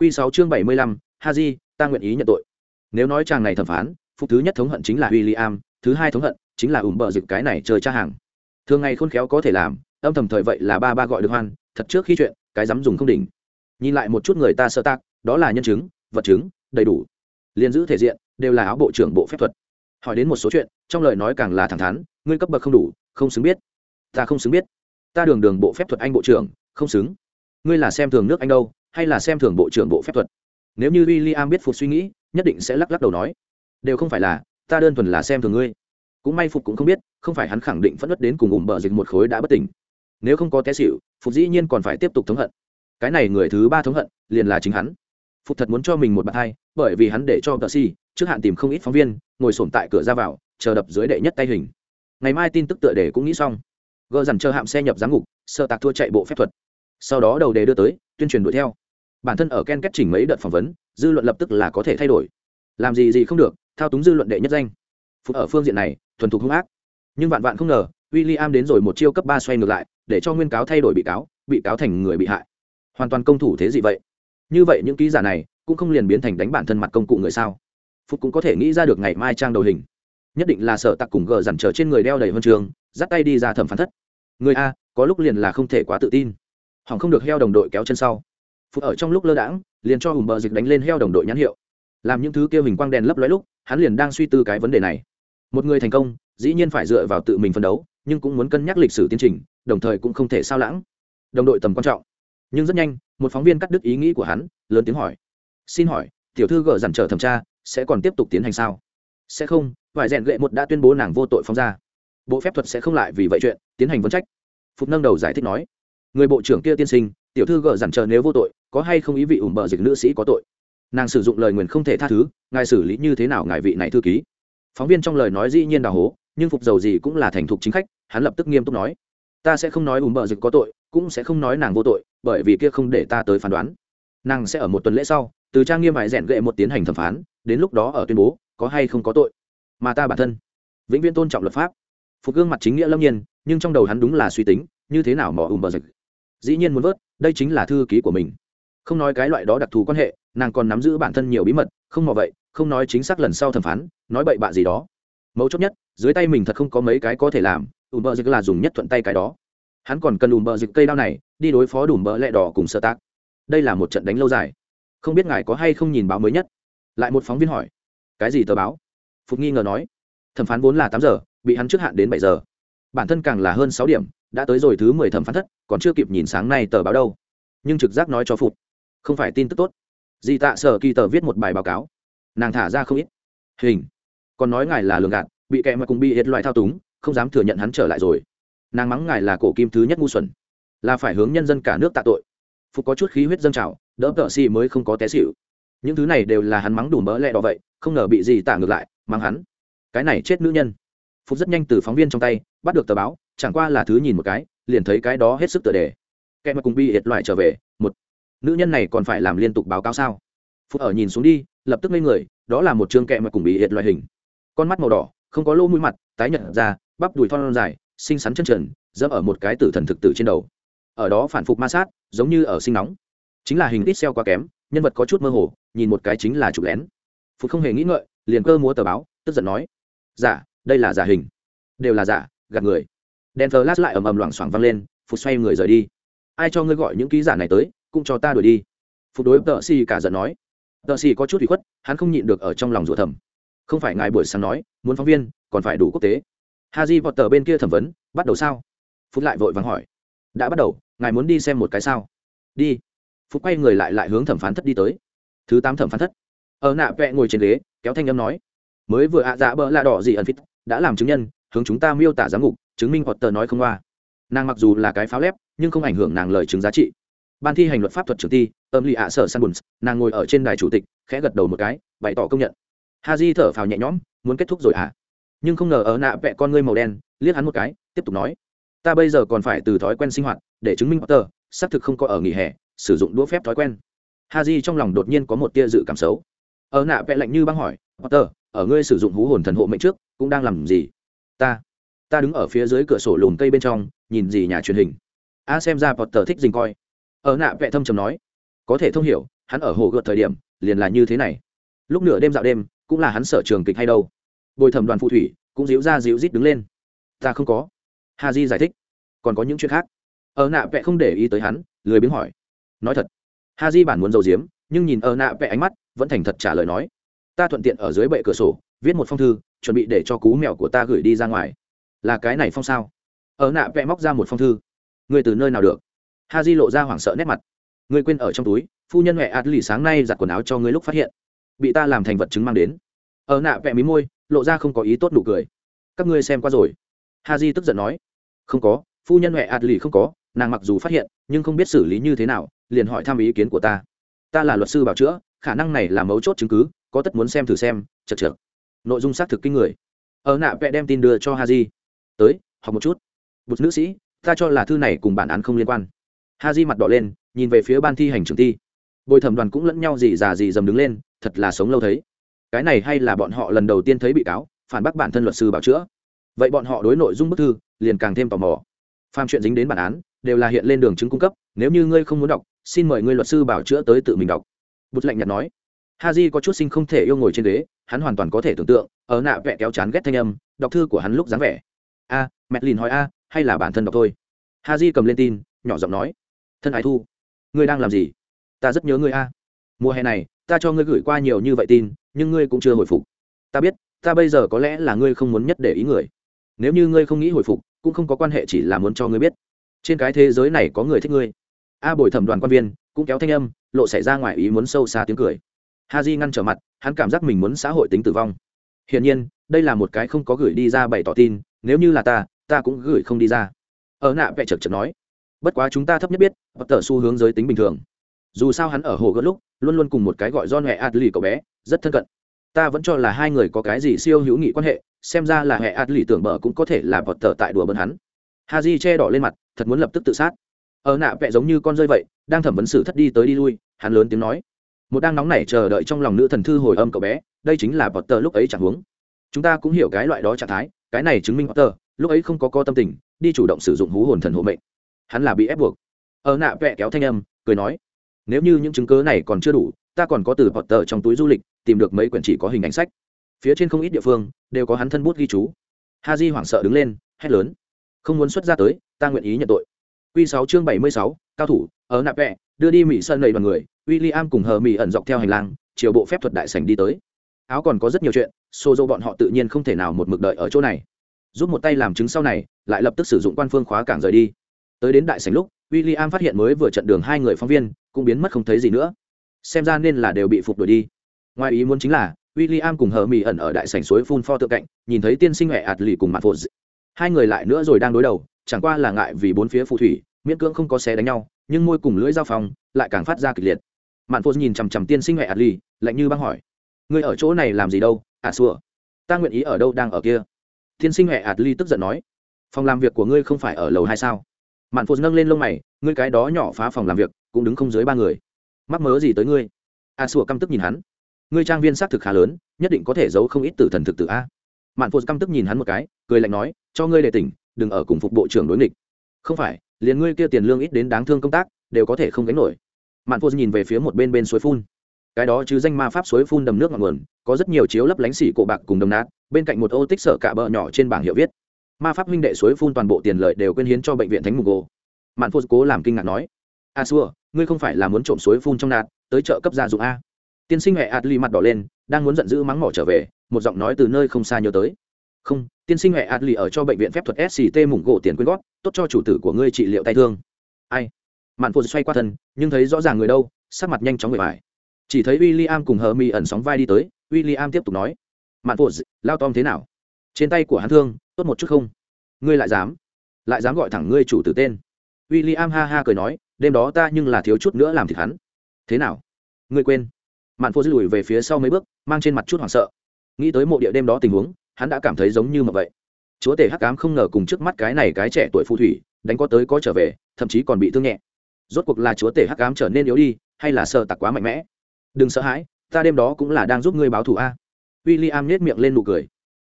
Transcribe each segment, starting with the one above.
Quy sáu chương bảy mươi lăm haji ta nguyện ý nhận tội. Nếu nói chàng này thẩm phán phục thứ nhất thống hận chính là William, thứ hai thống hận chính là ủng bợ dịch cái này chơi cha hàng. Thường ngày khôn khéo có thể làm âm thầm thời vậy là ba ba gọi được hoan thật trước khi chuyện cái dám dùng không đỉnh. Nhìn lại một chút người ta sơ tác đó là nhân chứng vật chứng đầy đủ. Liên giữ thể diện đều là áo bộ trưởng bộ phép thuật. Hỏi đến một số chuyện trong lời nói càng là thẳng thắn ngươi cấp bậc không đủ không xứng biết. Ta không xứng biết. Ta đường đường bộ phép thuật anh bộ trưởng không xứng. Ngươi là xem thường nước anh đâu hay là xem thường bộ trưởng bộ phép thuật? Nếu như w i l l i am biết phục suy nghĩ, nhất định sẽ lắc lắc đầu nói. Đều không phải là, ta đơn thuần là xem thường ngươi. Cũng may phục cũng không biết, không phải hắn khẳng định phẫn nứt đến cùng ủng bờ dịch một khối đã bất tỉnh. Nếu không có té xịu phục dĩ nhiên còn phải tiếp tục thống hận. Cái này người thứ ba thống hận, liền là chính hắn. Phục thật muốn cho mình một bàn hai bởi vì hắn để cho tờ si trước hạn tìm không ít phóng viên, ngồi sổm tại cửa ra vào, chờ đập dưới đệ nhất tay hình. Ngày mai tin tức tựa đề cũng nghĩ xong. Gờ dằn chờ hạm xe nhập giám ngục, sợ tạc thua chạy bộ phép thuật. Sau đó đầu đề đưa tới, tuyên truyền đuổi theo bản thân ở ken kết chỉnh mấy đợt phỏng vấn, dư luận lập tức là có thể thay đổi. Làm gì gì không được, thao túng dư luận đệ nhất danh. Phục ở phương diện này, thuần thục hung ác. Nhưng vạn vạn không ngờ w i l l i am đến rồi một chiêu cấp ba xoay ngược lại, để cho nguyên cáo thay đổi bị cáo bị cáo thành người bị hại. Hoàn toàn công thủ thế gì vậy? Như vậy những ký giả này, cũng không liền biến thành đánh bản thân mặt công cụ người sao? Phúc cũng có thể nghĩ ra được ngày mai trang đầu hình. Nhất định là sợ tặc cùng gờ dằn trở trên người đeo đầy huân trường, dắt tay đi ra thẩm phán thất. Người a, có lúc liền là không thể quá tự tin. Hỏng không được heo đồng đội kéo chân sau. Phục ở trong lúc lơ đãng, liền cho hùm bờ dịch đánh lên heo đồng đội nhãn hiệu. Làm những thứ kia hình quang đèn lấp lóe lúc, hắn liền đang suy tư cái vấn đề này. Một người thành công, dĩ nhiên phải dựa vào tự mình phân đấu, nhưng cũng muốn cân nhắc lịch sử tiến trình, đồng thời cũng không thể sao lãng. Đồng đội tầm quan trọng. Nhưng rất nhanh, một phóng viên cắt đứt ý nghĩ của hắn, lớn tiếng hỏi. Xin hỏi, tiểu thư gỡ dằn trở thẩm tra, sẽ còn tiếp tục tiến hành sao? Sẽ không, vài rèn gệ một đã tuyên bố nàng vô tội phóng ra. Bộ phép thuật sẽ không lại vì vậy chuyện, tiến hành vấn trách. Phục nâng đầu giải thích nói. Người bộ trưởng kia tiên sinh tiểu thư gờ dằn chờ nếu vô tội, có hay không ý vị ủng bờ dịch nữ sĩ có tội? Nàng sử dụng lời nguyền không thể tha thứ, ngài xử lý như thế nào ngài vị này thư ký? Phóng viên trong lời nói dĩ nhiên đào hố, nhưng phục dầu gì cũng là thành thục chính khách, hắn lập tức nghiêm túc nói, ta sẽ không nói ủng bờ dịch có tội, cũng sẽ không nói nàng vô tội, bởi vì kia không để ta tới phán đoán. Nàng sẽ ở một tuần lễ sau, từ trang nghiêm bài rèn gệ một tiến hành thẩm phán, đến lúc đó ở tuyên bố, có hay không có tội. Mà ta bản thân, vĩnh viễn tôn trọng luật pháp. Phục gương mặt chính nghĩa lâm nhiên, nhưng trong đầu hắn đúng là suy tính, như thế nào mỏ ủng bờ dịch? Dĩ nhiên muốn vớt, đây chính là thư ký của mình. Không nói cái loại đó đặc thù quan hệ, nàng còn nắm giữ bản thân nhiều bí mật, không mò vậy, không nói chính xác lần sau thẩm phán, nói bậy bạ gì đó. Mấu chốt nhất, dưới tay mình thật không có mấy cái có thể làm ùm bờ dịch là dùng nhất thuận tay cái đó. Hắn còn cần ùm bờ dịch cây đao này, đi đối phó đùm bờ lẹ đỏ cùng sơ tác đây là một trận đánh lâu dài. Không biết ngài có hay không nhìn báo mới nhất? Lại một phóng viên hỏi. Cái gì tờ báo? Phục nghi ngờ nói. Thẩm phán vốn là tám giờ, bị hắn trước hạn đến bảy giờ. Bản thân càng là hơn sáu điểm đã tới rồi thứ mười thẩm phán thất, còn chưa kịp nhìn sáng nay tờ báo đâu. Nhưng trực giác nói cho phụt, không phải tin tức tốt. Di tạ sở kỳ tờ viết một bài báo cáo. Nàng thả ra không ít. Hình. Còn nói ngài là lường gạt, bị kẹ mà cùng bị hiệt loại thao túng, không dám thừa nhận hắn trở lại rồi. Nàng mắng ngài là cổ kim thứ nhất ngu xuẩn. Là phải hướng nhân dân cả nước tạ tội. Phục có chút khí huyết dâng trào, đỡ tợ xì mới không có té xịu những thứ này đều là hắn mắng đủ mỡ lẹ đỏ vậy, không ngờ bị gì tả ngược lại, mắng hắn. Cái này chết nữ nhân. Phục rất nhanh từ phóng viên trong tay, bắt được tờ báo chẳng qua là thứ nhìn một cái liền thấy cái đó hết sức tựa đề. Kẻ mà cùng bị hiệt loại trở về một. Nữ nhân này còn phải làm liên tục báo cáo sao? Phục ở nhìn xuống đi lập tức ngây người đó là một chương kẹ mà cùng bị hiệt loại hình. Con mắt màu đỏ không có lỗ mũi mặt tái nhợt ra bắp đùi thon dài xinh xắn chân trần dẫm ở một cái tử thần thực tử trên đầu. Ở đó phản phục ma sát giống như ở sinh nóng. Chính là hình ít xeo quá kém nhân vật có chút mơ hồ nhìn một cái chính là chụp lén. Phục không hề nghĩ ngợi liền cơ múa tờ báo tức giận nói giả dạ, đây là giả hình. Đều là giả gạt người đèn thờ lát lại ầm ầm loảng xoảng văng lên, phục xoay người rời đi. Ai cho ngươi gọi những ký giả này tới, cũng cho ta đuổi đi. Phục đối tợ xì cả giận nói. Tợ xì có chút bị khuất, hắn không nhịn được ở trong lòng rủa thầm. Không phải ngài buổi sáng nói, muốn phóng viên, còn phải đủ quốc tế. Haji vọt tờ bên kia thẩm vấn, bắt đầu sao? Phúc lại vội vàng hỏi. Đã bắt đầu, ngài muốn đi xem một cái sao? Đi. Phúc quay người lại lại hướng thẩm phán thất đi tới. Thứ tám thẩm phán thất. Ở nạ vẹ ngồi trên ghế, kéo thanh âm nói. Mới vừa ạ dạ bỡ lạ đỏ gì ẩn phít, đã làm chứng nhân, hướng chúng ta miêu tả giám ngục chứng minh hoặc tờ nói không qua. Nàng mặc dù là cái pháo lép, nhưng không ảnh hưởng nàng lời chứng giá trị. Ban thi hành luật pháp thuật trưởng ti, âm lì ạ sở san bùn, nàng ngồi ở trên đài chủ tịch, khẽ gật đầu một cái, bày tỏ công nhận. Ha di thở phào nhẹ nhõm, muốn kết thúc rồi à nhưng không ngờ ở nạ vẹ con ngươi màu đen, liếc hắn một cái, tiếp tục nói. Ta bây giờ còn phải từ thói quen sinh hoạt, để chứng minh potter, xác thực không có ở nghỉ hè, sử dụng đũa phép thói quen. Ha di trong lòng đột nhiên có một tia dự cảm xấu. Ở nạ vẽ lạnh như băng hỏi, potter, ở ngươi sử dụng hú hồn thần hộ mệnh trước, cũng đang làm gì? Ta ta đứng ở phía dưới cửa sổ lùm cây bên trong, nhìn gì nhà truyền hình. A xem ra potter thích dình coi. Ở nạ vệ thâm trầm nói, có thể thông hiểu, hắn ở hồ gợt thời điểm, liền là như thế này. Lúc nửa đêm dạo đêm, cũng là hắn sở trường kịch hay đâu. Bồi thẩm đoàn phù thủy, cũng díu ra díu rít đứng lên. Ta không có. Ha di giải thích. Còn có những chuyện khác. Ở nạ vệ không để ý tới hắn, lười biếng hỏi. Nói thật. Ha di bản muốn giấu diếm, nhưng nhìn ở nạ vệ ánh mắt, vẫn thành thật trả lời nói. Ta thuận tiện ở dưới bệ cửa sổ, viết một phong thư, chuẩn bị để cho cú mèo của ta gửi đi ra ngoài là cái này phong sao? Ở nạ vẽ móc ra một phong thư. Người từ nơi nào được? Ha di lộ ra hoảng sợ nét mặt. Người quên ở trong túi, phu nhân huệ ạt lì sáng nay giặt quần áo cho ngươi lúc phát hiện. Bị ta làm thành vật chứng mang đến. Ở nạ vẽ mí môi, lộ ra không có ý tốt nụ cười. Các ngươi xem qua rồi. Ha di tức giận nói. Không có, phu nhân huệ ạt lì không có, nàng mặc dù phát hiện, nhưng không biết xử lý như thế nào, liền hỏi thăm ý kiến của ta. Ta là luật sư bảo chữa, khả năng này là mấu chốt chứng cứ, có tất muốn xem thử xem, chật chật nội dung xác thực kinh người. Ở nạ vẽ đem tin đưa cho ha di tới, học một chút. Bụt nữ sĩ, ta cho là thư này cùng bản án không liên quan. Ha di mặt đỏ lên, nhìn về phía ban thi hành trưởng thi. bồi thẩm đoàn cũng lẫn nhau gì già gì dầm đứng lên, thật là sống lâu thấy. Cái này hay là bọn họ lần đầu tiên thấy bị cáo, phản bác bản thân luật sư bảo chữa. Vậy bọn họ đối nội dung bức thư, liền càng thêm tò mò. Phàm chuyện dính đến bản án, đều là hiện lên đường chứng cung cấp, nếu như ngươi không muốn đọc, xin mời ngươi luật sư bảo chữa tới tự mình đọc. Bút lạnh nhạt nói. Ha di có chút sinh không thể yêu ngồi trên ghế, hắn hoàn toàn có thể tưởng tượng, ở nạ vẽ kéo chán ghét thanh âm, đọc thư của hắn lúc dáng vẻ a à, mẹ lìn hỏi a hay là bản thân đọc thôi. Ha j cầm lên tin nhỏ giọng nói. Thân ái thu ngươi đang làm gì? Ta rất nhớ ngươi a. Mùa hè này ta cho ngươi gửi qua nhiều như vậy tin nhưng ngươi cũng chưa hồi phục. Ta biết ta bây giờ có lẽ là ngươi không muốn nhất để ý người. Nếu như ngươi không nghĩ hồi phục cũng không có quan hệ chỉ là muốn cho ngươi biết. Trên cái thế giới này có người thích ngươi. A bồi thẩm đoàn quan viên cũng kéo thanh âm lộ xảy ra ngoài ý muốn sâu xa tiếng cười. Ha di ngăn trở mặt hắn cảm giác mình muốn xã hội tính tử vong. Hiển nhiên đây là một cái không có gửi đi ra bày tỏ tin nếu như là ta ta cũng gửi không đi ra. Ở nạ vẽ chật chật nói, bất quá chúng ta thấp nhất biết, bất tờ xu hướng giới tính bình thường. Dù sao hắn ở hồ gớt lúc, luôn luôn cùng một cái gọi do hệ adli cậu bé, rất thân cận. Ta vẫn cho là hai người có cái gì siêu hữu nghị quan hệ, xem ra là hệ adli tưởng bờ cũng có thể là bọt tờ tại đùa bấn hắn. Ha di che đỏ lên mặt, thật muốn lập tức tự sát. Ở nạ vẽ giống như con rơi vậy, đang thẩm vấn xử thất đi tới đi lui, hắn lớn tiếng nói, một đang nóng nảy chờ đợi trong lòng nữ thần thư hồi âm cậu bé, đây chính là bọt tờ lúc ấy chẳng huống. Chúng ta cũng hiểu cái loại đó trạng thái cái này chứng minh Potter, tờ lúc ấy không có co tâm tình đi chủ động sử dụng hú hồn thần hộ mệnh. Hắn là bị ép buộc. Ở nạ vẽ kéo thanh âm cười nói nếu như những chứng cứ này còn chưa đủ ta còn có từ Potter tờ trong túi du lịch tìm được mấy quyển chỉ có hình ảnh sách. Phía trên không ít địa phương đều có hắn thân bút ghi chú. Haji hoảng sợ đứng lên hét lớn không muốn xuất ra tới ta nguyện ý nhận tội. Quy sáu chương bảy mươi sáu cao thủ ở nạ vẽ đưa đi mỹ sơn nầy đoàn người william cùng hờ mỹ ẩn dọc theo hành lang chiều bộ phép thuật đại sảnh đi tới. Áo còn có rất nhiều chuyện xô dô bọn họ tự nhiên không thể nào một mực đợi ở chỗ này. Giúp một tay làm chứng sau này, lại lập tức sử dụng quan phương khóa cảng rời đi. Tới đến đại sành lúc w i l l i am phát hiện mới vừa chặn đường hai người phóng viên, cũng biến mất không thấy gì nữa. Xem ra nên là đều bị phục đuổi đi. Ngoài ý muốn chính là w i l l i am cùng hờ mỹ ẩn ở đại sảnh suối phun pho tượng cạnh, nhìn thấy tiên sinh huệ ạt lì cùng mặt phô hai người lại nữa rồi đang đối đầu, chẳng qua là ngại vì bốn phía phù thủy, miễn cưỡng không có xe đánh nhau, nhưng môi cùng lưỡi giao phòng lại càng phát ra kịch liệt. Mạn phô nhìn chằm chằm tiên sinh huệ ạt lì, lạnh như băng hỏi người ở chỗ này làm gì đâu? À xua. Ta nguyện ý ở đâu đang ở kia? Tiên sinh huệ ạt ly tức giận nói. Phòng làm việc của ngươi không phải ở lầu hai sao? Mạn phụt nâng lên lông mày, ngươi cái đó nhỏ phá phòng làm việc, cũng đứng không dưới ba người. Mắc mớ gì tới ngươi? À, a sủa căm tức nhìn hắn. Ngươi trang viên xác thực khá lớn, nhất định có thể giấu không ít tử thần thực tử a. Mạn phụt căm tức nhìn hắn một cái, cười lạnh nói, cho ngươi để tỉnh, đừng ở cùng phục bộ trưởng đối nghịch. Không phải, liền ngươi kia tiền lương ít đến đáng thương công tác, đều có thể không gánh nổi. Mạn phụt nhìn về phía một bên bên suối phun cái đó chứ danh ma pháp suối phun đầm nước ngọn nguồn, có rất nhiều chiếu lấp lánh xỉ cổ bạc cùng đồng nát, bên cạnh một ô tích sở cả bờ nhỏ trên bảng hiệu viết. Ma pháp huynh đệ suối phun toàn bộ tiền lợi đều quên hiến cho bệnh viện thánh mục gồ mạn phô cố làm kinh ngạc nói, a xua ngươi không phải là muốn trộm suối phun trong nạt tới chợ cấp gia dụng a. Tiên sinh huệ adli mặt đỏ lên, đang muốn giận dữ mắng mỏ trở về, một giọng nói từ nơi không xa nhớ tới. Không, tiên sinh huệ adli ở cho bệnh viện phép thuật sct mủng gỗ tiền quyên góp, tốt cho chủ tử của ngươi trị liệu tay thương. Ai? Mạn phô xoay qua thân, nhưng thấy rõ ràng người đâu, sắc mặt nhanh chóng người phải chỉ thấy w i l l i am cùng hờ mi ẩn sóng vai đi tới w i l l i am tiếp tục nói, mạn phụ lao tom thế nào? Trên tay của hắn thương, tốt một chút không? Ngươi lại dám? Lại dám gọi thẳng ngươi chủ tử tên? W i l l i am ha ha cười nói, đêm đó ta nhưng là thiếu chút nữa làm thịt hắn. Thế nào? Ngươi quên? Mạn phụ lùi về phía sau mấy bước, mang trên mặt chút hoảng sợ. Nghĩ tới mộ địa đêm đó tình huống, hắn đã cảm thấy giống như mà vậy. Chúa tể hắc cám không ngờ cùng trước mắt cái này cái trẻ tuổi phù thủy, đánh có tới có trở về, thậm chí còn bị thương nhẹ. Rốt cuộc là chúa tể hắc cám trở nên yếu đi, hay là sợ tặc quá mạnh mẽ? Đừng sợ hãi, ta đêm đó cũng là đang giúp ngươi báo thù a. W i l l i am nhét miệng lên nụ cười.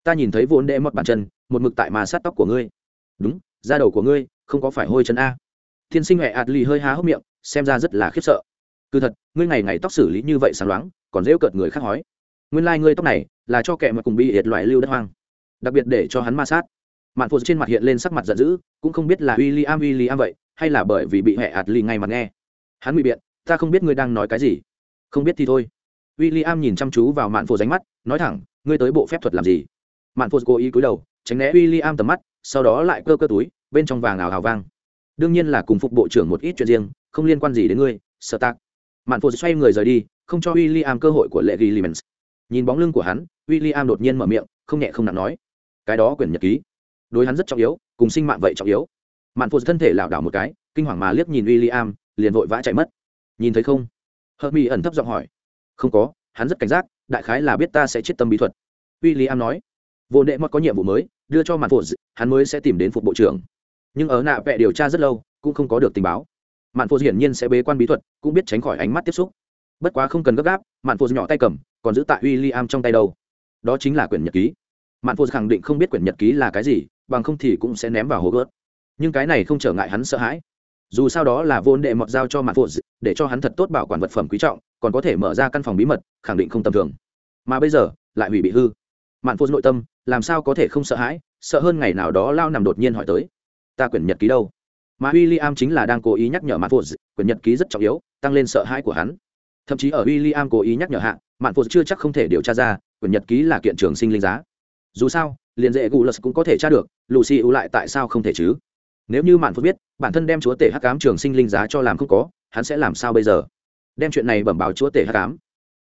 Ta nhìn thấy vốn đệ mất bàn chân, một mực tại mà sát tóc của ngươi. Đúng, da đầu của ngươi, không có phải hôi chân a. Thiên sinh huệ ạt lì hơi há hốc miệng, xem ra rất là khiếp sợ. Cứ thật, ngươi ngày ngày tóc xử lý như vậy sáng loáng, còn dễ cợt người khác hói. Nguyên lai、like、ngươi tóc này là cho kẻ mà cùng bị hiệt loại lưu đất hoang. Đặc biệt để cho hắn ma sát. Mạn phụ trên mặt hiện lên sắc mặt giận dữ, cũng không biết là w i l l i am w i l l i am vậy, hay là bởi vì bị hẹ ạt lì ngay mặt nghe. Hắn bị biện, ta không biết ngươi đang nói cái gì không biết thì thôi. W i l l i am nhìn chăm chú vào mạn phụ ránh mắt, nói thẳng, ngươi tới bộ phép thuật làm gì? Mạn phụ cố ý cúi đầu, tránh né w i l l i am tầm mắt, sau đó lại cơ cơ túi, bên trong vàng ảo hào vang. Đương nhiên là cùng phục bộ trưởng một ít chuyện riêng, không liên quan gì đến ngươi, sợ tạc. Mạn phụ xoay người rời đi, không cho w i l l i am cơ hội của lệ ghi limens nhìn bóng lưng của hắn w i l l i am đột nhiên mở miệng, không nhẹ không nặng nói, cái đó quyển nhật ký. Đối hắn rất trọng yếu, cùng sinh mạng vậy trọng yếu. Mạn phụ thân thể lảo đảo một cái, kinh hoàng mà liếc nhìn w i l l i am liền vội vã chạy mất. Nhìn thấy không? Hợp mỹ ẩn thấp giọng hỏi. Không có, hắn rất cảnh giác, đại khái là biết ta sẽ chết tâm bí thuật. W i l l i am nói. Vô đệ mọt có nhiệm vụ mới, đưa cho mạn phụ hắn mới sẽ tìm đến phục bộ trưởng. Nhưng ở nạ vẽ điều tra rất lâu, cũng không có được tình báo. Mạn phụ hiển nhiên sẽ bế quan bí thuật, cũng biết tránh khỏi ánh mắt tiếp xúc. Bất quá không cần gấp gáp, mạn phụ nhỏ tay cầm, còn giữ tại w i l l i am trong tay đâu. Đó chính là quyển nhật ký. Mạn phụ khẳng định không biết quyển nhật ký là cái gì, bằng không thì cũng sẽ ném vào hố gớt. Nhưng cái này không trở ngại hắn sợ hãi dù sao đó là vốn đệ mọt giao cho mạn phụ để cho hắn thật tốt bảo quản vật phẩm quý trọng, còn có thể mở ra căn phòng bí mật, khẳng định không tầm thường. Mà bây giờ, lại hủy bị hư. Mạn phụ nội tâm, làm sao có thể không sợ hãi, sợ hơn ngày nào đó lao nằm đột nhiên hỏi tới. Ta quyển nhật ký đâu? Mà w i l l i am chính là đang cố ý nhắc nhở mạn phụ quyển nhật ký rất trọng yếu, tăng lên sợ hãi của hắn. Thậm chí ở w i l l i am cố ý nhắc nhở hạ, mạn phụ chưa chắc không thể điều tra ra, quyển nhật ký là kiện trường sinh linh giá. Dù sao, liền dễ gù lật cũng có thể tra được, lucy ưu lại tại sao không thể chứ? Nếu như mạn phụ biết bản thân đem chúa tể hắc cám trường sinh linh giá cho làm không có, hắn sẽ làm sao bây giờ? Đem chuyện này bẩm báo chúa tể hắc cám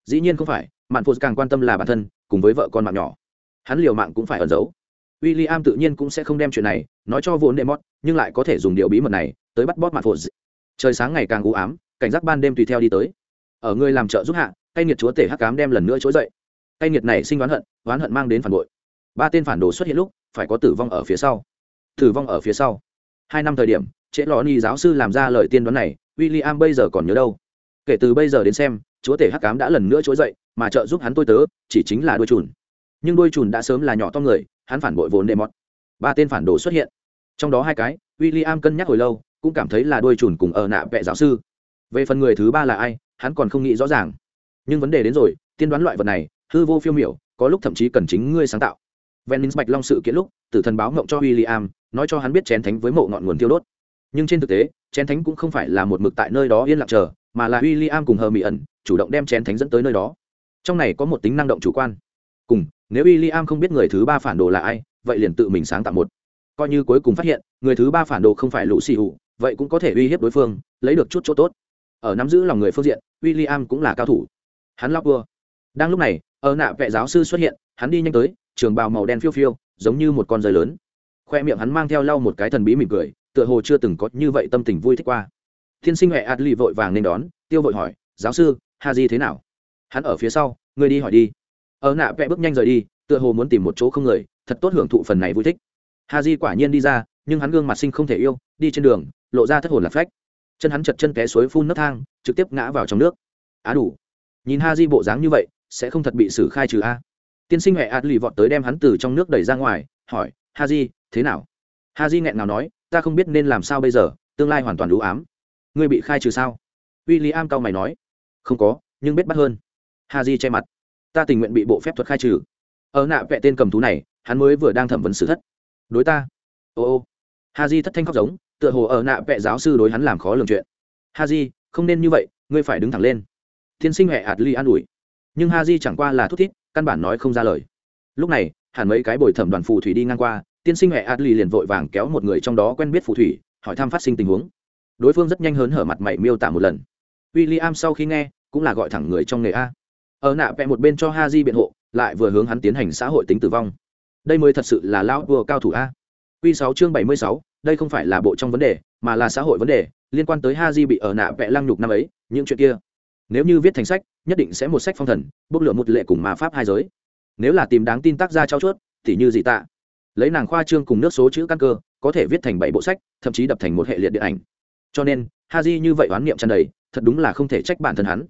dĩ nhiên không phải, mạn phụ càng quan tâm là bản thân, cùng với vợ con mạng nhỏ. Hắn liều mạng cũng phải ẩn giấu. W i l l i am tự nhiên cũng sẽ không đem chuyện này nói cho vốn đệ mót nhưng lại có thể dùng điều bí mật này tới bắt bót mạn phụ trời sáng ngày càng u ám, cảnh giác ban đêm tùy theo đi tới. Ở người làm trợ giúp hạ, cay nghiệt chúa tể hắc cám đem lần nữa trỗi dậy. Cay nghiệt này sinh oán hận oán hận mang đến phản bội. Ba tên phản đồ xuất hiện lúc, phải có tử vong ở phía sau. Tử vong ở phía sau. Hai năm thời điểm trễ lò ni giáo sư làm ra lời tiên đoán này w i l l i am bây giờ còn nhớ đâu? Kể từ bây giờ đến xem chúa tể hắc cám đã lần nữa trỗi dậy mà trợ giúp hắn tôi tớ chỉ chính là đôi chùn. Nhưng đôi chùn đã sớm là nhỏ to người hắn phản bội vốn đệ mọt ba tên phản đồ xuất hiện. Trong đó hai cái w i l l i am cân nhắc hồi lâu cũng cảm thấy là đôi chùn cùng ở nạ vệ giáo sư. Về phần người thứ ba là ai hắn còn không nghĩ rõ ràng. Nhưng vấn đề đến rồi tiên đoán loại vật này hư vô phiêu miểu có lúc thậm chí cần chính ngươi sáng tạo. Venice Bạch Long sự kiện lúc, tử thần báo mộng cho William, nói cho hắn biết chén thánh với mộ ngọn nguồn tiêu đốt. Nhưng trên thực tế, chén thánh cũng không phải là một mực tại nơi đó yên lặng chờ, mà là William cùng Hờ Mị ẩn, chủ động đem chén thánh dẫn tới nơi đó. Trong này có một tính năng động chủ quan. Cùng, nếu William không biết người thứ ba phản đồ là ai, vậy liền tự mình sáng tạo một. Coi như cuối cùng phát hiện, người thứ ba phản đồ không phải lũ xì hụ, vậy cũng có thể uy hiếp đối phương, lấy được chút chỗ tốt. Ở nắm giữ lòng người phương diện, William cũng là cao thủ. Hắn lóc vua. Đang lúc này, ở nạ vệ giáo sư xuất hiện, hắn đi nhanh tới, trường bào màu đen phiêu phiêu giống như một con rơi lớn khoe miệng hắn mang theo lau một cái thần bí mỉm cười tựa hồ chưa từng có như vậy tâm tình vui thích qua. Thiên sinh huệ adli vội vàng nên đón, tiêu vội hỏi, giáo sư, ha di thế nào? Hắn ở phía sau người đi hỏi đi. Ở nạ vẽ bước nhanh rời đi, tựa hồ muốn tìm một chỗ không người, thật tốt hưởng thụ phần này vui thích. Ha di quả nhiên đi ra, nhưng hắn gương mặt sinh không thể yêu, đi trên đường, lộ ra thất hồn lạc phách. Chân hắn chật chân té suối phun nấc thang, trực tiếp ngã vào trong nước. Á đủ. Nhìn ha di bộ dáng như vậy, sẽ không thật bị xử khai trừ a. Tiên sinh huệ ạt lì vọt tới đem hắn từ trong nước đẩy ra ngoài, hỏi, ha di, thế nào? Ha di nghẹn nào nói ta không biết nên làm sao bây giờ, tương lai hoàn toàn đủ ám. Ngươi bị khai trừ sao? W i l l i am cao mày nói. Không có, nhưng biết bắt hơn. Ha di che mặt. Ta tình nguyện bị bộ phép thuật khai trừ. Ở nạ vẽ tên cầm thú này, hắn mới vừa đang thẩm vấn sự thất đối ta. Ô ô. Ha di thất thanh khóc giống, tựa hồ ở nạ vẽ giáo sư đối hắn làm khó lường chuyện. Ha di không nên như vậy, ngươi phải đứng thẳng lên. Tiên sinh huệ hạt ly an ủi. Nhưng ha di chẳng qua là thút thít, căn bản nói không ra lời. Lúc này, hẳn mấy cái bồi thẩm đoàn phù thủy đi ngang qua tiên sinh huệ adli liền vội vàng kéo một người trong đó quen biết phù thủy, hỏi thăm phát sinh tình huống. Đối phương rất nhanh hớn hở mặt mày miêu tả một lần. W i l l i am sau khi nghe, cũng là gọi thẳng người trong nghề a. Ở nạ vẽ một bên cho ha di biện hộ, lại vừa hướng hắn tiến hành xã hội tính tử vong. Đây mới thật sự là lao vừa cao thủ a. Q sáu chương bảy mươi sáu, đây không phải là bộ trong vấn đề, mà là xã hội vấn đề, liên quan tới ha di bị ở nạ vẽ lăng nhục năm ấy, những chuyện kia. Nếu như viết thành sách, nhất định sẽ một sách phong thần, bốc lửa một lệ cùng ma pháp hai giới. Nếu là tìm đáng tin tác gia trao chuốt, thì như gì tạ? Lấy nàng khoa trương cùng nước số chữ căn cơ, có thể viết thành bảy bộ sách, thậm chí đập thành một hệ liệt điện ảnh. Cho nên ha di như vậy oán niệm tràn đầy, thật đúng là không thể trách bản thân hắn.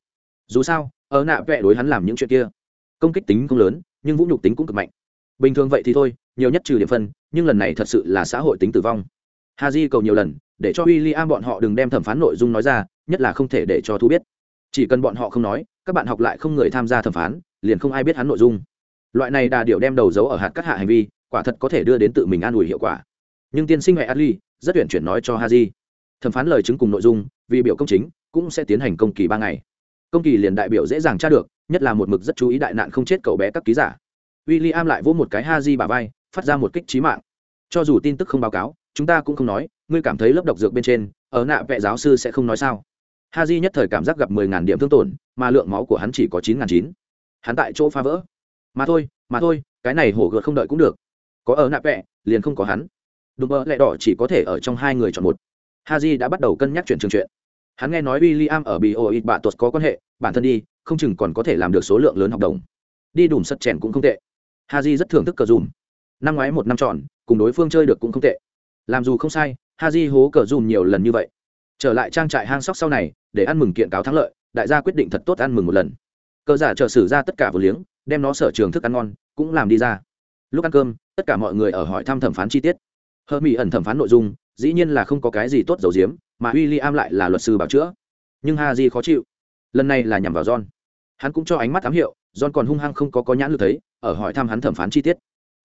Dù sao, ở nạ vẽ đối hắn làm những chuyện kia, công kích tính không lớn, nhưng vũ nhục tính cũng cực mạnh. Bình thường vậy thì thôi, nhiều nhất trừ điểm phân, nhưng lần này thật sự là xã hội tính tử vong. Ha di cầu nhiều lần, để cho w i l l i am bọn họ đừng đem thẩm phán nội dung nói ra, nhất là không thể để cho thu biết. Chỉ cần bọn họ không nói, các bạn học lại không người tham gia thẩm phán, liền không ai biết hắn nội dung. Loại này đà điệu đem đầu dấu ở hạt cắt hạ hành vi quả thật có thể đưa đến tự mình an ủi hiệu quả. Nhưng tiên sinh huệ Ali rất tuyển chuyển nói cho haji. Thẩm phán lời chứng cùng nội dung, vì biểu công chính, cũng sẽ tiến hành công kỳ ba ngày. Công kỳ liền đại biểu dễ dàng tra được, nhất là một mực rất chú ý đại nạn không chết cậu bé các ký giả. W i l l i am lại vỗ một cái haji bà vai, phát ra một kích trí mạng. Cho dù tin tức không báo cáo, chúng ta cũng không nói, ngươi cảm thấy lớp độc dược bên trên, ở nạ vệ giáo sư sẽ không nói sao? Haji nhất thời cảm giác gặp mười ngàn điểm thương tổn, mà lượng máu của hắn chỉ có chín ngàn chín. Hắn tại chỗ phá vỡ. Mà thôi mà thôi, cái này hổ gợt không đợi cũng được có ở nạ vẹ, liền không có hắn. Đùm bơ lẹ đỏ chỉ có thể ở trong hai người chọn một. Haji đã bắt đầu cân nhắc chuyển trường chuyện. Hắn nghe nói w i l l i am ở bị ô ít bạ tuột có quan hệ, bản thân đi, không chừng còn có thể làm được số lượng lớn học đồng. Đi đùm sắt chèn cũng không tệ. Haji rất thưởng thức cờ dùm. Năm ngoái một năm tròn cùng đối phương chơi được cũng không tệ. Làm dù không sai, haji hố cờ dùm nhiều lần như vậy. Trở lại trang trại hang sóc sau này, để ăn mừng kiện cáo thắng lợi, đại gia quyết định thật tốt ăn mừng một lần. Cờ giả trợ xử ra tất cả vừa liếng, đem nó sở trường thức ăn ngon, cũng làm đi ra. Lúc ăn cơm tất cả mọi người ở hỏi thăm thẩm phán chi tiết. Hơ mỹ ẩn thẩm phán nội dung, dĩ nhiên là không có cái gì tốt dầu diếm, mà w i l l i am lại là luật sư bảo chữa. Nhưng ha di khó chịu. Lần này là nhằm vào john. Hắn cũng cho ánh mắt ám hiệu, john còn hung hăng không có có nhãn lực thấy, ở hỏi thăm hắn thẩm phán chi tiết.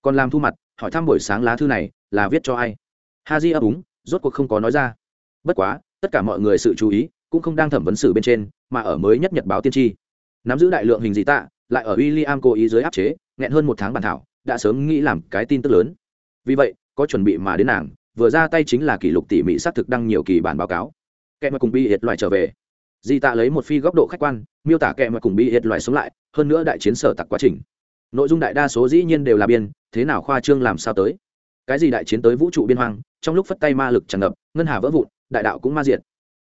Còn làm thu mặt, hỏi thăm buổi sáng lá thư này, là viết cho ai? Ha di ấp úng, rốt cuộc không có nói ra. Bất quá, tất cả mọi người sự chú ý, cũng không đang thẩm vấn xử bên trên, mà ở mới nhất nhật báo tiên tri. Nắm giữ đại lượng hình dị tạ, lại ở w i l l i am cố ý dưới áp chế, nghẹn hơn một tháng bản thảo đã sớm nghĩ làm cái tin tức lớn. Vì vậy, có chuẩn bị mà đến nàng, vừa ra tay chính là kỷ lục tỉ mỉ xác thực đăng nhiều kỳ bản báo cáo. Kẻ mà cùng bị hiệt loại trở về. Di tạ lấy một phi góc độ khách quan, miêu tả kẻ mà cùng bị hiệt loại sống lại, hơn nữa đại chiến sở tặc quá trình. Nội dung đại đa số dĩ nhiên đều là biên, thế nào khoa trương làm sao tới? Cái gì đại chiến tới vũ trụ biên hoang, trong lúc phất tay ma lực tràn ngập, ngân hà vỡ vụn, đại đạo cũng ma diệt.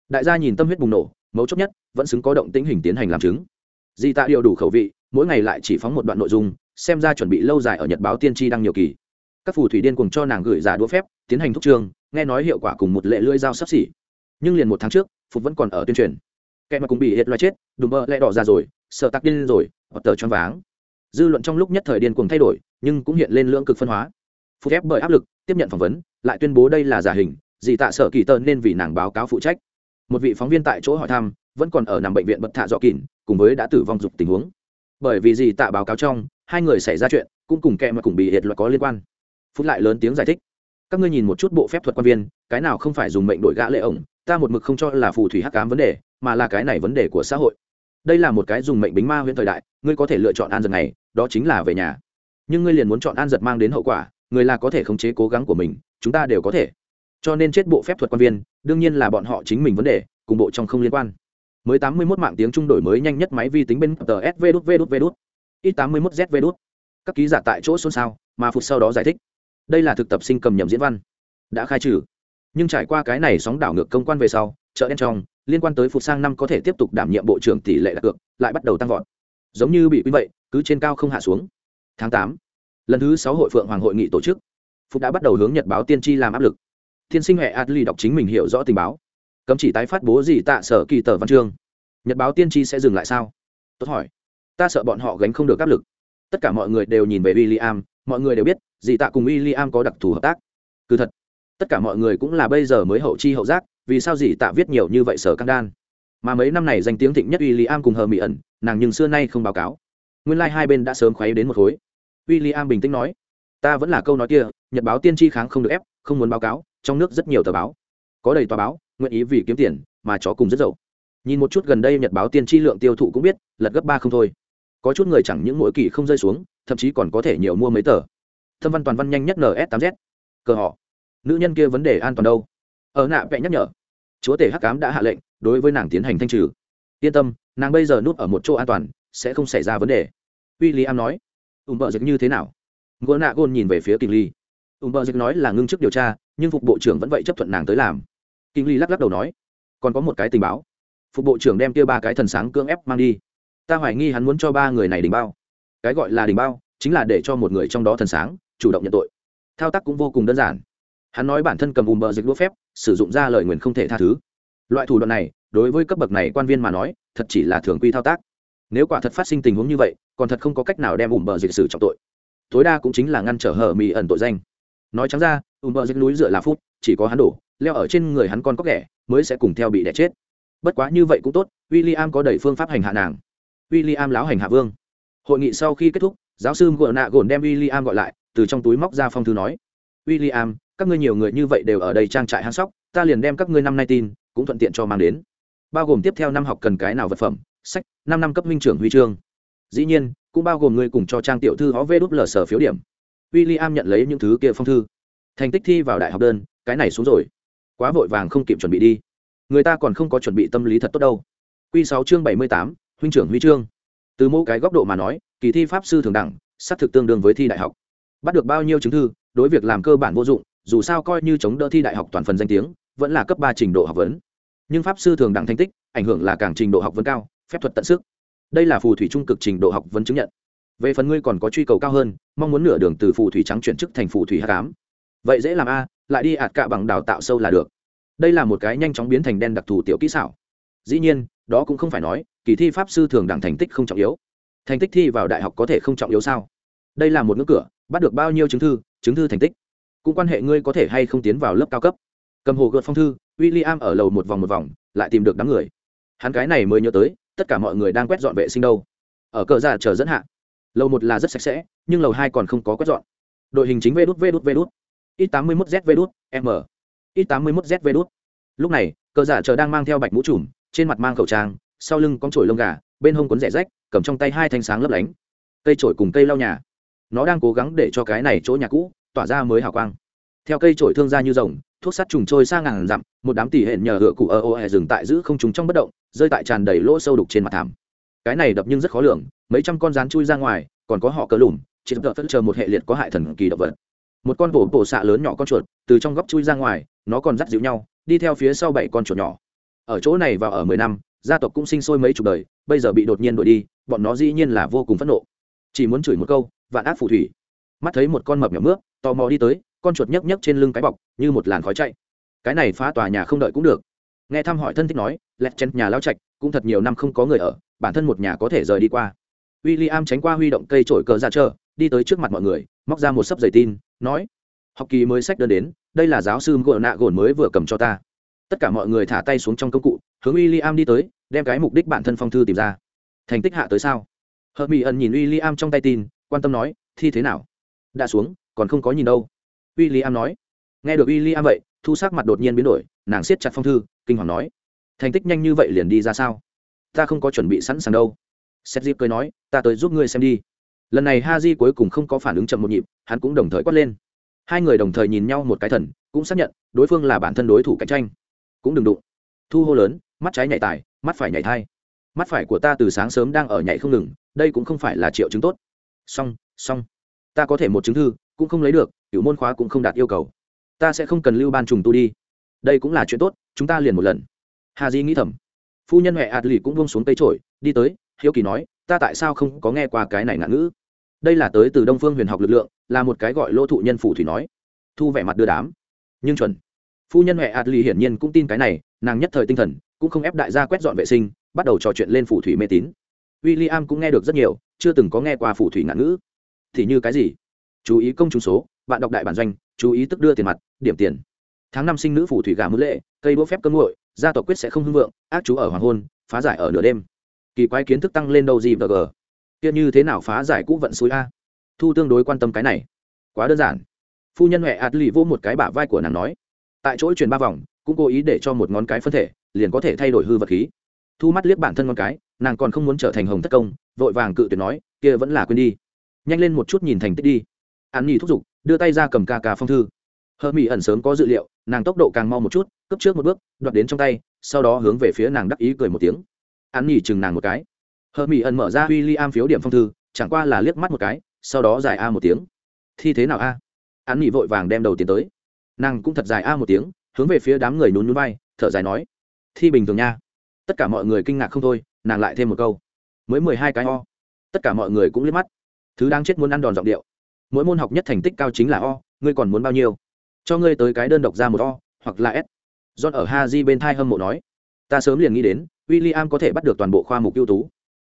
Đại gia nhìn tâm huyết bùng nổ, mấu chốt nhất, vẫn xứng có động tĩnh hình tiến hành làm chứng. Di tạ điều đủ khẩu vị, mỗi ngày lại chỉ phóng một đoạn nội dung xem ra chuẩn bị lâu dài ở nhật báo tiên tri đăng nhiều kỳ. Các phù thủy điên cùng cho nàng gửi giả đũa phép, tiến hành thúc trường, nghe nói hiệu quả cùng một lệ lưỡi dao sắp xỉ. Nhưng liền một tháng trước, phục vẫn còn ở tuyên truyền. Kẻ mà cũng bị hết loa chết, đùm bơ lẽ đỏ ra rồi, sợ tắc điên rồi, hoặc tờ choáng váng. Dư luận trong lúc nhất thời điên cuồng thay đổi, nhưng cũng hiện lên lưỡng cực phân hóa. Phục ép bởi áp lực, tiếp nhận phỏng vấn, lại tuyên bố đây là giả hình dị tạ sở kỳ tơ nên vì nàng báo cáo phụ trách. Một vị phóng viên tại chỗ hỏi thăm, vẫn còn ở nằm bệnh viện bật thạ dọ kỉn cùng với đã tử vong dục tình huống. Bởi vì gì tạ báo cáo trong hai người xảy ra chuyện, cũng cùng kẹ mà cùng bị hiệt loại có liên quan. Phút lại lớn tiếng giải thích. Các ngươi nhìn một chút bộ phép thuật quan viên, cái nào không phải dùng mệnh đổi gã lệ ổng, ta một mực không cho là phù thủy hắc ám vấn đề, mà là cái này vấn đề của xã hội. Đây là một cái dùng mệnh bính ma huyễn thời đại, ngươi có thể lựa chọn an giật này, đó chính là về nhà. Nhưng ngươi liền muốn chọn an giật mang đến hậu quả, người là có thể khống chế cố gắng của mình, chúng ta đều có thể. Cho nên chết bộ phép thuật quan viên, đương nhiên là bọn họ chính mình vấn đề, cùng bộ trong không liên quan. Mới tám mươi 81 mạng tiếng trung đổi mới nhanh nhất máy vi tính bên tờ SV đút V đút V đút ít tám mươi 81 ZV đút. Các ký giả tại chỗ xôn xao, mà phút sau đó giải thích. Đây là thực tập sinh cầm nhầm diễn văn. Đã khai trừ. Nhưng trải qua cái này sóng đảo ngược công quan về sau, chợ đen trong, liên quan tới phụt sang năm có thể tiếp tục đảm nhiệm bộ trưởng tỷ lệ đặt cược, lại bắt đầu tăng vọt. Giống như bị quy vậy, cứ trên cao không hạ xuống. Tháng tám, lần thứ sáu hội phượng hoàng hội nghị tổ chức. Phúc đã bắt đầu hướng nhật báo tiên tri làm áp lực. Thiên sinh hệ adli đọc chính mình hiểu rõ tình báo. Cấm chỉ tái phát bố gì tạ sở kỳ tờ văn chương. Nhật báo tiên tri sẽ dừng lại sao? Tốt hỏi ta sợ bọn họ gánh không được áp lực. Tất cả mọi người đều nhìn về w i l l i am mọi người đều biết, dì tạ cùng w i l l i am có đặc thù hợp tác. Cứ thật, tất cả mọi người cũng là bây giờ mới hậu chi hậu giác, vì sao dì tạ viết nhiều như vậy sở căng đan? Mà mấy năm này danh tiếng thịnh nhất w i l l i am cùng hờ mỹ ẩn, nàng nhưng xưa nay không báo cáo. Nguyên lai、like、hai bên đã sớm khoáy đến một khối. W i l l i am bình tĩnh nói, ta vẫn là câu nói kia, nhật báo tiên tri kháng không được ép, không muốn báo cáo, trong nước rất nhiều tờ báo. Có đầy tòa báo, nguyện ý vì kiếm tiền, mà chó cùng rất dậu. Nhìn một chút gần đây nhật báo tiên tri lượng tiêu thụ cũng biết, lật gấp ba không thôi có chút người chẳng những mỗi kỳ không rơi xuống, thậm chí còn có thể nhiều mua mấy tờ. Thâm văn toàn văn nhanh nhất ns 8 z. Cờ họ. Nữ nhân kia vấn đề an toàn đâu? Ở nạ vẽ nhắc nhở. Chúa tể hắc cám đã hạ lệnh, đối với nàng tiến hành thanh trừ. Yên tâm, nàng bây giờ núp ở một chỗ an toàn, sẽ không xảy ra vấn đề. W i l l i am nói. Ùm bợ dịch như thế nào? Gỗ nạ gôn nhìn về phía kinh ly. Ùm bợ dịch nói là ngưng chức điều tra, nhưng phục bộ trưởng vẫn vậy chấp thuận nàng tới làm. Kinh ly lắc lắc đầu nói. Còn có một cái tình báo. Phục bộ trưởng đem kia ba cái thần sáng cưỡng ép mang đi ta hoài nghi hắn muốn cho ba người này đình bao. Cái gọi là đình bao, chính là để cho một người trong đó thần sáng, chủ động nhận tội. Thao tác cũng vô cùng đơn giản. Hắn nói bản thân cầm ùm bờ dịch đũa phép, sử dụng ra lời nguyền không thể tha thứ. Loại thủ đoạn này, đối với cấp bậc này quan viên mà nói, thật chỉ là thường quy thao tác. Nếu quả thật phát sinh tình huống như vậy, còn thật không có cách nào đem ùm bờ dịch xử trọng tội. Tối đa cũng chính là ngăn trở hở mì ẩn tội danh. Nói trắng ra ùm bờ dịch núi dựa là phút chỉ có hắn đổ, leo ở trên người hắn con có kẻ, mới sẽ cùng theo bị đẻ chết. Bất quá như vậy cũng tốt w i l l i am có đẩy phương pháp hành hạ nàng w i l l i am láo hành hạ vương. Hội nghị sau khi kết thúc, giáo sư gợ nạ gồn đem w i l l i am gọi lại, từ trong túi móc ra phong thư nói w i l l i am các ngươi nhiều người như vậy đều ở đây trang trại hang sóc, ta liền đem các ngươi năm nay tin, cũng thuận tiện cho mang đến. Bao gồm tiếp theo năm học cần cái nào vật phẩm, sách, năm năm cấp huynh trưởng huy chương. Dĩ nhiên, cũng bao gồm ngươi cùng cho trang tiểu thư họ vê đúp lờ sở phiếu điểm. W i l l i am nhận lấy những thứ kia phong thư. Thành tích thi vào đại học đơn, cái này xuống rồi. Quá vội vàng không kịp chuẩn bị đi. Người ta còn không có chuẩn bị tâm lý thật tốt đâu. Q sáu chương bảy mươi tám huynh trưởng huy chương từ mỗi cái góc độ mà nói, kỳ thi pháp sư thường đẳng, xác thực tương đương với thi đại học. Bắt được bao nhiêu chứng thư, đối việc làm cơ bản vô dụng, dù sao coi như chống đỡ thi đại học toàn phần danh tiếng, vẫn là cấp ba trình độ học vấn. Nhưng pháp sư thường đẳng thành tích, ảnh hưởng là càng trình độ học vấn cao, phép thuật tận sức. Đây là phù thủy trung cực trình độ học vấn chứng nhận. Về phần ngươi còn có truy cầu cao hơn, mong muốn nửa đường từ phù thủy trắng chuyển chức thành phù thủy h tám vậy dễ làm a, lại đi ạt cạ bằng đào tạo sâu là được. Đây là một cái nhanh chóng biến thành đen đặc thù tiểu kỹ xảo. Dĩ nhiên, đó cũng không phải nói kỳ thi pháp sư thường đẳng thành tích không trọng yếu. Thành tích thi vào đại học có thể không trọng yếu sao? Đây là một ngưỡng cửa, bắt được bao nhiêu chứng thư chứng thư thành tích? Cũng quan hệ ngươi có thể hay không tiến vào lớp cao cấp. Cầm hồ gợt phong thư w i l l i am ở lầu một vòng một vòng, lại tìm được đám người. Hắn cái này mới nhớ tới, tất cả mọi người đang quét dọn vệ sinh đâu. Ở cờ giả chờ dẫn hạ. Lầu một là rất sạch sẽ, nhưng lầu hai còn không có quét dọn. Đội hình chính vê đút vê đút vê đút. Ít tám mươi mốt z, vê đút, m. Ít tám mươi mốt z, vê đút. Lúc này, cờ giả chờ đang mang theo bạch mũ trùm, trên mặt mang khẩu trang sau lưng con chổi lông gà, bên hông cuốn rẻ rách, cầm trong tay hai thanh sáng lấp lánh. Cây chổi cùng cây lau nhà. Nó đang cố gắng để cho cái này chỗ nhà cũ tỏa ra mới hào quang. Theo cây chổi thương ra như rồng, thuốc sắt trùng trôi sang ngàn dặm, một đám tỉ hển nhờ hựa cụ ơ ô hè dừng tại giữ không trùng trong bất động, rơi tại tràn đầy lỗ sâu đục trên mặt thảm. Cái này đập nhưng rất khó lường, mấy trăm con rán chui ra ngoài, còn có họ cờ lùm, chỉ đợi phân chờ một hệ liệt có hại thần kỳ động vật. Một con bổ bổ xạ lớn nhỏ con chuột, từ trong góc chui ra ngoài, nó còn dắt dịu nhau, đi theo phía sau bảy con chuột nhỏ. Ở chỗ này vào ở mười năm gia tộc cũng sinh sôi mấy chục đời, bây giờ bị đột nhiên đuổi đi, bọn nó dĩ nhiên là vô cùng phẫn nộ. Chỉ muốn chửi một câu, vạn ác phù thủy. Mắt thấy một con mập nhỏ mướp, tò mò đi tới, con chuột nhấc nhấc trên lưng cái bọc, như một làn khói chạy. Cái này phá tòa nhà không đợi cũng được. Nghe thăm hỏi thân thích nói, lẹt chen nhà lao trạch, cũng thật nhiều năm không có người ở, bản thân một nhà có thể rời đi qua. W i l l i am tránh qua huy động cây trổi cờ ra chờ đi tới trước mặt mọi người, móc ra một sấp giày tin, nói, học kỳ mới sách đơn đến, đây là giáo sư gỗ nạ gồn mới vừa cầm cho ta. Tất cả mọi người thả tay xuống trong công cụ, hướng w i l l i am đi tới đem cái mục đích bản thân phong thư tìm ra. Thành tích hạ tới sao? Hợp mỹ ẩn nhìn w i l l i am trong tay tin, quan tâm nói, thi thế nào? Đã xuống, còn không có nhìn đâu. W i l l i am nói. Nghe được w i l l i am vậy, thu sắc mặt đột nhiên biến đổi, nàng siết chặt phong thư, kinh hoàng nói, thành tích nhanh như vậy liền đi ra sao? Ta không có chuẩn bị sẵn sàng đâu. Seth dịp cười nói, ta tới giúp ngươi xem đi. Lần này ha di cuối cùng không có phản ứng chậm một nhịp, hắn cũng đồng thời quát lên. Hai người đồng thời nhìn nhau một cái thần, cũng xác nhận, đối phương là bản thân đối thủ cạnh tranh. Cũng đừng đụng. Thu hô lớn mắt trái nhảy tài, mắt phải nhảy thai. Mắt phải của ta từ sáng sớm đang ở nhảy không ngừng, đây cũng không phải là triệu chứng tốt. Song song ta có thể một chứng thư, cũng không lấy được cựu môn khóa cũng không đạt yêu cầu. Ta sẽ không cần lưu ban trùng tu đi. Đây cũng là chuyện tốt, chúng ta liền một lần. Hà di nghĩ thầm. Phu nhân huệ ạt lì cũng buông xuống cây trổi đi tới, hiếu kỳ nói, ta tại sao không có nghe qua cái này ngạn ngữ? Đây là tới từ đông phương huyền học lực lượng, là một cái gọi lỗ thụ nhân phủ thủy nói. Thu vẻ mặt đưa đám. Nhưng chuẩn. Phu nhân huệ ạt lì hiển nhiên cũng tin cái này, nàng nhất thời tinh thần cũng không ép đại gia quét dọn vệ sinh, bắt đầu trò chuyện lên phủ thủy mê tín. W i l l i am cũng nghe được rất nhiều, chưa từng có nghe qua phủ thủy ngạn ngữ. Thì như cái gì? Chú ý công chúng số, bạn đọc đại bản doanh, chú ý tức đưa tiền mặt, điểm tiền. Tháng năm sinh nữ phủ thủy gà mưu lệ, cây đũa phép cơm nguội, gia tộc quyết sẽ không hưng vượng, ác chú ở hoàng hôn, phá giải ở nửa đêm. Kỳ quái kiến thức tăng lên đâu gì và g kia như thế nào phá giải cũ vận suối a? Thu tương đối quan tâm cái này. Quá đơn giản. Phu nhân huệ ạt lì vô một cái bả vai của nàng nói. Tại chỗ truyền ba vòng, cũng cố ý để cho một ngón cái phân thể liền có thể thay đổi hư vật khí. Thu mắt liếc bản thân con cái, nàng còn không muốn trở thành hồng thất công, vội vàng cự tuyệt nói, kia vẫn là quên đi. Nhanh lên một chút nhìn thành tích đi. An nhi thúc giục, đưa tay ra cầm ca ca phong thư. Hơ mỹ ẩn sớm có dự liệu, nàng tốc độ càng mau một chút cấp trước một bước, đoạt đến trong tay, sau đó hướng về phía nàng đắc ý cười một tiếng. An nhi chừng nàng một cái. Hơ mỹ ẩn mở ra w i l l i am phiếu điểm phong thư, chẳng qua là liếc mắt một cái, sau đó dài a một tiếng. Thi thế nào a? An nhi vội vàng đem đầu tiến tới. Nàng cũng thật dài a một tiếng, hướng về phía đám người nhún nhún vai, thở dài nói thi bình thường nha. Tất cả mọi người kinh ngạc không thôi, nàng lại thêm một câu. Mới mười hai cái o. Tất cả mọi người cũng liếc mắt. Thứ đang chết muốn ăn đòn giọng điệu. Mỗi môn học nhất thành tích cao chính là o, ngươi còn muốn bao nhiêu? Cho ngươi tới cái đơn độc ra một o, hoặc là s. John ở ha di bên thai hâm mộ nói. Ta sớm liền nghĩ đến w i l l i am có thể bắt được toàn bộ khoa mục ưu tú.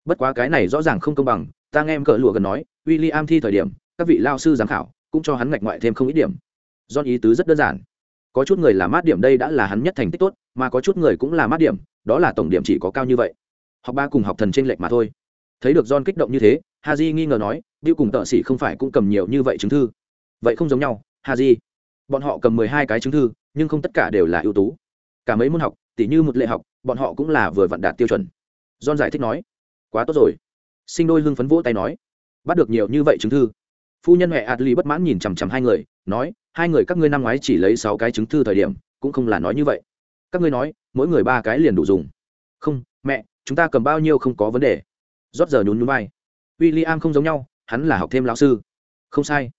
Bất quá cái này rõ ràng không công bằng, ta nghe em cỡ lụa gần nói w i l l i am thi thời điểm, các vị lao sư giám khảo, cũng cho hắn ngạch ngoại thêm không ít điểm. John ý tứ rất đơn giản có chút người là mát điểm đây đã là hắn nhất thành tích tốt, mà có chút người cũng là mát điểm, đó là tổng điểm chỉ có cao như vậy. Học ba cùng học thần trên lệch mà thôi. Thấy được john kích động như thế, haji nghi ngờ nói bill cùng tợ sĩ không phải cũng cầm nhiều như vậy chứng thư? Vậy không giống nhau, haji. Bọn họ cầm mười hai cái chứng thư, nhưng không tất cả đều là ưu tú. Cả mấy môn học, tỉ như một lệ học, bọn họ cũng là vừa vặn đạt tiêu chuẩn. John giải thích nói, quá tốt rồi. Sinh đôi hưng phấn vỗ tay nói, bắt được nhiều như vậy chứng thư. Phu nhân huệ adli bất mãn nhìn chằm chằm hai người, nói hai người các ngươi năm ngoái chỉ lấy sáu cái chứng thư thời điểm, cũng không là nói như vậy. Các ngươi nói, mỗi người ba cái liền đủ dùng. Không, mẹ, chúng ta cầm bao nhiêu không có vấn đề. Rót giờ nhún nhún vai. W i l l i am không giống nhau, hắn là học thêm lão sư. Không sai.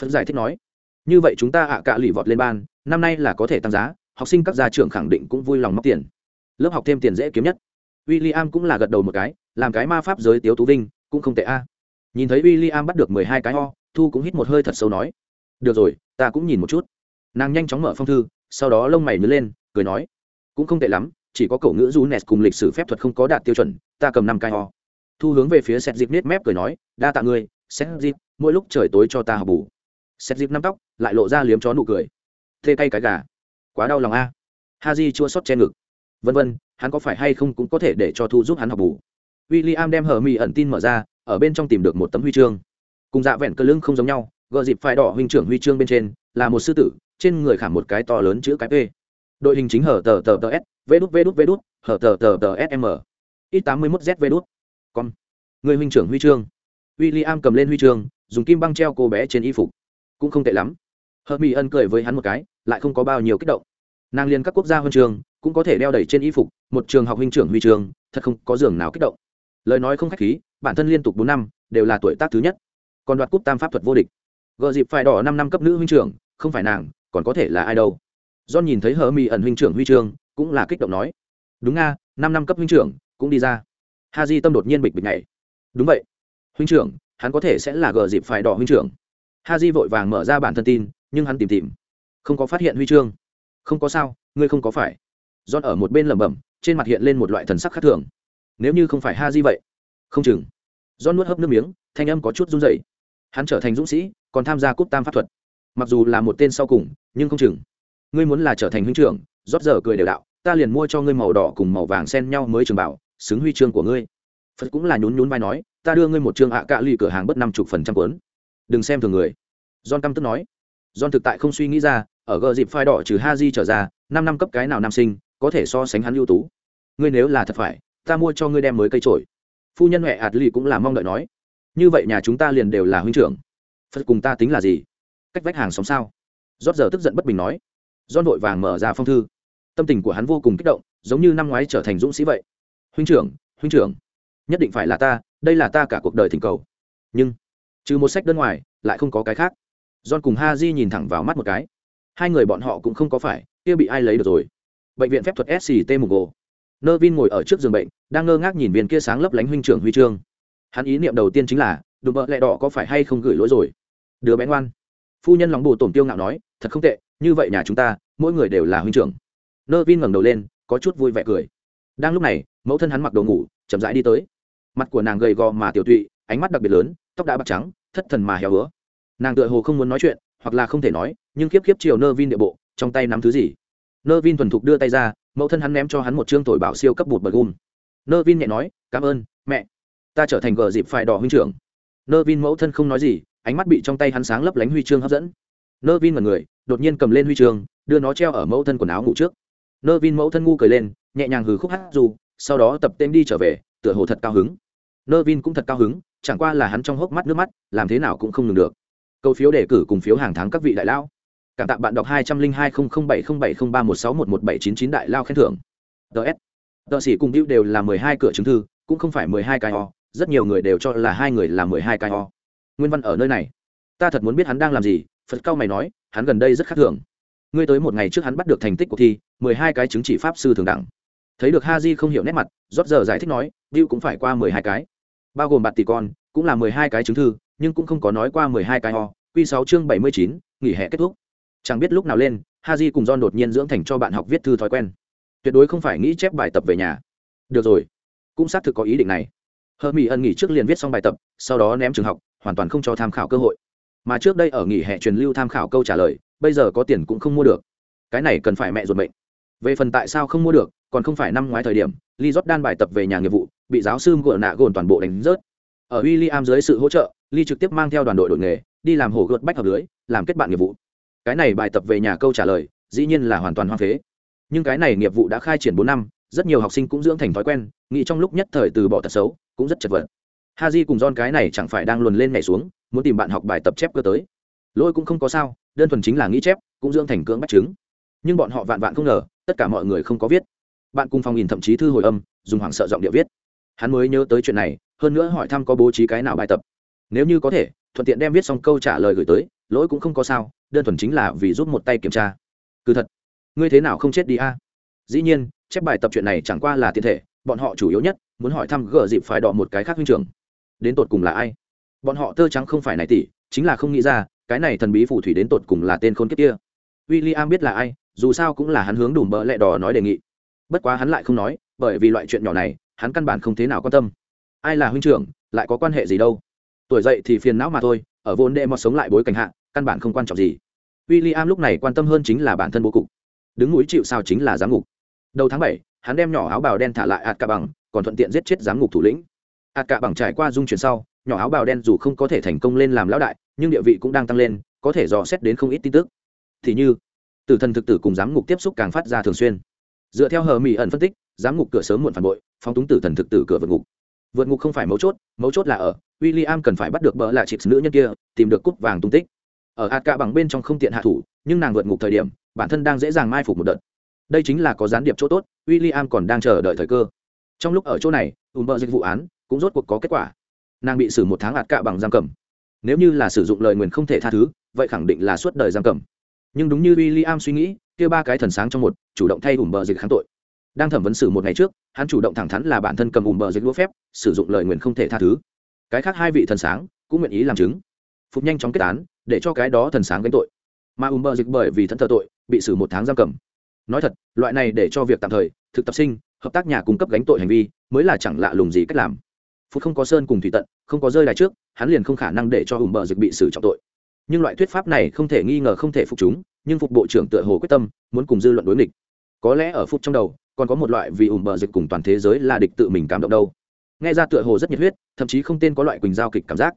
Phấn giải thích nói. Như vậy chúng ta ạ à cạ lì vọt lên ban, năm nay là có thể tăng giá, học sinh các gia trưởng khẳng định cũng vui lòng móc tiền. Lớp học thêm tiền dễ kiếm nhất. W i l l i am cũng là gật đầu một cái, làm cái ma pháp giới tiếu tú vinh, cũng không tệ a. Nhìn thấy w i l l i am bắt được mười hai cái ho, thu cũng hít một hơi thật sâu nói được rồi, ta cũng nhìn một chút. Nàng nhanh chóng mở phong thư, sau đó lông mày nhớ lên, cười nói, cũng không tệ lắm, chỉ có cậu ngữ du nes cùng lịch sử phép thuật không có đạt tiêu chuẩn, ta cầm năm cái ho. Thu hướng về phía xét dịp nết mép cười nói, đa tạ ngươi xét dịp, mỗi lúc trời tối cho ta học bù. Xét dịp năm tóc, lại lộ ra liếm chó nụ cười. Thê cay cái gà, quá đau lòng a. Ha di chua xót che ngực. Vân vân, hắn có phải hay không cũng có thể để cho thu giúp hắn học bù? W i l l i am đem hờ mỹ ẩn tin mở ra, ở bên trong tìm được một tấm huy chương. Cùng dạ vẹn cơ lưng không giống nhau gờ dịp phải đỏ huynh trưởng huy chương bên trên, là một sư tử, trên người khảm một cái to lớn chữ cái p. Đội hình chính hở tờ tờ tờ s v đút v đút v đút, hở tờ tờ tờ sm ít tám mươi mốt z v đút. Con người huynh trưởng huy chương. W i l l i am cầm lên huy chương, dùng kim băng treo cô bé trên y phục. Cũng không tệ lắm. Hờ mỹ ân cười với hắn một cái, lại không có bao nhiêu kích động. Nàng liên các quốc gia huân trường, cũng có thể đeo đẩy trên y phục, một trường học huynh trưởng huy trường thật không có giường nào kích động. Lời nói không khách khí, bản thân liên tục bốn năm, đều là tuổi tác thứ nhất. Còn đoạt cúp tam pháp thuật vô địch. Gờ dịp phải đỏ năm năm cấp nữ huynh trưởng, không phải nàng, còn có thể là ai đâu. Do nhìn thấy hờ mỹ ẩn huynh trưởng huy chương, cũng là kích động nói. Đúng nga, năm năm cấp huynh trưởng, cũng đi ra. Ha di tâm đột nhiên bịch bịch nhảy. Đúng vậy. Huynh trưởng, hắn có thể sẽ là gờ dịp phải đỏ huynh trưởng. Ha di vội vàng mở ra bản thân tin, nhưng hắn tìm tìm. Không có phát hiện huy chương. Không có sao, ngươi không có phải. John ở một bên lẩm bẩm, trên mặt hiện lên một loại thần sắc khác thường. Nếu như không phải ha di vậy, không chừng. John nuốt hấp nước miếng, thanh âm có chút run rẩy hắn trở thành dũng sĩ, còn tham gia cúp tam pháp thuật. Mặc dù là một tên sau cùng, nhưng không chừng. Ngươi muốn là trở thành huynh trưởng, rót giờ cười đều đạo, ta liền mua cho ngươi màu đỏ cùng màu vàng xen nhau mới trường bảo, xứng huy chương của ngươi. Phật cũng là nhún nhún vai nói, ta đưa ngươi một chương ạ cạ lì cửa hàng bất năm chục phần trăm cuốn. Đừng xem thường người. John căm tức nói. John thực tại không suy nghĩ ra, ở gờ dịp phai đỏ trừ ha di trở ra, năm năm cấp cái nào nam sinh, có thể so sánh hắn ưu tú. Ngươi nếu là thật phải, ta mua cho ngươi đem mới cây trổi. Phu nhân huệ hạt lì cũng là mong đợi nói như vậy nhà chúng ta liền đều là huynh trưởng. Phật cùng ta tính là gì? Cách vách hàng xóm sao? Rót giờ tức giận bất bình nói. Do Nội vàng mở ra phong thư. Tâm tình của hắn vô cùng kích động, giống như năm ngoái trở thành dũng sĩ vậy. Huynh trưởng huynh trưởng, nhất định phải là ta, đây là ta cả cuộc đời thỉnh cầu. Nhưng, trừ một sách đơn ngoài, lại không có cái khác. John cùng ha di nhìn thẳng vào mắt một cái. Hai người bọn họ cũng không có phải, kia bị ai lấy được rồi? Bệnh viện phép thuật sct mùng gồ nơ vin ngồi ở trước giường bệnh, đang ngơ ngác nhìn viên kia sáng lấp lánh huynh trưởng huy chương hắn ý niệm đầu tiên chính là, đùm bợ lẹ đỏ có phải hay không gửi lỗi rồi? Đứa bé ngoan. Phu nhân lòng bù tổn tiêu ngạo nói, thật không tệ, như vậy nhà chúng ta, mỗi người đều là huynh trưởng. Nơ vin ngẩng đầu lên, có chút vui vẻ cười. Đang lúc này, mẫu thân hắn mặc đồ ngủ, chậm rãi đi tới. Mặt của nàng gầy gò mà tiểu tụy, ánh mắt đặc biệt lớn, tóc đã bạc trắng, thất thần mà héo hứa. Nàng tựa hồ không muốn nói chuyện, hoặc là không thể nói, nhưng kiếp kiếp chiều nơ vin địa bộ, trong tay nắm thứ gì? Nơ vin thuần thục đưa tay ra, mẫu thân hắn ném cho hắn một chương thổi bảo siêu cấp bột bật gum nơ vin nhẹ nói, cảm ơn, mẹ ta trở thành gờ dịp phải đỏ huynh trưởng. Nơ vin mẫu thân không nói gì, ánh mắt bị trong tay hắn sáng lấp lánh huy chương hấp dẫn. Nơ vin mật người, đột nhiên cầm lên huy chương, đưa nó treo ở mẫu thân quần áo ngủ trước. Nơ vin mẫu thân ngu cười lên, nhẹ nhàng hừ khúc hát dù, sau đó tập tên đi trở về, tựa hồ thật cao hứng. Nơ vin cũng thật cao hứng, chẳng qua là hắn trong hốc mắt nước mắt, làm thế nào cũng không ngừng được. Câu phiếu đề cử cùng phiếu hàng tháng các vị đại lao. Cảm tạ bạn đọc hai trăm linh hai không không bảy không bảy không ba một sáu một một bảy chín chín đại lao khen thưởng. Ts tờ sĩ cùng hữu đều là mười hai cửa chứng thư, cũng không phải mười hai cái ho rất nhiều người đều cho là hai người là mười hai cái o. Nguyên văn ở nơi này. Ta thật muốn biết hắn đang làm gì, phật cao mày nói, hắn gần đây rất khác thường. Ngươi tới một ngày trước hắn bắt được thành tích cuộc thi, mười hai cái chứng chỉ pháp sư thường đẳng. Thấy được ha di không hiểu nét mặt, rót giờ giải thích nói, bill cũng phải qua mười hai cái. Bao gồm bạt tỷ con, cũng là mười hai cái chứng thư, nhưng cũng không có nói qua mười hai cái ho q sáu chương bảy mươi chín, nghỉ hè kết thúc. Chẳng biết lúc nào lên ha di cùng don đột nhiên dưỡng thành cho bạn học viết thư thói quen. Tuyệt đối không phải nghĩ chép bài tập về nhà. Được rồi. Cũng xác thực có ý định này hơ mỹ ân nghỉ trước liền viết xong bài tập, sau đó ném trường học, hoàn toàn không cho tham khảo cơ hội. Mà trước đây ở nghỉ hè truyền lưu tham khảo câu trả lời, bây giờ có tiền cũng không mua được. Cái này cần phải mẹ ruột bệnh về phần tại sao không mua được, còn không phải năm ngoái thời điểm, lee jordan bài tập về nhà nghiệp vụ, bị giáo sư gỡ nạ gồn toàn bộ đánh rớt. Ở William dưới sự hỗ trợ, lee trực tiếp mang theo đoàn đội đội nghề, đi làm hổ gợt bách hợp lưới, làm kết bạn nghiệp vụ. Cái này bài tập về nhà câu trả lời, dĩ nhiên là hoàn toàn hoang phế. Nhưng cái này nghiệp vụ đã khai triển bốn năm, rất nhiều học sinh cũng dưỡng thành thói quen, nghĩ trong lúc nhất thời từ bỏ tật xấu cũng rất chật vật. Haji cùng John cái này chẳng phải đang luồn lên nhảy xuống, muốn tìm bạn học bài tập chép cơ tới. Lôi cũng không có sao, đơn thuần chính là nghĩ chép, cũng dưỡng thành cưỡng bắt chứng. Nhưng bọn họ vạn vạn không ngờ, tất cả mọi người không có viết. Bạn cùng phòng nhìn thậm chí thư hồi âm, dùng hoảng sợ giọng điệu viết. Hắn mới nhớ tới chuyện này, hơn nữa hỏi thăm có bố trí cái nào bài tập. Nếu như có thể, thuận tiện đem viết xong câu trả lời gửi tới, lỗi cũng không có sao, đơn thuần chính là vì giúp một tay kiểm tra. Cứ thật. Ngươi thế nào không chết đi a? Dĩ nhiên, chép bài tập chuyện này chẳng qua là tiện thể bọn họ chủ yếu nhất muốn hỏi thăm gỡ dịp phải đọ một cái khác huynh trưởng. Đến tột cùng là ai? Bọn họ tơ trắng không phải này tỷ, chính là không nghĩ ra, cái này thần bí phù thủy đến tột cùng là tên khôn kiếp kia. W i l l i am biết là ai, dù sao cũng là hắn hướng đủ bỡ lẹ đỏ nói đề nghị. Bất quá hắn lại không nói, bởi vì loại chuyện nhỏ này, hắn căn bản không thế nào quan tâm. Ai là huynh trưởng, lại có quan hệ gì đâu? Tuổi dậy thì phiền não mà thôi, ở vốn đệ mọt sống lại bối cảnh hạ, căn bản không quan trọng gì. W i l l i am lúc này quan tâm hơn chính là bản thân bố cục. Đứng núi chịu sao chính là giám ngục. Đầu tháng bảy hắn đem nhỏ áo bào đen thả lại ạt cả bằng, còn thuận tiện giết chết giám ngục thủ lĩnh. Ạt cả bằng trải qua dung chuyển sau, nhỏ áo bào đen dù không có thể thành công lên làm lão đại, nhưng địa vị cũng đang tăng lên, có thể dò xét đến không ít tin tức. Thì như, tử thần thực tử cùng giám ngục tiếp xúc càng phát ra thường xuyên. Dựa theo hờ mỹ ẩn phân tích, giám ngục cửa sớm muộn phản bội, phóng túng tử thần thực tử cửa vượt ngục. Vượt ngục không phải mấu chốt mấu chốt là ở w i l l i am cần phải bắt được bỡ là chị nữ nhân kia, tìm được cúp vàng tung tích. Ở hạt cạ bằng bên trong không tiện hạ thủ, nhưng nàng vượt ngục thời điểm, bản thân đang dễ dàng mai phục một đợt. Đây chính là có gián điệp chỗ tốt w i l l i am còn đang chờ đợi thời cơ. Trong lúc ở chỗ này, ùm bợ dịch vụ án cũng rốt cuộc có kết quả. Nàng bị xử một tháng hạt cạ bằng giam cầm. Nếu như là sử dụng lời nguyền không thể tha thứ, vậy khẳng định là suốt đời giam cầm. Nhưng đúng như w i l l i am suy nghĩ, kia ba cái thần sáng trong một, chủ động thay ùm bờ dịch kháng tội. Đang thẩm vấn xử một ngày trước, hắn chủ động thẳng thắn là bản thân cầm ùm bờ dịch lúa phép, sử dụng lời nguyền không thể tha thứ. Cái khác hai vị thần sáng cũng nguyện ý làm chứng. Phục nhanh chóng kết án, để cho cái đó thần sáng gánh tội. Mà ùm bờ dịch bởi vì thân thờ tội, bị xử một tháng giam cầm nói thật, loại này để cho việc tạm thời, thực tập sinh, hợp tác nhà cung cấp gánh tội hành vi, mới là chẳng lạ lùng gì cách làm. Phút không có sơn cùng thủy tận, không có rơi đài trước, hắn liền không khả năng để cho hùng bờ dịch bị xử trọng tội. Nhưng loại thuyết pháp này không thể nghi ngờ không thể phục chúng, nhưng phục bộ trưởng tựa hồ quyết tâm, muốn cùng dư luận đối nghịch. Có lẽ ở phút trong đầu, còn có một loại vì ủng bờ dịch cùng toàn thế giới là địch tự mình cảm động đâu. Nghe ra tựa hồ rất nhiệt huyết, thậm chí không tên có loại quỳnh giao kịch cảm giác.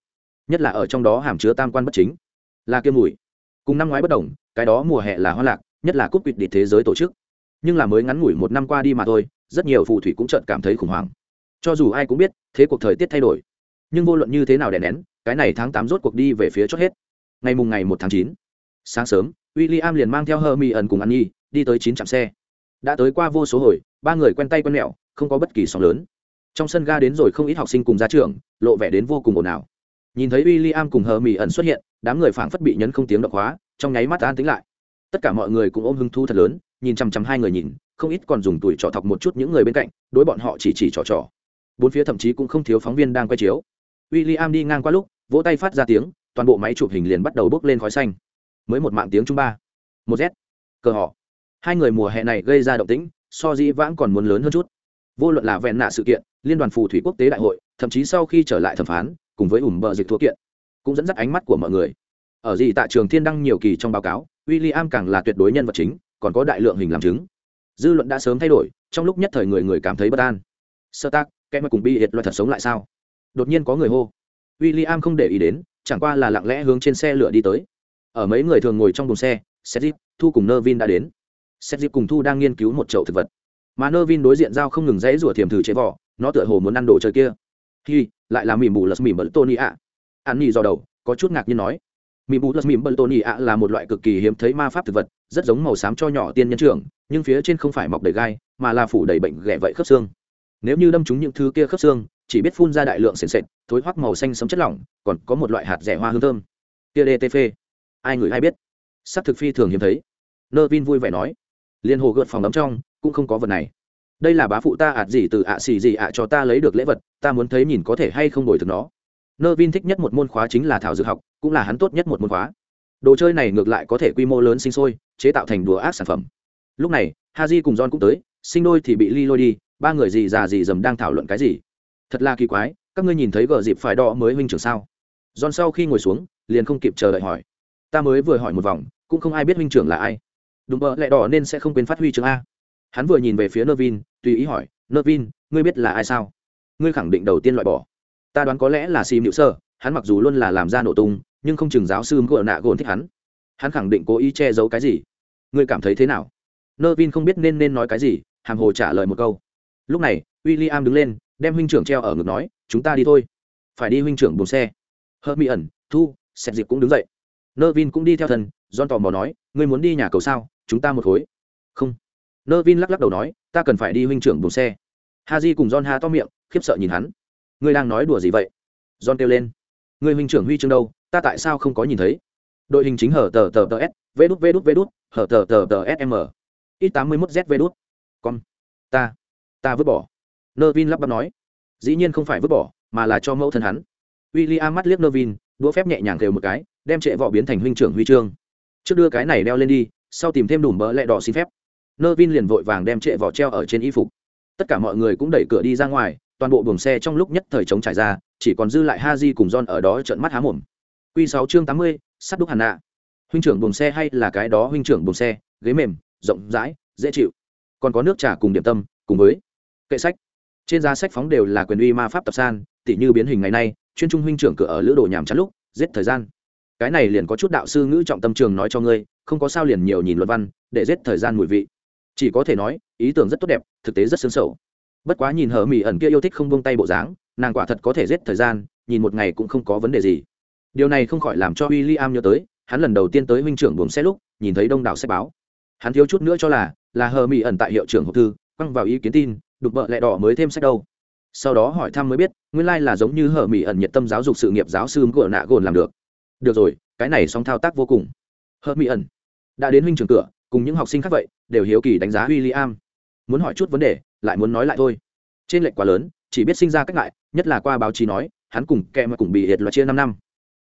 Nhất là ở trong đó hàm chứa tam quan bất chính. Là kiêm mùi. Cùng năm ngoái bất đồng, cái đó mùa hè là hoa lạc nhất là cúp quỵt địch thế giới tổ chức. Nhưng là mới ngắn ngủi một năm qua đi mà thôi, rất nhiều phù thủy cũng chợt cảm thấy khủng hoảng. Cho dù ai cũng biết, thế cuộc thời tiết thay đổi. Nhưng vô luận như thế nào đè nén, cái này tháng tám rốt cuộc đi về phía chót hết. Ngày mùng ngày một tháng chín, sáng sớm w i l l i am liền mang theo hơ mi ẩn cùng ăn nhi đi tới chín trạm xe. Đã tới qua vô số hồi, ba người quen tay quen mẹo, không có bất kỳ sóng lớn. Trong sân ga đến rồi không ít học sinh cùng ra trường lộ vẻ đến vô cùng ồn ào. Nhìn thấy w i l l i am cùng hờ mỹ ẩn xuất hiện, đám người phảng phất bị nhấn không tiếng động hóa, trong nháy mắt an tính lại tất cả mọi người cũng ôm hứng thu thật lớn, nhìn chằm chằm hai người nhìn, không ít còn dùng tuổi trọ thọc một chút những người bên cạnh, đối bọn họ chỉ chỉ trò trò. Bốn phía thậm chí cũng không thiếu phóng viên đang quay chiếu. W i l l i am đi ngang qua lúc, vỗ tay phát ra tiếng, toàn bộ máy chụp hình liền bắt đầu bốc lên khói xanh. Mới một mạng tiếng trung ba. Một z. Cờ họ. Hai người mùa hè này gây ra động tĩnh, so dĩ vãng còn muốn lớn hơn chút. Vô luận là vẹn nạ sự kiện, liên đoàn phù thủy quốc tế đại hội, thậm chí sau khi trở lại thẩm phán, cùng với ủng bờ dịch thua kiện, cũng dẫn dắt ánh mắt của mọi người. Ở gì tại trường thiên đăng nhiều kỳ trong báo cáo w i l l i am càng là tuyệt đối nhân vật chính, còn có đại lượng hình làm chứng. Dư luận đã sớm thay đổi, trong lúc nhất thời người người cảm thấy bất an. Sơ tác, kẻ mà cùng bi hiệt loại thật sống lại sao? Đột nhiên có người hô. W i l l i am không để ý đến, chẳng qua là lặng lẽ hướng trên xe lửa đi tới. Ở mấy người thường ngồi trong buồng xe seth thu cùng nơ vin đã đến. Xét cùng thu đang nghiên cứu một chậu thực vật. Mà nơ vin đối diện dao không ngừng dãy rủa thiềm thử chế vỏ, nó tựa hồ muốn ăn đồ chơi kia. Hi, lại là mỉm bù lật mỉm bẩn tony ạ. Ăn nhì do đầu, có chút ngạc nhiên nói mìm bù lật mìm bờ tony ạ là một loại cực kỳ hiếm thấy ma pháp thực vật, rất giống màu xám cho nhỏ tiên nhân trưởng, nhưng phía trên không phải mọc đầy gai, mà là phủ đầy bệnh ghẻ vậy khớp xương. Nếu như đâm trúng những thứ kia khớp xương, chỉ biết phun ra đại lượng sền sệt, thối hoắc màu xanh sống chất lỏng, còn có một loại hạt rẻ hoa hương thơm. Kia dtp ai người ai biết? Sắc thực phi thường hiếm thấy. Nơ vin vui vẻ nói. Liên hồ gợt phòng ấm trong, cũng không có vật này. Đây là bá phụ ta ạt gì từ ạ xì gì ạ cho ta lấy được lễ vật, ta muốn thấy nhìn có thể hay không đổi thực nó nơ vin thích nhất một môn khóa chính là thảo dược học, cũng là hắn tốt nhất một môn khóa. Đồ chơi này ngược lại có thể quy mô lớn sinh sôi, chế tạo thành đùa ác sản phẩm. Lúc này, haji cùng john cũng tới, sinh đôi thì bị ly lôi đi, ba người gì già gì dầm đang thảo luận cái gì? Thật là kỳ quái, các ngươi nhìn thấy gờ dịp phải đỏ mới huynh trưởng sao? John sau khi ngồi xuống, liền không kịp chờ đợi hỏi. Ta mới vừa hỏi một vòng, cũng không ai biết huynh trưởng là ai. Đúng bợ lẹ đỏ nên sẽ không quên phát huy trường a. Hắn vừa nhìn về phía nơ vin tùy ý hỏi nơ vin ngươi biết là ai sao? Ngươi khẳng định đầu tiên loại bỏ ta đoán có lẽ là sim hữu sơ, hắn mặc dù luôn là làm ra nổ tung, nhưng không chừng giáo sư ngựa nạ gồn thích hắn. Hắn khẳng định cố ý che giấu cái gì? Ngươi cảm thấy thế nào? Nơ vin không biết nên nên nói cái gì hàm hồ trả lời một câu. Lúc này w i l l i am đứng lên, đem huynh trưởng treo ở ngực nói, chúng ta đi thôi. Phải đi huynh trưởng buồng xe. Hơ mỹ ẩn thu xét dịp cũng đứng dậy. Nơ vin cũng đi theo thần don tò mò nói, ngươi muốn đi nhà cầu sao? Chúng ta một khối. Không. Nơ vin lắc lắc đầu nói, ta cần phải đi huynh trưởng buồng xe. Ha j cùng don ha to miệng, khiếp sợ nhìn hắn ngươi đang nói đùa gì vậy? John kêu lên. Người huynh trưởng huy chương đâu? Ta tại sao không có nhìn thấy? Đội hình chính hở tờ tờ tờ s, vê đút vê đút vê đút, hở tờ tờ tờ sm ít tám mươi mốt z vê đút. Con ta ta vứt bỏ. Nơ vin lắp bắp nói. Dĩ nhiên không phải vứt bỏ, mà là cho mẫu thân hắn. W i l l i am mắt liếc nơ vin đũa phép nhẹ nhàng kêu một cái, đem trệ vọ biến thành huynh trưởng huy chương. Trước đưa cái này đeo lên đi, sau tìm thêm đủ mỡ lẹ đỏ xin phép. Nơ vin liền vội vàng đem trệ vỏ treo ở trên y phục. Tất cả mọi người cũng đẩy cửa đi ra ngoài toàn bộ buồng xe trong lúc nhất thời chống trải ra, chỉ còn dư lại ha di cùng john ở đó trợn mắt há mồm. Q sáu chương tám mươi sắt đúc hàn nạ. Huynh trưởng buồng xe hay là cái đó huynh trưởng buồng xe, ghế mềm, rộng rãi, dễ chịu. Còn có nước trà cùng điểm tâm, cùng với kệ sách. Trên giá sách phóng đều là quyền uy ma pháp tập san, tỉ như biến hình ngày nay, chuyên trung huynh trưởng cửa ở lữ đồ nhàm chán lúc, giết thời gian. Cái này liền có chút đạo sư ngữ trọng tâm trường nói cho ngươi, không có sao liền nhiều nhìn luật văn, để giết thời gian mùi vị. Chỉ có thể nói, ý tưởng rất tốt đẹp, thực tế rất xương sầu bất quá nhìn hờ mỹ ẩn kia yêu thích không buông tay bộ dáng, nàng quả thật có thể giết thời gian, nhìn một ngày cũng không có vấn đề gì. Điều này không khỏi làm cho w i l l i am nhớ tới, hắn lần đầu tiên tới huynh trưởng buồng xe lúc, nhìn thấy đông đảo sách báo. Hắn thiếu chút nữa cho là là hờ mỹ ẩn tại hiệu trưởng hộp thư, quăng vào ý kiến tin, đục bợ lẹ đỏ mới thêm sách đâu. Sau đó hỏi thăm mới biết, nguyên lai là giống như hờ mỹ ẩn nhiệt tâm giáo dục sự nghiệp giáo sư của nạ gồn làm được. Được rồi, cái này song thao tác vô cùng. Hờ mỹ ẩn, đã đến huynh trường cửa, cùng những học sinh khác vậy, đều hiếu kỳ đánh giá w i l l i am muốn hỏi chút vấn đề lại muốn nói lại thôi. Trên lệnh quá lớn, chỉ biết sinh ra cách ngại, nhất là qua báo chí nói, hắn cùng kẹ mà cùng bị hiệt loại chia năm năm.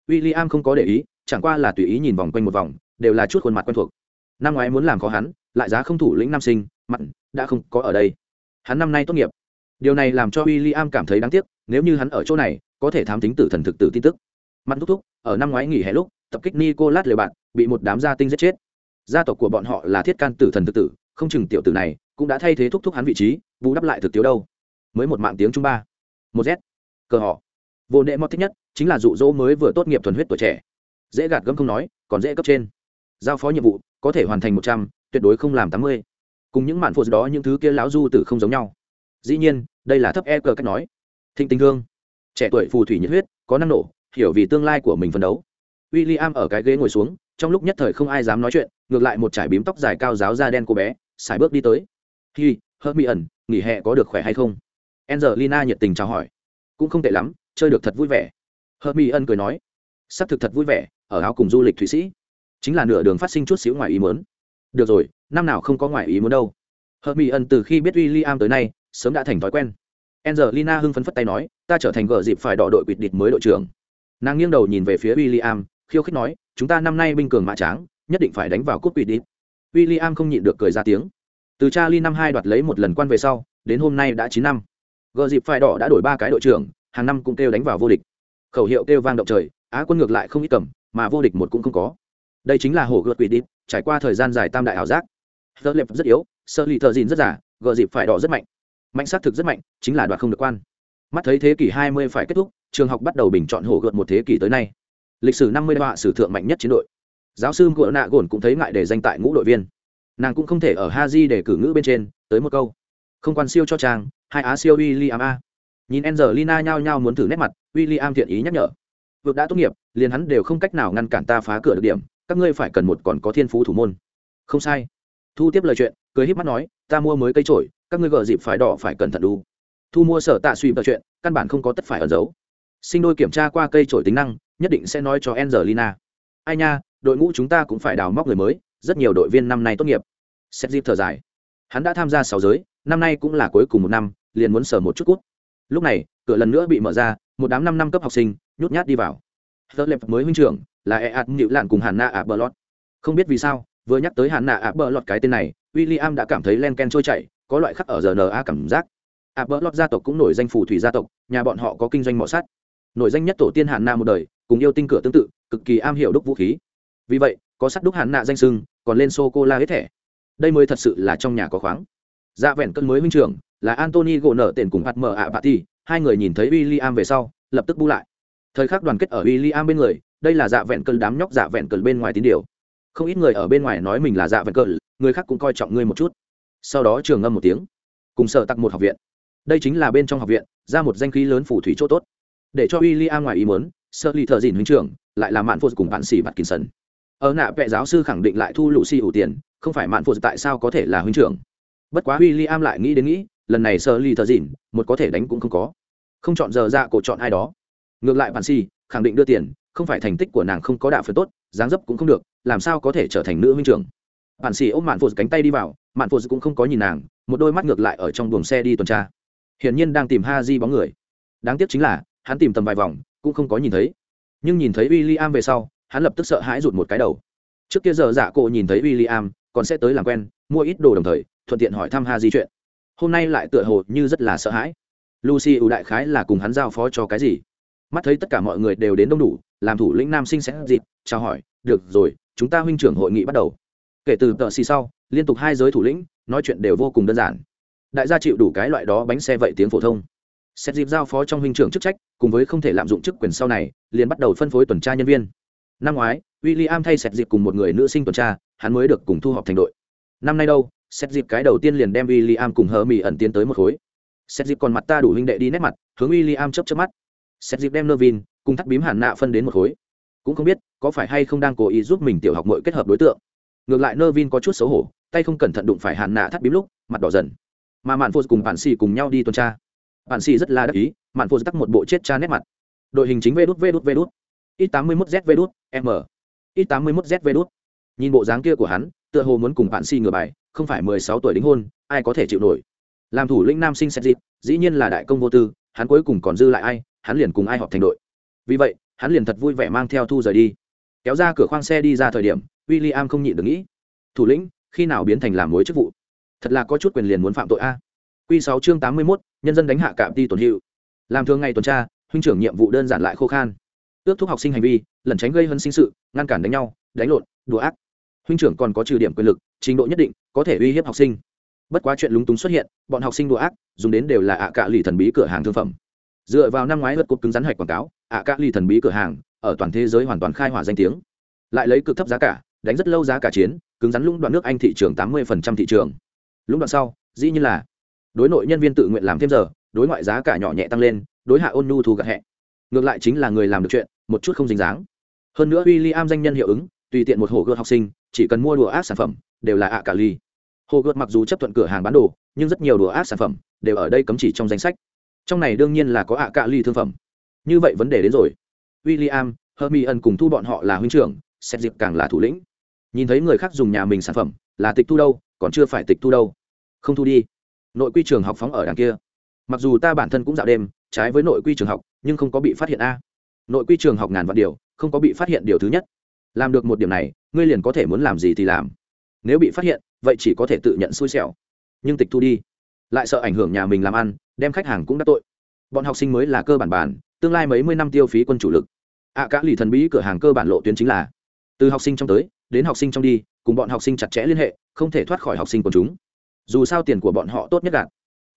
W i l l i am không có để ý, chẳng qua là tùy ý nhìn vòng quanh một vòng, đều là chút khuôn mặt quen thuộc. Năm ngoái muốn làm khó hắn, lại giá không thủ lĩnh nam sinh mặn đã không có ở đây. Hắn năm nay tốt nghiệp. Điều này làm cho w i l l i am cảm thấy đáng tiếc, nếu như hắn ở chỗ này, có thể thám tính tử thần thực tử tin tức. Mặt thúc thúc, ở năm ngoái nghỉ hè lúc, tập kích nicolas lều bạn bị một đám gia tinh giết chết. Gia tộc của bọn họ là thiết can tử thần thực tử, không chừng tiểu tử này cũng đã thay thế thúc thúc hắn vị trí, bù đắp lại thực tiếu đâu. Mới một mạng tiếng trung ba. Một z. Cờ họ. Vô nệ mọt thích nhất chính là dụ dỗ mới vừa tốt nghiệp thuần huyết tuổi trẻ. Dễ gạt gấm không nói, còn dễ cấp trên. Giao phó nhiệm vụ, có thể hoàn thành một trăm, tuyệt đối không làm tám mươi. Cùng những mạn phụ đó những thứ kia lão du tử không giống nhau. Dĩ nhiên, đây là thấp e cờ cách nói. Thịnh tình thương. Trẻ tuổi phù thủy nhiệt huyết, có năng nổ, hiểu vì tương lai của mình phấn đấu. W i l l i am ở cái ghế ngồi xuống, trong lúc nhất thời không ai dám nói chuyện, ngược lại một trải bím tóc dài cao giáo da đen cô bé xài bước đi tới hi, hớt mỹ ẩn, nghỉ hè có được khỏe hay không? Angelina nhiệt tình chào hỏi. Cũng không tệ lắm, chơi được thật vui vẻ. Hớt mỹ ẩn cười nói. S ắ c thực thật vui vẻ, ở áo cùng du lịch thụy sĩ. Chính là nửa đường phát sinh chút xíu ngoài ý mớn được rồi, năm nào không có ngoài ý muốn đâu. Hớt mỹ ẩn từ khi biết w i l l i am tới nay, sớm đã thành thói quen. Angelina hưng phấn phất tay nói, ta trở thành gờ dịp phải đỏ đội quỵt địch mới đội trưởng. Nàng nghiêng đầu nhìn về phía w i l l i am khiêu khích nói, chúng ta năm nay binh cường mã tráng, nhất định phải đánh vào cúp quỵt địch. W i l l i am không nhịn được cười ra tiếng từ cha ly năm hai đoạt lấy một lần quan về sau, đến hôm nay đã chín năm. Gờ dịp phải đỏ đã đổi ba cái đội trưởng, hàng năm cũng kêu đánh vào vô địch. Khẩu hiệu kêu vang động trời, á quân ngược lại không ít cầm, mà vô địch một cũng không có. Đây chính là hổ gợt quỷ đít, trải qua thời gian dài tam đại ảo giác. Thợ lệp rất yếu, sơ lì thợ dìn rất giả gờ dịp phải đỏ rất mạnh. Mạnh xác thực rất mạnh, chính là đoạt không được quan. Mắt thấy thế kỷ 20 phải kết thúc, trường học bắt đầu bình chọn hổ gợt một thế kỷ tới nay. Lịch sử 50 họa sử thượng mạnh nhất chiến đội. Giáo sư ngựa nạ gồn cũng thấy ngại để danh tại ngũ đội viên nàng cũng không thể ở ha di để cử ngữ bên trên, tới một câu. Không quan siêu cho chàng, hai á siêu w i l l i am a. Nhìn angelina nhao nhao muốn thử nét mặt w i l l i am thiện ý nhắc nhở. Vượt đã tốt nghiệp, liền hắn đều không cách nào ngăn cản ta phá cửa được điểm, các ngươi phải cần một còn có thiên phú thủ môn. Không sai. Thu tiếp lời chuyện, cười híp mắt nói, ta mua mới cây trổi các ngươi gỡ dịp phải đỏ phải cẩn thận đu. Thu mua sở tạ suy tờ chuyện, căn bản không có tất phải ẩn giấu. Sinh đôi kiểm tra qua cây trổi tính năng, nhất định sẽ nói cho angelina. Ai nha, đội ngũ chúng ta cũng phải đào móc người mới, rất nhiều đội viên năm nay tốt nghiệp xét dịp thở dài. Hắn đã tham gia sáu giới, năm nay cũng là cuối cùng một năm, liền muốn sở một chút cút. Lúc này, cửa lần nữa bị mở ra, một đám năm năm cấp học sinh, nhút nhát đi vào. Giờ lệp mới huynh trưởng, là e ạt nhịu lạn cùng hàn Nạ ạ bờ Lót. không biết vì sao, vừa nhắc tới hàn Nạ ạ bờ Lót cái tên này w i l l i am đã cảm thấy len ken trôi chảy, có loại khắc ở rna cảm giác. Ạ bờ Lót gia tộc cũng nổi danh phù thủy gia tộc, nhà bọn họ có kinh doanh mỏ sắt. Nổi danh nhất tổ tiên hàn Nạ một đời, cùng yêu tinh cửa tương tự, cực kỳ am hiểu đúc vũ khí. Vì vậy, có sắt đúc hàn nạ danh sưng còn lên sô cô la hết thẻ đây mới thật sự là trong nhà có khoáng. Dạ vẹn cân mới huynh trưởng, là antony gỗ nở tiền cùng hạt mở ạ bà ti hai người nhìn thấy w i l l i am về sau, lập tức bu lại. Thời khắc đoàn kết ở w i l l i am bên người, đây là dạ vẹn cân đám nhóc dạ vẹn cân bên ngoài tín điều. Không ít người ở bên ngoài nói mình là dạ vẹn cân, người khác cũng coi trọng ngươi một chút. Sau đó trường ngâm một tiếng, cùng sở tặc một học viện. Đây chính là bên trong học viện, ra một danh khí lớn phủ thủy chỗ tốt. Để cho w i l l i am ngoài ý muốn sợ ly thợ dìn huynh trưởng, lại là mạn phô cùng bạn xỉ bạt kín sân. Ở nạ vệ giáo sư khẳng định lại thu lụ xì ủ tiền không phải mạn phụ tại sao có thể là huynh trưởng? Bất quá w i l l i am lại nghĩ đến nghĩ, lần này sơ ly thợ dìn một có thể đánh cũng không có. Không chọn giờ ra cổ chọn ai đó. Ngược lại bạn si khẳng định đưa tiền, không phải thành tích của nàng không có đạo phần tốt, dáng dấp cũng không được, làm sao có thể trở thành nữ huynh trưởng? Bạn si ôm mạn phụ cánh tay đi vào, mạn phụ cũng không có nhìn nàng, một đôi mắt ngược lại ở trong buồng xe đi tuần tra. Hiển nhiên đang tìm ha di bóng người. Đáng tiếc chính là, hắn tìm tầm vài vòng, cũng không có nhìn thấy. Nhưng nhìn thấy w i l l i am về sau, hắn lập tức sợ hãi rụt một cái đầu. Trước kia giờ dạ cổ nhìn thấy w i l l i am còn sẽ tới làm quen, mua ít đồ đồng thời, thuận tiện hỏi thăm ha di chuyện. Hôm nay lại tựa hồ như rất là sợ hãi. Lucy ưu đại khái là cùng hắn giao phó cho cái gì? Mắt thấy tất cả mọi người đều đến đông đủ, làm thủ lĩnh nam sinh sẽ dịp, chào hỏi, được rồi, chúng ta huynh trưởng hội nghị bắt đầu. Kể từ tợ xì sau, liên tục hai giới thủ lĩnh, nói chuyện đều vô cùng đơn giản. Đại gia chịu đủ cái loại đó bánh xe vậy tiếng phổ thông. Xét dịp giao phó trong huynh trưởng chức trách, cùng với không thể lạm dụng chức quyền sau này, liền bắt đầu phân phối tuần tra nhân viên. Năm ngoái w i l l i am thay xét dịp cùng một người nữ sinh tuần tra hắn mới được cùng thu họp thành đội. Năm nay đâu, xét dịp cái đầu tiên liền đem w i l l i am cùng hờ mỹ ẩn tiến tới một khối. Xét dịp còn mặt ta đủ huynh đệ đi nét mặt, hướng w i l l i am chấp chấp mắt. Xét dịp đem nơ vin cùng thắt bím hàn nạ phân đến một khối. Cũng không biết, có phải hay không đang cố ý giúp mình tiểu học muội kết hợp đối tượng. Ngược lại nơ vin có chút xấu hổ, tay không cẩn thận đụng phải hàn nạ thắt bím lúc, mặt đỏ dần. Mà mạn phô cùng bạn xì cùng nhau đi tuần tra. Bạn xì rất là đắc ý, mạn phô tắt một bộ chết cha nét mặt. Đội hình chính vê đút vê đút vê đút. Ít tám mươi mốt z vê đút, m. Ít tám mươi mốt z vê đút nhìn bộ dáng kia của hắn, tựa hồ muốn cùng bạn si ngừa bài, không phải mười sáu tuổi đính hôn, ai có thể chịu nổi? Làm thủ lĩnh nam sinh xét dịp, dĩ nhiên là đại công vô tư, hắn cuối cùng còn dư lại ai, hắn liền cùng ai họp thành đội. Vì vậy, hắn liền thật vui vẻ mang theo thu rời đi. Kéo ra cửa khoang xe đi ra thời điểm w i l l i am không nhịn được nghĩ, thủ lĩnh, khi nào biến thành làm mối chức vụ? Thật là có chút quyền liền muốn phạm tội a. Q sáu chương tám mươi mốt, nhân dân đánh hạ cạm ti tổn hiệu làm thường ngày tuần tra, huynh trưởng nhiệm vụ đơn giản lại khô khan. Ước thúc học sinh hành vi, lẩn tránh gây hấn sinh sự, ngăn cản đánh nhau, đánh lộn, đùa ác huynh trưởng còn có trừ điểm quyền lực, trình độ nhất định, có thể uy hiếp học sinh. Bất quá chuyện lúng túng xuất hiện, bọn học sinh đùa ác, dùng đến đều là ạ cạ lì thần bí cửa hàng thương phẩm. Dựa vào năm ngoái lượt cột cứng rắn hạch quảng cáo, ạ cạ lì thần bí cửa hàng, ở toàn thế giới hoàn toàn khai hỏa danh tiếng. Lại lấy cực thấp giá cả, đánh rất lâu giá cả chiến, cứng rắn lũng đoạn nước anh thị trường tám mươi thị trường. Lũng đoạn sau, dĩ như là, đối nội nhân viên tự nguyện làm thêm giờ, đối ngoại giá cả nhỏ nhẹ tăng lên, đối hạ ôn nhu thu gặt hẹ. Ngược lại chính là người làm được chuyện, một chút không dính dáng. Hơn nữa w i l l i am danh nhân hiệu ứng tùy tiện một hồ gợt học sinh, chỉ cần mua đùa ác sản phẩm, đều là ạ cả ly. Hồ gợt mặc dù chấp thuận cửa hàng bán đồ, nhưng rất nhiều đùa ác sản phẩm đều ở đây cấm chỉ trong danh sách. Trong này đương nhiên là có ạ cả ly thương phẩm. Như vậy vấn đề đến rồi. W i l l i am hermione cùng thu bọn họ là huynh trưởng xét dịp càng là thủ lĩnh. Nhìn thấy người khác dùng nhà mình sản phẩm, là tịch thu đâu, còn chưa phải tịch thu đâu. Không thu đi. Nội quy trường học phóng ở đằng kia. Mặc dù ta bản thân cũng dạo đêm, trái với nội quy trường học, nhưng không có bị phát hiện a. Nội quy trường học ngàn vạn điều, không có bị phát hiện điều thứ nhất làm được một điểm này ngươi liền có thể muốn làm gì thì làm. Nếu bị phát hiện vậy chỉ có thể tự nhận xui xẻo. Nhưng tịch thu đi. Lại sợ ảnh hưởng nhà mình làm ăn đem khách hàng cũng đã tội. Bọn học sinh mới là cơ bản bản tương lai mấy mươi năm tiêu phí quân chủ lực. Ạ à, cả lì thần bí cửa hàng cơ bản lộ tuyến chính là từ học sinh trong tới đến học sinh trong đi cùng bọn học sinh chặt chẽ liên hệ không thể thoát khỏi học sinh của chúng. Dù sao tiền của bọn họ tốt nhất gạt.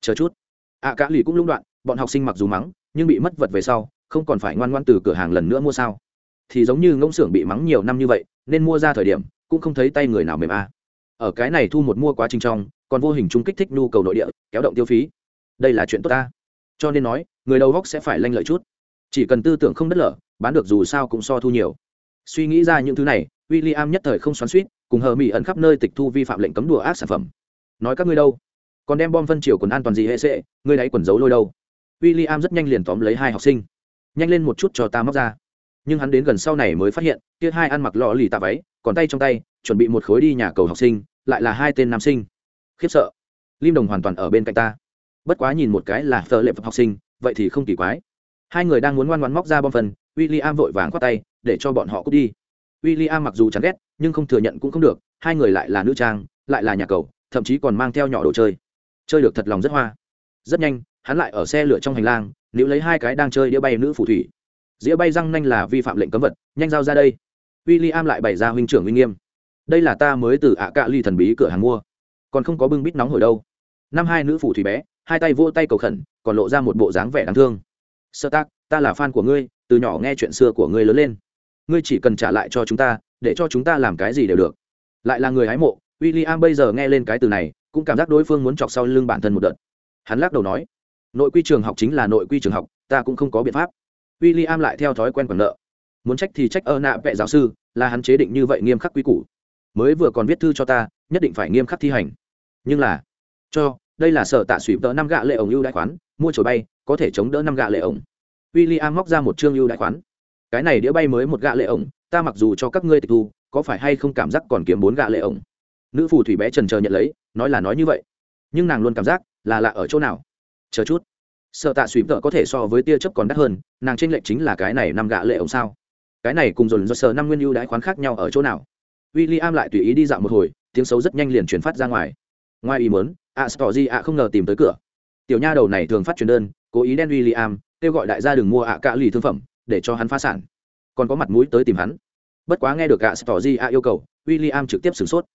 Chờ chút. Ạ à, cả lì cũng lũng đoạn bọn học sinh mặc dù mắng nhưng bị mất vật về sau không còn phải ngoan ngoan từ cửa hàng lần nữa mua sao thì giống như ngỗng xưởng bị mắng nhiều năm như vậy, nên mua ra thời điểm, cũng không thấy tay người nào mềm a à. ở cái này thu một mua quá trình trong, còn vô hình chung kích thích nhu cầu nội địa, kéo động tiêu phí. Đây là chuyện tốt ta. Cho nên nói, người đầu góc sẽ phải lanh lợi chút. Chỉ cần tư tưởng không đất lở, bán được dù sao cũng so thu nhiều. Suy nghĩ ra những thứ này w i l l i am nhất thời không xoắn suýt cùng hờ mỹ ẩn khắp nơi tịch thu vi phạm lệnh cấm đùa ác sản phẩm. Nói các ngươi đâu? Còn đem bom phân chiều quần an toàn gì hệ sệ ngươi đáy quần giấu lôi đâu? W i l l i am rất nhanh liền tóm lấy hai học sinh. Nhanh lên một chút cho ta móc ra nhưng hắn đến gần sau này mới phát hiện, kia hai ăn mặc lò lì tạ váy, còn tay trong tay, chuẩn bị một khối đi nhà cầu học sinh, lại là hai tên nam sinh. Khiếp sợ. Lim đồng hoàn toàn ở bên cạnh ta. Bất quá nhìn một cái là thợ lệ học sinh, vậy thì không kỳ quái. Hai người đang muốn ngoan ngoan móc ra bom phần w i l l i am vội vàng khoát tay, để cho bọn họ cút đi. W i l l i am mặc dù chán ghét, nhưng không thừa nhận cũng không được, hai người lại là nữ trang, lại là nhà cầu, thậm chí còn mang theo nhỏ đồ chơi. Chơi được thật lòng rất hoa. Rất nhanh, hắn lại ở xe lửa trong hành lang nếu lấy hai cái đang chơi đĩa bay nữ phù thủy dĩa bay răng nanh là vi phạm lệnh cấm vật, nhanh giao ra đây. W i l l i am lại bày ra huynh trưởng uy nghiêm. Đây là ta mới từ ạ cạ ly thần bí cửa hàng mua. Còn không có bưng bít nóng hồi đâu. Năm hai nữ phủ thủy bé, hai tay vô tay cầu khẩn, còn lộ ra một bộ dáng vẻ đáng thương. Sơ tác, ta là fan của ngươi, từ nhỏ nghe chuyện xưa của ngươi lớn lên. Ngươi chỉ cần trả lại cho chúng ta, để cho chúng ta làm cái gì đều được. Lại là người hái mộ w i l l i am bây giờ nghe lên cái từ này, cũng cảm giác đối phương muốn chọc sau lưng bản thân một đợt. Hắn lắc đầu nói, nội quy trường học chính là nội quy trường học, ta cũng không có biện pháp w i l l i am lại theo thói quen quản nợ. Muốn trách thì trách ơ nạ vệ giáo sư, là hắn chế định như vậy nghiêm khắc quy củ. Mới vừa còn viết thư cho ta, nhất định phải nghiêm khắc thi hành. Nhưng là, cho, đây là sở tạ suy đỡ năm gạ lệ ổng ưu đại khoán, mua trồi bay, có thể chống đỡ năm gạ lệ ổng. W i l l i am móc ra một chương ưu đại khoán. Cái này đĩa bay mới một gạ lệ ổng, ta mặc dù cho các ngươi tịch thu, có phải hay không cảm giác còn kiếm bốn gạ lệ ổng? Nữ phù thủy bé trần chờ nhận lấy, nói là nói như vậy. Nhưng nàng luôn cảm giác là lạ ở chỗ nào? Chờ chút sợ tạ suy tợ có thể so với tia chấp còn đắt hơn, nàng trên lệch chính là cái này năm gạ lệ ổng sao? Cái này cùng dồn do sờ năm nguyên ưu đãi khoán khác nhau ở chỗ nào? W i l l i am lại tùy ý đi dạo một hồi, tiếng xấu rất nhanh liền chuyển phát ra ngoài. Ngoài ý muốn ạ stò di ạ không ngờ tìm tới cửa. Tiểu nha đầu này thường phát truyền đơn, cố ý đen w i l l i am kêu gọi đại gia đừng mua ạ cạ lì thương phẩm, để cho hắn phá sản. Còn có mặt mũi tới tìm hắn. Bất quá nghe được ạ stò di ạ yêu cầu w i l l i am trực tiếp sửng sốt.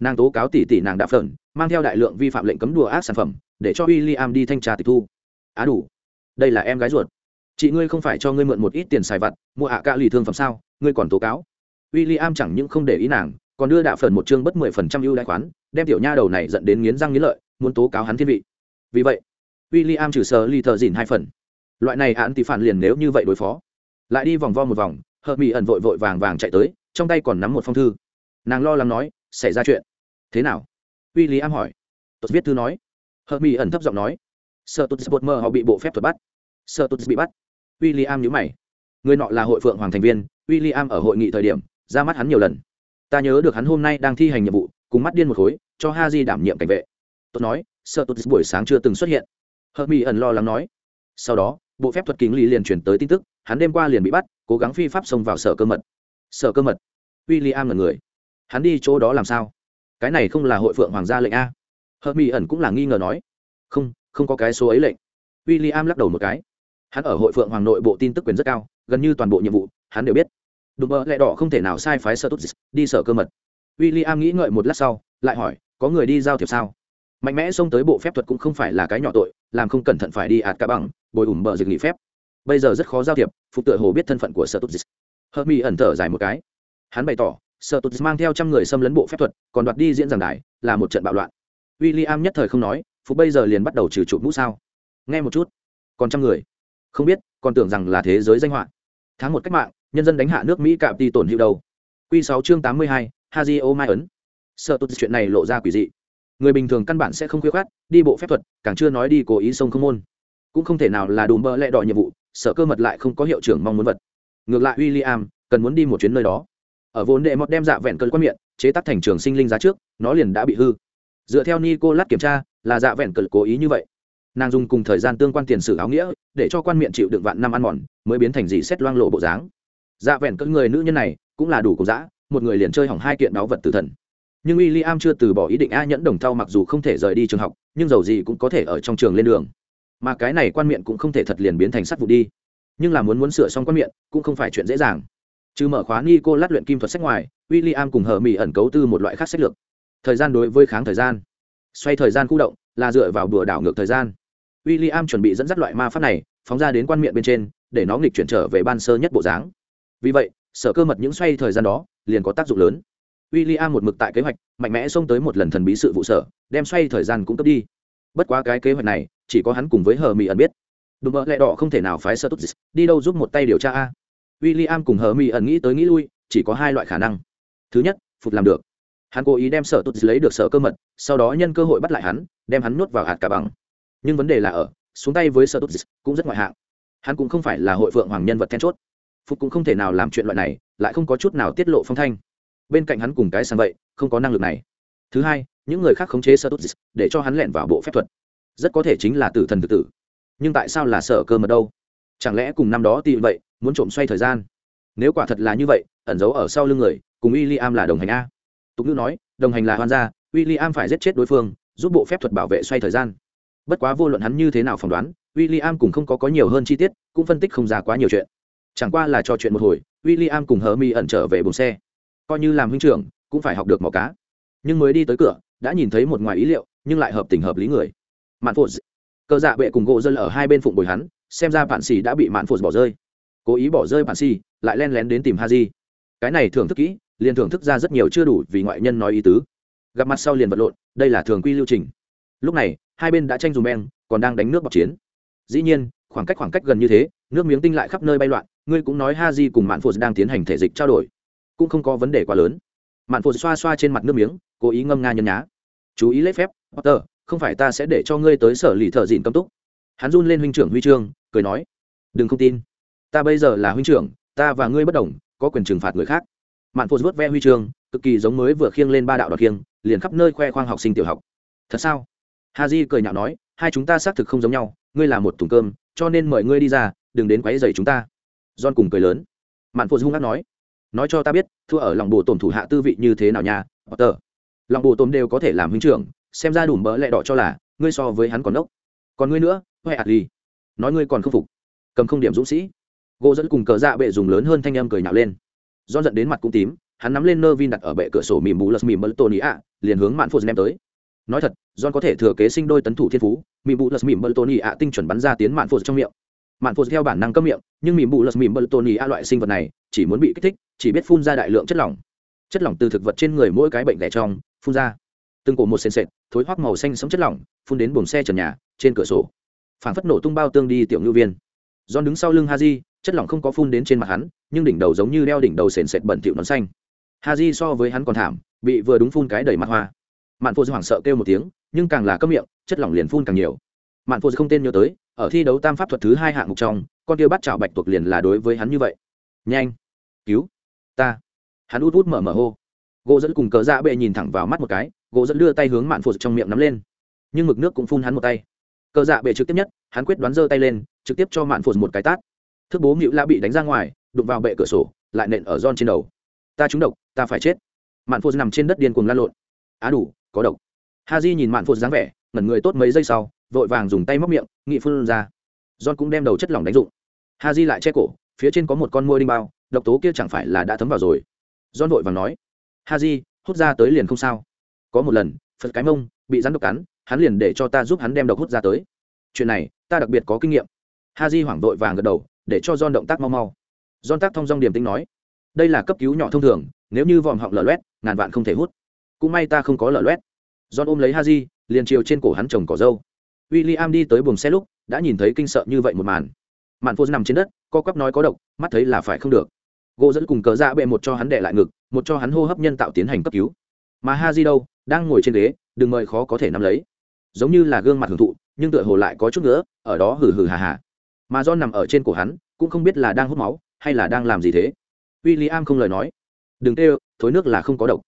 Nàng tố cáo tỷ tỷ nàng đạp phởn mang theo đại lượng vi phạm lệnh cấm đùa ác sản phẩm, để cho w i l l i am đi thanh tra tịch thu á đủ. Đây là em gái ruột. Chị ngươi không phải cho ngươi mượn một ít tiền xài vặt, mua ạ ca lì thương phẩm sao? Ngươi còn tố cáo. W i l l i am chẳng những không để ý nàng, còn đưa đạ phần một chương bất mười phần trăm ưu đại khoán, đem tiểu nha đầu này dẫn đến nghiến răng nghiến lợi, muốn tố cáo hắn thiên vị. Vì vậy w i l l i am trừ sờ ly thợ dìn hai phần. Loại này án tỷ phản liền nếu như vậy đối phó. Lại đi vòng vo một vòng, hợp mỹ ẩn vội vội vàng vàng chạy tới, trong tay còn nắm một phong thư. Nàng lo lắng nói, xảy ra chuyện. Thế nào? W i l l i am hỏi. Tốt viết thư nói. Hợp mỹ ẩn thấp giọng nói sợ tốt bột mơ họ bị bộ phép thuật bắt. Sợ tụt bị bắt. W i l l i am nhớ mày. Người nọ là hội phượng hoàng thành viên w i l l i am ở hội nghị thời điểm, ra mắt hắn nhiều lần. Ta nhớ được hắn hôm nay đang thi hành nhiệm vụ, cùng mắt điên một khối, cho ha di đảm nhiệm cảnh vệ. Tôi nói sợ tụt buổi sáng chưa từng xuất hiện. Hợp mỹ ẩn lo lắng nói. Sau đó, bộ phép thuật kính lý liền chuyển tới tin tức, hắn đêm qua liền bị bắt, cố gắng phi pháp xông vào sở cơ mật. Sở cơ mật. W i l l i am là người. Hắn đi chỗ đó làm sao? Cái này không là hội phượng hoàng gia lệnh a. Hợp mỹ ẩn cũng là nghi ngờ nói. Không không có cái số ấy lệnh. W i l l i am lắc đầu một cái. Hắn ở hội phượng hoàng nội bộ tin tức quyền rất cao, gần như toàn bộ nhiệm vụ, hắn đều biết. Đùm bơ lẹ đỏ không thể nào sai phái sơ tốt đi sở cơ mật. W i l l i am nghĩ ngợi một lát sau, lại hỏi, có người đi giao thiệp sao? Mạnh mẽ xông tới bộ phép thuật cũng không phải là cái nhỏ tội, làm không cẩn thận phải đi ạt cả bằng, bồi ủm bờ dịch nghỉ phép. Bây giờ rất khó giao thiệp, phục tựa hồ biết thân phận của sở tốt hợp ẩn thở dài một cái. Hắn bày tỏ sở tốt mang theo trăm người xâm lấn bộ phép thuật, còn đoạt đi diễn giảng đài, là một trận bạo loạn. W i l l i am nhất thời không nói phục bây giờ liền bắt đầu trừ chụp mũ sao? Nghe một chút. Còn trăm người? Không biết, còn tưởng rằng là thế giới danh họa. Tháng một cách mạng, nhân dân đánh hạ nước mỹ cạm đi tổn hiệu đầu. Q sáu chương tám mươi hai, haji o mai ấn sợ tốt chuyện này lộ ra quỷ dị. Người bình thường căn bản sẽ không khuyết khát đi bộ phép thuật, càng chưa nói đi cố ý sông không môn. Cũng không thể nào là đùm bơ lẹ đòi nhiệm vụ, sợ cơ mật lại không có hiệu trưởng mong muốn vật. Ngược lại w i l l i am cần muốn đi một chuyến nơi đó. Ở vốn đệ mọt đem dạ vẹn cơn quan miệng, chế tác thành trường sinh linh giá trước, nó liền đã bị hư. Dựa theo nico lát kiểm tra là dạ vẹn cờ cố ý như vậy. Nàng dùng cùng thời gian tương quan tiền sử áo nghĩa, để cho quan miệng chịu đựng vạn năm ăn mòn, mới biến thành gì xét loang lộ bộ dáng. Dạ vẹn cỡ người nữ nhân này, cũng là đủ cùng dã, một người liền chơi hỏng hai kiện đáo vật tử thần. Nhưng w i l l i am chưa từ bỏ ý định a nhẫn đồng thau mặc dù không thể rời đi trường học, nhưng dầu gì cũng có thể ở trong trường lên đường. Mà cái này quan miệng cũng không thể thật liền biến thành sắt vụ đi. Nhưng là muốn muốn sửa xong quan miệng, cũng không phải chuyện dễ dàng. Trừ mở khóa ni cô lát luyện kim thuật sách ngoài w i l l i am cùng hờ mỹ ẩn cấu tư một loại khác sách lược. Thời gian đối với kháng thời gian xoay thời gian khu động là dựa vào đùa đảo ngược thời gian. W i l l i am chuẩn bị dẫn dắt loại ma pháp này, phóng ra đến quan miệng bên trên, để nó nghịch chuyển trở về ban sơ nhất bộ dáng. Vì vậy, sở cơ mật những xoay thời gian đó liền có tác dụng lớn. W i l l i am một mực tại kế hoạch, mạnh mẽ xông tới một lần thần bí sự vụ sở, đem xoay thời gian cũng cấp đi. Bất quá cái kế hoạch này, chỉ có hắn cùng với hờ mỹ ẩn biết. Đùm mỡ lẹ đỏ không thể nào phái sơ tốt đi đâu giúp một tay điều tra a. W i l l i am cùng hờ mỹ ẩn nghĩ tới nghĩ lui, chỉ có hai loại khả năng. Thứ nhất, phục làm được hắn cố ý đem sở tốt lấy được sở cơ mật, sau đó nhân cơ hội bắt lại hắn, đem hắn nuốt vào hạt cả bằng. Nhưng vấn đề là ở, xuống tay với sở tốt cũng rất ngoại hạng. Hắn cũng không phải là hội phượng hoàng nhân vật then chốt. Phục cũng không thể nào làm chuyện loại này, lại không có chút nào tiết lộ phong thanh. Bên cạnh hắn cùng cái sang vậy, không có năng lực này. Thứ hai, những người khác khống chế sở tốt để cho hắn lẻn vào bộ phép thuật. Rất có thể chính là tử thần tự tử. Nhưng tại sao là sở cơ mật đâu? Chẳng lẽ cùng năm đó tìm vậy, muốn trộm xoay thời gian? Nếu quả thật là như vậy, ẩn giấu ở sau lưng người, cùng y li am là đồng hành a tục ngữ nói, đồng hành là hoan gia w i l l i am phải giết chết đối phương, giúp bộ phép thuật bảo vệ xoay thời gian. Bất quá vô luận hắn như thế nào phỏng đoán w i l l i am cũng không có có nhiều hơn chi tiết, cũng phân tích không ra quá nhiều chuyện. Chẳng qua là trò chuyện một hồi w i l l i am cùng hờ mi ẩn trở về bùng xe. Coi như làm huynh trưởng, cũng phải học được màu cá. Nhưng mới đi tới cửa, đã nhìn thấy một ngoài ý liệu, nhưng lại hợp tình hợp lý người. Mạn phụt cờ dạ bệ cùng gỗ dân ở hai bên phụng bồi hắn, xem ra bạn xì đã bị mạn phụt bỏ rơi. Cố ý bỏ rơi bạn xì, lại len lén đến tìm ha di cái này thưởng thức kỹ liền thưởng thức ra rất nhiều chưa đủ vì ngoại nhân nói ý tứ. Gặp mặt sau liền vật lộn, đây là thường quy lưu trình. Lúc này, hai bên đã tranh dùng beng, còn đang đánh nước bọc chiến. Dĩ nhiên, khoảng cách khoảng cách gần như thế, nước miếng tinh lại khắp nơi bay loạn, ngươi cũng nói ha di cùng mạn phụ đang tiến hành thể dịch trao đổi. Cũng không có vấn đề quá lớn. Mạn phụ xoa xoa trên mặt nước miếng, cố ý ngâm nga nhân nhá. Chú ý lấy phép, potter, không phải ta sẽ để cho ngươi tới sở lì thợ dịn cấm túc. Hắn run lên huynh trưởng huy chương, cười nói. Đừng không tin. Ta bây giờ là huynh trưởng, ta và ngươi bất đồng, có quyền trừng phạt người khác mạn phô vớt ve huy chương, cực kỳ giống mới vừa khiêng lên ba đạo đoạt khiêng, liền khắp nơi khoe khoang học sinh tiểu học. Thật sao? Ha di cười nhạo nói, hai chúng ta xác thực không giống nhau, ngươi là một thùng cơm, cho nên mời ngươi đi ra, đừng đến quấy dày chúng ta. John cùng cười lớn. Mạn phô hung hát nói nói cho ta biết, thua ở lòng bồ tổn thủ hạ tư vị như thế nào nha, potter. Lòng bồ tổn đều có thể làm huynh trưởng, xem ra đủ mỡ lẹ đỏ cho là, ngươi so với hắn còn ốc còn ngươi nữa, huệ ạt ly nói ngươi còn không phục. Cầm không điểm dũng sĩ. Gỗ dẫn cùng cờ dạ bệ dùng lớn hơn thanh âm cười nhạo lên do giận đến mặt cũng tím hắn nắm lên nơ vin đặt ở bệ cửa sổ mìm bù lật mìm bờ tôn ý ạ liền hướng mạn phô ném tới. Nói thật john có thể thừa kế sinh đôi tấn thủ thiên phú mìm bù lật mìm bờ tôn ý ạ tinh chuẩn bắn ra tiến mạn phô trong miệng. Mạn phô theo bản năng cấm miệng nhưng mìm bù lật mìm bờ tôn ý ạ loại sinh vật này chỉ muốn bị kích thích chỉ biết phun ra đại lượng chất lỏng. Chất lỏng từ thực vật trên người mỗi cái bệnh ghẻ trong phun ra. Từng cổ một sền sệt thối hoác màu xanh sống chất lỏng phun đến buồng xe trần nhà trên cửa sổ. Phản phất nổ tung bao tương đi tiểu ngư viên. John đứng sau lưng Haji, chất lỏng không có phun đến trên mặt hắn, nhưng đỉnh đầu giống như đeo đỉnh đầu sền sệt bẩn thịu nón xanh. Haji so với hắn còn thảm, bị vừa đúng phun cái đầy mặt hoa. Mạn Phô hoảng sợ kêu một tiếng, nhưng càng là câm miệng, chất lỏng liền phun càng nhiều. Mạn Phô không tên nhớ tới, ở thi đấu tam pháp thuật thứ hai hạng mục trong, con kia bắt chảo bạch tuộc liền là đối với hắn như vậy. Nhanh, cứu ta! Hắn út út mở mở hô. Gỗ dẫn cùng cờ dạ bệ nhìn thẳng vào mắt một cái, gỗ dẫn đưa tay hướng Mạn Phô trong miệng nắm lên, nhưng mực nước cũng phun hắn một tay. Cờ dạ bệ trực tiếp nhất, hắn quyết đoán giơ tay lên, trực tiếp cho Mạn Phô một cái tát thức bố mịu lạ bị đánh ra ngoài, đụng vào bệ cửa sổ, lại nện ở giòn trên đầu. Ta trúng độc, ta phải chết. Mạn phô nằm trên đất điên cuồng lan lộn. Á đủ, có độc. Ha di nhìn mạn phô dáng vẻ, ngẩn người tốt mấy giây sau, vội vàng dùng tay móc miệng, nghị phun ra. Giòn cũng đem đầu chất lỏng đánh dụng. Ha di lại che cổ, phía trên có một con môi đinh bao, độc tố kia chẳng phải là đã thấm vào rồi. Giòn vội vàng nói ha di hút ra tới liền không sao. Có một lần, phật cái mông bị rắn độc cắn, hắn liền để cho ta giúp hắn đem độc hút ra tới. Chuyện này, ta đặc biệt có kinh nghiệm. Ha di hoảng vội vàng gật đầu để cho John động tác mau mau. John tác thông dong điểm tính nói, đây là cấp cứu nhỏ thông thường, nếu như vòm họng lở loét, ngàn vạn không thể hút. Cũng may ta không có lở loét. John ôm lấy Haji, liền chiều trên cổ hắn trồng cỏ dâu. William đi tới buồng xe lúc, đã nhìn thấy kinh sợ như vậy một màn. Mạn Phô nằm trên đất, co quắp nói có độc, mắt thấy là phải không được. Gỗ dẫn cùng cờ dạ bệ một cho hắn đè lại ngực, một cho hắn hô hấp nhân tạo tiến hành cấp cứu. Mà Haji đâu, đang ngồi trên ghế, đừng mời khó có thể nắm lấy. Giống như là gương mặt hưởng thụ, nhưng tựa hồ lại có chút nữa, ở đó hừ hừ hà hà mà do nằm ở trên cổ hắn, cũng không biết là đang hút máu, hay là đang làm gì thế. W i l l i am không lời nói. Đừng tê thối nước là không có độc.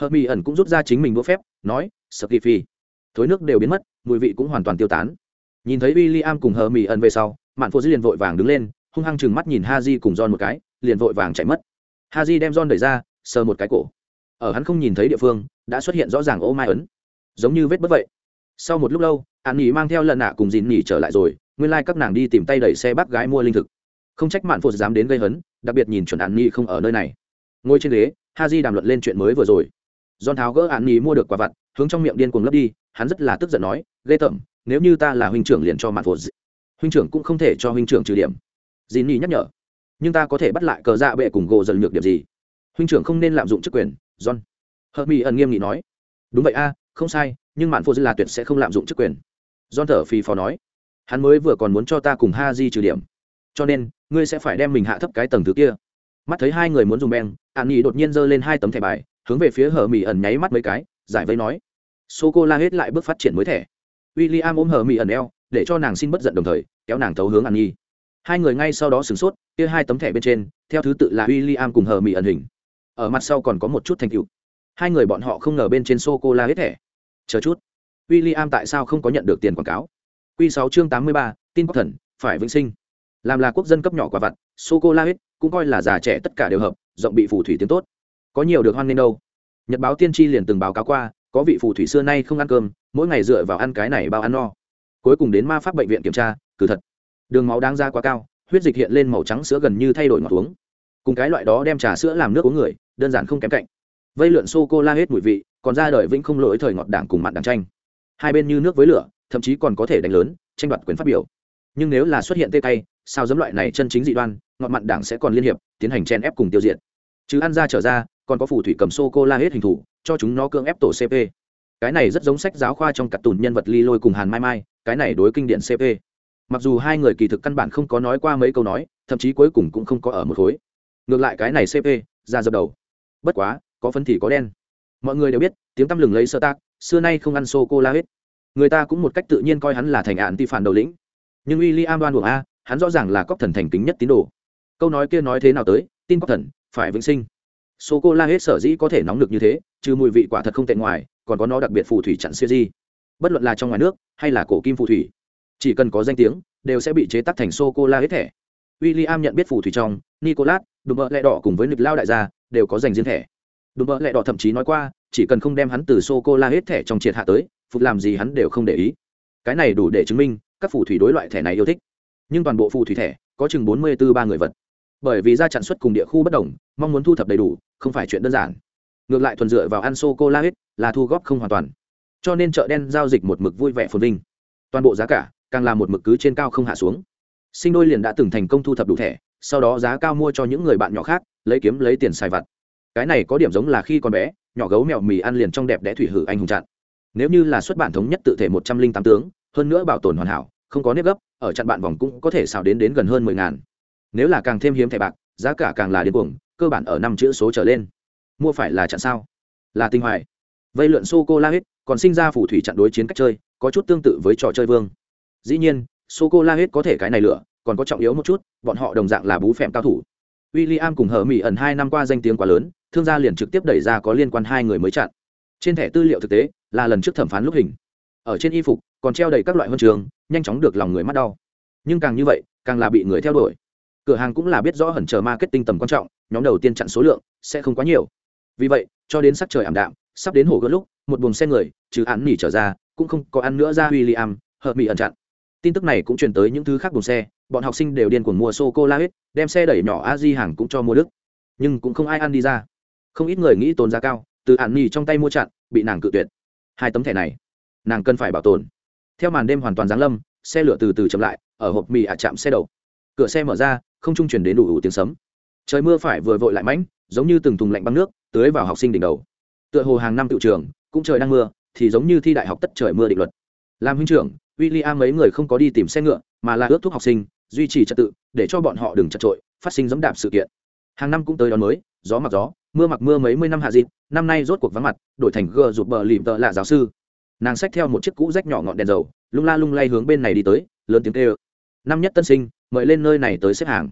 Hợp mỹ ẩn cũng rút ra chính mình đũa phép, nói, sợ kỳ phi. Thối nước đều biến mất, mùi vị cũng hoàn toàn tiêu tán. Nhìn thấy w i l l i am cùng hờ mỹ ẩn về sau, mạn phụ dư liền vội vàng đứng lên, hung hăng chừng mắt nhìn ha di cùng John một cái, liền vội vàng chạy mất. Ha di đem John đẩy ra, sờ một cái cổ. Ở hắn không nhìn thấy địa phương, đã xuất hiện rõ ràng ô mai ấn. Giống như vết bất vậy. Sau một lúc lâu, an nghỉ mang theo lần nạ cùng dìn nghỉ trở lại rồi nguyên lai、like、các nàng đi tìm tay đẩy xe bác gái mua linh thực. Không trách mạn phụt dám đến gây hấn, đặc biệt nhìn chuẩn an nghi không ở nơi này. Ngồi trên ghế, ha di đàm luận lên chuyện mới vừa rồi. Don tháo gỡ an nghi mua được quả vặt, hướng trong miệng điên cuồng lấp đi, hắn rất là tức giận nói, ghê tởm, nếu như ta là huynh trưởng liền cho mạn phụt huynh trưởng cũng không thể cho huynh trưởng trừ điểm. Dì nhi nhắc nhở, nhưng ta có thể bắt lại cờ dạ bệ cùng gỗ dần nhược điểm gì? Huynh trưởng không nên lạm dụng chức quyền, john. Hợp mỹ ẩn nghiêm nghị nói, đúng vậy a, không sai, nhưng mạn phô dư là tuyệt sẽ không lạm dụng chức quyền. John thở phì phò nói hắn mới vừa còn muốn cho ta cùng ha di trừ điểm. Cho nên, ngươi sẽ phải đem mình hạ thấp cái tầng thứ kia. Mắt thấy hai người muốn dùng beng, an nhi đột nhiên giơ lên hai tấm thẻ bài, hướng về phía hờ mỹ ẩn nháy mắt mấy cái, giải vây nói. Sô cô la hết lại bước phát triển mới thẻ. W i l l i am ôm hờ mỹ ẩn eo, để cho nàng xin bất giận đồng thời, kéo nàng thấu hướng an nhi. Hai người ngay sau đó sửng sốt, kia hai tấm thẻ bên trên, theo thứ tự là w i l l i am cùng hờ mỹ ẩn hình. Ở mặt sau còn có một chút thành tựu. Hai người bọn họ không ngờ bên trên sô cô la hết thẻ. Chờ chút. W i l l i am tại sao không có nhận được tiền quảng cáo? Quy 6 chương 83, tin thần, phải vĩnh sinh. Làm là quốc dân cấp nhỏ quả vặt, sô cô la hết, cũng coi là già trẻ tất cả đều hợp, rộng bị phù thủy tiếng tốt. Có nhiều được hoan nên đâu. Nhật báo tiên tri liền từng báo cáo qua, có vị phù thủy xưa nay không ăn cơm, mỗi ngày dựa vào ăn cái này bao ăn no. Cuối cùng đến ma pháp bệnh viện kiểm tra, cứ thật. Đường máu đáng ra quá cao, huyết dịch hiện lên màu trắng sữa gần như thay đổi ngọt uống. Cùng cái loại đó đem trà sữa làm nước uống người, đơn giản không kém cạnh. Vây lượn sô cô la hết mùi vị, còn ra đời vĩnh không lỗi thời ngọt đảng cùng mặn đảng tranh hai bên như nước với lửa thậm chí còn có thể đánh lớn, tranh đoạt quyền phát biểu. Nhưng nếu là xuất hiện tê tay sao giấm loại này chân chính dị đoan ngọn mặn đảng sẽ còn liên hiệp, tiến hành chen ép cùng tiêu diệt. Chứ ăn ra trở ra, còn có phù thủy cầm sô cô la hết hình thủ, cho chúng nó cưỡng ép tổ cp cái này rất giống sách giáo khoa trong cặp tùn nhân vật ly lôi cùng hàn mai mai, cái này đối kinh điển cp mặc dù hai người kỳ thực căn bản không có nói qua mấy câu nói, thậm chí cuối cùng cũng không có ở một khối. Ngược lại cái này cp ra dập đầu. Bất quá, có phân thì có đen. Mọi người đều biết, tiếng tăm lừng lấy sơ tác, xưa nay không ăn sô cô la hết người ta cũng một cách tự nhiên coi hắn là thành ạn ti phản đầu lĩnh. Nhưng w i l l i am đoan buồng a, hắn rõ ràng là cóc thần thành kính nhất tín đồ. Câu nói kia nói thế nào tới, tin cóc thần, phải vĩnh sinh. Sô cô la hết sở dĩ có thể nóng được như thế, trừ mùi vị quả thật không tệ ngoài, còn có nó đặc biệt phù thủy chặn siêu di. Bất luận là trong ngoài nước, hay là cổ kim phù thủy, chỉ cần có danh tiếng, đều sẽ bị chế tắc thành sô cô la hết thẻ. W i l l i am nhận biết phù thủy trong, nicolas, đùm bợ lẹ đỏ cùng với nịch lao đại gia, đều có dành riêng thẻ. Đùm bợ lẹ đỏ thậm chí nói qua chỉ cần không đem hắn từ sô cô la hết thẻ trong triệt hạ tới, phục làm gì hắn đều không để ý. Cái này đủ để chứng minh, các phù thủy đối loại thẻ này yêu thích. Nhưng toàn bộ phù thủy thẻ, có chừng bốn mươi b ố ba người vật. Bởi vì ra chặn xuất cùng địa khu bất đồng, mong muốn thu thập đầy đủ, không phải chuyện đơn giản. Ngược lại thuần dựa vào ăn sô cô la hết, là thu góp không hoàn toàn. Cho nên chợ đen giao dịch một mực vui vẻ phồn vinh. Toàn bộ giá cả, càng là một mực cứ trên cao không hạ xuống. Sinh đôi liền đã từng thành công thu thập đủ thẻ, sau đó giá cao mua cho những người bạn nhỏ khác, lấy kiếm lấy tiền xài vặt. Cái này có điểm giống là khi còn bé nhỏ gấu mèo mì ăn liền trong đẹp đẽ thủy hử anh hùng chặn. Nếu như là xuất bản thống nhất tự thể một trăm linh tám tướng, hơn nữa bảo tồn hoàn hảo, không có nếp gấp, ở chặn bạn vòng cũng có thể xào đến đến gần hơn mười ngàn. Nếu là càng thêm hiếm thẻ bạc, giá cả càng là điên cuồng, cơ bản ở năm chữ số trở lên. Mua phải là chặn sao? Là tinh hoài. Vây lượn sô cô la hết còn sinh ra phù thủy chặn đối chiến cách chơi, có chút tương tự với trò chơi vương. Dĩ nhiên, sô cô la hết có thể cái này lựa còn có trọng yếu một chút, bọn họ đồng dạng là bú phèm cao thủ. W i l l i am cùng hờ mỹ ẩn hai năm qua danh tiếng quá lớn thương gia liền trực tiếp đẩy ra có liên quan hai người mới chặn. Trên thẻ tư liệu thực tế là lần trước thẩm phán lúc hình. Ở trên y phục còn treo đầy các loại huân trường nhanh chóng được lòng người mắt đau. Nhưng càng như vậy càng là bị người theo đuổi. Cửa hàng cũng là biết rõ hẩn chờ marketing tầm quan trọng nhóm đầu tiên chặn số lượng sẽ không quá nhiều. Vì vậy cho đến sắc trời ảm đạm sắp đến hồ gỡ lúc một buồng xe người trừ án nỉ trở ra cũng không có ăn nữa ra William, i hợp mỹ ẩn chặn. Tin tức này cũng truyền tới những thứ khác buồng xe bọn học sinh đều điên cuồng mua sô cô la hết đem xe đẩy nhỏ a di hàng cũng cho mua đức. Nhưng cũng không ai ăn đi ra không ít người nghĩ tồn giá cao, từ ạn nỉ trong tay mua chặn, bị nàng cự tuyệt. Hai tấm thẻ này, nàng cần phải bảo tồn. Theo màn đêm hoàn toàn giáng lâm, xe lửa từ từ chậm lại, ở hộp mì ạ chạm xe đầu. Cửa xe mở ra, không trung chuyển đến đủ đủ tiếng sấm. Trời mưa phải vừa vội lại mãnh, giống như từng thùng lạnh băng nước, tưới vào học sinh đỉnh đầu. Tựa hồ hàng năm tự trường, cũng trời đang mưa, thì giống như thi đại học tất trời mưa định luật. Làm huynh trưởng w i l l i am mấy người không có đi tìm xe ngựa, mà là ước thúc học sinh, duy trì trật tự, để cho bọn họ đừng chật trội, phát sinh dẫm đạp sự kiện. Hàng năm cũng tới đón mới, gió mặc gió mưa mặc mưa mấy mươi năm hạ dịp, năm nay rốt cuộc vắng mặt, đổi thành gờ rụt bờ lìm tợ lạ giáo sư. Nàng xách theo một chiếc cũ rách nhỏ ngọn đèn dầu, lung la lung lay hướng bên này đi tới, lớn tiếng kêu, năm nhất tân sinh, mời lên nơi này tới xếp hàng.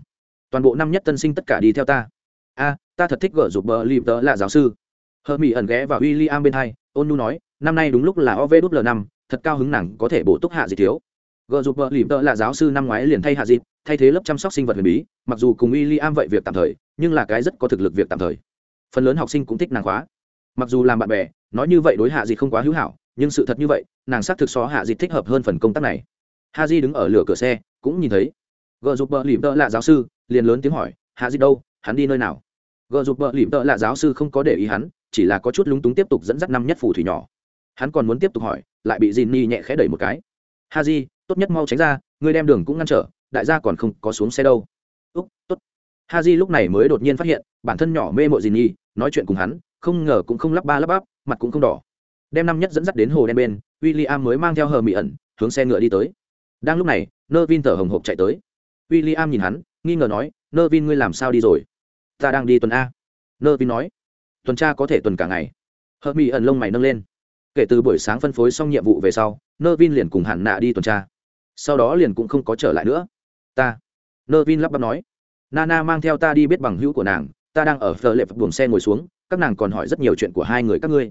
Toàn bộ năm nhất tân sinh tất cả đi theo ta. A, ta thật thích gờ rụt bờ lìm tợ lạ giáo sư. Hờ mỹ ẩn ghé và w i l l i am bên hai, ôn nu nói, năm nay đúng lúc là ov đút l năm, thật cao hứng nàng có thể bổ túc hạ gì thiếu. Gờ rụt bờ lìm tợ là giáo sư năm ngoái liền thay hạ dịp, thay thế lớp chăm sóc sinh vật huyền bí, mặc dù cùng w i l l i am vậy việc tạm thời, nhưng là cái rất có thực lực việc tạm thời phần lớn học sinh cũng thích nàng khóa. Mặc dù làm bạn bè, nói như vậy đối hạ dịt không quá hữu hảo, nhưng sự thật như vậy, nàng xác thực xó hạ dịt thích hợp hơn phần công tác này. Ha di đứng ở lửa cửa xe, cũng nhìn thấy. Gợ giúp vợ lìm tợ là giáo sư, liền lớn tiếng hỏi, hạ dịt đâu? Hắn đi nơi nào? Gợ giúp vợ lìm tợ là giáo sư không có để ý hắn, chỉ là có chút lúng túng tiếp tục dẫn dắt năm nhất phù thủy nhỏ. Hắn còn muốn tiếp tục hỏi, lại bị dìn ni nhẹ khẽ đẩy một cái. Ha di, tốt nhất mau tránh ra, ngươi đem đường cũng ngăn trở, đại gia còn không có xuống xe đâu. Úc, tốt ha lúc này mới đột nhiên phát hiện bản thân nhỏ mê mội gì nhỉ, nói chuyện cùng hắn không ngờ cũng không lắp ba lắp bắp mặt cũng không đỏ. Đem năm nhất dẫn dắt đến hồ đen bên w i l l i am mới mang theo hờ mỹ ẩn hướng xe ngựa đi tới. Đang lúc này nơ vin thở hồng hộc chạy tới. W i l l i am nhìn hắn nghi ngờ nói nơ vin ngươi làm sao đi rồi? Ta đang đi tuần a. Nơ vin nói tuần tra có thể tuần cả ngày. Hờ mỹ ẩn lông mày nâng lên. Kể từ buổi sáng phân phối xong nhiệm vụ về sau nơ vin liền cùng hẳn nạ đi tuần tra. Sau đó liền cũng không có trở lại nữa. Ta. Nơ vin lắp bắp nói nana mang theo ta đi biết bằng hữu của nàng, ta đang ở phờ lệ buồng xe ngồi xuống, các nàng còn hỏi rất nhiều chuyện của hai người các ngươi.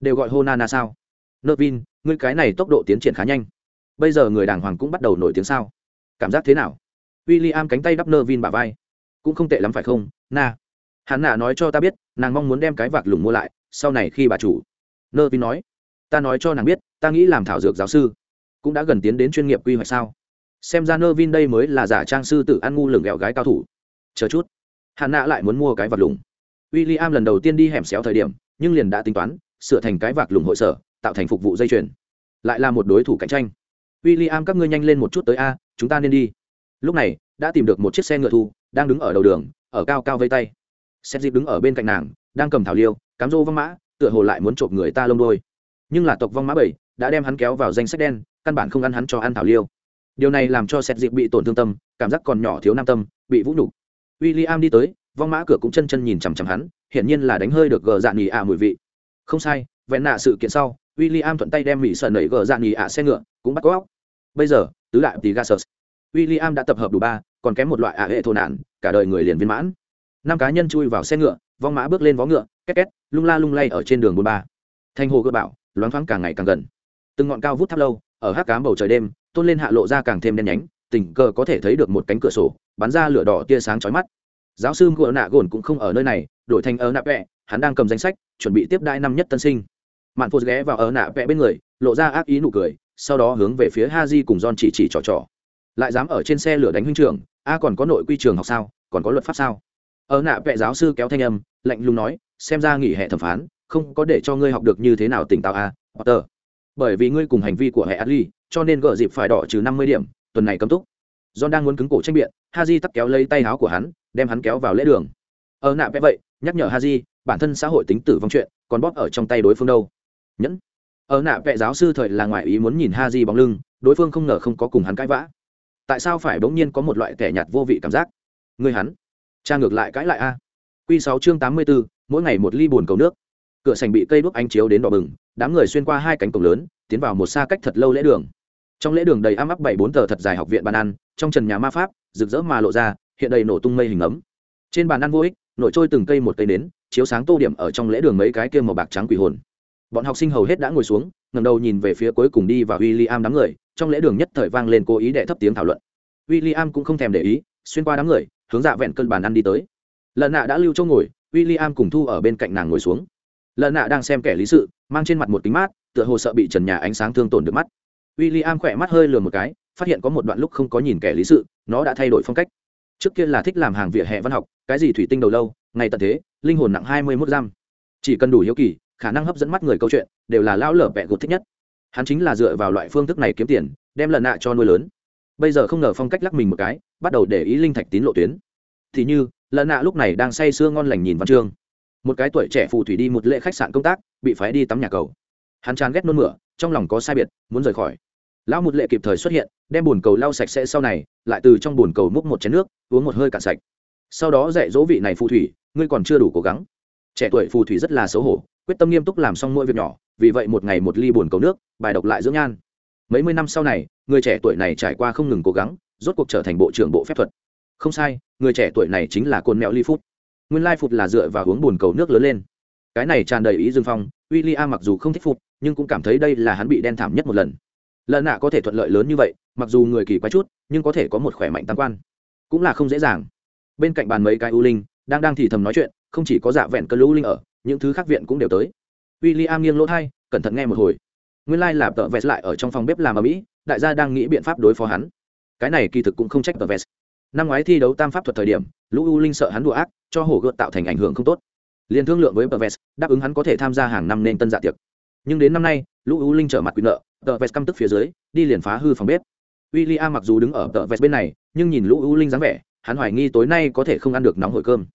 Đều gọi hô nana sao? Nơ vin ngươi cái này tốc độ tiến triển khá nhanh. Bây giờ người đàng hoàng cũng bắt đầu nổi tiếng sao? Cảm giác thế nào? W i l l i am cánh tay đắp nơ vin bà vai. Cũng không tệ lắm phải không? Na. Hắn nạ nói cho ta biết, nàng mong muốn đem cái vạc lủng mua lại, sau này khi bà chủ. Nơ vin nói. Ta nói cho nàng biết, ta nghĩ làm thảo dược giáo sư. Cũng đã gần tiến đến chuyên nghiệp quy hoạch sao? Xem ra nơ vin đây mới là giả trang sư tử ăn ngu lửng ghẹo gái cao thủ chờ chút. Hạn nạ lại muốn mua cái vạc lủng. W i l l i am lần đầu tiên đi hẻm xéo thời điểm, nhưng liền đã tính toán, sửa thành cái vạc lủng hội sở, tạo thành phục vụ dây chuyền. Lại là một đối thủ cạnh tranh. W i l l i am các ngươi nhanh lên một chút tới a, chúng ta nên đi. Lúc này, đã tìm được một chiếc xe ngựa thu, đang đứng ở đầu đường, ở cao cao vây tay. Xét dịp đứng ở bên cạnh nàng, đang cầm thảo liêu cám rô văng mã, tựa hồ lại muốn trộm người ta lông đôi. Nhưng là tộc vong mã bảy, đã đem hắn kéo vào danh sách đen, căn bản không ăn hắn cho ăn thảo liêu. Điều này làm cho xét dịp bị tổn thương tâm, cảm giác còn nhỏ thiếu nam tâm, bị vũ nhục w i l l i am đi tới, vong mã cửa cũng chân chân nhìn chằm chằm hắn, hiển nhiên là đánh hơi được gờ dạn nghỉ ạ mùi vị. Không sai, vẹn nạ sự kiện sau w i l l i am thuận tay đem mỹ sợ nẩy gờ dạn nghỉ ạ xe ngựa, cũng bắt có bây giờ, tứ đại tỷ gasus w i l l i am đã tập hợp đủ ba, còn kém một loại ạ hệ thổ nạn, cả đời người liền viên mãn. Năm cá nhân chui vào xe ngựa, vong mã bước lên vó ngựa, két két, lung la lung lay ở trên đường bôn ba. Thành hồ cơ bảo, loáng thoáng càng ngày càng gần. Từng ngọn cao vút tháp lâu, ở hát cám bầu trời đêm, tôn lên hạ lộ ra càng thêm đen nhánh tình cờ có thể thấy được một cánh cửa sổ, bắn ra lửa đỏ tia sáng chói mắt. Giáo sư ngựa nạ gồn cũng không ở nơi này, đổi thành ở nạ vẹ, hắn đang cầm danh sách, chuẩn bị tiếp đai năm nhất tân sinh. Mạn phô ghé vào ở nạ vẹ bên người, lộ ra ác ý nụ cười, sau đó hướng về phía ha di cùng don chỉ chỉ trò trò. Lại dám ở trên xe lửa đánh huynh trưởng, a còn có nội quy trường học sao, còn có luật pháp sao? Ở nạ vẹ giáo sư kéo thanh âm, lạnh lùng nói, xem ra nghỉ hè thẩm phán, không có để cho ngươi học được như thế nào tỉnh táo a, potter. Bởi vì ngươi cùng hành vi của hệ adli cho nên gỡ dịp phải đỏ trừ năm mươi điểm tuần này cấm túc. John đang muốn cứng cổ tranh biện, haji tắc kéo lấy tay áo của hắn, đem hắn kéo vào lễ đường. Ở nạ vẽ vậy, nhắc nhở haji, bản thân xã hội tính tử vong chuyện, còn bóp ở trong tay đối phương đâu. Nhẫn. Ở nạ vẽ giáo sư thời là ngoại ý muốn nhìn haji bóng lưng, đối phương không ngờ không có cùng hắn cãi vã. Tại sao phải bỗng nhiên có một loại kẻ nhạt vô vị cảm giác? Người hắn, cha ngược lại cãi lại a. Q sáu chương tám mươi bốn mỗi ngày một ly bồn cầu nước. Cửa sành bị cây đuốc ánh chiếu đến đỏ bừng, đám người xuyên qua hai cánh cổng lớn, tiến vào một xa cách thật lâu lễ đường trong lễ đường đầy ám áp bảy bốn tờ thật dài học viện bàn ăn, trong trần nhà ma pháp, rực rỡ mà lộ ra, hiện đầy nổ tung mây hình ấm. Trên bàn ăn vô ích, nổi trôi từng cây một cây nến, chiếu sáng tô điểm ở trong lễ đường mấy cái kia màu bạc trắng quỷ hồn. Bọn học sinh hầu hết đã ngồi xuống, ngẩng đầu nhìn về phía cuối cùng đi và w i l l i am đám người, trong lễ đường nhất thời vang lên cố ý đệ thấp tiếng thảo luận. W i l l i am cũng không thèm để ý, xuyên qua đám người, hướng dạ vẹn cơn bàn ăn đi tới. Lần nạ đã lưu chỗ ngồi w i l l i am cùng thu ở bên cạnh nàng ngồi xuống. Lần nạ đang xem kẻ lý sự, mang trên mặt một kính mát, tựa hồ sợ bị trần nhà ánh sáng thương tổn được mắt w i l l i am khỏe mắt hơi lừa một cái, phát hiện có một đoạn lúc không có nhìn kẻ lý sự, nó đã thay đổi phong cách. Trước kia là thích làm hàng vỉa hè văn học, cái gì thủy tinh đầu lâu, ngày tận thế, linh hồn nặng hai mươi mốt giam. Chỉ cần đủ hiếu kỳ, khả năng hấp dẫn mắt người câu chuyện, đều là lão lở bẹ gột thích nhất. Hắn chính là dựa vào loại phương thức này kiếm tiền, đem lần nạ cho nuôi lớn. Bây giờ không ngờ phong cách lắc mình một cái, bắt đầu để ý linh thạch tín lộ tuyến. Thì như, lần nạ lúc này đang say sưa ngon lành nhìn văn chương. Một cái tuổi trẻ phù thủy đi một lễ khách sạn công tác, bị phái đi tắm nhà cầu. Hắn chán ghét nôn mửa, trong lòng có sai biệt, muốn rời khỏi lão một lệ kịp thời xuất hiện, đem bồn cầu lau sạch sẽ sau này, lại từ trong bồn cầu múc một chén nước, uống một hơi cạn sạch. Sau đó dạy dỗ vị này phù thủy, ngươi còn chưa đủ cố gắng. Trẻ tuổi phù thủy rất là xấu hổ, quyết tâm nghiêm túc làm xong mỗi việc nhỏ, vì vậy một ngày một ly bồn cầu nước, bài độc lại dưỡng nhan. Mấy mươi năm sau này, người trẻ tuổi này trải qua không ngừng cố gắng, rốt cuộc trở thành bộ trưởng bộ phép thuật. Không sai, người trẻ tuổi này chính là côn mẹo ly phút nguyên lai phụt là dựa vào uống bồn cầu nước lớn lên. Cái này tràn đầy ý dương phong w i l l i a mặc dù không thích phụt, nhưng cũng cảm thấy đây là hắn bị đen thảm nhất một lần lần nạ có thể thuận lợi lớn như vậy, mặc dù người kỳ quái chút, nhưng có thể có một khỏe mạnh tam quan. Cũng là không dễ dàng. Bên cạnh bàn mấy cái u linh, đang đang thì thầm nói chuyện, không chỉ có dạ vẹn cơn lũ linh ở, những thứ khác viện cũng đều tới. W i l l i am nghiêng lỗ thai, cẩn thận nghe một hồi. Nguyên lai、like、là tợ vest lại ở trong phòng bếp làm ở mỹ, đại gia đang nghĩ biện pháp đối phó hắn. Cái này kỳ thực cũng không trách tờ vest. Năm ngoái thi đấu tam pháp thuật thời điểm, lũ u linh sợ hắn đùa ác, cho hổ gợt tạo thành ảnh hưởng không tốt. Liền thương lượng với tờ vest, đáp ứng hắn có thể tham gia hàng năm nên tân dạ tiệc. Nhưng đến năm nay, lũ u linh trở mặt quyền nợ tờ vest căm tức phía dưới, đi liền phá hư phòng bếp. W i l l i a mặc dù đứng ở tờ vest bên này, nhưng nhìn lũ u linh dáng vẻ, hắn hoài nghi tối nay có thể không ăn được nóng hổi cơm.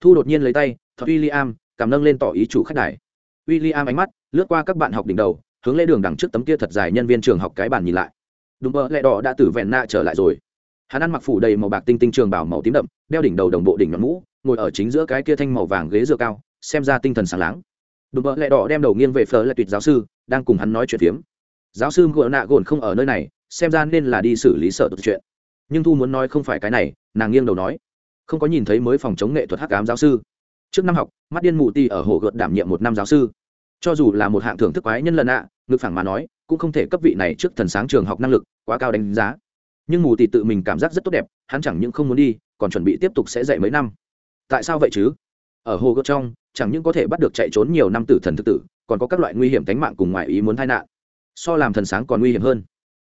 Thu đột nhiên lấy tay, thật w i l l i am cảm nâng lên tỏ ý chủ khách đài. W i l l i am ánh mắt lướt qua các bạn học đỉnh đầu, hướng lễ đường đằng trước tấm kia thật dài nhân viên trường học cái bàn nhìn lại. Đúng mơ lẹ đỏ đã từ vẹn nạ trở lại rồi. Hắn ăn mặc phủ đầy màu bạc tinh tinh trường bảo màu tím đậm, đeo đỉnh đầu đồng bộ đỉnh nhọn mũ, ngồi ở chính giữa cái kia thanh màu vàng ghế dựa cao, xem ra tinh thần sáng láng. Đùm bợ lẹ đỏ đem đầu nghiêng về phở lại tuyệt giáo sư, đang cùng hắn nói chuyện phiếm giáo sư ngựa nạ gồn không ở nơi này, xem ra nên là đi xử lý sợ tụt chuyện. Nhưng thu muốn nói không phải cái này, nàng nghiêng đầu nói. Không có nhìn thấy mới phòng chống nghệ thuật hắc ám giáo sư. Trước năm học, mắt điên mù ti ở hồ gợt đảm nhiệm một năm giáo sư. Cho dù là một hạng thưởng thức quái nhân lần ạ ngực phẳng mà nói, cũng không thể cấp vị này trước thần sáng trường học năng lực, quá cao đánh giá. Nhưng mù tì tự mình cảm giác rất tốt đẹp, hắn chẳng những không muốn đi, còn chuẩn bị tiếp tục sẽ dạy mấy năm. Tại sao vậy chứ? Ở hồ gợt trong, chẳng những có thể bắt được chạy trốn nhiều năm tử thần thực tử, còn có các loại nguy hiểm tính mạng cùng ngoại ý muốn tai nạn so làm thần sáng còn nguy hiểm hơn.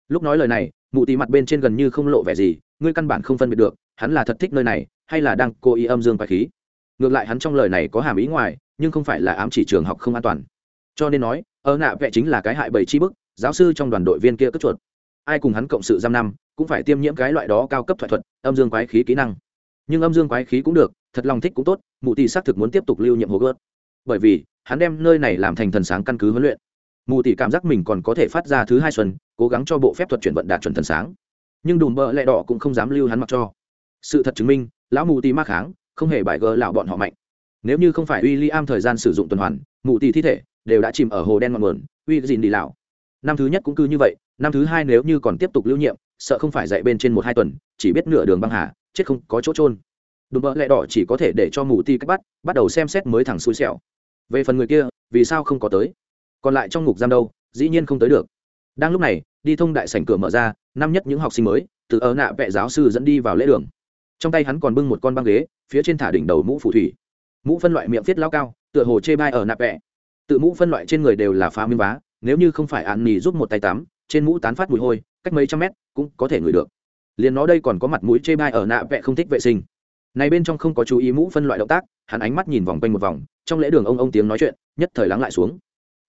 Lúc nói lời này, mụ tì mặt bên trên gần như không lộ vẻ gì, ngươi căn bản không phân biệt được, hắn là thật thích nơi này, hay là đang cố ý âm dương quái khí. Ngược lại hắn trong lời này có hàm ý ngoài, nhưng không phải là ám chỉ trường học không an toàn. Cho nên nói ơ nạ vẽ chính là cái hại bảy chi bức, giáo sư trong đoàn đội viên kia cất chuột. Ai cùng hắn cộng sự giam năm, cũng phải tiêm nhiễm cái loại đó cao cấp thoại thuật, âm dương quái khí kỹ năng. Nhưng âm dương quái khí cũng được, thật lòng thích cũng tốt, mụ tỷ xác thực muốn tiếp tục lưu nhiệm hồ gớt bởi vì, hắn đem nơi này làm thành thần sáng căn cứ huấn luyện mù tỷ cảm giác mình còn có thể phát ra thứ hai xuân, cố gắng cho bộ phép thuật chuyển vận đạt chuẩn thần sáng. Nhưng đùm bợ lẹ đỏ cũng không dám lưu hắn mặc cho. Sự thật chứng minh, lão mù tỷ mắc kháng, không hề bại gờ lão bọn họ mạnh. Nếu như không phải w i l l i am thời gian sử dụng tuần hoàn, mù tỷ thi thể đều đã chìm ở hồ đen ngọn nguồn, uy dìn đi lão. Năm thứ nhất cũng cứ như vậy, năm thứ hai nếu như còn tiếp tục lưu nhiệm, sợ không phải dạy bên trên một hai tuần, chỉ biết nửa đường băng hà, chết không có chỗ trôn đùm bợ lẹ đỏ chỉ có thể để cho mù ti cách bắt bắt đầu xem xét mới thẳng xui xẻo. Về phần người kia, vì sao không có tới? Còn lại trong ngục giam đâu, dĩ nhiên không tới được. Đang lúc này, đi thông đại sảnh cửa mở ra, năm nhất những học sinh mới, từ ở nạ vệ giáo sư dẫn đi vào lễ đường. Trong tay hắn còn bưng một con băng ghế, phía trên thả đỉnh đầu mũ phù thủy. Mũ phân loại miệng viết lao cao, tựa hồ chê bai ở nạ vệ tự mũ phân loại trên người đều là phá miếng vá, nếu như không phải ạn nỉ giúp một tay tắm, trên mũ tán phát mùi hôi, cách mấy trăm mét cũng có thể ngửi được. Liền nó đây còn có mặt mũi chê bai ở nạ vệ không thích vệ sinh. Này bên trong không có chú ý mũ phân loại động tác, hắn ánh mắt nhìn vòng quanh một vòng, trong lễ đường ông ông tiếng nói chuyện, nhất thời lắng lại xuống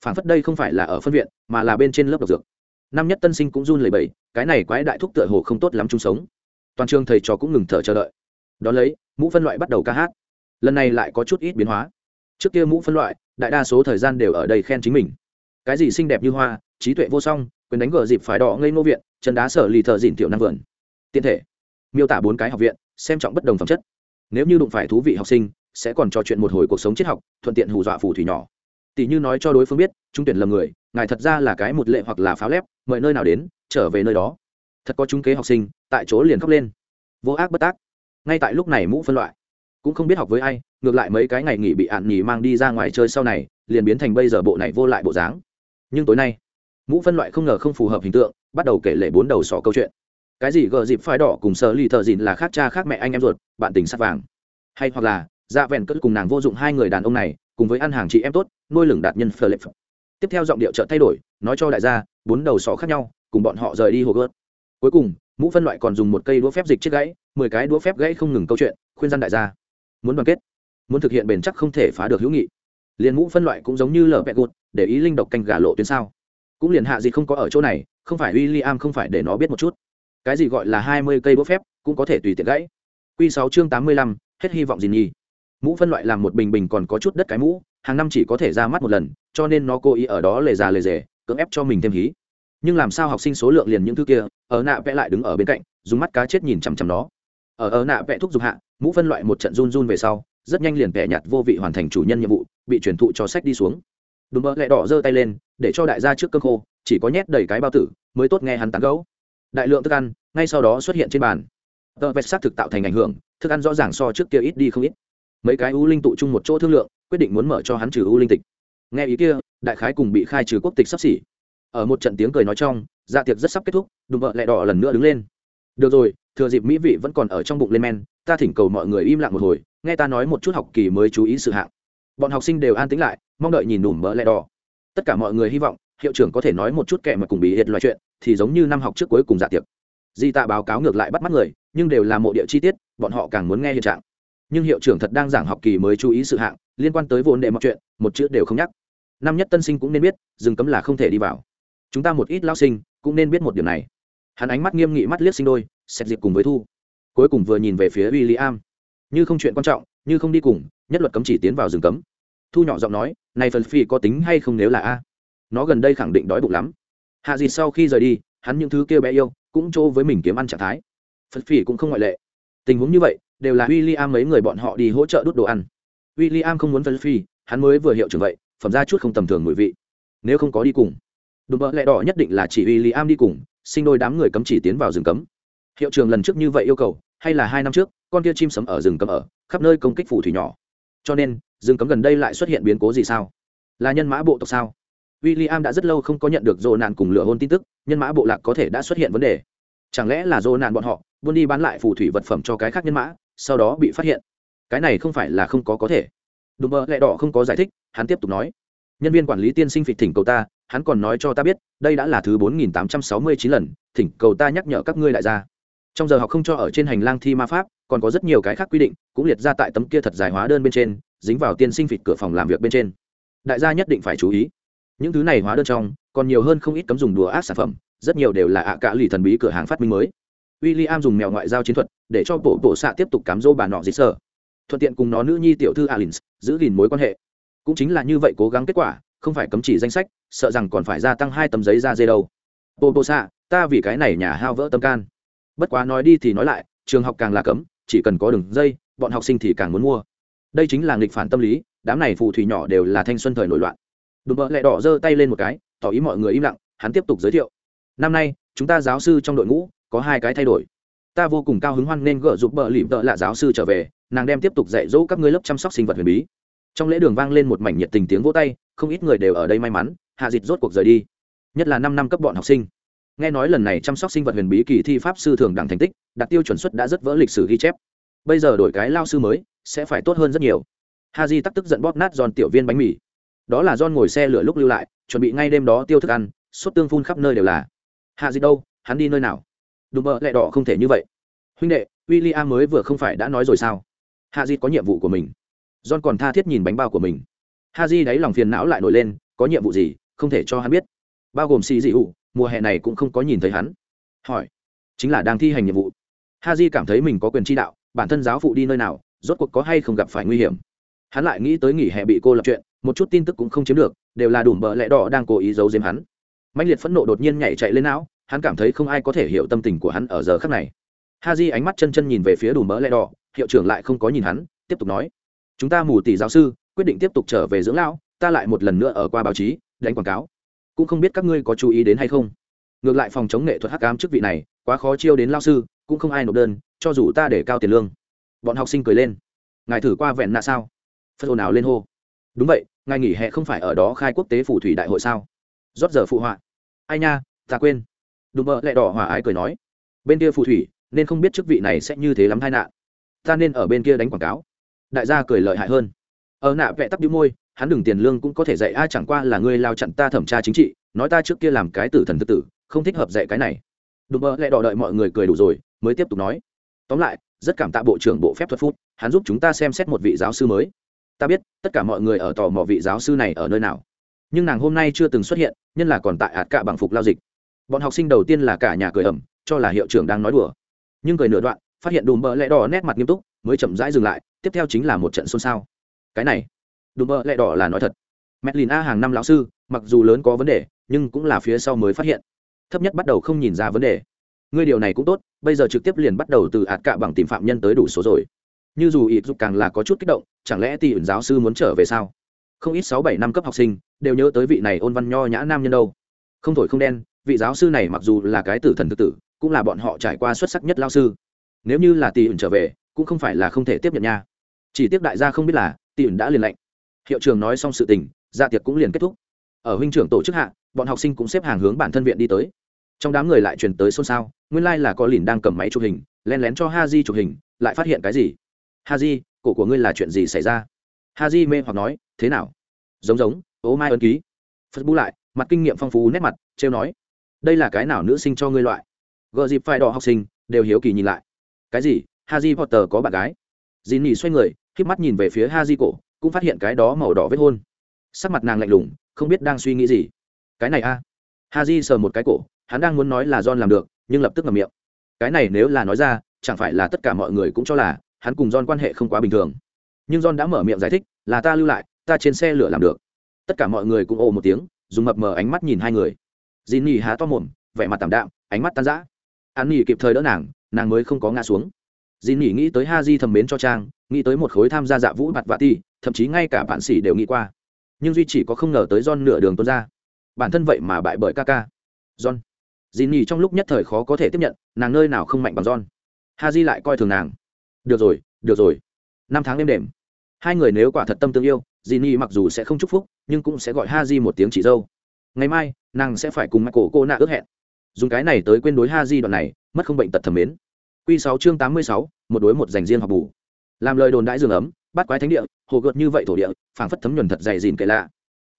phản phất đây không phải là ở phân viện, mà là bên trên lớp độc dược. Năm nhất tân sinh cũng run lẩy bẩy, cái này quái đại thúc tựa hồ không tốt lắm chung sống. Toàn trường thầy trò cũng ngừng thở chờ đợi. Đón lấy, mũ phân loại bắt đầu ca hát. Lần này lại có chút ít biến hóa. Trước kia mũ phân loại, đại đa số thời gian đều ở đây khen chính mình. Cái gì xinh đẹp như hoa, trí tuệ vô song, quyền đánh gờ dịp phải đỏ ngây ngô viện, chân đá sở lì thợ dịn tiểu năm vườn. Tiện thể. Miêu tả bốn cái học viện, xem trọng bất đồng phẩm chất. Nếu như đụng phải thú vị học sinh, sẽ còn trò chuyện một hồi cuộc sống triết học, thuận tiện hù dọa phù thủy nhỏ tỷ như nói cho đối phương biết chúng tuyển lầm người, ngài thật ra là cái một lệ hoặc là pháo lép, mời nơi nào đến, trở về nơi đó. Thật có chúng kế học sinh, tại chỗ liền khóc lên. Vô ác bất tác. Ngay tại lúc này mũ phân loại. Cũng không biết học với ai, ngược lại mấy cái ngày nghỉ bị ạn nghỉ mang đi ra ngoài chơi sau này, liền biến thành bây giờ bộ này vô lại bộ dáng. Nhưng tối nay, mũ phân loại không ngờ không phù hợp hình tượng, bắt đầu kể lể bốn đầu sỏ câu chuyện. Cái gì gờ dịp phái đỏ cùng sơ lì thợ dịn là khác cha khác mẹ anh em ruột, bạn tình sắc vàng. Hay hoặc là dạ vẹn cất cùng nàng vô dụng hai người đàn ông này, cùng với ăn hàng chị em tốt, nuôi lửng đạt nhân phờ lệp tiếp theo giọng điệu trợ thay đổi, nói cho đại gia, bốn đầu sỏ khác nhau, cùng bọn họ rời đi hồ gớt cuối cùng, mũ phân loại còn dùng một cây đũa phép dịch chiếc gãy, mười cái đũa phép gãy không ngừng câu chuyện, khuyên dân đại gia. Muốn đoàn kết, muốn thực hiện bền chắc không thể phá được hữu nghị. Liền mũ phân loại cũng giống như lở vẹt gột, để ý linh độc canh gà lộ tuyến sao. Cũng liền hạ gì không có ở chỗ này, không phải w i l l i am không phải để nó biết một chút. Cái gì gọi là hai mươi cây đũa phép, cũng có thể tùy tiện gãy. Q sáu chương tám mươi lăm, hết hy vọng gì nhỉ? Mũ phân loại làm một bình bình còn có chút đất cái mũ, hàng năm chỉ có thể ra mắt một lần, cho nên nó cố ý ở đó lề già lề rề, cưỡng ép cho mình thêm hí. Nhưng làm sao học sinh số lượng liền những thứ kia, ở nạ vẽ lại đứng ở bên cạnh, dùng mắt cá chết nhìn chằm chằm nó. Ở ở nạ vẽ thuốc dục hạ, mũ phân loại một trận run run về sau, rất nhanh liền vẻ nhạt vô vị hoàn thành chủ nhân nhiệm vụ, bị truyền thụ cho sách đi xuống. Đùm bơ lẹ đỏ giơ tay lên, để cho đại gia trước cơm khô, chỉ có nhét đầy cái bao tử, mới tốt nghe hắn tán gấu đại lượng thức ăn, ngay sau đó xuất hiện trên bàn. Tờ vẹt xác thực tạo thành ảnh hưởng, thức ăn rõ ràng so trước kia ít đi không ít mấy cái u linh tụ chung một chỗ thương lượng, quyết định muốn mở cho hắn trừ u linh tịch. Nghe ý kia, đại khái cùng bị khai trừ quốc tịch sắp xỉ. Ở một trận tiếng cười nói trong dạ tiệc rất sắp kết thúc, đùm vợ lẹ đỏ lần nữa đứng lên. Được rồi, thừa dịp mỹ vị vẫn còn ở trong bụng lên men, ta thỉnh cầu mọi người im lặng một hồi, nghe ta nói một chút học kỳ mới chú ý sự hạng. Bọn học sinh đều an tĩnh lại, mong đợi nhìn đùm bợ lẹ đỏ. Tất cả mọi người hy vọng, hiệu trưởng có thể nói một chút kẻ mà cùng bị hiệt loại chuyện, thì giống như năm học trước cuối cùng dạ tiệc. Di tạ báo cáo ngược lại bắt mắt người, nhưng đều là mộ địa chi tiết, bọn họ càng muốn nghe hiện trạng nhưng hiệu trưởng thật đang giảng học kỳ mới chú ý sự hạng, liên quan tới vốn đệ mọi chuyện, một chữ đều không nhắc. Năm nhất tân sinh cũng nên biết, rừng cấm là không thể đi vào. Chúng ta một ít lao sinh, cũng nên biết một điểm này. Hắn ánh mắt nghiêm nghị mắt liếc sinh đôi, xét dịp cùng với thu. Cuối cùng vừa nhìn về phía w i l l i am như không chuyện quan trọng, như không đi cùng, nhất luật cấm chỉ tiến vào rừng cấm. Thu nhỏ giọng nói, này phần phi có tính hay không nếu là a? Nó gần đây khẳng định đói bụng lắm. Hạ gì sau khi rời đi, hắn những thứ kêu bé yêu, cũng chỗ với mình kiếm ăn trạng thái. Phật phi cũng không ngoại lệ. Tình huống như vậy đều là w i l l i am mấy người bọn họ đi hỗ trợ đút đồ ăn. W i l l i am không muốn phân phi, hắn mới vừa hiệu trưởng vậy, phẩm ra chút không tầm thường mùi vị. Nếu không có đi cùng, đùm bợ lẹ đỏ nhất định là chỉ w i l l i am đi cùng, sinh đôi đám người cấm chỉ tiến vào rừng cấm. Hiệu trường lần trước như vậy yêu cầu, hay là hai năm trước, con kia chim sấm ở rừng cấm ở, khắp nơi công kích phủ thủy nhỏ. Cho nên, rừng cấm gần đây lại xuất hiện biến cố gì sao? Là nhân mã bộ tộc sao? W i l l i am đã rất lâu không có nhận được dồ nạn cùng lửa hôn tin tức, nhân mã bộ lạc có thể đã xuất hiện vấn đề. Chẳng lẽ là dồ nạn bọn họ, buôn đi bán lại phù thủy vật phẩm cho cái khác nhân mã sau đó bị phát hiện. Cái này không phải là không có có thể. Đùm bơ lẹ đỏ không có giải thích, hắn tiếp tục nói. Nhân viên quản lý tiên sinh phịch thỉnh cầu ta, hắn còn nói cho ta biết, đây đã là thứ bốn nghìn tám trăm sáu mươi chín lần, thỉnh cầu ta nhắc nhở các ngươi đại gia. Trong giờ học không cho ở trên hành lang thi ma pháp, còn có rất nhiều cái khác quy định, cũng liệt ra tại tấm kia thật dài hóa đơn bên trên, dính vào tiên sinh phịch cửa phòng làm việc bên trên. Đại gia nhất định phải chú ý. Những thứ này hóa đơn trong, còn nhiều hơn không ít cấm dùng đùa ác sản phẩm, rất nhiều đều là ạ cả lì thần bí cửa hàng phát minh mới. William dùng mèo ngoại giao chiến thuật để cho bộ bộ xạ tiếp tục cám dỗ bà nọ dịt sở thuận tiện cùng nó nữ nhi tiểu thư alin giữ gìn mối quan hệ. Cũng chính là như vậy cố gắng kết quả, không phải cấm chỉ danh sách, sợ rằng còn phải gia tăng hai tấm giấy ra dê đâu. Bộ bộ xạ, ta vì cái này nhà hao vỡ tâm can. Bất quá nói đi thì nói lại, trường học càng là cấm, chỉ cần có đường dây, bọn học sinh thì càng muốn mua. Đây chính là nghịch phản tâm lý, đám này phù thủy nhỏ đều là thanh xuân thời nổi loạn. Đùm bợ lẹ đỏ giơ tay lên một cái, tỏ ý mọi người im lặng, hắn tiếp tục giới thiệu. Năm nay, chúng ta giáo sư trong đội ngũ có hai cái thay đổi. Ta vô cùng cao hứng hoan nên gỡ giúp bợ lịm tợ là giáo sư trở về, nàng đem tiếp tục dạy dỗ các ngươi lớp chăm sóc sinh vật huyền bí. Trong lễ đường vang lên một mảnh nhiệt tình tiếng vỗ tay, không ít người đều ở đây may mắn, hạ dịch rốt cuộc rời đi. Nhất là năm năm cấp bọn học sinh. Nghe nói lần này chăm sóc sinh vật huyền bí kỳ thi pháp sư thường đẳng thành tích, đạt tiêu chuẩn suất đã rất vỡ lịch sử ghi chép. Bây giờ đổi cái lao sư mới, sẽ phải tốt hơn rất nhiều. Ha di tắc tức giận bóp nát giòn tiểu viên bánh mì. Đó là giòn ngồi xe lửa lúc lưu lại, chuẩn bị ngay đêm đó tiêu thức ăn suốt tương phun khắp nơi đều là. Hạ di đâu? Hắn đi nơi nào? Đùm bợ lẹ đỏ không thể như vậy. Huynh đệ w i l l i am mới vừa không phải đã nói rồi sao? Hạ di có nhiệm vụ của mình. John còn tha thiết nhìn bánh bao của mình. Ha di đáy lòng phiền não lại nổi lên, có nhiệm vụ gì, không thể cho hắn biết. Bao gồm xì dị ụ mùa hè này cũng không có nhìn thấy hắn. Hỏi, chính là đang thi hành nhiệm vụ. Ha di cảm thấy mình có quyền chi đạo, bản thân giáo phụ đi nơi nào, rốt cuộc có hay không gặp phải nguy hiểm. Hắn lại nghĩ tới nghỉ hè bị cô lập chuyện, một chút tin tức cũng không chiếm được, đều là đủ bợ lẽ đỏ đang cố ý giấu giếm hắn. Mạnh liệt phẫn nộ đột nhiên nhảy chạy lên não hắn cảm thấy không ai có thể hiểu tâm tình của hắn ở giờ khắc này. Ha di ánh mắt chân chân nhìn về phía đủ mỡ lẽ đỏ, hiệu trưởng lại không có nhìn hắn, tiếp tục nói. Chúng ta mù tỷ giáo sư, quyết định tiếp tục trở về dưỡng lão, ta lại một lần nữa ở qua báo chí, đánh quảng cáo. Cũng không biết các ngươi có chú ý đến hay không. Ngược lại phòng chống nghệ thuật hắc ám chức vị này, quá khó chiêu đến lao sư, cũng không ai nộp đơn, cho dù ta để cao tiền lương. Bọn học sinh cười lên. Ngài thử qua vẹn nạ sao? Phật ồn ào lên hô. Đúng vậy, ngài nghỉ hè không phải ở đó khai quốc tế phù thủy đại hội sao? Rót giờ phụ họa. Ai nha, ta quên đùm bợ lẹ đỏ hòa ái cười nói, bên kia phù thủy, nên không biết chức vị này sẽ như thế lắm tai nạn. Ta nên ở bên kia đánh quảng cáo. Đại gia cười lợi hại hơn. Ở nạ vẽ tắp đĩu môi, hắn đừng tiền lương cũng có thể dạy ai chẳng qua là ngươi lao chặn ta thẩm tra chính trị, nói ta trước kia làm cái tử thần tự tử, không thích hợp dạy cái này. Đùm bợ lẹ đỏ đợi mọi người cười đủ rồi, mới tiếp tục nói, tóm lại, rất cảm tạ bộ trưởng bộ phép thuật phút, hắn giúp chúng ta xem xét một vị giáo sư mới. Ta biết, tất cả mọi người ở tò mò vị giáo sư này ở nơi nào. Nhưng nàng hôm nay chưa từng xuất hiện, nhân là còn tại ạt cạ bằng phục lao dịch bọn học sinh đầu tiên là cả nhà cười ẩm cho là hiệu trưởng đang nói đùa. Nhưng cười nửa đoạn, phát hiện đùm bợ lẹ đỏ nét mặt nghiêm túc, mới chậm rãi dừng lại, tiếp theo chính là một trận xôn xao. Cái này, đùm bợ lẹ đỏ là nói thật. Mẹ lìn a hàng năm lão sư, mặc dù lớn có vấn đề, nhưng cũng là phía sau mới phát hiện. Thấp nhất bắt đầu không nhìn ra vấn đề. Ngươi điều này cũng tốt, bây giờ trực tiếp liền bắt đầu từ ạt cạ bằng tìm phạm nhân tới đủ số rồi. Như dù ít dục càng là có chút kích động, chẳng lẽ tỷ ẩn giáo sư muốn trở về sao? Không ít sáu bảy năm cấp học sinh, đều nhớ tới vị này ôn văn nho nhã nam nhân đâu. Không thổi không đen vị giáo sư này mặc dù là cái tử thần tự tử, cũng là bọn họ trải qua xuất sắc nhất lao sư. Nếu như là tỷ ẩn trở về, cũng không phải là không thể tiếp nhận nha. Chỉ tiếc đại gia không biết là tỷ ẩn đã liền lệnh. Hiệu trường nói xong sự tình dạ tiệc cũng liền kết thúc. Ở huynh trưởng tổ chức hạ, bọn học sinh cũng xếp hàng hướng bản thân viện đi tới. Trong đám người lại truyền tới xôn xao, nguyên lai là có lìn đang cầm máy chụp hình len lén cho ha di chụp hình, lại phát hiện cái gì? Ha di cổ của ngươi là chuyện gì xảy ra? Ha di mê hoặc nói, thế nào? Giống giống ố mai ấn ký. Phật bu lại, mặt kinh nghiệm phong phú nét mặt, trêu nói đây là cái nào nữ sinh cho ngươi loại? Gợ dịp phải đỏ học sinh, đều hiếu kỳ nhìn lại. Cái gì? Ha potter có bạn gái. Dì nỉ xoay người k mắt nhìn về phía ha cổ, cũng phát hiện cái đó màu đỏ vết hôn. Sắc mặt nàng lạnh lùng, không biết đang suy nghĩ gì. Cái này a. À? ha sờ một cái cổ, hắn đang muốn nói là john làm được, nhưng lập tức ngậm miệng. Cái này nếu là nói ra, chẳng phải là tất cả mọi người cũng cho là, hắn cùng john quan hệ không quá bình thường. Nhưng john đã mở miệng giải thích, là ta lưu lại, ta trên xe lửa làm được. Tất cả mọi người cũng ồ một tiếng, dùng mập mờ ánh mắt nhìn hai người dì nỉ há to mồm, vẻ mặt tảm đạm, ánh mắt tan rã. An nỉ kịp thời đỡ nàng nàng mới không có ngã xuống. Dì nỉ nghĩ tới ha di thầm mến cho trang, nghĩ tới một khối tham gia dạ vũ mặt vạ ti, thậm chí ngay cả bạn sĩ đều nghĩ qua. Nhưng duy chỉ có không ngờ tới John nửa đường tuôn ra. Bản thân vậy mà bại bởi ca ca John. Dì nỉ trong lúc nhất thời khó có thể tiếp nhận, nàng nơi nào không mạnh bằng John. Ha di lại coi thường nàng. Được rồi được rồi. Năm tháng đêm đềm. Hai người nếu quả thật tâm tương yêu dì nỉ mặc dù sẽ không chúc phúc, nhưng cũng sẽ gọi ha di một tiếng chị dâu ngày mai, nàng sẽ phải cùng cổ cô nạ ước hẹn. Dùng cái này tới quên đối ha di đoạn này, mất không bệnh tật thầm mến. Q sáu chương tám mươi sáu, một đối một dành riêng học bù. Làm lời đồn đãi giường ấm, bắt quái thánh địa, hồ gợt như vậy thổ địa, phảng phất thấm nhuần thật dày dìn kệ lạ.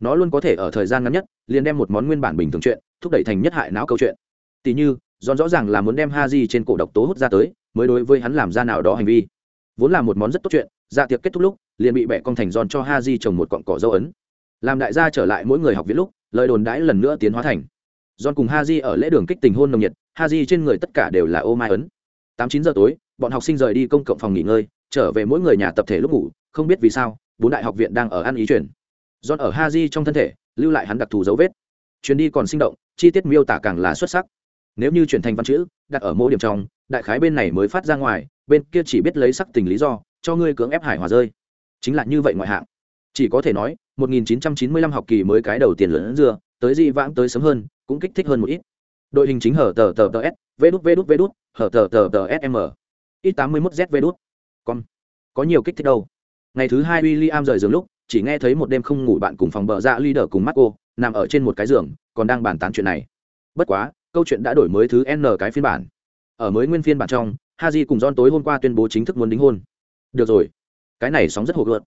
Nó luôn có thể ở thời gian ngắn nhất, liền đem một món nguyên bản bình thường chuyện, thúc đẩy thành nhất hại não câu chuyện. Tỉ như dọn rõ ràng là muốn đem ha di trên cổ độc tố hút ra tới, mới đối với hắn làm ra nào đó hành vi. Vốn là một món rất tốt chuyện dạ tiệc kết thúc lúc, liền bị bẻ con thành giòn cho ha di trồng một cọn cỏ dấu ấn. Làm đại gia trở lại mỗi người học viết lúc lời đồn đãi lần nữa tiến hóa thành. John cùng haji ở lễ đường kích tình hôn nồng nhiệt, haji trên người tất cả đều là ô mai ấn. Tám, chín giờ tối, bọn học sinh rời đi công cộng phòng nghỉ ngơi, trở về mỗi người nhà tập thể lúc ngủ, không biết vì sao, bốn đại học viện đang ở ăn ý chuyển. John ở haji trong thân thể, lưu lại hắn đặc thù dấu vết. Chuyến đi còn sinh động, chi tiết miêu tả càng là xuất sắc. Nếu như chuyển thành văn chữ, đặt ở mỗi điểm trong, đại khái bên này mới phát ra ngoài, bên kia chỉ biết lấy sắc tình lý do, cho ngươi cưỡng ép hải hòa rơi. Chính là như vậy ngoại hạng. Chỉ có thể nói 1995 học kỳ mới cái đầu tiên lớn dưa, tới dị vãng tới sớm hơn, cũng kích thích hơn một ít. Đội hình chính hở tờ tờ tờ s v đút v đút v đút, hở tờ tờ tờ sm ít 81 z v đút. Con có nhiều kích thích đâu. Ngày thứ hai William rời giường lúc, chỉ nghe thấy một đêm không ngủ bạn cùng phòng bờ ra dạ leader cùng Marco, nằm ở trên một cái giường, còn đang bàn tán chuyện này. Bất quá, câu chuyện đã đổi mới thứ n cái phiên bản. Ở mới nguyên phiên bản trong, haji cùng john tối hôm qua tuyên bố chính thức muốn đính hôn. Được rồi. Cái này sóng rất hồ gợt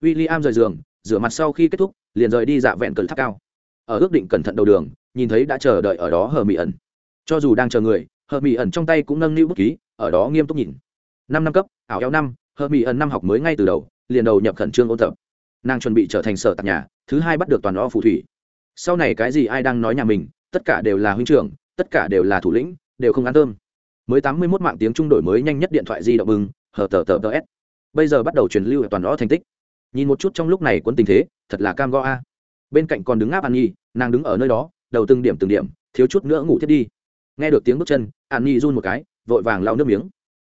William rời giường rửa mặt sau khi kết thúc, liền rời đi dạ vẹn cẩn tháp cao. Ở ước định cẩn thận đầu đường, nhìn thấy đã chờ đợi ở đó hờ mỹ ẩn. Cho dù đang chờ người, hờ mỹ ẩn trong tay cũng nâng niu bút ký, ở đó nghiêm túc nhìn. Năm năm cấp, ảo eo năm, hờ mỹ ẩn năm học mới ngay từ đầu, liền đầu nhập khẩn trương ôn tập. Nàng chuẩn bị trở thành sở tạc nhà, thứ hai bắt được toàn o phù thủy. Sau này cái gì ai đang nói nhà mình, tất cả đều là huynh trưởng, tất cả đều là thủ lĩnh, đều không ăn thơm mới tám mươi mốt mạng tiếng trung đổi mới nhanh nhất điện thoại di động bừng hờ tờ tờ tờ s. Bây giờ bắt đầu truyền lưu ở toàn o thành tích nhìn một chút trong lúc này quân tình thế, thật là cam go a. Bên cạnh còn đứng áp an nhi, nàng đứng ở nơi đó, đầu từng điểm từng điểm, thiếu chút nữa ngủ thiết đi. Nghe được tiếng bước chân, an nhi run một cái, vội vàng lau nước miếng.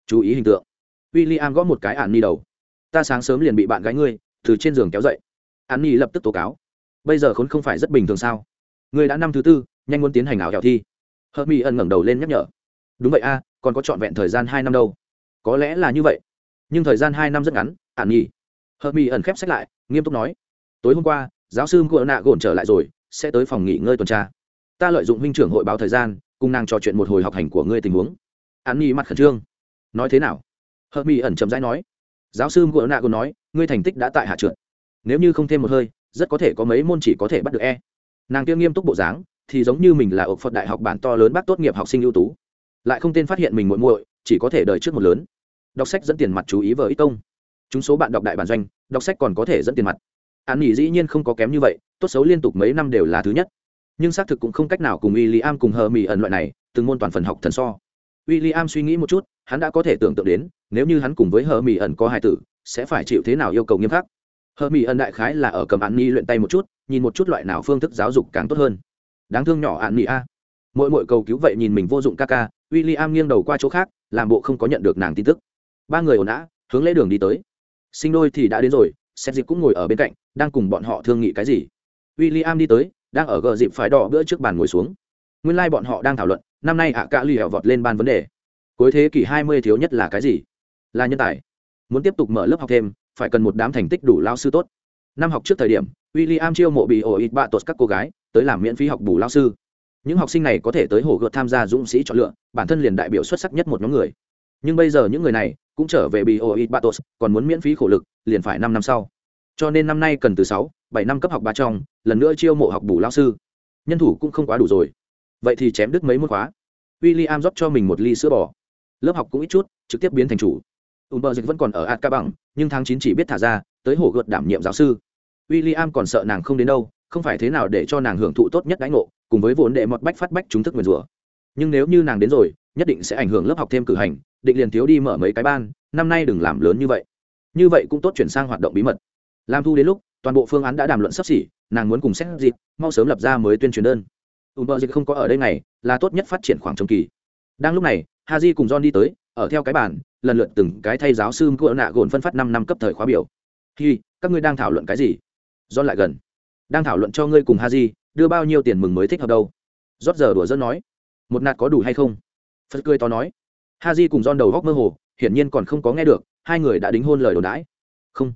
Chú ý hình tượng. W i l l i am gõ một cái an nhi đầu. Ta sáng sớm liền bị bạn gái ngươi, từ trên giường kéo dậy. An nhi lập tức tố cáo. Bây giờ khốn không phải rất bình thường sao? Ngươi đã năm thứ tư, nhanh muốn tiến hành ảo hẹo thi. Hớt mi ẩn ngẩng đầu lên nhắc nhở. Đúng vậy a, còn có trọn vẹn thời gian hai năm đâu. Có lẽ là như vậy. Nhưng thời gian hai năm rất ngắn, an nhi hợp mỹ ẩn khép sách lại, nghiêm túc nói, tối hôm qua, giáo sư ngựa nạ gồn trở lại rồi, sẽ tới phòng nghỉ ngơi tuần tra. Ta lợi dụng huynh trưởng hội báo thời gian, cùng nàng trò chuyện một hồi học hành của ngươi tình huống. An nhi mặt khẩn trương. Nói thế nào? Hợp mỹ ẩn chậm rãi nói. Giáo sư ngựa nạ gồn nói, ngươi thành tích đã tại hạ trượt. Nếu như không thêm một hơi, rất có thể có mấy môn chỉ có thể bắt được e. Nàng kia nghiêm túc bộ dáng, thì giống như mình là ở phật đại học bản to lớn bác tốt nghiệp học sinh ưu tú. Lại không tên phát hiện mình muội muội, chỉ có thể đợi trước một lớn. Đọc sách dẫn tiền mặt chú ý vợ ít công chúng số bạn đọc đại bản doanh, đọc sách còn có thể dẫn tiền mặt. An nghỉ dĩ nhiên không có kém như vậy, tốt xấu liên tục mấy năm đều là thứ nhất. Nhưng xác thực cũng không cách nào cùng w i l l i am cùng hờ mỹ ẩn loại này, từng môn toàn phần học thần so. W i l l i am suy nghĩ một chút, hắn đã có thể tưởng tượng đến, nếu như hắn cùng với hờ mỹ ẩn có hai tử, sẽ phải chịu thế nào yêu cầu nghiêm khắc. Hờ mỹ ẩn đại khái là ở cầm an ni luyện tay một chút, nhìn một chút loại nào phương thức giáo dục càng tốt hơn. Đáng thương nhỏ an ni a. Mỗi mỗi cầu cứu vậy nhìn mình vô dụng ca ca w i l l i am nghiêng đầu qua chỗ khác, làm bộ không có nhận được nàng tin tức. Ba người ồn ào, hướng lễ đường đi tới sinh đôi thì đã đến rồi xét dịp cũng ngồi ở bên cạnh, đang cùng bọn họ thương nghị cái gì? W i l l i am đi tới, đang ở gờ dịp phải đỏ bữa trước bàn ngồi xuống. Nguyên lai、like、bọn họ đang thảo luận, năm nay ạ à cả ì hẹo vọt lên ban vấn đề. Cuối thế kỷ hai mươi thiếu nhất là cái gì? Là nhân tài. Muốn tiếp tục mở lớp học thêm, phải cần một đám thành tích đủ lao sư tốt. Năm học trước thời điểm w i l l i am chiêu mộ bị ổ ít bạ tột các cô gái, tới làm miễn phí học bù lao sư. Những học sinh này có thể tới hồ gợt tham gia dũng sĩ chọn lựa, bản thân liền đại biểu xuất sắc nhất một nhóm người nhưng bây giờ những người này cũng trở về bị oit batos, còn muốn miễn phí khổ lực, liền phải năm năm sau. Cho nên năm nay cần từ sáu, bảy năm cấp học ba trong, lần nữa chiêu mộ học bù lao sư. Nhân thủ cũng không quá đủ rồi. Vậy thì chém đứt mấy môn khóa. W i l l i am rót cho mình một ly sữa bò. Lớp học cũng ít chút, trực tiếp biến thành chủ. Ùn bờ dịch vẫn còn ở ạt ca bằng nhưng tháng chín chỉ biết thả ra, tới hồ gợt đảm nhiệm giáo sư. W i l l i am còn sợ nàng không đến đâu, không phải thế nào để cho nàng hưởng thụ tốt nhất đãi ngộ, cùng với vốn đệ mọt bách phát bách chúng thức nguyền rủa. Nhưng nếu như nàng đến rồi, nhất định sẽ ảnh hưởng lớp học thêm cử hành định liền thiếu đi mở mấy cái ban, năm nay đừng làm lớn như vậy. Như vậy cũng tốt chuyển sang hoạt động bí mật. Làm thu đến lúc, toàn bộ phương án đã đàm luận sắp xỉ, nàng muốn cùng xét dịp mau sớm lập ra mới tuyên truyền đơn. Ùn bờ dịch không có ở đây này là tốt nhất phát triển khoảng trồng kỳ. Đang lúc này, haji cùng john đi tới, ở theo cái bản lần lượt từng cái thay giáo sư cỡ nạ gồn phân phát năm năm cấp thời khóa biểu. Khi các ngươi đang thảo luận cái gì? John lại gần. Đang thảo luận cho ngươi cùng haji, đưa bao nhiêu tiền mừng mới thích hợp đâu? Rót giờ đùa dân nói. Một nạt có đủ hay không? Phật cười to nói ha di cùng don đầu góc mơ hồ, hiển nhiên còn không có nghe được, hai người đã đính hôn lời đồn đãi. Không.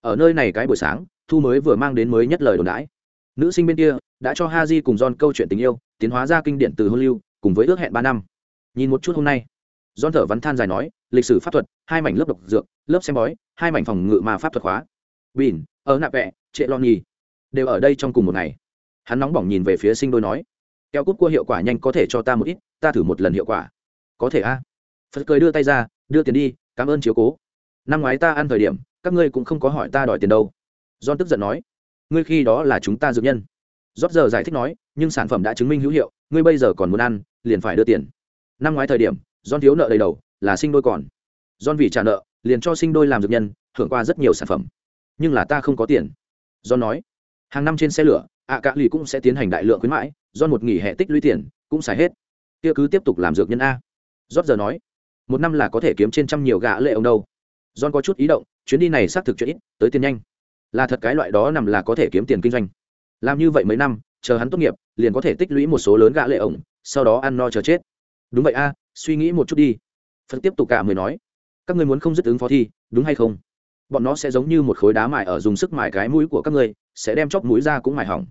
Ở nơi này cái buổi sáng, thu mới vừa mang đến mới nhất lời đồn đãi. Nữ sinh bên kia đã cho ha di cùng don câu chuyện tình yêu, tiến hóa ra kinh điển từ hôn lưu, cùng với ước hẹn ba năm. Nhìn một chút hôm nay don thở vắn than dài nói, lịch sử pháp thuật, hai mảnh lớp độc dược, lớp xem bói, hai mảnh phòng ngự mà pháp thuật khóa bỉn, ở nạ vẹ, trệ lo nhì, đều ở đây trong cùng một ngày. Hắn nóng bỏng nhìn về phía sinh đôi nói keo cút cua hiệu quả nhanh có thể cho ta một ít, ta thử một lần hiệu quả. Có thể a. à? Phật cười đưa tay ra, đưa tiền đi, cảm ơn chiếu cố. Năm ngoái ta ăn thời điểm, các ngươi cũng không có hỏi ta đòi tiền đâu. John tức giận nói, ngươi khi đó là chúng ta dược nhân. Rót giờ giải thích nói, nhưng sản phẩm đã chứng minh hữu hiệu, ngươi bây giờ còn muốn ăn, liền phải đưa tiền. Năm ngoái thời điểm don thiếu nợ đầy đầu, là sinh đôi còn. Don vì trả nợ, liền cho sinh đôi làm dược nhân hưởng qua rất nhiều sản phẩm. Nhưng là ta không có tiền. Don nói, hàng năm trên xe lửa, ạ cạ lì cũng sẽ tiến hành đại lượng khuyến mãi do một nghỉ hè tích lũy tiền, cũng xài hết. Kia cứ tiếp tục làm dược nhân a. Rót giờ nói một năm là có thể kiếm trên trăm nhiều gã lệ ông đâu. John có chút ý động, chuyến đi này xác thực chuyện ít, tới tiền nhanh. Là thật cái loại đó nằm là có thể kiếm tiền kinh doanh. Làm như vậy mấy năm, chờ hắn tốt nghiệp, liền có thể tích lũy một số lớn gã lệ ổng sau đó ăn no chờ chết. Đúng vậy a, suy nghĩ một chút đi. Phật tiếp tục cả mới nói, các ngươi muốn không dứt ứng phó thi đúng hay không? Bọn nó sẽ giống như một khối đá mài ở dùng sức mài cái mũi của các ngươi, sẽ đem chóp mũi ra cũng mài hỏng.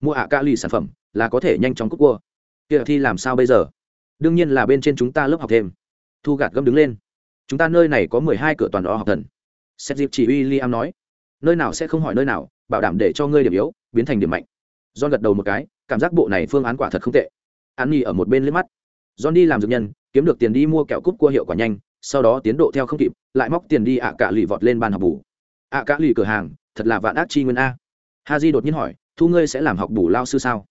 Mua ạ ca lì sản phẩm, là có thể nhanh chóng cúc cua. Kia thi làm sao bây giờ? Đương nhiên là bên trên chúng ta lớp học thêm thu gạt gâm đứng lên. Chúng ta nơi này có mười hai cửa toàn đó học thần. Xét dịp chỉ uy liam nói, nơi nào sẽ không hỏi nơi nào, bảo đảm để cho ngươi điểm yếu, biến thành điểm mạnh. John gật đầu một cái, cảm giác bộ này phương án quả thật không tệ. An nhi ở một bên liếc mắt. John đi làm dược nhân, kiếm được tiền đi mua kẹo cúp cua hiệu quả nhanh, sau đó tiến độ theo không kịp, lại móc tiền đi ạ cả lì vọt lên bàn học bù. Ạ cả lì cửa hàng, thật là vạn ác chi nguyên a. Ha di đột nhiên hỏi, thu ngươi sẽ làm học bù lao sư sao?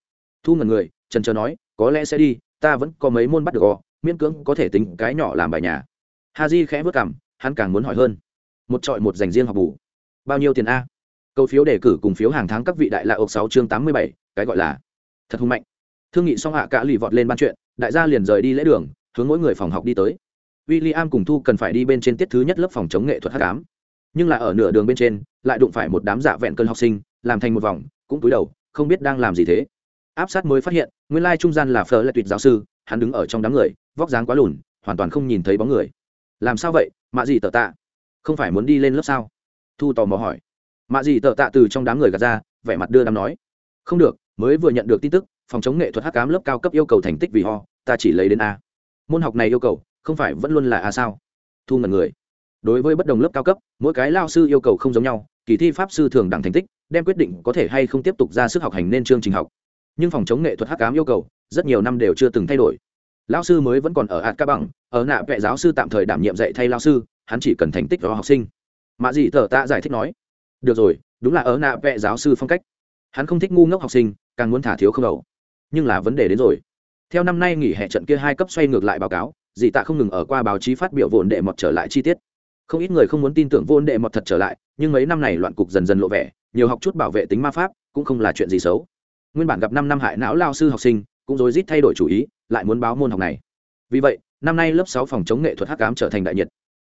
Thu ngần người, trần trờ nói, có lẽ sẽ đi, ta vẫn có mấy môn bắt được gò miễn cưỡng có thể tính cái nhỏ làm bài nhà. Ha di khẽ vất cảm hắn càng muốn hỏi hơn. Một trọi một dành riêng học bù. Bao nhiêu tiền a? Câu phiếu đề cử cùng phiếu hàng tháng các vị đại lạ ộc sáu chương tám mươi bảy, cái gọi là thật hung mạnh. Thương nghị xong hạ cả lì vọt lên ban chuyện, đại gia liền rời đi lễ đường, hướng mỗi người phòng học đi tới. W i l l i am cùng thu cần phải đi bên trên tiết thứ nhất lớp phòng chống nghệ thuật hát tám nhưng là ở nửa đường bên trên, lại đụng phải một đám dạ vẹn cơn học sinh, làm thành một vòng, cũng túi đầu, không biết đang làm gì thế. Áp sát mới phát hiện, nguyên lai trung gian là phờ lại tuyệt giáo sư hắn đứng ở trong đám người, vóc dáng quá lùn, hoàn toàn không nhìn thấy bóng người. Làm sao vậy, mạ gì tờ tạ? Không phải muốn đi lên lớp sao? Thu tò mò hỏi. Mạ gì tờ tạ từ trong đám người gạt ra, vẻ mặt đưa đám nói. Không được, mới vừa nhận được tin tức, phòng chống nghệ thuật hát cám lớp cao cấp yêu cầu thành tích vì ho, ta chỉ lấy đến a. Môn học này yêu cầu, không phải vẫn luôn là a sao? Thu ngần người. Đối với bất đồng lớp cao cấp, mỗi cái lao sư yêu cầu không giống nhau, kỳ thi pháp sư thường đẳng thành tích, đem quyết định có thể hay không tiếp tục ra sức học hành nên chương trình học nhưng phòng chống nghệ thuật hắc cám yêu cầu, rất nhiều năm đều chưa từng thay đổi. Lao sư mới vẫn còn ở hạt ca bằng, ở nạ vệ giáo sư tạm thời đảm nhiệm dạy thay lao sư, hắn chỉ cần thành tích đó học sinh. Mạ dị thở tạ giải thích nói, được rồi, đúng là ở nạ vệ giáo sư phong cách. Hắn không thích ngu ngốc học sinh, càng muốn thả thiếu không đầu. Nhưng là vấn đề đến rồi. Theo năm nay nghỉ hè trận kia hai cấp xoay ngược lại báo cáo, dị tạ không ngừng ở qua báo chí phát biểu vồn đệ mọt trở lại chi tiết. Không ít người không muốn tin tưởng vốn đệ mọt thật trở lại, nhưng mấy năm này loạn cục dần dần lộ vẻ, nhiều học chút bảo vệ tính ma pháp, cũng không là chuyện gì xấu nguyên bản gặp năm năm hại não lao sư học sinh, cũng rối rít thay đổi chủ ý, lại muốn báo môn học này. Vì vậy, năm nay lớp sáu phòng chống nghệ thuật hắc ám trở thành đại nhiệt.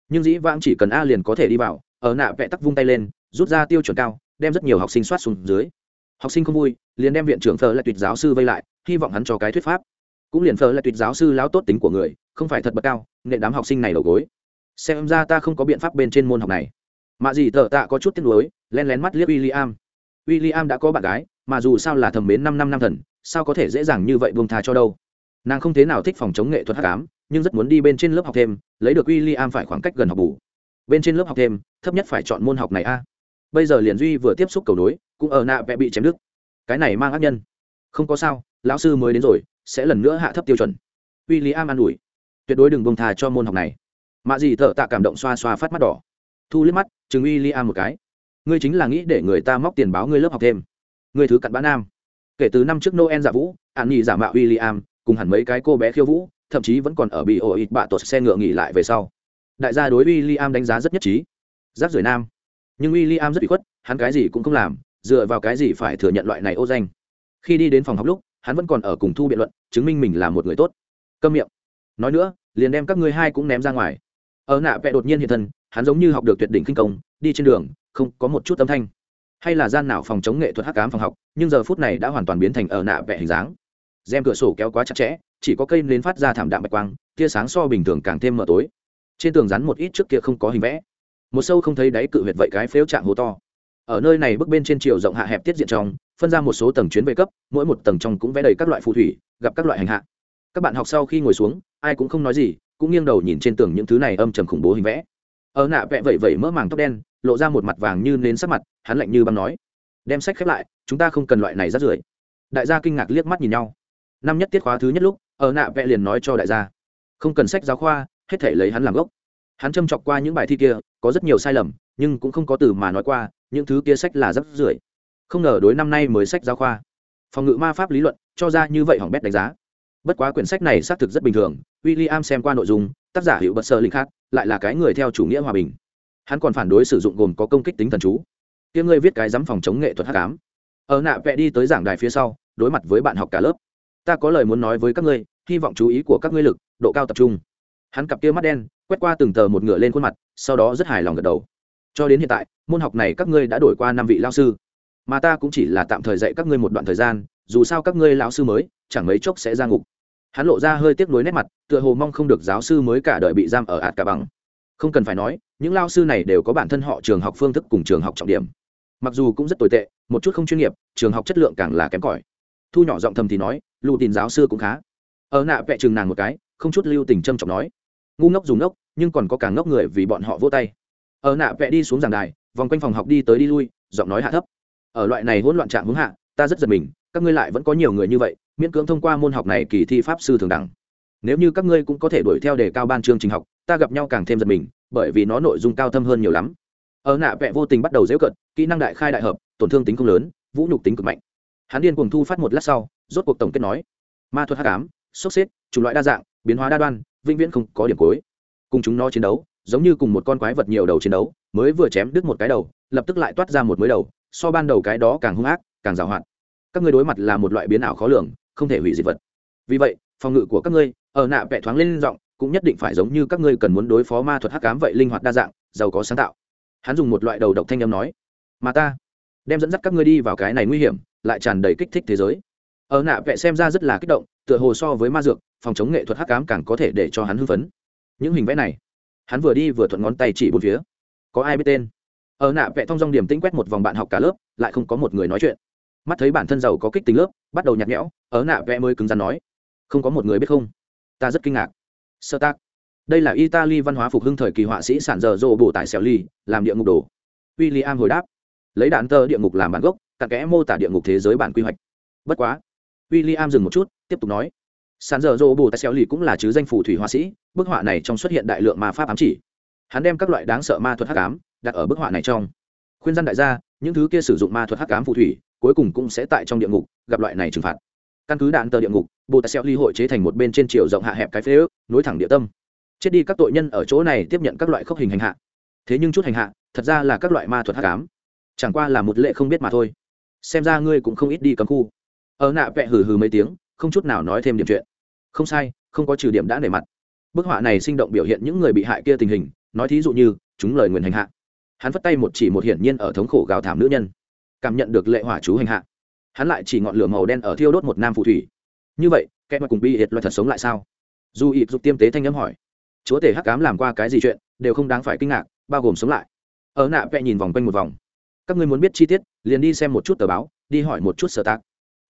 Nhưng dĩ vãng chỉ cần a liền có thể đi vào, ở nạ vẽ tắc vung tay lên, rút ra tiêu chuẩn cao, đem rất nhiều học sinh soát xuống dưới. Học sinh không vui, liền đem viện trưởng phờ lại tuyệt giáo sư vây lại, hy vọng hắn cho cái thuyết pháp. Cũng liền phờ lại tuyệt giáo sư láo tốt tính của người, không phải thật bậc cao, nên đám học sinh này đầu gối. Xem ra ta không có biện pháp bên trên môn học này. Mạ gì tờ tạ có chút tiếc nuối, len lén mắt liếc w i l l i am w i l l i am đã có bạn gái mà dù sao là thầm mến năm năm năm thần, sao có thể dễ dàng như vậy buông tha cho đâu? Nàng không thế nào thích phòng chống nghệ thuật hát cám nhưng rất muốn đi bên trên lớp học thêm, lấy được w i l l i am phải khoảng cách gần học bù. Bên trên lớp học thêm, thấp nhất phải chọn môn học này a. Bây giờ liền duy vừa tiếp xúc cầu nối, cũng ở nạ vẽ bị chém đứt. Cái này mang ác nhân. Không có sao, lão sư mới đến rồi, sẽ lần nữa hạ thấp tiêu chuẩn. W i l l i am an ủi. Tuyệt đối đừng buông tha cho môn học này. Mạ gì thợ tạ cảm động xoa xoa phát mắt đỏ. Thu liếc mắt, chừng w i l l i am một cái. Ngươi chính là nghĩ để người ta móc tiền báo ngươi lớp học thêm người thứ cặn bã nam. Kể từ năm trước noel giả vũ, an nhi giả mạo w i l l i am cùng hẳn mấy cái cô bé khiêu vũ, thậm chí vẫn còn ở bị ổ ít bạ tuột xe ngựa nghỉ lại về sau. Đại gia đối w i l l i am đánh giá rất nhất trí. Giáp rưỡi nam. Nhưng w i l l i am rất bị khuất, hắn cái gì cũng không làm, dựa vào cái gì phải thừa nhận loại này ô danh. Khi đi đến phòng học lúc, hắn vẫn còn ở cùng thu biện luận, chứng minh mình là một người tốt. Câm miệng. Nói nữa, liền đem các ngươi hai cũng ném ra ngoài. Ở nạ vẽ đột nhiên hiện thân, hắn giống như học được tuyệt đỉnh kinh công, đi trên đường, không có một chút âm thanh hay là gian nào phòng chống nghệ thuật hắc ám phòng học, nhưng giờ phút này đã hoàn toàn biến thành ở nạ vẽ hình dáng. Rèm cửa sổ kéo quá chặt chẽ, chỉ có cây lên phát ra thảm đạm bạch quang, tia sáng so bình thường càng thêm mờ tối. Trên tường rắn một ít trước kia không có hình vẽ. Một sâu không thấy đáy cự huyệt vậy cái phếu trạng hố to. Ở nơi này bước bên trên chiều rộng hạ hẹp tiết diện trong, phân ra một số tầng chuyến về cấp, mỗi một tầng trong cũng vẽ đầy các loại phù thủy, gặp các loại hành hạ. Các bạn học sau khi ngồi xuống, ai cũng không nói gì, cũng nghiêng đầu nhìn trên tường những thứ này âm trầm khủng bố hình vẽ. Ở nạ vẽ vẩy vẩy mỡ màng tóc đen lộ ra một mặt vàng như nến sắc mặt, hắn lạnh như băng nói, đem sách khép lại, chúng ta không cần loại này rắt rưởi. Đại gia kinh ngạc liếc mắt nhìn nhau. Năm nhất tiết khóa thứ nhất lúc, ở nạ vẽ liền nói cho đại gia, không cần sách giáo khoa, hết thể lấy hắn làm gốc. Hắn châm chọc qua những bài thi kia, có rất nhiều sai lầm, nhưng cũng không có từ mà nói qua, những thứ kia sách là rất rưởi. Không ngờ đối năm nay mới sách giáo khoa. Phòng ngự ma pháp lý luận, cho ra như vậy hỏng bét đánh giá. Bất quá quyển sách này xác thực rất bình thường w i l l i am xem qua nội dung, tác giả hiệu bật sơ linh khác, lại là cái người theo chủ nghĩa hòa bình hắn còn phản đối sử dụng gồm có công kích tính thần chú. Tiếng ngươi viết cái dám phòng chống nghệ thuật hát cám ở nạ vẽ đi tới giảng đài phía sau, đối mặt với bạn học cả lớp. Ta có lời muốn nói với các ngươi, hy vọng chú ý của các ngươi lực, độ cao tập trung. Hắn cặp kia mắt đen, quét qua từng tờ một ngựa lên khuôn mặt, sau đó rất hài lòng gật đầu. Cho đến hiện tại, môn học này các ngươi đã đổi qua năm vị lao sư. Mà ta cũng chỉ là tạm thời dạy các ngươi một đoạn thời gian, dù sao các ngươi lão sư mới, chẳng mấy chốc sẽ ra ngục. Hắn lộ ra hơi tiếc nuối nét mặt, tựa hồ mong không được giáo sư mới cả đời bị giam ở ạt cả bằng. Không cần phải nói những lao sư này đều có bản thân họ trường học phương thức cùng trường học trọng điểm. Mặc dù cũng rất tồi tệ, một chút không chuyên nghiệp, trường học chất lượng càng là kém cỏi. Thu nhỏ giọng thầm thì nói, lù tin giáo sư cũng khá. Ở nạ vẹ chừng nàng một cái, không chút lưu tình trâm trọng nói, ngu ngốc dùng ngốc, nhưng còn có càng ngốc người vì bọn họ vô tay. Ở nạ vẽ đi xuống giảng đài, vòng quanh phòng học đi tới đi lui, giọng nói hạ thấp, ở loại này hỗn loạn trạng hướng hạ, ta rất giật mình, các ngươi lại vẫn có nhiều người như vậy, miễn cưỡng thông qua môn học này kỳ thi pháp sư thường đẳng. Nếu như các ngươi cũng có thể đuổi theo đề cao ban chương trình học, ta gặp nhau càng thêm giật mình bởi vì nó nội dung cao thâm hơn nhiều lắm. Ở nạ vẽ vô tình bắt đầu dễ cận, kỹ năng đại khai đại hợp, tổn thương tính không lớn, vũ nhục tính cực mạnh. Hắn điên cuồng thu phát một lát sau, rốt cuộc tổng kết nói, ma thuật hắc ám, sốc xếp, chủng loại đa dạng, biến hóa đa đoan, vĩnh viễn không có điểm cuối. Cùng chúng nó chiến đấu, giống như cùng một con quái vật nhiều đầu chiến đấu, mới vừa chém đứt một cái đầu, lập tức lại toát ra một mới đầu, so ban đầu cái đó càng hung ác, càng giàu hạn các ngươi đối mặt là một loại biến ảo khó lường, không thể hủy diệt vật. Vì vậy, phòng ngự của các ngươi, ở nạ vẽ thoáng lên giọng cũng nhất định phải giống như các ngươi cần muốn đối phó ma thuật hắc cám vậy linh hoạt đa dạng, giàu có sáng tạo. Hắn dùng một loại đầu độc thanh âm nói, mà ta đem dẫn dắt các ngươi đi vào cái này nguy hiểm, lại tràn đầy kích thích thế giới. Ở nạ vẽ xem ra rất là kích động, tựa hồ so với ma dược, phòng chống nghệ thuật hắc cám càng có thể để cho hắn hưng phấn. Những hình vẽ này, hắn vừa đi vừa thuận ngón tay chỉ bốn phía. Có ai biết tên? Ở nạ vẽ thông dong điểm tĩnh quét một vòng bạn học cả lớp, lại không có một người nói chuyện. Mắt thấy bản thân giàu có kích tính lớp, bắt đầu nhạt nhẽo, ở nạ vẽ mới cứng rắn nói, không có một người biết không? Ta rất kinh ngạc sơ tác. Đây là italy văn hóa phục hưng thời kỳ họa sĩ sản dở dộ bổ tại xẻo ly làm địa ngục đồ. W i l l i am hồi đáp. Lấy đạn tơ địa ngục làm bản gốc tặng kẽ mô tả địa ngục thế giới bản quy hoạch. Bất quá. W i l l i am dừng một chút, tiếp tục nói. Sản dở dộ bổ tại xẻo ly cũng là chứ danh phủ thủy họa sĩ, bức họa này trong xuất hiện đại lượng ma pháp ám chỉ. Hắn đem các loại đáng sợ ma thuật hắc ám đặt ở bức họa này trong. Khuyên dân đại gia, những thứ kia sử dụng ma thuật hắc ám phù thủy, cuối cùng cũng sẽ tại trong địa ngục, gặp loại này trừng phạt căn cứ đạn tờ địa ngục bồ tát xeo ly hội chế thành một bên trên chiều rộng hạ hẹp cái phế ước, nối thẳng địa tâm. Chết đi các tội nhân ở chỗ này tiếp nhận các loại khốc hình hành hạ. Thế nhưng chút hành hạ, thật ra là các loại ma thuật hắc ám. Chẳng qua là một lệ không biết mà thôi. Xem ra ngươi cũng không ít đi cấm khu. Ở nạ vẹ hừ hừ mấy tiếng, không chút nào nói thêm điểm chuyện. Không sai, không có trừ điểm đã nể mặt. Bức họa này sinh động biểu hiện những người bị hại kia tình hình, nói thí dụ như, chúng lời nguyền hành hạ. Hắn phất tay một chỉ một hiển nhiên ở thống khổ gào thảm nữ nhân. Cảm nhận được lệ hỏa chú hành hạ hắn lại chỉ ngọn lửa màu đen ở thiêu đốt một nam phù thủy. Như vậy, kẻ mà cùng bi hiệt loại thật sống lại sao? Dù ịp dục tiêm tế thanh âm hỏi. Chúa tể hắc cám làm qua cái gì chuyện, đều không đáng phải kinh ngạc, bao gồm sống lại. Ở nạ vẽ nhìn vòng quanh một vòng. Các ngươi muốn biết chi tiết, liền đi xem một chút tờ báo, đi hỏi một chút sở tác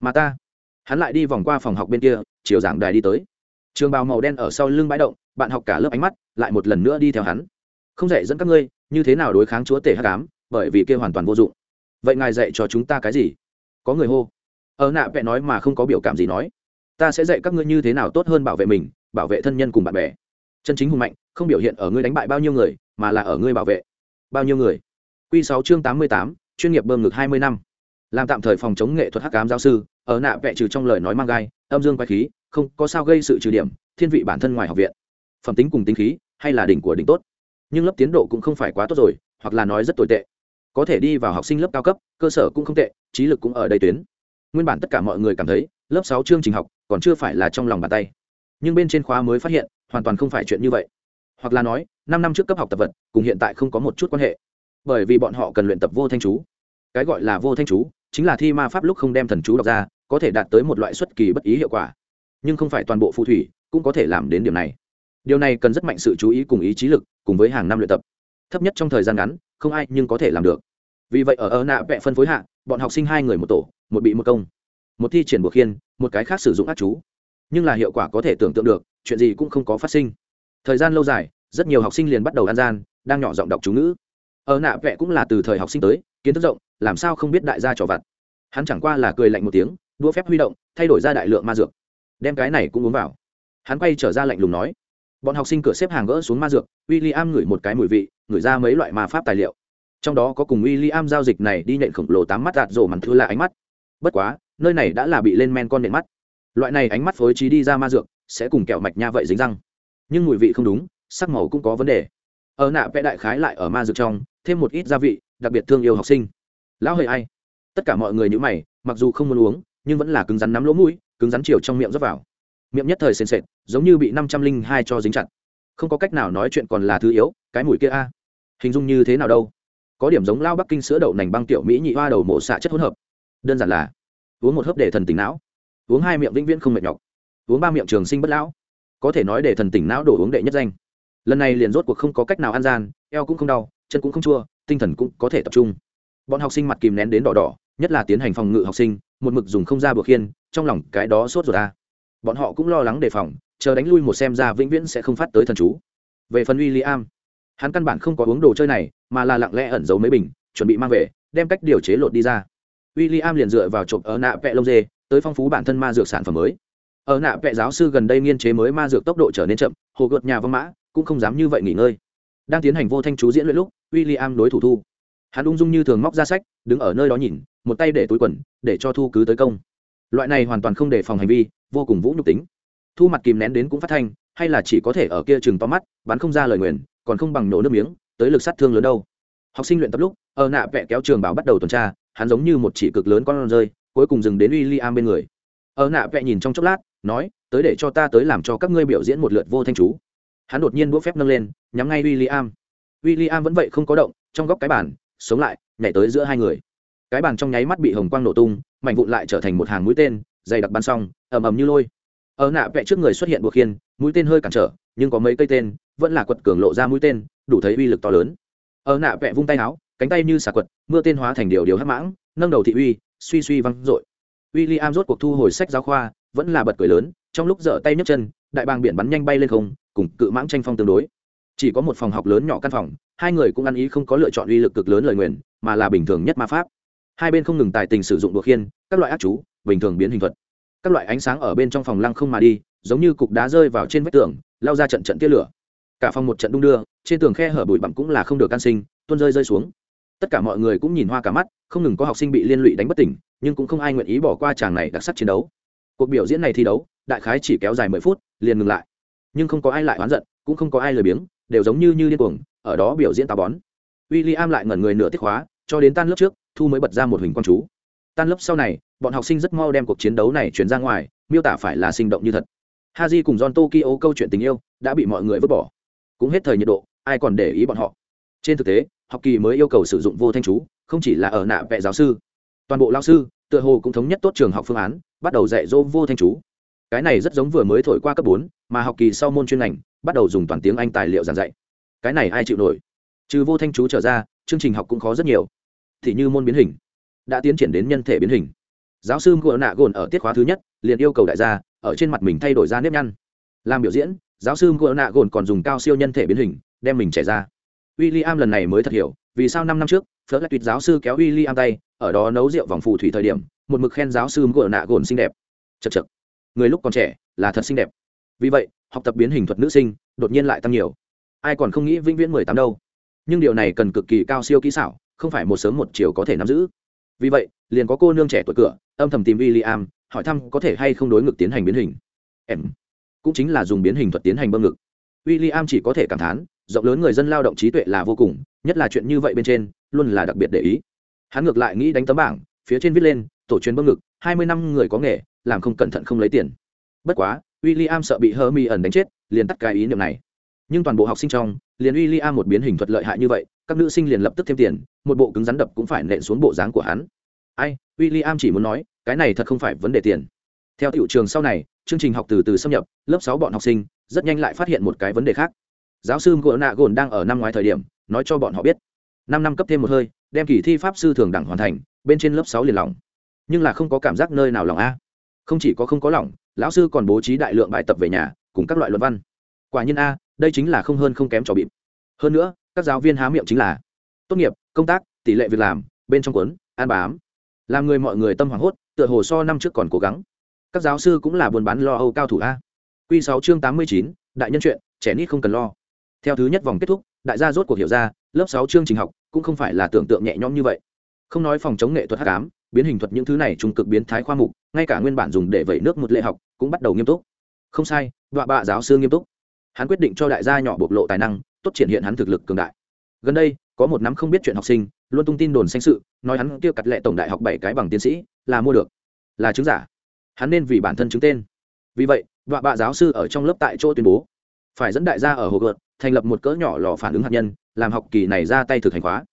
mà ta, hắn lại đi vòng qua phòng học bên kia, chiều giảng đài đi tới. Trường bào màu đen ở sau lưng bãi động, bạn học cả lớp ánh mắt, lại một lần nữa đi theo hắn. Không dạy dẫn các ngươi, như thế nào đối kháng chúa tể hắc ám, bởi vì kia hoàn toàn vô dụng. Vậy ngài dạy cho chúng ta cái gì? Có người hô. Ở nạ vẽ nói mà không có biểu cảm gì nói. Ta sẽ dạy các ngươi như thế nào tốt hơn bảo vệ mình, bảo vệ thân nhân cùng bạn bè. Chân chính hùng mạnh, không biểu hiện ở ngươi đánh bại bao nhiêu người, mà là ở ngươi bảo vệ. Bao nhiêu người? Q sáu chương tám mươi tám, chuyên nghiệp bơm ngực hai mươi năm. Làm tạm thời phòng chống nghệ thuật hắc cám giáo sư, ở nạ vẽ trừ trong lời nói mang gai, âm dương quay khí, không có sao gây sự trừ điểm, thiên vị bản thân ngoài học viện. Phẩm tính cùng tính khí, hay là đỉnh của đỉnh tốt. Nhưng lớp tiến độ cũng không phải quá tốt rồi, hoặc là nói rất tồi tệ có thể đi vào học sinh lớp cao cấp, cơ sở cũng không tệ, trí lực cũng ở đây tuyến. Nguyên bản tất cả mọi người cảm thấy, lớp sáu chương trình học còn chưa phải là trong lòng bàn tay. Nhưng bên trên khóa mới phát hiện, hoàn toàn không phải chuyện như vậy. Hoặc là nói, năm năm trước cấp học tập vật, cùng hiện tại không có một chút quan hệ. Bởi vì bọn họ cần luyện tập vô thanh chú. Cái gọi là vô thanh chú, chính là thi ma pháp lúc không đem thần chú đọc ra, có thể đạt tới một loại xuất kỳ bất ý hiệu quả. Nhưng không phải toàn bộ phù thủy cũng có thể làm đến điểm này. Điều này cần rất mạnh sự chú ý cùng ý chí lực, cùng với hàng năm luyện tập. Thấp nhất trong thời gian ngắn, không ai nhưng có thể làm được vì vậy ở ơ nạ vẽ phân phối hạ, bọn học sinh hai người một tổ, một bị một công. Một thi triển buộc khiên, một cái khác sử dụng ác chú. Nhưng là hiệu quả có thể tưởng tượng được, chuyện gì cũng không có phát sinh. Thời gian lâu dài, rất nhiều học sinh liền bắt đầu ăn gian, đang nhỏ giọng đọc chú ngữ. Ở nạ vẽ cũng là từ thời học sinh tới, kiến thức rộng, làm sao không biết đại gia trò vặt. Hắn chẳng qua là cười lạnh một tiếng, đua phép huy động, thay đổi ra đại lượng ma dược. Đem cái này cũng uống vào. Hắn quay trở ra lạnh lùng nói. Bọn học sinh cửa xếp hàng gỡ xuống ma dược w i l l i am ngửi một cái mùi vị, ngửi ra mấy loại ma pháp tài liệu trong đó có cùng w i l l i am giao dịch này đi nhện khổng lồ tám mắt đạt rổ mặn thư là ánh mắt. Bất quá, nơi này đã là bị lên men con nện mắt. Loại này ánh mắt phối trí đi ra ma dược, sẽ cùng kẹo mạch nha vậy dính răng. Nhưng mùi vị không đúng, sắc màu cũng có vấn đề. Ở nạ vẽ đại khái lại ở ma dược trong, thêm một ít gia vị, đặc biệt thương yêu học sinh. Lão hơi ai? Tất cả mọi người nhữ mày, mặc dù không muốn uống, nhưng vẫn là cứng rắn nắm lỗ mũi, cứng rắn chiều trong miệng rớt vào. Miệng nhất thời sền sệt, giống như bị năm trăm linh hai cho dính chặt. Không có cách nào nói chuyện còn là thứ yếu, cái mùi kia a. Hình dung như thế nào đâu? Có điểm giống lao bắc kinh sữa đậu nành băng tiểu mỹ nhị hoa đầu mổ xạ chất hỗn hợp. Đơn giản là uống một hớp để thần tỉnh não, uống hai miệng vĩnh viễn không mệt nhọc, uống ba miệng trường sinh bất lão, có thể nói để thần tỉnh não đổ uống đệ nhất danh. Lần này liền rốt cuộc không có cách nào ăn gian, eo cũng không đau, chân cũng không chua, tinh thần cũng có thể tập trung. Bọn học sinh mặt kìm nén đến đỏ đỏ, nhất là tiến hành phòng ngự học sinh, một mực dùng không ra bừa khiên, trong lòng cái đó sốt rồi ta bọn họ cũng lo lắng đề phòng, chờ đánh lui một xem ra vĩnh viễn sẽ không phát tới thần chú. Về phần w i l l i am hắn căn bản không có uống đồ chơi này, mà là lặng lẽ ẩn giấu mấy bình, chuẩn bị mang về, đem cách điều chế lột đi ra. W i l l i am liền dựa vào chộp ở nạ vẹ lông dê, tới phong phú bản thân ma dược sản phẩm mới. Ở nạ vẹ giáo sư gần đây nghiên chế mới ma dược tốc độ trở nên chậm, hồ gợt nhà văn mã cũng không dám như vậy nghỉ ngơi. Đang tiến hành vô thanh chú diễn luyện lúc w i l l i am đối thủ thu. Hắn ung dung như thường móc ra sách, đứng ở nơi đó nhìn, một tay để túi quần, để cho thu cứ tới công. Loại này hoàn toàn không đề phòng hành vi, vô cùng vũ nhục tính. Thu mặt kìm nén đến cũng phát thanh, hay là chỉ có thể ở kia chừng to mắt, bắn không ra lời nguyền còn không bằng nổ nước miếng, tới lực sát thương lớn đâu. Học sinh luyện tập lúc, ở nạ vẽ kéo trường bảo bắt đầu tuần tra, hắn giống như một chỉ cực lớn con rơi, cuối cùng dừng đến w i l l i am bên người. Ở nạ vẽ nhìn trong chốc lát, nói, tới để cho ta tới làm cho các ngươi biểu diễn một lượt vô thanh chú. Hắn đột nhiên đũa phép nâng lên, nhắm ngay w i l l i am w i l l i am vẫn vậy không có động, trong góc cái bàn, sống lại, nhảy tới giữa hai người. Cái bàn trong nháy mắt bị hồng quang nổ tung, mảnh vụn lại trở thành một hàng mũi tên, dày đặc bắn xong ầm ầm như lôi. Ở nạ vẽ trước người xuất hiện buộc khiên, mũi tên hơi cản trở, nhưng có mấy cây tên vẫn là quật cường lộ ra mũi tên, đủ thấy uy lực to lớn. Ở nạ vẽ vung tay áo, cánh tay như xà quật, mưa tên hóa thành điều điều hắc mãng, nâng đầu thị uy, suy suy văng dội. W i l l i am rốt cuộc thu hồi sách giáo khoa, vẫn là bật cười lớn, trong lúc giở tay nhấc chân, đại bàng biển bắn nhanh bay lên không, cùng cự mãng tranh phong tương đối. Chỉ có một phòng học lớn nhỏ căn phòng, hai người cũng ăn ý không có lựa chọn uy lực cực lớn lời nguyền, mà là bình thường nhất ma pháp. Hai bên không ngừng tài tình sử dụng đột khiên, các loại ác chú, bình thường biến hình thuật. Các loại ánh sáng ở bên trong phòng lăng không mà đi, giống như cục đá rơi vào trên vách tường, lao ra trận trận tia lửa cả phòng một trận đung đưa, trên tường khe hở bụi bặm cũng là không được can sinh, tuôn rơi rơi xuống. Tất cả mọi người cũng nhìn hoa cả mắt, không ngừng có học sinh bị liên lụy đánh bất tỉnh, nhưng cũng không ai nguyện ý bỏ qua chàng này đặc sắc chiến đấu. Cuộc biểu diễn này thi đấu, đại khái chỉ kéo dài mười phút, liền ngừng lại. Nhưng không có ai lại oán giận, cũng không có ai lười biếng, đều giống như như điên cuồng, ở đó biểu diễn tà bón. W i l l i am lại ngẩn người nửa tiết khóa cho đến tan lớp trước, thu mới bật ra một hình quang chú. Tan lớp sau này, bọn học sinh rất mau đem cuộc chiến đấu này chuyển ra ngoài, miêu tả phải là sinh động như thật. Haji cùng john tokyo câu chuyện tình yêu, đã bị mọi người vứt bỏ cũng hết thời nhiệt độ, ai còn để ý bọn họ. Trên thực tế, học kỳ mới yêu cầu sử dụng vô thanh chú, không chỉ là ở nạ vệ giáo sư. Toàn bộ lao sư, tựa hồ cũng thống nhất tốt trường học phương án, bắt đầu dạy dỗ vô thanh chú. Cái này rất giống vừa mới thổi qua cấp bốn, mà học kỳ sau môn chuyên ngành, bắt đầu dùng toàn tiếng anh tài liệu giảng dạy. Cái này ai chịu nổi? Trừ vô thanh chú trở ra, chương trình học cũng khó rất nhiều. Thì như môn biến hình, đã tiến triển đến nhân thể biến hình. Giáo sư ngựa nạ gồn ở tiết khóa thứ nhất, liền yêu cầu đại gia, ở trên mặt mình thay đổi ra nếp nhăn. Làm biểu diễn giáo sư ngựa nạ gồn còn dùng cao siêu nhân thể biến hình, đem mình trẻ ra. W i l l i am lần này mới thật hiểu, vì sao năm năm trước, phớt lại tuyệt giáo sư kéo w i l l i am tay, ở đó nấu rượu vòng phù thủy thời điểm, một mực khen giáo sư ngựa nạ gồn xinh đẹp. Chật chật người lúc còn trẻ, là thật xinh đẹp. Vì vậy, học tập biến hình thuật nữ sinh, đột nhiên lại tăng nhiều. Ai còn không nghĩ vĩnh viễn mười tám đâu. Nhưng điều này cần cực kỳ cao siêu kỹ xảo, không phải một sớm một chiều có thể nắm giữ. Vì vậy, liền có cô nương trẻ tuổi cửa, âm thầm tìm w i l l i am hỏi thăm có thể hay không đối ngực tiến hành biến hình. Em cũng chính là dùng biến hình thuật tiến hành bơm ngực. W i l l i am chỉ có thể cảm thán, rộng lớn người dân lao động trí tuệ là vô cùng, nhất là chuyện như vậy bên trên, luôn là đặc biệt để ý. Hắn ngược lại nghĩ đánh tấm bảng, phía trên viết lên, tổ truyền bơm ngực, hai mươi năm người có nghề, làm không cẩn thận không lấy tiền. Bất quá w i l l i am sợ bị hơ mi ẩn đánh chết, liền tắt cái ý niệm này. Nhưng toàn bộ học sinh trong, liền w i l l i am một biến hình thuật lợi hại như vậy, các nữ sinh liền lập tức thêm tiền, một bộ cứng rắn đập cũng phải nện xuống bộ dáng của hắn. Ai w i l l i am chỉ muốn nói, cái này thật không phải vấn đề tiền. Theo tiểu trường sau này chương trình học từ từ xâm nhập, lớp sáu bọn học sinh rất nhanh lại phát hiện một cái vấn đề khác. Giáo sư gỗ nạ gồn đang ở năm ngoái thời điểm, nói cho bọn họ biết, năm năm cấp thêm một hơi, đem kỳ thi pháp sư thường đẳng hoàn thành, bên trên lớp sáu liền lỏng. Nhưng là không có cảm giác nơi nào lỏng a. Không chỉ có không có lỏng, lão sư còn bố trí đại lượng bài tập về nhà, cùng các loại luận văn. Quả nhiên a, đây chính là không hơn không kém trò bịp. Hơn nữa, các giáo viên há miệng chính là tốt nghiệp, công tác, tỷ lệ việc làm, bên trong cuốn an bám. Làm người mọi người tâm hoảng hốt, tựa hồ so năm trước còn cố gắng các giáo sư cũng là buôn bán lo âu cao thủ a. Q sáu chương tám mươi chín, đại nhân chuyện, trẻ nít không cần lo. Theo thứ nhất vòng kết thúc, đại gia rốt cuộc hiểu ra, lớp sáu chương trình học cũng không phải là tưởng tượng nhẹ nhõm như vậy. Không nói phòng chống nghệ thuật hát cám biến hình thuật những thứ này trung cực biến thái khoa mục, ngay cả nguyên bản dùng để vẩy nước một lệ học cũng bắt đầu nghiêm túc. Không sai, đọa bạ giáo sư nghiêm túc. Hắn quyết định cho đại gia nhỏ bộc lộ tài năng, tốt triển hiện hắn thực lực cường đại. Gần đây, có một nắm không biết chuyện học sinh, luôn tung tin đồn xanh sự, nói hắn tiêu cặt lệ tổng đại học bảy cái bằng tiến sĩ, là mua được. Là chứng giả hắn nên vì bản thân chứng tên. Vì vậy đọa bạ giáo sư ở trong lớp tại chỗ tuyên bố, phải dẫn đại gia ở hồ gợt, thành lập một cỡ nhỏ lò phản ứng hạt nhân, làm học kỳ này ra tay thực hành khóa.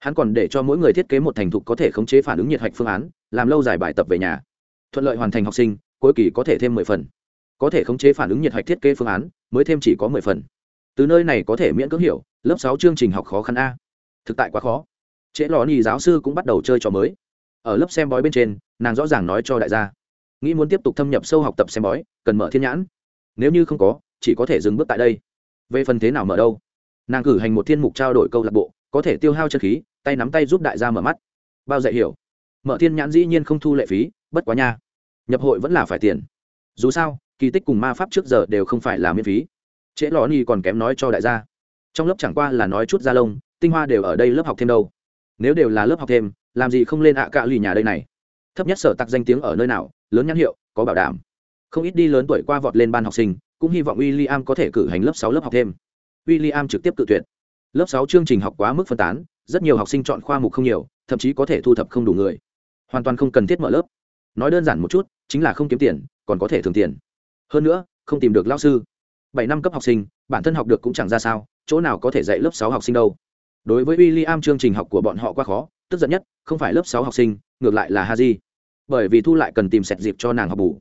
Hắn còn để cho mỗi người thiết kế một thành thục có thể khống chế phản ứng nhiệt hạch phương án, làm lâu dài bài tập về nhà. Thuận lợi hoàn thành học sinh, cuối kỳ có thể thêm mười phần. Có thể khống chế phản ứng nhiệt hạch thiết kế phương án, mới thêm chỉ có mười phần. Từ nơi này có thể miễn cưỡng hiểu, lớp sáu chương trình học khó khăn a. Thực tại quá khó. Trễ lò ni giáo sư cũng bắt đầu chơi trò mới. Ở lớp xem bói bên trên, nàng rõ ràng nói cho đại gia nghĩ muốn tiếp tục thâm nhập sâu học tập xem bói, cần mở thiên nhãn. Nếu như không có, chỉ có thể dừng bước tại đây. Về phần thế nào mở đâu? Nàng cử hành một thiên mục trao đổi câu lạc bộ, có thể tiêu hao chân khí, tay nắm tay giúp đại gia mở mắt. Bao dạy hiểu. Mở thiên nhãn dĩ nhiên không thu lệ phí, bất quá nha. Nhập hội vẫn là phải tiền. Dù sao, kỳ tích cùng ma pháp trước giờ đều không phải là miễn phí. Trễ lò ni còn kém nói cho đại gia. Trong lớp chẳng qua là nói chút da lông, tinh hoa đều ở đây lớp học thêm đâu. Nếu đều là lớp học thêm, làm gì không lên ạ à cạ lì nhà đây này? Thấp nhất sở tặc danh tiếng ở nơi nào lớn nhãn hiệu, có bảo đảm. Không ít đi lớn tuổi qua vọt lên ban học sinh, cũng hy vọng w i l l i am có thể cử hành lớp sáu lớp học thêm. W i l l i am trực tiếp tự tuyển. Lớp sáu chương trình học quá mức phân tán, rất nhiều học sinh chọn khoa mục không nhiều, thậm chí có thể thu thập không đủ người. Hoàn toàn không cần thiết mở lớp. Nói đơn giản một chút, chính là không kiếm tiền, còn có thể thường tiền. Hơn nữa, không tìm được lao sư. Bảy năm cấp học sinh, bản thân học được cũng chẳng ra sao, chỗ nào có thể dạy lớp sáu học sinh đâu. Đối với w i l l i am chương trình học của bọn họ quá khó, tức giận nhất, không phải lớp sáu học sinh, ngược lại là ha di bởi vì thu lại cần tìm sẹt dịp cho nàng học bù.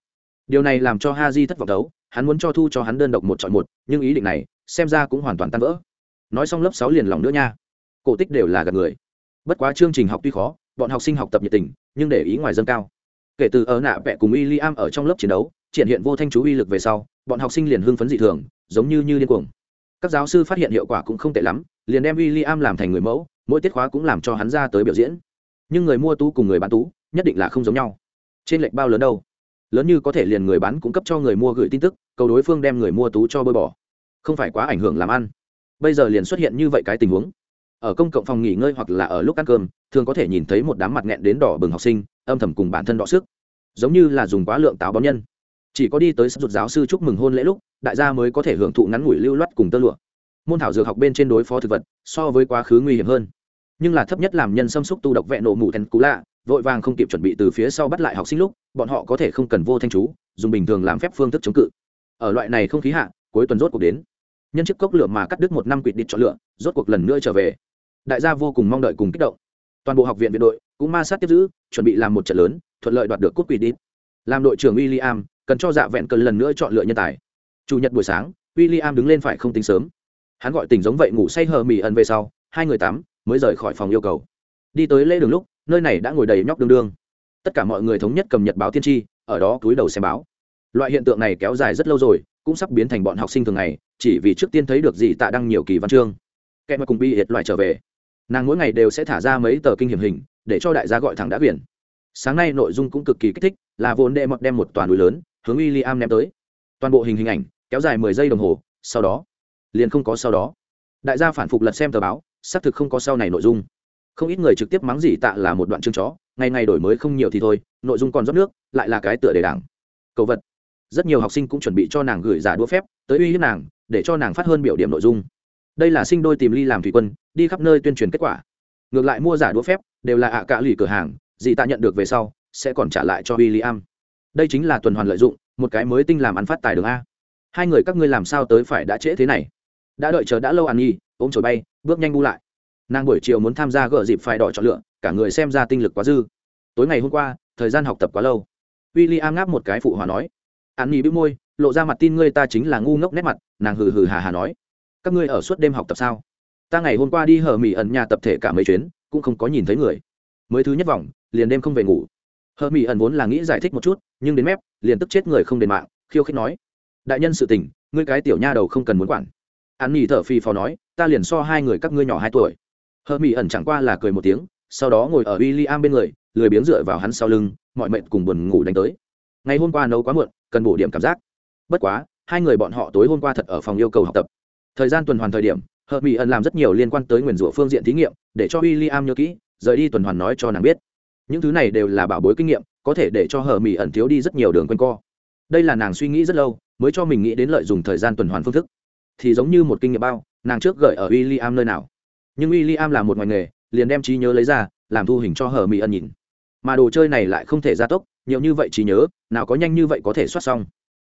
Điều này làm cho ha di thất vọng đấu, hắn muốn cho thu cho hắn đơn độc một chọn một, nhưng ý định này, xem ra cũng hoàn toàn tan vỡ. Nói xong lớp sáu liền lòng nữa nha. Cổ tích đều là gặp người. Bất quá chương trình học tuy khó, bọn học sinh học tập nhiệt tình, nhưng để ý ngoài dâng cao. Kể từ ở nạ vẽ cùng w i l l i am ở trong lớp chiến đấu, triển hiện vô thanh chú uy lực về sau, bọn học sinh liền hưng phấn dị thường, giống như như điên cuồng. Các giáo sư phát hiện hiệu quả cũng không tệ lắm, liền đem w i l l i am làm thành người mẫu, mỗi tiết khóa cũng làm cho hắn ra tới biểu diễn. Nhưng người mua tú cùng người bán tú nhất định là không giống nhau. Trên lệch bao lớn đâu? Lớn như có thể liền người bán cung cấp cho người mua gửi tin tức, cầu đối phương đem người mua tú cho bơi bỏ. Không phải quá ảnh hưởng làm ăn. Bây giờ liền xuất hiện như vậy cái tình huống. Ở công cộng phòng nghỉ ngơi hoặc là ở lúc ăn cơm, thường có thể nhìn thấy một đám mặt nghẹn đến đỏ bừng học sinh, âm thầm cùng bản thân đọ sức. Giống như là dùng quá lượng táo bón nhân. Chỉ có đi tới sắp rụt giáo sư chúc mừng hôn lễ lúc, đại gia mới có thể hưởng thụ ngắn ngủi lưu loát cùng tơ lụa. Môn thảo dược học bên trên đối phó thực vật, so với quá khứ nguy hiểm hơn. Nhưng là thấp nhất làm nhân xâm xúc tu độc vẹn nổ mù thèn cú lạ vội vàng không kịp chuẩn bị từ phía sau bắt lại học sinh lúc, bọn họ có thể không cần vô thanh chú, dùng bình thường làm phép phương thức chống cự. Ở loại này không khí hạ, cuối tuần rốt cuộc đến. Nhân chiếc cốc lửa mà cắt đứt một năm quỵt địch chọn lựa, rốt cuộc lần nữa trở về. Đại gia vô cùng mong đợi cùng kích động. Toàn bộ học viện viện đội cũng ma sát tiếp giữ, chuẩn bị làm một trận lớn, thuận lợi đoạt được cúp quỵt đít. Làm đội trưởng William cần cho dạ vẹn cần lần nữa chọn lựa nhân tài. Chủ nhật buổi sáng, William đứng lên phải không tính sớm. Hắn gọi tỉnh giống vậy ngủ say hờ mì ẩn về sau, hai người tắm mới rời khỏi phòng yêu cầu. Đi tới lễ đường lúc nơi này đã ngồi đầy nhóc đương đương. Tất cả mọi người thống nhất cầm nhật báo tiên tri, ở đó túi đầu xem báo. Loại hiện tượng này kéo dài rất lâu rồi, cũng sắp biến thành bọn học sinh thường ngày, chỉ vì trước tiên thấy được gì tạ đăng nhiều kỳ văn chương. Kẻ mà cùng bi hiệt loại trở về. Nàng mỗi ngày đều sẽ thả ra mấy tờ kinh hiểm hình, để cho đại gia gọi thẳng đã biển. Sáng nay nội dung cũng cực kỳ kích thích, là vốn đệ mọt đem một toàn núi lớn, hướng w i am ném tới. Toàn bộ hình hình ảnh, kéo dài mười giây đồng hồ, sau đó, liền không có sau đó. Đại gia phản phục lật xem tờ báo, xác thực không có sau này nội dung không ít người trực tiếp mắng gì tạ là một đoạn chương chó, ngày ngày đổi mới không nhiều thì thôi, nội dung còn rót nước, lại là cái tựa đề đảng. Cầu vật. Rất nhiều học sinh cũng chuẩn bị cho nàng gửi giả đũa phép, tới uy hiếp nàng, để cho nàng phát hơn biểu điểm nội dung. Đây là sinh đôi tìm ly làm thủy quân, đi khắp nơi tuyên truyền kết quả. Ngược lại mua giả đũa phép, đều là ạ à cả lì cửa hàng dì tạ nhận được về sau, sẽ còn trả lại cho w i l l i am đây chính là tuần hoàn lợi dụng, một cái mới tinh làm ăn phát tài đường a. Hai người các ngươi làm sao tới phải đã trễ thế này? Đã đợi chờ đã lâu ăn nhi ôm trồi bay, bước nhanh bu lại nàng buổi chiều muốn tham gia gỡ dịp phải đỏ chọn lựa, cả người xem ra tinh lực quá dư. Tối ngày hôm qua, thời gian học tập quá lâu. W i l l i am ngáp một cái phụ hòa nói, an nhi bĩu môi, lộ ra mặt tin ngươi ta chính là ngu ngốc nét mặt, nàng hừ hừ hà hà nói. Các ngươi ở suốt đêm học tập sao? Ta ngày hôm qua đi hở mỹ ẩn nhà tập thể cả mấy chuyến, cũng không có nhìn thấy người. Mới thứ nhất vòng, liền đêm không về ngủ. Hờ mỹ ẩn vốn là nghĩ giải thích một chút, nhưng đến mép, liền tức chết người không đền mạng, khiêu khích nói, đại nhân sự tình, ngươi cái tiểu nha đầu không cần muốn quản. An nhi thở phì phò nói, ta liền so hai người các ngươi nhỏ hai tuổi hờ mỹ ẩn chẳng qua là cười một tiếng, sau đó ngồi ở w i l l i am bên người, lười biếng dựa vào hắn sau lưng, mọi mệnh cùng buồn ngủ đánh tới. Ngày hôm qua nấu quá muộn, cần bổ điểm cảm giác. Bất quá, hai người bọn họ tối hôm qua thật ở phòng yêu cầu học tập. Thời gian tuần hoàn thời điểm hợp mỹ ẩn làm rất nhiều liên quan tới nguyền rủa phương diện thí nghiệm, để cho w i l l i am nhớ kỹ, rời đi tuần hoàn nói cho nàng biết. Những thứ này đều là bảo bối kinh nghiệm, có thể để cho hờ mỹ ẩn thiếu đi rất nhiều đường quanh co. Đây là nàng suy nghĩ rất lâu, mới cho mình nghĩ đến lợi dụng thời gian tuần hoàn phương thức. Thì giống như một kinh nghiệm bao, nàng trước gửi ở w i l l i am nơi nào nhưng w i l l i am là một ngoài nghề, liền đem trí nhớ lấy ra, làm thu hình cho hờ mỹ ẩn nhìn. Mà đồ chơi này lại không thể gia tốc, nhiều như vậy trí nhớ, nào có nhanh như vậy có thể soát xong.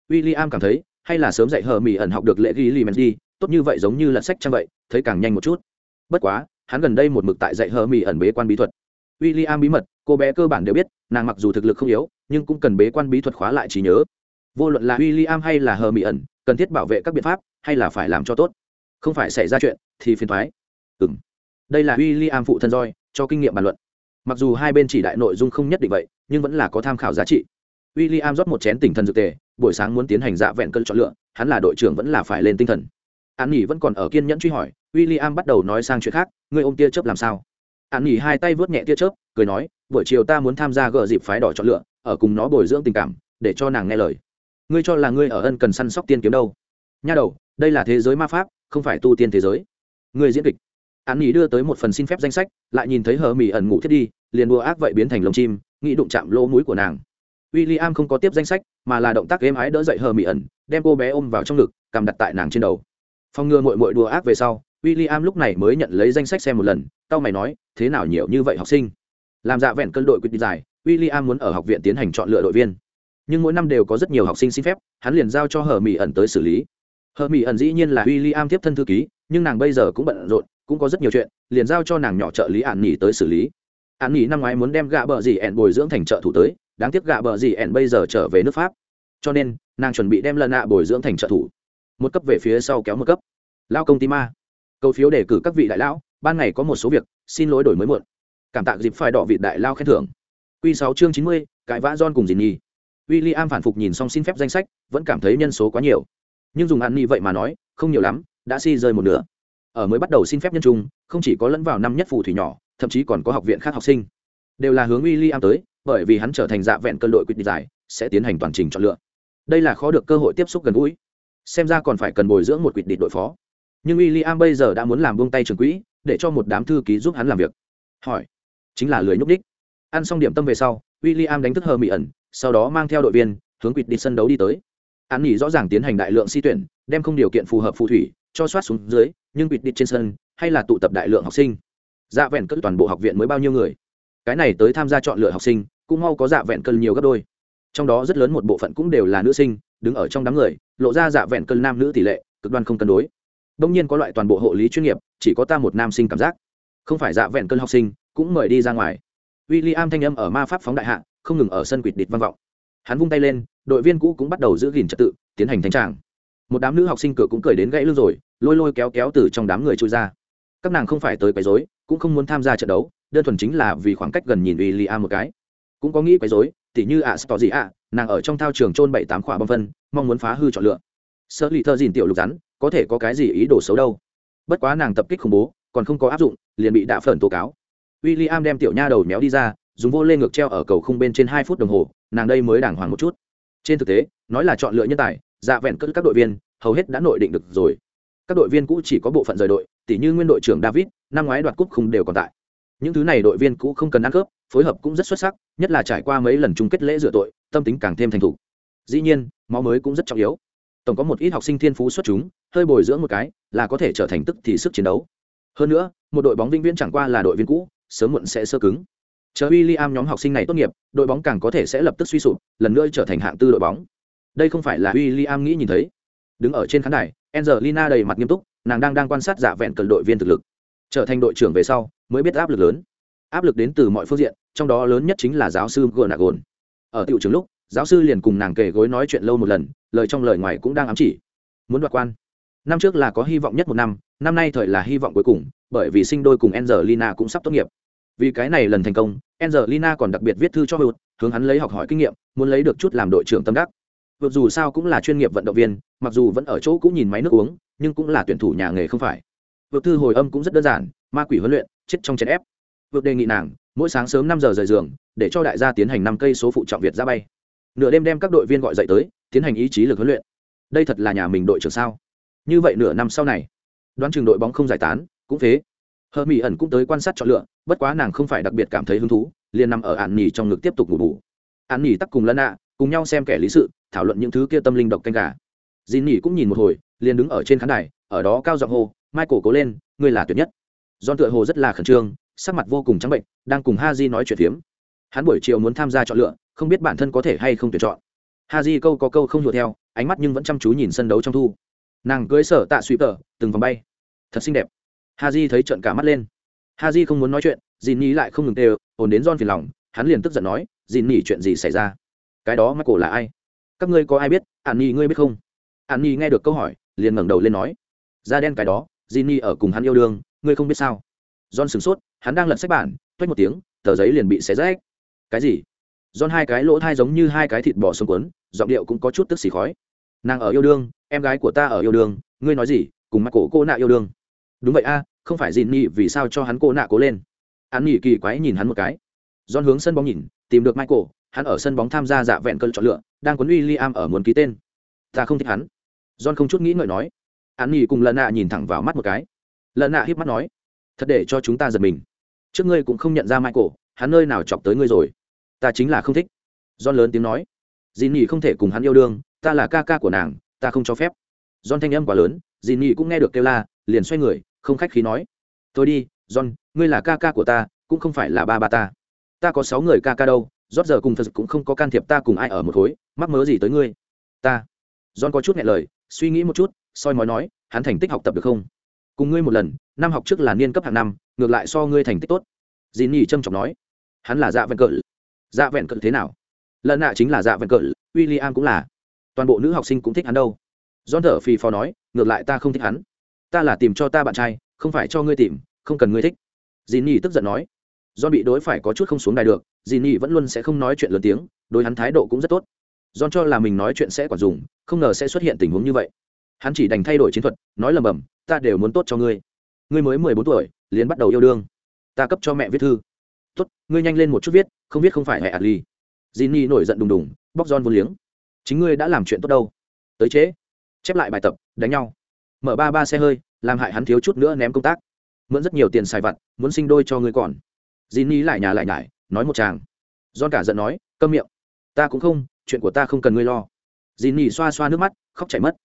W i l l i am cảm thấy, hay là sớm dạy hờ mỹ ẩn học được lễ ghi li men đi tốt như vậy giống như lật sách trang vậy, thấy càng nhanh một chút. Bất quá, hắn gần đây một mực tại dạy hờ mỹ ẩn bế quan bí thuật. W i l l i am bí mật, cô bé cơ bản đều biết, nàng mặc dù thực lực không yếu, nhưng cũng cần bế quan bí thuật khóa lại trí nhớ. Vô luận là w i l l i am hay là hờ mỹ ẩn cần thiết bảo vệ các biện pháp, hay là phải làm cho tốt. Không phải xảy ra chuyện, thì phiền thoái ừ đây là William phụ thân roi, cho kinh nghiệm bàn luận. Mặc dù hai bên chỉ đại nội dung không nhất định vậy, nhưng vẫn là có tham khảo giá trị. William rót một chén tỉnh thần dược tề, buổi sáng muốn tiến hành dạ vẹn cân chọn lựa, hắn là đội trưởng vẫn là phải lên tinh thần. An nghỉ vẫn còn ở kiên nhẫn truy hỏi, William bắt đầu nói sang chuyện khác, ngươi ôm tia chớp làm sao? An nghỉ hai tay vướt nhẹ tia chớp, cười nói, buổi chiều ta muốn tham gia gỡ dịp phái đỏ chọn lựa, ở cùng nó bồi dưỡng tình cảm, để cho nàng nghe lời. Ngươi cho là ngươi ở ân cần săn sóc tiên kiếm đâu? Nha đầu, đây là thế giới ma pháp, không phải tu tiên thế giới. Ngươi diễn kịch an nghỉ đưa tới một phần xin phép danh sách, lại nhìn thấy hờ mỹ ẩn ngủ thiết đi, liền đùa ác vậy biến thành lồng chim, nghĩ đụng chạm lỗ mũi của nàng. W i l l i am không có tiếp danh sách, mà là động tác êm ái đỡ dậy hờ mỹ ẩn, đem cô bé ôm vào trong ngực, cầm đặt tại nàng trên đầu. Phòng ngừa mội mội đùa ác về sau w i l l i am lúc này mới nhận lấy danh sách xem một lần, tao mày nói, thế nào nhiều như vậy học sinh? Làm dạ vẹn cân đội quyết định dài w i l l i am muốn ở học viện tiến hành chọn lựa đội viên. Nhưng mỗi năm đều có rất nhiều học sinh xin phép, hắn liền giao cho hờ mỹ ẩn tới xử lý. Hờ mỹ ẩn dĩ nhiên là w i l l i am tiếp thân thư ký, nhưng nàng bây giờ cũng bận rộn cũng có rất nhiều chuyện, liền giao cho nàng nhỏ trợ lý ạn nghỉ tới xử lý. Ạn nghỉ năm ngoái muốn đem gạ bờ dì ẻn bồi dưỡng thành trợ thủ tới, đáng tiếc gạ bờ dì ẻn bây giờ trở về nước pháp. Cho nên, nàng chuẩn bị đem lần nạ bồi dưỡng thành trợ thủ. Một cấp về phía sau kéo một cấp. Lao công ty ma. Câu phiếu đề cử các vị đại lão, ban ngày có một số việc, xin lỗi đổi mới muộn. Cảm tạ dịp phải đỏ vị đại lao khen thưởng. Q sáu chương chín mươi, cãi vã john cùng dì nhi. W i l l i am phản phục nhìn xong xin phép danh sách, vẫn cảm thấy nhân số quá nhiều. Nhưng dùng ăn ni vậy mà nói, không nhiều lắm, đã si rơi một nửa ở mới bắt đầu xin phép nhân trung, không chỉ có lẫn vào năm nhất phù thủy nhỏ, thậm chí còn có học viện khác học sinh. Đều là hướng w i l l i am tới, bởi vì hắn trở thành dạ vẹn cơn đội quyết định giải, sẽ tiến hành toàn trình chọn lựa. Đây là khó được cơ hội tiếp xúc gần gũi. Xem ra còn phải cần bồi dưỡng một quyết định đội phó. Nhưng w i l l i am bây giờ đã muốn làm buông tay trường quỹ, để cho một đám thư ký giúp hắn làm việc. Hỏi, chính là lười nhúc đích ăn xong điểm tâm về sau w i l l i am đánh thức hờ mỹ ẩn, sau đó mang theo đội viên, hướng quyết định sân đấu đi tới. An nghỉ rõ ràng tiến hành đại lượng si tuyển, đem không điều kiện phù hợp phù thủy cho soát xuống dưới, nhưng bịt đít trên sân, hay là tụ tập đại lượng học sinh. Dạ vẹn cất toàn bộ học viện mới bao nhiêu người? Cái này tới tham gia chọn lựa học sinh, cũng mau có dạ vẹn cân nhiều gấp đôi. Trong đó rất lớn một bộ phận cũng đều là nữ sinh, đứng ở trong đám người, lộ ra dạ vẹn cân nam nữ tỷ lệ, cực đoan không cân đối. Đông nhiên có loại toàn bộ hộ lý chuyên nghiệp, chỉ có ta một nam sinh cảm giác. Không phải dạ vẹn cân học sinh, cũng mời đi ra ngoài. W i l l i am thanh âm ở ma pháp phóng đại hạ, không ngừng ở sân quỵt địch vang vọng. Hắn vung tay lên, đội viên cũ cũng bắt đầu giữ gìn trật tự, tiến hành thanh tràng một đám nữ học sinh cửa cũng cười đến gãy lưng rồi lôi lôi kéo kéo từ trong đám người trôi ra. Các nàng không phải tới quấy dối cũng không muốn tham gia trận đấu đơn thuần chính là vì khoảng cách gần nhìn w li a một cái. Cũng có nghĩ quấy dối tỉ như ạ à, gì ạ nàng ở trong thao trường trôn bảy tám khỏa bom phân mong muốn phá hư chọn lựa. Sợ lì thơ dìn tiểu lục rắn có thể có cái gì ý đồ xấu đâu. Bất quá nàng tập kích khủng bố còn không có áp dụng liền bị đạ phởn tố cáo. W i l l i am đem tiểu nha đầu méo đi ra dùng vô lên ngược treo ở cầu khung bên trên hai phút đồng hồ nàng đây mới đàng hoàng một chút. Trên thực tế nói là chọn lựa nhân tài dạ vẹn cất các đội viên, hầu hết đã nội định được rồi. Các đội viên cũ chỉ có bộ phận rời đội tỷ như nguyên đội trưởng david, năm ngoái đoạt cúp không đều còn tại. Những thứ này đội viên cũ không cần ăn cướp, phối hợp cũng rất xuất sắc, nhất là trải qua mấy lần chung kết lễ dựa tội, tâm tính càng thêm thành thục. Dĩ nhiên, máu mới cũng rất trọng yếu. Tổng có một ít học sinh thiên phú xuất chúng, hơi bồi dưỡng một cái, là có thể trở thành tức thì sức chiến đấu. Hơn nữa, một đội bóng vĩnh viễn chẳng qua là đội viên cũ, sớm muộn sẽ sơ cứng. Chờ w i l l i am nhóm học sinh này tốt nghiệp, đội bóng càng có thể sẽ lập tức suy sụp, lần nữa trở thành hạng tư đội bóng đây không phải là w i l l i am nghĩ nhìn thấy. Đứng ở trên khán đài, angelina đầy mặt nghiêm túc, nàng đang đang quan sát giả vẹn cần đội viên thực lực. Trở thành đội trưởng về sau, mới biết áp lực lớn. Áp lực đến từ mọi phương diện, trong đó lớn nhất chính là giáo sư gồn ở tiệu trường lúc, giáo sư liền cùng nàng kể gối nói chuyện lâu một lần, lời trong lời ngoài cũng đang ám chỉ. Muốn đoạt quan. Năm trước là có hy vọng nhất một năm năm nay thời là hy vọng cuối cùng, bởi vì sinh đôi cùng angelina cũng sắp tốt nghiệp. Vì cái này lần thành công, angelina còn đặc biệt viết thư cho hữu hướng hắn lấy học hỏi kinh nghiệm, muốn lấy được chút làm đội trưởng tâm đắc vượt dù sao cũng là chuyên nghiệp vận động viên, mặc dù vẫn ở chỗ cũng nhìn máy nước uống, nhưng cũng là tuyển thủ nhà nghề không phải. Vượt thư hồi âm cũng rất đơn giản, ma quỷ huấn luyện, chết trong chèn ép. Vượt đề nghị nàng, mỗi sáng sớm năm giờ rời giường, để cho đại gia tiến hành năm cây số phụ trọng việt ra bay. Nửa đêm đem các đội viên gọi dậy tới, tiến hành ý chí lực huấn luyện. Đây thật là nhà mình đội trưởng sao? Như vậy nửa năm sau này, đoán trường đội bóng không giải tán, cũng thế. hờ mỹ ẩn cũng tới quan sát chọn lựa, bất quá nàng không phải đặc biệt cảm thấy hứng thú, liền nằm ở ạn nhì trong ngực tiếp tục ngủ bù. Ạn nhì tắc cùng lân ạ cùng nhau xem kẻ lý sự thảo luận những thứ kia tâm linh độc canh gà. Dì nhì cũng nhìn một hồi, liền đứng ở trên khán đài, ở đó cao giọng hô, michael cố lên, ngươi là tuyệt nhất. Don tựa hồ rất là khẩn trương, sắc mặt vô cùng trắng bệnh, đang cùng ha di nói chuyện phiếm. Hắn buổi chiều muốn tham gia chọn lựa, không biết bản thân có thể hay không tuyển chọn. Ha di câu có câu không đùa theo, ánh mắt nhưng vẫn chăm chú nhìn sân đấu trong thu. Nàng cưới sở tạ suy tờ, từng vòng bay. Thật xinh đẹp. Ha di thấy trận cả mắt lên. Ha di không muốn nói chuyện dì nhi lại không ngừng tê ồn đến don phiền lòng, hắn liền tức giận nói dì nhi chuyện gì xảy ra? Cái đó mắt cổ là ai? Các ngươi có ai biết ạn nhi ngươi biết không? Ạn nhi nghe được câu hỏi, liền ngẩng đầu lên nói. Da đen cái đó dì ni ở cùng hắn yêu đương, ngươi không biết sao? John sửng sốt, hắn đang lật sách bản, toét một tiếng, tờ giấy liền bị xé rách. Cái gì? John hai cái lỗ thai giống như hai cái thịt bò xông quấn giọng điệu cũng có chút tức xì khói. Nàng ở yêu đương, em gái của ta ở yêu đương, ngươi nói gì, cùng mặt cổ cô nạ yêu đương. Đúng vậy a, không phải dìn ni vì sao cho hắn cô nạ cố lên? Hắn nhị kỳ quái nhìn hắn một cái. John hướng sân bóng nhìn, tìm được michael, hắn ở sân bóng tham gia dạ vẹn cơn chọn lựa đang quấn uy liam ở muốn ký tên. Ta không thích hắn. John không chút nghĩ ngợi nói. Hắn nhị cùng lần nạ nhìn thẳng vào mắt một cái. Lần nạ híp mắt nói, thật để cho chúng ta giật mình. Trước ngươi cũng không nhận ra michael, hắn nơi nào chọc tới ngươi rồi? Ta chính là không thích. John lớn tiếng nói dì nhị không thể cùng hắn yêu đương, ta là ca ca của nàng, ta không cho phép. John thanh âm quá lớn dì nhị cũng nghe được kêu la, liền xoay người, không khách khí nói tôi đi, john, ngươi là ca ca của ta, cũng không phải là ba ba ta. Ta có sáu người ca ca đâu rót giờ cùng thật cũng không có can thiệp ta cùng ai ở một khối, mắc mớ gì tới ngươi? Ta. John có chút nghe lời, suy nghĩ một chút, soi mói nói, hắn thành tích học tập được không? Cùng ngươi một lần, năm học trước là niên cấp hạng năm, ngược lại so ngươi thành tích tốt. Dì nhì trâm trọng nói. Hắn là dạ vẹn cỡ dạ vẹn cỡ thế nào? Lần nạ chính là dạ vẹn cỡ w i l l i am cũng là. Toàn bộ nữ học sinh cũng thích hắn đâu. John thở phì phò nói, ngược lại ta không thích hắn. Ta là tìm cho ta bạn trai, không phải cho ngươi tìm, không cần ngươi thích. Dì nhì tức giận nói. John bị đối phải có chút không xuống đài được dì nhi vẫn luôn sẽ không nói chuyện lớn tiếng đối hắn thái độ cũng rất tốt. John cho là mình nói chuyện sẽ còn dùng không ngờ sẽ xuất hiện tình huống như vậy. Hắn chỉ đành thay đổi chiến thuật nói lầm bầm ta đều muốn tốt cho ngươi. Ngươi mới mười bốn tuổi liền bắt đầu yêu đương. Ta cấp cho mẹ viết thư. Tốt ngươi nhanh lên một chút viết không viết không phải hẹ ạt ly dì nhi nổi giận đùng đùng bóc John vô liếng. Chính ngươi đã làm chuyện tốt đâu? Tới chế, chép lại bài tập đánh nhau. Mở ba ba xe hơi làm hại hắn thiếu chút nữa ném công tác. Mượn rất nhiều tiền xài vặt muốn sinh đôi cho ngươi còn. Dì ni lại nhà lại nhải nói một chàng. Don cả giận nói, câm miệng. Ta cũng không, chuyện của ta không cần ngươi lo. Dì ni xoa xoa nước mắt, khóc chảy mất.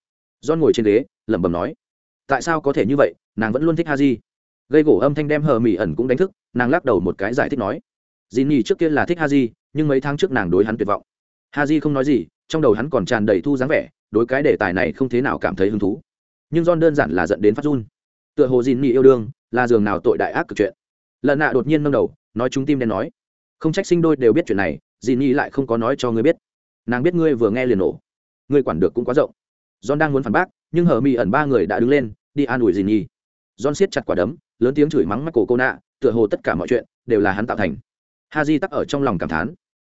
Don ngồi trên ghế, lẩm bẩm nói, tại sao có thể như vậy? Nàng vẫn luôn thích ha di gây gỗ âm thanh đem hờ mỹ ẩn cũng đánh thức, nàng lắc đầu một cái giải thích nói dì ni trước kia là thích ha di nhưng mấy tháng trước nàng đối hắn tuyệt vọng. Ha di không nói gì, trong đầu hắn còn tràn đầy thu dáng vẻ, đối cái đề tài này không thế nào cảm thấy hứng thú. Nhưng John đơn giản là giận đến phát run. Tựa hồ dìn nhị yêu đương, là giường nào tội đại ác cực chuyện. Lần nạ đột nhiên nâng đầu, nói chúng tim đen nói không trách sinh đôi đều biết chuyện này, Dì Nhi lại không có nói cho ngươi biết. Nàng biết ngươi vừa nghe liền nổ. Ngươi quản được cũng quá rộng. John đang muốn phản bác, nhưng hờ mi ẩn ba người đã đứng lên, đi an ủi Dì Nhi. John siết chặt quả đấm, lớn tiếng chửi mắng mắt cổ cô nạ, tựa hồ tất cả mọi chuyện đều là hắn tạo thành. Ha di tắc ở trong lòng cảm thán.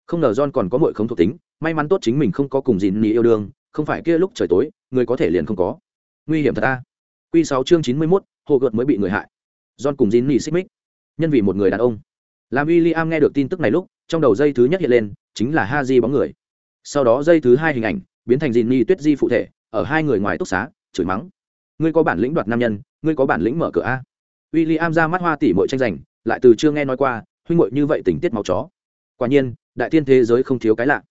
Không ngờ john còn có mội không thuộc tính, may mắn tốt chính mình không có cùng Dì Nhi yêu đương, không phải kia lúc trời tối, người có thể liền không có. Nguy hiểm thật ta q sáu chương chín mươi mốt, hồ gợt mới bị người hại. John cùng Dì Nhi xích mích. Nhân vì một người đàn ông làm w i l l i am nghe được tin tức này lúc, trong đầu dây thứ nhất hiện lên, chính là ha di bóng người. Sau đó dây thứ hai hình ảnh, biến thành Dìn i tuyết di phụ thể, ở hai người ngoài túc xá, chửi mắng. Ngươi có bản lĩnh đoạt nam nhân, ngươi có bản lĩnh mở cửa a. W i l l i am ra mắt hoa tỉ mội tranh giành, lại từ chưa nghe nói qua, huynh mội như vậy tình tiết máu chó. Quả nhiên, đại tiên thế giới không thiếu cái lạ.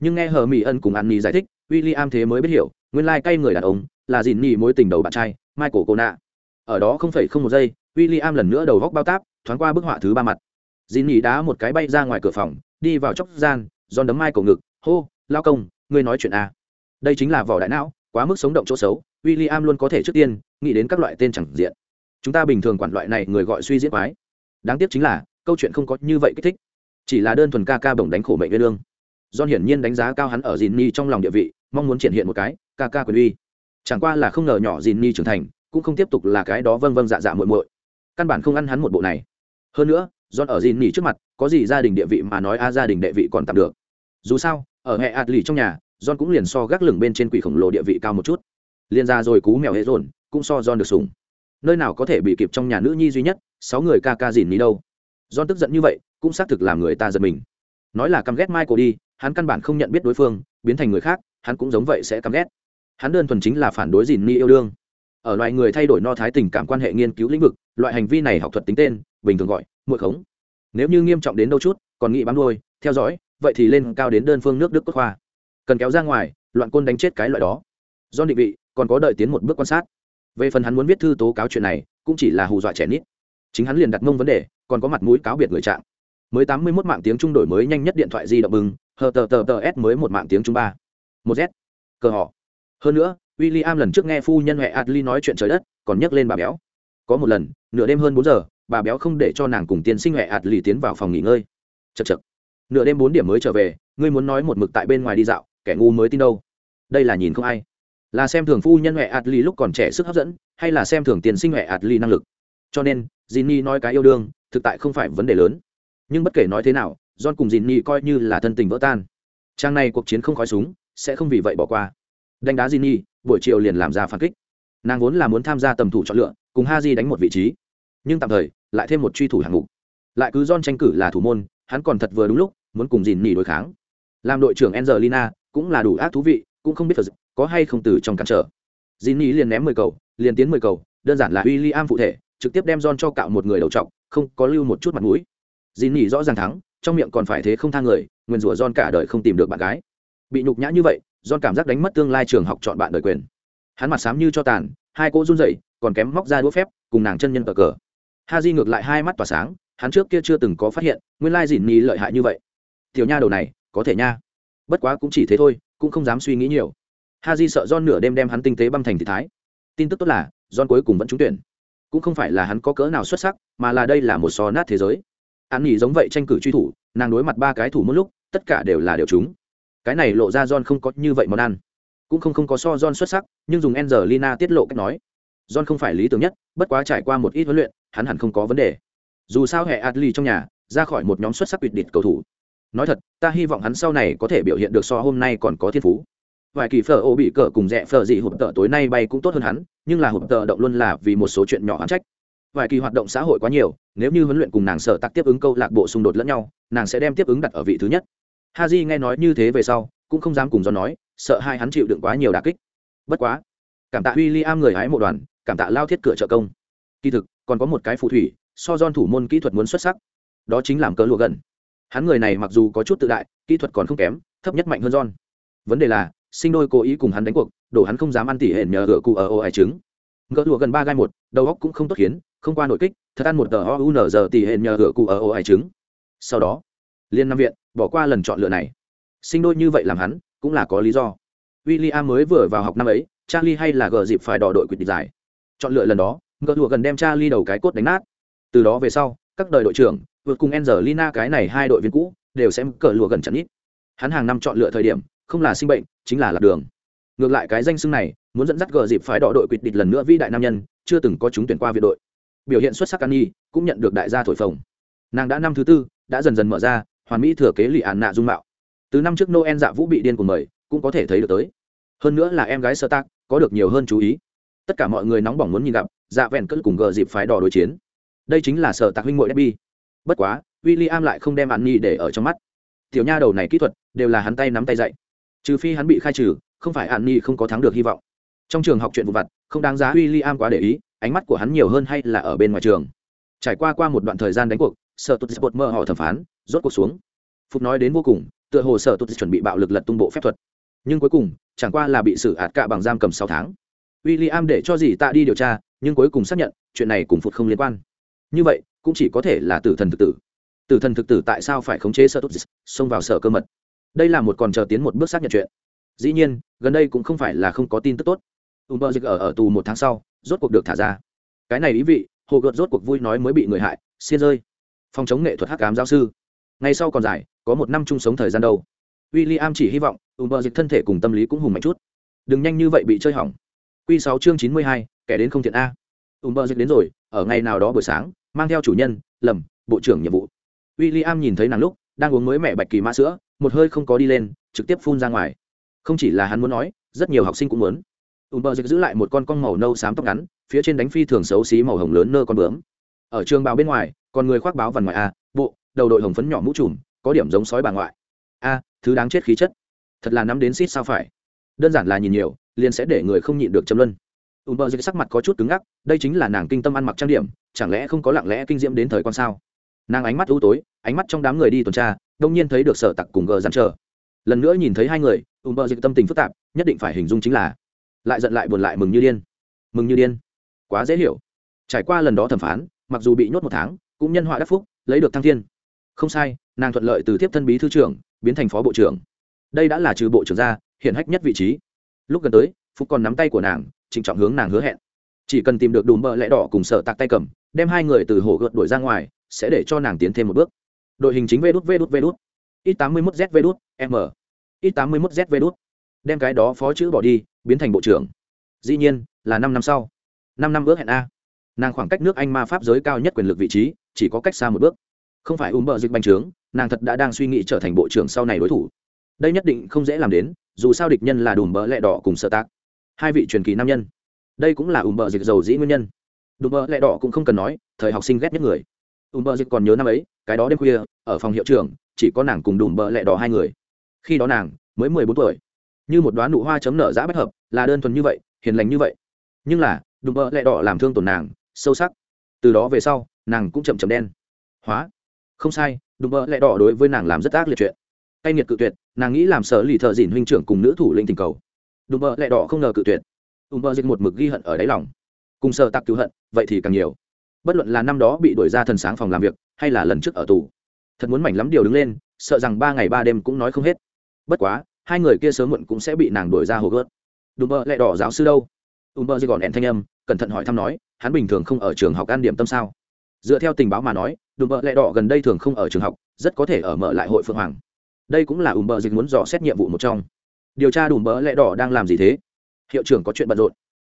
Nhưng nghe hờ mỹ ân cùng an nhi giải thích w i l l i am thế mới biết hiểu, nguyên lai cay người đàn ông, là dìn Nhi mối tình đầu bạn trai, michael cô nạ ở đó không phải không một giây w i l l i am lần nữa đầu góc bao táp, thoáng qua bức họa thứ ba mặt. Dĩ nhì đá một cái bay ra ngoài cửa phòng đi vào chóc gian giòn đấm mai cổ ngực hô lao công ngươi nói chuyện à. đây chính là vỏ đại não quá mức sống động chỗ xấu w i l l i am luôn có thể trước tiên nghĩ đến các loại tên chẳng diện. Chúng ta bình thường quản loại này người gọi suy diễn quái. Đáng tiếc chính là câu chuyện không có như vậy kích thích. Chỉ là đơn thuần ca ca bổng đánh khổ mệnh Nguyên lương. John hiển nhiên đánh giá cao hắn ở Dìn Ni trong lòng địa vị, mong muốn triển hiện một cái ca ca quyền uy. Chẳng qua là không ngờ nhỏ dìn ni trưởng thành cũng không tiếp tục là cái đó vâng vâng dạ dạ muội muội. Căn bản không ăn hắn một bộ này. Hơn nữa John ở dìn nỉ trước mặt, có gì gia đình địa vị mà nói a gia đình địa vị còn tạm được. Dù sao, ở hệ ạt lì trong nhà, John cũng liền so gác lửng bên trên quỷ khổng lồ địa vị cao một chút. Liền ra rồi cú mèo hệ rồn cũng so John được sủng. Nơi nào có thể bị kịp trong nhà nữ nhi duy nhất, sáu người ca ca dìn nỉ đâu. John tức giận như vậy, cũng xác thực làm người ta giật mình. Nói là căm ghét Michael đi, hắn căn bản không nhận biết đối phương, biến thành người khác, hắn cũng giống vậy sẽ căm ghét. Hắn đơn thuần chính là phản đối dìn ni yêu đương. Ở loài người thay đổi no thái tình cảm quan hệ nghiên cứu lĩnh vực, loại hành vi này học thuật tính tên, bình thường gọi muội khống. Nếu như nghiêm trọng đến đâu chút còn nghĩ bám đuôi theo dõi vậy thì lên cao đến đơn phương nước đức quốc khoa. Cần kéo ra ngoài loạn côn đánh chết cái loại đó. Do định vị còn có đợi tiến một bước quan sát. Về phần hắn muốn viết thư tố cáo chuyện này cũng chỉ là hù dọa trẻ nít. Chính hắn liền đặt mông vấn đề còn có mặt mũi cáo biệt người trạng. Mới tám mươi 81 mạng tiếng trung đổi mới nhanh nhất điện thoại di động bừng hờ tờ tờ tờ s mới một mạng tiếng trung ba. Một z. Cờ họ. Hơn nữa William lần trước nghe phu nhân huệ Adli nói chuyện trời đất, còn nhắc lên bà béo. Có một lần, nửa đêm hơn bốn giờ, bà béo không để cho nàng cùng tiên sinh huệ Adli tiến vào phòng nghỉ ngơi. chật chật Nửa đêm bốn điểm mới trở về, ngươi muốn nói một mực tại bên ngoài đi dạo, kẻ ngu mới tin đâu. Đây là nhìn không ai. Là xem thường phu nhân huệ Adli lúc còn trẻ sức hấp dẫn, hay là xem thường tiên sinh huệ Adli năng lực. Cho nên, Jinny nói cái yêu đương, thực tại không phải vấn đề lớn. Nhưng bất kể nói thế nào, John cùng Jinny coi như là thân tình vỡ tan. Trang này cuộc chiến không khói súng, sẽ không vì vậy bỏ qua. Đánh đá Jinny, buổi chiều liền làm ra phản kích nàng vốn là muốn tham gia tầm thủ chọn lựa cùng ha di đánh một vị trí nhưng tạm thời lại thêm một truy thủ hạng mục. Lại cứ don tranh cử là thủ môn hắn còn thật vừa đúng lúc muốn cùng dìn nỉ đối kháng. Làm đội trưởng angelina cũng là đủ ác thú vị cũng không biết thật có hay không từ trong cản trở. Dìn nỉ liền ném mười cầu liền tiến mười cầu đơn giản là w i l l i am phụ thể trực tiếp đem don cho cạo một người đầu trọc không có lưu một chút mặt mũi. Dìn nỉ rõ ràng thắng trong miệng còn phải thế không thang người nguyên rủa don cả đời không tìm được bạn gái. Bị nhục nhã như vậy John cảm giác đánh mất tương lai trường học chọn bạn đời quyền. Hắn mặt xám như cho tàn, hai cô run rẩy, còn kém móc ra đũa phép, cùng nàng chân nhân cờ cờ ha di ngược lại hai mắt tỏa sáng, hắn trước kia chưa từng có phát hiện, nguyên lai dìn Nhi lợi hại như vậy. Tiểu nha đầu này, có thể nha. Bất quá cũng chỉ thế thôi, cũng không dám suy nghĩ nhiều. ha di sợ John nửa đêm đem hắn tinh tế băm thành thị thái. Tin tức tốt là, John cuối cùng vẫn trúng tuyển. Cũng không phải là hắn có cỡ nào xuất sắc, mà là đây là một so nát thế giới. Hắn nghĩ giống vậy tranh cử truy thủ, nàng đối mặt ba cái thủ một lúc, tất cả đều là đều chúng cái này lộ ra John không có như vậy món ăn cũng không không có so John xuất sắc nhưng dùng Angelina tiết lộ cách nói John không phải lý tưởng nhất, bất quá trải qua một ít huấn luyện, hắn hẳn không có vấn đề. Dù sao hệ Adli trong nhà, ra khỏi một nhóm xuất sắc tuyệt địch cầu thủ. Nói thật, ta hy vọng hắn sau này có thể biểu hiện được so hôm nay còn có thiên phú. Vài kỳ phở ô bị cờ cùng rẻ phở gì hụt tợ tối nay bay cũng tốt hơn hắn, nhưng là hụt tợ động luôn là vì một số chuyện nhỏ hắn trách. Vài kỳ hoạt động xã hội quá nhiều, nếu như huấn luyện cùng nàng sở tác tiếp ứng câu lạc bộ xung đột lẫn nhau, nàng sẽ đem tiếp ứng đặt ở vị thứ nhất. Haji nghe nói như thế về sau, cũng không dám cùng do nói, sợ hai hắn chịu đựng quá nhiều đả kích. Bất quá, cảm tạ William người hái một đoàn cảm tạ lao thiết cửa trợ công. Kỳ thực, còn có một cái phù thủy, so don thủ môn kỹ thuật muốn xuất sắc. Đó chính làm cờ lụa gần. Hắn người này mặc dù có chút tự đại, kỹ thuật còn không kém, thấp nhất mạnh hơn don vấn đề là, sinh đôi cố ý cùng hắn đánh cuộc, đổ hắn không dám ăn tỉ hển nhờ gỡ cụ ở ô ải trứng. Gỡ lụa gần ba gai một, đầu óc cũng không tốt khiến, không qua nội kích, thật ăn một tờ o u n giờ tỉ hển nhờ gỡ cụ ở ô ải trứng. Sau đó, liên năm viện, bỏ qua lần chọn lựa này. Sinh đôi như vậy làm hắn, cũng là có lý do. William mới vừa vào học năm ấy, Charlie hay là gờ dịp phải đỏ đội quyết định giải chọn lựa lần đó, ngựa thua gần đem Charlie đầu cái cốt đánh nát. Từ đó về sau, các đời đội trưởng vượt cùng Angelina cái này hai đội viên cũ, đều sẽ cờ lụa gần chặn ít. Hắn hàng năm chọn lựa thời điểm, không là sinh bệnh, chính là lạc đường. Ngược lại cái danh xưng này, muốn dẫn dắt gờ dịp phái đỏ đội quyết địch lần nữa vĩ đại nam nhân, chưa từng có chúng tuyển qua việt đội. Biểu hiện xuất sắc an nhi cũng nhận được đại gia thổi phồng. Nàng đã năm thứ tư, đã dần dần mở ra, hoàn mỹ thừa kế lì ạn nạ dung mạo. Từ năm trước noel dạ vũ bị điên của mời, cũng có thể thấy được tới. Hơn nữa là em gái sơ tác có được nhiều hơn chú ý tất cả mọi người nóng bỏng muốn nhìn gặp dạ vẹn cỡ cùng gờ dịp phái đỏ đối chiến. Đây chính là sở tạc huynh mội derby bất quá w i l l i am lại không đem an nhi để ở trong mắt. Tiểu nha đầu này kỹ thuật đều là hắn tay nắm tay dạy. Trừ phi hắn bị khai trừ, không phải an nhi không có thắng được hy vọng. Trong trường học chuyện vụ vặt, không đáng giá w i l l i am quá để ý, ánh mắt của hắn nhiều hơn hay là ở bên ngoài trường. Trải qua qua một đoạn thời gian đánh cuộc, sở tụt bột mơ họ thẩm phán, rốt cuộc xuống. Phục nói đến vô cùng, tựa hồ sở tụt chuẩn bị bạo lực lật tung bộ phép thuật. Nhưng cuối cùng, chẳng qua là bị xử ạt cạ bằng giam cầm sáu tháng w i l l i am để cho gì tạ đi điều tra, nhưng cuối cùng xác nhận, chuyện này cùng phụt không liên quan. Như vậy, cũng chỉ có thể là tử thần thực tử. Tử thần thực tử tại sao phải khống chế sợ tốt xông vào sở cơ mật? Đây là một còn chờ tiến một bước xác nhận chuyện. Dĩ nhiên, gần đây cũng không phải là không có tin tức tốt. Ùm bơ dịch ở ở tù một tháng sau, rốt cuộc được thả ra. Cái này ý vị, hồ gợt rốt cuộc vui nói mới bị người hại, xiên rơi. Phòng chống nghệ thuật hắc cám giáo sư. Ngày sau còn dài, có một năm chung sống thời gian đâu. W i l l i am chỉ hy vọng ùm bơ dịch thân thể cùng tâm lý cũng hùng mạnh chút. Đừng nhanh như vậy bị chơi hỏng. Quy sáu chương chín mươi hai, kẻ đến không thiện a. Ùm bờ dịch đến rồi, ở ngày nào đó buổi sáng, mang theo chủ nhân, lầm, bộ trưởng nhiệm vụ. William nhìn thấy nàng lúc, đang uống mới mẹ bạch kỳ mã sữa, một hơi không có đi lên, trực tiếp phun ra ngoài. Không chỉ là hắn muốn nói, rất nhiều học sinh cũng muốn. Ùm bờ dịch giữ lại một con con màu nâu xám tóc ngắn, phía trên đánh phi thường xấu xí màu hồng lớn nơ con bướm. Ở trường bào bên ngoài, còn người khoác báo vằn ngoài a, bộ, đầu đội hồng phấn nhỏ mũ trùm, có điểm giống sói bà ngoại. A, thứ đáng chết khí chất. Thật là nắm đến xít sao phải. Đơn giản là nhìn nhiều liền sẽ để người không nhịn được châm luân. Ùm bờ dịch sắc mặt có chút cứng ngắc, đây chính là nàng kinh tâm ăn mặc trang điểm, chẳng lẽ không có lặng lẽ kinh diễm đến thời quan sao? Nàng ánh mắt u tối, ánh mắt trong đám người đi tuần tra, đông nhiên thấy được sở tặc cùng gờ dằn chờ. Lần nữa nhìn thấy hai người ùm bờ dịch tâm tình phức tạp, nhất định phải hình dung chính là, lại giận lại buồn lại mừng như điên. Mừng như điên. Quá dễ hiểu. Trải qua lần đó thẩm phán, mặc dù bị nhốt một tháng, cũng nhân họa đắc phúc, lấy được thăng thiên. Không sai, nàng thuận lợi từ tiếp thân bí thư trưởng, biến thành phó bộ trưởng. Đây đã là trừ bộ trưởng ra hiện hách nhất vị trí lúc gần tới, phúc còn nắm tay của nàng, trịnh trọng hướng nàng hứa hẹn. Chỉ cần tìm được đùm bợ lẽ đỏ cùng sợ tạc tay cầm, đem hai người từ hồ gợt đuổi ra ngoài, sẽ để cho nàng tiến thêm một bước. Đội hình chính vê đút vê đút vê đút ít tám mươi mốt z vê đút m. Ít tám mươi mốt z vê đút đem cái đó phó chữ bỏ đi, biến thành bộ trưởng. Dĩ nhiên, là năm năm sau. Năm năm ước hẹn a. Nàng khoảng cách nước anh ma pháp giới cao nhất quyền lực vị trí, chỉ có cách xa một bước. Không phải ùm bợ dịch bành trướng, nàng thật đã đang suy nghĩ trở thành bộ trưởng sau này đối thủ đây nhất định không dễ làm đến, dù sao địch nhân là đùm bợ lẹ đỏ cùng sợ tạc. hai vị truyền kỳ nam nhân. Đây cũng là ùm bợ dịch dầu dĩ nguyên nhân. Đùm bợ lẹ đỏ cũng không cần nói, thời học sinh ghét nhất người. Ùm bợ dịch còn nhớ năm ấy, cái đó đêm khuya, ở phòng hiệu trưởng, chỉ có nàng cùng đùm bợ lẹ đỏ hai người. Khi đó nàng mới mười bốn tuổi. Như một đoán nụ hoa chấm nở giã bất hợp, là đơn thuần như vậy, hiền lành như vậy. Nhưng là, đùm bợ lẹ đỏ làm thương tổn nàng, sâu sắc. Từ đó về sau, nàng cũng chậm chậm đen. Hóa. Không sai, đùm bợ lẹ đỏ đối với nàng làm rất ác liệt chuyện. Cay nghiệt cự tuyệt nàng nghĩ làm sở lì thợ dìn huynh trưởng cùng nữ thủ lĩnh tình cầu. Đùm bợ lẹ đỏ không ngờ cự tuyệt. Đùm bợ dịch một mực ghi hận ở đáy lòng. Cùng sợ tặc cứu hận, vậy thì càng nhiều. Bất luận là năm đó bị đuổi ra thần sáng phòng làm việc, hay là lần trước ở tù, thật muốn mảnh lắm điều đứng lên, sợ rằng ba ngày ba đêm cũng nói không hết. Bất quá, hai người kia sớm muộn cũng sẽ bị nàng đuổi ra hồ gớt. Đùm bợ lẹ đỏ giáo sư đâu? Đùm bợ dịch gọn đèn thanh âm, cẩn thận hỏi thăm nói, hắn bình thường không ở trường học ăn điểm tâm sao? Dựa theo tình báo mà nói, đùm bợ lẹ đỏ gần đây thường không ở trường học, rất có thể ở mở lại hội phượng hoàng đây cũng là ùm bợ dịch muốn dò xét nhiệm vụ một trong. Điều tra đủ bợ lẽ đỏ đang làm gì thế? Hiệu trưởng có chuyện bận rộn.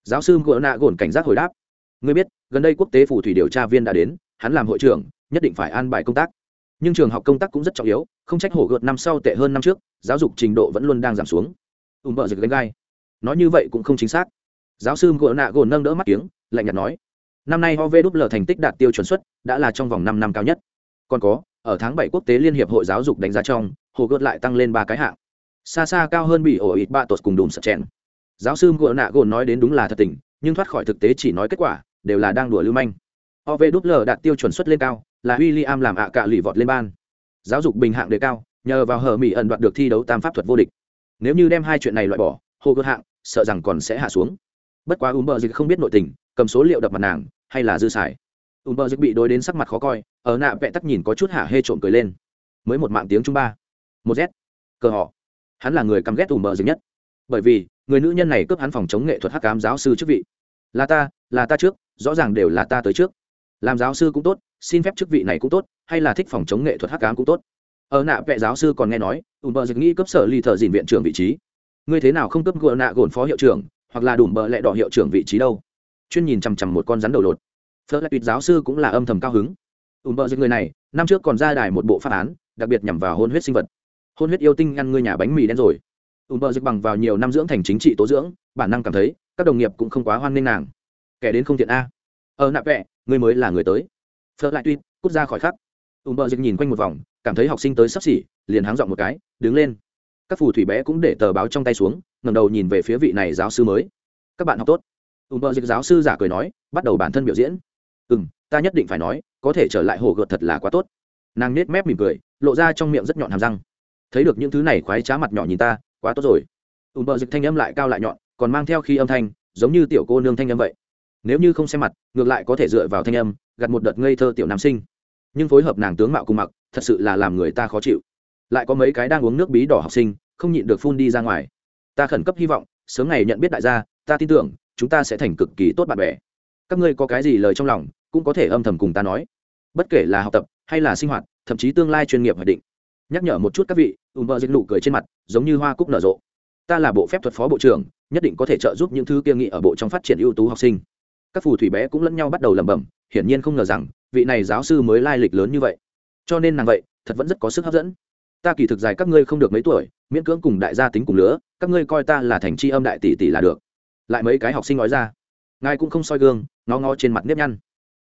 Giáo sư ngựa nạ gồn cảnh giác hồi đáp. Ngươi biết, gần đây quốc tế phù thủy điều tra viên đã đến, hắn làm hội trưởng, nhất định phải an bài công tác. Nhưng trường học công tác cũng rất trọng yếu, không trách hổ gợt năm sau tệ hơn năm trước, giáo dục trình độ vẫn luôn đang giảm xuống. Ùm bợ dịch lên gai. Nói như vậy cũng không chính xác. Giáo sư ngựa nạ gồn nâng đỡ mắt tiếng lạnh nhạt nói. Năm nay hovl thành tích đạt tiêu chuẩn suất đã là trong vòng năm năm cao nhất. Còn có, ở tháng bảy quốc tế liên hiệp hội giáo dục đánh giá trong hồ gợt lại tăng lên ba cái hạng. Xa xa cao hơn bị ổ ít ba tột cùng đùm sập chèn. Giáo sư ngựa nạ gồn nói đến đúng là thật tình, nhưng thoát khỏi thực tế chỉ nói kết quả, đều là đang đùa lưu manh. Ovl đạt tiêu chuẩn suất lên cao, là w i l l i am làm ạ cạ lụy vọt lên ban. Giáo dục bình hạng đề cao, nhờ vào hờ mỹ ẩn đoạt được thi đấu tam pháp thuật vô địch. Nếu như đem hai chuyện này loại bỏ, hồ gợt hạng, sợ rằng còn sẽ hạ xuống. Bất quá u bờ dịch không biết nội tình, cầm số liệu đập mặt nàng, hay là dư xài. U bờ dịch bị đối đến sắc mặt khó coi, ở nạ vẽ tắc nhìn có chút hạ hê trộm cười lên. Mới một mạng tiếng trung ba một z. Cờ họ. Hắn là người căm ghét ùm bờ dừng nhất. Bởi vì, người nữ nhân này cướp hắn phòng chống nghệ thuật hắc cám giáo sư chức vị. Là ta là ta trước, rõ ràng đều là ta tới trước. Làm giáo sư cũng tốt, xin phép chức vị này cũng tốt, hay là thích phòng chống nghệ thuật hắc cám cũng tốt. Ở nạ vệ giáo sư còn nghe nói, ùm bờ dịch nghĩ cấp sở ly thợ dìn viện trưởng vị trí. Ngươi thế nào không cấp gỡ nạ gồn phó hiệu trưởng, hoặc là đùm bờ lẹ đỏ hiệu trưởng vị trí đâu? Chuyên nhìn chằm chằm một con rắn đầu lột. Phớt lại tuyệt giáo sư cũng là âm thầm cao hứng. Ùm bờ dịch người này, năm trước còn ra đài một bộ pháp án, đặc biệt nhằm vào hôn huyết sinh vật hôn huyết yêu tinh ngăn ngươi nhà bánh mì đen rồi. Ùm bờ dịch bằng vào nhiều năm dưỡng thành chính trị tố dưỡng bản năng cảm thấy các đồng nghiệp cũng không quá hoan nghênh nàng. Kẻ đến không thiện a. Ở ờ, nạp vẹ ngươi mới là người tới. Phớt lại tuy cút ra khỏi khắc ùm bờ dịch nhìn quanh một vòng cảm thấy học sinh tới sắp xỉ liền háng dọn một cái đứng lên. Các phù thủy bé cũng để tờ báo trong tay xuống ngầm đầu nhìn về phía vị này giáo sư mới. Các bạn học tốt. Ùm bờ dịch giáo sư giả cười nói bắt đầu bản thân biểu diễn. Ừ m ta nhất định phải nói có thể trở lại hồ gợt thật là quá tốt. Nàng nết mép mỉm cười lộ ra trong miệng rất nhọn hàm răng thấy được những thứ này khoái trá mặt nhỏ nhìn ta, quá tốt rồi. Ùm bờ dịch thanh âm lại cao lại nhọn, còn mang theo khi âm thanh, giống như tiểu cô nương thanh âm vậy. Nếu như không xem mặt, ngược lại có thể dựa vào thanh âm gặt một đợt ngây thơ tiểu nam sinh. Nhưng phối hợp nàng tướng mạo cùng mặc, thật sự là làm người ta khó chịu. Lại có mấy cái đang uống nước bí đỏ học sinh, không nhịn được phun đi ra ngoài. Ta khẩn cấp hy vọng, sớm ngày nhận biết đại gia, ta tin tưởng, chúng ta sẽ thành cực kỳ tốt bạn bè. Các ngươi có cái gì lời trong lòng, cũng có thể âm thầm cùng ta nói. Bất kể là học tập, hay là sinh hoạt, thậm chí tương lai chuyên nghiệp hoạch định nhắc nhở một chút các vị ùm bờ dịch nụ cười trên mặt, giống như hoa cúc nở rộ. Ta là bộ phép thuật phó bộ trưởng, nhất định có thể trợ giúp những thứ kia nghị ở bộ trong phát triển ưu tú học sinh. Các phù thủy bé cũng lẫn nhau bắt đầu lẩm bẩm, hiển nhiên không ngờ rằng, vị này giáo sư mới lai lịch lớn như vậy. Cho nên nàng vậy, thật vẫn rất có sức hấp dẫn. Ta kỳ thực dài các ngươi không được mấy tuổi, miễn cưỡng cùng đại gia tính cùng lứa, các ngươi coi ta là thành tri âm đại tỷ tỷ là được. Lại mấy cái học sinh nói ra. Ngài cũng không soi gương, ngó ngó trên mặt nếp nhăn.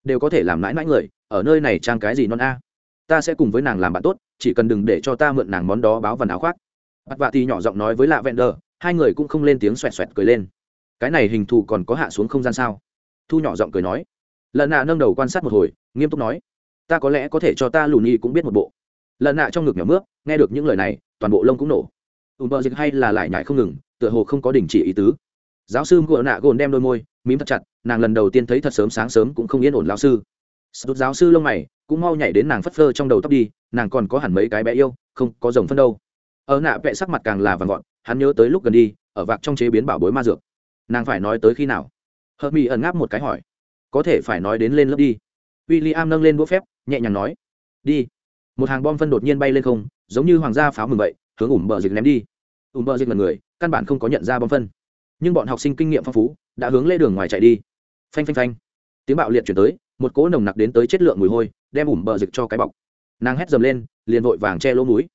Đều có thể làm mãi mãi người, ở nơi này trang cái gì non a? Ta sẽ cùng với nàng làm bạn tốt chỉ cần đừng để cho ta mượn nàng món đó báo vần áo khoác. Bắt vạ thì nhỏ giọng nói với lạ vẹn đờ, hai người cũng không lên tiếng xoẹt xoẹt cười lên. Cái này hình thù còn có hạ xuống không gian sao? Thu nhỏ giọng cười nói. Lần nạ nâng đầu quan sát một hồi, nghiêm túc nói. Ta có lẽ có thể cho ta lù nhi cũng biết một bộ. Lần nạ trong ngực nhỏ mướp, nghe được những lời này, toàn bộ lông cũng nổ. Ùm bờ dịch hay là lại nhải không ngừng, tựa hồ không có đình chỉ ý tứ. Giáo sư ngựa nạ gồn đem đôi môi, mím thật chặt, nàng lần đầu tiên thấy thật sớm sáng sớm cũng không yên ổn lão sư. Sút giáo sư lông mày cũng mau nhảy đến nàng phất phơ trong đầu tóc đi, nàng còn có hẳn mấy cái bé yêu, không, có rồng phân đâu. Ở nạ vẽ sắc mặt càng là vàng gọn hắn nhớ tới lúc gần đi, ở vạc trong chế biến bảo bối ma dược. Nàng phải nói tới khi nào? Hợp mỹ ẩn ngáp một cái hỏi. Có thể phải nói đến lên lớp đi. W i l l i am nâng lên đũa phép, nhẹ nhàng nói. Đi. Một hàng bom phân đột nhiên bay lên không, giống như hoàng gia pháo mừng vậy, hướng ủm bờ dịch ném đi. Ủm bờ dịch là người, căn bản không có nhận ra bom phân. Nhưng bọn học sinh kinh nghiệm phong phú, đã hướng lê đường ngoài chạy đi. Phanh phanh phanh. Tiếng bạo liệt chuyển tới một cỗ nồng nặc đến tới chất lượng mùi hôi, đem ủm bờ rực cho cái bọc. Nàng hét dầm lên, liền vội vàng che lỗ mũi.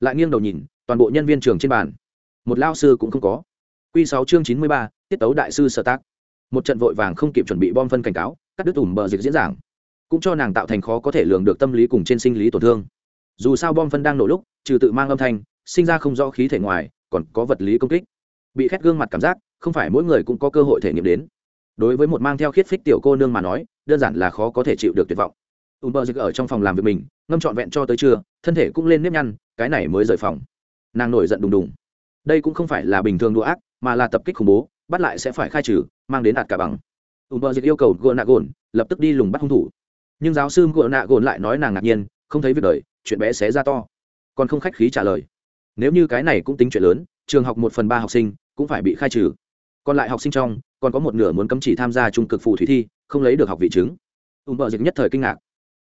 Lại nghiêng đầu nhìn, toàn bộ nhân viên trường trên bàn. Một lao sư cũng không có. Q sáu chương chín mươi ba, tiết tấu đại sư sở tác. Một trận vội vàng không kịp chuẩn bị bom phân cảnh cáo, cắt đứt ủm bờ rực diễn giảng. Cũng cho nàng tạo thành khó có thể lường được tâm lý cùng trên sinh lý tổn thương. Dù sao bom phân đang nổ lúc, trừ tự mang âm thanh, sinh ra không rõ khí thể ngoài, còn có vật lý công kích. Bị khét gương mặt cảm giác, không phải mỗi người cũng có cơ hội thể nghiệm đến. Đối với một mang theo khiết phích tiểu cô nương mà nói đơn giản là khó có thể chịu được tuyệt vọng. Ùm bờ dịch ở trong phòng làm việc mình, ngâm trọn vẹn cho tới trưa, thân thể cũng lên nếp nhăn, cái này mới rời phòng. Nàng nổi giận đùng đùng. Đây cũng không phải là bình thường đùa ác, mà là tập kích khủng bố, bắt lại sẽ phải khai trừ, mang đến đạt cả bằng. Ùm bờ dịch yêu cầu gợ nạ gồn lập tức đi lùng bắt hung thủ. Nhưng giáo sư gợ nạ gồn lại nói nàng ngạc nhiên, không thấy việc đời, chuyện bé xé ra to. Còn không khách khí trả lời. Nếu như cái này cũng tính chuyện lớn, trường học một phần ba học sinh cũng phải bị khai trừ. Còn lại học sinh trong, còn có một nửa muốn cấm chỉ tham gia trung cực phù thủy thi không lấy được học vị chứng. Ùm bờ dịch nhất thời kinh ngạc.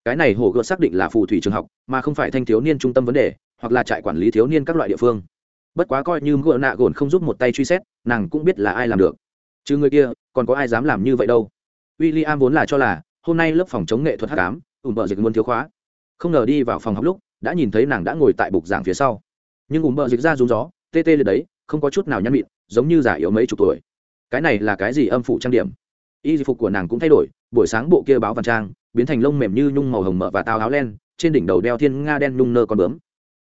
Cái này hồ gợt xác định là phù thủy trường học, mà không phải thanh thiếu niên trung tâm vấn đề, hoặc là trại quản lý thiếu niên các loại địa phương. Bất quá coi như ngựa nạ gồn không giúp một tay truy xét, nàng cũng biết là ai làm được. Chứ người kia, còn có ai dám làm như vậy đâu. W i l l i am vốn là cho là, hôm nay lớp phòng chống nghệ thuật h tám ùm bờ dịch muốn thiếu khóa. Không ngờ đi vào phòng học lúc, đã nhìn thấy nàng đã ngồi tại bục giảng phía sau. Nhưng ùm bờ dịch ra rúng gió, tê tê lên đấy, không có chút nào nhăn mịn, giống như giả yếu mấy chục tuổi. Cái này là cái gì âm phủ trang điểm? Y phục của nàng cũng thay đổi, buổi sáng bộ kia báo văn trang, biến thành lông mềm như nhung màu hồng mỡ và tao áo len, trên đỉnh đầu đeo thiên nga đen nhung nơ con bướm.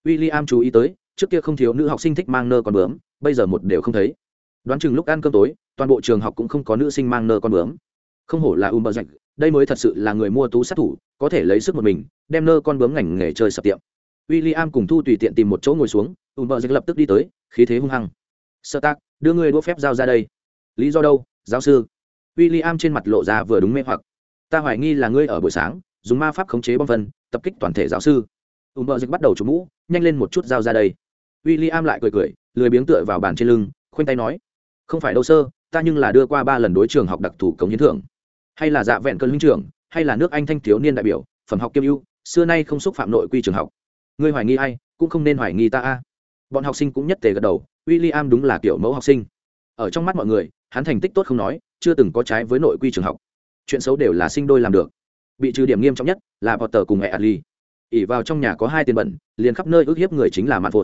W i l l i am chú ý tới, trước kia không thiếu nữ học sinh thích mang nơ con bướm, bây giờ một đều không thấy. Đoán chừng lúc ăn cơm tối, toàn bộ trường học cũng không có nữ sinh mang nơ con bướm. Không hổ là u mơ dạch đây mới thật sự là người mua tú sát thủ, có thể lấy sức một mình, đem nơ con bướm ngành nghề chơi sập tiệm. W i l l i am cùng thu tùy tiện tìm một chỗ ngồi xuống u mơ dạch lập tức đi tới, khí thế hung hăng. Sơ tác đưa ngươi đũa phép giao ra đây. Lý do đâu, giáo sư? W i l l i am trên mặt lộ ra vừa đúng mê hoặc. Ta hoài nghi là ngươi ở buổi sáng, dùng ma pháp khống chế bom phân, tập kích toàn thể giáo sư. Ùm bờ dịch bắt đầu trúng mũ, nhanh lên một chút dao ra đây. W i l l i am lại cười cười, lười biếng tựa vào bàn trên lưng, khoanh tay nói, không phải đâu, sơ, ta nhưng là đưa qua ba lần đối trường học đặc thù cống hiến thưởng. Hay là dạ vẹn cơn linh trưởng, hay là nước anh thanh thiếu niên đại biểu, phẩm học kiêm ưu, xưa nay không xúc phạm nội quy trường học. Ngươi hoài nghi ai, cũng không nên hoài nghi ta a. Bọn học sinh cũng nhất tề gật đầu w i l l i am đúng là kiểu mẫu học sinh. Ở trong mắt mọi người, hắn thành tích tốt không nói chưa từng có trái với nội quy trường học. Chuyện xấu đều là sinh đôi làm được. Bị trừ điểm nghiêm trọng nhất là potter cùng mẹ Ali, ỉ vào trong nhà có hai tiền bẩn liền khắp nơi ước hiếp người chính là mạn phụ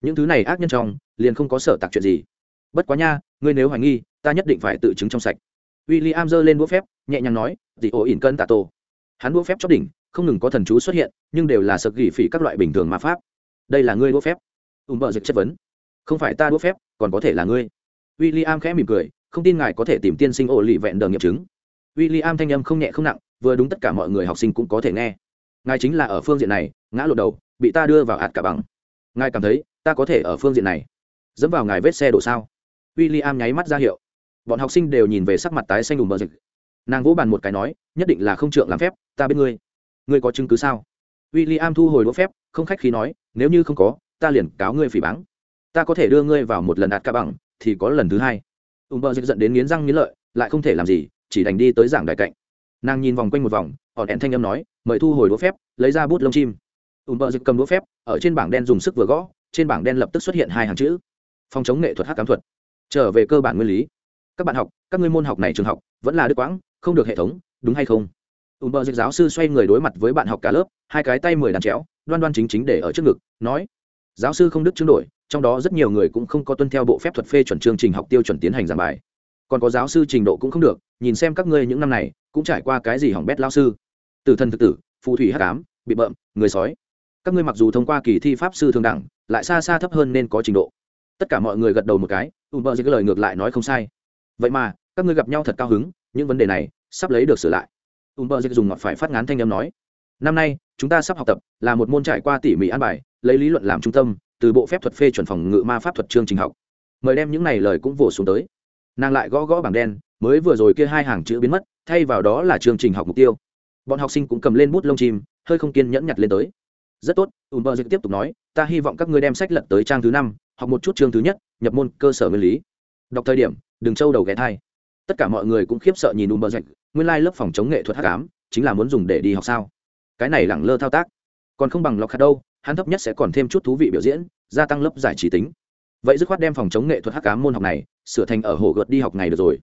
những thứ này ác nhân trong liền không có sở tạc chuyện gì. Bất quá nha ngươi nếu hoài nghi ta nhất định phải tự chứng trong sạch. W i l l i am giơ lên đũa phép nhẹ nhàng nói dị ổ ỉn cân tạ tô hắn đũa phép chót đỉnh không ngừng có thần chú xuất hiện nhưng đều là sực gỉ phỉ các loại bình thường ma pháp. Đây là ngươi đũa phép. Ùm bợ dịch chất vấn. Không phải ta đũa phép còn có thể là ngươi. W i l l i am khẽ mỉm cười không tin ngài có thể tìm tiên sinh ổ lì vẹn đờ nghiệm chứng. W i l l i am thanh âm không nhẹ không nặng, vừa đúng tất cả mọi người học sinh cũng có thể nghe. Ngài chính là ở phương diện này, ngã lột đầu, bị ta đưa vào hạt cả bằng. Ngài cảm thấy, ta có thể ở phương diện này? Dẫm vào ngài vết xe đổ sao? W i l l i am nháy mắt ra hiệu. Bọn học sinh đều nhìn về sắc mặt tái xanh đùm bờ dịch nàng vỗ bàn một cái nói, nhất định là không trượng làm phép, ta biết ngươi. Ngươi có chứng cứ sao? W i l l i am thu hồi đỗ phép, không khách khí nói, nếu như không có, ta liền cáo ngươi phỉ báng. Ta có thể đưa ngươi vào một lần đạt cả bằng, thì có lần thứ hai ùm bờ dịch dẫn đến nghiến răng nghiến lợi, lại không thể làm gì, chỉ đành đi tới giảng đài cạnh. Nàng nhìn vòng quanh một vòng, hòn đèn thanh âm nói, mời thu hồi đũa phép, lấy ra bút lông chim. Ùm bờ dịch cầm đũa phép, ở trên bảng đen dùng sức vừa gõ, trên bảng đen lập tức xuất hiện hai hàng chữ. Phòng chống nghệ thuật hát cám thuật. Trở về cơ bản nguyên lý. Các bạn học, các ngươi môn học này trường học, vẫn là đức quãng, không được hệ thống, đúng hay không? Ùm bờ dịch giáo sư xoay người đối mặt với bạn học cả lớp, hai cái tay mười đàn chéo đoan đoan chính chính để ở trước ngực, nói, giáo sư không đức chứng đổi trong đó rất nhiều người cũng không có tuân theo bộ phép thuật phê chuẩn chương trình học tiêu chuẩn tiến hành giảng bài. Còn có giáo sư trình độ cũng không được, nhìn xem các ngươi những năm này, cũng trải qua cái gì hỏng bét lao sư. Từ thân thực tử, phù thủy hắc ám, bị bợm, người sói. Các ngươi mặc dù thông qua kỳ thi pháp sư thường đẳng, lại xa xa thấp hơn nên có trình độ. Tất cả mọi người gật đầu một cái ùm bợ cái lời ngược lại nói không sai. Vậy mà, các ngươi gặp nhau thật cao hứng, những vấn đề này, sắp lấy được sửa lại. Ùm bợ dịch dùng ngọt phải phát ngán thanh âm nói. Năm nay, chúng ta sắp học tập, là một môn trải qua tỉ mỉ an bài, lấy lý luận làm trung tâm từ bộ phép thuật phê chuẩn phòng ngự ma pháp thuật chương trình học. Mời đem những này lời cũng vỗ xuống tới. Nàng lại gõ gõ bảng đen, mới vừa rồi kia hai hàng chữ biến mất, thay vào đó là chương trình học mục tiêu. Bọn học sinh cũng cầm lên bút lông chim, hơi không kiên nhẫn nhặt lên tới. Rất tốt ùn bờ dịch tiếp tục nói, ta hy vọng các ngươi đem sách lật tới trang thứ năm, học một chút chương thứ nhất, nhập môn cơ sở nguyên lý. Đọc thời điểm, đừng trâu đầu ghé thai. Tất cả mọi người cũng khiếp sợ nhìn ùn bờ dịch nguyên lai lớp phòng chống nghệ thuật hát cám chính là muốn dùng để đi học sao? Cái này lẳng lơ thao tác. Còn không bằng lọc hạt đâu hắn thấp nhất sẽ còn thêm chút thú vị biểu diễn, gia tăng lớp giải trí tính. Vậy dứt khoát đem phòng chống nghệ thuật hát cá môn học này sửa thành ở hồ gợt đi học ngày được rồi.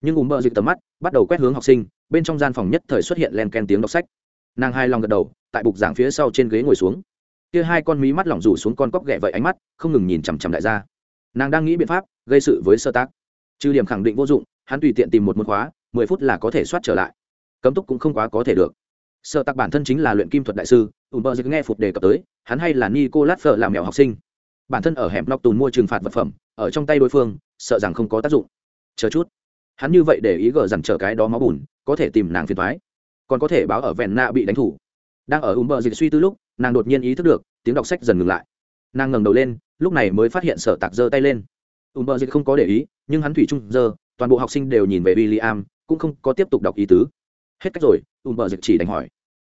Nhưng ùm bờ dịch tầm mắt bắt đầu quét hướng học sinh, bên trong gian phòng nhất thời xuất hiện len ken tiếng đọc sách. Nàng hai lòng gật đầu, tại bục giảng phía sau trên ghế ngồi xuống. Kia hai con mí mắt lỏng rủ xuống con cóc ghẹ vậy ánh mắt, không ngừng nhìn chằm chằm đại gia. Nàng đang nghĩ biện pháp gây sự với sơ tác. Trừ điểm khẳng định vô dụng, hắn tùy tiện tìm một môn khóa, mười phút là có thể soát trở lại. Cấm túc cũng không quá có thể được sợ tặc bản thân chính là luyện kim thuật đại sư ùm bờ dịch nghe phục đề cập tới, hắn hay là nicolas phở làm mèo học sinh. Bản thân ở hẻm nóc tùn mua trừng phạt vật phẩm, ở trong tay đối phương, sợ rằng không có tác dụng. Chờ chút. Hắn như vậy để ý gờ dằn trở cái đó máu bùn, có thể tìm nàng phiền thoái còn có thể báo ở vẹn nạ bị đánh thủ. Đang ở ùm bờ dịch suy tư lúc, nàng đột nhiên ý thức được, tiếng đọc sách dần ngừng lại. Nàng ngẩng đầu lên, lúc này mới phát hiện sở tạc giơ tay lên. Ùm bờ dịch không có để ý, nhưng hắn thủy chung giơ, toàn bộ học sinh đều nhìn về w i am cũng không có tiếp tục đọc ý tứ. Hết cách rồi ùm bờ dịch chỉ đánh hỏi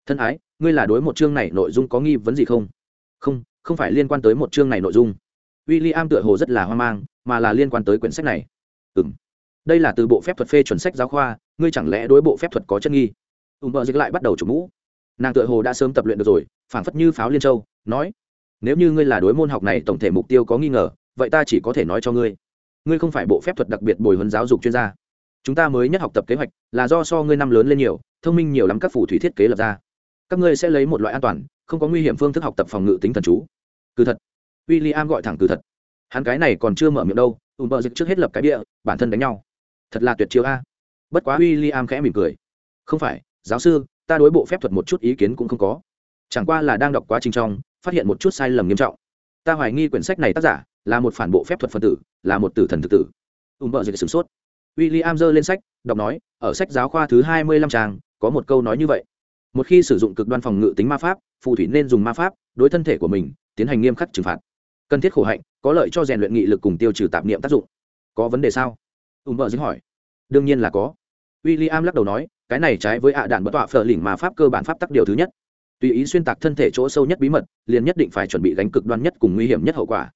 thân ái, ngươi là đối một chương này nội dung có nghi vấn gì không? Không không phải liên quan tới một chương này nội dung. W i l l i am tựa hồ rất là hoang mang, mà là liên quan tới quyển sách này. Ừ m đây là từ bộ phép thuật phê chuẩn sách giáo khoa, ngươi chẳng lẽ đối bộ phép thuật có chất nghi? Ùm bờ dịch lại bắt đầu chủ mũ. Nàng tựa hồ đã sớm tập luyện được rồi, phảng phất như pháo liên châu, nói, nếu như ngươi là đối môn học này tổng thể mục tiêu có nghi ngờ, vậy ta chỉ có thể nói cho ngươi. Ngươi không phải bộ phép thuật đặc biệt bồi huấn giáo dục chuyên gia. Chúng ta mới nhất học tập kế hoạch là do so ngươi năm lớn lên nhiều, thông minh nhiều lắm các phù thủy thiết kế lập ra các ngươi sẽ lấy một loại an toàn, không có nguy hiểm phương thức học tập phòng ngự tính thần chú. Cứ thật. W i l l i am gọi thẳng cứ thật. Hắn cái này còn chưa mở miệng đâu ùm bờ dịch trước hết lập cái địa bản thân đánh nhau. Thật là tuyệt chiêu a. Bất quá w i l l i am khẽ mỉm cười. Không phải, giáo sư, ta đối bộ phép thuật một chút ý kiến cũng không có. Chẳng qua là đang đọc quá trình trong, phát hiện một chút sai lầm nghiêm trọng. Ta hoài nghi quyển sách này tác giả là một phản bộ phép thuật phân tử, là một tử thần thực tử. Ùm bờ dịch sửng sốt. W i l l i am giơ lên sách, đọc nói, ở sách giáo khoa thứ hai mươi lăm trang, có một câu nói như vậy một khi sử dụng cực đoan phòng ngự tính ma pháp, phù thủy nên dùng ma pháp, đối thân thể của mình tiến hành nghiêm khắc trừng phạt. Cần thiết khổ hạnh, có lợi cho rèn luyện nghị lực cùng tiêu trừ tạp niệm tác dụng. Có vấn đề sao? Ùm bờ dính hỏi. Đương nhiên là có. W i l l i am lắc đầu nói, cái này trái với ạ đạn bất tọa phở lỉnh mà pháp cơ bản pháp tắc điều thứ nhất. Tùy ý xuyên tạc thân thể chỗ sâu nhất bí mật, liền nhất định phải chuẩn bị gánh cực đoan nhất cùng nguy hiểm nhất hậu quả.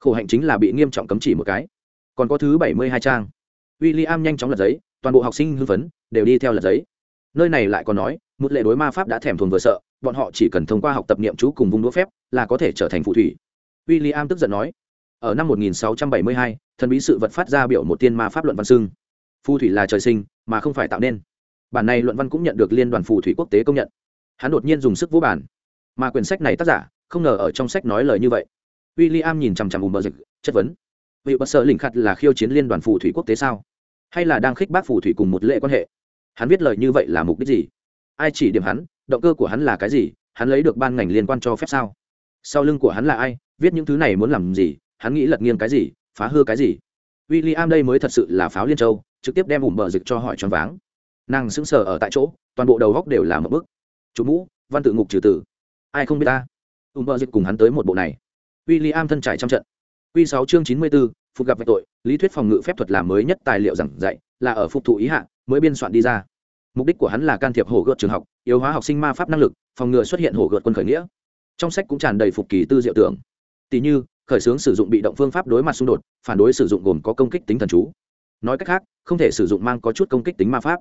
Khổ hạnh chính là bị nghiêm trọng cấm chỉ một cái. Còn có thứ bảy mươi hai trang. W i l l i am nhanh chóng lật giấy, toàn bộ học sinh hưng phấn, đều đi theo lật giấy. Nơi này lại còn nói một lệ đối ma pháp đã thèm thuồng vừa sợ bọn họ chỉ cần thông qua học tập niệm chú cùng vùng đũa phép là có thể trở thành phù thủy. W i l l i am tức giận nói ở năm 1672, thần bí sự vật phát ra biểu một tiên ma pháp luận văn xưng. Phù thủy là trời sinh mà không phải tạo nên. Bản này luận văn cũng nhận được liên đoàn phù thủy quốc tế công nhận. Hắn đột nhiên dùng sức vũ bản mà quyển sách này tác giả không ngờ ở trong sách nói lời như vậy. W i l l i am nhìn chằm chằm ùm bờ dịch chất vấn vị bất sợ lỉnh khặt là khiêu chiến liên đoàn phù thủy quốc tế sao? Hay là đang khích bác phù thủy cùng một lệ quan hệ? Hắn viết lời như vậy là mục đích gì? Ai chỉ điểm hắn, động cơ của hắn là cái gì, hắn lấy được ban ngành liên quan cho phép sao? Sau lưng của hắn là ai, viết những thứ này muốn làm gì, hắn nghĩ lật nghiêng cái gì, phá hư cái gì? W i l l i am đây mới thật sự là pháo liên châu, trực tiếp đem ủng bờ dịch cho hỏi choáng váng. Nàng sững sờ ở tại chỗ, toàn bộ đầu góc đều là một bức. Chủ mũ, văn tự ngục trừ tử. Ai không biết ta? Ủng bờ dịch cùng hắn tới một bộ này. W i l l i am thân trải trăm trận. Q sáu chương chín mươi bốn, phục gặp vạch tội, lý thuyết phòng ngự phép thuật là mới nhất tài liệu giảng dạy, là ở phục thụ ý hạ, mới biên soạn đi ra mục đích của hắn là can thiệp hổ gợt trường học, yếu hóa học sinh ma pháp năng lực, phòng ngừa xuất hiện hổ gợt quân khởi nghĩa. Trong sách cũng tràn đầy phục kỳ tư diệu tưởng. Tỷ như, khởi xướng sử dụng bị động phương pháp đối mặt xung đột, phản đối sử dụng gồm có công kích tính thần chú. Nói cách khác, không thể sử dụng mang có chút công kích tính ma pháp.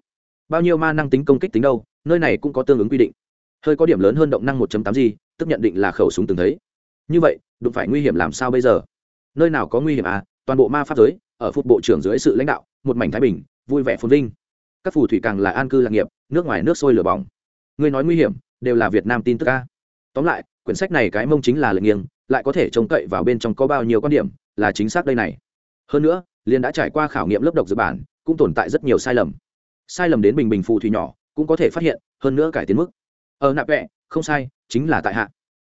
Bao nhiêu ma năng tính công kích tính đâu, nơi này cũng có tương ứng quy định. Hơi có điểm lớn hơn động năng 1 tám gì tức nhận định là khẩu súng từng thấy. Như vậy, đụng phải nguy hiểm làm sao bây giờ? Nơi nào có nguy hiểm à? Toàn bộ ma pháp giới, ở phút bộ trưởng dưới sự lãnh đạo, một mảnh thái bình, vui vẻ phồn vinh các phù thủy càng là an cư lạc nghiệp, nước ngoài nước sôi lửa bỏng. Người nói nguy hiểm, đều là việt nam tin tức ca tóm lại, quyển sách này cái mông chính là lệnh nghiêng, lại có thể trông cậy vào bên trong có bao nhiêu quan điểm, là chính xác đây này. Hơn nữa liên đã trải qua khảo nghiệm lớp độc dự bản, cũng tồn tại rất nhiều sai lầm. Sai lầm đến bình bình phù thủy nhỏ, cũng có thể phát hiện, hơn nữa cải tiến mức. Ở nạp vẹ, không sai, chính là tại hạ.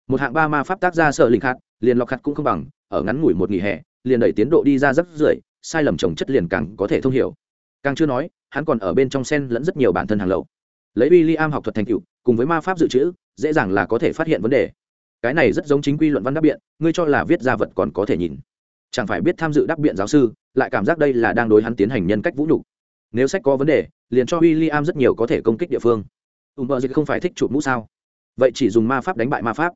Một hạng ba ma pháp tác ra sợ linh khát, liền lọc khát cũng không bằng, ở ngắn ngủi một nghỉ hè, liền đẩy tiến độ đi ra rất rưỡi, sai lầm trồng chất liền càng có thể thông hiểu càng chưa nói, hắn còn ở bên trong sen lẫn rất nhiều bản thân hàng lậu. Lấy w i l l i am học thuật thành cựu cùng với ma pháp dự trữ, dễ dàng là có thể phát hiện vấn đề. Cái này rất giống chính quy luận văn đáp biện, ngươi cho là viết ra vật còn có thể nhìn. Chẳng phải biết tham dự đáp biện giáo sư, lại cảm giác đây là đang đối hắn tiến hành nhân cách vũ nhục. Nếu sách có vấn đề, liền cho w i l l i am rất nhiều có thể công kích địa phương. Ùm bờ dịch không phải thích chụp mũ sao? Vậy chỉ dùng ma pháp đánh bại ma pháp.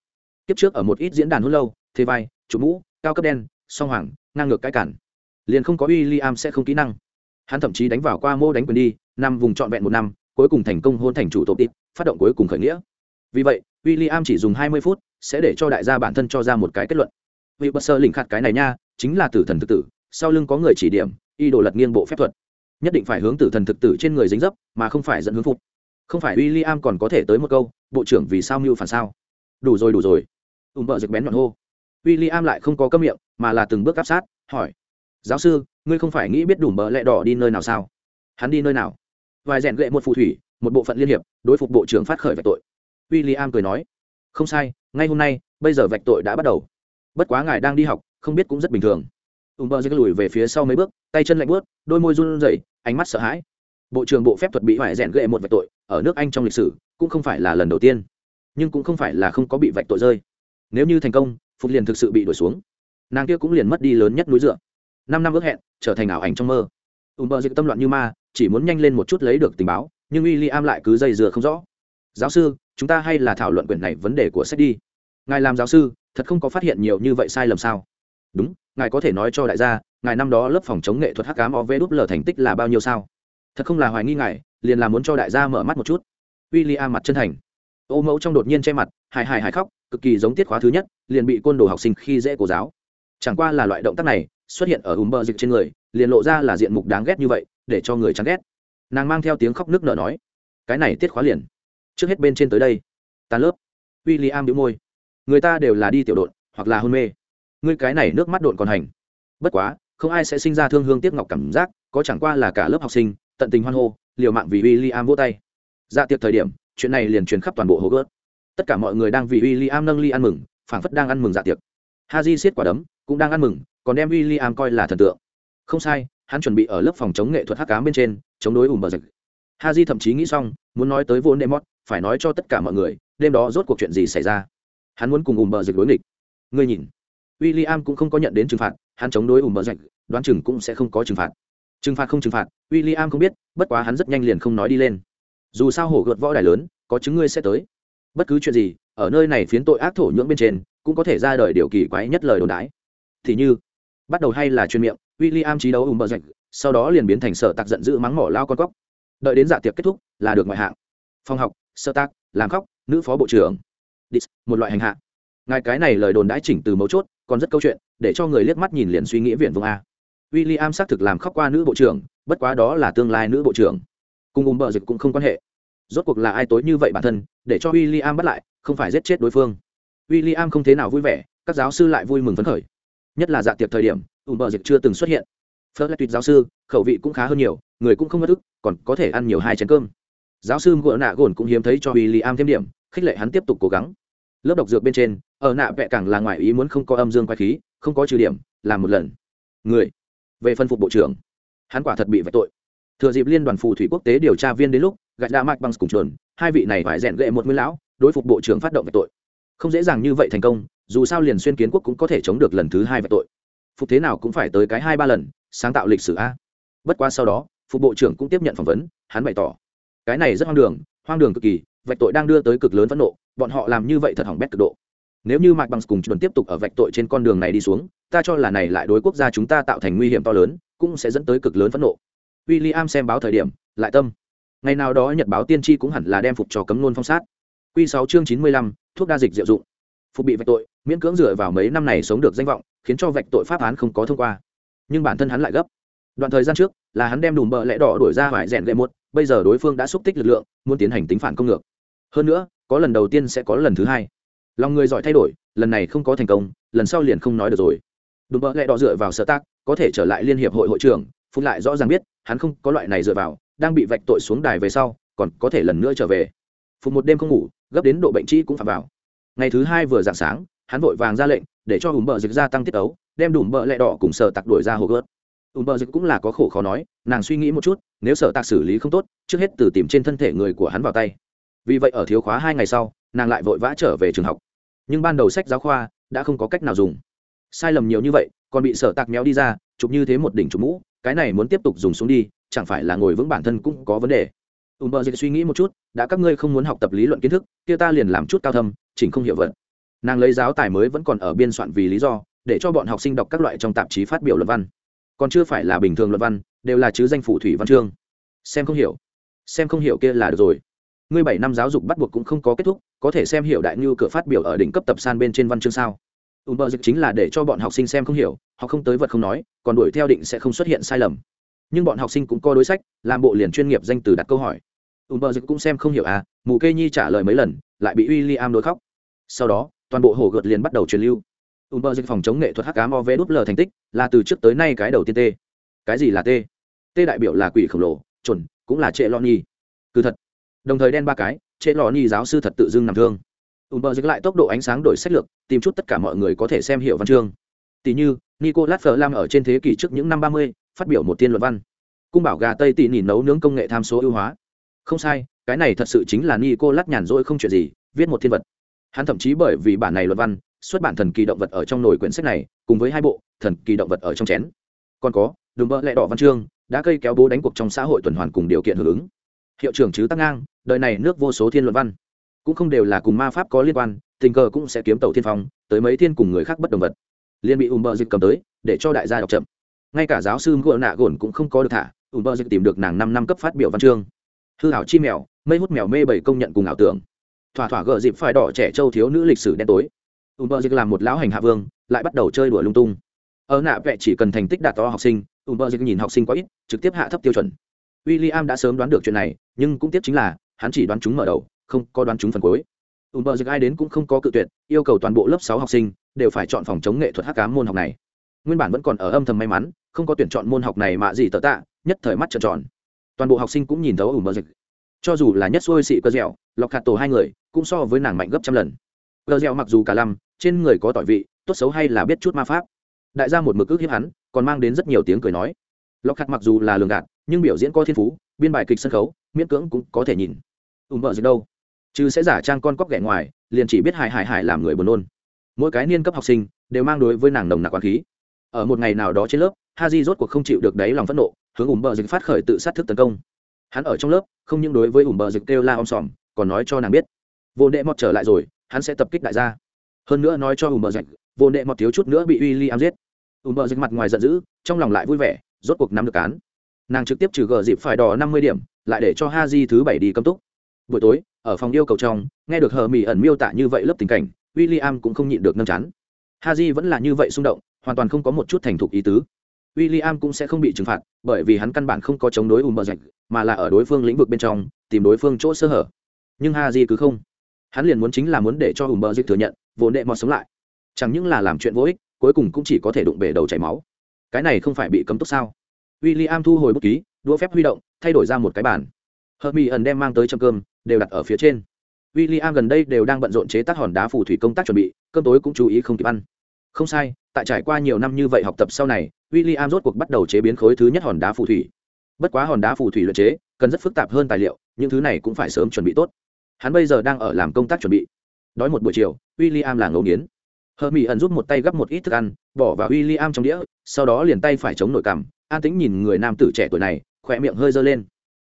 Kiếp trước ở một ít diễn đàn hôn lâu, thế vai, chụp mũ, cao cấp đen, song hoàng, ngang ngược cái cản. Liền không có w i l l i am sẽ không kỹ năng hắn thậm chí đánh vào qua mô đánh quyền đi, năm vùng trọn vẹn một năm, cuối cùng thành công hôn thành chủ tổ tịp phát động cuối cùng khởi nghĩa. Vì vậy w i l l i am chỉ dùng hai mươi phút sẽ để cho đại gia bản thân cho ra một cái kết luận. Vì bất sơ lình khạt cái này nha, chính là tử thần thực tử, sau lưng có người chỉ điểm, y đồ lật nghiêng bộ phép thuật. Nhất định phải hướng tử thần thực tử trên người dính dấp, mà không phải dẫn hướng phục không phải w i l l i am còn có thể tới một câu, bộ trưởng vì sao mưu phản sao? Đủ rồi đủ rồi. Ùm bợ rực bén nhọn hô. W i l l i am lại không có cơm miệng, mà là từng bước áp sát, hỏi. Giáo sư ngươi không phải nghĩ biết đủ bờ lẹ đỏ đi nơi nào sao? Hắn đi nơi nào? Vài rèn gậy một phù thủy, một bộ phận liên hiệp, đối phục bộ trưởng phát khởi vạch tội. W i l l i am cười nói, không sai, ngay hôm nay, bây giờ vạch tội đã bắt đầu. Bất quá ngài đang đi học, không biết cũng rất bình thường. Ùm bơ giật lùi về phía sau mấy bước, tay chân lạnh bớt đôi môi run rẩy, ánh mắt sợ hãi. Bộ trưởng bộ phép thuật bị hoại rèn gậy một vạch tội, ở nước anh trong lịch sử, cũng không phải là lần đầu tiên. Nhưng cũng không phải là không có bị vạch tội rơi. Nếu như thành công, phục liền thực sự bị đuổi xuống. Nàng kia cũng liền mất đi lớn nhất núi dựa năm năm ước hẹn, trở thành ảo ảnh trong mơ. Ùm bờ dịch tâm loạn như ma, chỉ muốn nhanh lên một chút lấy được tình báo, nhưng w i l l i am lại cứ dây dừa không rõ. Giáo sư, chúng ta hay là thảo luận quyển này vấn đề của sách đi. Ngài làm giáo sư, thật không có phát hiện nhiều như vậy sai lầm sao? Đúng, ngài có thể nói cho đại gia, ngài năm đó lớp phòng chống nghệ thuật hắc cám ov đúp l thành tích là bao nhiêu sao? Thật không là hoài nghi ngài, liền là muốn cho đại gia mở mắt một chút. W i l l i am mặt chân thành. Ô mẫu trong đột nhiên che mặt, hài hài hài khóc, cực kỳ giống tiết khóa thứ nhất, liền bị côn đồ học sinh khi dễ cổ giáo. Chẳng qua là loại động tác này xuất hiện ở ùm bờ dịch trên người, liền lộ ra là diện mục đáng ghét như vậy, để cho người chán ghét. Nàng mang theo tiếng khóc nước nở nói, cái này tiết khóa liền. Trước hết bên trên tới đây. Tan lớp. W i l l i am đĩu môi. Người ta đều là đi tiểu độn, hoặc là hôn mê. Ngươi cái này nước mắt độn còn hành. Bất quá, không ai sẽ sinh ra thương hương tiếc ngọc cảm giác, có chẳng qua là cả lớp học sinh, tận tình hoan hô, liều mạng vì w i l l i am vỗ tay. Dạ tiệc thời điểm, chuyện này liền truyền khắp toàn bộ hồ gớt. Tất cả mọi người đang vì w i l l i am nâng ly ăn mừng, phảng phất đang ăn mừng dạ tiệc. Ha di siết quả đấm, cũng đang ăn mừng còn đem w i l l i am coi là thần tượng. Không sai, hắn chuẩn bị ở lớp phòng chống nghệ thuật hắc cám bên trên, chống đối ùm bờ dịch ha thậm chí nghĩ xong, muốn nói tới vốn demot phải nói cho tất cả mọi người, đêm đó rốt cuộc chuyện gì xảy ra. Hắn muốn cùng ùm bờ dịch đối nghịch. Ngươi nhìn w i l l i am cũng không có nhận đến trừng phạt, hắn chống đối ùm bờ dịch đoán chừng cũng sẽ không có trừng phạt. Trừng phạt không trừng phạt w i l l i am không biết, bất quá hắn rất nhanh liền không nói đi lên. Dù sao hổ gợt võ đài lớn, có chứng ngươi sẽ tới. Bất cứ chuyện gì, ở nơi này phiến tội ác thổ nhưỡng bên trên, cũng có thể ra đời điều kỳ quái nhất lời đồn đái. Thì như bắt đầu hay là chuyên miệng w i l l i am trí đấu ùm bờ rạch sau đó liền biến thành sở tạc giận dữ mắng mỏ lao con cóc. Đợi đến dạ tiệc kết thúc là được ngoại hạng. Phòng học sơ tác làm khóc nữ phó bộ trưởng. Dis, một loại hành hạ. Ngài cái này lời đồn đãi chỉnh từ mấu chốt còn rất câu chuyện để cho người liếc mắt nhìn liền suy nghĩ viện vùng a. W i l l i am xác thực làm khóc qua nữ bộ trưởng bất quá đó là tương lai nữ bộ trưởng. Cùng ùm bờ dịch cũng không quan hệ. Rốt cuộc là ai tối như vậy bản thân để cho w i l l i am bắt lại không phải giết chết đối phương. W i l l i am không thế nào vui vẻ các giáo sư lại vui mừng phấn khởi nhất là dạ tiệc thời điểm ùm bờ dịch chưa từng xuất hiện. Phớt lại tuyệt giáo sư, khẩu vị cũng khá hơn nhiều, người cũng không mất ức, còn có thể ăn nhiều hai chén cơm. Giáo sư ngựa nạ gồn cũng hiếm thấy cho w i l l i am thêm điểm, khích lệ hắn tiếp tục cố gắng. Lớp độc dược bên trên, ở nạ vẹ càng là ngoài ý muốn không có âm dương quay khí, không có trừ điểm, làm một lần. Người, về phân phục bộ trưởng. Hắn quả thật bị vạch tội. Thừa dịp liên đoàn phù thủy quốc tế điều tra viên đến lúc, gạch đa mạch bằng cùng trường hai vị này phải rèn gệ một nguyên lão, đối phục bộ trưởng phát động vạch tội không dễ dàng như vậy thành công, dù sao liền xuyên kiến quốc cũng có thể chống được lần thứ hai vạch tội. Phục thế nào cũng phải tới cái hai ba lần, sáng tạo lịch sử a. Bất qua sau đó, phục bộ trưởng cũng tiếp nhận phỏng vấn, hắn bày tỏ, cái này rất hoang đường hoang đường cực kỳ, vạch tội đang đưa tới cực lớn phẫn nộ, bọn họ làm như vậy thật hỏng bét cực độ. Nếu như mạch bằng cùng chuẩn tiếp tục ở vạch tội trên con đường này đi xuống, ta cho là này lại đối quốc gia chúng ta tạo thành nguy hiểm to lớn, cũng sẽ dẫn tới cực lớn phẫn nộ. W i l l i am xem báo thời điểm, lại tâm. Ngày nào đó nhật báo tiên tri cũng hẳn là đem phục cho cấm nôn phong sát. Quy sáu chương chín mươi lăm, thuốc đa dịch diệu dụng. Phục bị vạch tội, miễn cưỡng dựa vào mấy năm này sống được danh vọng, khiến cho vạch tội pháp án không có thông qua. Nhưng bản thân hắn lại gấp. Đoạn thời gian trước, là hắn đem đùm bờ lẽ đỏ đổi ra vải rèn lệ một, bây giờ đối phương đã xúc tích lực lượng, muốn tiến hành tính phản công ngược. Hơn nữa, có lần đầu tiên sẽ có lần thứ hai. Lòng người giỏi thay đổi, lần này không có thành công, lần sau liền không nói được rồi. Đùm bờ lẽ đỏ dựa vào sở tác, có thể trở lại liên hiệp hội hội trưởng phun lại rõ ràng biết, hắn không có loại này dựa vào, đang bị vạch tội xuống đài về sau, còn có thể lần nữa trở về. Phục một đêm không ngủ gấp đến độ bệnh trĩ cũng phạm vào. Ngày thứ hai vừa dạng sáng, hắn vội vàng ra lệnh, để cho hùm bờ dịch ra tăng tiết ấu đem đủ bờ lẹ đỏ cùng sở tặc đuổi ra hồ gớt ùm bờ dịch cũng là có khổ khó nói, nàng suy nghĩ một chút, nếu sở tạc xử lý không tốt, trước hết từ tìm trên thân thể người của hắn vào tay. Vì vậy ở thiếu khóa hai ngày sau, nàng lại vội vã trở về trường học. Nhưng ban đầu sách giáo khoa đã không có cách nào dùng. Sai lầm nhiều như vậy, còn bị sở tạc méo đi ra, chụp như thế một đỉnh chụp mũ, cái này muốn tiếp tục dùng xuống đi, chẳng phải là ngồi vững bản thân cũng có vấn đề ùm bờ dịch suy nghĩ một chút, đã các ngươi không muốn học tập lý luận kiến thức, kia ta liền làm chút cao thâm, chỉnh không hiểu vật. Nàng lấy giáo tài mới vẫn còn ở biên soạn vì lý do, để cho bọn học sinh đọc các loại trong tạp chí phát biểu luận văn. Còn chưa phải là bình thường luận văn, đều là chứ danh phủ thủy văn chương. Xem không hiểu. Xem không hiểu kia là được rồi. Ngươi bảy năm giáo dục bắt buộc cũng không có kết thúc, có thể xem hiểu đại ngư cửa phát biểu ở đỉnh cấp tập san bên trên văn chương sao? Ùm bờ dịch chính là để cho bọn học sinh xem không hiểu họ không tới vật không nói, còn đuổi theo định sẽ không xuất hiện sai lầm. Nhưng bọn học sinh cũng có đối sách, làm bộ liền chuyên nghiệp danh từ đặt câu hỏi ùm bờ dịch cũng xem không hiểu à mù kê nhi trả lời mấy lần, lại bị w i l l i am đối khóc. Sau đó, toàn bộ hồ gợt liền bắt đầu truyền lưu. Ùm bờ dịch phòng chống nghệ thuật hắc cám ov đúp lờ thành tích là từ trước tới nay cái đầu tiên t cái gì là t t đại biểu là quỷ khổng lồ, chuẩn, cũng là trệ lo nhi cứ thật. Đồng thời đen ba cái, trệ lo nhi giáo sư thật tự dưng nằm thương. Ùm bờ dịch lại tốc độ ánh sáng đổi sách lược, tìm chút tất cả mọi người có thể xem hiểu văn chương. Tỷ như, nicolas lam ở trên thế kỷ trước những năm ba mươi, phát biểu một tiên luận văn. Cung bảo gà tây tỉ nỉ nấu nướng công nghệ tham số ưu hóa không sai, cái này thật sự chính là ni cô lắc nhàn rỗi không chuyện gì, viết một thiên vật. Hắn thậm chí bởi vì bản này luận văn, xuất bản thần kỳ động vật ở trong nồi quyển sách này, cùng với hai bộ, thần kỳ động vật ở trong chén. Còn có, đùm bơ lẹ đỏ văn chương, đã cây kéo bố đánh cuộc trong xã hội tuần hoàn cùng điều kiện hưởng ứng. Hiệu trưởng chứ tắc ngang, đời này nước vô số thiên luận văn, cũng không đều là cùng ma pháp có liên quan, tình cờ cũng sẽ kiếm tàu thiên phong, tới mấy thiên cùng người khác bất đồng vật. Liên bị ùm bờ dịch cầm tới, để cho đại gia đọc chậm. Ngay cả giáo sư ngựa nạ gồn cũng không có được thả, ùm bờ dịch tìm được nàng năm năm cấp phát biểu văn chương hư hảo chi mèo, mây hút mèo mê bảy công nhận cùng ảo tưởng. Thỏa thỏa gợ dịp phải đỏ trẻ châu thiếu nữ lịch sử đen tối. Ùm bờ dịch làm một lão hành hạ vương, lại bắt đầu chơi đùa lung tung. Ở nạ vẹ chỉ cần thành tích đạt to học sinh ùm bờ dịch nhìn học sinh quá ít, trực tiếp hạ thấp tiêu chuẩn. W i l l i am đã sớm đoán được chuyện này, nhưng cũng tiếp chính là, hắn chỉ đoán chúng mở đầu, không có đoán chúng phần cuối. Ùm bờ dịch ai đến cũng không có cự tuyệt, yêu cầu toàn bộ lớp sáu học sinh đều phải chọn phòng chống nghệ thuật hát cá môn học này. Nguyên bản vẫn còn ở âm thầm may mắn, không có tuyển chọn môn học này mà gì tờ tạ, nhất thời mắt trợn tròn toàn bộ học sinh cũng nhìn thấu ủ mờ dịch. Cho dù là nhất xuôi xị cơ dẻo, lọc hạt tổ hai người, cũng so với nàng mạnh gấp trăm lần. Cơ dẻo mặc dù cả lăm, trên người có tỏi vị, tốt xấu hay là biết chút ma pháp. Đại gia một mực ước hiếp hắn, còn mang đến rất nhiều tiếng cười nói. Lọc hạt mặc dù là lường gạt, nhưng biểu diễn có thiên phú, biên bài kịch sân khấu, miễn cưỡng cũng có thể nhìn. Ủ mờ dịch đâu? Chứ sẽ giả trang con cóc ghẻ ngoài, liền chỉ biết hài hài hài làm người buồn nôn. Mỗi cái niên cấp học sinh, đều mang đối với nàng nồng nặc quán khí. Ở một ngày nào đó trên lớp ha di rốt cuộc không chịu được đáy lòng phẫn nộ hướng ủng bờ dịch phát khởi tự sát thức tấn công. Hắn ở trong lớp, không những đối với ủng bờ dịch kêu la om sòm, còn nói cho nàng biết, vô đệ mọt trở lại rồi, hắn sẽ tập kích đại gia. Hơn nữa nói cho ủng bờ dịch, vô đệ mọt thiếu chút nữa bị uy ly am giết. Ủng bờ dịch mặt ngoài giận dữ, trong lòng lại vui vẻ, rốt cuộc nắm được cán nàng trực tiếp trừ gờ dịp phải đỏ năm mươi điểm, lại để cho ha thứ bảy đi cấm túc. Buổi tối, ở phòng yêu cầu trong, nghe được hờ mỹ ẩn miêu tả như vậy lớp tình cảnh w i l l i am cũng không nhịn được nâng chán. Ha vẫn là như vậy xung động, hoàn toàn không có một chút thành thục ý tứ w i l l i am cũng sẽ không bị trừng phạt, bởi vì hắn căn bản không có chống đối ùm rạch mà là ở đối phương lĩnh vực bên trong, tìm đối phương chỗ sơ hở. Nhưng ha cứ không. Hắn liền muốn chính là muốn để cho ùm rạch thừa nhận, vốn đệ mọt sống lại. Chẳng những là làm chuyện vô ích, cuối cùng cũng chỉ có thể đụng bể đầu chảy máu. Cái này không phải bị cấm túc sao? W i l l i am thu hồi bút ký, đũa phép huy động, thay đổi ra một cái bản hợp mỹ ẩn đem mang tới châm cơm, đều đặt ở phía trên. W i l l i am gần đây đều đang bận rộn chế tác hòn đá phù thủy công tác chuẩn bị, cơm tối cũng chú ý không kịp ăn không sai, tại trải qua nhiều năm như vậy học tập sau này w i l l i am rốt cuộc bắt đầu chế biến khối thứ nhất hòn đá phù thủy. Bất quá hòn đá phù thủy luyện chế, cần rất phức tạp hơn tài liệu, những thứ này cũng phải sớm chuẩn bị tốt. Hắn bây giờ đang ở làm công tác chuẩn bị. Đói một buổi chiều w i l l i am là ngấu nghiến. Hờ mỹ ẩn giúp một tay gắp một ít thức ăn, bỏ vào w i l l i am trong đĩa, sau đó liền tay phải chống nổi cằm an tính nhìn người nam tử trẻ tuổi này, khỏe miệng hơi dơ lên.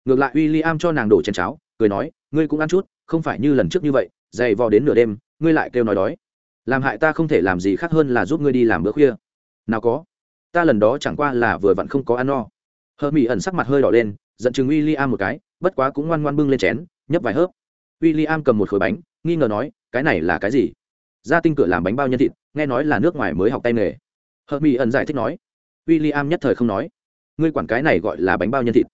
Ngược lại William am cho nàng đổ chén cháo, cười nói, ngươi cũng ăn chút, không phải như lần trước như vậy, dày vò đến nửa đêm, ngươi lại kêu nói đói làm hại ta không thể làm gì khác hơn là giúp ngươi đi làm bữa khuya. Nào có. Ta lần đó chẳng qua là vừa vặn không có ăn no. Hờ mỹ ẩn sắc mặt hơi đỏ lên, giận chừng w i l l i am một cái, bất quá cũng ngoan ngoan bưng lên chén, nhấp vài hớp. W i l l i am cầm một khối bánh, nghi ngờ nói, cái này là cái gì? Gia tinh cửa làm bánh bao nhân thịt, nghe nói là nước ngoài mới học tay nghề. Hờ mỹ ẩn giải thích nói w i l l i am nhất thời không nói. Ngươi quản cái này gọi là bánh bao nhân thịt.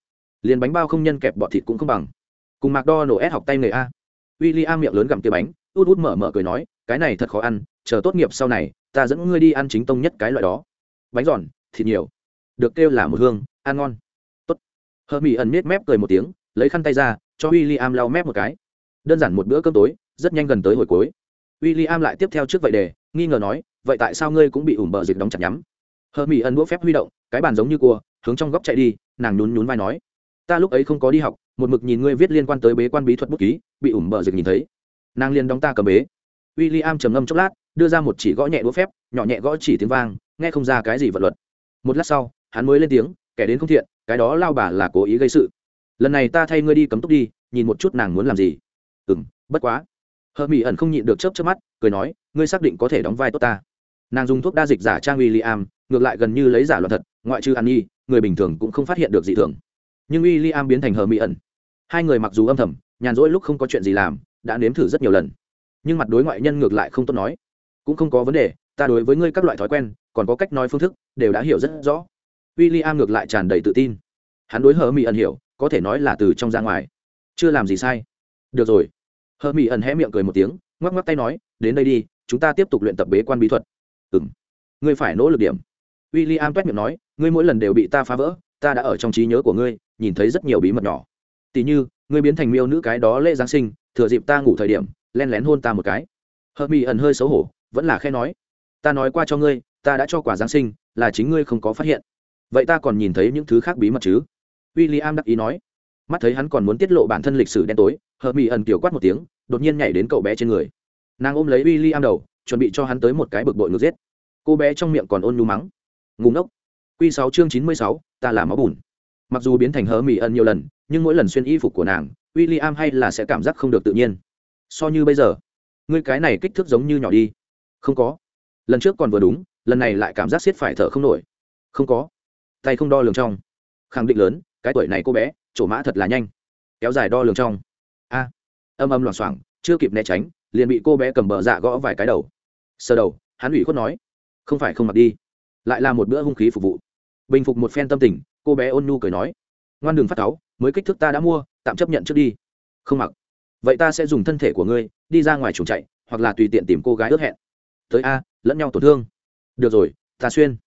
Liền bánh bao không nhân kẹp bọ thịt cũng không bằng. Cùng mạc đo nổ ép học tay nghề a. W i l l i am miệng lớn gặm tia bánh, út út mở mở cười nói cái này thật khó ăn, chờ tốt nghiệp sau này, ta dẫn ngươi đi ăn chính tông nhất cái loại đó. Bánh giòn, thịt nhiều. Được kêu là một hương, ăn ngon. Tốt. Hờ mỹ ẩn miết mép cười một tiếng, lấy khăn tay ra, cho w i l l i am lau mép một cái. Đơn giản một bữa cơm tối, rất nhanh gần tới hồi cuối. W i l l i am lại tiếp theo trước vậy đề, nghi ngờ nói, vậy tại sao ngươi cũng bị ủm bờ dịch đóng chặt nhắm? Hờ mỹ ẩn đũa phép huy động, cái bàn giống như cua, hướng trong góc chạy đi, nàng nhún nhún vai nói, ta lúc ấy không có đi học, một mực nhìn ngươi viết liên quan tới bế quan bí thuật bút ký, bị ủm bờ dịch nhìn thấy. Nàng liền đóng ta cầm bế w i l l i am trầm ngâm chốc lát đưa ra một chỉ gõ nhẹ đũa phép nhỏ nhẹ gõ chỉ tiếng vang nghe không ra cái gì vật luật. Một lát sau hắn mới lên tiếng kẻ đến không thiện cái đó lao bà là cố ý gây sự. Lần này ta thay ngươi đi cấm túc đi nhìn một chút nàng muốn làm gì. Ừ m bất quá. Hờ mỹ ẩn không nhịn được chớp chớp mắt cười nói ngươi xác định có thể đóng vai tốt ta. Nàng dùng thuốc đa dịch giả trang w i l l i am ngược lại gần như lấy giả loạn thật ngoại trừ Annie, nhi người bình thường cũng không phát hiện được gì thường. Nhưng w i l l i am biến thành hờ mỹ ẩn. Hai người mặc dù âm thầm nhàn rỗi lúc không có chuyện gì làm đã nếm thử rất nhiều lần nhưng mặt đối ngoại nhân ngược lại không tốt nói. Cũng không có vấn đề, ta đối với ngươi các loại thói quen, còn có cách nói phương thức, đều đã hiểu rất rõ. W i l l i am ngược lại tràn đầy tự tin. Hắn đối hờ mỹ ẩn hiểu, có thể nói là từ trong ra ngoài. Chưa làm gì sai. Được rồi. Hờ mỹ ẩn hé miệng cười một tiếng, ngoắc ngoắc tay nói, đến đây đi, chúng ta tiếp tục luyện tập bế quan bí thuật. Ừ m ngươi phải nỗ lực điểm. W i l l i am toét miệng nói, ngươi mỗi lần đều bị ta phá vỡ, ta đã ở trong trí nhớ của ngươi, nhìn thấy rất nhiều bí mật nhỏ. Tỉ như, ngươi biến thành miêu nữ cái đó lễ giáng sinh, thừa dịp ta ngủ thời điểm len lén hôn ta một cái. Hờ mỹ ẩn hơi xấu hổ, vẫn là khe nói, ta nói qua cho ngươi, ta đã cho quả giáng sinh, là chính ngươi không có phát hiện. Vậy ta còn nhìn thấy những thứ khác bí mật chứ? W i l l i am đắc ý nói. Mắt thấy hắn còn muốn tiết lộ bản thân lịch sử đen tối hờ mỹ ẩn kiểu quát một tiếng, đột nhiên nhảy đến cậu bé trên người. Nàng ôm lấy w i l l i am đầu, chuẩn bị cho hắn tới một cái bực bội ngược giết. Cô bé trong miệng còn ôn nhu mắng ngủ ngốc. Q sáu chương chín mươi sáu, ta là máu bùn. Mặc dù biến thành hờ mỹ ẩn nhiều lần, nhưng mỗi lần xuyên y phục của nàng w i l l i am hay là sẽ cảm giác không được tự nhiên so như bây giờ. Ngươi cái này kích thước giống như nhỏ đi. Không có. Lần trước còn vừa đúng lần này lại cảm giác siết phải thở không nổi. Không có. Tay không đo lường trong. Khẳng định lớn cái tuổi này cô bé chỗ mã thật là nhanh. Kéo dài đo lường trong. A. Âm âm loảng xoảng chưa kịp né tránh liền bị cô bé cầm bờ dạ gõ vài cái đầu. Sơ đầu hắn ủy khuất nói không phải không mặc đi. Lại là một bữa hung khí phục vụ. Bình phục một phen tâm tình cô bé ôn nhu cười nói ngoan đường phát táo, mới kích thước ta đã mua tạm chấp nhận trước đi. Không mặc vậy ta sẽ dùng thân thể của ngươi đi ra ngoài chuồng chạy, hoặc là tùy tiện tìm cô gái ước hẹn. Tới a, lẫn nhau tổn thương. Được rồi, ta xuyên.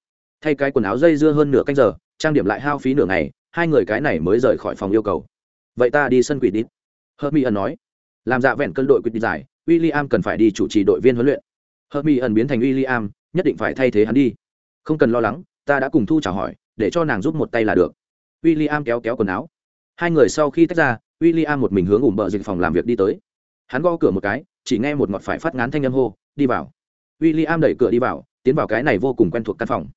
Thay cái quần áo dây dưa hơn nửa canh giờ, trang điểm lại hao phí nửa ngày, hai người cái này mới rời khỏi phòng yêu cầu. Vậy ta đi sân quỷ đi. Hớt mi ẩn nói. Làm dạ vẹn cân đội quyết đi giải w i l l i am cần phải đi chủ trì đội viên huấn luyện. Hớt mi ẩn biến thành w i l l i am nhất định phải thay thế hắn đi. Không cần lo lắng, ta đã cùng thu trả hỏi, để cho nàng giúp một tay là được. W i l l i am kéo kéo quần áo. Hai người sau khi tách ra w i l l i am một mình hướng ủng bờ dịch phòng làm việc đi tới. Hắn gõ cửa một cái, chỉ nghe một ngọt phải phát ngán thanh âm hô, đi vào. W i l l i am đẩy cửa đi vào, tiến vào cái này vô cùng quen thuộc căn phòng.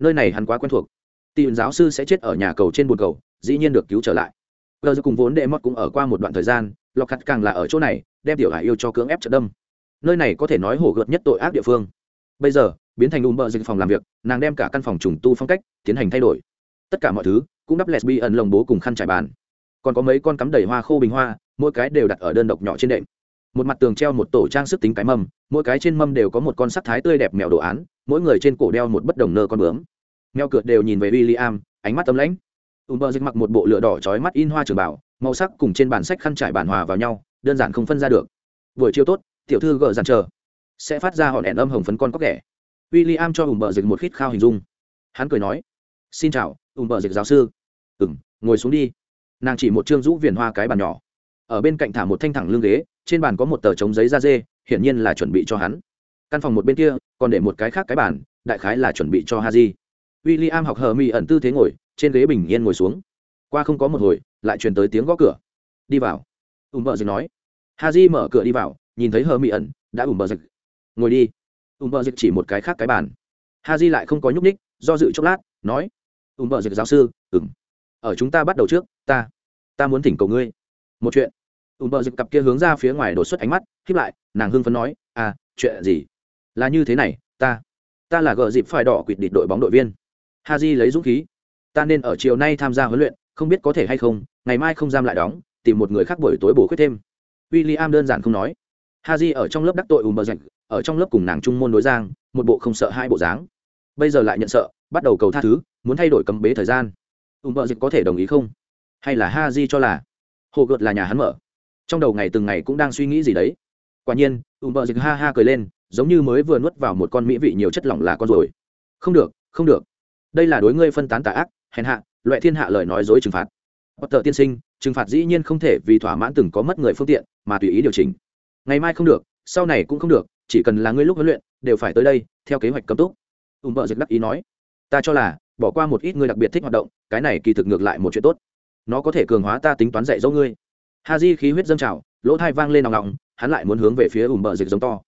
Nơi này hắn quá quen thuộc. Tìm giáo sư sẽ chết ở nhà cầu trên bồn cầu, dĩ nhiên được cứu trở lại. Gờ cùng vốn đệ mót cũng ở qua một đoạn thời gian, lọc khặt càng là ở chỗ này, đem tiểu hải yêu cho cưỡng ép trận đâm. Nơi này có thể nói hổ gợt nhất tội ác địa phương. Bây giờ, biến thành ùm bờ dịch phòng làm việc, nàng đem cả căn phòng trùng tu phong cách, tiến hành thay đổi. Tất cả mọi thứ cũng đắp lesbi ẩn lồng bố cùng khăn trải bàn còn có mấy con cắm đầy hoa khô bình hoa, mỗi cái đều đặt ở đơn độc nhỏ trên đệm. Một mặt tường treo một tổ trang sức tính cái mâm, mỗi cái trên mâm đều có một con sắc thái tươi đẹp mèo đồ án, mỗi người trên cổ đeo một bất đồng nơ con bướm. Mèo cượt đều nhìn về w i l l i am ánh mắt tấm lãnh. Ùm bờ dịch mặc một bộ lửa đỏ trói mắt in hoa trường bảo, màu sắc cùng trên bản sách khăn trải bản hòa vào nhau, đơn giản không phân ra được. Buổi chiều tốt, tiểu thư gờ dàn chờ. Sẽ phát ra hòn đèn âm hồng phấn con cóc ghẻ w i l l i am cho ùm bờ dịch một khít khao hình dung. Hắn cười nói, xin chào ùm bờ dịch giáo sư. Ừ m ngồi xuống đi nàng chỉ một chương rũ viền hoa cái bàn nhỏ. Ở bên cạnh thả một thanh thẳng lưng ghế, trên bàn có một tờ trống giấy da dê, hiển nhiên là chuẩn bị cho hắn. Căn phòng một bên kia, còn để một cái khác cái bàn, đại khái là chuẩn bị cho ha di w i l l i am học hờ mi ẩn tư thế ngồi, trên ghế bình yên ngồi xuống. Qua không có một hồi, lại truyền tới tiếng gõ cửa. Đi vào. Ùm bờ dịch nói. Ha di mở cửa đi vào, nhìn thấy hờ mi ẩn, đã ùm bờ dịch ngồi đi. Ùm bờ dịch chỉ một cái khác cái bàn. Ha di lại không có nhúc ních do dự chốc lát, nói. Ùm bờ dịch giáo sư ừng ở chúng ta bắt đầu trước, ta ta muốn thỉnh cầu ngươi. Một chuyện. Ùn bờ dịch cặp kia hướng ra phía ngoài đột xuất ánh mắt khiếp lại, nàng hưng phấn nói à chuyện gì? Là như thế này, ta ta là gợ dịp phải đỏ quỵt địch đội bóng đội viên. Ha j lấy dũng khí. Ta nên ở chiều nay tham gia huấn luyện, không biết có thể hay không, ngày mai không giam lại đóng, tìm một người khác buổi tối bổ khuyết thêm. W i l l i am đơn giản không nói. Ha j ở trong lớp đắc tội ùm bờ dịch, ở trong lớp cùng nàng trung môn đối giang, một bộ không sợ hai bộ dáng. Bây giờ lại nhận sợ, bắt đầu cầu tha thứ, muốn thay đổi cấm bế thời gian ùm bờ dịch có thể đồng ý không? Hay là ha Di cho là hồ gợt là nhà hắn mở? Trong đầu ngày từng ngày cũng đang suy nghĩ gì đấy. Quả nhiên ùm bờ dịch ha ha cười lên giống như mới vừa nuốt vào một con mỹ vị nhiều chất lỏng là con rồi. Không được không được. Đây là đối ngươi phân tán tà ác hèn hạ loại thiên hạ lời nói dối trừng phạt. Potter tiên sinh, trừng phạt dĩ nhiên không thể vì thỏa mãn từng có mất người phương tiện, mà tùy ý điều chỉnh. Ngày mai không được, sau này cũng không được, chỉ cần là ngươi lúc huấn luyện, đều phải tới đây, theo kế hoạch cấm túc. Ùm bợ dịch đắc ý nói, ta cho là, bỏ qua một ít ngươi đặc biệt thích hoạt động, cái này kỳ thực ngược lại một chuyện tốt. Nó có thể cường hóa ta tính toán dạy dỗ ngươi. Ha di khí huyết dâng trào, lỗ thai vang lên nòng nòng hắn lại muốn hướng về phía ùm bờ dịch giống to.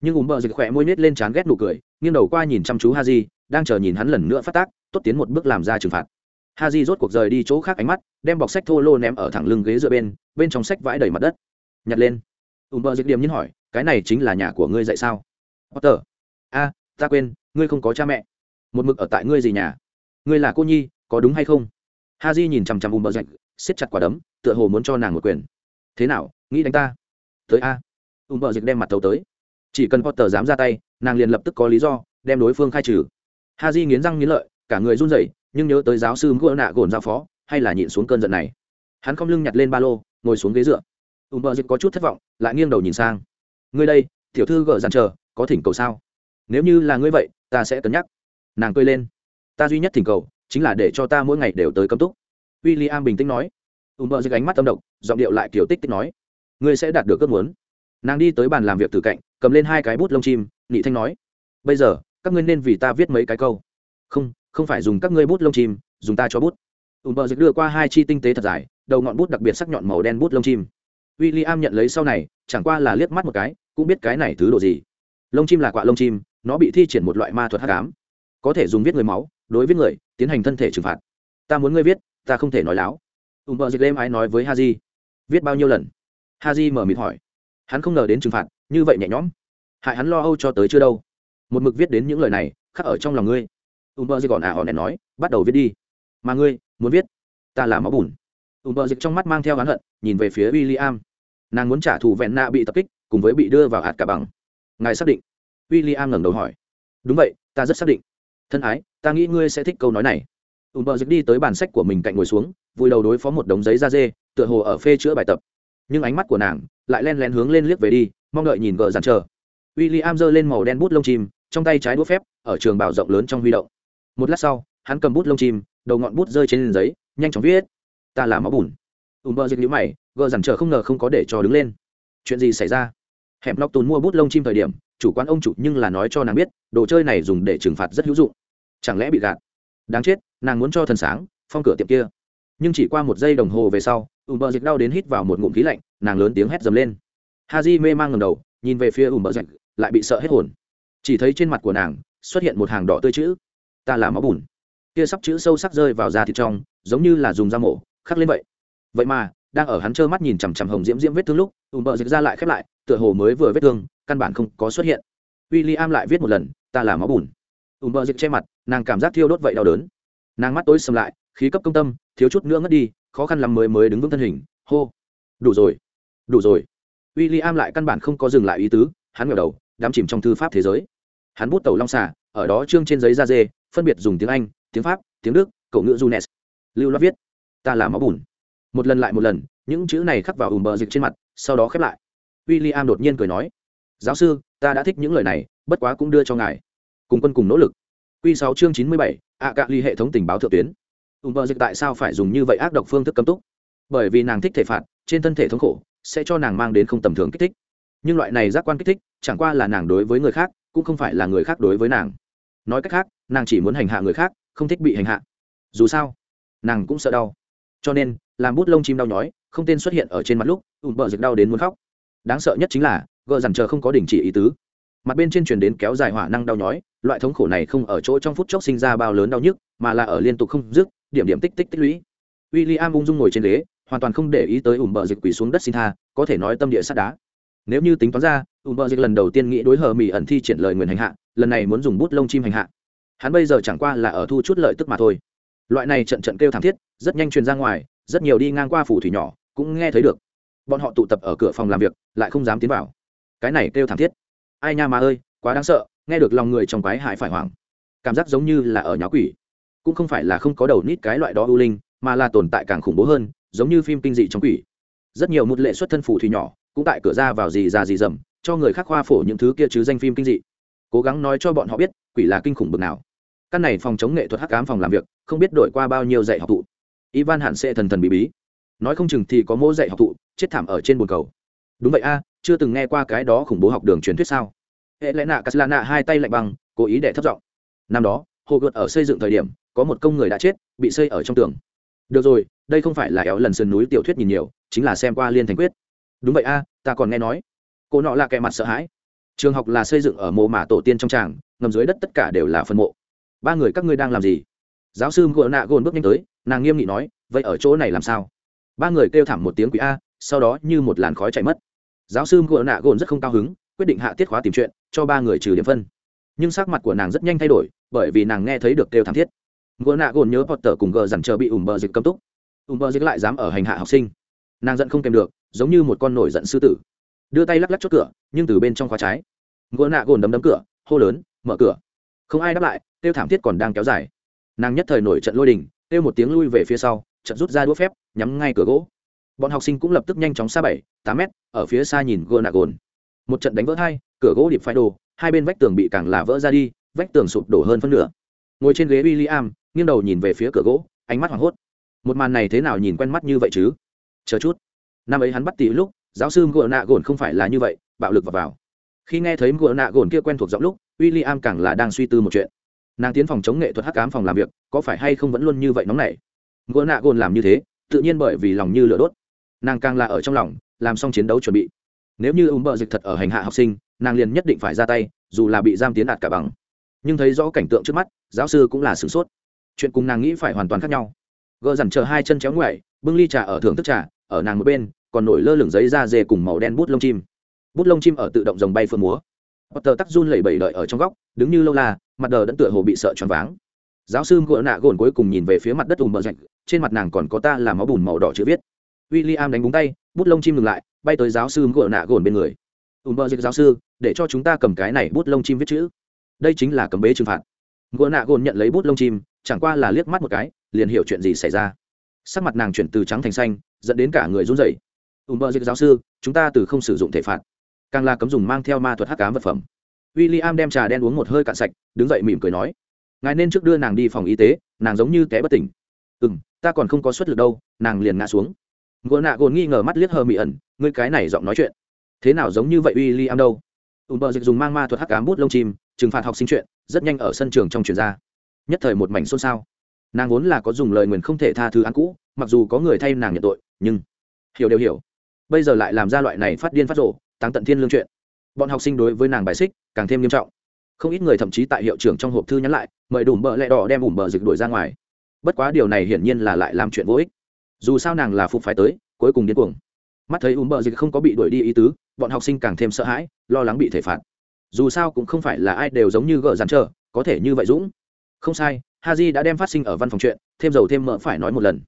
Nhưng ùm bờ dịch khỏe môi nết lên chán ghét nụ cười, nghiêng đầu qua nhìn chăm chú ha di, đang chờ nhìn hắn lần nữa phát tác, tốt tiến một bước làm ra trừng phạt. Ha di rốt cuộc rời đi chỗ khác ánh mắt, đem bọc sách thô lô ném ở thẳng lưng ghế dựa bên bên trong sách vãi đầy mặt đất. Nhặt lên. Ùm bờ dịch điểm nhiên hỏi, cái này chính là nhà của ngươi dạy sao? Potter. A, ta quên, ngươi không có cha mẹ. Một mực ở tại ngươi gì nhà? Ngươi là cô nhi, có đúng hay không? Ha di nhìn chằm chằm ùm bờ dịch siết chặt quả đấm, tựa hồ muốn cho nàng một quyền. Thế nào, nghĩ đánh ta? Tới a. Ùm bờ dịch đem mặt thấu tới. Chỉ cần potter dám ra tay, nàng liền lập tức có lý do, đem đối phương khai trừ. Ha di nghiến răng nghiến lợi, cả người run rẩy, nhưng nhớ tới giáo sư ngựa nạ gồn giao phó, hay là nhịn xuống cơn giận này. Hắn không lưng nhặt lên ba lô, ngồi xuống ghế dựa. Ùm bờ dịch có chút thất vọng, lại nghiêng đầu nhìn sang. Ngươi đây, tiểu thư gỡ dàn chờ, có thỉnh cầu sao? Nếu như là ngươi vậy, ta sẽ cân nhắc. Nàng cười lên ta duy nhất thỉnh cầu chính là để cho ta mỗi ngày đều tới cấm túc. W i l l i am bình tĩnh nói. Ùm bờ dưới ánh mắt tâm động giọng điệu lại kiểu tích tích nói. Ngươi sẽ đạt được ước muốn. Nàng đi tới bàn làm việc từ cạnh, cầm lên hai cái bút lông chim nị thanh nói. Bây giờ, các ngươi nên vì ta viết mấy cái câu. Không không phải dùng các ngươi bút lông chim, dùng ta cho bút. Ùm bờ dịch đưa qua hai chi tinh tế thật dài, đầu ngọn bút đặc biệt sắc nhọn màu đen bút lông chim. W i l l i am nhận lấy sau này, chẳng qua là liếc mắt một cái, cũng biết cái này thứ đồ gì. Lông chim là quạ lông chim, nó bị thi triển một loại ma thuật h tám có thể dùng viết người máu đối với người, tiến hành thân thể trừng phạt. Ta muốn ngươi viết, ta không thể nói láo. Ùm bờ dịch lêm ái nói với Haji. viết bao nhiêu lần? Haji mở mịt hỏi. Hắn không ngờ đến trừng phạt, như vậy nhẹ nhõm. Hại hắn lo âu cho tới chưa đâu. Một mực viết đến những lời này, khắc ở trong lòng ngươi. Ùm bờ dịch còn à ả hòn đèn nói, bắt đầu viết đi. Mà ngươi, muốn viết? Ta là máu bùn. Ùm bờ dịch trong mắt mang theo hắn hận, nhìn về phía w i l l i am nàng muốn trả thù vẹn nạ bị tập kích, cùng với bị đưa vào hạt cả bằng. Ngài xác định? W i l l i am ngẩng đầu hỏi. Đúng vậy, ta rất xác định. Thân ái ta nghĩ ngươi sẽ thích câu nói này. Ùm bờ dịch đi tới bàn sách của mình cạnh ngồi xuống vùi đầu đối phó một đống giấy da dê, tựa hồ ở phê chữa bài tập. Nhưng ánh mắt của nàng lại len lén hướng lên liếc về đi, mong đợi nhìn gờ dàn chờ. W i l l i am giơ lên màu đen bút lông chim, trong tay trái đũa phép, ở trường bảo rộng lớn trong huy động. Một lát sau, hắn cầm bút lông chim, đầu ngọn bút rơi trên giấy, nhanh chóng viết. Ta là máu bùn. Ùm bờ dịch nhữ mày, gờ dằn chờ không ngờ không có để cho đứng lên. Chuyện gì xảy ra? Hẹp nóc tùn mua bút lông chim thời điểm, chủ quán ông chủ nhưng là nói cho nàng biết, đồ chơi này dùng để trừng phạt rất hữu dụng chẳng lẽ bị gạt? Đáng chết, nàng muốn cho thần sáng, phong cửa tiệm kia. Nhưng chỉ qua một giây đồng hồ về sau ùm bờ dịch đau đến hít vào một ngụm khí lạnh, nàng lớn tiếng hét dầm lên. Ha di mê mang ngầm đầu, nhìn về phía ùm bờ dịch, lại bị sợ hết hồn. Chỉ thấy trên mặt của nàng, xuất hiện một hàng đỏ tươi chữ. Ta là máu bùn. Kia sắp chữ sâu sắc rơi vào da thịt trong, giống như là dùng da mổ, khắc lên vậy. Vậy mà, đang ở hắn trơ mắt nhìn chằm chằm hồng diễm diễm vết thương lúc ùm bờ dịch ra lại khép lại, tựa hồ mới vừa vết thương, căn bản không có xuất hiện. W i l l i am lại viết một lần, ta là máu bùn ùm bờ dịch che mặt nàng cảm giác thiêu đốt vậy đau đớn. Nàng mắt tối sầm lại khí cấp công tâm thiếu chút nữa ngất đi khó khăn lắm mới mới đứng vững thân hình hô. Đủ rồi đủ rồi. W i l l i am lại căn bản không có dừng lại ý tứ hắn ngẩng đầu đắm chìm trong thư pháp thế giới. Hắn bút tàu long xả, ở đó trương trên giấy da dê phân biệt dùng tiếng anh tiếng pháp tiếng đức cậu ngữ junes lưu loát viết ta là máu bùn. Một lần lại một lần những chữ này khắc vào ùm bờ dịch trên mặt sau đó khép lại. W i l l i am đột nhiên cười nói giáo sư ta đã thích những lời này bất quá cũng đưa cho ngài cùng quân cùng nỗ lực. Q sáu chương chín mươi bảy, ạ cạ ly hệ thống tình báo thượng tuyến. Ùm bờ dịch tại sao phải dùng như vậy ác độc phương thức cấm túc? Bởi vì nàng thích thể phạt, trên thân thể thống khổ, sẽ cho nàng mang đến không tầm thường kích thích. Nhưng loại này giác quan kích thích, chẳng qua là nàng đối với người khác, cũng không phải là người khác đối với nàng. Nói cách khác, nàng chỉ muốn hành hạ người khác, không thích bị hành hạ. Dù sao, nàng cũng sợ đau. Cho nên, làm bút lông chim đau nhói, không tên xuất hiện ở trên mặt lúc ùm bờ dịch đau đến muốn khóc. Đáng sợ nhất chính là, gợ dằn chờ không có đình chỉ ý tứ mặt bên trên truyền đến kéo dài hỏa năng đau nhói, loại thống khổ này không ở chỗ trong phút chốc sinh ra bao lớn đau nhức, mà là ở liên tục không dứt, điểm điểm tích tích tích lũy. W i l l i am ung dung ngồi trên ghế, hoàn toàn không để ý tới ủm bờ dịch quỳ xuống đất xin tha, có thể nói tâm địa sắt đá. Nếu như tính toán ra ủm bờ dịch lần đầu tiên nghĩ đối hờ mỹ ẩn thi triển lời nguyền hành hạ, lần này muốn dùng bút lông chim hành hạ. Hắn bây giờ chẳng qua là ở thu chút lợi tức mà thôi. Loại này trận trận kêu thảm thiết, rất nhanh truyền ra ngoài, rất nhiều đi ngang qua phủ thủy nhỏ, cũng nghe thấy được. Bọn họ tụ tập ở cửa phòng làm việc, lại không dám tiến vào. Cái này kêu thảm thiết ai nha mà ơi, quá đáng sợ, nghe được lòng người trong quái hại phải hoảng. Cảm giác giống như là ở nháo quỷ. Cũng không phải là không có đầu nít cái loại đó ưu linh, mà là tồn tại càng khủng bố hơn, giống như phim kinh dị trong quỷ. Rất nhiều một lệ xuất thân phủ thủy nhỏ, cũng tại cửa ra vào gì ra gì dầm cho người khác khoa phổ những thứ kia chứ danh phim kinh dị. Cố gắng nói cho bọn họ biết, quỷ là kinh khủng bực nào. Căn này phòng chống nghệ thuật hắc ám phòng làm việc, không biết đổi qua bao nhiêu dạy học thụ. Ivan hạn sẽ thần thần bí bí. Nói không chừng thì có mỗ dạy học thụ, chết thảm ở trên bồn cầu. Đúng vậy a chưa từng nghe qua cái đó khủng bố học đường truyền thuyết sao? Hệ lẽ nạ cắt lạ nạ hai tay lạnh băng, cố ý để thất giọng. Năm đó, hồ gợt ở xây dựng thời điểm, có một công người đã chết, bị xây ở trong tường. Được rồi, đây không phải là éo lần sườn núi tiểu thuyết nhìn nhiều, chính là xem qua liên thành quyết. Đúng vậy a, ta còn nghe nói. Cô nọ là kẻ mặt sợ hãi. Trường học là xây dựng ở mộ mà tổ tiên trong tràng, ngầm dưới đất tất cả đều là phân mộ. Ba người các ngươi đang làm gì? Giáo sư gợ nạ gồn bước nhanh tới, nàng nghiêm nghị nói, vậy ở chỗ này làm sao? Ba người kêu thảm một tiếng quỷ a, sau đó như một làn khói chạy mất giáo sư ngựa nạ gồn rất không cao hứng, quyết định hạ tiết khóa tìm chuyện, cho ba người trừ điểm phân. Nhưng sắc mặt của nàng rất nhanh thay đổi, bởi vì nàng nghe thấy được kêu thảm thiết. Ngựa nạ gồn nhớ potter cùng gờ dằn chờ bị ủng bờ dịch cấm túc. Ủng bờ dịch lại dám ở hành hạ học sinh. Nàng giận không kèm được, giống như một con nổi giận sư tử. Đưa tay lắc lắc chốt cửa, nhưng từ bên trong khóa trái. Ngựa nạ gồn đấm đấm cửa, hô lớn, mở cửa. Không ai đáp lại, kêu thảm thiết còn đang kéo dài. Nàng nhất thời nổi trận lôi đình, kêu một tiếng lui về phía sau trận rút ra đũa phép, nhắm ngay cửa gỗ bọn học sinh cũng lập tức nhanh chóng xa bảy tám mét ở phía xa nhìn gôn gồn một trận đánh vỡ hai cửa gỗ điệp phái đồ hai bên vách tường bị càng là vỡ ra đi vách tường sụp đổ hơn phân nửa. Ngồi trên ghế w i l l i am nghiêng đầu nhìn về phía cửa gỗ ánh mắt hoảng hốt. Một màn này thế nào nhìn quen mắt như vậy chứ? Chờ chút. Năm ấy hắn bắt tỷ lúc giáo sư ngựa nạ gồn không phải là như vậy bạo lực vào, vào. khi nghe thấy ngựa nạ gồn kia quen thuộc giọng lúc w i l l i am càng là đang suy tư một chuyện. Nàng tiến phòng chống nghệ thuật hắc cám phòng làm việc có phải hay không vẫn luôn như vậy nóng này ngựa nạ gồn làm như thế tự nhiên bởi vì lòng như lửa đốt nàng càng là ở trong lòng, làm xong chiến đấu chuẩn bị. Nếu như ống bờ dịch thật ở hành hạ học sinh, nàng liền nhất định phải ra tay, dù là bị giam tiến đạt cả bằng. Nhưng thấy rõ cảnh tượng trước mắt, giáo sư cũng là sửng sốt. Chuyện cùng nàng nghĩ phải hoàn toàn khác nhau. Gờ dằn chờ hai chân chéo ngoại bưng ly trà ở thưởng thức trà, ở nàng một bên, còn nổi lơ lửng giấy da dê cùng màu đen bút lông chim. Bút lông chim ở tự động dòng bay phượng múa. Potter tắc run lẩy bẩy đợi ở trong góc, đứng như lâu la, mặt đờ đẫn tựa hồ bị sợ choáng váng. Giáo sư ngựa nạ gồn cuối cùng nhìn về phía mặt đất ùm bờ rạch trên mặt nàng còn có ta làm máu bùn màu đỏ chữ viết w i l l i am đánh búng tay, bút lông chim ngừng lại, bay tới giáo sư gỡ nạ gồn bên người. Ùm bơ dịch giáo sư, để cho chúng ta cầm cái này bút lông chim viết chữ. Đây chính là cầm bế trừng phạt. Gỡ nạ gồn nhận lấy bút lông chim, chẳng qua là liếc mắt một cái, liền hiểu chuyện gì xảy ra. Sắc mặt nàng chuyển từ trắng thành xanh, dẫn đến cả người run rẩy. Ùm bơ dịch giáo sư, chúng ta từ không sử dụng thể phạt. Càng là cấm dùng mang theo ma thuật hắc cám vật phẩm. W i l l i am đem trà đen uống một hơi cạn sạch, đứng dậy mỉm cười nói. Ngài nên trước đưa nàng đi phòng y tế, nàng giống như té bất tỉnh. Ừ m ta còn không có suất lực đâu, nàng liền ngã xuống gỗ nạ gồn nghi ngờ mắt liếc hờ mị ẩn, ngươi cái này giọng nói chuyện, thế nào giống như vậy w am đâu? Ùm bờ dịch dùng mang ma thuật hắc cám bút lông chim, trừng phạt học sinh chuyện, rất nhanh ở sân trường trong truyền ra. Nhất thời một mảnh xôn xao. Nàng vốn là có dùng lời nguyền không thể tha thứ án cũ, mặc dù có người thay nàng nhận tội, nhưng hiểu đều hiểu. Bây giờ lại làm ra loại này phát điên phát rộ tăng tận thiên lương chuyện. Bọn học sinh đối với nàng bài xích càng thêm nghiêm trọng. Không ít người thậm chí tại hiệu trưởng trong hộp thư nhắn lại, mời đủ bờ lẹ đỏ đem ủm bờ dịch đuổi ra ngoài. Bất quá điều này hiển nhiên là lại làm chuyện vô ích dù sao nàng là phục phái tới, cuối cùng điên cuồng. Mắt thấy ủm bờ dịch không có bị đuổi đi ý tứ, bọn học sinh càng thêm sợ hãi, lo lắng bị thể phạt. Dù sao cũng không phải là ai đều giống như gỡ dàn trở có thể như vậy dũng. Không sai, haji đã đem phát sinh ở văn phòng chuyện, thêm dầu thêm mỡ phải nói một lần.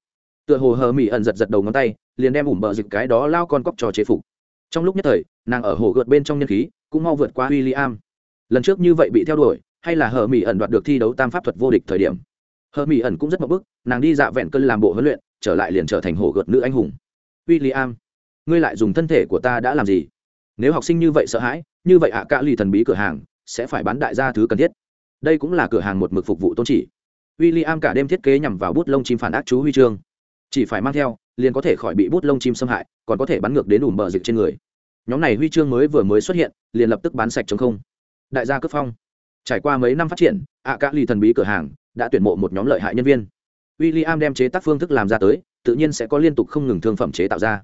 Tựa hồ hờ mỹ ẩn giật giật đầu ngón tay, liền đem ủm bờ dịch cái đó lao con cóc trò chế phục. Trong lúc nhất thời, nàng ở hồ gợt bên trong nhân khí, cũng mau vượt qua w i l l i am lần trước như vậy bị theo đuổi, hay là hờ mỹ ẩn đoạt được thi đấu tam pháp thuật vô địch thời điểm? Hờ mỹ ẩn cũng rất mập bức, nàng đi dạ vẹn cân làm bộ huấn luyện trở lại liền trở thành hổ gợt nữ anh hùng. W i l l i am ngươi lại dùng thân thể của ta đã làm gì? Nếu học sinh như vậy sợ hãi, như vậy ạ à cả lì thần bí cửa hàng sẽ phải bán đại gia thứ cần thiết. Đây cũng là cửa hàng một mực phục vụ tôn chỉ. W i l l i am cả đêm thiết kế nhằm vào bút lông chim phản ác chú huy chương. Chỉ phải mang theo, liền có thể khỏi bị bút lông chim xâm hại, còn có thể bắn ngược đến đủ bờ dịch trên người. Nhóm này huy chương mới vừa mới xuất hiện, liền lập tức bán sạch chống không. Đại gia cướp phong. Trải qua mấy năm phát triển, ạ, Cả lì thần bí cửa hàng đã tuyển mộ một nhóm lợi hại nhân viên w i l l i am đem chế tác phương thức làm ra tới, tự nhiên sẽ có liên tục không ngừng thương phẩm chế tạo ra.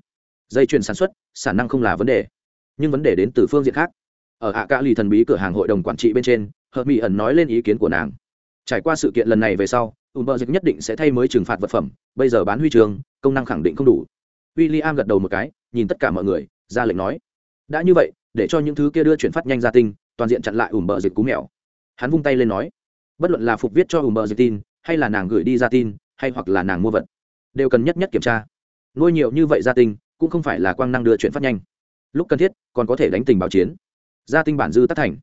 Dây chuyền sản xuất, sản năng không là vấn đề, nhưng vấn đề đến từ phương diện khác. Ở ạ cả lì thần bí cửa hàng hội đồng quản trị bên trên, hợp mỹ ẩn nói lên ý kiến của nàng. Trải qua sự kiện lần này về sau ùm bờ dịch nhất định sẽ thay mới trừng phạt vật phẩm, bây giờ bán huy trường, công năng khẳng định không đủ. W i l l i am gật đầu một cái, nhìn tất cả mọi người, ra lệnh nói, đã như vậy, để cho những thứ kia đưa chuyển phát nhanh ra tinh, toàn diện chặn lại ùm bờ dịch cú mèo. Hắn vung tay lên nói, bất luận là phục viết cho ùm bờ dịch tin hay là nàng gửi đi ra tin, hay hoặc là nàng mua vật, đều cần nhất nhất kiểm tra. Nuôi nhiều như vậy gia tinh, cũng không phải là quang năng đưa chuyện phát nhanh. Lúc cần thiết, còn có thể đánh tình báo chiến. Gia tinh bản dư tác thành.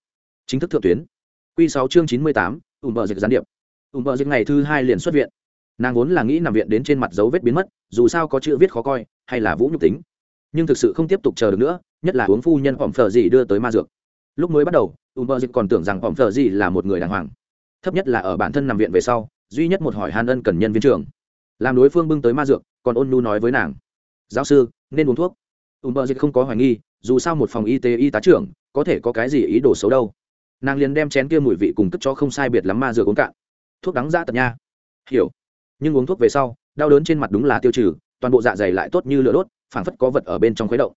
Chính thức thượng tuyến. Q sáu chương chín mươi tám ủng vợ dịch gián điệp. Ủng vợ dịch ngày thứ hai liền xuất viện. Nàng vốn là nghĩ nằm viện đến trên mặt dấu vết biến mất, dù sao có chữ viết khó coi, hay là vũ nhục tính. Nhưng thực sự không tiếp tục chờ được nữa, nhất là uống phu nhân phỏng phờ gì đưa tới ma dược. Lúc mới bắt đầu ủng vợ dịch còn tưởng rằng phỏng phờ gì là một người đàng hoàng. Thấp nhất là ở bản thân nằm viện về sau duy nhất một hỏi hàn ân cần nhân viên trưởng. Làm đối phương bưng tới ma dược, còn ôn nu nói với nàng. Giáo sư, nên uống thuốc. Ùm bờ dịch không có hoài nghi, dù sao một phòng y tế y tá trưởng, có thể có cái gì ý đồ xấu đâu. Nàng liền đem chén kia mùi vị cùng cất cho không sai biệt lắm ma dược uống cạn. Thuốc đắng ra tật nha. Hiểu. Nhưng uống thuốc về sau, đau đớn trên mặt đúng là tiêu trừ, toàn bộ dạ dày lại tốt như lửa đốt, phảng phất có vật ở bên trong khuấy động.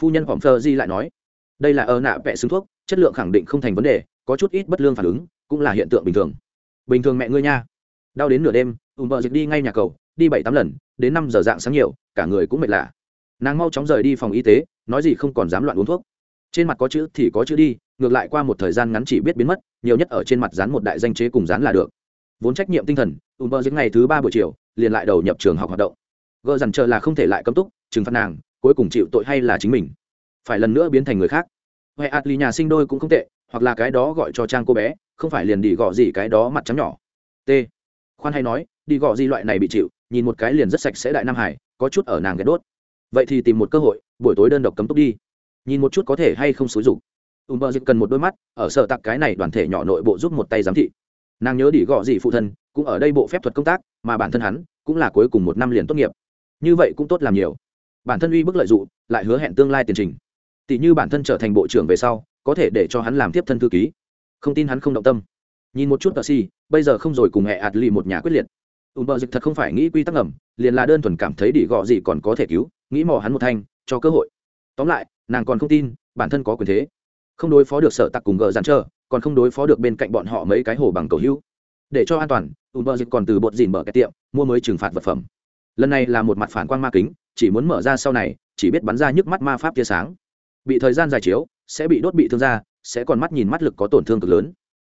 Phu nhân phỏng phơ di lại nói, đây là ơ nạ vẽ xứng thuốc, chất lượng khẳng định không thành vấn đề, có chút ít bất lương phản ứng, cũng là hiện tượng bình thường. Bình thường mẹ ngươi nha đau đến nửa đêm ùm vợ dịch đi ngay nhà cầu, đi bảy tám lần, đến năm giờ dạng sáng nhiều, cả người cũng mệt lạ. Nàng mau chóng rời đi phòng y tế, nói gì không còn dám loạn uống thuốc. Trên mặt có chữ thì có chữ đi, ngược lại qua một thời gian ngắn chỉ biết biến mất, nhiều nhất ở trên mặt dán một đại danh chế cùng dán là được. Vốn trách nhiệm tinh thần ùm vợ dịch ngày thứ ba buổi chiều, liền lại đầu nhập trường học hoạt động. Gợ dằn chờ là không thể lại cấm túc, trừng phạt nàng, cuối cùng chịu tội hay là chính mình. Phải lần nữa biến thành người khác. Huệ ạt lì nhà sinh đôi cũng không tệ, hoặc là cái đó gọi cho trang cô bé, không phải liền đi gọ gì cái đó mặt trắng nhỏ. T khoan hay nói, đi gọ gì loại này bị chịu, nhìn một cái liền rất sạch sẽ đại nam hải, có chút ở nàng ghét đốt. Vậy thì tìm một cơ hội, buổi tối đơn độc cấm túc đi. Nhìn một chút có thể hay không xúi rục ùm bơ dịch cần một đôi mắt, ở sở tặc cái này đoàn thể nhỏ nội bộ giúp một tay giám thị. Nàng nhớ đi gọ gì phụ thân, cũng ở đây bộ phép thuật công tác, mà bản thân hắn, cũng là cuối cùng một năm liền tốt nghiệp. Như vậy cũng tốt làm nhiều. Bản thân uy bức lợi dụng lại hứa hẹn tương lai tiền trình. Tỷ như bản thân trở thành bộ trưởng về sau, có thể để cho hắn làm tiếp thân thư ký. Không tin hắn không động tâm nhìn một chút tờ si, bây giờ không rồi cùng hệ ạt lì một nhà quyết liệt. Ùm bờ dịch thật không phải nghĩ quy tắc ngầm, liền là đơn thuần cảm thấy đỉ gọ gì còn có thể cứu, nghĩ mò hắn một thanh, cho cơ hội. Tóm lại, nàng còn không tin, bản thân có quyền thế. Không đối phó được sở tặc cùng gờ dàn trơ, còn không đối phó được bên cạnh bọn họ mấy cái hồ bằng cầu hữu. Để cho an toàn, ùm bờ dịch còn từ bột dìn mở cái tiệm, mua mới trừng phạt vật phẩm. Lần này là một mặt phản quang ma kính, chỉ muốn mở ra sau này, chỉ biết bắn ra nhức mắt ma pháp tia sáng. Bị thời gian dài chiếu, sẽ bị đốt bị thương ra sẽ còn mắt nhìn mắt lực có tổn thương cực lớn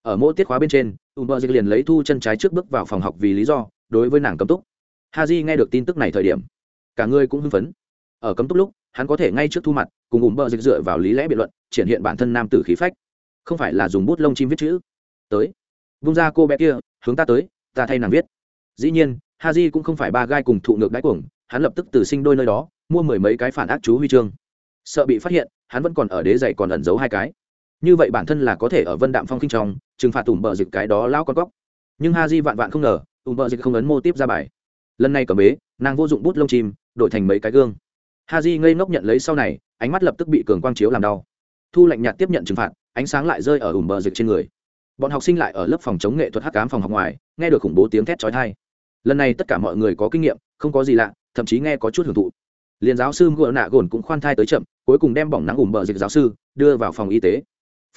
ở mỗi tiết khóa bên trên ùm bờ dịch liền lấy thu chân trái trước bước vào phòng học vì lý do, đối với nàng cấm túc. Ha j nghe được tin tức này thời điểm, cả người cũng hưng phấn. Ở cấm túc lúc, hắn có thể ngay trước thu mặt, cùng ùm bờ dịch dựa vào lý lẽ biện luận, triển hiện bản thân nam tử khí phách. Không phải là dùng bút lông chim viết chữ. Tới, vung ra cô bé kia, hướng ta tới, ta thay nàng viết. Dĩ nhiên ha j cũng không phải ba gai cùng thụ ngược đáy cuồng, hắn lập tức từ sinh đôi nơi đó, mua mười mấy cái phản ác chú huy chương. Sợ bị phát hiện, hắn vẫn còn ở đế dày còn ẩn giấu hai cái như vậy bản thân là có thể ở vân đạm phong kinh trong, trừng phạt tủm bờ dịch cái đó lão con góc nhưng ha di vạn vạn không ngờ tủm bờ dịch không ấn mô tiếp ra bài. Lần này cầm bế, nàng vô dụng bút lông chim, đổi thành mấy cái gương. Ha di ngây ngốc nhận lấy sau này, ánh mắt lập tức bị cường quang chiếu làm đau. Thu lạnh nhạt tiếp nhận trừng phạt, ánh sáng lại rơi ở ủm bờ dịch trên người. Bọn học sinh lại ở lớp phòng chống nghệ thuật hát cám phòng học ngoài, nghe được khủng bố tiếng thét trói thai lần này tất cả mọi người có kinh nghiệm, không có gì lạ, thậm chí nghe có chút hưởng thụ. Liền giáo sư ngựa nạ gồn cũng khoan thai tới chậm, cuối cùng đem bỏng nắng ủm bờ dịch giáo sư đưa vào phòng y tế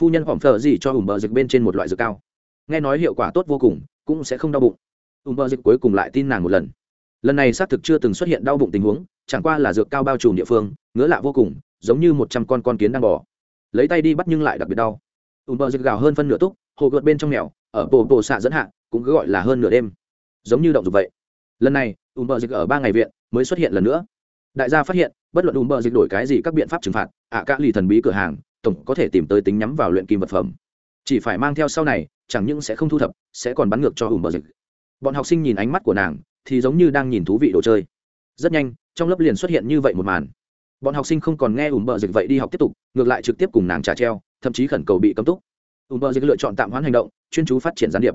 phu nhân hỏng phở gì cho ủm bờ dịch bên trên một loại dược cao. Nghe nói hiệu quả tốt vô cùng cũng sẽ không đau bụng. Ủm bờ dịch cuối cùng lại tin nàng một lần. Lần này xác thực chưa từng xuất hiện đau bụng tình huống chẳng qua là dược cao bao trùm địa phương ngứa lạ vô cùng giống như một trăm con con kiến đang bò. Lấy tay đi bắt nhưng lại đặc biệt đau. Ùm bờ dịch gào hơn phân nửa túc hồ gợt bên trong mèo ở bộ bộ xạ dẫn hạ cũng cứ gọi là hơn nửa đêm. Giống như động dục vậy. Lần này ùm bờ dịch ở ba ngày viện mới xuất hiện lần nữa. Đại gia phát hiện bất luận ùm bờ dịch đổi cái gì các biện pháp trừng phạt ạ à, các lì thần bí cửa hàng tổng có thể tìm tới tính nhắm vào luyện kim vật phẩm. Chỉ phải mang theo sau này, chẳng những sẽ không thu thập, sẽ còn bắn ngược cho ủ bờ dịch. Bọn học sinh nhìn ánh mắt của nàng, thì giống như đang nhìn thú vị đồ chơi. Rất nhanh, trong lớp liền xuất hiện như vậy một màn. Bọn học sinh không còn nghe ủ bờ dịch vậy đi học tiếp tục, ngược lại trực tiếp cùng nàng trả treo, thậm chí khẩn cầu bị cấm túc. Ủ bờ dịch lựa chọn tạm hoãn hành động, chuyên chú phát triển gián điệp.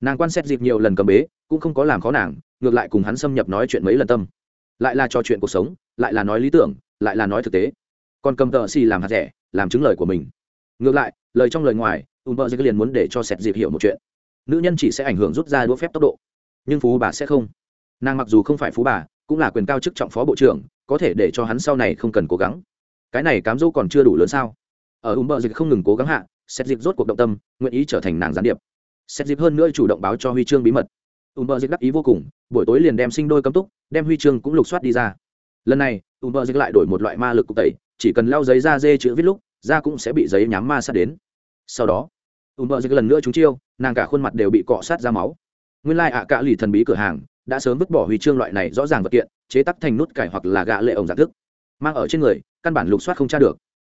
Nàng quan xét dịp nhiều lần cầm bế, cũng không có làm khó nàng, ngược lại cùng hắn xâm nhập nói chuyện mấy lần tâm. Lại là trò chuyện cuộc sống, lại là nói lý tưởng, lại là nói thực tế. Còn cầm tờ xì làm hạt rẻ làm chứng lời của mình. Ngược lại, lời trong lời ngoài ùm bờ dịch liền muốn để cho sẹt dịp hiểu một chuyện. Nữ nhân chỉ sẽ ảnh hưởng rút ra đũa phép tốc độ, nhưng phú bà sẽ không. Nàng mặc dù không phải phú bà, cũng là quyền cao chức trọng phó bộ trưởng, có thể để cho hắn sau này không cần cố gắng. Cái này cám dỗ còn chưa đủ lớn sao? Ở ùm bờ dịch không ngừng cố gắng hạ xét dịp rốt cuộc động tâm, nguyện ý trở thành nàng gián điệp. Xét dịp hơn nữa chủ động báo cho huy chương bí mật. Ùm bờ dịch đắc ý vô cùng, buổi tối liền đem sinh đôi cấm túc, đem huy chương cũng lục soát đi ra. Lần này ùm bờ dịch lại đổi một loại ma lực cục tẩy chỉ cần lau giấy ra dê chữ viết lúc, da cũng sẽ bị giấy nhám ma sát đến. Sau đó, ùm bờ dịch lần nữa chúng chiêu, nàng cả khuôn mặt đều bị cọ sát ra máu. Nguyên lai ạ cả lì thần bí cửa hàng đã sớm vứt bỏ huy chương loại này rõ ràng vật kiện, chế tắc thành nút cải hoặc là gạ lệ ổng dạng thức. Mang ở trên người, căn bản lục soát không tra được.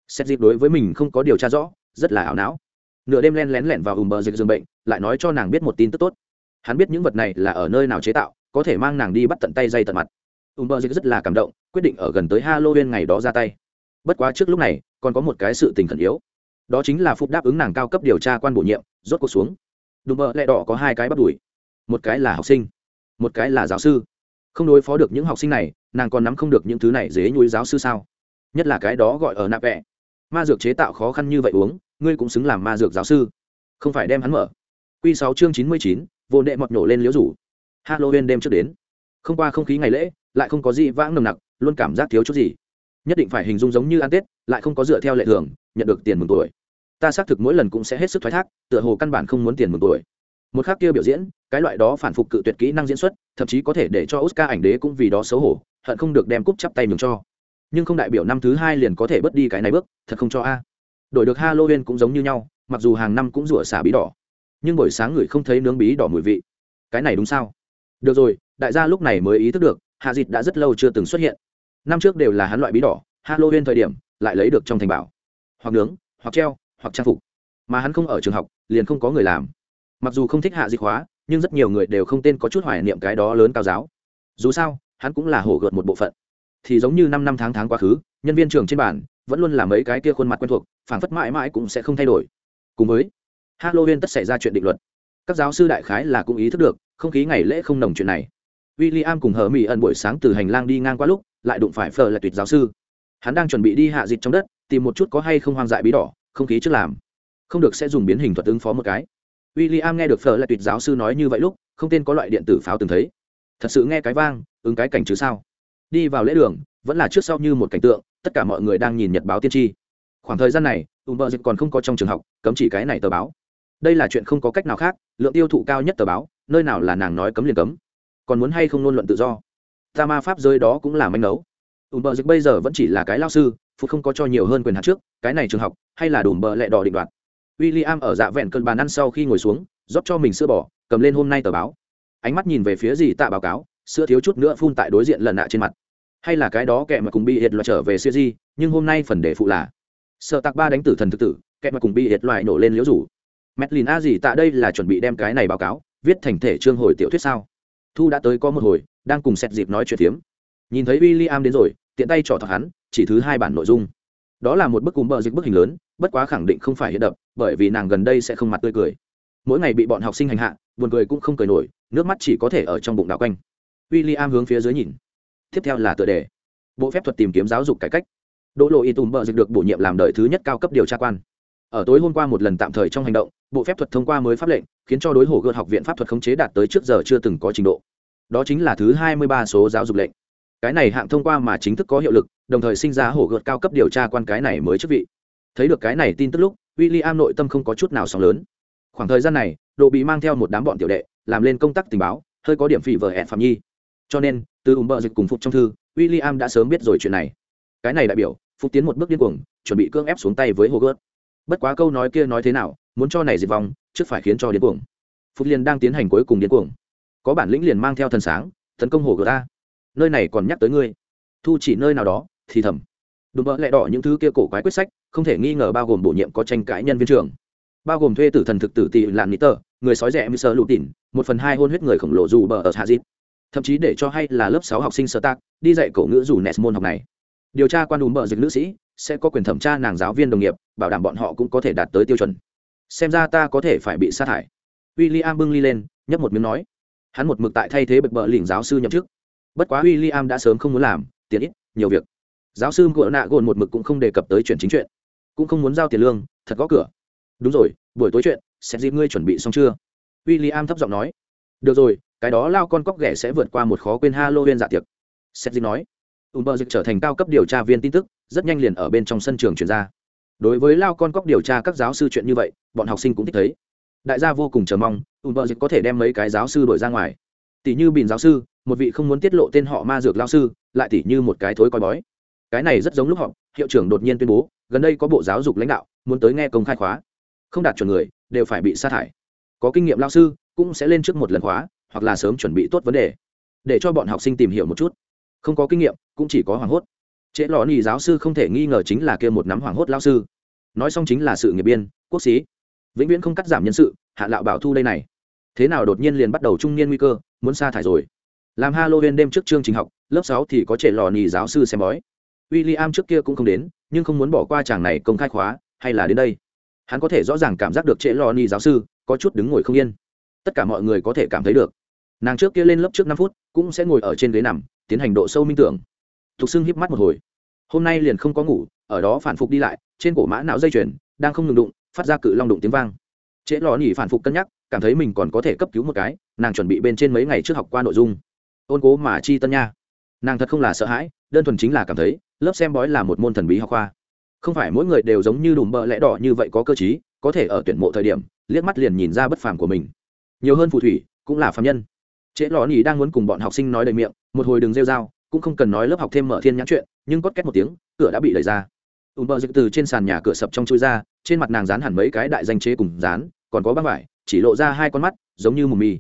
Xét dịp đối với mình không có điều tra rõ, rất là ảo não. Nửa đêm len lén lẻn vào ùm bờ dịch giường bệnh, lại nói cho nàng biết một tin tức tốt. Hắn biết những vật này là ở nơi nào chế tạo, có thể mang nàng đi bắt tận tay dây tận mặt. Ùm bờ dịch rất là cảm động, quyết định ở gần tới halloween ngày đó ra tay bất quá trước lúc này, còn có một cái sự tình khẩn yếu. Đó chính là phục đáp ứng nàng cao cấp điều tra quan bổ nhiệm, rốt cuộc xuống. Đùm bợ lẹ đỏ có hai cái bắt đuổi. Một cái là học sinh, một cái là giáo sư. Không đối phó được những học sinh này, nàng còn nắm không được những thứ này dế nhuối giáo sư sao? Nhất là cái đó gọi ở nạp vẹ. Ma dược chế tạo khó khăn như vậy uống, ngươi cũng xứng làm ma dược giáo sư. Không phải đem hắn mở. Q sáu chương chín mươi chín, vô nệ mọt nhổ lên liễu rủ. Halloween đêm trước đến. Không qua không khí ngày lễ, lại không có gì vãng nồng nặc, luôn cảm giác thiếu chút gì nhất định phải hình dung giống như ăn tết, lại không có dựa theo lệ thường, nhận được tiền mừng tuổi. Ta xác thực mỗi lần cũng sẽ hết sức thoái thác, tựa hồ căn bản không muốn tiền mừng tuổi. Một khác kia biểu diễn, cái loại đó phản phục cự tuyệt kỹ năng diễn xuất, thậm chí có thể để cho oscar ảnh đế cũng vì đó xấu hổ, hận không được đem cúp chắp tay mừng cho. Nhưng không đại biểu năm thứ hai liền có thể bớt đi cái này bước, thật không cho a. Đổi được halloween cũng giống như nhau, mặc dù hàng năm cũng rủa xả bí đỏ, nhưng buổi sáng người không thấy nướng bí đỏ mùi vị. Cái này đúng sao? Được rồi, đại gia lúc này mới ý thức được, hạ dịt đã rất lâu chưa từng xuất hiện năm trước đều là hắn loại bí đỏ, halloween thời điểm, lại lấy được trong thành bảo. Hoặc nướng, hoặc treo, hoặc trang phục. Mà hắn không ở trường học, liền không có người làm. Mặc dù không thích hạ dịch hóa, nhưng rất nhiều người đều không tên có chút hoài niệm cái đó lớn cao giáo. Dù sao, hắn cũng là hổ gợt một bộ phận. Thì giống như năm năm tháng tháng quá khứ, nhân viên trường trên bản vẫn luôn là mấy cái kia khuôn mặt quen thuộc, phảng phất mãi mãi cũng sẽ không thay đổi. Cùng với, halloween tất xảy ra chuyện định luật. Các giáo sư đại khái là cũng ý thức được, không khí ngày lễ không nồng chuyện này. W i l l i am cùng hờ mỹ ẩn buổi sáng từ hành lang đi ngang qua lúc lại đụng phải phờ là tuyệt giáo sư. Hắn đang chuẩn bị đi hạ dịch trong đất, tìm một chút có hay không hoang dại bí đỏ, không khí trước làm. Không được sẽ dùng biến hình thuật ứng phó một cái. W i l l i am nghe được phờ là tuyệt giáo sư nói như vậy lúc, không tên có loại điện tử pháo từng thấy. Thật sự nghe cái vang, ứng cái cảnh chứ sao? Đi vào lễ đường, vẫn là trước sau như một cảnh tượng, tất cả mọi người đang nhìn nhật báo tiên tri. Khoảng thời gian này ùm bờ dịch còn không có trong trường học, cấm chỉ cái này tờ báo. Đây là chuyện không có cách nào khác, lượng tiêu thụ cao nhất tờ báo, nơi nào là nàng nói cấm liền cấm. Còn muốn hay không luôn luận tự do? Ta ma pháp rơi đó cũng là manh nấu. Ùm bờ dịch bây giờ vẫn chỉ là cái lao sư, phụ không có cho nhiều hơn quyền hạn trước, cái này trường học, hay là đùm bờ lẹ đỏ định đoạt. W i l l i am ở dạ vẹn cơn bàn ăn sau khi ngồi xuống, rót cho mình sữa bỏ cầm lên hôm nay tờ báo. Ánh mắt nhìn về phía gì tạ báo cáo, sữa thiếu chút nữa phun tại đối diện lần nạ trên mặt. Hay là cái đó kẻ mà cùng bị hiệt loại trở về siêu di, nhưng hôm nay phần đề phụ là sợ tạc ba đánh tử thần thực tử, kẻ mà cùng bị hiệt loại nổ lên liễu rủ. Medlin A, gì tạ đây là chuẩn bị đem cái này báo cáo, viết thành thể chương hồi tiểu thuyết sao? Thu đã tới có một hồi đang cùng xét dịp nói chuyện phiếm. Nhìn thấy w i l l i am đến rồi, tiện tay trỏ thọc hắn, chỉ thứ hai bản nội dung. Đó là một bức cúm bờ dịch bức hình lớn, bất quá khẳng định không phải hiện đập, bởi vì nàng gần đây sẽ không mặt tươi cười. Mỗi ngày bị bọn học sinh hành hạ, buồn cười cũng không cười nổi, nước mắt chỉ có thể ở trong bụng đảo quanh. W i l l i am hướng phía dưới nhìn. Tiếp theo là tựa đề. Bộ phép thuật tìm kiếm giáo dục cải cách. Đỗ lộ y tùm bờ dịch được bổ nhiệm làm đợi thứ nhất cao cấp điều tra quan. Ở tối hôm qua một lần tạm thời trong hành động, bộ phép thuật thông qua mới pháp lệnh, khiến cho đối hồ gợt học viện pháp thuật khống chế đạt tới trước giờ chưa từng có trình độ đó chính là thứ hai mươi ba số giáo dục lệnh. Cái này hạng thông qua mà chính thức có hiệu lực, đồng thời sinh ra hổ gợt cao cấp điều tra quan cái này mới chức vị. Thấy được cái này tin tức lúc w i l l i am nội tâm không có chút nào sóng lớn. Khoảng thời gian này, độ bị mang theo một đám bọn tiểu đệ, làm lên công tác tình báo, hơi có điểm phỉ vợ hẹn phạm nhi. Cho nên, từ ủng bợ dịch cùng phục trong thư w i l l i am đã sớm biết rồi chuyện này. Cái này đại biểu, phục tiến một bước điên cuồng, chuẩn bị cưỡng ép xuống tay với hồ gớt bất quá câu nói kia nói thế nào, muốn cho này diệt vong, trước phải khiến cho điên cuồng. Phục liền đang tiến hành cuối cùng điên cuồng có bản lĩnh liền mang theo thần sáng, tấn công hồ gờ ta. Nơi này còn nhắc tới ngươi. Thu chỉ nơi nào đó, thì thầm. Đùm bỡ lẹ đỏ những thứ kia cổ quái quyết sách, không thể nghi ngờ bao gồm bổ nhiệm có tranh cãi nhân viên trường bao gồm thuê tử thần thực tử tỷ làn nít tờ, người sói rẻ sơ lụt tỉn một phần hai hôn huyết người khổng lồ dù bờ ở hạ dịp. Thậm chí để cho hay là lớp sáu học sinh sơ tác đi dạy cổ ngữ dù nes môn học này. Điều tra quan đùm bờ dịch nữ sĩ, sẽ có quyền thẩm tra nàng giáo viên đồng nghiệp, bảo đảm bọn họ cũng có thể đạt tới tiêu chuẩn. Xem ra ta có thể phải bị sát hại w i l l i am bưng ly lên, nhấp một miếng nói hắn một mực tại thay thế bậc bờ lỉnh giáo sư nhậm chức. Bất quá w i l l i am đã sớm không muốn làm, tiền ít, nhiều việc. Giáo sư gỗ nạ gồn một mực cũng không đề cập tới chuyện chính chuyện. Cũng không muốn giao tiền lương, thật gõ cửa. Đúng rồi, buổi tối chuyện, sẽ dịp ngươi chuẩn bị xong chưa? W i l l i am thấp giọng nói. Được rồi, cái đó lao con cóc ghẻ sẽ vượt qua một khó quên halloween dạ tiệc. Seth nói. Umber dịch trở thành cao cấp điều tra viên tin tức, rất nhanh liền ở bên trong sân trường chuyển ra. Đối với lao con cóc điều tra các giáo sư chuyện như vậy, bọn học sinh cũng thích thấy đại gia vô cùng chờ mong Umber dịch có thể đem mấy cái giáo sư đổi ra ngoài. Tỷ như bìn giáo sư, một vị không muốn tiết lộ tên họ ma dược lao sư, lại tỷ như một cái thối coi bói. Cái này rất giống lúc họ hiệu trưởng đột nhiên tuyên bố, gần đây có bộ giáo dục lãnh đạo, muốn tới nghe công khai khóa. Không đạt chuẩn người, đều phải bị sa thải. Có kinh nghiệm lao sư, cũng sẽ lên trước một lần khóa, hoặc là sớm chuẩn bị tốt vấn đề. Để cho bọn học sinh tìm hiểu một chút. Không có kinh nghiệm, cũng chỉ có hoảng hốt. Trễ lò nỉ giáo sư không thể nghi ngờ chính là kia một nắm hoảng hốt lao sư. Nói xong chính là sự nghiệp biên, quốc sĩ vĩnh viễn không cắt giảm nhân sự, hạ lạo bảo thu đây này. Thế nào đột nhiên liền bắt đầu trung niên nguy cơ, muốn sa thải rồi. Làm halloween đêm trước chương trình học, lớp sáu thì có trẻ lò nỉ giáo sư xem bói. W i l l i am trước kia cũng không đến, nhưng không muốn bỏ qua chàng này công khai khóa, hay là đến đây. Hắn có thể rõ ràng cảm giác được trễ lò ni giáo sư, có chút đứng ngồi không yên. Tất cả mọi người có thể cảm thấy được. Nàng trước kia lên lớp trước năm phút, cũng sẽ ngồi ở trên ghế nằm, tiến hành độ sâu minh tưởng. Thục xưng híp mắt một hồi. Hôm nay liền không có ngủ, ở đó phản phục đi lại, trên cổ mã não dây chuyền, đang không ngừng đụng phát ra cự long đụng tiếng vang. Trễ lò nỉ phản phục cân nhắc, cảm thấy mình còn có thể cấp cứu một cái, nàng chuẩn bị bên trên mấy ngày trước học qua nội dung. Ôn cố mà chi tân nha. Nàng thật không là sợ hãi, đơn thuần chính là cảm thấy, lớp xem bói là một môn thần bí học khoa. Không phải mỗi người đều giống như đùm bợ lẽ đỏ như vậy có cơ chí có thể ở tuyển mộ thời điểm, liếc mắt liền nhìn ra bất phàm của mình. Nhiều hơn phù thủy, cũng là phạm nhân. Trễ lò nhỉ đang muốn cùng bọn học sinh nói đầy miệng, một hồi đừng rêu dao cũng không cần nói lớp học thêm mở thiên nhãn chuyện, nhưng cốt két một tiếng, cửa đã bị đẩy ra ùm bờ dịch từ trên sàn nhà cửa sập trong chui ra, trên mặt nàng dán hẳn mấy cái đại danh chế cùng dán, còn có băng vải, chỉ lộ ra hai con mắt, giống như mù mì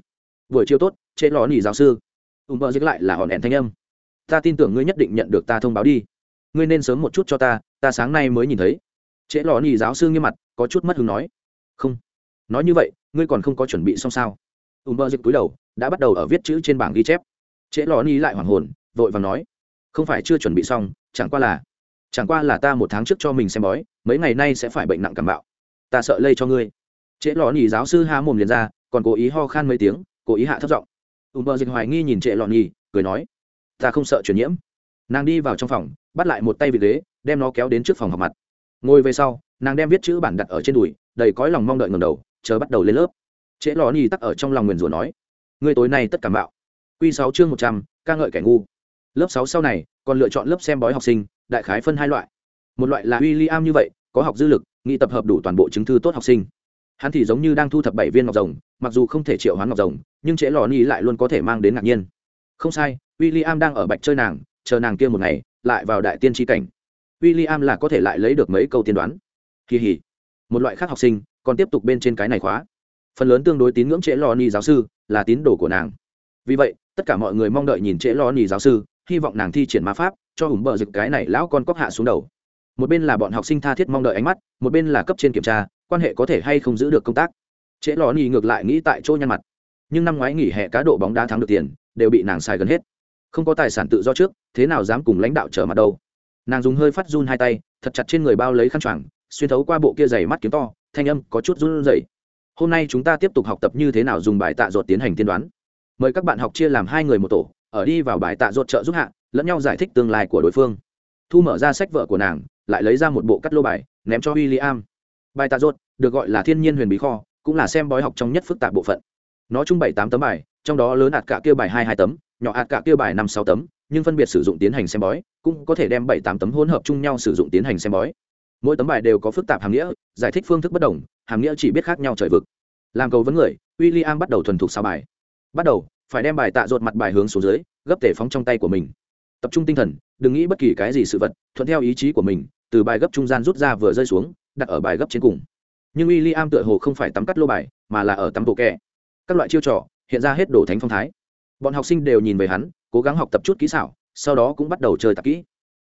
buổi chiều tốt chế lò nỉ giáo sư. Ùm bờ dịch lại là hòn đèn thanh âm. Ta tin tưởng ngươi nhất định nhận được ta thông báo đi. Ngươi nên sớm một chút cho ta ta sáng nay mới nhìn thấy. Chế lò nỉ giáo sư nghiêm mặt, có chút mất hứng nói. Không. Nói như vậy, ngươi còn không có chuẩn bị xong sao? Ùm bơ dịch túi đầu, đã bắt đầu ở viết chữ trên bảng ghi chép. Chế lò nỉ lại hoảng hồn, vội và nói. Không phải chưa chuẩn bị xong, chẳng qua là chẳng qua là ta một tháng trước cho mình xem bói, mấy ngày nay sẽ phải bệnh nặng cảm bạo. Ta sợ lây cho ngươi. Trễ lò nhì giáo sư há mồm liền ra, còn cố ý ho khan mấy tiếng, cố ý hạ thấp giọng. Ùm bờ dịch hoài nghi nhìn trễ lò nhì, cười nói, ta không sợ truyền nhiễm. Nàng đi vào trong phòng, bắt lại một tay vị ghế, đem nó kéo đến trước phòng học mặt. Ngồi về sau, nàng đem viết chữ bản đặt ở trên đùi, đầy cõi lòng mong đợi ngầm đầu, chờ bắt đầu lên lớp. Trễ lò nhì tắc ở trong lòng nguyền rủa nói, ngươi tối nay tất cảm mạo q sáu chương một trăm, ca ngợi kẻ ngu. Lớp sáu sau này, còn lựa chọn lớp xem bói học sinh đại khái phân hai loại. Một loại là w i l l i am như vậy, có học dư lực nghị tập hợp đủ toàn bộ chứng thư tốt học sinh. Hắn thì giống như đang thu thập bảy viên ngọc rồng, mặc dù không thể triệu hoán ngọc rồng, nhưng trễ lò ni lại luôn có thể mang đến ngạc nhiên. Không sai w i l l i am đang ở bạch chơi nàng, chờ nàng kia một ngày, lại vào đại tiên tri cảnh. W i l l i am là có thể lại lấy được mấy câu tiên đoán. Kỳ hỉ. Một loại khác học sinh, còn tiếp tục bên trên cái này khóa. Phần lớn tương đối tín ngưỡng trễ lò ni giáo sư, là tín đồ của nàng. Vì vậy, tất cả mọi người mong đợi nhìn trễ lò ni giáo sư, hy vọng nàng thi triển ma pháp cho hùng bờ dịch cái này lão con cóc hạ xuống đầu. Một bên là bọn học sinh tha thiết mong đợi ánh mắt, một bên là cấp trên kiểm tra, quan hệ có thể hay không giữ được công tác. Trễ lò ni ngược lại nghĩ tại chỗ nhăn mặt. Nhưng năm ngoái nghỉ hè cá độ bóng đá thắng được tiền, đều bị nàng xài gần hết. Không có tài sản tự do trước, thế nào dám cùng lãnh đạo trở mặt đâu. Nàng dùng hơi phát run hai tay, thật chặt trên người bao lấy khăn choàng, xuyên thấu qua bộ kia dày mắt kiếm to, thanh âm có chút run rẩy. Hôm nay chúng ta tiếp tục học tập như thế nào dùng bài tạ ruột tiến hành tiên đoán. Mời các bạn học chia làm hai người một tổ, ở đi vào bài tạ ruột trợ giúp hạ lẫn nhau giải thích tương lai của đối phương. Thu mở ra sách vợ của nàng, lại lấy ra một bộ cắt lô bài, ném cho w i l l i am bài tạ ruột được gọi là thiên nhiên huyền bí kho, cũng là xem bói học trong nhất phức tạp bộ phận. Nó chung bảy tám tấm bài, trong đó lớn ạt cả kia bài hai hai tấm, nhỏ ạt cả kia bài năm sáu tấm, nhưng phân biệt sử dụng tiến hành xem bói, cũng có thể đem bảy tám tấm hỗn hợp chung nhau sử dụng tiến hành xem bói. Mỗi tấm bài đều có phức tạp hàm nghĩa, giải thích phương thức bất đồng, hàm nghĩa chỉ biết khác nhau trời vực. Làm cầu vấn người w i l l i am bắt đầu thuần thục sao bài. Bắt đầu, phải đem bài tạ rột mặt bài hướng xuống dưới, gấp tể phóng trong tay của mình tập trung tinh thần, đừng nghĩ bất kỳ cái gì sự vật, thuận theo ý chí của mình, từ bài gấp trung gian rút ra vừa rơi xuống, đặt ở bài gấp trên cùng. Nhưng w i l l i am tựa hồ không phải tắm cắt lô bài, mà là ở tắm bộ kẹ. Các loại chiêu trò, hiện ra hết đồ thánh phong thái. Bọn học sinh đều nhìn về hắn, cố gắng học tập chút kỹ xảo, sau đó cũng bắt đầu chơi tạp kỹ.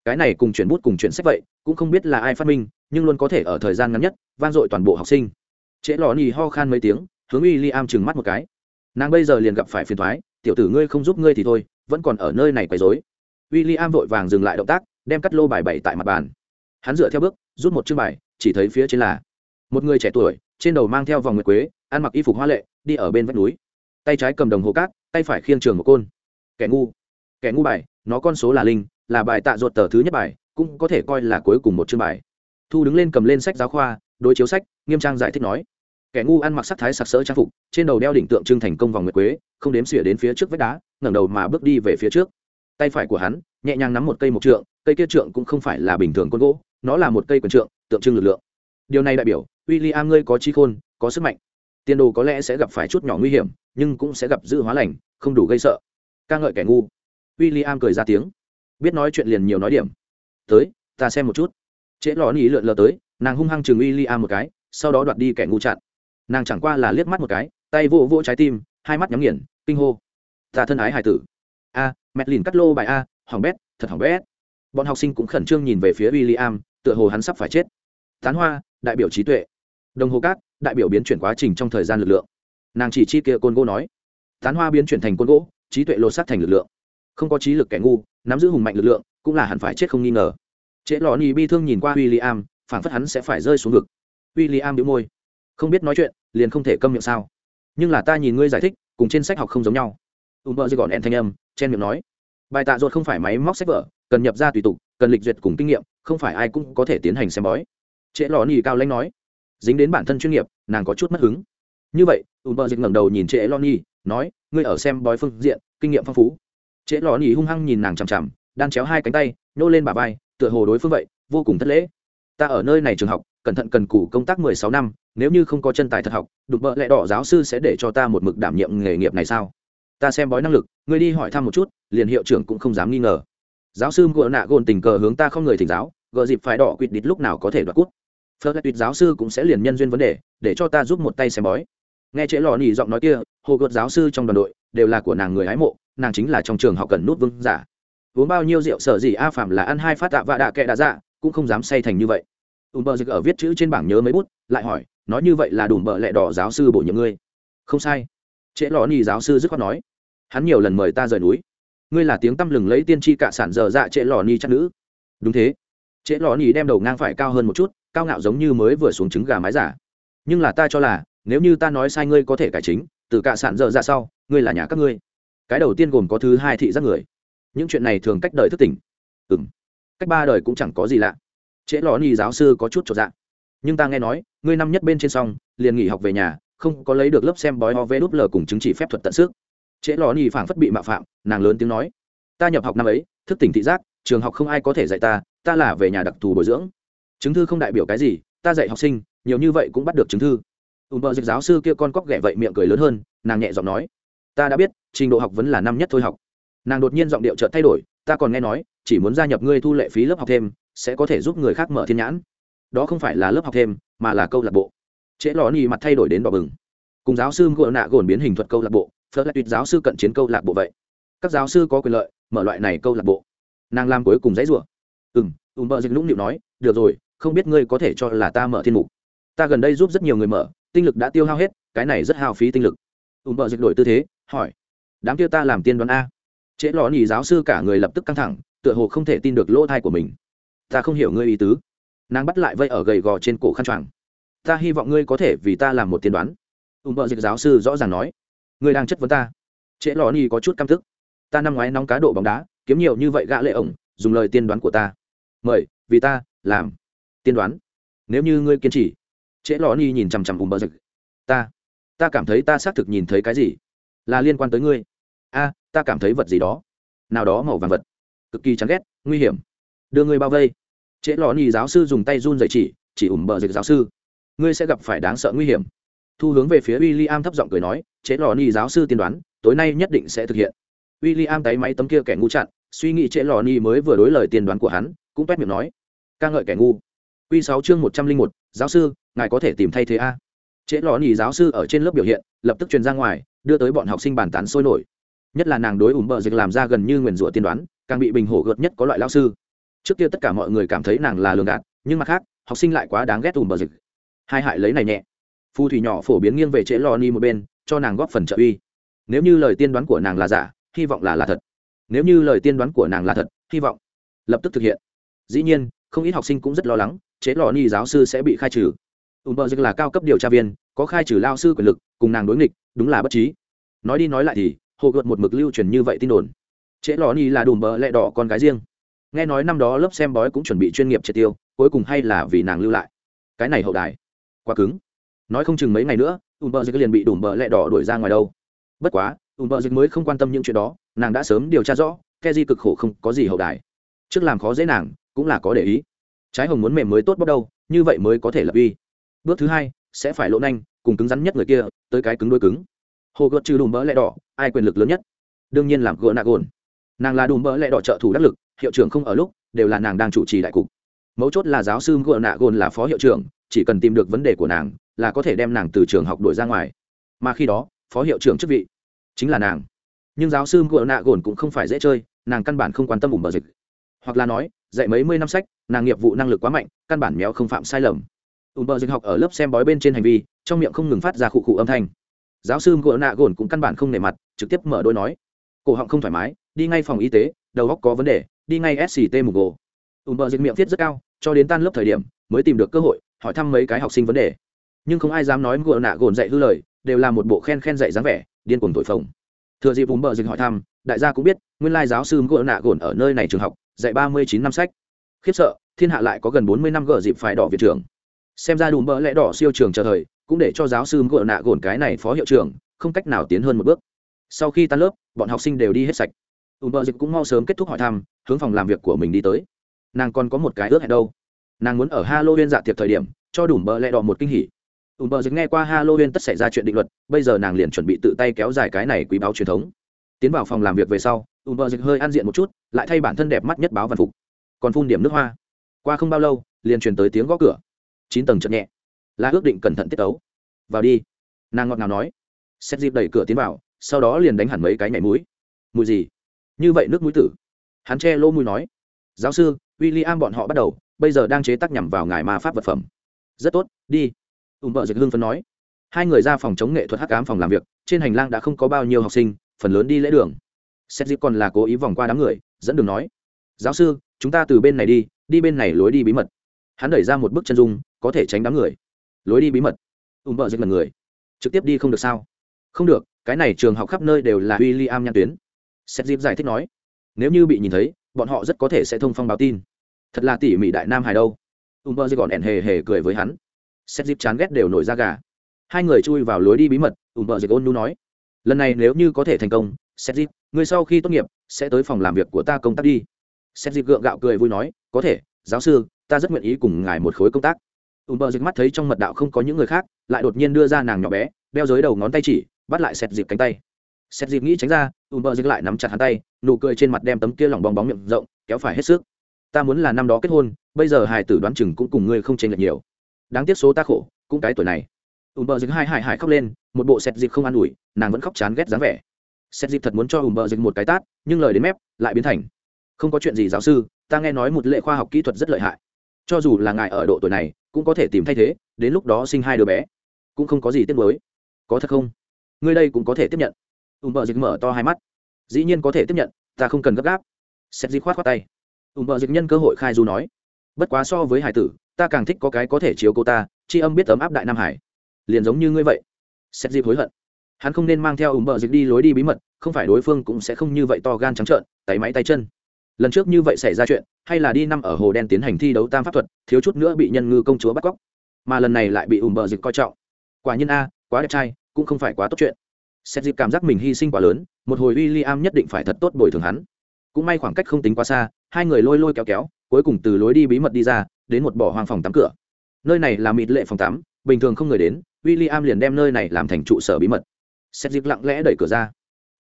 Cái này cùng chuyển bút cùng chuyển sách vậy, cũng không biết là ai phát minh, nhưng luôn có thể ở thời gian ngắn nhất van dội toàn bộ học sinh. Trễ lò nì ho khan mấy tiếng, hướng w i l l i am trừng mắt một cái. Nàng bây giờ liền gặp phải phiền thoái, tiểu tử ngươi không giúp ngươi thì thôi, vẫn còn ở nơi này quấy dối w i l l i am vội vàng dừng lại động tác, đem cắt lô bài bảy tại mặt bàn. Hắn dựa theo bước, rút một chương bài, chỉ thấy phía trên là một người trẻ tuổi, trên đầu mang theo vòng nguyệt quế, ăn mặc y phục hoa lệ, đi ở bên vách núi. Tay trái cầm đồng hồ cát, tay phải khiêng trường một côn. Kẻ ngu. Kẻ ngu bài, nó con số là linh, là bài tạ ruột tờ thứ nhất bài, cũng có thể coi là cuối cùng một chương bài. Thu đứng lên cầm lên sách giáo khoa, đối chiếu sách, nghiêm trang giải thích nói. Kẻ ngu ăn mặc sắc thái sặc sỡ trang phục, trên đầu đeo đỉnh tượng trưng thành công vòng nguyệt quế, không đếm xỉa đến phía trước vách đá, ngẩng đầu mà bước đi về phía trước tay phải của hắn nhẹ nhàng nắm một cây mộc trượng cây kia trượng cũng không phải là bình thường côn gỗ nó là một cây quần trượng tượng trưng lực lượng. Điều này đại biểu w i l l i am ngươi có trí khôn có sức mạnh. Tiền đồ có lẽ sẽ gặp phải chút nhỏ nguy hiểm nhưng cũng sẽ gặp dự hóa lành không đủ gây sợ. Ca ngợi kẻ ngu. W i l l i am cười ra tiếng. Biết nói chuyện liền nhiều nói điểm. Tới ta xem một chút. Trễ lò nỉ lượn lờ tới nàng hung hăng chừng w i l l i am một cái sau đó đoạt đi kẻ ngu chặn. Nàng chẳng qua là liếc mắt một cái tay vỗ vỗ trái tim hai mắt nhắm nghiền kinh hô. Ta thân ái hải tử. A à, mẹt lìn cắt lô bài a, hỏng bét, thật hỏng bét. Bọn học sinh cũng khẩn trương nhìn về phía w i l l i am tựa hồ hắn sắp phải chết. Tán hoa, đại biểu trí tuệ. Đồng hồ cát, đại biểu biến chuyển quá trình trong thời gian lực lượng. Nàng chỉ chi kia côn gỗ nói. Tán hoa biến chuyển thành côn gỗ, trí tuệ lột sát thành lực lượng. Không có trí lực kẻ ngu, nắm giữ hùng mạnh lực lượng, cũng là hẳn phải chết không nghi ngờ. Trễ lò ni bi thương nhìn qua w i l l i am phản phất hắn sẽ phải rơi xuống vực. W i l l i am đĩu môi. Không biết nói chuyện, liền không thể câm miệng sao. Nhưng là ta nhìn ngươi giải thích, cùng trên sách học không giống nhau. Ùm bơ dây gọn ẹn thanh âm chen miệng nói. Bài tạ ruột không phải máy móc sách vở, cần nhập ra tùy tục, cần lịch duyệt cùng kinh nghiệm, không phải ai cũng có thể tiến hành xem bói. Trễ lò ni cao lãnh nói. Dính đến bản thân chuyên nghiệp, nàng có chút mất hứng. Như vậy ùn bờ dịch ngẩng đầu nhìn trễ Lò nhi nói, ngươi ở xem bói phương diện, kinh nghiệm phong phú. Trễ Lò nhi hung hăng nhìn nàng chằm chằm, đan chéo hai cánh tay, nhô lên bà vai, tựa hồ đối phương vậy, vô cùng thất lễ. Ta ở nơi này trường học, cẩn thận cần cù công tác mười sáu năm, nếu như không có chân tài thật học đục Bờ lẽ đỏ giáo sư sẽ để cho ta một mực đảm nhiệm nghề nghiệp này sao? Ta xem bói năng lực, ngươi đi hỏi thăm một chút, liền hiệu trưởng cũng không dám nghi ngờ. Giáo sư gỡ nạ gồn tình cờ hướng ta không người thỉnh giáo gỡ dịp phải đỏ quỵt đít lúc nào có thể đoạt cút. Phật tuyệt giáo sư cũng sẽ liền nhân duyên vấn đề, để cho ta giúp một tay xem bói. Nghe trễ lò nỉ giọng nói kia, hồ gợt giáo sư trong đoàn đội, đều là của nàng người hái mộ, nàng chính là trong trường học cần nút vương giả. Uống bao nhiêu rượu sở gì a phạm là ăn hai phát tạ và đạ kệ đã dạ cũng không dám say thành như vậy. Ùm bờ dịch ở viết chữ trên bảng nhớ mấy bút, lại hỏi, nói như vậy là đủ bờ lẹ đỏ giáo sư bổ nhiệm ngươi. Không sai. Trễ lò nỉ giáo sư dứt khoát nói hắn nhiều lần mời ta rời núi. Ngươi là tiếng tăm lừng lấy tiên tri cạ sản dở dạ trễ lò ni chắc nữ. Đúng thế. Trễ lò ni đem đầu ngang phải cao hơn một chút, cao ngạo giống như mới vừa xuống trứng gà mái giả. Nhưng là ta cho là, nếu như ta nói sai ngươi có thể cải chính, từ cạ sản dở dạ sau, ngươi là nhà các ngươi. Cái đầu tiên gồm có thứ hai thị giác người. Những chuyện này thường cách đời thức tỉnh. Ừ m cách ba đời cũng chẳng có gì lạ. Trễ lò ni giáo sư có chút cho dạ. Nhưng ta nghe nói, ngươi năm nhất bên trên xong liền nghỉ học về nhà, không có lấy được lớp xem bói ho vê đúp lờ cùng chứng chỉ phép thuật tận sức trễ lò ni phảng phất bị mạo phạm, nàng lớn tiếng nói, ta nhập học năm ấy, thức tỉnh thị giác, trường học không ai có thể dạy ta ta là về nhà đặc thù bồi dưỡng. Chứng thư không đại biểu cái gì, ta dạy học sinh, nhiều như vậy cũng bắt được chứng thư. Ùm bờ dịch giáo sư kia con cóc ghẻ vậy miệng cười lớn hơn, nàng nhẹ giọng nói, ta đã biết, trình độ học vẫn là năm nhất thôi học. Nàng đột nhiên giọng điệu chợt thay đổi, ta còn nghe nói, chỉ muốn gia nhập ngươi thu lệ phí lớp học thêm, sẽ có thể giúp người khác mở thiên nhãn. Đó không phải là lớp học thêm, mà là câu lạc bộ. Trễ lò ni mặt thay đổi đến đỏ bừng. Cùng giáo sư gội nạ gồn biến hình thuật câu lạc bộ phở lại tuyệt giáo sư cận chiến câu lạc bộ vậy. Các giáo sư có quyền lợi, mở loại này câu lạc bộ. Nàng làm cuối cùng dãy rủa. Ừm, ùm bợ dịch lũng nịu nói, được rồi, không biết ngươi có thể cho là ta mở thiên mục. Ta gần đây giúp rất nhiều người mở, tinh lực đã tiêu hao hết, cái này rất hao phí tinh lực. Ùm bợ dịch đổi tư thế, hỏi, đám kia ta làm tiên đoán a. Trễ lò nhì giáo sư cả người lập tức căng thẳng, tựa hồ không thể tin được lỗ thai của mình. Ta không hiểu ngươi ý tứ. Nàng bắt lại vây ở gầy gò trên cổ khăn choàng. Ta hy vọng ngươi có thể vì ta làm một tiên đoán. Ùm bợ dịch giáo sư rõ ràng nói ngươi đang chất vấn ta. Trễ lò ni có chút căm thức ta năm ngoái nóng cá độ bóng đá, kiếm nhiều như vậy gã lệ ổng, dùng lời tiên đoán của ta. Mời, vì ta, làm. Tiên đoán. Nếu như ngươi kiên trì. Trễ lò ni nhìn chằm chằm bùm bờ rực ta. Ta cảm thấy ta xác thực nhìn thấy cái gì? Là liên quan tới ngươi. A, ta cảm thấy vật gì đó. Nào đó màu vàng vật. Cực kỳ chán ghét, nguy hiểm. Đưa ngươi bao vây. Trễ lò ni giáo sư dùng tay run dậy chỉ chỉ ủm bờ rực giáo sư. Ngươi sẽ gặp phải đáng sợ nguy hiểm thu hướng về phía w i l l i am thấp giọng cười nói, "Chế lò ni giáo sư tiên đoán, tối nay nhất định sẽ thực hiện. W i l l i am tay máy tấm kia kẻ ngu chặn, suy nghĩ chế lò ni mới vừa đối lời tiên đoán của hắn, cũng quét miệng nói, ca ngợi kẻ ngu. Q sáu chương một trăm linh một, giáo sư, ngài có thể tìm thay thế a. Chế lò ni giáo sư ở trên lớp biểu hiện, lập tức truyền ra ngoài, đưa tới bọn học sinh bàn tán sôi nổi. Nhất là nàng đối ủm bờ dịch làm ra gần như nguyền rủa tiên đoán, càng bị bình hổ gợt nhất có loại lao sư. Trước kia tất cả mọi người cảm thấy nàng là lường gạt, nhưng mặt khác, học sinh lại quá đáng ghét ủm bờ dịch. Hai hại lấy này nhẹ phù thủy nhỏ phổ biến nghiêng về trễ lo ni một bên, cho nàng góp phần trợ uy. Nếu như lời tiên đoán của nàng là giả, hy vọng là là thật. Nếu như lời tiên đoán của nàng là thật, hy vọng lập tức thực hiện. Dĩ nhiên, không ít học sinh cũng rất lo lắng chế lò ni giáo sư sẽ bị khai trừ. Ùm bờ dực là cao cấp điều tra viên, có khai trừ lao sư quyền lực, cùng nàng đối nghịch, đúng là bất trí nói đi nói lại thì, hồ gợt một mực lưu truyền như vậy tin đồn. Chế lò ni là đùm bờ lẹ đỏ con gái riêng. Nghe nói năm đó lớp xem bói cũng chuẩn bị chuyên nghiệp triệt tiêu, cuối cùng hay là vì nàng lưu lại. Cái này hậu đài. Quá cứng nói không chừng mấy ngày nữa ùm bờ dịch liền bị đùm bờ lẹ đỏ đuổi ra ngoài đâu. Bất quá ùm bờ dịch mới không quan tâm những chuyện đó, nàng đã sớm điều tra rõ ke di cực khổ không có gì hậu đài. Trước làm khó dễ nàng, cũng là có để ý. Trái hồng muốn mềm mới tốt bắt đâu, như vậy mới có thể lập uy. Bước thứ hai, sẽ phải lộ nhanh, cùng cứng rắn nhất người kia, tới cái cứng đôi cứng. Hồ gợt trừ đùm bỡ lẹ đỏ, ai quyền lực lớn nhất? Đương nhiên làm gỡ nạ gồn. Nàng là đùm bỡ lẹ đỏ trợ thủ đắc lực, hiệu trưởng không ở lúc, đều là nàng đang chủ trì đại cục. Mấu chốt là giáo sư gỡ nạ gồn là phó hiệu trưởng, chỉ cần tìm được vấn đề của nàng là có thể đem nàng từ trường học đuổi ra ngoài. Mà khi đó, phó hiệu trưởng chức vị chính là nàng. Nhưng giáo sư ngựa nạ gồn cũng không phải dễ chơi, nàng căn bản không quan tâm ủng bờ dịch. Hoặc là nói, dạy mấy mươi năm sách, nàng nghiệp vụ năng lực quá mạnh, căn bản méo không phạm sai lầm. Ủng bờ dịch học ở lớp xem bói bên trên hành vi, trong miệng không ngừng phát ra khụ khụ âm thanh. Giáo sư ngựa nạ gồn cũng căn bản không nề mặt, trực tiếp mở đôi nói. Cổ họng không thoải mái, đi ngay phòng y tế, đầu góc có vấn đề, đi ngay sct mục gồ ủng bờ dịch miệng thiết rất cao, cho đến tan lớp thời điểm, mới tìm được cơ hội, hỏi thăm mấy cái học sinh vấn đề nhưng không ai dám nói ngựa nạ gồn dạy hư lời, đều là một bộ khen khen dạy dáng vẻ, điên cuồng tội phồng. Thừa dịp vùng bờ dịch hỏi thăm, đại gia cũng biết, nguyên lai giáo sư ngựa nạ gồn ở nơi này trường học, dạy ba mươi chín năm sách. Khiếp sợ, thiên hạ lại có gần bốn mươi năm gỡ dịp phải đỏ viện trưởng. Xem ra đùm bỡ lẽ đỏ siêu trường chờ thời, cũng để cho giáo sư gợ nạ gồn cái này phó hiệu trưởng, không cách nào tiến hơn một bước. Sau khi tan lớp, bọn học sinh đều đi hết sạch. Ùm bờ dịch cũng mau sớm kết thúc hỏi thăm, hướng phòng làm việc của mình đi tới. Nàng còn có một cái ước hẹn đâu. Nàng muốn ở halloween dạ tiệc thời điểm, cho đủ bờ lẹ đỏ một kinh hỉ ùm bờ dịch nghe qua halloween tất xảy ra chuyện định luật, bây giờ nàng liền chuẩn bị tự tay kéo dài cái này quý báo truyền thống. Tiến vào phòng làm việc về sau, ùm bờ dịch hơi ăn diện một chút, lại thay bản thân đẹp mắt nhất báo văn phục. Còn phun điểm nước hoa. Qua không bao lâu, liền truyền tới tiếng gõ cửa. Chín tầng chậm nhẹ. Là ước định cẩn thận tiết tấu. Vào đi. Nàng ngọt ngào nói. Xét dịp đẩy cửa tiến vào, sau đó liền đánh hẳn mấy cái nhảy mũi. Mùi gì? Như vậy nước mũi tử. Hắn che lô mũi nói. Giáo sư w i l l i am bọn họ bắt đầu, bây giờ đang chế tác nhằm vào ngài ma pháp vật phẩm. Rất tốt, đi ùm vợ dịch hưng phấn nói. Hai người ra phòng chống nghệ thuật hắc ám phòng làm việc, trên hành lang đã không có bao nhiêu học sinh, phần lớn đi lễ đường. Xét dịp còn là cố ý vòng qua đám người, dẫn đường nói. Giáo sư, chúng ta từ bên này đi đi bên này lối đi bí mật. Hắn đẩy ra một bức chân dung, có thể tránh đám người. Lối đi bí mật. Ùm vợ dịch là người. Trực tiếp đi không được sao? Không được, cái này trường học khắp nơi đều là w i l l i am nhan tuyến. Xét dịp giải thích nói. Nếu như bị nhìn thấy, bọn họ rất có thể sẽ thông phong báo tin. Thật là tỉ mỉ đại nam hài đâu. Ùm vợ dịch còn ẻn hề hề cười với hắn xét dịp chán ghét đều nổi ra gà. Hai người chui vào lối đi bí mật ùm bợ dịch ôn nu nói. Lần này nếu như có thể thành công xét dịp người sau khi tốt nghiệp, sẽ tới phòng làm việc của ta công tác đi. Xét dịp gượng gạo cười vui nói, có thể, giáo sư, ta rất nguyện ý cùng ngài một khối công tác. Ùm bờ dịch mắt thấy trong mật đạo không có những người khác, lại đột nhiên đưa ra nàng nhỏ bé, đeo dưới đầu ngón tay chỉ, bắt lại xét dịp cánh tay. Xét dịp nghĩ tránh ra ùm bờ dịch lại nắm chặt hắn tay, nụ cười trên mặt đem tấm kia lỏng bong bóng miệng rộng, kéo phải hết sức. Ta muốn là năm đó kết hôn, bây giờ hài tử đoán chừng cũng cùng ngươi không chênh lệch nhiều đáng tiếc số ta khổ, cũng cái tuổi này. Ùm bờ dịch hai hải hải khóc lên, một bộ xét dịp không an ủi, nàng vẫn khóc chán ghét dáng vẻ. Xét dịp thật muốn cho ùm bờ dịch một cái tát, nhưng lời đến mép, lại biến thành. Không có chuyện gì giáo sư, ta nghe nói một lệ khoa học kỹ thuật rất lợi hại. Cho dù là ngài ở độ tuổi này, cũng có thể tìm thay thế, đến lúc đó sinh hai đứa bé. Cũng không có gì tiếc mới có thật không? Ngươi đây cũng có thể tiếp nhận. Ùm bờ dịch mở to hai mắt. Dĩ nhiên có thể tiếp nhận, ta không cần gấp gáp. Xét di khoát khoát tay. Ùm bờ dịch nhân cơ hội khai du nói. Bất quá so với hải tử ta càng thích có cái có thể chiếu cô ta, tri âm biết ấm áp đại nam hải. Liền giống như ngươi vậy. Xét dịp hối hận. Hắn không nên mang theo ủng bờ dịch đi lối đi bí mật, không phải đối phương cũng sẽ không như vậy to gan trắng trợn, tay máy tay chân. Lần trước như vậy xảy ra chuyện, hay là đi năm ở hồ đen tiến hành thi đấu tam pháp thuật, thiếu chút nữa bị nhân ngư công chúa bắt cóc. Mà lần này lại bị ủng bờ dịch coi trọng. Quả nhiên a, quá đẹp trai, cũng không phải quá tốt chuyện. Xét dịp cảm giác mình hy sinh quá lớn, một hồi w i l l i am nhất định phải thật tốt bồi thường hắn. Cũng may khoảng cách không tính quá xa, hai người lôi lôi kéo kéo, cuối cùng từ lối đi bí mật đi ra đến một bỏ hoang phòng tắm cửa. Nơi này là mịt lệ phòng tắm, bình thường không người đến w i l l i am liền đem nơi này làm thành trụ sở bí mật. Xét dịp lặng lẽ đẩy cửa ra.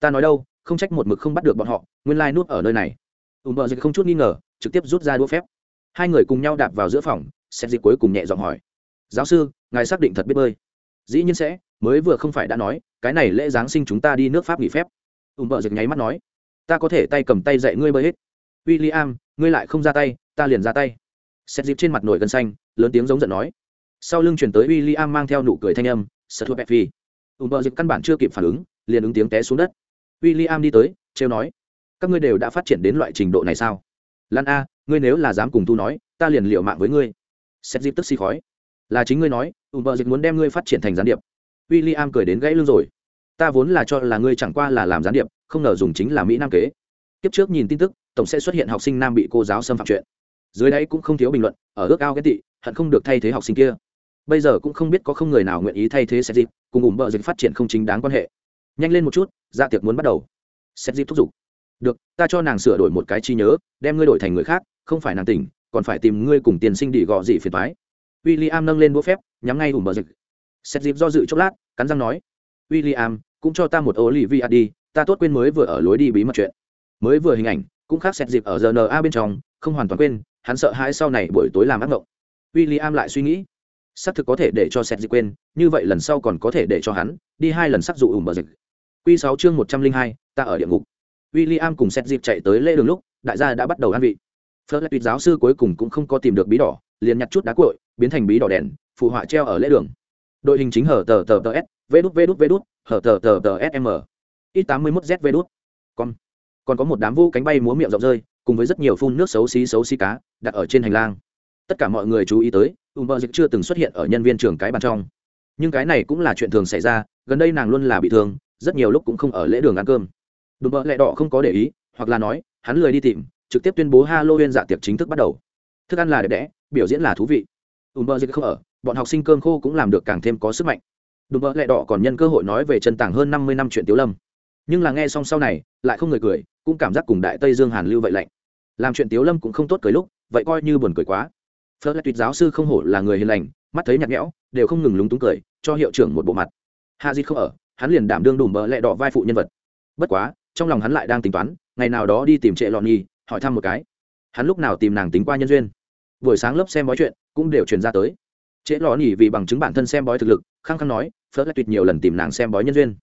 Ta nói đâu, không trách một mực không bắt được bọn họ, nguyên lai、like、nút ở nơi này. Ùm bờ dịch không chút nghi ngờ, trực tiếp rút ra đũa phép. Hai người cùng nhau đạp vào giữa phòng xét dịp cuối cùng nhẹ giọng hỏi. Giáo sư, ngài xác định thật biết bơi. Dĩ nhiên sẽ, mới vừa không phải đã nói, cái này lễ giáng sinh chúng ta đi nước pháp nghỉ phép. Ùm bờ dịch nháy mắt nói. Ta có thể tay cầm tay dạy ngươi bơi hết. W i l l i am ngươi lại không ra tay, ta liền ra tay xét dịp trên mặt nổi gân xanh, lớn tiếng giống giận nói. Sau lưng chuyển tới w i l l i am mang theo nụ cười thanh âm, sợ thua phi. Ùm bờ dịch căn bản chưa kịp phản ứng, liền ứng tiếng té xuống đất. W i l l i am đi tới, trêu nói, các ngươi đều đã phát triển đến loại trình độ này sao? Lan a, ngươi nếu là dám cùng tu nói, ta liền liệu mạng với ngươi. Xét dịp tức xì khói. Là chính ngươi nói, ùm bờ muốn đem ngươi phát triển thành gián điệp. W i l l i am cười đến gãy lưng rồi. Ta vốn là cho là ngươi chẳng qua là làm gián điệp, không ngờ dùng chính là mỹ nam kế. Kiếp trước nhìn tin tức, tổng sẽ xuất hiện học sinh nam bị cô giáo xâm phạm chuyện dưới đấy cũng không thiếu bình luận, ở ước ao ghét tị, hận không được thay thế học sinh kia. Bây giờ cũng không biết có không người nào nguyện ý thay thế xét dịp, cùng ủng bờ dịch phát triển không chính đáng quan hệ. Nhanh lên một chút ra tiệc muốn bắt đầu. Xét dịp thúc giục. Được, ta cho nàng sửa đổi một cái chi nhớ, đem ngươi đổi thành người khác, không phải nàng tỉnh, còn phải tìm ngươi cùng tiền sinh đi gọ gì phiền thoái w i l l i am nâng lên đũa phép, nhắm ngay ủng bờ dịch. Xét dịp do dự chốc lát, cắn răng nói w i l l i am cũng cho ta một ô lì vi đi, ta tốt quên mới vừa ở lối đi bí mật chuyện. Mới vừa hình ảnh, cũng khác xét dịp ở rna bên trong, không hoàn toàn quên hắn sợ hãi sau này buổi tối làm ác mộng w i l l i am lại suy nghĩ, xác thực có thể để cho sẹt dịch quên, như vậy lần sau còn có thể để cho hắn đi hai lần sắc dụ ủng bờ dịch. Q sáu chương một trăm linh hai, ta ở địa ngục. W i l l i am cùng sẹt dịp chạy tới lễ đường lúc, đại gia đã bắt đầu ăn vị. Phớt lại tuyệt giáo sư cuối cùng cũng không có tìm được bí đỏ, liền nhặt chút đá cội biến thành bí đỏ đèn, phụ họa treo ở lễ đường. Đội hình chính hở tờ tờ tờ s, vê đút vê đút vê đút, hở tờ tờ tờ sm ít tám mươi mốt z vê đút. Con còn có một đám vũ cánh bay múa miệng rộng rơi cùng với rất nhiều phun nước xấu xí xấu xí cá đặt ở trên hành lang. Tất cả mọi người chú ý tới ùm dịch chưa từng xuất hiện ở nhân viên trường cái bàn trong. Nhưng cái này cũng là chuyện thường xảy ra, gần đây nàng luôn là bị thương, rất nhiều lúc cũng không ở lễ đường ăn cơm. Đùm bợ lẹ đỏ không có để ý, hoặc là nói, hắn lười đi tìm, trực tiếp tuyên bố halloween dạ tiệc chính thức bắt đầu. Thức ăn là đẹp đẽ, biểu diễn là thú vị. Đùm bờ dịch không ở, bọn học sinh cơm khô cũng làm được càng thêm có sức mạnh. Đùm bỡ lẹ đỏ còn nhân cơ hội nói về chân tảng hơn năm mươi năm chuyện tiếu lâm. Nhưng là nghe xong sau này, lại không người cười cũng cảm giác cùng đại tây dương hàn lưu vậy lạnh. Làm chuyện tiếu lâm cũng không tốt cười lúc, vậy coi như buồn cười quá. Phớt lại tuyệt giáo sư không hổ là người hiền lành, mắt thấy nhạt nhẽo, đều không ngừng lúng túng cười, cho hiệu trưởng một bộ mặt. Hạ di không ở, hắn liền đảm đương đùm bờ lẹ đỏ vai phụ nhân vật. Bất quá, trong lòng hắn lại đang tính toán, ngày nào đó đi tìm trệ lọn nhi hỏi thăm một cái. Hắn lúc nào tìm nàng tính qua nhân duyên. Buổi sáng lớp xem bói chuyện, cũng đều truyền ra tới. Trễ lò nỉ vì bằng chứng bản thân xem bói thực lực, khăng khăng nói, phớt lại tuyệt nhiều lần tìm nàng xem bói nhân duyên.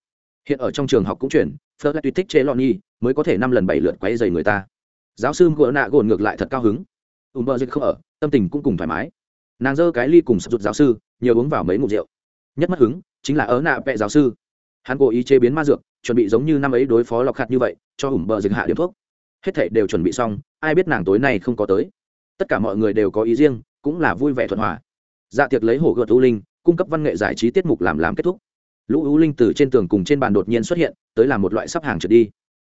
Hiện ở trong trường học cũng chuyển phớt lại tùy thích chế lọn nhi mới có thể năm lần bảy lượt quay dày người ta. Giáo sư ngựa nạ gồn ngược lại thật cao hứng. Ùm bơ dịch không ở, tâm tình cũng cùng thoải mái. Nàng giơ cái ly cùng sập rụt giáo sư, nhiều uống vào mấy ngụm rượu. Nhất mất hứng, chính là ớ nạ vẹ giáo sư. Hắn cố ý chế biến ma dược, chuẩn bị giống như năm ấy đối phó lọc hạt như vậy, cho ủng bờ dịch hạ điểm thuốc. Hết thảy đều chuẩn bị xong, ai biết nàng tối nay không có tới. Tất cả mọi người đều có ý riêng, cũng là vui vẻ thuận hòa. Dạ tiệc lấy hổ gợt u linh, cung cấp văn nghệ giải trí tiết mục làm làm kết thúc lũ u linh từ trên tường cùng trên bàn đột nhiên xuất hiện, tới làm một loại sắp hàng trượt đi.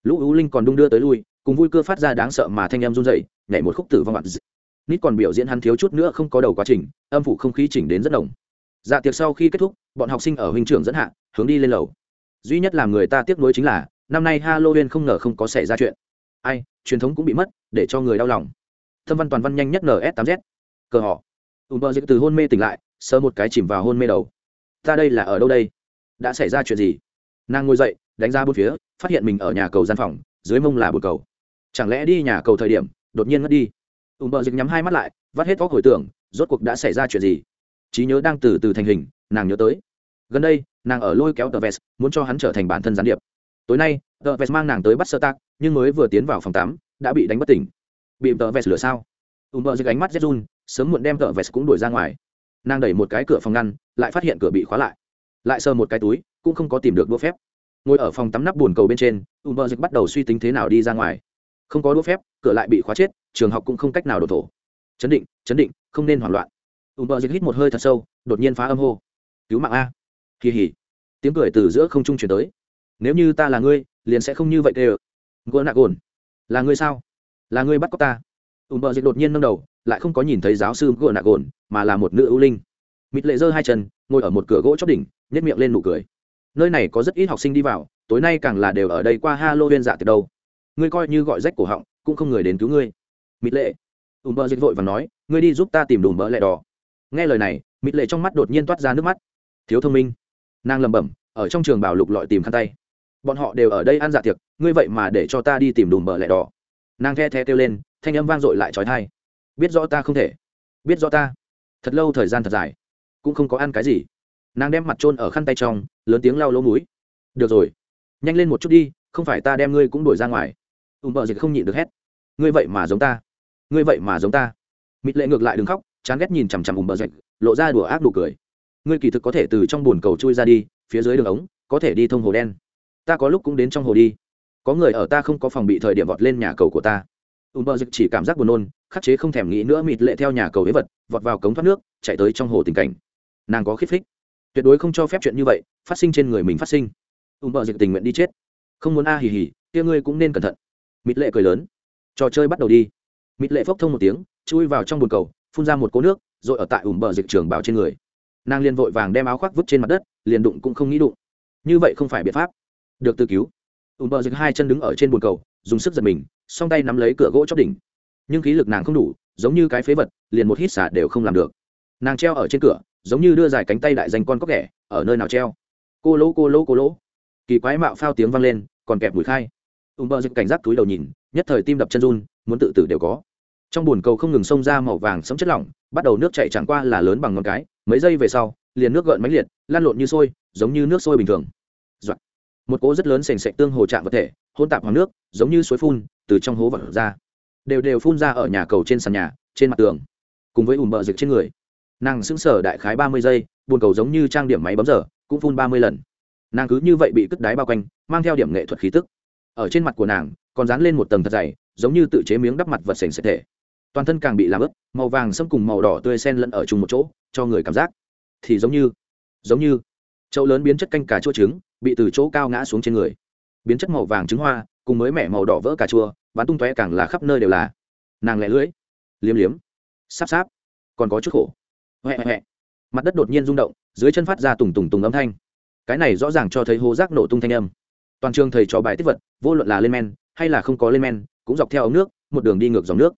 Lũ u linh còn đung đưa tới lui, cùng vui cơ phát ra đáng sợ mà thanh em run dậy nhảy một khúc tử vong mặt nít còn biểu diễn hắn thiếu chút nữa không có đầu quá trình, âm phủ không khí chỉnh đến rất đồng dạ tiệc sau khi kết thúc, bọn học sinh ở huynh trưởng dẫn hạ, hướng đi lên lầu. Duy nhất làm người ta tiếc nuối chính là, năm nay halloween không ngờ không có xảy ra chuyện. Ai, truyền thống cũng bị mất, để cho người đau lòng. Thâm văn toàn văn nhanh nhất ns 8 z. Cờ họ. Ùm bờ dịch từ hôn mê tỉnh lại sơ một cái chìm vào hôn mê đầu. Ta đây là ở đâu đây? Đã xảy ra chuyện gì? Nàng ngồi dậy, đánh ra bốn phía, phát hiện mình ở nhà cầu gian phòng, dưới mông là bồn cầu. Chẳng lẽ đi nhà cầu thời điểm, đột nhiên mất đi? Ùm bờ dịch nhắm hai mắt lại, vắt hết vóc hồi tưởng, rốt cuộc đã xảy ra chuyện gì? Trí nhớ đang từ từ thành hình, nàng nhớ tới. Gần đây, nàng ở lôi kéo tờ vest, muốn cho hắn trở thành bản thân gián điệp. Tối nay tờ vest mang nàng tới bắt sơ tác nhưng mới vừa tiến vào phòng tắm, đã bị đánh bất tỉnh. Bị tờ vest lửa sao? Ùm bờ dịch ánh mắt rét sớm muộn đem tờ vest cũng đuổi ra ngoài. Nàng đẩy một cái cửa phòng ngăn, lại phát hiện cửa bị khóa lại lại sờ một cái túi, cũng không có tìm được đũa phép. Ngồi ở phòng tắm nắp bồn cầu bên trên ùm bờ dịch bắt đầu suy tính thế nào đi ra ngoài. Không có đũa phép, cửa lại bị khóa chết, trường học cũng không cách nào đổ thổ. Chấn định chấn định, không nên hoảng loạn. Ùm bờ dịch hít một hơi thật sâu, đột nhiên phá âm hô. Cứu mạng a. Kỳ hỉ. Tiếng cười từ giữa không trung chuyển tới. Nếu như ta là ngươi, liền sẽ không như vậy tê ờ gỡ nạ gồn. Là ngươi sao? Là ngươi bắt cóc ta? Ùm bờ dịch đột nhiên nâng đầu, lại không có nhìn thấy giáo sư gỡ nạ gồn, mà là một nữ ưu linh. Mịt lệ giơ hai chân, ngồi ở một cửa gỗ chóp đỉnh nhét miệng lên nụ cười. Nơi này có rất ít học sinh đi vào, tối nay càng là đều ở đây qua halloween dạ từ đâu. Ngươi coi như gọi rách cổ họng, cũng không người đến cứu ngươi. Mịt lệ. Ùm bơ dịch vội và nói, ngươi đi giúp ta tìm đùm bỡ lẹ đỏ. Nghe lời này, mịt lệ trong mắt đột nhiên toát ra nước mắt. Thiếu thông minh. Nàng lẩm bẩm, ở trong trường bảo lục lọi tìm khăn tay. Bọn họ đều ở đây ăn dạ tiệc, ngươi vậy mà để cho ta đi tìm đùm bờ lẹ đỏ. Nàng the the kêu lên, thanh âm vang dội lại trói thai. Biết rõ ta không thể. Biết rõ ta. Thật lâu thời gian thật dài. Cũng không có ăn cái gì nàng đem mặt trôn ở khăn tay trong, lớn tiếng lau lỗ mũi. Được rồi, nhanh lên một chút đi, không phải ta đem ngươi cũng đuổi ra ngoài. Ùm bợ dịch không nhịn được hét. Ngươi vậy mà giống ta, ngươi vậy mà giống ta. Mịt lệ ngược lại đừng khóc, chán ghét nhìn chằm chằm ùm bợ dịch, lộ ra đùa ác đủ cười. Ngươi kỳ thực có thể từ trong bồn cầu chui ra đi, phía dưới đường ống, có thể đi thông hồ đen. Ta có lúc cũng đến trong hồ đi. Có người ở ta không có phòng bị thời điểm vọt lên nhà cầu của ta. Ùm bợ dịch chỉ cảm giác buồn nôn, khắc chế không thèm nghĩ nữa mịt lệ theo nhà cầu ế vật, vọt vào cống thoát nước, chạy tới trong hồ tình cảnh. Nàng có khít phích tuyệt đối không cho phép chuyện như vậy phát sinh trên người mình phát sinh. Ùm bờ dịch tình nguyện đi chết. Không muốn a hì hì, kia ngươi cũng nên cẩn thận. Mịt lệ cười lớn. Trò chơi bắt đầu đi. Mịt lệ phốc thông một tiếng, chui vào trong bồn cầu, phun ra một cỗ nước, rồi ở tại ùm bờ dịch trường bảo trên người. Nàng liền vội vàng đem áo khoác vứt trên mặt đất, liền đụng cũng không nghĩ đụng. Như vậy không phải biện pháp. Được tự cứu. Ùm bờ dịch hai chân đứng ở trên bồn cầu, dùng sức giật mình, song tay nắm lấy cửa gỗ chóp đỉnh. Nhưng khí lực nàng không đủ, giống như cái phế vật, liền một hít xả đều không làm được. Nàng treo ở trên cửa giống như đưa dài cánh tay đại danh con cóc ghẻ, ở nơi nào treo. Cô lỗ cô lỗ cô lỗ. Kỳ quái mạo phao tiếng vang lên, còn kẹp mùi khai. Ùm bơ dịch cảnh giác túi đầu nhìn, nhất thời tim đập chân run, muốn tự tử đều có. Trong bồn cầu không ngừng xông ra màu vàng sống chất lỏng, bắt đầu nước chảy chẳng qua là lớn bằng ngón cái, mấy giây về sau, liền nước gợn mánh liệt, lan lộn như sôi, giống như nước sôi bình thường. Doạn. một cỗ rất lớn sềnh sệch tương hồ chạm vật thể hôn tạp hoàng nước, giống như suối phun, từ trong hố vật ra. Đều đều phun ra ở nhà cầu trên sàn nhà, trên mặt tường, cùng với ùm bờ rực trên người nàng sững sờ đại khái ba mươi giây, buồn cầu giống như trang điểm máy bấm giờ, cũng phun ba mươi lần. Nàng cứ như vậy bị cất đáy bao quanh, mang theo điểm nghệ thuật khí tức. Ở trên mặt của nàng, còn dán lên một tầng thật dày, giống như tự chế miếng đắp mặt vật sền sệt. thể. Toàn thân càng bị làm ướt, màu vàng xâm cùng màu đỏ tươi sen lẫn ở chung một chỗ, cho người cảm giác. Thì giống như giống như, chậu lớn biến chất canh cà chua trứng, bị từ chỗ cao ngã xuống trên người. Biến chất màu vàng trứng hoa, cùng mới mẻ màu đỏ vỡ cà chua bắn tung tóe càng là khắp nơi đều là. Nàng lẻ lưỡi, liếm liếm, sáp sáp, còn có chút khổ huệ huệ mặt đất đột nhiên rung động, dưới chân phát ra tùng tùng tùng âm thanh. Cái này rõ ràng cho thấy hố rác nổ tung thanh âm. Toàn trường thầy trò bài tiết vật, vô luận là lên men, hay là không có lên men, cũng dọc theo ống nước, một đường đi ngược dòng nước.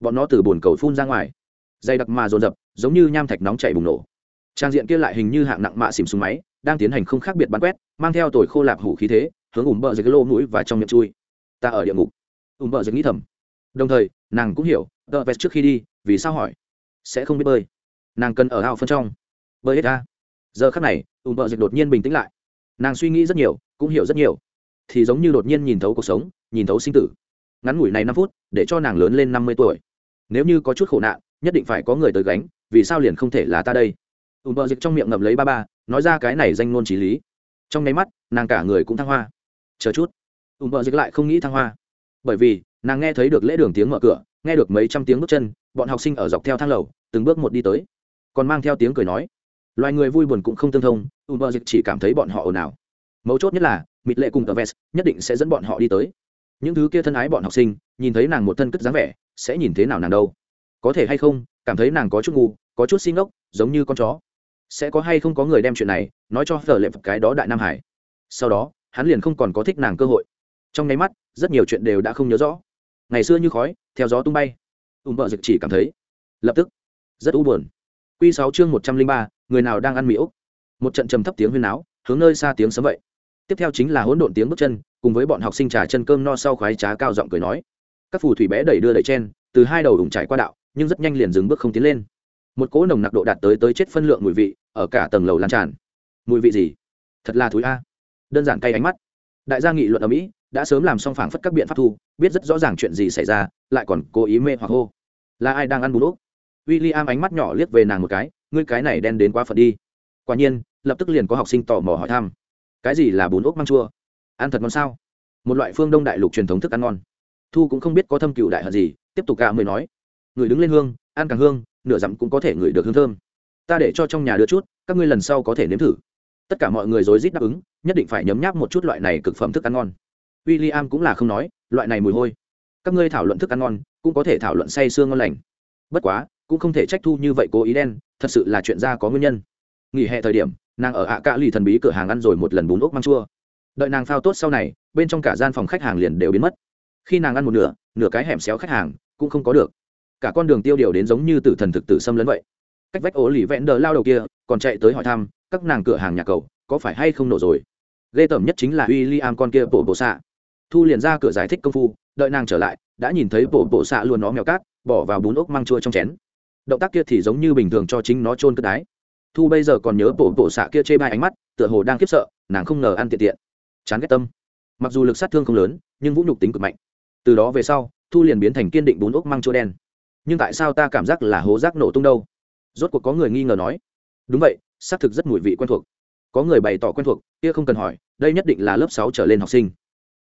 Bọn nó từ bồn cầu phun ra ngoài. Dày đặc mà dồn dập, giống như nham thạch nóng chảy bùng nổ. Trang diện kia lại hình như hạng nặng mạ xìm xuống máy, đang tiến hành không khác biệt bắn quét, mang theo tồi khô lạp hủ khí thế, hướng ủng bờ dưới cái lô mũi và trong miệng chui. Ta ở địa ngục. Ủng bờ dưới nghĩ thầm. Đồng thời, nàng cũng hiểu, tờ vest trước khi đi, vì sao hỏi? Sẽ không biết bơi nàng cần ở ao phân trong. Bơi hết ra, giờ khắc này ủng vợ dịch đột nhiên bình tĩnh lại. Nàng suy nghĩ rất nhiều, cũng hiểu rất nhiều. Thì giống như đột nhiên nhìn thấu cuộc sống, nhìn thấu sinh tử. Ngắn ngủi này năm phút, để cho nàng lớn lên năm mươi tuổi. Nếu như có chút khổ nạn, nhất định phải có người tới gánh, vì sao liền không thể là ta đây? Ùm vợ dịch trong miệng ngậm lấy ba ba, nói ra cái này danh ngôn trí lý. Trong nháy mắt, nàng cả người cũng thăng hoa. Chờ chút. Ùm vợ dịch lại không nghĩ thăng hoa. Bởi vì, nàng nghe thấy được lễ đường tiếng mở cửa, nghe được mấy trăm tiếng bước chân, bọn học sinh ở dọc theo thang lầu, từng bước một đi tới còn mang theo tiếng cười nói. Loài người vui buồn cũng không tương thông u bờ dịch chỉ cảm thấy bọn họ ồn ào. Mấu chốt nhất là, mịt lệ cùng tờ vest nhất định sẽ dẫn bọn họ đi tới. Những thứ kia thân ái bọn học sinh, nhìn thấy nàng một thân cất dáng vẻ, sẽ nhìn thế nào nàng đâu? Có thể hay không, cảm thấy nàng có chút ngu, có chút xin ngốc, giống như con chó. Sẽ có hay không có người đem chuyện này nói cho phở lệ cái đó đại nam hải. Sau đó, hắn liền không còn có thích nàng cơ hội. Trong nháy mắt, rất nhiều chuyện đều đã không nhớ rõ. Ngày xưa như khói, theo gió tung bay. Ùm bợ dịch chỉ cảm thấy, lập tức, rất u buồn quy sáu chương một trăm linh ba, người nào đang ăn mì ốc? Một trận trầm thấp tiếng huyên náo, hướng nơi xa tiếng sấm vậy. Tiếp theo chính là hỗn độn tiếng bước chân, cùng với bọn học sinh trà chân cơm no sau khoái trá cao giọng cười nói. Các phù thủy bé đẩy đưa đẩy chen, từ hai đầu đụng trải qua đạo, nhưng rất nhanh liền dừng bước không tiến lên. Một cỗ nồng nặc độ đạt tới tới chết phân lượng mùi vị, ở cả tầng lầu lan tràn. Mùi vị gì? Thật là thúi a. Đơn giản cay ánh mắt. Đại gia nghị luận ở mỹ, đã sớm làm xong phảng phất các biện pháp thu, biết rất rõ ràng chuyện gì xảy ra, lại còn cố ý mê hoặc hô. Là ai đang ăn bún ốc? W i l l i am ánh mắt nhỏ liếc về nàng một cái, ngươi cái này đen đến quá phật đi. Quả nhiên, lập tức liền có học sinh tò mò hỏi thăm, cái gì là bún ốc măng chua? Ăn thật ngon sao? Một loại phương đông đại lục truyền thống thức ăn ngon. Thu cũng không biết có thâm cựu đại hận gì, tiếp tục cả mới nói, người đứng lên hương, ăn càng hương, nửa dặm cũng có thể ngửi được hương thơm. Ta để cho trong nhà đưa chút, các ngươi lần sau có thể nếm thử. Tất cả mọi người rối rít đáp ứng, nhất định phải nhấm nháp một chút loại này cực phẩm thức ăn ngon. W i l l i am cũng là không nói, loại này mùi hôi. Các ngươi thảo luận thức ăn ngon, cũng có thể thảo luận say sương ngon lành. Bất quá cũng không thể trách thu như vậy cố ý đen, thật sự là chuyện ra có nguyên nhân. Nghỉ hè thời điểm, nàng ở ạ cạ lì thần bí cửa hàng ăn rồi một lần bún ốc măng chua. Đợi nàng phao tốt sau này, bên trong cả gian phòng khách hàng liền đều biến mất. Khi nàng ăn một nửa nửa cái hẻm xéo khách hàng cũng không có được. Cả con đường tiêu điều đến giống như tử thần thực tử xâm lấn vậy. Cách vách ố lì vẽn đờ lao đầu kia, còn chạy tới hỏi thăm, các nàng cửa hàng nhà cầu có phải hay không nổ rồi? Ghê tởm nhất chính là w i l l i am con kia, bổ bộ xạ thu liền ra cửa giải thích công phu, đợi nàng trở lại, đã nhìn thấy bộ bộ xạ luôn nó mèo cát, bỏ vào bún ốc măng chua trong chén động tác kia thì giống như bình thường cho chính nó trôn cất đái. Thu bây giờ còn nhớ bộ bộ xạ kia chê bai ánh mắt, tựa hồ đang khiếp sợ, nàng không ngờ ăn tiện tiện. Chán ghét tâm. Mặc dù lực sát thương không lớn, nhưng vũ nhục tính cực mạnh. Từ đó về sau, thu liền biến thành kiên định bún ốc măng chỗ đen. Nhưng tại sao ta cảm giác là hố rác nổ tung đâu? Rốt cuộc có người nghi ngờ nói. Đúng vậy, xác thực rất mùi vị quen thuộc. Có người bày tỏ quen thuộc, kia không cần hỏi, đây nhất định là lớp sáu trở lên học sinh.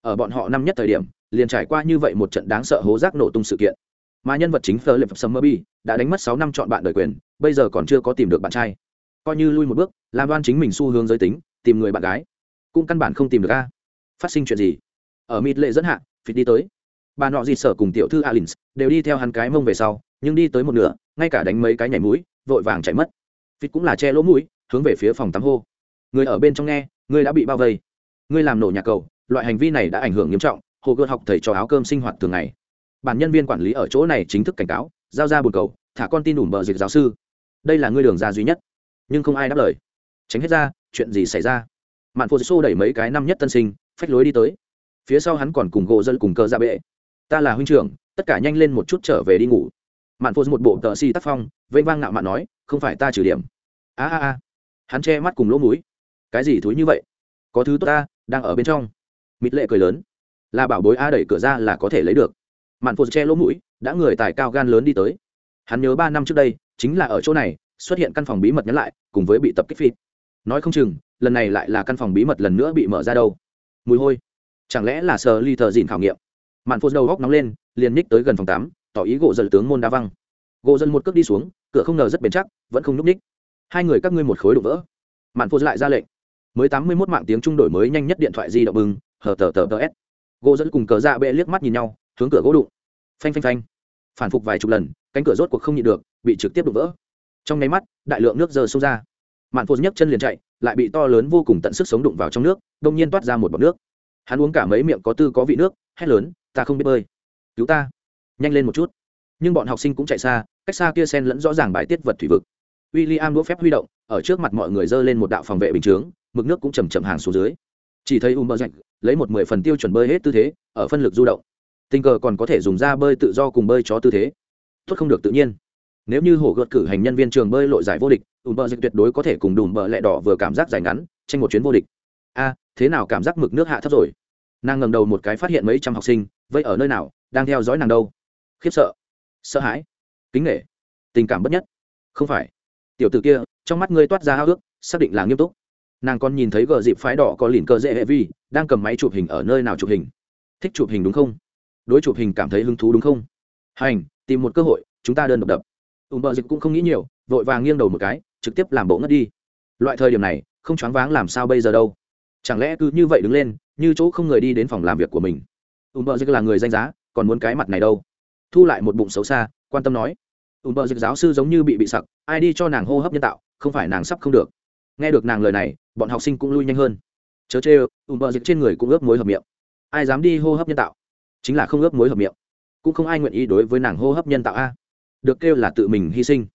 Ở bọn họ năm nhất thời điểm, liền trải qua như vậy một trận đáng sợ hố rác nổ tung sự kiện. Mà nhân vật chính Phở Lệp Summerby đã đánh mất sáu năm chọn bạn đời quyền, bây giờ còn chưa có tìm được bạn trai. Coi như lui một bước, làm đoan chính mình xu hướng giới tính, tìm người bạn gái, cũng căn bản không tìm được a. Phát sinh chuyện gì? Ở mịt lệ dẫn hạ, phịt đi tới. Bà nọ gì sở cùng tiểu thư Alins đều đi theo hắn cái mông về sau, nhưng đi tới một nửa, ngay cả đánh mấy cái nhảy mũi, vội vàng chạy mất. phịt cũng là che lỗ mũi, hướng về phía phòng tắm hô. Người ở bên trong nghe, người đã bị bao vây. Ngươi làm nổ nhà cầu, loại hành vi này đã ảnh hưởng nghiêm trọng, hồ gươm học thầy cho áo cơm sinh hoạt thường ngày bản nhân viên quản lý ở chỗ này chính thức cảnh cáo giao ra bồn cầu, thả con tin đủ bờ dịch giáo sư. Đây là ngươi đường ra duy nhất. Nhưng không ai đáp lời. Tránh hết ra, chuyện gì xảy ra? Mạn phụ xô đẩy mấy cái năm nhất tân sinh, phách lối đi tới. Phía sau hắn còn cùng gỗ dân cùng cơ ra dạ bệ. Ta là huynh trưởng, tất cả nhanh lên một chút trở về đi ngủ. Mạn phụ một bộ tờ si tác phong, vênh vang ngạo mạn nói, không phải ta trừ điểm. A a a. Hắn che mắt cùng lỗ mũi. Cái gì thúi như vậy? Có thứ tốt ta, đang ở bên trong. Mịt lệ cười lớn. Là bảo bối a đẩy cửa ra là có thể lấy được mạn phô che lỗ mũi, đã người tài cao gan lớn đi tới. Hắn nhớ ba năm trước đây, chính là ở chỗ này, xuất hiện căn phòng bí mật nhắn lại, cùng với bị tập kích phi. nói không chừng, lần này lại là căn phòng bí mật lần nữa bị mở ra đâu. Mùi hôi. Chẳng lẽ là sờ ly thờ dìn khảo nghiệm? Mạn phô đầu góc nóng lên, liền ních tới gần phòng tám, tỏ ý gỗ dần tướng môn đa văng. Gỗ dần một cước đi xuống, cửa không ngờ rất bền chắc, vẫn không n ú c ních hai người các ngươi một khối đổ vỡ. Mạn phô lại ra lệnh. Mới tám mươi mốt mạng tiếng trung đổi mới nhanh nhất điện thoại di động bừng, hờ tờ tờ tờ s. Gỗ dẫn cùng cờ dạ bệ liếc mắt nhìn nhau hướng cửa gỗ đụng. Phanh phanh phanh. Phản phục vài chục lần, cánh cửa rốt cuộc không nhịn được, bị trực tiếp đụng vỡ. Trong nháy mắt, đại lượng nước dơ xông ra. Mạn phô nhấc chân liền chạy, lại bị to lớn vô cùng tận sức sống đụng vào trong nước, đông nhiên toát ra một bọc nước. Hắn uống cả mấy miệng có tư có vị nước, hét lớn, ta không biết bơi. Cứu ta. Nhanh lên một chút. Nhưng bọn học sinh cũng chạy xa, cách xa kia sen lẫn rõ ràng bài tiết vật thủy vực. W i l l i am đũa phép huy động, ở trước mặt mọi người dơ lên một đạo phòng vệ bình chướng, mực nước cũng chầm chậm hàng xuống dưới. Chỉ thấy u mơ rạch lấy một mười phần tiêu chuẩn bơi hết tư thế, ở phân lực du động tình cờ còn có thể dùng ra bơi tự do cùng bơi chó tư thế. Tốt không được tự nhiên. Nếu như hổ gợt cử hành nhân viên trường bơi lội giải vô địch ùm bờ dịch tuyệt đối có thể cùng đùm bờ lẹ đỏ vừa cảm giác dài ngắn, tranh một chuyến vô địch. A, thế nào cảm giác mực nước hạ thấp rồi? Nàng ngầm đầu một cái phát hiện mấy trăm học sinh, vậy ở nơi nào, đang theo dõi nàng đâu? Khiếp sợ. Sợ hãi. Kính nghệ tình cảm bất nhất. Không phải. Tiểu t ử kia, trong mắt ngươi toát ra hao ước, xác định là nghiêm túc. Nàng còn nhìn thấy gờ dịp phái đỏ có lìn cơ dễ hệ vi, đang cầm máy chụp hình ở nơi nào chụp hình. Thích chụp hình đúng không? Đối chụp hình cảm thấy hứng thú đúng không? Hành, tìm một cơ hội, chúng ta đơn độc đập. Ùm bờ dịch cũng không nghĩ nhiều, vội vàng nghiêng đầu một cái, trực tiếp làm bộ ngất đi. Loại thời điểm này, không choáng váng làm sao bây giờ đâu. Chẳng lẽ cứ như vậy đứng lên, như chỗ không người đi đến phòng làm việc của mình? Ùm bờ dịch là người danh giá, còn muốn cái mặt này đâu? Thu lại một bụng xấu xa, quan tâm nói. Ùm bờ dịch giáo sư giống như bị bị sặc, ai đi cho nàng hô hấp nhân tạo, không phải nàng sắp không được. Nghe được nàng lời này, bọn học sinh cũng lui nhanh hơn. Chớ chê, ùm bờ dịch trên người cũng ướp mối hợp miệng. Ai dám đi hô hấp nhân tạo? Chính là không ướp mối hợp miệng. Cũng không ai nguyện ý đối với nàng hô hấp nhân tạo a. Được kêu là tự mình hy sinh.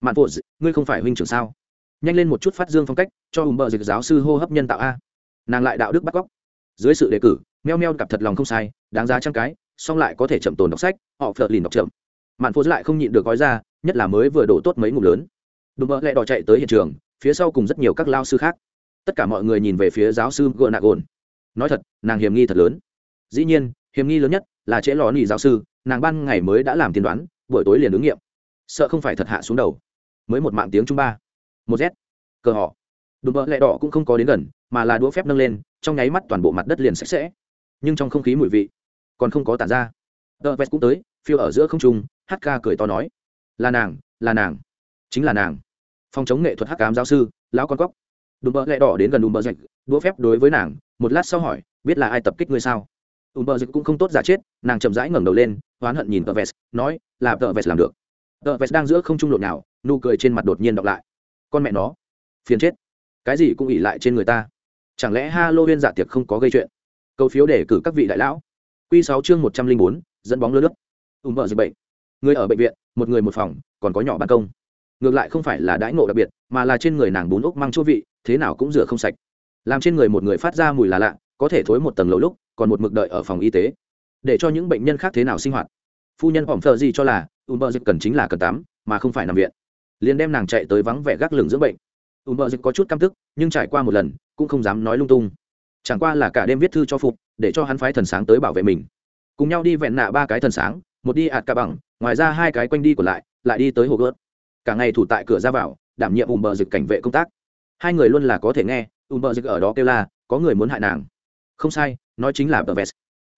Mạn phụ ngươi không phải huynh trưởng sao? Nhanh lên một chút phát dương phong cách, cho ùm bờ dịch giáo sư hô hấp nhân tạo a. Nàng lại đạo đức bắt cóc. Dưới sự đề cử, meo meo cặp thật lòng không sai, đáng giá trăng cái, song lại có thể chậm tồn đọc sách, họ phợt lìn đọc chậm. Mạn phụ lại không nhịn được gói ra, nhất là mới vừa đổ tốt mấy ngụm lớn. Đùm bờ lại đỏ chạy tới hiện trường, phía sau cùng rất nhiều các lao sư khác. Tất cả mọi người nhìn về phía giáo sư gợ nạ gồn nói thật, nàng hiểm nghi thật lớn. Dĩ nhiên hiểm nghi lớn nhất là trễ lò nỉ giáo sư, nàng ban ngày mới đã làm tiên đoán, buổi tối liền ứng nghiệm. Sợ không phải thật hạ xuống đầu. Mới một mạng tiếng trung ba. Một z. Cờ họ. Đùm bợ lẹ đỏ cũng không có đến gần, mà là đũa phép nâng lên, trong nháy mắt toàn bộ mặt đất liền sạch sẽ. Nhưng trong không khí mùi vị còn không có tản ra. Tờ vest cũng tới, phiêu ở giữa không trung, hát ca cười to nói. Là nàng là nàng. Chính là nàng. Phòng chống nghệ thuật hát cám giáo sư, lão con cóc. Đùm bợ lẹ đỏ đến gần đùm bợ dạch, đũa phép đối với nàng, một lát sau hỏi, biết là ai tập kích ngươi sao? Ùm bờ dịch cũng không tốt giả chết, nàng chậm rãi ngẩng đầu lên, oán hận nhìn tờ vest, nói, là tờ vest làm được. Tờ vest đang giữa không trung lộn nào nụ cười trên mặt đột nhiên đọc lại. Con mẹ nó, phiền chết. Cái gì cũng ỉ lại trên người ta. Chẳng lẽ halloween giả tiệc không có gây chuyện? Câu phiếu để cử các vị đại lão. Q sáu chương một trăm linh bốn, dẫn bóng lơ nước ùm bờ dịch bệnh. Người ở bệnh viện, một người một phòng, còn có nhỏ ban công. Ngược lại không phải là đãi ngộ đặc biệt, mà là trên người nàng bún ốc mang chỗ vị, thế nào cũng rửa không sạch. Làm trên người một người phát ra mùi là lạ, có thể thối một tầng lầu lúc còn một mực đợi ở phòng y tế. Để cho những bệnh nhân khác thế nào sinh hoạt? Phu nhân hỏng thợ gì cho là U bờ dịch cần chính là cần tắm, mà không phải nằm viện. Liền đem nàng chạy tới vắng vẻ gác lửng dưỡng bệnh. U bờ dịch có chút căm tức, nhưng trải qua một lần, cũng không dám nói lung tung. Chẳng qua là cả đêm viết thư cho phục để cho hắn phái thần sáng tới bảo vệ mình. Cùng nhau đi vẹn nạ ba cái thần sáng, một đi ạt cả bằng, ngoài ra hai cái quanh đi còn lại lại đi tới hồ gớt. Cả ngày thủ tại cửa ra vào, đảm nhiệm ùm bờ dịch cảnh vệ công tác. Hai người luôn là có thể nghe, ùm bờ dịch ở đó kêu là có người muốn hại nàng. Không sai nói chính là tờ vest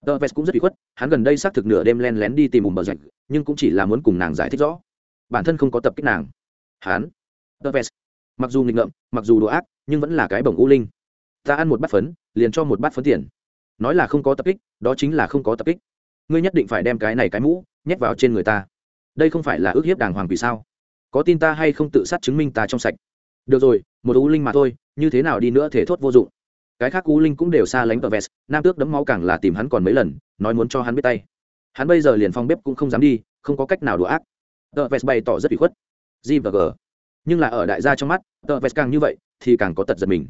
tờ vest cũng rất bị khuất, hắn gần đây xác thực nửa đêm len lén đi tìm ùm bờ rạch nhưng cũng chỉ là muốn cùng nàng giải thích rõ. Bản thân không có tập kích nàng. Hắn tờ vest mặc dù nghịch ngợm, mặc dù đồ ác, nhưng vẫn là cái bổng u linh. Ta ăn một bát phấn, liền cho một bát phấn tiền. Nói là không có tập kích, đó chính là không có tập kích. Ngươi nhất định phải đem cái này cái mũ nhét vào trên người ta. Đây không phải là ước hiếp đàng hoàng vì sao? Có tin ta hay không tự sát chứng minh ta trong sạch? Được rồi, một u linh mà thôi, như thế nào đi nữa thể thốt vô dụng cái khác cú linh cũng đều xa lánh tờ vest, nam tước đấm máu càng là tìm hắn còn mấy lần, nói muốn cho hắn biết tay. Hắn bây giờ liền phong bếp cũng không dám đi, không có cách nào đùa ác. Tờ vest bày tỏ rất bị khuất. G và g. Nhưng là ở đại gia trong mắt, tờ vest càng như vậy, thì càng có tật giật mình.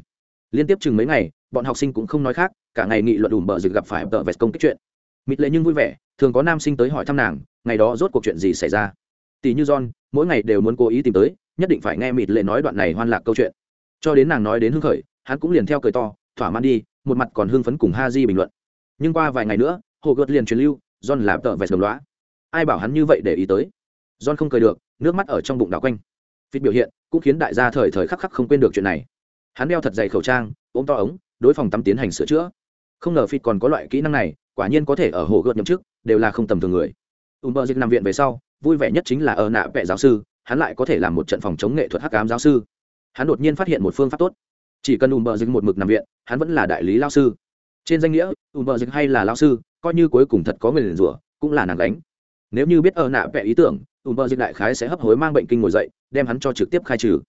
Liên tiếp chừng mấy ngày, bọn học sinh cũng không nói khác, cả ngày nghị luận đùm bờ dịch gặp phải tờ vest công kích chuyện. Mịt lệ nhưng vui vẻ, thường có nam sinh tới hỏi thăm nàng, ngày đó rốt cuộc chuyện gì xảy ra. Tỷ như john, mỗi ngày đều muốn cố ý tìm tới, nhất định phải nghe mịt lệ nói đoạn này hoan lạc câu chuyện. Cho đến nàng nói đến hưng khởi, hắn cũng liền theo cười to thỏa mãn đi, một mặt còn hưng phấn cùng ha di bình luận. Nhưng qua vài ngày nữa, hồ gợt liền truyền lưu, john là tợ vẹt đồng loá ai bảo hắn như vậy để ý tới? John không cười được, nước mắt ở trong bụng đảo quanh. Phít biểu hiện cũng khiến đại gia thời thời khắc khắc không quên được chuyện này. Hắn đeo thật dày khẩu trang, ôm to ống, đối phòng tắm tiến hành sửa chữa. Không ngờ phít còn có loại kỹ năng này, quả nhiên có thể ở hồ gợt nhậm chức, đều là không tầm thường người. Ùm bơ dịch nằm viện về sau, vui vẻ nhất chính là ở nạ vẽ giáo sư, hắn lại có thể làm một trận phòng chống nghệ thuật hắc ám giáo sư. Hắn đột nhiên phát hiện một phương pháp tốt chỉ cần ùm bờ dịch một mực nằm viện, hắn vẫn là đại lý lao sư. Trên danh nghĩa ùm bờ dịch hay là lao sư, coi như cuối cùng thật có người liền rủa, cũng là nàng đánh nếu như biết ở nạ vẽ ý tưởng ùm bờ dịch đại khái sẽ hấp hối mang bệnh kinh ngồi dậy, đem hắn cho trực tiếp khai trừ.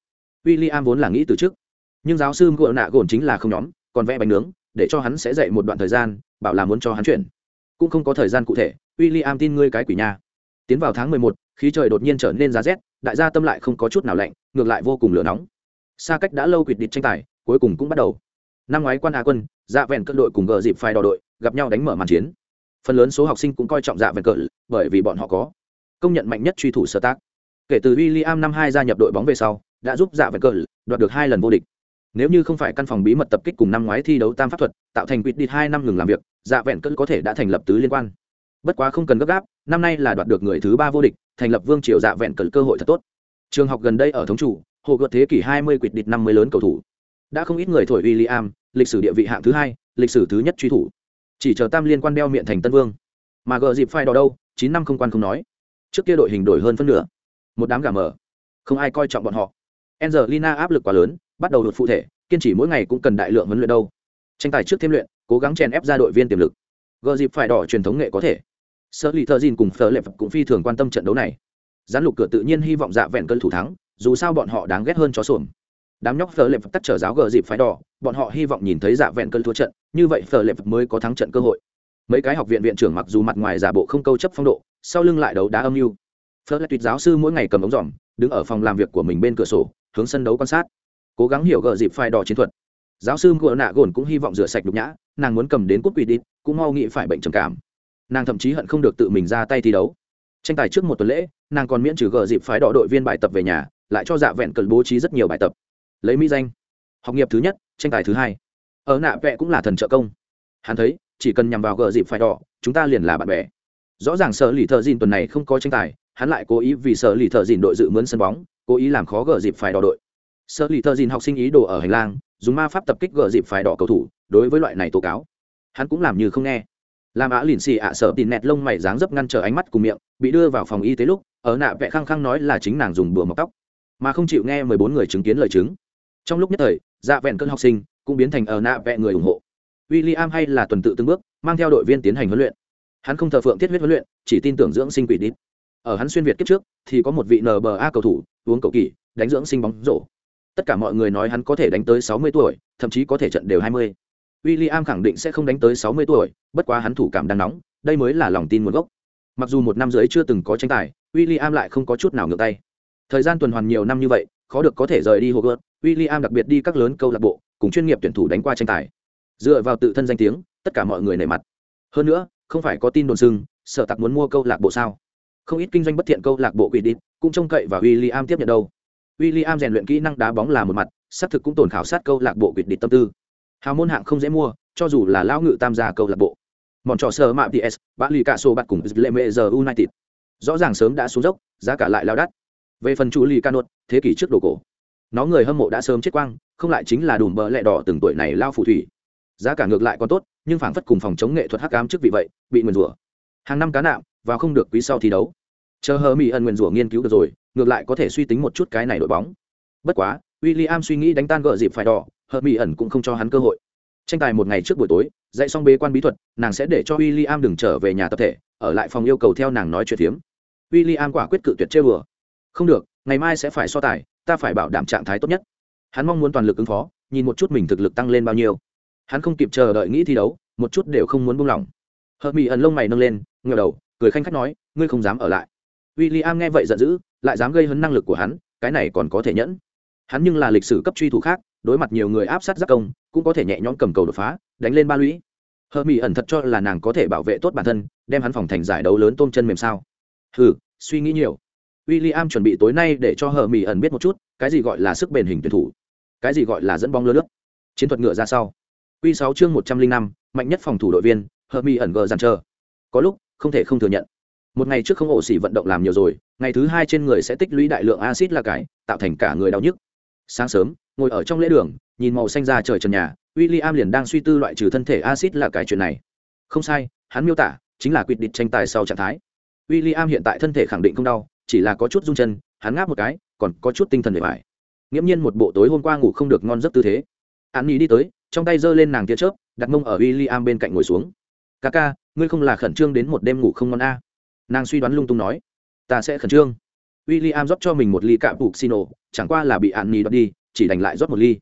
W i l l i am vốn là nghĩ từ trước. Nhưng giáo sư gợ nạ gồn chính là không nhóm, còn vẽ bánh nướng, để cho hắn sẽ dậy một đoạn thời gian, bảo là muốn cho hắn chuyển. Cũng không có thời gian cụ thể w i l l i am tin ngươi cái quỷ nha. Tiến vào tháng mười một, khí trời đột nhiên trở nên giá rét, đại gia tâm lại không có chút nào lạnh, ngược lại vô cùng lửa nóng. Xa cách đã lâu quỵt địch tranh tài cuối cùng cũng bắt đầu. Năm ngoái quan á quân dạ vẹn cận đội cùng gờ dịp phai đỏ đội gặp nhau đánh mở màn chiến. Phần lớn số học sinh cũng coi trọng dạ vẹn cỡ bởi vì bọn họ có công nhận mạnh nhất truy thủ sơ tác. Kể từ w i l l i am năm hai gia nhập đội bóng về sau, đã giúp dạ vẹn cỡ đoạt được hai lần vô địch. Nếu như không phải căn phòng bí mật tập kích cùng năm ngoái thi đấu tam pháp thuật, tạo thành quýt đi hai năm ngừng làm việc dạ vẹn cỡ có thể đã thành lập tứ liên quan. Bất quá không cần gấp gáp, năm nay là đoạt được người thứ ba vô địch, thành lập vương triều dạ vẹn cỡ cơ hội thật tốt. Trường học gần đây ở thống chủ, hồ gợt thế kỷ hai mươi quýt địch năm mươi lớn cầu thủ đã không ít người thổi William, lịch sử địa vị hạng thứ hai, lịch sử thứ nhất truy thủ. Chỉ chờ tam liên quan đeo miệng thành tân vương. Mà gờ dịp phai đỏ đâu, chín năm không quan không nói. Trước kia đội hình đổi hơn phân nửa. Một đám gà mờ. Không ai coi trọng bọn họ. Angelina áp lực quá lớn, bắt đầu đột phụ thể, kiên trì mỗi ngày cũng cần đại lượng huấn luyện đâu. Tranh tài trước thêm luyện, cố gắng chèn ép ra đội viên tiềm lực. Gờ dịp phải đỏ truyền thống nghệ có thể. Sơ lì thơ dìn cùng phở lệp cũng phi thường quan tâm trận đấu này. Gián lục cửa tự nhiên hy vọng dạ vẹn cơn thủ thắng, dù sao bọn họ đáng ghét hơn chó xuồng đám nhóc phở lệp tắt trở giáo gờ dịp phái đỏ, bọn họ hy vọng nhìn thấy dạ vẹn cơn thua trận, như vậy phở lệp mới có thắng trận cơ hội. Mấy cái học viện viện trưởng mặc dù mặt ngoài giả bộ không câu chấp phong độ, sau lưng lại đấu đá âm mưu. Phở lệp tuyệt giáo sư mỗi ngày cầm ống dòm đứng ở phòng làm việc của mình bên cửa sổ, hướng sân đấu quan sát. Cố gắng hiểu gờ dịp phái đỏ chiến thuật. Giáo sư ngựa nạ gồn cũng hy vọng rửa sạch đục nhã, nàng muốn cầm đến cúp quỷ đi cũng mau nghĩ phải bệnh trầm cảm. Nàng thậm chí hận không được tự mình ra tay thi đấu. Tranh tài trước một tuần lễ, nàng còn miễn trừ gờ dịp phái đỏ đội viên bài tập về nhà, lại cho dạ vẹn cần bố trí rất nhiều bài tập lấy mỹ danh. Học nghiệp thứ nhất, tranh tài thứ hai. Ở nạ vẽ cũng là thần trợ công. Hắn thấy, chỉ cần nhằm vào gờ dịp phải đỏ, chúng ta liền là bạn bè. Rõ ràng sở lì thợ dìn tuần này không có tranh tài, hắn lại cố ý vì sở lì thợ dìn đội dự mướn sân bóng, cố ý làm khó gờ dịp phải đỏ đội. Sở lì thợ dìn học sinh ý đồ ở hành lang, dùng ma pháp tập kích gờ dịp phải đỏ cầu thủ, đối với loại này tố cáo, hắn cũng làm như không nghe. Làm ạ lìn xì ạ sợ tìm nẹt lông mày dáng dấp ngăn trở ánh mắt cùng miệng, bị đưa vào phòng y tế lúc, ở nạ vẽ khăng khăng nói là chính nàng dùng bừa mọc tóc, mà không chịu nghe mười bốn người chứng kiến lời chứng trong lúc nhất thời dạ vẹn cơn học sinh cũng biến thành ở nạ vẽ người ủng hộ. W i l l i am hay là tuần tự từng bước, mang theo đội viên tiến hành huấn luyện. Hắn không thờ phượng thiết huyết huấn luyện, chỉ tin tưởng dưỡng sinh quỷ đít. Ở hắn xuyên việt kiếp trước, thì có một vị nba cầu thủ, uống cầu kỳ, đánh dưỡng sinh bóng rổ. Tất cả mọi người nói hắn có thể đánh tới sáu mươi tuổi, thậm chí có thể trận đều hai mươi. William khẳng định sẽ không đánh tới sáu mươi tuổi, bất quá hắn thủ cảm đang nóng, đây mới là lòng tin nguồn gốc. Mặc dù một năm dưới chưa từng có tranh tài, William lại không có chút nào ngược tay. Thời gian tuần hoàn nhiều năm như vậy khó được có thể rời đi Hogwarts William đặc biệt đi các lớn câu lạc bộ cùng chuyên nghiệp tuyển thủ đánh qua tranh tài dựa vào tự thân danh tiếng tất cả mọi người nể mặt hơn nữa không phải có tin đồn sưng sở tặc muốn mua câu lạc bộ sao không ít kinh doanh bất thiện câu lạc bộ quỷ đi cũng trông cậy vào William tiếp nhận đâu William rèn luyện kỹ năng đá bóng là một mặt, xác thực cũng tổn khảo sát câu lạc bộ quỷ định tâm tư. Hào môn hạng không dễ mua, cho dù là lão ngự tam gia câu lạc bộ. Mòn trò sở mạ PS, bã lì cả sổ bạc cùng Lemezer United. Rõ ràng sớm đã xuống dốc, giá cả lại lao đắt. Về phần chủ lì canot, thế kỷ trước đồ cổ. Nó người hâm mộ đã sớm chết quang, không lại chính là đùm bờ lẹ đỏ từng tuổi này lao phù thủy. Giá cả ngược lại còn tốt, nhưng phảng phất cùng phòng chống nghệ thuật hắc ám trước vị vậy, bị nguyền rủa. Hàng năm cá nạm, và không được quý sau thi đấu. Chờ hờ mỹ ân nguyền rủa nghiên cứu được rồi, ngược lại có thể suy tính một chút cái này đội bóng. Bất quá, William suy nghĩ đánh tan gỡ dịp phải đỏ, hờ mỹ ẩn cũng không cho hắn cơ hội. Tranh tài một ngày trước buổi tối, dạy xong bế quan bí thuật, nàng sẽ để cho William đừng trở về nhà tập thể, ở lại phòng yêu cầu theo nàng nói chuyện phiếm. William quả quyết cự tuyệt chơi bừa. Không được, ngày mai sẽ phải so tài, ta phải bảo đảm trạng thái tốt nhất. Hắn mong muốn toàn lực ứng phó, nhìn một chút mình thực lực tăng lên bao nhiêu. Hắn không kịp chờ đợi nghĩ thi đấu, một chút đều không muốn buông lỏng. Hợp mỹ ẩn lông mày nâng lên, ngẩng đầu, cười khanh khách nói, ngươi không dám ở lại. William nghe vậy giận dữ, lại dám gây hấn năng lực của hắn cái này còn có thể nhẫn hắn nhưng là lịch sử cấp truy thủ khác đối mặt nhiều người áp sát giác công cũng có thể nhẹ nhõm cầm cầu đột phá đánh lên ba lũy hờ mỹ ẩn thật cho là nàng có thể bảo vệ tốt bản thân đem hắn phòng thành giải đấu lớn tôm chân mềm sao Hừ, suy nghĩ nhiều w i l l i am chuẩn bị tối nay để cho hờ mỹ ẩn biết một chút, cái gì gọi là sức bền hình tuyển thủ, cái gì gọi là dẫn bóng lơ lướt? chiến thuật ngựa ra sau. Q sáu chương một trăm linh năm, mạnh nhất phòng thủ đội viên hờ mỹ ẩn gờ dàn trơ có lúc, không thể không thừa nhận. Một ngày trước không ổ xỉ vận động làm nhiều rồi, ngày thứ hai trên người sẽ tích lũy đại lượng acid là cái tạo thành cả người đau nhức. Sáng sớm, ngồi ở trong lễ đường, nhìn màu xanh ra trời trần nhà w i l l i am liền đang suy tư loại trừ thân thể acid là cái chuyện này. Không sai, hắn miêu tả, chính là quyết định tranh tài sau trạng thái. W i l l i am hiện tại thân thể khẳng định không đau chỉ là có chút rung chân, hắn ngáp một cái, còn có chút tinh thần để bài. Nghiễm nhiên một bộ tối hôm qua ngủ không được ngon giấc tư thế. An nhi đi tới, trong tay giơ lên nàng tia chớp, đặt mông ở w i l l i am bên cạnh ngồi xuống. Ca ca, ngươi không là khẩn trương đến một đêm ngủ không ngon a nàng suy đoán lung tung nói. Ta sẽ khẩn trương. W i l l i am rót cho mình một ly cạm bục xin chẳng qua là bị ạn nỉ đoạt đi, chỉ đành lại rót một ly.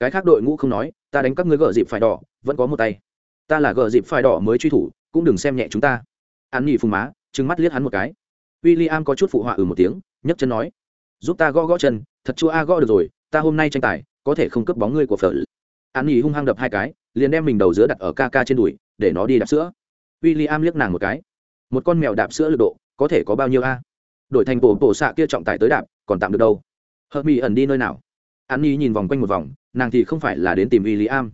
Cái khác đội ngũ không nói, ta đánh các ngươi gờ dịp phải đỏ, vẫn có một tay. Ta là gờ dịp phải đỏ mới truy thủ, cũng đừng xem nhẹ chúng ta. Ạn nỉ phùng má, trừng mắt liếc hắn một cái w i l l i am có chút phụ họa ừ một tiếng, nhấc chân nói, giúp ta gõ gõ chân, thật chua a, gõ được rồi, ta hôm nay tranh tài, có thể không cướp bóng ngươi của phở. Ạn nỉ hung hăng đập hai cái, liền đem mình đầu giữa đặt ở ca ca trên đùi, để nó đi đạp sữa. W i l l i am liếc nàng một cái, một con mèo đạp sữa lực độ, có thể có bao nhiêu a? Đổi thành bộ bộ xạ kia trọng tải tới đạp, còn tạm được đâu. Hợp mỹ ẩn đi nơi nào? An nhi nhìn vòng quanh một vòng, nàng thì không phải là đến tìm w i l l i am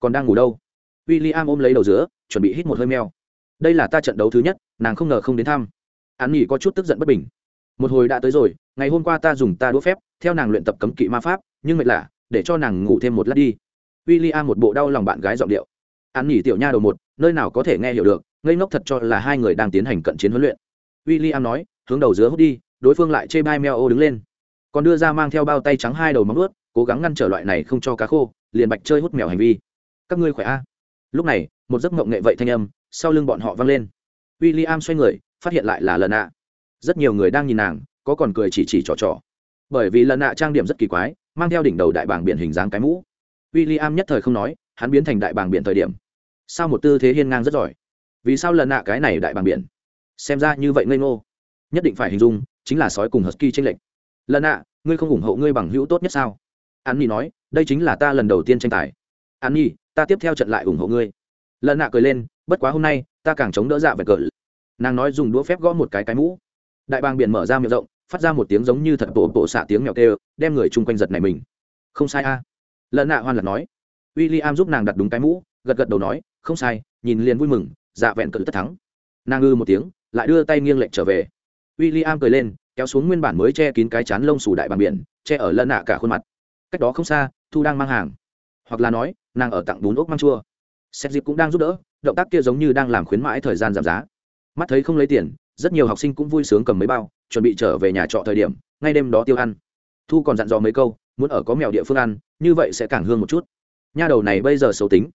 còn đang ngủ đâu? W i l l i am ôm lấy đầu giữa chuẩn bị hít một hơi mèo. đây là ta trận đấu thứ nhất, nàng không ngờ không đến thăm an nghỉ có chút tức giận bất bình. Một hồi đã tới rồi, ngày hôm qua ta dùng ta đũa phép, theo nàng luyện tập cấm kỵ ma pháp, nhưng mệt lạ, để cho nàng ngủ thêm một lát đi. W i l l i một bộ đau lòng bạn gái giọng điệu. An nghỉ tiểu nha đầu một, nơi nào có thể nghe hiểu được, ngây ngốc thật cho là hai người đang tiến hành cận chiến huấn luyện. W i l l i nói, hướng đầu dứa hút đi, đối phương lại chê bai meo ô đứng lên. Còn đưa ra mang theo bao tay trắng hai đầu móng ướt cố gắng ngăn trở loại này không cho cá khô, liền bạch chơi hút mèo hành vi. Các ngươi khỏe a? Lúc này, một giấc mộng nghệ vậy thanh âm, sau lưng bọn họ vang lên. W i l l i am xoay người phát hiện lại là lần ạ. Rất nhiều người đang nhìn nàng, có còn cười chỉ chỉ trò trò. Bởi vì lần ạ trang điểm rất kỳ quái, mang theo đỉnh đầu đại bảng biển hình dáng cái mũ. W i l l i am nhất thời không nói, hắn biến thành đại bảng biển thời điểm. Sao một tư thế hiên ngang rất giỏi? Vì sao lần nạ cái này đại bảng biển? Xem ra như vậy ngây ngô. Nhất định phải hình dung, chính là sói cùng husky tranh lệch. Lần nạ ngươi không ủng hộ ngươi bằng hữu tốt nhất sao? An nhi nói, đây chính là ta lần đầu tiên tranh tài. An nhi ta tiếp theo trận lại ủng hộ ngươi. Lần nạ cười lên, bất quá hôm nay, ta càng chống đỡ dạ vẹt cờ nàng nói dùng đũa phép gõ một cái cái mũ. Đại bàng biển mở ra miệng rộng, phát ra một tiếng giống như thật bộ bộ xạ tiếng mèo kêu, đem người chung quanh giật này mình. Không sai a. À. lần nạ hoan lật nói. W i l l i am giúp nàng đặt đúng cái mũ, gật gật đầu nói, không sai, nhìn liền vui mừng dạ vẹn cự tất thắng. Nàng ư một tiếng, lại đưa tay nghiêng lệnh trở về. W i l l i am cười lên, kéo xuống nguyên bản mới che kín cái chán lông xù đại bàng biển, che ở lợn nạ cả khuôn mặt. Cách đó không xa, thu đang mang hàng. Hoặc là nói, nàng ở tặng bún ốc mang chua. Xét dịp cũng đang giúp đỡ, động tác kia giống như đang làm khuyến mãi thời gian giảm giá mắt thấy không lấy tiền, rất nhiều học sinh cũng vui sướng cầm mấy bao, chuẩn bị trở về nhà trọ thời điểm, ngay đêm đó tiêu ăn. Thu còn dặn dò mấy câu, muốn ở có mèo địa phương ăn, như vậy sẽ càng hương một chút. Nha đầu này bây giờ xấu tính.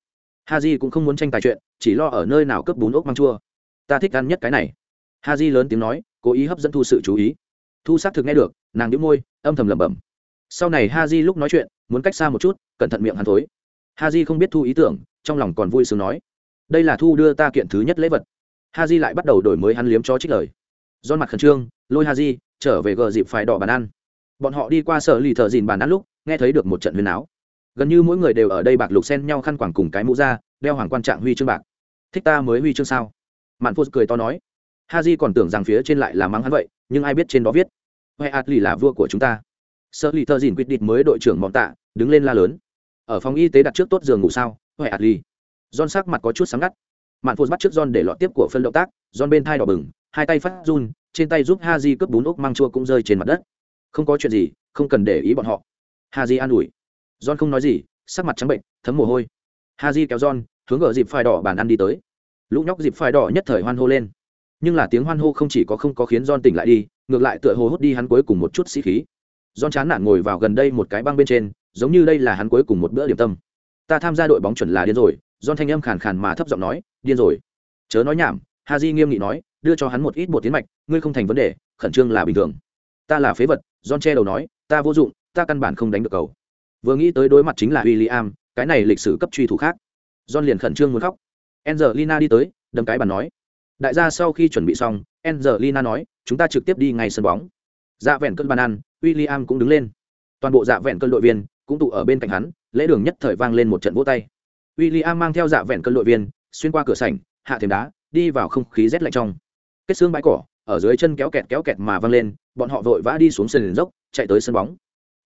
Ha j cũng không muốn tranh tài chuyện, chỉ lo ở nơi nào cướp bún ốc măng chua. Ta thích ăn nhất cái này. Ha j lớn tiếng nói, cố ý hấp dẫn thu sự chú ý. Thu xác thực nghe được, nàng đĩu môi, âm thầm lẩm bẩm. Sau này ha j lúc nói chuyện, muốn cách xa một chút, cẩn thận miệng hắn thối. Ha j không biết thu ý tưởng, trong lòng còn vui sướng nói. Đây là thu đưa ta kiện thứ nhất lễ vật ha j lại bắt đầu đổi mới hắn liếm cho trích lời. Do mặt khẩn trương, lôi ha j trở về gờ dịp phải đỏ bàn ăn. Bọn họ đi qua sở lì thợ dìn bàn ăn lúc, nghe thấy được một trận huyền áo gần như mỗi người đều ở đây bạc lục xen nhau khăn quàng cùng cái mũ ra, đeo hoàng quan trạng huy chương bạc. Thích ta mới huy chương sao? Mạn phô cười to nói. Ha j còn tưởng rằng phía trên lại là mắng hắn vậy, nhưng ai biết trên đó viết huệ ạt lì là vua của chúng ta. Sở lì thợ dìn quyết định mới đội trưởng mọn tạ, đứng lên la lớn. Ở phòng y tế đặt trước tốt giường ngủ sao huệ ạt lì? Don sắc mặt có chút sáng ngắt mạn phô bắt trước john để lọt tiếp của phân động tác, john bên thai đỏ bừng, hai tay phát run, trên tay giúp ha cướp bún ốc mang chua cũng rơi trên mặt đất. Không có chuyện gì, không cần để ý bọn họ. Ha an ủi. John không nói gì, sắc mặt trắng bệnh, thấm mồ hôi. Ha kéo john, hướng ở dịp phai đỏ bàn ăn đi tới. Lũ nhóc dịp phai đỏ nhất thời hoan hô lên. Nhưng là tiếng hoan hô không chỉ có không có khiến john tỉnh lại đi, ngược lại tựa hồ hút đi hắn cuối cùng một chút sĩ khí. John chán nản ngồi vào gần đây một cái băng bên trên, giống như đây là hắn cuối cùng một bữa điểm tâm. Ta tham gia đội bóng chuẩn là điên rồi, john thanh âm khàn khàn mà thấp giọng nói điên rồi. Chớ nói nhảm ha di nghiêm nghị nói, đưa cho hắn một ít bột tiến mạch, ngươi không thành vấn đề, khẩn trương là bình thường. Ta là phế vật, john che đầu nói, ta vô dụng, ta căn bản không đánh được cầu vừa nghĩ tới đối mặt chính là w i l l i am cái này lịch sử cấp truy thủ khác. John liền khẩn trương muốn khóc. Angelina đi tới đâm cái bàn nói. Đại gia sau khi chuẩn bị xong, angelina nói, chúng ta trực tiếp đi ngay sân bóng. Dạ vẹn cơn bàn ăn w i l l i am cũng đứng lên. Toàn bộ dạ vẹn cơn đội viên cũng tụ ở bên cạnh hắn, lễ đường nhất thời vang lên một trận vỗ tay. W i l l i am mang theo dạ vẹn cơn đội viên xuyên qua cửa sảnh, hạ thềm đá, đi vào không khí rét lạnh trong. Kết xương bãi cỏ, ở dưới chân kéo kẹt kéo kẹt mà văng lên, bọn họ vội vã đi xuống sân dốc, chạy tới sân bóng.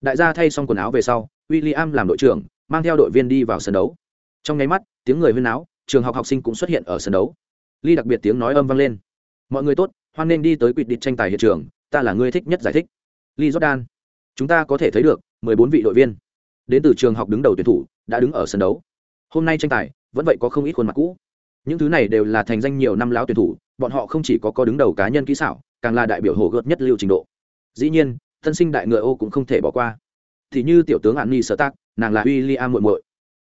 Đại gia thay xong quần áo về sau, William làm đội trưởng, mang theo đội viên đi vào sân đấu. Trong nháy mắt, tiếng người huyên áo trường học học sinh cũng xuất hiện ở sân đấu. Ly đặc biệt tiếng nói âm vang lên. Mọi người tốt, hoan nên đi tới quyết định tranh tài hiện trường, ta là người thích nhất giải thích. Lee jordan, chúng ta có thể thấy được mười bốn vị đội viên. Đến từ trường học đứng đầu tuyển thủ, đã đứng ở sân đấu. Hôm nay tranh tài vẫn vậy có không ít khuôn mặt cũ. Những thứ này đều là thành danh nhiều năm láo tuyển thủ, bọn họ không chỉ có có đứng đầu cá nhân kỹ xảo, càng là đại biểu hồ gợt nhất lưu trình độ. Dĩ nhiên, thân sinh đại ngựa ô cũng không thể bỏ qua. Thì như tiểu tướng an ni sơ tác nàng là w i l l i am muộn muội.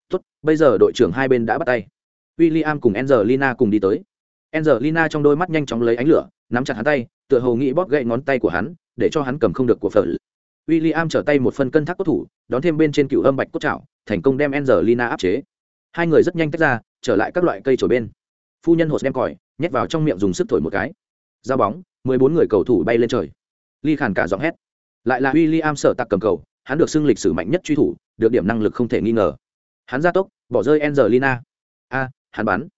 Tốt, bây giờ đội trưởng hai bên đã bắt tay. W i l l i am cùng angelina cùng đi tới. Angelina trong đôi mắt nhanh chóng lấy ánh lửa, nắm chặt hắn tay, tựa hồ nghĩ bóp gậy ngón tay của hắn, để cho hắn cầm không được của phở. W i l l i am trở tay một phân cân thác cốt thủ, đón thêm bên trên cựu âm bạch cốt chảo thành công đem Angelina áp chế hai người rất nhanh tách ra, trở lại các loại cây trổi bên. Phu nhân hột đem còi nhét vào trong miệng dùng sức thổi một cái. Giao bóng, mười bốn người cầu thủ bay lên trời. Ly khàn cả giọng hét. Lại là w i l l i am sợ tặc cầm cầu, hắn được xưng lịch sử mạnh nhất truy thủ, được điểm năng lực không thể nghi ngờ. Hắn ra tốc, bỏ rơi Angelina. A, hắn bắn.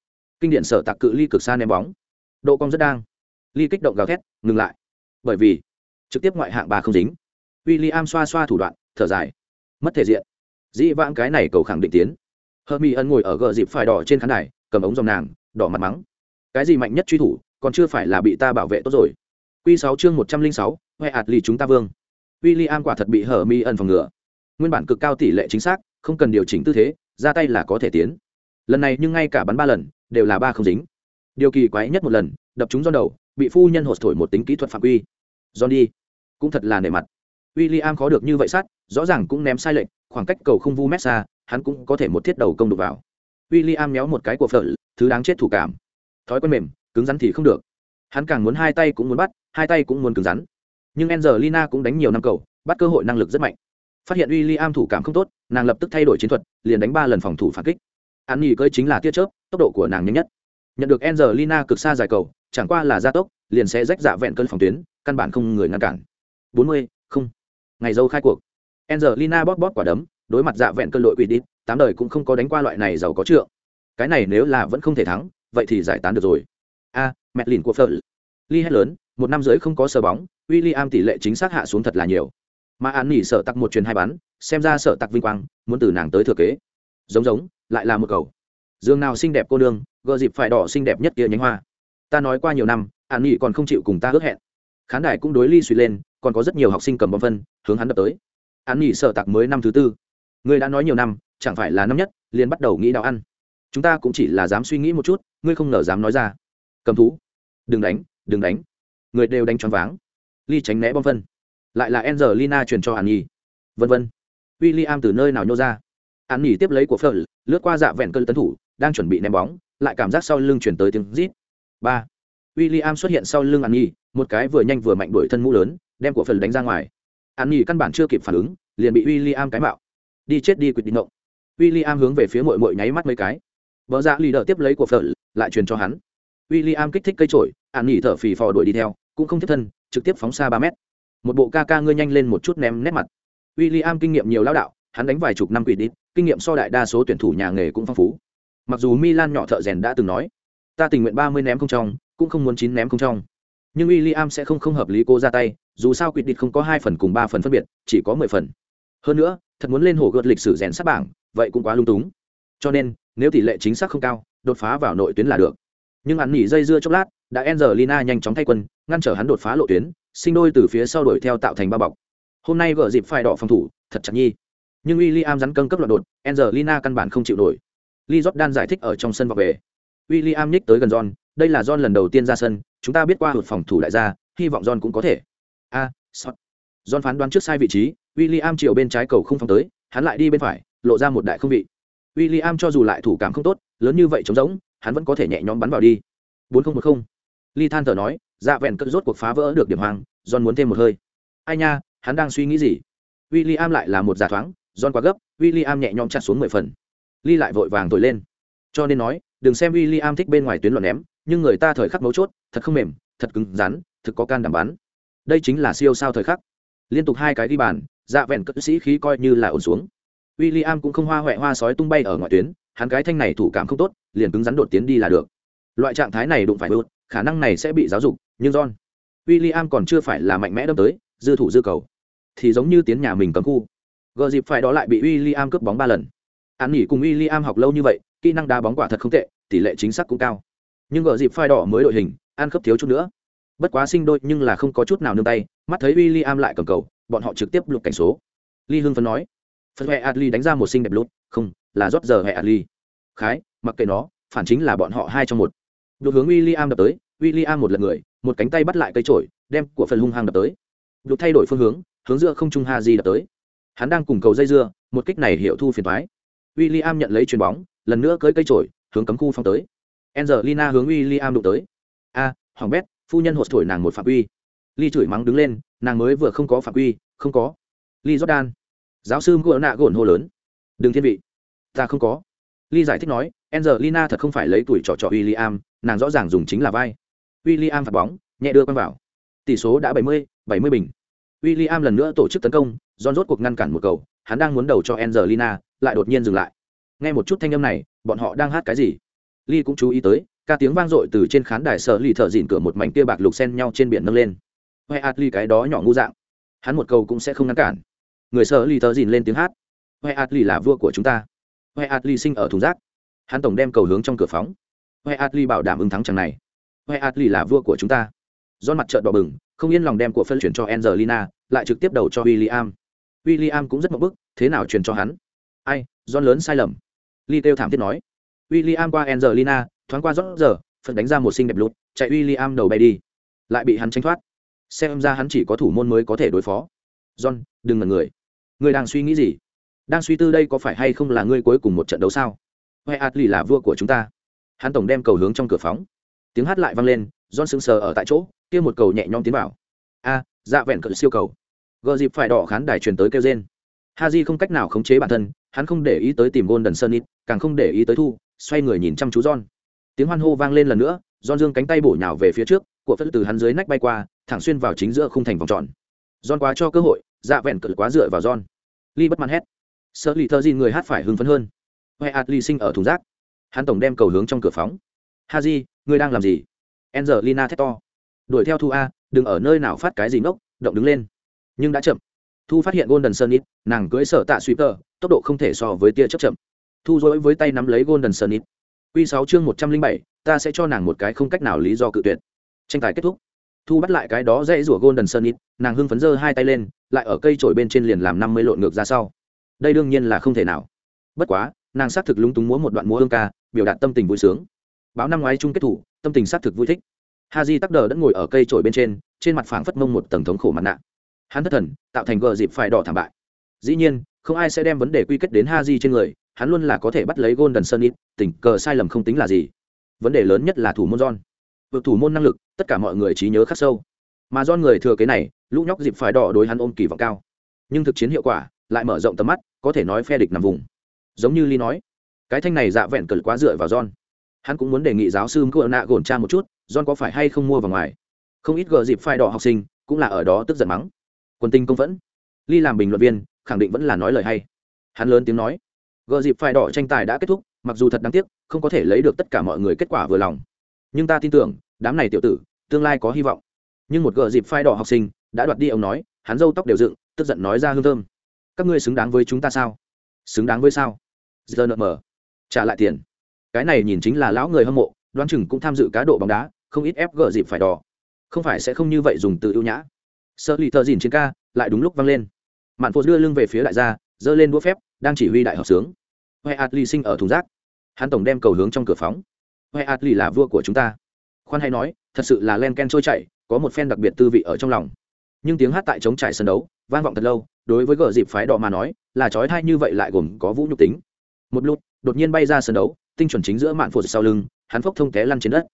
Kinh điển sở tặc cự ly cực xa ném bóng. Độ cong rất đang. Ly kích động gào thét, ngừng lại. Bởi vì, trực tiếp ngoại hạng ba không dính. W i l l i am xoa xoa thủ đoạn, thở dài. Mất thể diện. Dĩ vãng cái này cầu khẳng định tiến hờ mỹ ân ngồi ở gờ dịp phải đỏ trên khán đài, cầm ống dòng nàng, đỏ mặt mắng. Cái gì mạnh nhất truy thủ, còn chưa phải là bị ta bảo vệ tốt rồi. Q sáu chương một trăm linh sáu, huệ ạt lì chúng ta vương. W i l l i am quả thật bị hờ mỹ ân phòng ngừa. Nguyên bản cực cao tỷ lệ chính xác, không cần điều chỉnh tư thế, ra tay là có thể tiến. Lần này nhưng ngay cả bắn ba lần, đều là ba không dính. Điều kỳ quái nhất một lần, đập chúng do đầu, bị phu nhân hột thổi một tính kỹ thuật phạm quy. John đi cũng thật là nề mặt. William khó được như vậy sát, rõ ràng cũng ném sai lệch, khoảng cách cầu không vu mét xa hắn cũng có thể một thiết đầu công đục vào. William méo một cái của phở thứ đáng chết thủ cảm. Thói quen mềm cứng rắn thì không được. Hắn càng muốn hai tay cũng muốn bắt hai tay cũng muốn cứng rắn. Nhưng Angelina cũng đánh nhiều năm cầu bắt cơ hội năng lực rất mạnh. Phát hiện William thủ cảm không tốt nàng lập tức thay đổi chiến thuật liền đánh ba lần phòng thủ phản kích. Hắn nghỉ cơi chính là tia chớp tốc độ của nàng nhanh nhất. Nhận được Angelina cực xa dài cầu chẳng qua là gia tốc liền sẽ rách dạ vẹn cơn phòng tuyến căn bản không người ngăn cản. 40, không. Ngày dâu khai cuộc. Angelina bóp bóp quả đấm đối mặt dạ vẹn cơn lội quỷ đi tám đời cũng không có đánh qua loại này giàu có trượng. Cái này nếu là vẫn không thể thắng vậy thì giải tán được rồi. A à, mẹ lìn của phở. Ly hết lớn một năm rưỡi không có sờ bóng William tỷ lệ chính xác hạ xuống thật là nhiều. Mà an nỉ sợ tặc một truyền hai bắn xem ra sợ tặc vinh quang muốn từ nàng tới thừa kế. Giống giống lại là một cầu. Dương nào xinh đẹp cô đương gợ dịp phải đỏ xinh đẹp nhất kia nhánh hoa. Ta nói qua nhiều năm an nỉ còn không chịu cùng ta ước hẹn. Khán đài cũng đối ly suy lên còn có rất nhiều học sinh cầm bom phân hướng hắn đập tới. An nỉ sợ tặc mới năm thứ tư ngươi đã nói nhiều năm chẳng phải là năm nhất liền bắt đầu nghĩ đạo ăn chúng ta cũng chỉ là dám suy nghĩ một chút ngươi không ngờ dám nói ra cầm thú đừng đánh đừng đánh người đều đánh choáng váng ly tránh né bom phân lại là Angelina truyền cho An Nhi. Vân vân. William từ nơi nào nhô ra? An Nhi tiếp lấy của phở lướt qua dạ vẹn cơn tấn thủ, đang chuẩn bị ném bóng, lại cảm giác sau lưng chuyển tới tiếng rít. Ba. William xuất hiện sau lưng An Nhi, một cái vừa nhanh vừa mạnh đuổi thân mũ lớn, đem của phần đánh ra ngoài. An Nhi căn bản chưa kịp phản ứng, liền bị William cái mạo. Đi chết đi quỵt đi ngộng. William hướng về phía muội muội nháy mắt mấy cái. vợ dạ lì đỡ tiếp lấy của Fleur, lại truyền cho hắn. William kích thích cây chổi, ạn nghỉ thở phì phò đuổi đi theo, cũng không tiếp thân, trực tiếp phóng xa ba mét một bộ ca ca ngươi nhanh lên một chút ném nét mặt w i l l i am kinh nghiệm nhiều lao đạo hắn đánh vài chục năm quỷ đi kinh nghiệm so đại đa số tuyển thủ nhà nghề cũng phong phú mặc dù milan nhỏ thợ rèn đã từng nói ta tình nguyện ba mươi ném không trong cũng không muốn chín ném không trong nhưng w i l l i am sẽ không không hợp lý cô ra tay dù sao quỷ địch không có hai phần cùng ba phần phân biệt chỉ có mười phần hơn nữa thật muốn lên hồ gợt lịch sử rèn sát bảng vậy cũng quá lung túng. Cho nên nếu tỷ lệ chính xác không cao đột phá vào nội tuyến là được. Nhưng hắn nghỉ dây dưa chốc lát đã Angelina nhanh chóng thay quân ngăn trở hắn đột phá lộ tuyến sinh đôi từ phía sau đuổi theo tạo thành ba bọc. Hôm nay gỡ dịp phai đỏ phòng thủ thật chặt nhi. Nhưng w i l l i am rắn cân cấp loạt đột angelina căn bản không chịu nổi. Lee jordan giải thích ở trong sân vào về. W i l l i am nhích tới gần john đây là john lần đầu tiên ra sân chúng ta biết qua hụt phòng thủ đại gia hy vọng john cũng có thể. A à, sót john phán đoán trước sai vị trí w i l l i am chiều bên trái cầu không phong tới, hắn lại đi bên phải, lộ ra một đại không vị. W i l l i am cho dù lại thủ cảm không tốt, lớn như vậy trống rỗng, hắn vẫn có thể nhẹ nhõm bắn vào đi. Bốn không một không. Lee than thở nói dạ vẹn cất rốt cuộc phá vỡ được điểm hoàng john muốn thêm một hơi. Ai nha, hắn đang suy nghĩ gì? W i l l i am lại là một giả thoáng, john quá gấp w i l l i am nhẹ nhõm chặt xuống mười phần. Ly lại vội vàng thổi lên. Cho nên nói, đừng xem w i l l i am thích bên ngoài tuyến luận ném, nhưng người ta thời khắc mấu chốt, thật không mềm, thật cứng rắn, thực có can đảm bắn. Đây chính là siêu sao thời khắc. Liên tục hai cái đi bàn dạ vẹn cất sĩ khí coi như là ổn xuống. W i l l i am cũng không hoa huệ hoa sói tung bay ở ngoài tuyến, hắn cái thanh này thủ cảm không tốt, liền cứng rắn đột tiến đi là được. Loại trạng thái này đụng phải bớt, khả năng này sẽ bị giáo dục, nhưng john, William còn chưa phải là mạnh mẽ đâm tới, dư thủ dư cầu. Thì giống như tiến nhà mình cấm khu. Gờ dịp phải đó lại bị William cướp bóng ba lần. An nghỉ cùng William học lâu như vậy, kỹ năng đá bóng quả thật không tệ, tỷ lệ chính xác cũng cao. Nhưng gờ dịp phai đỏ mới đội hình, ăn khớp thiếu chút nữa. Bất quá sinh đôi nhưng là không có chút nào nương tay, mắt thấy William lại cầm cầu bọn họ trực tiếp lục cảnh số. Ly hưng phấn nói, phật huệ adli đánh ra một sinh đẹp lút không, là rót giờ huệ adli. Khái, mặc kệ nó, phản chính là bọn họ hai trong một. Đột hướng William đập tới, William một lần người, một cánh tay bắt lại cây chổi, đem của phần hung hăng đập tới. Đột thay đổi phương hướng hướng giữa không trung Haji đập tới. Hắn đang cùng cầu dây dưa, một kích này hiệu thu phiền thoái William nhận lấy chuyền bóng, lần nữa cưới cây chổi, hướng cấm khu phong tới. Angelina hướng William đụng tới. A, hoàng bét, phu nhân hột thổi nàng một phạm uy. ly chửi mắng đứng lên nàng mới vừa không có phạm quy, không có. Ly jordan. Giáo sư ngựa nạ gồn hô lớn. Đừng thiên vị. Ta không có. Ly giải thích nói, angelina thật không phải lấy tuổi trò trò w i l l i am nàng rõ ràng dùng chính là vai. W i l l i am phạt bóng, nhẹ đưa con vào. Tỷ số đã bảy mươi bảy mươi bình. W i l l i am lần nữa tổ chức tấn công don rốt cuộc ngăn cản một cầu, hắn đang muốn đầu cho angelina, lại đột nhiên dừng lại. Nghe một chút thanh âm này, bọn họ đang hát cái gì? Ly cũng chú ý tới, ca tiếng vang dội từ trên khán đài sở lì thợ dịn cửa một mảnh kia bạc lục sen nhau trên biển nâng lên huệ ạt cái đó nhỏ ngu dạng. Hắn một câu cũng sẽ không ngăn cản. Người sợ lì tờ dìn lên tiếng hát. Huệ ạt là vua của chúng ta. Huệ ạt sinh ở thùng rác. Hắn tổng đem cầu hướng trong cửa phóng. Huệ ạt bảo đảm ứng thắng chẳng này. Huệ ạt là vua của chúng ta. Do mặt trợn đỏ bừng không yên lòng đem của phân chuyển cho angelina lại trực tiếp đầu cho william. William cũng rất mập bức thế nào truyền cho hắn? Ai John lớn sai lầm. Ly kêu thảm thiết nói. William qua angelina thoáng qua rót giờ phần đánh ra một sinh đẹp lụt, chạy William đầu bay đi. Lại bị hắn tránh thoát xem ra hắn chỉ có thủ môn mới có thể đối phó. John đừng ngần người. Người đang suy nghĩ gì? Đang suy tư đây có phải hay không là ngươi cuối cùng một trận đấu sao? Huệ ạt lì là vua của chúng ta. Hắn tổng đem cầu hướng trong cửa phóng. Tiếng hát lại vang lên john sững sờ ở tại chỗ kia một cầu nhẹ nhõm tiến vào. A dạ vẹn cận siêu cầu. Gờ dịp phải đỏ khán đài truyền tới kêu trên haji không cách nào khống chế bản thân hắn không để ý tới tìm golden ít, càng không để ý tới thu xoay người nhìn chăm chú john. Tiếng hoan hô vang lên lần nữa John dương cánh tay bổ nhào về phía trước của phất từ hắn dưới nách bay qua, thẳng xuyên vào chính giữa khung thành vòng tròn. John quá cho cơ hội dạ vẹn cự quá dựa vào John. Lee bất mãn hét. Sợ lì thơ gì người hát phải hưng phấn hơn. Huệ ạt ly sinh ở thùng rác. Hắn tổng đem cầu hướng trong cửa phóng. Haji ngươi đang làm gì? Angelina thét to. Đuổi theo thu a, đừng ở nơi nào phát cái gì ngốc, động đứng lên. Nhưng đã chậm. Thu phát hiện golden sun ít nàng cưỡi sở tạ suy tơ tốc độ không thể so với tia chấp chậm. Thu dối với tay nắm lấy golden sun ít q sáu chương một trăm linh bảy, ta sẽ cho nàng một cái không cách nào lý do cự tuyệt tranh tài kết thúc. Thu bắt lại cái đó dễ rủa golden sun ít nàng hưng phấn giơ hai tay lên, lại ở cây trổi bên trên liền làm năm mươi lộn ngược ra sau. Đây đương nhiên là không thể nào. Bất quá, nàng xác thực lúng túng múa một đoạn múa hương ca, biểu đạt tâm tình vui sướng. Báo năm ngoái chung kết thủ, tâm tình xác thực vui thích. Ha di tắc đờ đã ngồi ở cây trổi bên trên trên mặt phảng phất mông một tầng thống khổ mặt nạ. Hắn thất thần, tạo thành gờ dịp phải đỏ thảm bại. Dĩ nhiên, không ai sẽ đem vấn đề quy kết đến ha di trên người, hắn luôn là có thể bắt lấy golden sun ít tình cờ sai lầm không tính là gì. Vấn đề lớn nhất là thủ môn john vượt thủ môn năng lực, tất cả mọi người trí nhớ khắc sâu. Mà do người thừa kế này, lũ nhóc dịp phải đỏ đối hắn ôm kỳ vọng cao. Nhưng thực chiến hiệu quả, lại mở rộng tầm mắt, có thể nói phe địch nằm vùng. Giống như ly nói, cái thanh này dạ vẹn cờ quá dựa vào john. Hắn cũng muốn đề nghị giáo sư mcgona nạ gồn cha một chút, john có phải hay không mua vào ngoài. Không ít gờ dịp phải đỏ học sinh cũng là ở đó tức giận mắng. Quân tinh công vẫn ly làm bình luận viên, khẳng định vẫn là nói lời hay. Hắn lớn tiếng nói, gờ dịp phải đỏ tranh tài đã kết thúc, mặc dù thật đáng tiếc, không có thể lấy được tất cả mọi người kết quả vừa lòng nhưng ta tin tưởng, đám này tiểu tử, tương lai có hy vọng. Nhưng một gờ dịp phai đỏ học sinh, đã đoạt đi ông nói, hắn râu tóc đều dựng, tức giận nói ra hương thơm. Các ngươi xứng đáng với chúng ta sao? Xứng đáng với sao? Giờ nợ mờ trả lại tiền. Cái này nhìn chính là lão người hâm mộ, đoán chừng cũng tham dự cá độ bóng đá, không ít ép gờ dịp phải đỏ. Không phải sẽ không như vậy dùng từ ưu nhã. Sợ lì thợ dìn trên ca, lại đúng lúc vang lên. Mạn phụ đưa lưng về phía đại gia, giơ lên đũa phép, đang chỉ huy đại học sướng. Huệ ạt ly sinh ở thùng rác. Hắn tổng đem cầu hướng trong cửa phóng huệ ạt lì là vua của chúng ta. Khoan hay nói thật sự là len ken trôi chảy có một phen đặc biệt tư vị ở trong lòng. Nhưng tiếng hát tại chống trải sân đấu vang vọng thật lâu đối với gờ dịp phái đỏ mà nói là trói thai như vậy lại gồm có vũ nhục tính. Một lúc, đột nhiên bay ra sân đấu tinh chuẩn chính giữa mạn phụt sau lưng hắn phốc thông té lăn trên đất.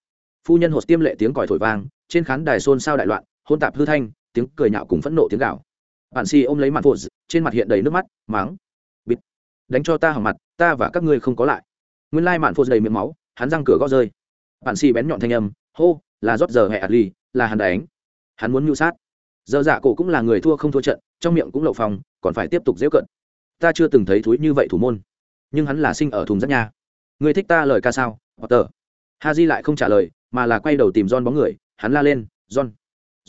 Phu nhân hột tiêm lệ tiếng còi thổi vang trên khán đài xôn xao đại loạn hôn tạp hư thanh tiếng cười nhạo cùng phẫn nộ tiếng gạo bạn si ôm lấy mạn phụt trên mặt hiện đầy nước mắt máng bịt. Đánh cho ta hỏng mặt ta và các ngươi không có lại. Nguyên lai mạn phụt đầy miệng máu hắn răng cửa gõ rơi. Bạn xì bén nhọn thanh âm, hô, là rót giờ hẹ ạt ly là hắn đánh. Hắn muốn mưu sát. Giờ dạ cổ cũng là người thua không thua trận, trong miệng cũng lậu phòng, còn phải tiếp tục dễ cận. Ta chưa từng thấy thúi như vậy thủ môn. Nhưng hắn là sinh ở thùng rất nha người thích ta lời ca sao, potter? Ha di lại không trả lời, mà là quay đầu tìm john bóng người. Hắn la lên, john.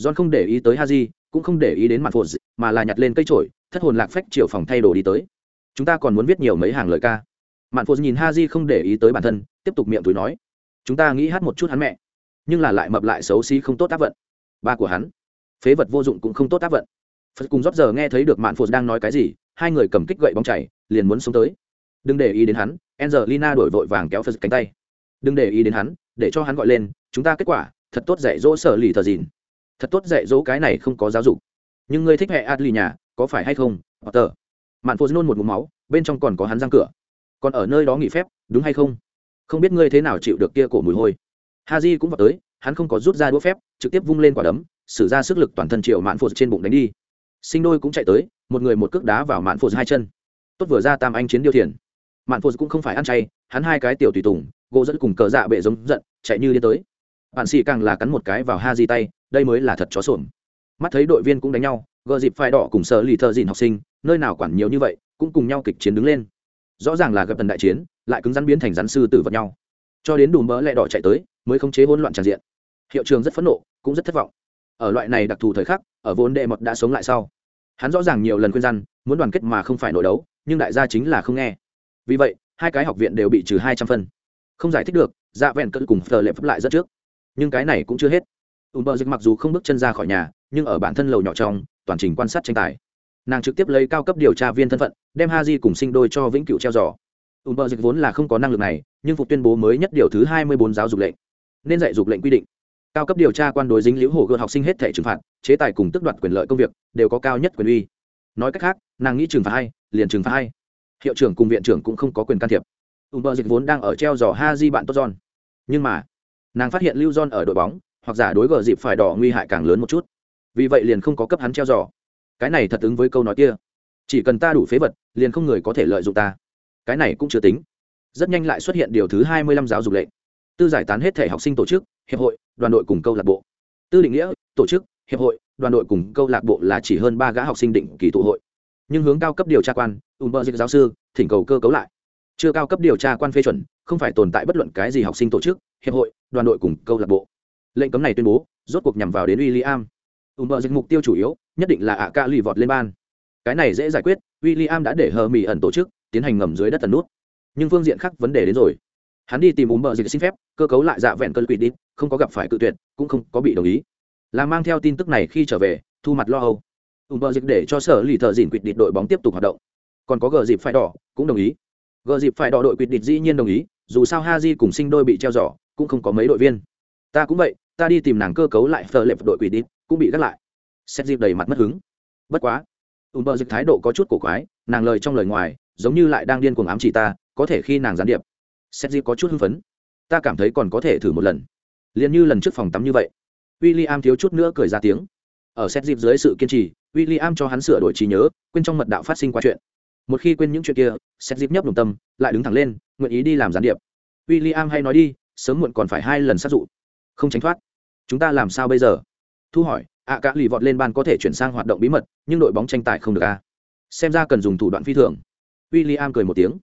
John không để ý tới ha di cũng không để ý đến mặt phụt mà là nhặt lên cây trổi thất hồn lạc phách chiều phòng thay đồ đi tới. Chúng ta còn muốn viết nhiều mấy hàng lời ca mạn phụ nhìn ha di không để ý tới bản thân, tiếp tục miệng túi nói, chúng ta nghĩ hát một chút hắn mẹ, nhưng là lại mập lại xấu xí không tốt áp vận. Ba của hắn, phế vật vô dụng cũng không tốt áp vận. Phật cùng rót giờ nghe thấy được mạn phụ đang nói cái gì, hai người cầm kích gậy bóng chảy, liền muốn xuống tới. Đừng để ý đến hắn, angelina đổi vội vàng kéo phật cánh tay. Đừng để ý đến hắn, để cho hắn gọi lên, chúng ta kết quả, thật tốt dạy dỗ sở lì thờ dìn. Thật tốt dạy dỗ cái này không có giáo dục. Nhưng ngươi thích hệ adli nhà có phải hay không tờ mạn phụ nôn một mũ máu, bên trong còn có hắn răng cửa còn ở nơi đó nghỉ phép, đúng hay không? Không biết ngươi thế nào chịu được kia cổ mùi hôi. Ha j cũng vào tới, hắn không có rút ra đũa phép, trực tiếp vung lên quả đấm, sử ra sức lực toàn thân triệu mạn phụt trên bụng đánh đi. Sinh đôi cũng chạy tới, một người một cước đá vào mạn phụt hai chân. Tốt vừa ra tam anh chiến điêu thiền. Mạn phụt cũng không phải ăn chay, hắn hai cái tiểu tùy tùng, gỗ dẫn cùng cờ dạ bệ giống giận, chạy như đi tới. Bạn xì càng là cắn một cái vào ha di tay, đây mới là thật chó sổm mắt thấy đội viên cũng đánh nhau gợ dịp phai đỏ cùng sợ lì thợ dìn học sinh, nơi nào quản nhiều như vậy, cũng cùng nhau kịch chiến đứng lên rõ ràng là gặp tần đại chiến, lại cứng rắn biến thành rắn sư tử vật nhau. Cho đến đủ mỡ lẹ đỏ chạy tới, mới khống chế hỗn loạn tràn diện. Hiệu trường rất phẫn nộ, cũng rất thất vọng. Ở loại này đặc thù thời khắc, ở vốn đệ mật đã sống lại sau, hắn rõ ràng nhiều lần khuyên răn, muốn đoàn kết mà không phải nội đấu, nhưng đại gia chính là không nghe. Vì vậy, hai cái học viện đều bị trừ hai trăm phân. Không giải thích được dạ vẹn cỡ cùng phờ lệ phấp lại rất trước. Nhưng cái này cũng chưa hết. Ùm bờ dịch mặc dù không bước chân ra khỏi nhà, nhưng ở bản thân lầu nhỏ trong, toàn trình quan sát tranh tài nàng trực tiếp lấy cao cấp điều tra viên thân phận, đem ha di cùng sinh đôi cho vĩnh cửu treo giò. Ùm bờ dịch vốn là không có năng lực này, nhưng phục tuyên bố mới nhất điều thứ hai mươi bốn giáo dục lệnh. Nên dạy dục lệnh quy định. Cao cấp điều tra quan đối dính liễu hồ gợt học sinh hết thể trừng phạt, chế tài cùng tước đoạt quyền lợi công việc, đều có cao nhất quyền uy. Nói cách khác, nàng nghĩ trừng phạt hay, liền trừng phạt hay. Hiệu trưởng cùng viện trưởng cũng không có quyền can thiệp. Ùm bờ dịch vốn đang ở treo giò ha di bạn tốt john. Nhưng mà, nàng phát hiện lưu john ở đội bóng, hoặc giả đối gờ dịp phải đỏ nguy hại càng lớn một chút. Vì vậy liền không có cấp hắn treo giò cái này thật ứng với câu nói kia. Chỉ cần ta đủ phế vật, liền không người có thể lợi dụng ta. Cái này cũng chưa tính. Rất nhanh lại xuất hiện điều thứ hai mươi lăm giáo dục lệnh. Tư giải tán hết thể học sinh tổ chức, hiệp hội, đoàn đội cùng câu lạc bộ. Tư định nghĩa, tổ chức, hiệp hội, đoàn đội cùng câu lạc bộ là chỉ hơn ba gã học sinh định kỳ tụ hội. Nhưng hướng cao cấp điều tra quan ùm bơ dịch giáo sư, thỉnh cầu cơ cấu lại. Chưa cao cấp điều tra quan phê chuẩn, không phải tồn tại bất luận cái gì học sinh tổ chức, hiệp hội, đoàn đội cùng câu lạc bộ. Lệnh cấm này tuyên bố, rốt cuộc nhằm vào đến w i l l i am ủng bờ dịch mục tiêu chủ yếu, nhất định là ạ ca lì vọt lên ban. Cái này dễ giải quyết w i l l i am đã để hờ mỹ ẩn tổ chức, tiến hành ngầm dưới đất tần nút. Nhưng phương diện khác vấn đề đến rồi. Hắn đi tìm ùm bờ dịch xin phép, cơ cấu lại dạ vẹn cơn quỵ đi, không có gặp phải cự tuyệt, cũng không có bị đồng ý. Là mang theo tin tức này khi trở về, thu mặt lo âu. Ủng bờ dịch để cho sở lì thợ dìn quỵt địch đội bóng tiếp tục hoạt động. Còn có gờ dịp phải đỏ, cũng đồng ý. Gờ dịp phải đỏ đội quỵt địch dĩ nhiên đồng ý, dù sao ha di cùng sinh đôi bị treo giỏ, cũng không có mấy đội viên. Ta cũng vậy ta đi tìm nàng cơ cấu lại phờ lệp đội quỷ đi, cũng bị gác lại. Xét dịp đầy mặt mất hứng. Bất quá, ùm bờ dịch thái độ có chút cổ quái, nàng lời trong lời ngoài, giống như lại đang điên cuồng ám chỉ ta, có thể khi nàng gián điệp. Xét dịp có chút hưng phấn. Ta cảm thấy còn có thể thử một lần. Liền như lần trước phòng tắm như vậy. W i l l i am thiếu chút nữa cười ra tiếng. Ở xét dịp dưới sự kiên trì w i l l i am cho hắn sửa đổi trí nhớ, quên trong mật đạo phát sinh qua chuyện. Một khi quên những chuyện kia xét dịp nhấp đồng tâm, lại đứng thẳng lên, nguyện ý đi làm gián điệp. W i l l i am hay nói đi, sớm muộn còn phải hai lần sát dụ. Không tránh thoát chúng ta làm sao bây giờ? Thu hỏi ạ à, cả lì vọt lên ban có thể chuyển sang hoạt động bí mật nhưng đội bóng tranh tài không được a à. xem ra cần dùng thủ đoạn phi thường. W i l l i am cười một tiếng.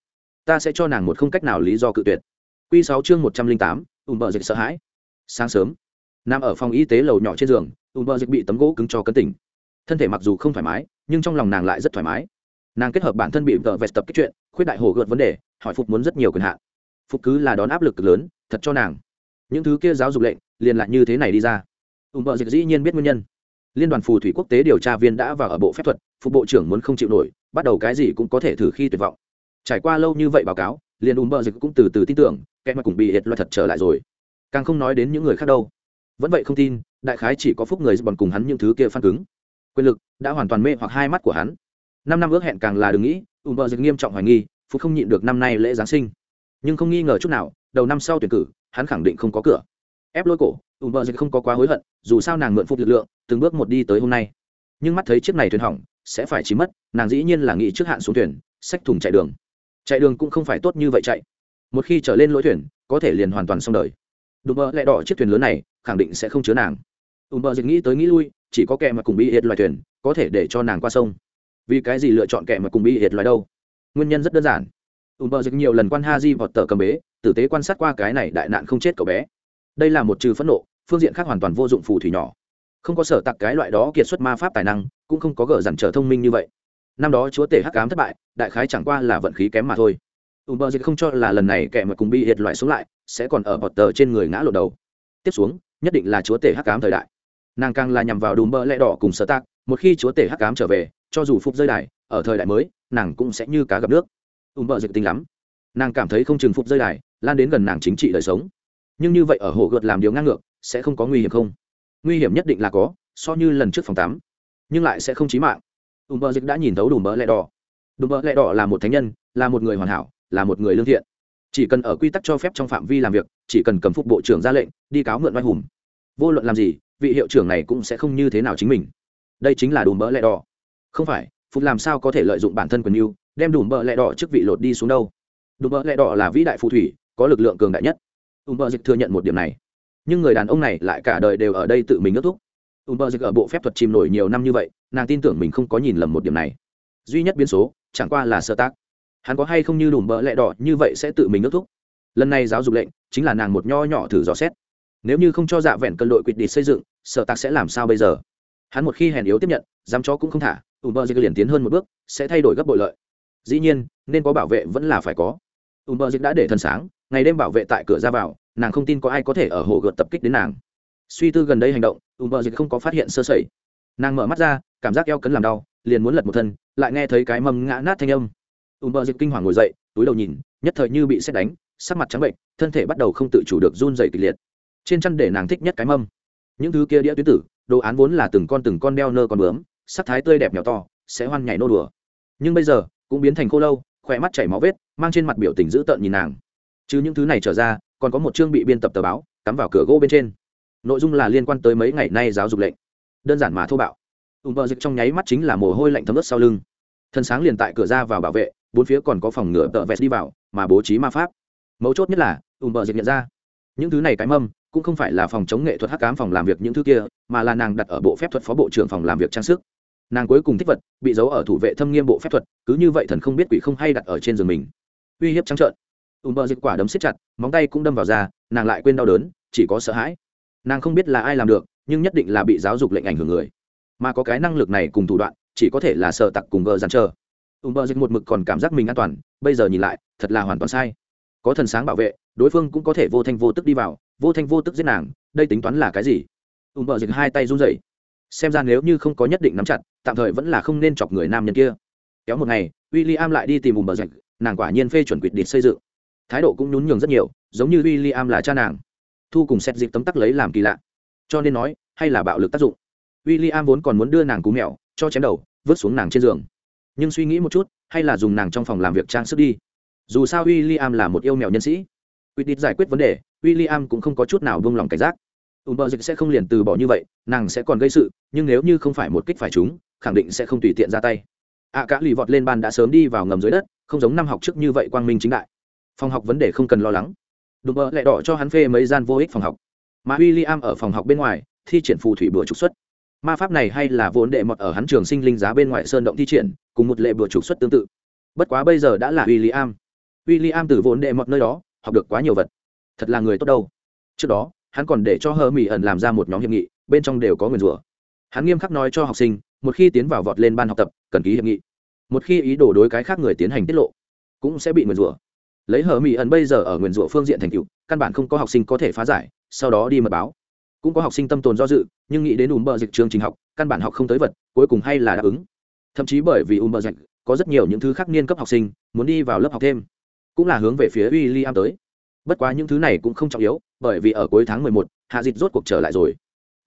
Ta sẽ cho nàng một không cách nào lý do cự tuyệt. Q sáu chương một trăm linh tám ùm bờ dịch sợ hãi. Sáng sớm nằm ở phòng y tế lầu nhỏ trên giường ùm bờ dịch bị tấm gỗ cứng cho cấn tỉnh. Thân thể mặc dù không thoải mái nhưng trong lòng nàng lại rất thoải mái. Nàng kết hợp bản thân bị vợ vẹt tập kích chuyện khuyết đại hồ gợt vấn đề hỏi phục muốn rất nhiều quyền hạn. Phục cứ là đón áp lực lớn thật cho nàng những thứ kia giáo dục lệnh liền lại như thế này đi ra. Ủng vợ dịch dĩ nhiên biết nguyên nhân. Liên đoàn phù thủy quốc tế điều tra viên đã vào ở bộ phép thuật, phục bộ trưởng muốn không chịu nổi, bắt đầu cái gì cũng có thể thử khi tuyệt vọng. Trải qua lâu như vậy báo cáo, liền ủng vợ dịch cũng từ từ tin tưởng, kẻ mà cũng bị hệt loại thật trở lại rồi. Càng không nói đến những người khác đâu. Vẫn vậy không tin, đại khái chỉ có phúc người bọn cùng hắn những thứ kia phan cứng quyền lực đã hoàn toàn mê hoặc hai mắt của hắn. Năm năm ước hẹn càng là đừng nghĩ ủng vợ dịch nghiêm trọng hoài nghi phúc không nhịn được năm nay lễ giáng sinh. Nhưng không nghi ngờ chút nào, đầu năm sau tuyển cử hắn khẳng định không có cửa. Ép lôi cổ, ùm bờ dịch không có quá hối hận, dù sao nàng mượn phục lực lượng, từng bước một đi tới hôm nay. Nhưng mắt thấy chiếc này thuyền hỏng, sẽ phải chỉ mất, nàng dĩ nhiên là nghĩ trước hạn xuống thuyền, xách thùng chạy đường. Chạy đường cũng không phải tốt như vậy chạy. Một khi trở lên lỗi thuyền, có thể liền hoàn toàn xong đời. Đùm bơ lẹ đỏ chiếc thuyền lớn này, khẳng định sẽ không chứa nàng. Ùm bơ dịch nghĩ tới nghĩ lui, chỉ có kẻ mà cùng bị hiệt loài thuyền, có thể để cho nàng qua sông. Vì cái gì lựa chọn kẻ mà cùng bị hiệt loài đâu? Nguyên nhân rất đơn giản. Ùm bơ dịch nhiều lần quan ha di vọt tờ cầm bế tử tế quan sát qua cái này đại nạn không chết cậu bé. Đây là một trừ phẫn nộ, phương diện khác hoàn toàn vô dụng phù thủy nhỏ. Không có sở tặc cái loại đó kiệt xuất ma pháp tài năng, cũng không có gỡ dằn trở thông minh như vậy. Năm đó chúa tể hắc cám thất bại, đại khái chẳng qua là vận khí kém mà thôi. Ùm bơ dịch không cho là lần này kẻ mà cùng bị hiệt loại xuống lại, sẽ còn ở bọt tờ trên người ngã lộ đầu. Tiếp xuống, nhất định là chúa tể hắc cám thời đại. Nàng càng là nhằm vào đùm bơ lẽ đỏ cùng sở tạc, một khi chúa tể hắc cám trở về, cho dù phục rơi đài, ở thời đại mới, nàng cũng sẽ như cá gặp nước. Ùm bơ dịch tinh lắm. Nàng cảm thấy không chừng phục rơi đài lan đến gần nàng chính trị đời sống. Nhưng như vậy ở hồ gợt làm điều ngang ngược, sẽ không có nguy hiểm không? Nguy hiểm nhất định là có, so như lần trước phòng tắm, nhưng lại sẽ không chí mạng. Đùm bờ dịch đã nhìn thấu đùm bơ lẹ đỏ. Đùm bơ lẹ đỏ là một thánh nhân, là một người hoàn hảo, là một người lương thiện. Chỉ cần ở quy tắc cho phép trong phạm vi làm việc, chỉ cần cầm phục bộ trưởng ra lệnh, đi cáo mượn oai hùng. Vô luận làm gì, vị hiệu trưởng này cũng sẽ không như thế nào chính mình. Đây chính là đùm bỡ lẹ đỏ. Không phải phục làm sao có thể lợi dụng bản thân quyền yêu đem đùm bỡ lẹ đỏ trước vị lột đi xuống đâu? Đùm bỡ lẹ đỏ là vĩ đại phù thủy có lực lượng cường đại nhất. Đùm Bờ dịch thừa nhận một điểm này. Nhưng người đàn ông này lại cả đời đều ở đây tự mình ước thúc. Đùm Bờ dịch ở bộ phép thuật chìm nổi nhiều năm như vậy, nàng tin tưởng mình không có nhìn lầm một điểm này. Duy nhất biến số, chẳng qua là sơ tác. Hắn có hay không như đùm bỡ lẹ đỏ như vậy sẽ tự mình ước thúc? Lần này giáo dục lệnh, chính là nàng một nho nhỏ thử dò xét. Nếu như không cho dạ vẹn cân đội quyết định xây dựng, sở tạc sẽ làm sao bây giờ? Hắn một khi hèn yếu tiếp nhận dám chó cũng không thả ủ bờ dịch liền tiến hơn một bước, sẽ thay đổi gấp bội lợi. Dĩ nhiên, nên có bảo vệ vẫn là phải có ủ bờ dịch đã để thần sáng, ngày đêm bảo vệ tại cửa ra vào, nàng không tin có ai có thể ở hồ gợt tập kích đến nàng. Suy tư gần đây hành động ủ bờ dịch không có phát hiện sơ sẩy. Nàng mở mắt ra, cảm giác eo cấn làm đau, liền muốn lật một thân, lại nghe thấy cái mâm ngã nát thanh âm. Ủ bờ dịch kinh hoàng ngồi dậy, túi đầu nhìn, nhất thời như bị xét đánh, sắc mặt trắng bệnh, thân thể bắt đầu không tự chủ được run dày kịch liệt. Trên chăn để nàng thích nhất cái mâm. Những thứ kia đĩa tuyến tử, đồ án vốn là từng con từng con đeo nơ con bướm, sắc thái tươi đẹp nhỏ to, sẽ hoan nhảy nô đùa. Nhưng bây giờ, cũng biến thành khô lâu khỏe mắt chảy máu vết, mang trên mặt biểu tình dữ tợn nhìn nàng. Chứ những thứ này trở ra, còn có một chương bị biên tập tờ báo, cắm vào cửa gỗ bên trên. Nội dung là liên quan tới mấy ngày nay giáo dục lệnh. Đơn giản mà thô bạo. Ùm bờ dịch trong nháy mắt chính là mồ hôi lạnh thấm ướt sau lưng. Thân sáng liền tại cửa ra vào bảo vệ, bốn phía còn có phòng ngựa tợ vẹt đi vào, mà bố trí ma pháp. Mấu chốt nhất là, ùm bờ dịch nhận ra, những thứ này cái mâm, cũng không phải là phòng chống nghệ thuật hắc cám phòng làm việc những thứ kia, mà là nàng đặt ở bộ phép thuật phó bộ trưởng phòng làm việc trang sức nàng cuối cùng thích vật, bị giấu ở thủ vệ thâm nghiêm bộ phép thuật, cứ như vậy thần không biết quỷ không hay đặt ở trên giường mình. Uy hiếp trắng trợn. Ùm bờ dịch quả đấm xếp chặt, móng tay cũng đâm vào da, nàng lại quên đau đớn, chỉ có sợ hãi. Nàng không biết là ai làm được, nhưng nhất định là bị giáo dục lệnh ảnh hưởng người. Mà có cái năng lực này cùng thủ đoạn, chỉ có thể là sợ tặc cùng gờ dàn trờ ùm bờ dịch một mực còn cảm giác mình an toàn, bây giờ nhìn lại, thật là hoàn toàn sai. Có thần sáng bảo vệ, đối phương cũng có thể vô thanh vô tức đi vào, vô thanh vô tức giết nàng, đây tính toán là cái gì? Ùm bờ dịch hai tay run rẩy xem ra nếu như không có nhất định nắm chặt, tạm thời vẫn là không nên chọc người nam nhân kia. Kéo một ngày w i l l i am lại đi tìm ùm bờ rạch nàng quả nhiên phê chuẩn quyết định xây dựng. Thái độ cũng nhún nhường rất nhiều, giống như w i l l i am là cha nàng. Thu cùng xét dịp tấm tắc lấy làm kỳ lạ. Cho nên nói, hay là bạo lực tác dụng. W i l l i am vốn còn muốn đưa nàng cú mèo, cho chém đầu, vứt xuống nàng trên giường. Nhưng suy nghĩ một chút, hay là dùng nàng trong phòng làm việc trang sức đi. Dù sao w i l l i am là một yêu mèo nhân sĩ. Quyết định giải quyết vấn đề, William cũng không có chút nào buông lòng cảnh giác. Umberzic sẽ không liền từ bỏ như vậy, nàng sẽ còn gây sự, nhưng nếu như không phải một kích phải chúng, khẳng định sẽ không tùy tiện ra tay. À cả lì vọt lên ban đã sớm đi vào ngầm dưới đất, không giống năm học trước như vậy quang minh chính đại. Phòng học vấn đề không cần lo lắng. Đùm Bờ lại đỏ cho hắn phê mấy gian vô ích phòng học. Mà William ở phòng học bên ngoài, thi triển phù thủy bữa trục xuất. Ma pháp này hay là vốn đệ mọt ở hắn trường sinh linh giá bên ngoài sơn động thi triển, cùng một lệ bữa trục xuất tương tự. Bất quá bây giờ đã là William. William từ vốn đệ mọt nơi đó, học được quá nhiều vật thật là người tốt đâu trước đó hắn còn để cho hờ mỹ ẩn làm ra một nhóm hiệp nghị, bên trong đều có nguyền rủa. Hắn nghiêm khắc nói cho học sinh, một khi tiến vào vọt lên ban học tập, cần ký hiệp nghị. Một khi ý đồ đối cái khác người tiến hành tiết lộ, cũng sẽ bị nguyền rủa. Lấy hờ mỹ ẩn bây giờ ở nguyền rủa phương diện thành cựu căn bản không có học sinh có thể phá giải, sau đó đi mật báo. Cũng có học sinh tâm tồn do dự, nhưng nghĩ đến ùm bờ dịch chương trình học, căn bản học không tới vật, cuối cùng hay là đáp ứng. Thậm chí bởi vì ùm bờ dịch, có rất nhiều những thứ khác niên cấp học sinh, muốn đi vào lớp học thêm. Cũng là hướng về phía w i l l i am tới. Bất quá những thứ này cũng không trọng yếu bởi vì ở cuối tháng mười một, hạ Dịch rốt cuộc trở lại rồi.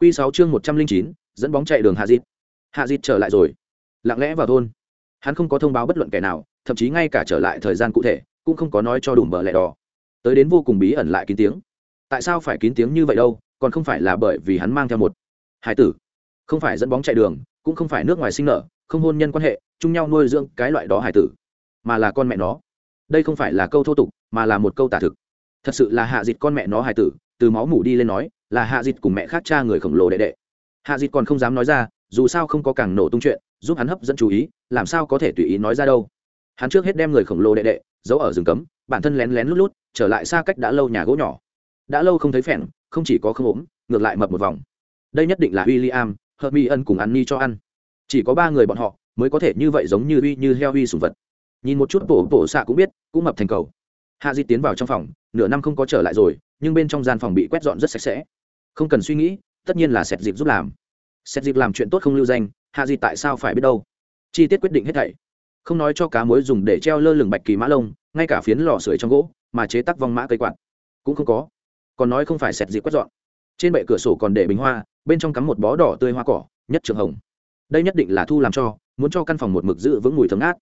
Quy sáu chương một trăm linh chín, dẫn bóng chạy đường hạ Dịch. hạ Dịch trở lại rồi. Lặng lẽ vào thôn. Hắn không có thông báo bất luận kẻ nào, thậm chí ngay cả trở lại thời gian cụ thể, cũng không có nói cho đủ bờ lẹ đỏ. Tới đến vô cùng bí ẩn lại kín tiếng. Tại sao phải kín tiếng như vậy đâu, còn không phải là bởi vì hắn mang theo một hải tử. Không phải dẫn bóng chạy đường, cũng không phải nước ngoài sinh nở, không hôn nhân quan hệ, chung nhau nuôi dưỡng cái loại đó hải tử, mà là con mẹ nó. Đây không phải là câu thô tục, mà là một câu tả thực thật sự là hạ dịt con mẹ nó hài tử, từ máu mủ đi lên nói, là hạ dịt cùng mẹ khác cha người khổng lồ đệ đệ. Hạ dịt còn không dám nói ra, dù sao không có càng nổ tung chuyện, giúp hắn hấp dẫn chú ý, làm sao có thể tùy ý nói ra đâu. Hắn trước hết đem người khổng lồ đệ đệ, giấu ở rừng cấm, bản thân lén lén lút lút, trở lại xa cách đã lâu nhà gỗ nhỏ. Đã lâu không thấy phèn, không chỉ có không ốm, ngược lại mập một vòng. Đây nhất định là w i l l i am hợp mi ân cùng ăn ni cho ăn. Chỉ có ba người bọn họ, mới có thể như vậy giống như uy như heo uy sùng vật. Nhìn một chút, bổ bổ xạ cũng biết, cũng mập thành cầu hạ di tiến vào trong phòng, nửa năm không có trở lại rồi, nhưng bên trong gian phòng bị quét dọn rất sạch sẽ. Không cần suy nghĩ, tất nhiên là sẹt dịp giúp làm. Sẹt dịp làm chuyện tốt không lưu danh, hạ di tại sao phải biết đâu? Chi tiết quyết định hết thảy. Không nói cho cá muối dùng để treo lơ lửng bạch kỳ mã lông, ngay cả phiến lò sưởi trong gỗ, mà chế tắc vong mã cây quạt. Cũng không có. Còn nói không phải sẹt dịp quét dọn. Trên bệ cửa sổ còn để bình hoa, bên trong cắm một bó đỏ tươi hoa cỏ, nhất trường hồng. Đây nhất định là thu làm cho, muốn cho căn phòng một mực giữ vững mùi thấm át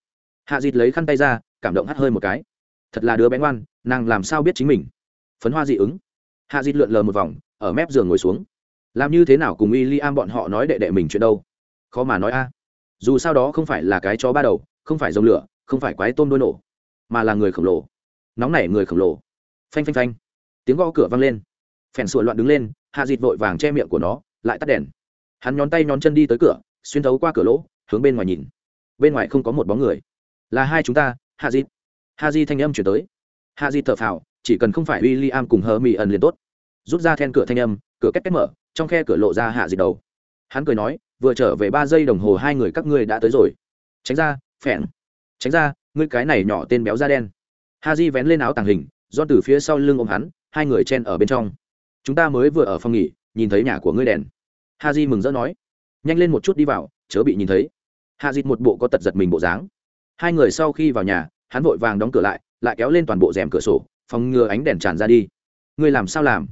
hạ dịt lấy khăn tay ra, cảm động hắt hơi một cái thật là đứa bé ngoan, nàng làm sao biết chính mình? Phấn hoa dị ứng. Hạ dịt lượn lờ một vòng, ở mép giường ngồi xuống. Làm như thế nào cùng y li am bọn họ nói đệ đệ mình chuyện đâu? Khó mà nói a. Dù sao đó không phải là cái chó ba đầu, không phải dòng lửa, không phải quái tôm đôi nổ, mà là người khổng lồ. Nóng nảy người khổng lồ. Phanh phanh phanh. Tiếng gõ cửa vang lên. Phèn sụa loạn đứng lên, hạ dịt vội vàng che miệng của nó, lại tắt đèn. Hắn nhón tay nhón chân đi tới cửa, xuyên thấu qua cửa lỗ, hướng bên ngoài nhìn. Bên ngoài không có một bóng người. Là hai chúng ta, hạ dịt ha di thanh âm chuyển tới. Ha di thở phào, chỉ cần không phải w i l l i am cùng hờ mỹ ẩn liền tốt. Rút ra then cửa thanh âm, cửa két két mở, trong khe cửa lộ ra hạ dịt đầu. Hắn cười nói, vừa trở về ba giây đồng hồ hai người các ngươi đã tới rồi. Tránh ra, phèn. Tránh ra, ngươi cái này nhỏ tên béo da đen. Ha di vén lên áo tàng hình do từ phía sau lưng ôm hắn, hai người chen ở bên trong. Chúng ta mới vừa ở phòng nghỉ, nhìn thấy nhà của ngươi đèn. Ha di mừng rỡ nói. Nhanh lên một chút đi vào, chớ bị nhìn thấy. Hạ di một bộ có tật giật mình bộ dáng. Hai người sau khi vào nhà hắn vội vàng đóng cửa lại lại kéo lên toàn bộ rèm cửa sổ, phòng ngừa ánh đèn tràn ra đi. Ngươi làm sao làm?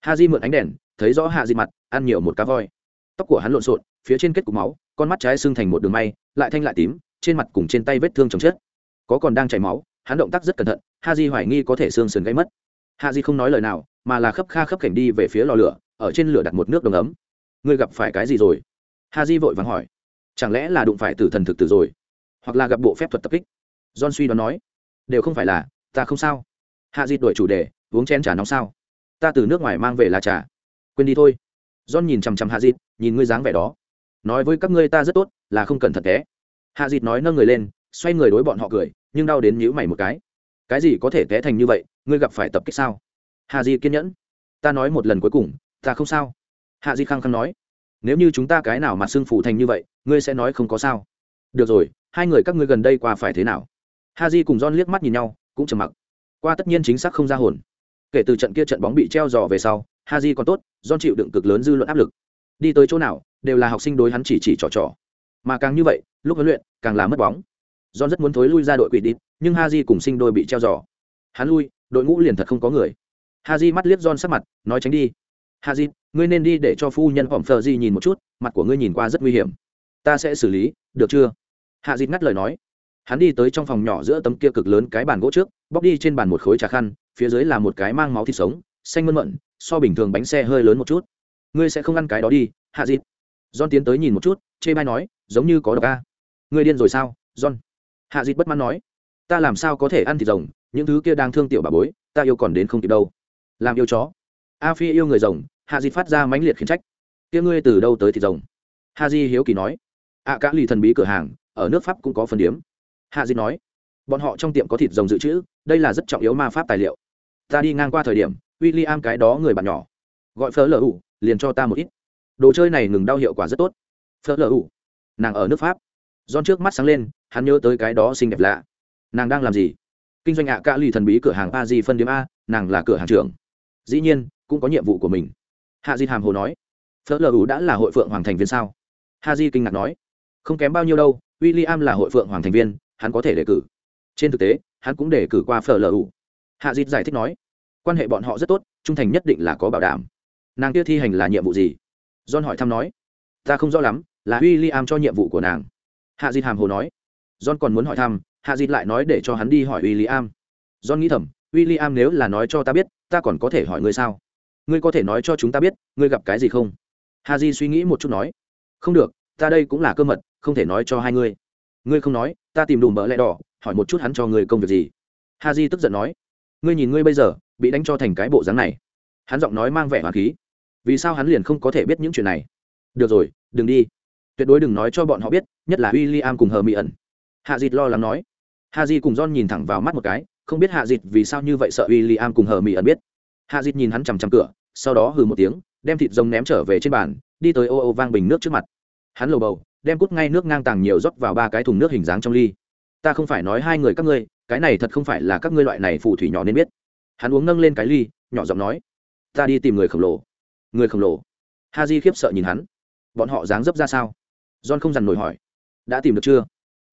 Ha di mượn ánh đèn, thấy rõ hạ di mặt, ăn nhiều một cá voi. Tóc của hắn lộn xộn, phía trên kết cục máu, con mắt trái sưng thành một đường may, lại thanh lại tím, trên mặt cùng trên tay vết thương chồng chết. Có còn đang chảy máu, hắn động tác rất cẩn thận, ha di hoài nghi có thể xương sườn gây mất. Ha di không nói lời nào, mà là khấp kha khấp cảnh đi về phía lò lửa, ở trên lửa đặt một nước đồng ấm. Ngươi gặp phải cái gì rồi? Ha di vội vàng hỏi. Chẳng lẽ là đụng phải tử thần thực tử rồi? Hoặc là gặp bộ phép thuật tập kích? John suy đoán nói, đều không phải là, ta không sao. Hạ di đổi chủ đề, uống chén trà nóng sao? Ta từ nước ngoài mang về là trà. Quên đi thôi. John nhìn chằm chằm hạ di nhìn ngươi dáng vẻ đó. Nói với các ngươi ta rất tốt, là không cần thật té. Hạ dịt nói nâng người lên, xoay người đối bọn họ cười, nhưng đau đến nhíu mày một cái. Cái gì có thể té thành như vậy, ngươi gặp phải tập kích sao? Hạ dịt kiên nhẫn. Ta nói một lần cuối cùng, ta không sao. Hạ dịt khăng khăng nói. Nếu như chúng ta cái nào mà xương phủ thành như vậy, ngươi sẽ nói không có sao. Được rồi, hai người các ngươi gần đây qua phải thế nào? Ha di cùng don liếc mắt nhìn nhau, cũng trầm mặc. Qua tất nhiên chính xác không ra hồn. Kể từ trận kia trận bóng bị treo giò về sau, ha di còn tốt don chịu đựng cực lớn dư luận áp lực. Đi tới chỗ nào, đều là học sinh đối hắn chỉ chỉ trò trò. Mà càng như vậy, lúc huấn luyện, càng là mất bóng. John rất muốn thối lui ra đội quỷ đi nhưng haji cùng sinh đôi bị treo giò. Hắn lui, đội ngũ liền thật không có người. Haji mắt liếc john sắc mặt, nói tránh đi. Haji ngươi nên đi để cho phu nhân phỏng phờ di nhìn một chút, mặt của ngươi nhìn qua rất nguy hiểm. Ta sẽ xử lý, được chưa? Haji ngắt lời nói hắn đi tới trong phòng nhỏ giữa tấm kia cực lớn cái bàn gỗ trước bóc đi trên bàn một khối trà khăn phía dưới là một cái mang máu thịt sống xanh mơn mận so bình thường bánh xe hơi lớn một chút. Ngươi sẽ không ăn cái đó đi hạ dịt. John tiến tới nhìn một chút chê bai nói giống như có độc a. Ngươi điên rồi sao john? Hạ dịt bất mãn nói ta làm sao có thể ăn thịt rồng những thứ kia đang thương tiểu bà bối ta yêu còn đến không kịp đâu. Làm yêu chó. A phi yêu người rồng. Hạ dịt phát ra mãnh liệt khiển trách. Kia ngươi từ đâu tới thịt rồng? Ha di hiếu kỳ nói. Ạ à, cả lì thần bí cửa hàng ở nước pháp cũng có phần điếm hạ di nói, bọn họ trong tiệm có thịt rồng dự trữ, đây là rất trọng yếu ma pháp tài liệu. Ta đi ngang qua thời điểm w i l l i am cái đó người bạn nhỏ, gọi phở lờ ủ, liền cho ta một ít. Đồ chơi này ngừng đau hiệu quả rất tốt. Phớt lờ ủ, nàng ở nước pháp. Don trước mắt sáng lên, hắn nhớ tới cái đó xinh đẹp lạ. Nàng đang làm gì? Kinh doanh ạ à ca lì thần bí cửa hàng a di phân điếm a, nàng là cửa hàng trưởng. Dĩ nhiên, cũng có nhiệm vụ của mình. Hạ di hàm hồ nói phớt lờ ủ đã là hội phượng hoàng thành viên sao? Ha di kinh ngạc nói, không kém bao nhiêu đâu w i l l i am là hội phượng hoàng thành viên hắn có thể đề cử. Trên thực tế, hắn cũng đề cử qua phở lờ ủ hạ dịt giải thích nói, quan hệ bọn họ rất tốt, trung thành nhất định là có bảo đảm. Nàng kia thi hành là nhiệm vụ gì? John hỏi thăm nói, ta không rõ lắm, là w i l l i am cho nhiệm vụ của nàng. Hạ dịt hàm hồ nói, john còn muốn hỏi thăm, hạ dịt lại nói để cho hắn đi hỏi w i l l i am john nghĩ thầm w i l l i am nếu là nói cho ta biết, ta còn có thể hỏi ngươi sao? Ngươi có thể nói cho chúng ta biết, ngươi gặp cái gì không? Hà di suy nghĩ một chút nói, không được, ta đây cũng là cơ mật, không thể nói cho hai ngươi ngươi không nói, ta tìm đùm bỡ lẽ đỏ, hỏi một chút hắn cho ngươi công việc gì. Hà di tức giận nói, ngươi nhìn ngươi bây giờ, bị đánh cho thành cái bộ dáng này. Hắn giọng nói mang vẻ hoàng khí. Vì sao hắn liền không có thể biết những chuyện này? Được rồi, đừng đi. Tuyệt đối đừng nói cho bọn họ biết, nhất là w i l l i am cùng hờ mỹ ẩn. Hạ dịt lo lắng nói. Hạ dịt cùng john nhìn thẳng vào mắt một cái, không biết hạ dịt vì sao như vậy sợ w i l l i am cùng hờ mỹ ẩn biết. Hạ dịt nhìn hắn chằm chằm cửa, sau đó hừ một tiếng, đem thịt rồng ném trở về trên bàn, đi tới ô ô vang bình nước trước mặt. Hắn lầu bầu đem cút ngay nước ngang tàng nhiều rót vào ba cái thùng nước hình dáng trong ly. Ta không phải nói hai người các ngươi, cái này thật không phải là các ngươi loại này phù thủy nhỏ nên biết. Hắn uống nâng lên cái ly, nhỏ giọng nói, ta đi tìm người khổng lồ. Người khổng lồ? Ha di khiếp sợ nhìn hắn. Bọn họ dáng dấp ra sao? John không dằn nổi hỏi, đã tìm được chưa?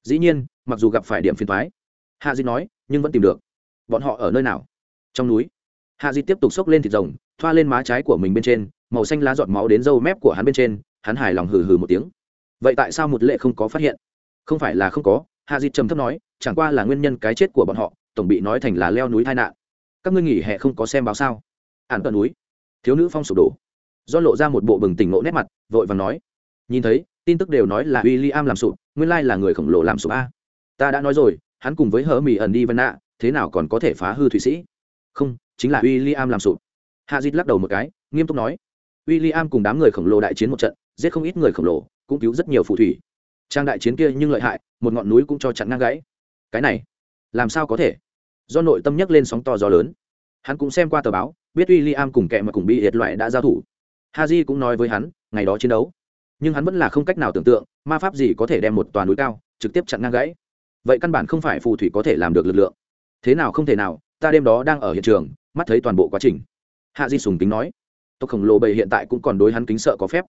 Dĩ nhiên, mặc dù gặp phải điểm phiền thoái ha di nói, nhưng vẫn tìm được. Bọn họ ở nơi nào? Trong núi. Ha di tiếp tục xốc lên thịt rồng, thoa lên má trái của mình bên trên, màu xanh lá giọt máu đến râu mép của hắn bên trên, hắn hài lòng hừ hừ một tiếng vậy tại sao một lệ không có phát hiện? Không phải là không có, hạ di trầm thấp nói, chẳng qua là nguyên nhân cái chết của bọn họ, tổng bị nói thành là leo núi tai nạn. Các ngươi nghỉ hè không có xem báo sao? Ản tận núi. Thiếu nữ phong sụp đổ. Do lộ ra một bộ bừng tỉnh ngộ nét mặt, vội và nói. Nhìn thấy, tin tức đều nói là w i l l i am làm sụp, nguyên lai là người khổng lồ làm sụp a. Ta đã nói rồi, hắn cùng với hớ mỹ ẩn đi vân nạ, thế nào còn có thể phá hư thụy sĩ? Không, chính là w i l l i am làm sụp. Hạ dịt lắc đầu một cái, nghiêm túc nói. W i l l i am cùng đám người khổng lồ đại chiến một trận, giết không ít người khổng lồ cũng cứu rất nhiều phù thủy. Trang đại chiến kia nhưng lợi hại, một ngọn núi cũng cho chặn ngang gãy. Cái này, làm sao có thể? Do nội tâm nhắc lên sóng to gió lớn. Hắn cũng xem qua tờ báo, biết w i l l i am cùng kẹ mà cùng bị hiệt loại đã giao thủ. Haji cũng nói với hắn, ngày đó chiến đấu. Nhưng hắn vẫn là không cách nào tưởng tượng, ma pháp gì có thể đem một toàn núi cao, trực tiếp chặn ngang gãy. Vậy căn bản không phải phù thủy có thể làm được lực lượng. Thế nào không thể nào, ta đêm đó đang ở hiện trường, mắt thấy toàn bộ quá trình. Hạ di sùng kính nói. Tộc khổng lồ bầy hiện tại cũng còn đối hắn kính sợ có phép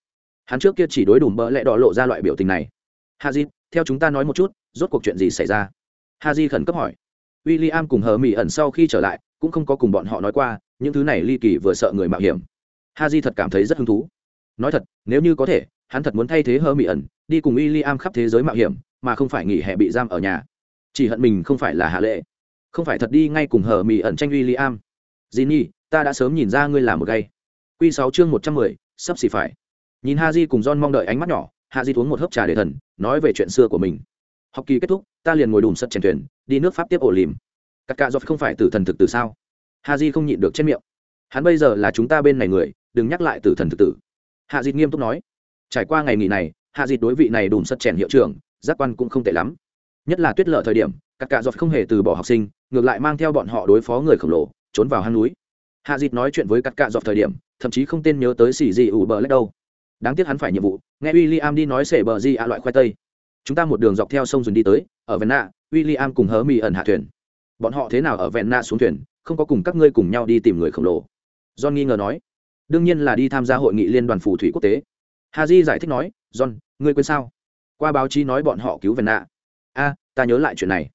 hắn trước kia chỉ đối đủ bỡ lẽ đỏ lộ ra loại biểu tình này. Ha di theo chúng ta nói một chút, rốt cuộc chuyện gì xảy ra? Ha di khẩn cấp hỏi. W i l l i am cùng hờ mỹ ẩn sau khi trở lại, cũng không có cùng bọn họ nói qua, những thứ này ly kỳ vừa sợ người mạo hiểm. Ha di thật cảm thấy rất hứng thú. Nói thật, nếu như có thể, hắn thật muốn thay thế hơ mỹ ẩn, đi cùng w i l l i am khắp thế giới mạo hiểm, mà không phải nghỉ hè bị giam ở nhà. Chỉ hận mình không phải là hạ lệ. Không phải thật đi ngay cùng hờ mỹ ẩn tranh w i l l i am dì nhi ta đã sớm nhìn ra ngươi là một gay. Q sáu chương một trăm mười, sắp xỉ phải nhìn ha di cùng john mong đợi ánh mắt nhỏ hạ di uống một hớp trà để thần, nói về chuyện xưa của mình. Học kỳ kết thúc, ta liền ngồi đùm sật chèn thuyền, đi nước pháp tiếp ổ lìm. Các cạ dọc không phải tử thần thực tử sao? Ha di không nhịn được trên miệng. Hắn bây giờ là chúng ta bên này người, đừng nhắc lại tử thần thực tử. Hạ dịt nghiêm túc nói. Trải qua ngày nghỉ này hạ dịt đối vị này đùm sật chèn hiệu trưởng, giác quan cũng không tệ lắm. Nhất là tuyết lợ thời điểm các cạ dọc không hề từ bỏ học sinh, ngược lại mang theo bọn họ đối phó người khổng lồ, trốn vào hang núi. Hạ dịt nói chuyện với các cạ dọc thời điểm, thậm chí không tên nhớ tới xì gì ủ bờ lách đâu đáng tiếc hắn phải nhiệm vụ, nghe w i l l i am đi nói sể bờ di a loại khoai tây. Chúng ta một đường dọc theo sông dùn đi tới, ở vẹn nạ w i l l i am cùng hớ mì ẩn hạ thuyền. Bọn họ thế nào ở vẹn nạ xuống thuyền, không có cùng các ngươi cùng nhau đi tìm người khổng lồ. John nghi ngờ nói. Đương nhiên là đi tham gia hội nghị liên đoàn phù thủy quốc tế. Hà di giải thích nói, john, ngươi quên sao? Qua báo chí nói bọn họ cứu vẹn nạ. A, ta nhớ lại chuyện này.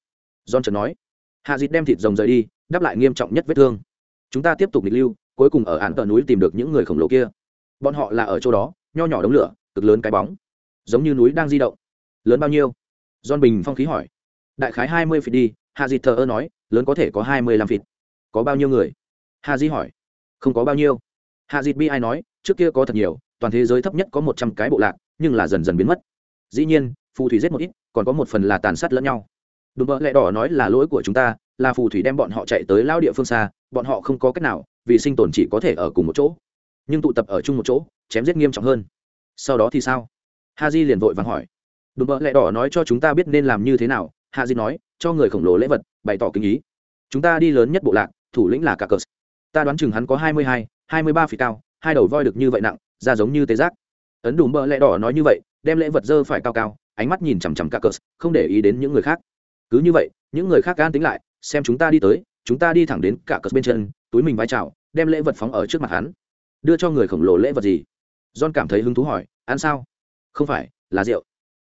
John chợt nói. Hà di đem thịt rồng rời đi, đáp lại nghiêm trọng nhất vết thương. Chúng ta tiếp tục nghịch lưu, cuối cùng ở ạn tờ núi tìm được những người khổng lồ kia. Bọn họ là ở chỗ đó nho nhỏ đống lửa, cực lớn cái bóng. Giống như núi đang di động. Lớn bao nhiêu? Don bình phong khí hỏi. Đại khái hai mươi feet đi hà di thờ ơ nói, lớn có thể có hai mươi lăm feet. Có bao nhiêu người? Hà di hỏi. Không có bao nhiêu. Hạ dịt bi ai nói, trước kia có thật nhiều, toàn thế giới thấp nhất có một trăm cái bộ lạc, nhưng là dần dần biến mất. Dĩ nhiên, phù thủy giết một ít, còn có một phần là tàn sát lẫn nhau. Đùm bợ lẹ đỏ nói là lỗi của chúng ta, là phù thủy đem bọn họ chạy tới lao địa phương xa, bọn họ không có cách nào, vì sinh tồn chỉ có thể ở cùng một chỗ nhưng tụ tập ở chung một chỗ, chém giết nghiêm trọng hơn. Sau đó thì sao? Ha di liền vội vàng hỏi. Đùm bợ lẹ đỏ nói cho chúng ta biết nên làm như thế nào. Ha di nói, cho người khổng lồ lễ vật, bày tỏ kinh ý. Chúng ta đi lớn nhất bộ lạc, thủ lĩnh là cả cờ. Ta đoán chừng hắn có hai mươi hai hai mươi ba phỉ cao, hai đầu voi được như vậy nặng ra giống như tế giác ấn đùm bợ lẹ đỏ nói như vậy, đem lễ vật dơ phải cao cao, ánh mắt nhìn chằm chằm cả cờ, không để ý đến những người khác. Cứ như vậy, những người khác gan tính lại, xem chúng ta đi tới, chúng ta đi thẳng đến cả cờ bên chân, túi mình vai trào đem lễ vật phóng ở trước mặt hắn đưa cho người khổng lồ lễ vật gì? John cảm thấy hứng thú hỏi, ăn sao? Không phải, là rượu.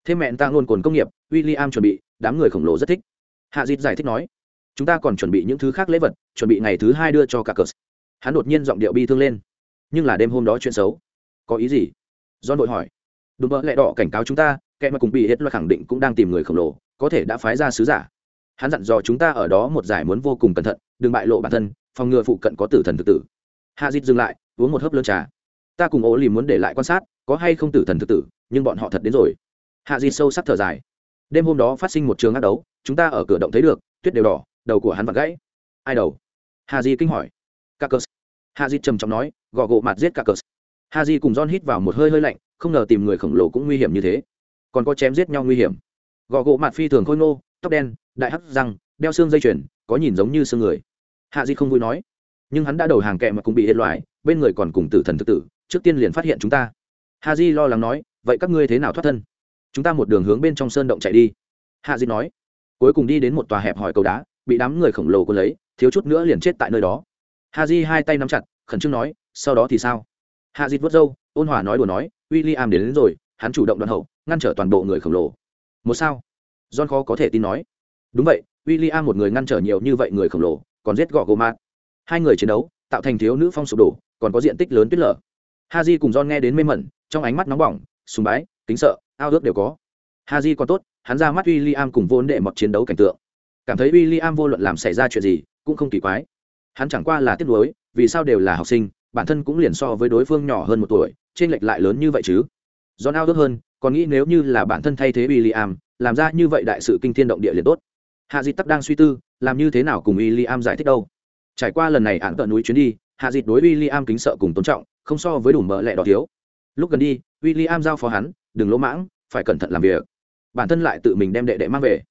Thêm mẹn ta luôn cồn công nghiệp w i l l i am chuẩn bị, đám người khổng lồ rất thích. Hạ dịt giải thích nói, chúng ta còn chuẩn bị những thứ khác lễ vật, chuẩn bị ngày thứ hai đưa cho cả cờ hắn đột nhiên giọng điệu bi thương lên. Nhưng là đêm hôm đó chuyện xấu. Có ý gì? John vội hỏi. Đùm bỡ lẹ đỏ cảnh cáo chúng ta, kẻ mà cùng bị hết loại khẳng định cũng đang tìm người khổng lồ, có thể đã phái ra sứ giả. Hắn dặn dò chúng ta ở đó một giải muốn vô cùng cẩn thận, đừng bại lộ bản thân, phòng ngừa phụ cận có tử thần thực tử. Hạ dịt dừng lại uống một hớp lớn trà ta cùng ố lì muốn để lại quan sát có hay không tử thần thực tử nhưng bọn họ thật đến rồi hạ dịt sâu sắc thở dài đêm hôm đó phát sinh một trường ác đấu chúng ta ở cửa động thấy được tuyết đều đỏ đầu của hắn vặt gãy ai đầu hà di kinh hỏi Cacus. Hà Di trầm trọng nói, gò gỗ mặt giết Cacus. Hà Di cùng John hít vào một hơi hơi lạnh, không ngờ tìm người khổng lồ cũng nguy hiểm như thế. Còn có chém giết nhau nguy hiểm. Gò gỗ mặt phi thường khôi ngô, tóc đen, đại hắc răng, đeo xương dây chuyền, có nhìn giống như xương người. Hạ Di không vui nói, nhưng hắn đã đầu hàng kẹ mà cũng bị hết loại, bên người còn cùng tử thần thực tử, trước tiên liền phát hiện chúng ta. Hà Di lo lắng nói, vậy các ngươi thế nào thoát thân? Chúng ta một đường hướng bên trong sơn động chạy đi. Hà Di nói, cuối cùng đi đến một tòa hẹp hỏi cầu đá, bị đám người khổng lồ cuốn lấy, thiếu chút nữa liền chết tại nơi đó. Ha di hai tay nắm chặt khẩn trương nói sau đó thì sao? Hạ dịt vớt râu ôn hòa nói đùa nói w i l l i am đến, đến rồi hắn chủ động đoạn hậu ngăn trở toàn bộ người khổng lồ. Một sao? John khó có thể tin nói. Đúng vậy w i l l i am một người ngăn trở nhiều như vậy người khổng lồ còn giết gọ gô mát hai người chiến đấu tạo thành thiếu nữ phong sụp đổ còn có diện tích lớn tuyết lở. Ha di cùng john nghe đến mê mẩn trong ánh mắt nóng bỏng sùng bái kính sợ ao ước đều có. Ha di còn tốt hắn ra mắt w i l l i am cùng vốn đệ mọt chiến đấu cảnh tượng. Cảm thấy w i l l i am vô luận làm xảy ra chuyện gì cũng không kỳ quái. Hắn chẳng qua là tiếc nuối vì sao đều là học sinh bản thân cũng liền so với đối phương nhỏ hơn một tuổi trên lệch lại lớn như vậy chứ? Do ao ước hơn còn nghĩ nếu như là bản thân thay thế William, làm ra như vậy đại sự kinh thiên động địa liền tốt. Hạ di tắc đang suy tư làm như thế nào cùng William giải thích đâu? Trải qua lần này ạn tận núi chuyến đi, hạ dịt đối William kính sợ cùng tôn trọng, không so với đủ mỡ lẹ đỏ thiếu. Lúc gần đi, William giao phó hắn, đừng lỗ mãng, phải cẩn thận làm việc. Bản thân lại tự mình đem đệ đệ mang về.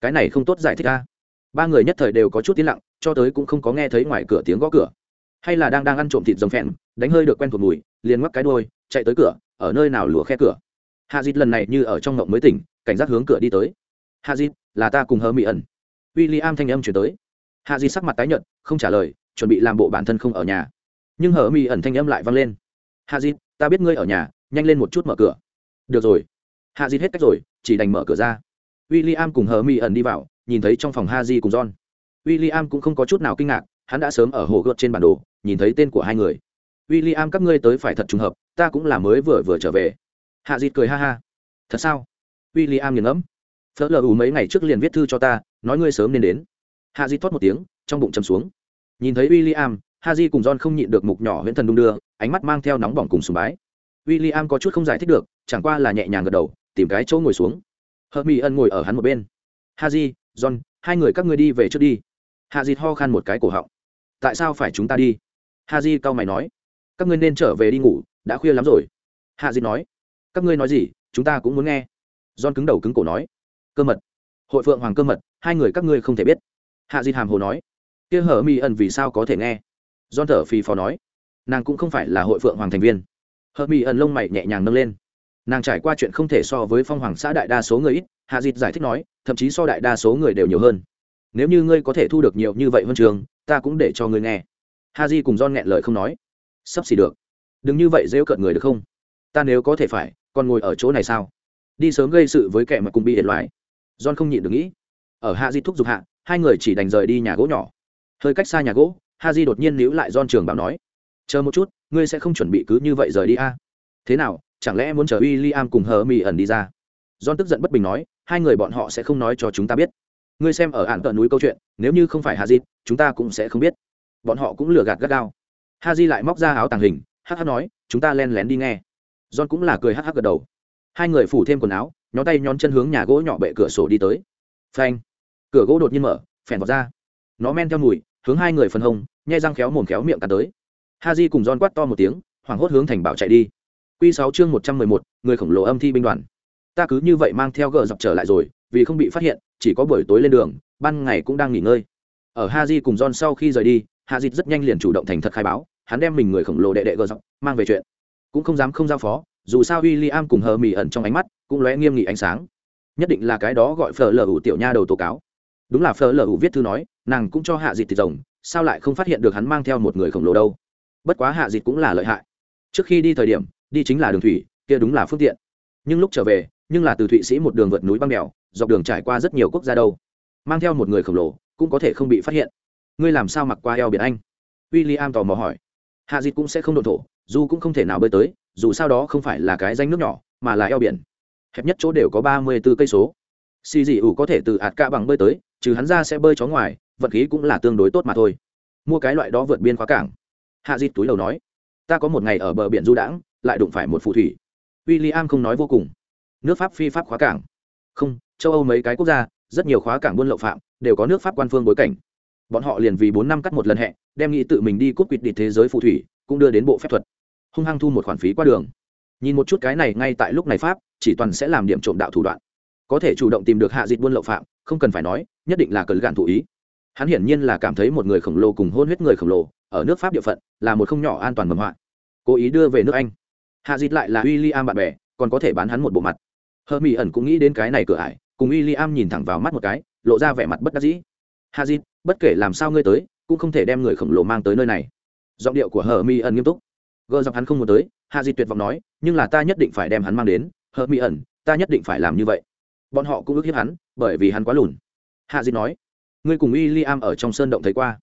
Cái này không tốt giải thích ra ba người nhất thời đều có chút tiến lặng, cho tới cũng không có nghe thấy ngoài cửa tiếng gõ cửa. Hay là đang đang ăn trộm thịt rồng phèn, đánh hơi được quen thuộc mùi, liền ngoắc cái đôi chạy tới cửa, ở nơi nào lùa khe cửa. Hạ dịt lần này như ở trong ngộng mới tỉnh, cảnh giác hướng cửa đi tới. Hạ dịt, là ta cùng hơ mỹ ẩn. W i l l i am thanh âm chuyển tới hạ di sắc mặt tái nhợt, không trả lời, chuẩn bị làm bộ bản thân không ở nhà. Nhưng Hở Mi ẩn thanh âm lại vang lên. Hạ di, ta biết ngươi ở nhà, nhanh lên một chút mở cửa. Được rồi. Hạ di hết cách rồi, chỉ đành mở cửa ra. W i l l i am cùng Hở Mi ẩn đi vào, nhìn thấy trong phòng ha di cùng john. W i l l i am cũng không có chút nào kinh ngạc, hắn đã sớm ở hồ gợt trên bản đồ, nhìn thấy tên của hai người. W i l l i am các ngươi tới phải thật trùng hợp, ta cũng là mới vừa vừa trở về. Hạ dịt cười ha ha. Thật sao? W i l l i am nghiền ngẫm. Phớt lờ ù mấy ngày trước liền viết thư cho ta, nói ngươi sớm nên đến hạ di thoát một tiếng, trong bụng chầm xuống. Nhìn thấy w i l l i am ha di cùng john không nhịn được mục nhỏ huyễn thần đung đưa, ánh mắt mang theo nóng bỏng cùng sùng bái. W i l l i am có chút không giải thích được, chẳng qua là nhẹ nhàng gật đầu, tìm cái chỗ ngồi xuống. Hợp mỹ ân ngồi ở hắn một bên. Ha di john, hai người các ngươi đi về trước đi. Hạ di ho khan một cái cổ họng. Tại sao phải chúng ta đi? Ha di cau mày nói. Các ngươi nên trở về đi ngủ, đã khuya lắm rồi. Hạ di nói. Các ngươi nói gì, chúng ta cũng muốn nghe. John cứng đầu cứng cổ nói. Cơ mật. Hội phượng hoàng cơ mật, hai người các ngươi không thể biết hạ dịt hàm hồ nói kia hở mỹ ẩn vì sao có thể nghe don thở phì phò nói, nàng cũng không phải là hội phượng hoàng thành viên. Hợp Mỹ ẩn lông mày nhẹ nhàng nâng lên. Nàng trải qua chuyện không thể so với phong hoàng xã đại đa số người ít, Hạ Dịch giải thích nói, thậm chí so đại đa số người đều nhiều hơn. Nếu như ngươi có thể thu được nhiều như vậy huân trường, ta cũng để cho ngươi nghe. Ha Di cùng don nghẹn lời không nói. Sắp xỉ được. Đừng như vậy dễu cợt người được không? Ta nếu có thể phải, còn ngồi ở chỗ này sao? Đi sớm gây sự với kẻ mà cùng bị hiệt loại. don không nhịn được nghĩ. Ở Hạ Di thúc giục hạ, hai người chỉ đành rời đi nhà gỗ nhỏ. Hơi cách xa nhà gỗ, ha di đột nhiên níu lại don trường bảo nói chờ một chút ngươi sẽ không chuẩn bị cứ như vậy rời đi a. À? thế nào chẳng lẽ muốn chờ w i l l i am cùng hờ mỹ ẩn đi ra? Don tức giận bất bình nói hai người bọn họ sẽ không nói cho chúng ta biết. Ngươi xem ở ạn tận núi câu chuyện nếu như không phải ha di chúng ta cũng sẽ không biết. Bọn họ cũng lừa gạt gắt gao. Ha di lại móc ra áo tàng hình hh nói chúng ta len lén đi nghe. John cũng là cười hh gật đầu. Hai người phủ thêm quần áo nhó tay nhón chân hướng nhà gỗ nhỏ bệ cửa sổ đi tới. Phanh cửa gỗ đột nhiên mở, phèn vào ra. Nó men theo mùi, hướng hai người phân hông, nhai răng khéo mồm khéo miệng cắn tới. Ha di cùng don quát to một tiếng, hoảng hốt hướng thành bảo chạy đi. Q sáu chương một trăm mười một, người khổng lồ âm thi binh đoàn. Ta cứ như vậy mang theo gờ dọc trở lại rồi, vì không bị phát hiện, chỉ có buổi tối lên đường, ban ngày cũng đang nghỉ ngơi. Ở ha di cùng don sau khi rời đi hạ dịt rất nhanh liền chủ động thành thật khai báo, hắn đem mình người khổng lồ đệ đệ gờ dọc mang về chuyện. Cũng không dám không giao phó, dù sao w i l l i am cùng hờ mỹ ẩn trong ánh mắt cũng lóe nghiêm nghị ánh sáng. Nhất định là cái đó gọi phở lờ ủ tiểu nha đầu tố cáo đúng là phở lờ ủ viết thư nói, nàng cũng cho hạ dịt thịt rồng, sao lại không phát hiện được hắn mang theo một người khổng lồ đâu? Bất quá hạ dịt cũng là lợi hại. Trước khi đi thời điểm, đi chính là đường thủy, kia đúng là phương tiện. Nhưng lúc trở về, nhưng là từ thụy sĩ một đường vượt núi băng đèo, dọc đường trải qua rất nhiều quốc gia đâu. Mang theo một người khổng lồ, cũng có thể không bị phát hiện. Ngươi làm sao mặc qua eo biển anh? W i l l i am tò mò hỏi. Hạ dịt cũng sẽ không đồn thổ, dù cũng không thể nào bơi tới, dù sao đó không phải là cái danh nước nhỏ, mà là eo biển. Hẹp nhất chỗ đều có ba mươi b ố cây số xì dị ủ có thể từ ạt cạ bằng bơi tới, trừ hắn ra sẽ bơi chó ngoài vận khí cũng là tương đối tốt mà thôi. Mua cái loại đó vượt biên khóa cảng. Hạ dịt túi đầu nói, ta có một ngày ở bờ biển du đãng, lại đụng phải một phù thủy. W i l l i am không nói vô cùng. Nước pháp phi pháp khóa cảng. Không, châu âu mấy cái quốc gia, rất nhiều khóa cảng buôn lậu phạm, đều có nước pháp quan phương bối cảnh. Bọn họ liền vì bốn năm cắt một lần hẹ đem nghĩ tự mình đi cúp quỵt địch thế giới phù thủy, cũng đưa đến bộ phép thuật. Hung hăng thu một khoản phí qua đường. Nhìn một chút cái này ngay tại lúc này pháp, chỉ toàn sẽ làm điểm trộm đạo thủ đoạn có thể chủ động tìm được hạ dịch buôn lậu phạm, không cần phải nói, nhất định là cần gạn thủ ý. Hắn hiển nhiên là cảm thấy một người khổng lồ cùng hôn huyết người khổng lồ, ở nước pháp địa phận, là một không nhỏ an toàn mầm họa. Cố ý đưa về nước anh. Hạ dịch lại là w i l l i am bạn bè, còn có thể bán hắn một bộ mặt. Hơ mỹ ẩn cũng nghĩ đến cái này cửa ải, cùng w i l l i am nhìn thẳng vào mắt một cái, lộ ra vẻ mặt bất đắc dĩ. Hạ dịch, bất kể làm sao ngươi tới, cũng không thể đem người khổng lồ mang tới nơi này. Giọng điệu của hờ mỹ ẩn nghiêm túc. Gờ giọng hắn không muốn tới, hạ dịch tuyệt vọng nói, nhưng là ta nhất định phải đem hắn mang đến. Hờ mỹ ẩn, ta nhất định phải làm như vậy bọn họ cũng ước hiếp hắn, bởi vì hắn quá lùn. Hạ dịch nói, ngươi cùng w i l l i am ở trong sơn động thấy qua.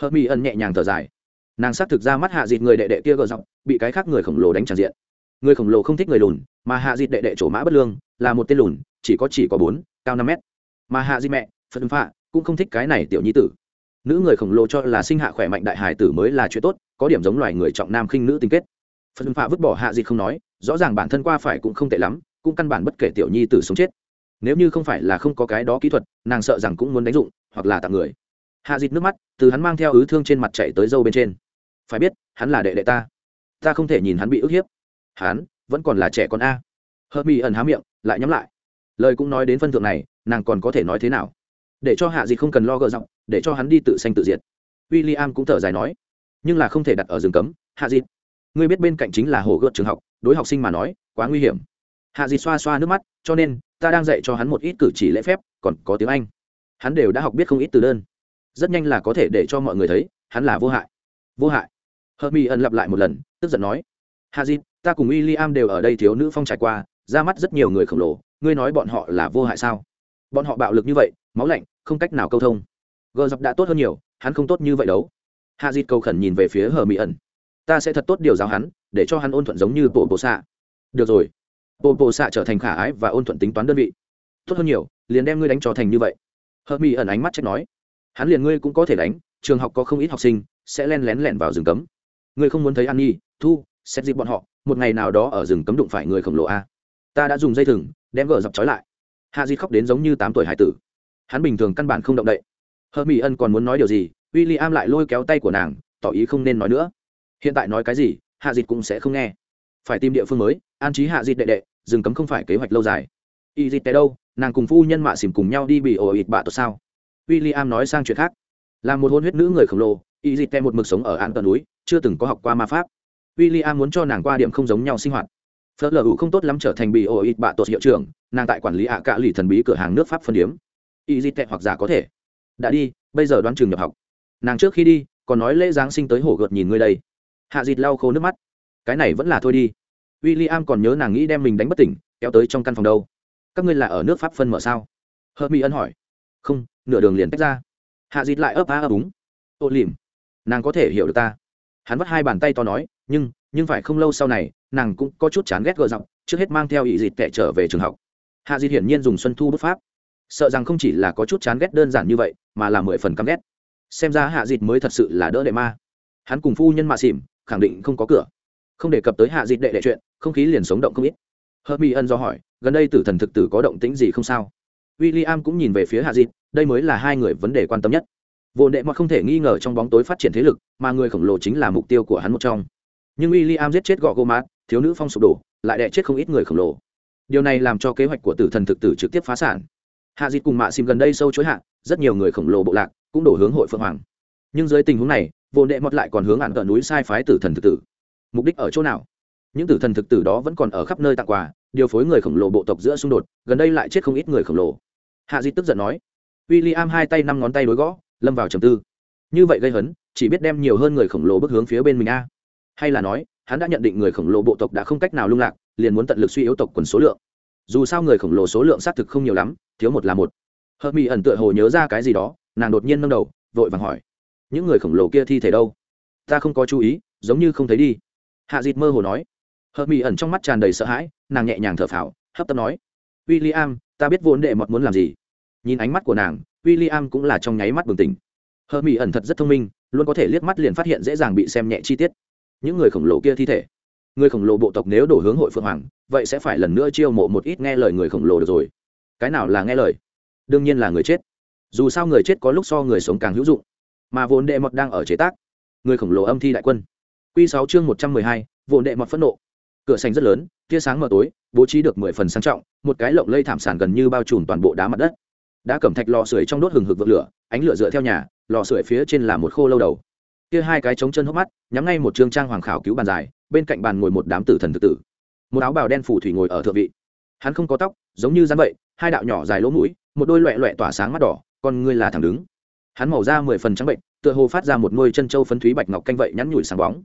Hợp mỹ ẩn nhẹ nhàng thở dài. Nàng xác thực ra mắt hạ dịt người đệ đệ kia gờ giọng, bị cái khác người khổng lồ đánh tràn diện. Người khổng lồ không thích người lùn, mà hạ dịt đệ đệ trổ mã bất lương, là một tên lùn, chỉ có chỉ có bốn, cao năm mét. Mà hạ dịt mẹ, phật phạ, cũng không thích cái này tiểu nhi tử. Nữ người khổng lồ cho là sinh hạ khỏe mạnh đại hải tử mới là chuyện tốt, có điểm giống loài người trọng nam khinh nữ tình kết. Phân phạ vứt bỏ hạ dịt không nói, rõ ràng bản thân qua phải cũng không tệ lắm, cũng căn bản bất kể tiểu nhi tử sống chết nếu như không phải là không có cái đó kỹ thuật, nàng sợ rằng cũng muốn đánh dụng, hoặc là tặng người. Hạ dịt nước mắt, từ hắn mang theo ứ thương trên mặt chạy tới dâu bên trên. Phải biết, hắn là đệ đệ ta. Ta không thể nhìn hắn bị ức hiếp. Hắn, vẫn còn là trẻ con a. Hớt mi ẩn há miệng, lại nhắm lại. Lời cũng nói đến phân thượng này, nàng còn có thể nói thế nào? Để cho hạ dịt không cần lo gợ giọng, để cho hắn đi tự sanh tự diệt. W i l l i am cũng thở dài nói. Nhưng là không thể đặt ở rừng cấm, hạ dịt ngươi biết bên cạnh chính là hồ gợt trường học, đối học sinh mà nói, quá nguy hiểm. Hạ dịt xoa xoa nước mắt, cho nên ta đang dạy cho hắn một ít cử chỉ lễ phép, còn có tiếng anh. Hắn đều đã học biết không ít từ đơn. Rất nhanh là có thể để cho mọi người thấy, hắn là vô hại. Vô hại. Hờ mi ẩn lặp lại một lần, tức giận nói. Hạ ta cùng w i l l i am đều ở đây thiếu nữ phong trải qua, ra mắt rất nhiều người khổng lồ, ngươi nói bọn họ là vô hại sao? Bọn họ bạo lực như vậy, máu lạnh, không cách nào câu thông. Gờ dọc đã tốt hơn nhiều, hắn không tốt như vậy đâu. Hạ dịt cầu khẩn nhìn về phía hờ mỹ ẩn. Ta sẽ thật tốt điều giáo hắn, để cho hắn ôn thuận giống như bộ bộ xạ. Được rồi bộ bộ xạ trở thành khả ái và ôn thuận tính toán đơn vị. Tốt hơn nhiều, liền đem ngươi đánh cho thành như vậy. Hợp mỹ ẩn ánh mắt trách nói. Hắn liền ngươi cũng có thể đánh, trường học có không ít học sinh, sẽ len lén lẻn vào rừng cấm. Ngươi không muốn thấy an nhi thu xét dịp bọn họ, một ngày nào đó ở rừng cấm đụng phải người khổng lồ a. Ta đã dùng dây thừng, đem gờ dọc trói lại. Hạ di khóc đến giống như tám tuổi hải tử. Hắn bình thường căn bản không động đậy. Hợp mỹ ân còn muốn nói điều gì w i l l i am lại lôi kéo tay của nàng, tỏ ý không nên nói nữa. Hiện tại nói cái gì, hạ dịt cũng sẽ không nghe phải tìm địa phương mới, an trí hạ dịt đệ đệ, rừng cấm không phải kế hoạch lâu dài. Y dịt tệ đâu? Nàng cùng phu nhân mạ xỉm cùng nhau đi bị ổ ịt bạ tốt sao? W i l l i am nói sang chuyện khác. Là một hôn huyết nữ người khổng lồ, y dịt tệ một mực sống ở án tờ núi, chưa từng có học qua ma pháp. W i l l i am muốn cho nàng qua điểm không giống nhau sinh hoạt. Phớt lờ hữu không tốt lắm trở thành bị ổ ịt bạ tốt hiệu trưởng, nàng tại quản lý ạ cạ lì thần bí cửa hàng nước pháp phân điếm. Y dịt tệ hoặc giả có thể. Đã đi, bây giờ đoán trường nhập học. Nàng trước khi đi, còn nói lễ giáng sinh tới hổ gợt nhìn ngươi đây. Hạ dịt lau khô nước mắt cái này vẫn là thôi đi. W i l l i am còn nhớ nàng nghĩ đem mình đánh bất tỉnh, kéo tới trong căn phòng đâu. Các ngươi là ở nước pháp phân mở sao? Hơ mỹ ân hỏi. Không, nửa đường liền tách ra. Hạ dịt lại ấp á ấp úng. Ô lìm nàng có thể hiểu được ta. Hắn vắt hai bàn tay to nói, nhưng nhưng phải không lâu sau này, nàng cũng có chút chán ghét gợ giọng, trước hết mang theo ý dịt tệ trở về trường học. Hạ dịt hiển nhiên dùng xuân thu bút pháp. Sợ rằng không chỉ là có chút chán ghét đơn giản như vậy, mà là mười phần căm ghét. Xem ra hạ dịt mới thật sự là đỡ đệ ma. Hắn cùng phu nhân mạ xỉm khẳng định không có cửa không đề cập tới hạ dịt đệ đệ chuyện, không khí liền sống động không ít. Hớt mi ân do hỏi, gần đây tử thần thực tử có động tĩnh gì không sao? W i l l i am cũng nhìn về phía hạ dịt đây mới là hai người vấn đề quan tâm nhất. Vô đệ mọt không thể nghi ngờ trong bóng tối phát triển thế lực, mà người khổng lồ chính là mục tiêu của hắn một trong. Nhưng w i l l i am giết chết gọ gô mát, thiếu nữ phong sụp đổ, lại đẻ chết không ít người khổng lồ. Điều này làm cho kế hoạch của tử thần thực tử trực tiếp phá sản. Hạ dịt cùng mạ xìm gần đây sâu chối hạ, rất nhiều người khổng lồ bộ lạc cũng đổ hướng hội phượng hoàng. Nhưng dưới tình huống này, vô đệ mọt lại còn hướng ạn cỡ núi sai phái tử thần thực tử mục đích ở chỗ nào? Những tử thần thực tử đó vẫn còn ở khắp nơi tặng quà, điều phối người khổng lồ bộ tộc giữa xung đột, gần đây lại chết không ít người khổng lồ. Hạ Di tức giận nói. W i l l i am hai tay năm ngón tay đối gõ, lâm vào trầm tư. Như vậy gây hấn, chỉ biết đem nhiều hơn người khổng lồ bước hướng phía bên mình a. Hay là nói, hắn đã nhận định người khổng lồ bộ tộc đã không cách nào lung lạc, liền muốn tận lực suy yếu tộc quần số lượng. Dù sao người khổng lồ số lượng xác thực không nhiều lắm, thiếu một là một. Hợp mỹ ẩn tựa hồ nhớ ra cái gì đó, nàng đột nhiên nâng đầu, vội vàng hỏi. Những người khổng lồ kia thi thể đâu? Ta không có chú ý, giống như không thấy đi hạ dịt mơ hồ nói. Hợp mỹ ẩn trong mắt tràn đầy sợ hãi, nàng nhẹ nhàng thở phào, hấp tấp nói. W i l l i am ta biết vốn đệ mọt muốn làm gì. Nhìn ánh mắt của nàng w i l l i am cũng là trong nháy mắt bừng tỉnh. Hờ mỹ ẩn thật rất thông minh, luôn có thể liếc mắt liền phát hiện dễ dàng bị xem nhẹ chi tiết. Những người khổng lồ kia thi thể. Người khổng lồ bộ tộc nếu đổ hướng hội phượng hoàng, vậy sẽ phải lần nữa chiêu mộ một ít nghe lời người khổng lồ được rồi. Cái nào là nghe lời? Đương nhiên là người chết. Dù sao người chết có lúc so người sống càng hữu dụng. Mà vốn đệ mọt đang ở chế tác, người khổng lồ âm thi đại quân quy sáu chương một trăm mười hai đệ mọt phẫn nộ. Cửa sành rất lớn, tia sáng mờ tối, bố trí được mười phần sang trọng, một cái lộng lây thảm sản gần như bao trùm toàn bộ đá mặt đất. Đã cầm thạch lò sưởi trong đốt hừng hực vượt lửa, ánh lửa dựa theo nhà, lò sưởi phía trên là một khô lâu đầu. Kia hai cái chống chân hốc mắt, nhắm ngay một trương trang hoàng khảo cứu bàn dài, bên cạnh bàn ngồi một đám tử thần tự tử. Một áo bào đen phủ thủy ngồi ở thượng vị. Hắn không có tóc, giống như rắn vậy, hai đạo nhỏ dài lỗ mũi, một đôi loẹ loẹ tỏa sáng mắt đỏ, con ngươi là thẳng đứng. Hắn màu da mười phần trắng bệnh, tựa hồ phát ra một ngôi chân châu phấn thúy bạch ngọc canh vậy nhắn nhủi sáng bóng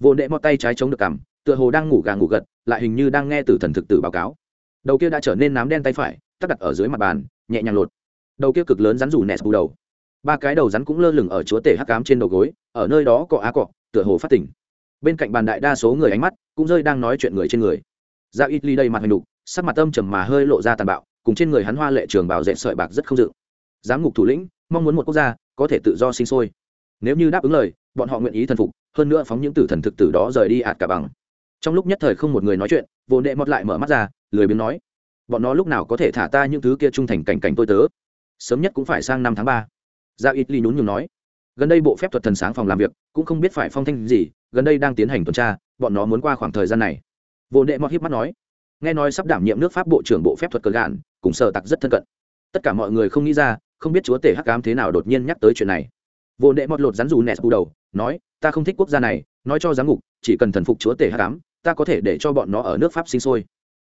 vô nệ mọt tay trái chống được cằm, tựa hồ đang ngủ gà ngủ gật, lại hình như đang nghe từ thần thực tử báo cáo. Đầu kia đã trở nên nám đen tay phải tắt đặt ở dưới mặt bàn, nhẹ nhàng lột. Đầu kia cực lớn rắn rủ nẹt bù đầu. Ba cái đầu rắn cũng lơ lửng ở chúa tể hắc cám trên đầu gối, ở nơi đó cọ á cọ, tựa hồ phát tỉnh bên cạnh bàn đại đa số người ánh mắt cũng rơi đang nói chuyện người trên người. Ra ít ly đây mặt hành đục, sắc mặt âm trầm mà hơi lộ ra tàn bạo, cùng trên người hắn hoa lệ trường bảo dệt sợi bạc rất không dự. Giám ngục thủ lĩnh, mong muốn một quốc gia có thể tự do sinh sôi. Nếu như đáp ứng lời, bọn họ nguyện ý thần phục hơn nữa phóng những tử thần thực tử đó rời đi ạt cả bằng. Trong lúc nhất thời không một người nói chuyện, vô đệ mọt lại mở mắt ra, lười biếng nói, bọn nó lúc nào có thể thả ta những thứ kia trung thành cảnh cảnh tôi tớ? Sớm nhất cũng phải sang năm tháng ba. Ra ít ly nhún nhường nói, gần đây bộ phép thuật thần sáng phòng làm việc, cũng không biết phải phong thanh gì, gần đây đang tiến hành tuần tra, bọn nó muốn qua khoảng thời gian này. Vô đệ mọt hiếp mắt nói, nghe nói sắp đảm nhiệm nước pháp bộ trưởng bộ phép thuật cờ gạn, cùng sở tặc rất thân cận. Tất cả mọi người không nghĩ ra, không biết chúa tể hắc cám thế nào đột nhiên nhắc tới chuyện này vô đệ mọt lột rắn dù nẹt đầu, nói, ta không thích quốc gia này, nói cho giám ngục, chỉ cần thần phục chúa tể hắc cám ta có thể để cho bọn nó ở nước pháp sinh sôi.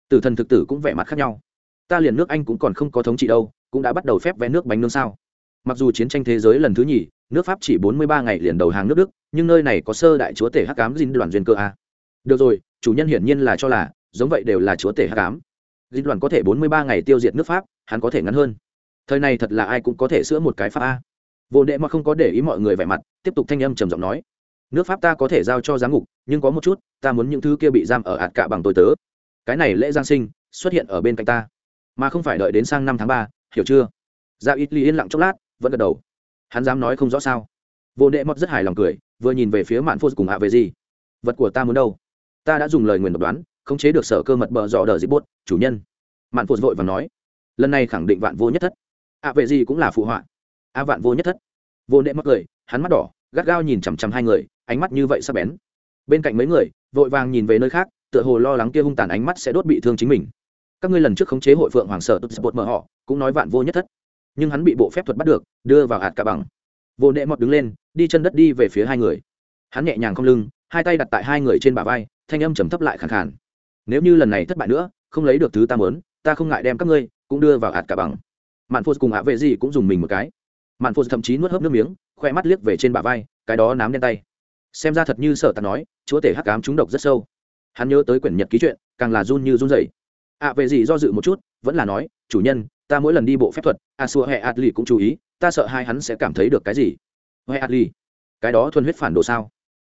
Tử thần thực tử cũng vẻ mặt khác nhau. Ta liền nước anh cũng còn không có thống trị đâu, cũng đã bắt đầu phép vé nước bánh nương sao? Mặc dù chiến tranh thế giới lần thứ nhì, nước pháp chỉ bốn mươi ba ngày liền đầu hàng nước đức, nhưng nơi này có sơ đại chúa tể hắc cám dinh đoàn duyên cơ a. Được rồi, chủ nhân hiển nhiên là cho là, giống vậy đều là chúa tể hắc cám dinh đoàn có thể bốn mươi ba ngày tiêu diệt nước pháp, hắn có thể ngắn hơn. Thời này thật là ai cũng có thể sửa một cái pháp a vô đệ mà không có để ý mọi người vẻ mặt, tiếp tục thanh âm trầm giọng nói. Nước pháp ta có thể giao cho giám ngục, nhưng có một chút, ta muốn những thứ kia bị giam ở ạt cạ bằng tôi tớ. Cái này lễ giang sinh, xuất hiện ở bên cạnh ta. Mà không phải đợi đến sang năm tháng ba, hiểu chưa? Ra ít ly yên lặng chốc lát, vẫn gật đầu. Hắn dám nói không rõ sao? Vô đệ mọt rất hài lòng cười, vừa nhìn về phía mạn phô cùng hạ về gì vật của ta muốn đâu? Ta đã dùng lời nguyền độc đoán, khống chế được sở cơ mật bờ dò đờ dịp bốt, chủ nhân. Mạn phô vội và nói. Lần này khẳng định vạn vô nhất thất. Ạ về gì cũng là phụ họa a vạn vô nhất thất. Vô đệ mất cười, hắn mắt đỏ, gắt gao nhìn chằm chằm hai người, ánh mắt như vậy sắp bén. Bên cạnh mấy người, vội vàng nhìn về nơi khác, tựa hồ lo lắng kia hung tàn ánh mắt sẽ đốt bị thương chính mình. Các ngươi lần trước khống chế hội phượng hoàng sở tốt bột mở họ, cũng nói vạn vô nhất thất. Nhưng hắn bị bộ phép thuật bắt được, đưa vào hạt cả bằng. Vô đệ mọt đứng lên, đi chân đất đi về phía hai người. Hắn nhẹ nhàng không lưng, hai tay đặt tại hai người trên bả vai, thanh âm trầm thấp lại khàn khàn. Nếu như lần này thất bại nữa, không lấy được thứ ta muốn, ta không ngại đem các ngươi, cũng đưa vào hạt cả bằng. Mạn phô cùng ạ vệ gì cũng dùng mình một cái mạn phô thậm chí nuốt hớp nước miếng, khoe mắt liếc về trên bả vai, cái đó nám đen tay. Xem ra thật như sở ta nói, chúa tể hắc ám trúng độc rất sâu. Hắn nhớ tới quyển nhật ký chuyện càng là run như run dậy ạ à, về gì do dự một chút, vẫn là nói, chủ nhân, ta mỗi lần đi bộ phép thuật a xua hệ adli cũng chú ý, ta sợ hai hắn sẽ cảm thấy được cái gì? Hệ adli cái đó thuần huyết phản đồ sao?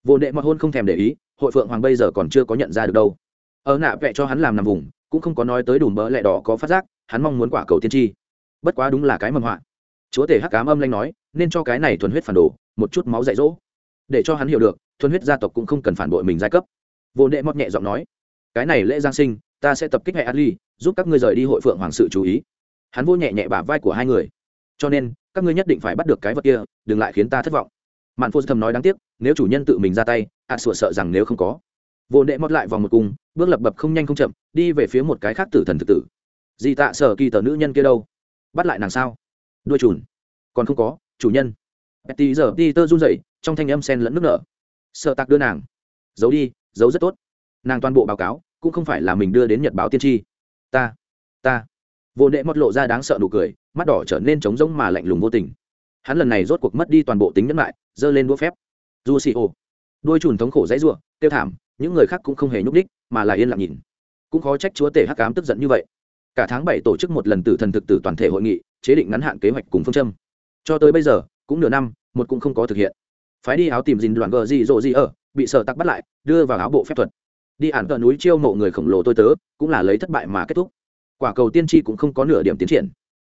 Vô đệ mọt hôn không thèm để ý, hội phượng hoàng bây giờ còn chưa có nhận ra được đâu. Ở nạ vẽ cho hắn làm nằm vùng, cũng không có nói tới đùm bỡ lẹ đỏ có phát giác, hắn mong muốn quả cầu tiên tri. Bất quá đúng là cái mầm họa chúa tể hắc cám âm lanh nói, nên cho cái này thuần huyết phản đồ, một chút máu dạy dỗ. Để cho hắn hiểu được, thuần huyết gia tộc cũng không cần phản bội mình giai cấp. Vô đệ mót nhẹ giọng nói, cái này lễ giáng sinh, ta sẽ tập kích hệ adli, giúp các ngươi rời đi hội phượng hoàng sự chú ý. Hắn vô nhẹ nhẹ bả vai của hai người. Cho nên, các ngươi nhất định phải bắt được cái vật kia, đừng lại khiến ta thất vọng. Mạn phô thầm nói đáng tiếc, nếu chủ nhân tự mình ra tay ạ à sủa sợ rằng nếu không có. Vô đệ mót lại vòng một cung, bước lập bập không nhanh không chậm, đi về phía một cái khác tử thần thực tử. Di tạ sở kỳ tờ nữ nhân kia đâu? Bắt lại nàng sao? Đuôi chùn. Còn không có, chủ nhân. Petty giờ đi tơ run rẩy, trong thanh âm sen lẫn nước nở. Sợ tạc đưa nàng. Giấu đi, giấu rất tốt. Nàng toàn bộ báo cáo, cũng không phải là mình đưa đến nhật báo tiên tri. Ta ta. Vô nệ mót lộ ra đáng sợ nụ cười, mắt đỏ trở nên trống rỗng mà lạnh lùng vô tình. Hắn lần này rốt cuộc mất đi toàn bộ tính nhẫn lại, giơ lên đũa phép. Du xì ô đôi chùn thống khổ dãy ruộng tiêu thảm, những người khác cũng không hề nhúc ních mà là yên lặng nhìn. Cũng khó trách chúa tể hắc cám tức giận như vậy. Cả tháng bảy tổ chức một lần tử thần thực tử toàn thể hội nghị chế định ngắn hạn kế hoạch cùng phương châm. Cho tới bây giờ, cũng nửa năm, một cũng không có thực hiện. Phái đi áo tìm dìn đoàn gờ gì rộ gì ở, bị sở tắc bắt lại, đưa vào áo bộ phép thuật. Đi ản tờ núi chiêu mộ người khổng lồ tôi tớ, cũng là lấy thất bại mà kết thúc. Quả cầu tiên tri cũng không có nửa điểm tiến triển.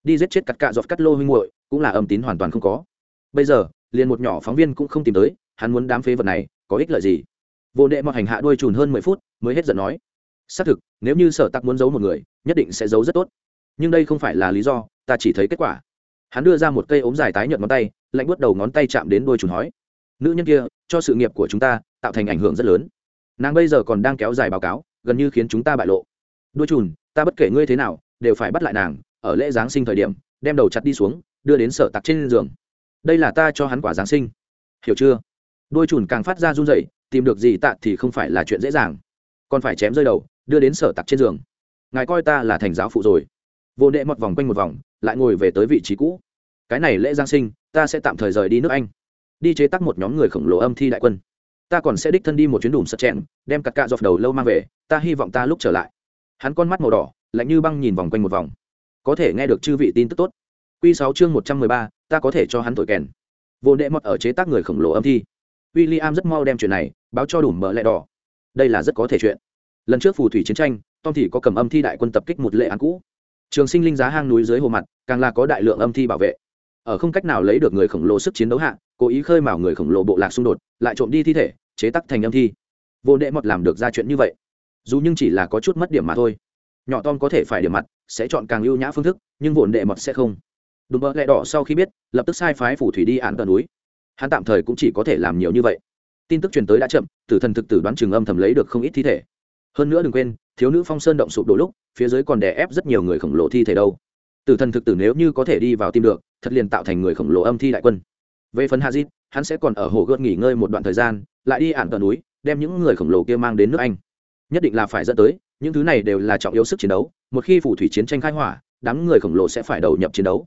Đi giết chết cắt cạ dọc cắt lô huynh muội, cũng là âm tín hoàn toàn không có. Bây giờ, liền một nhỏ phóng viên cũng không tìm tới, hắn muốn đám phế vật này, có ích lợi gì? Vô đệ mọi hành hạ đuôi trùn hơn mười phút, mới hết giận nói. Xác thực, nếu như sở tắc muốn giấu một người, nhất định sẽ giấu rất tốt. Nhưng đây không phải là lý do ta chỉ thấy kết quả. Hắn đưa ra một cây ốm dài tái nhợt ngón tay, lạnh bước đầu ngón tay chạm đến đôi trùn hói. Nữ nhân kia, cho sự nghiệp của chúng ta tạo thành ảnh hưởng rất lớn. Nàng bây giờ còn đang kéo dài báo cáo, gần như khiến chúng ta bại lộ. Đôi trùn ta bất kể ngươi thế nào, đều phải bắt lại nàng, ở lễ giáng sinh thời điểm, đem đầu chặt đi xuống, đưa đến sở tặc trên giường. Đây là ta cho hắn quả giáng sinh. Hiểu chưa? Đôi trùn càng phát ra run rẩy, tìm được gì tạ thì không phải là chuyện dễ dàng. Còn phải chém rơi đầu, đưa đến sở tặc trên giường. Ngài coi ta là thành giáo phụ rồi vô đệ mọt vòng quanh một vòng, lại ngồi về tới vị trí cũ. Cái này lễ giáng sinh, ta sẽ tạm thời rời đi nước anh. Đi chế tác một nhóm người khổng lồ âm thi đại quân. Ta còn sẽ đích thân đi một chuyến đùm sật chèn đem cắt cạ dọc đầu lâu mang về, ta hy vọng ta lúc trở lại. Hắn con mắt màu đỏ, lạnh như băng nhìn vòng quanh một vòng. Có thể nghe được chư vị tin tức tốt. Q sáu chương một trăm mười ba, ta có thể cho hắn thổi kèn. Vô đệ mọt ở chế tác người khổng lồ âm thi. W i l l i am rất mau đem chuyện này báo cho đủ mở lẹ đỏ. Đây là rất có thể chuyện. Lần trước phù thủy chiến tranh, tom thì có cầm âm thi đại quân tập kích một lệ án cũ trường sinh linh giá hang núi dưới hồ mặt, càng là có đại lượng âm thi bảo vệ. Ở không cách nào lấy được người khổng lồ sức chiến đấu hạ, cố ý khơi mào người khổng lồ bộ lạc xung đột, lại trộm đi thi thể, chế tắc thành âm thi. Vô đệ mọt làm được ra chuyện như vậy. Dù nhưng chỉ là có chút mất điểm mà thôi. Nhỏ tom có thể phải điểm mặt, sẽ chọn càng ưu nhã phương thức, nhưng vồn đệ mọt sẽ không. Đùm bơ lẹ đỏ sau khi biết, lập tức sai phái phủ thủy đi ạn tận núi. Hắn tạm thời cũng chỉ có thể làm nhiều như vậy. Tin tức truyền tới đã chậm, tử thần thực tử đoán trường âm thầm lấy được không ít thi thể. Hơn nữa đừng quên, thiếu nữ phong sơn động sụp đổ lúc phía dưới còn đè ép rất nhiều người khổng lồ thi thể đâu. Tử thần thực tử nếu như có thể đi vào tim được, thật liền tạo thành người khổng lồ âm thi đại quân. Về phần hazit, hắn sẽ còn ở hồ gợt nghỉ ngơi một đoạn thời gian, lại đi ạn tờ núi, đem những người khổng lồ kia mang đến nước anh. Nhất định là phải dẫn tới, những thứ này đều là trọng yếu sức chiến đấu, một khi phù thủy chiến tranh khai hỏa, đám người khổng lồ sẽ phải đầu nhập chiến đấu.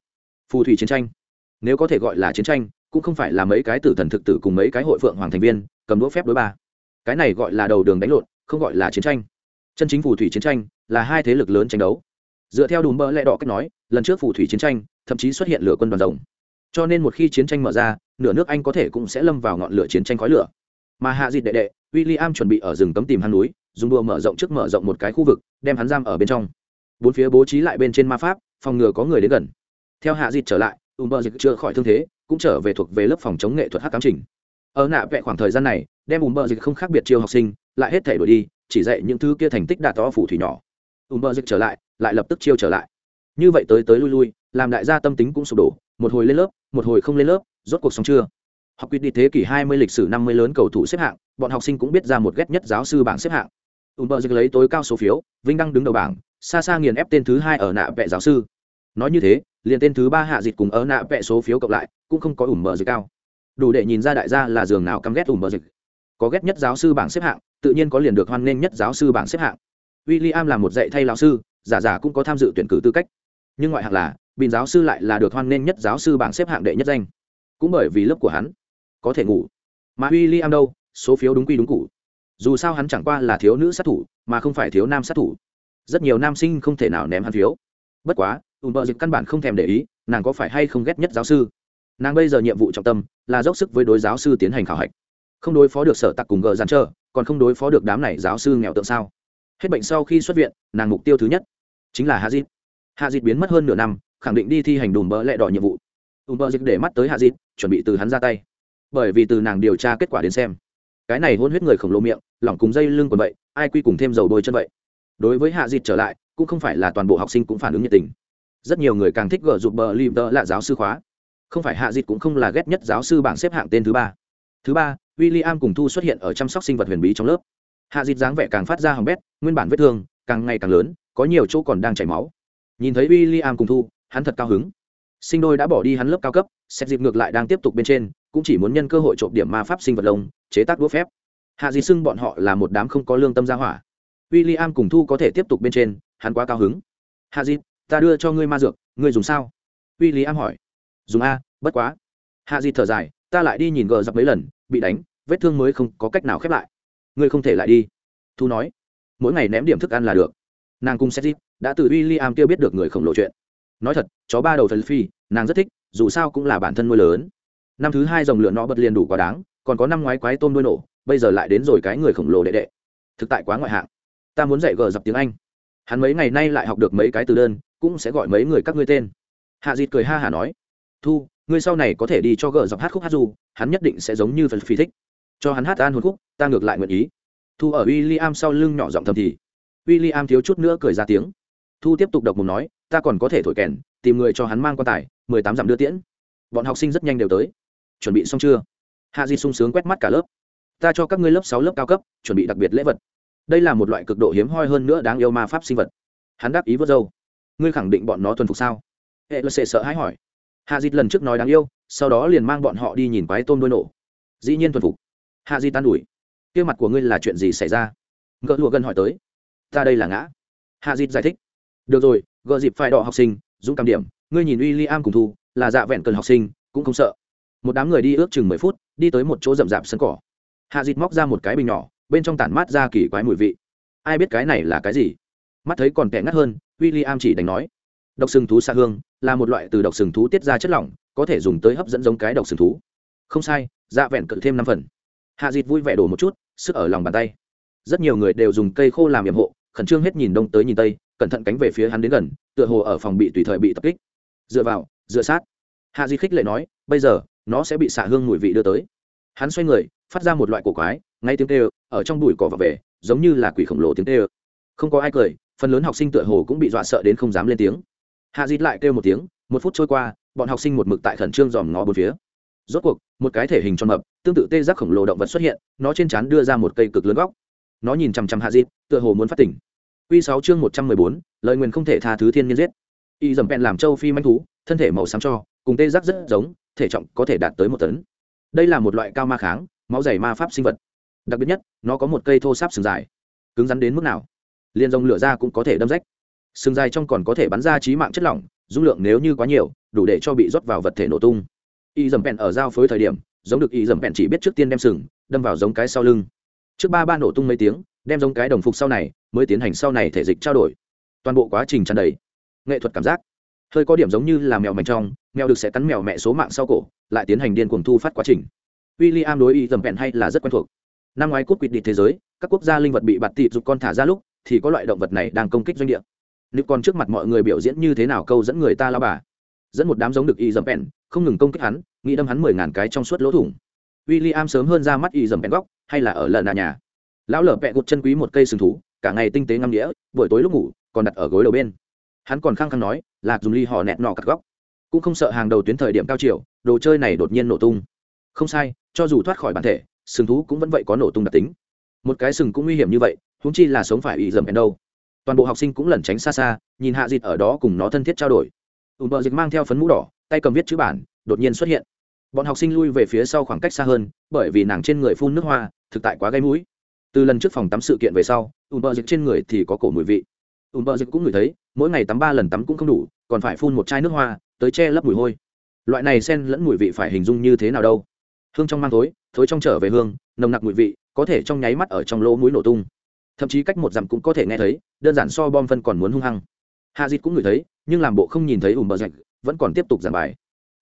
Phù thủy chiến tranh, nếu có thể gọi là chiến tranh, cũng không phải là mấy cái tử thần thực tử cùng mấy cái hội phượng hoàng thành viên, cầm đũa phép đối ba. Cái này gọi là đầu đường đánh lộn, không gọi là chiến tranh. Chân chính phù thủy chiến tranh là hai thế lực lớn tranh đấu. Dựa theo đùm bơ lẽ đỏ cách nói, lần trước phù thủy chiến tranh, thậm chí xuất hiện lửa quân đoàn rồng. Cho nên một khi chiến tranh mở ra, nửa nước anh có thể cũng sẽ lâm vào ngọn lửa chiến tranh khói lửa. Mà hạ dịt đệ đệ w i l l i am chuẩn bị ở rừng cấm tìm hang núi, dùng đùa mở rộng trước mở rộng một cái khu vực, đem hắn giam ở bên trong. Bốn phía bố trí lại bên trên ma pháp, phòng ngừa có người đến gần. Theo hạ dịt trở lại, ùm bờ dịch chữa khỏi thương thế, cũng trở về thuộc về lớp phòng chống nghệ thuật hát cám trình. Ở nạ vẽ khoảng thời gian này, đem ùm bờ dịch không khác biệt chiêu học sinh, lại hết thể đổi đi, chỉ dạy những thứ kia thành tích đạt to phủ thủy nhỏ ùm bờ dịch trở lại lại lập tức chiêu trở lại. Như vậy tới tới lui lui, làm đại gia tâm tính cũng sụp đổ, một hồi lên lớp, một hồi không lên lớp, rốt cuộc sống chưa? Học quyết đi thế kỷ 20 lịch sử 50 lớn cầu thủ xếp hạng, bọn học sinh cũng biết ra một ghét nhất giáo sư bảng xếp hạng. Ùm bờ dịch lấy tối cao số phiếu, vinh đăng đứng đầu bảng, xa xa nghiền ép tên thứ hai ở nạ vẽ giáo sư. Nói như thế, liền tên thứ ba hạ dịch cùng ở nạ vẽ số phiếu cộng lại, cũng không có ủm bờ dịch cao. Đủ để nhìn ra đại gia là giường nào căm ghét ủm bờ dịch. Có ghét nhất giáo sư bảng xếp hạng, tự nhiên có liền được hoan nghênh nhất giáo sư bảng xếp hạng w i l l i am là một dạy thay lão sư, giả giả cũng có tham dự tuyển cử tư cách. Nhưng ngoại hạng là, bình giáo sư lại là được hoan nghênh nhất giáo sư bảng xếp hạng đệ nhất danh. Cũng bởi vì lớp của hắn, có thể ngủ. Mà w i l l i am đâu? Số phiếu đúng quy đúng cụ dù sao hắn chẳng qua là thiếu nữ sát thủ, mà không phải thiếu nam sát thủ. Rất nhiều nam sinh không thể nào ném hắn phiếu. Bất quá ùm bờ dịch căn bản không thèm để ý, nàng có phải hay không ghét nhất giáo sư? Nàng bây giờ nhiệm vụ trọng tâm là dốc sức với đối giáo sư tiến hành khảo hạch. Không đối phó được sở tặc cùng gờ dàn trơ còn không đối phó được đám này giáo sư nghèo tượng sao? Hết bệnh sau khi xuất viện, nàng mục tiêu thứ nhất chính là hazit. Hazit biến mất hơn nửa năm, khẳng định đi thi hành đùm bỡ lẹ đỏ nhiệm vụ. Đùm bờ dịch để mắt tới hazit, chuẩn bị từ hắn ra tay. Bởi vì từ nàng điều tra kết quả đến xem, cái này hôn huyết người khổng lồ miệng lỏng cùng dây lưng còn vậy, ai quy cùng thêm dầu đôi chân vậy. Đối với hạ dịt trở lại, cũng không phải là toàn bộ học sinh cũng phản ứng nhiệt tình. Rất nhiều người càng thích gỡ rụt bờ lìm tơ là giáo sư khóa. Không phải hạ dịt cũng không là ghét nhất giáo sư bảng xếp hạng tên thứ ba. Thứ ba w i l l i am cùng thu xuất hiện ở chăm sóc sinh vật huyền bí trong lớp hạ dịt dáng vẻ càng phát ra hỏng bét, nguyên bản vết thương càng ngày càng lớn, có nhiều chỗ còn đang chảy máu. Nhìn thấy w i l l i am cùng thu, hắn thật cao hứng. Sinh đôi đã bỏ đi hắn lớp cao cấp xét dịp ngược lại đang tiếp tục bên trên, cũng chỉ muốn nhân cơ hội trộm điểm ma pháp sinh vật lông, chế tác đũa phép. Hạ dịt xưng bọn họ là một đám không có lương tâm gia hỏa. W i l l i am cùng thu có thể tiếp tục bên trên, hắn quá cao hứng. Hạ dịt, ta đưa cho ngươi ma dược, ngươi dùng sao? W i l l i am hỏi. Dùng a, bất quá. Hạ dịt thở dài, ta lại đi nhìn gờ dập mấy lần, bị đánh, vết thương mới không có cách nào khép lại ngươi không thể lại đi. Thu nói, mỗi ngày ném điểm thức ăn là được. Nàng cùng xét đã từ w i l l i am kêu biết được người khổng lồ chuyện. Nói thật, chó ba đầu thần phi nàng rất thích, dù sao cũng là bản thân nuôi lớn. Năm thứ hai dòng lửa nó bật liền đủ quá đáng, còn có năm ngoái quái tôm nuôi nổ, bây giờ lại đến rồi cái người khổng lồ đệ đệ. Thực tại quá ngoại hạng. Ta muốn dạy gờ dập tiếng anh. Hắn mấy ngày nay lại học được mấy cái từ đơn, cũng sẽ gọi mấy người các ngươi tên. Hạ dịt cười ha hả nói, thu, ngươi sau này có thể đi cho gờ dọc hát khúc hát du, hắn nhất định sẽ giống như phần phi thích cho hắn hát an hồn khúc, ta ngược lại nguyện ý. Thu ở w i l l i am sau lưng nhỏ giọng thầm thì. W i l l i am thiếu chút nữa cười ra tiếng. Thu tiếp tục độc mùng nói, ta còn có thể thổi kèn, tìm người cho hắn mang quan tài, mười tám dặm đưa tiễn. Bọn học sinh rất nhanh đều tới. Chuẩn bị xong chưa? Hạ di sung sướng quét mắt cả lớp. Ta cho các ngươi lớp sáu, lớp cao cấp, chuẩn bị đặc biệt lễ vật. Đây là một loại cực độ hiếm hoi hơn nữa đáng yêu ma pháp sinh vật. Hắn đáp ý vớt dâu ngươi khẳng định bọn nó thuần phục sao? Hệ lơ sệ sợ hãi hỏi. Hạ dịt lần trước nói đáng yêu, sau đó liền mang bọn họ đi nhìn quái tôm đôi nổ. Dĩ nhiên thuần phục hạ di tan ủi kia mặt của ngươi là chuyện gì xảy ra? Ngỡ lụa gần hỏi tới. Ta đây là ngã. Hạ dịt giải thích. Được rồi gợ dịp phải đỏ học sinh, dũng cảm điểm. Ngươi nhìn uy i am cùng thu, là dạ vẹn cần học sinh, cũng không sợ. Một đám người đi ước chừng mười phút, đi tới một chỗ rậm rạp sân cỏ. Hạ dịt móc ra một cái bình nhỏ, bên trong tản mát ra kỳ quái mùi vị. Ai biết cái này là cái gì? Mắt thấy còn kẻ ngắt hơn w i l l i am chỉ đánh nói. Độc sừng thú xa hương, là một loại từ độc sừng thú tiết ra chất lỏng, có thể dùng tới hấp dẫn giống cái độc sừng thú. Không sai dạ vẹn cự thêm năm phần hạ dịt vui vẻ đổ một chút, sức ở lòng bàn tay. Rất nhiều người đều dùng cây khô làm nhiệm hộ, khẩn trương hết nhìn đông tới nhìn tây, cẩn thận cánh về phía hắn đến gần, tựa hồ ở phòng bị tùy thời bị tập kích. Dựa vào, dựa sát. Hạ di khích lệ nói, bây giờ, nó sẽ bị xạ hương mùi vị đưa tới. Hắn xoay người, phát ra một loại cổ quái, ngay tiếng kêu, ở trong bụi cỏ và về, giống như là quỷ khổng lồ tiếng kêu. Không có ai cười, phần lớn học sinh tựa hồ cũng bị dọa sợ đến không dám lên tiếng. Hạ dịt lại kêu một tiếng, một phút trôi qua, bọn học sinh một mực tại khẩn trương dòm ngó bốn phía rốt cuộc một cái thể hình tròn mập tương tự tê giác khổng lồ động vật xuất hiện nó trên trán đưa ra một cây cực lớn góc nó nhìn chằm chằm hạ dịp tựa hồ muốn phát tỉnh q 6 chương 114, lời nguyền không thể tha thứ thiên nhiên giết. Y dầm bèn làm châu phi manh thú, thân thể màu xám cho, cùng tê giác rất giống, thể trọng có thể đạt tới một tấn. Đây là một loại cao ma kháng, máu dày ma pháp sinh vật. Đặc biệt nhất, nó có một cây thô sáp sừng dài. Cứng rắn đến mức nào? Liên rồng lửa ra cũng có thể đâm rách. Sừng dài trong còn có thể bắn ra trí mạng chất lỏng, dung lượng nếu như quá nhiều, đủ để cho bị rót vào vật thể nổ tung. Y dầm bèn ở giao phối thời điểm, giống được y dầm bèn chỉ biết trước tiên đem sừng đâm vào giống cái sau lưng. Trước ba ba nổ tung mấy tiếng, đem giống cái đồng phục sau này mới tiến hành sau này thể dịch trao đổi. Toàn bộ quá trình tràn đầy. Nghệ thuật cảm giác. Hơi có điểm giống như là mèo mảnh trong mèo được sẽ cắn mèo mẹ số mạng sau cổ lại tiến hành điên cuồng thu phát quá trình. W i l l i am đối y dầm vẹn hay là rất quen thuộc. Năm ngoái cút quỵt địch thế giới các quốc gia linh vật bị bạt tịp giục con thả ra lúc thì có loại động vật này đang công kích doanh địa. Nếu còn trước mặt mọi người biểu diễn như thế nào câu dẫn người ta lao bà. Dẫn một đám giống được y dầm bèn không ngừng công kích hắn, nghĩ đâm hắn mười ngàn cái trong suốt lỗ thủng. W i l l i am sớm hơn ra mắt y dầm bèn góc, hay là ở lần nhà. Lão lở vẹ gột chân quý một cây sừng thú, cả ngày tinh tế ngâm đĩa buổi tối lúc ngủ, còn đặt ở gối đầu bên. Hắn còn khăng khăng nói, lạc dùng ly họ nẹt nọ cắt góc. Cũng không sợ hàng đầu tuyến thời điểm cao chiều, đồ chơi này đột nhiên nổ tung. Không sai, cho dù thoát khỏi bản thể, sừng thú cũng vẫn vậy có nổ tung đặc tính. Một cái sừng cũng nguy hiểm như vậy húng chi là sống phải ủy dầm bèn đâu. Toàn bộ học sinh cũng lẩn tránh xa xa, nhìn hạ dịt ở đó cùng nó thân thiết trao đổi. Ùm bờ dịch mang theo phấn mũ đỏ tay cầm viết chữ bản, đột nhiên xuất hiện. Bọn học sinh lui về phía sau khoảng cách xa hơn, bởi vì nàng trên người phun nước hoa, thực tại quá gây mũi. Từ lần trước phòng tắm sự kiện về sau ùm bờ dịch trên người thì có cổ mùi vị. Ùm bờ dịch cũng ngửi thấy, mỗi ngày tắm ba lần tắm cũng không đủ, còn phải phun một chai nước hoa, tới che lấp mùi hôi. Loại này xen lẫn mùi vị phải hình dung như thế nào đâu? Hương trong mang thối thối trong trở về hương, nồng nặc mùi vị, có thể trong nháy mắt ở trong lỗ mũi nổ tung. Thậm chí cách một dặm cũng có thể nghe thấy, đơn giản so bom phân còn muốn hung hăng. Hạ dịt cũng ngửi thấy, nhưng làm bộ không nhìn thấy ùm bờ dịch vẫn còn tiếp tục giảng bài.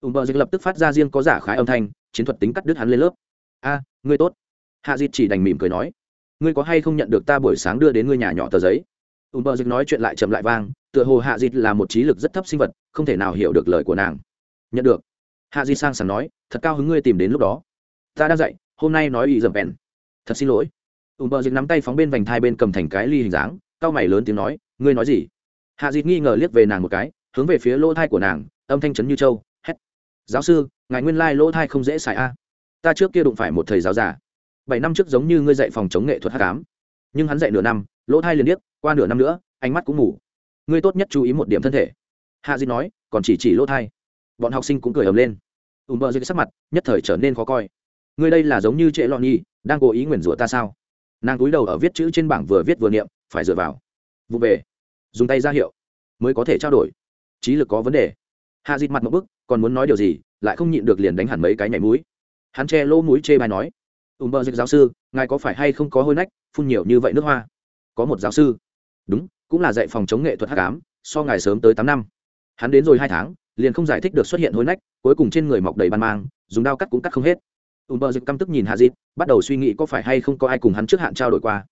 Ùm bờ dịch lập tức phát ra riêng có giả khái âm thanh, chiến thuật tính cắt đứt hắn lên lớp. A, ngươi tốt. Hạ dịt chỉ đành mỉm cười nói, ngươi có hay không nhận được ta buổi sáng đưa đến ngươi nhà nhỏ tờ giấy? Ùm bờ dịch nói chuyện lại chậm lại vang, tựa hồ hạ dịt là một trí lực rất thấp sinh vật, không thể nào hiểu được lời của nàng. Nhận được. Hạ dịt sang sảng nói, thật cao hứng ngươi tìm đến lúc đó. Ta đang dậy hôm nay nói ý dầm bèn. Thật xin lỗi. Ùm bờ dịch nắm tay phóng bên vành thai bên cầm thành cái ly hình dáng, cao mày lớn tiếng nói, ngươi nói gì? Hạ dịt nghi ngờ liếc về nàng một cái, hướng về phía lỗ thai của nàng âm thanh chấn như châu hét. Giáo sư, ngài nguyên lai lỗ thai không dễ xài a. Ta trước kia đụng phải một thầy giáo già. Bảy năm trước giống như ngươi dạy phòng chống nghệ thuật hát cám. Nhưng hắn dạy nửa năm, lỗ thai liền điếc, qua nửa năm nữa, ánh mắt cũng ngủ ngươi tốt nhất chú ý một điểm thân thể. Hạ di nói, còn chỉ chỉ lỗ thai. Bọn học sinh cũng cười ầm lên. Ùm bờ dưới sắc mặt, nhất thời trở nên khó coi. Ngươi đây là giống như trệ lọn nhi đang cố ý nguyền rủa ta sao? Nàng cúi đầu ở viết chữ trên bảng vừa viết vừa niệm, phải dựa vào. Vụ về. Dùng tay ra hiệu, mới có thể trao đổi. Trí lực có vấn đề hạ dịt mặt một bức, còn muốn nói điều gì, lại không nhịn được liền đánh hẳn mấy cái nhảy mũi hắn che lỗ mũi chê bài nói, ùm bơ dịch giáo sư, ngài có phải hay không có hôi nách, phun nhiều như vậy nước hoa? Có một giáo sư. Đúng, cũng là dạy phòng chống nghệ thuật hát cám so ngài sớm tới tám năm. Hắn đến rồi hai tháng, liền không giải thích được xuất hiện hôi nách, cuối cùng trên người mọc đầy ban mang, dùng dao cắt cũng cắt không hết. Ùm bơ dịch căm tức nhìn hạ dịt bắt đầu suy nghĩ có phải hay không có ai cùng hắn trước hạn trao đổi qua.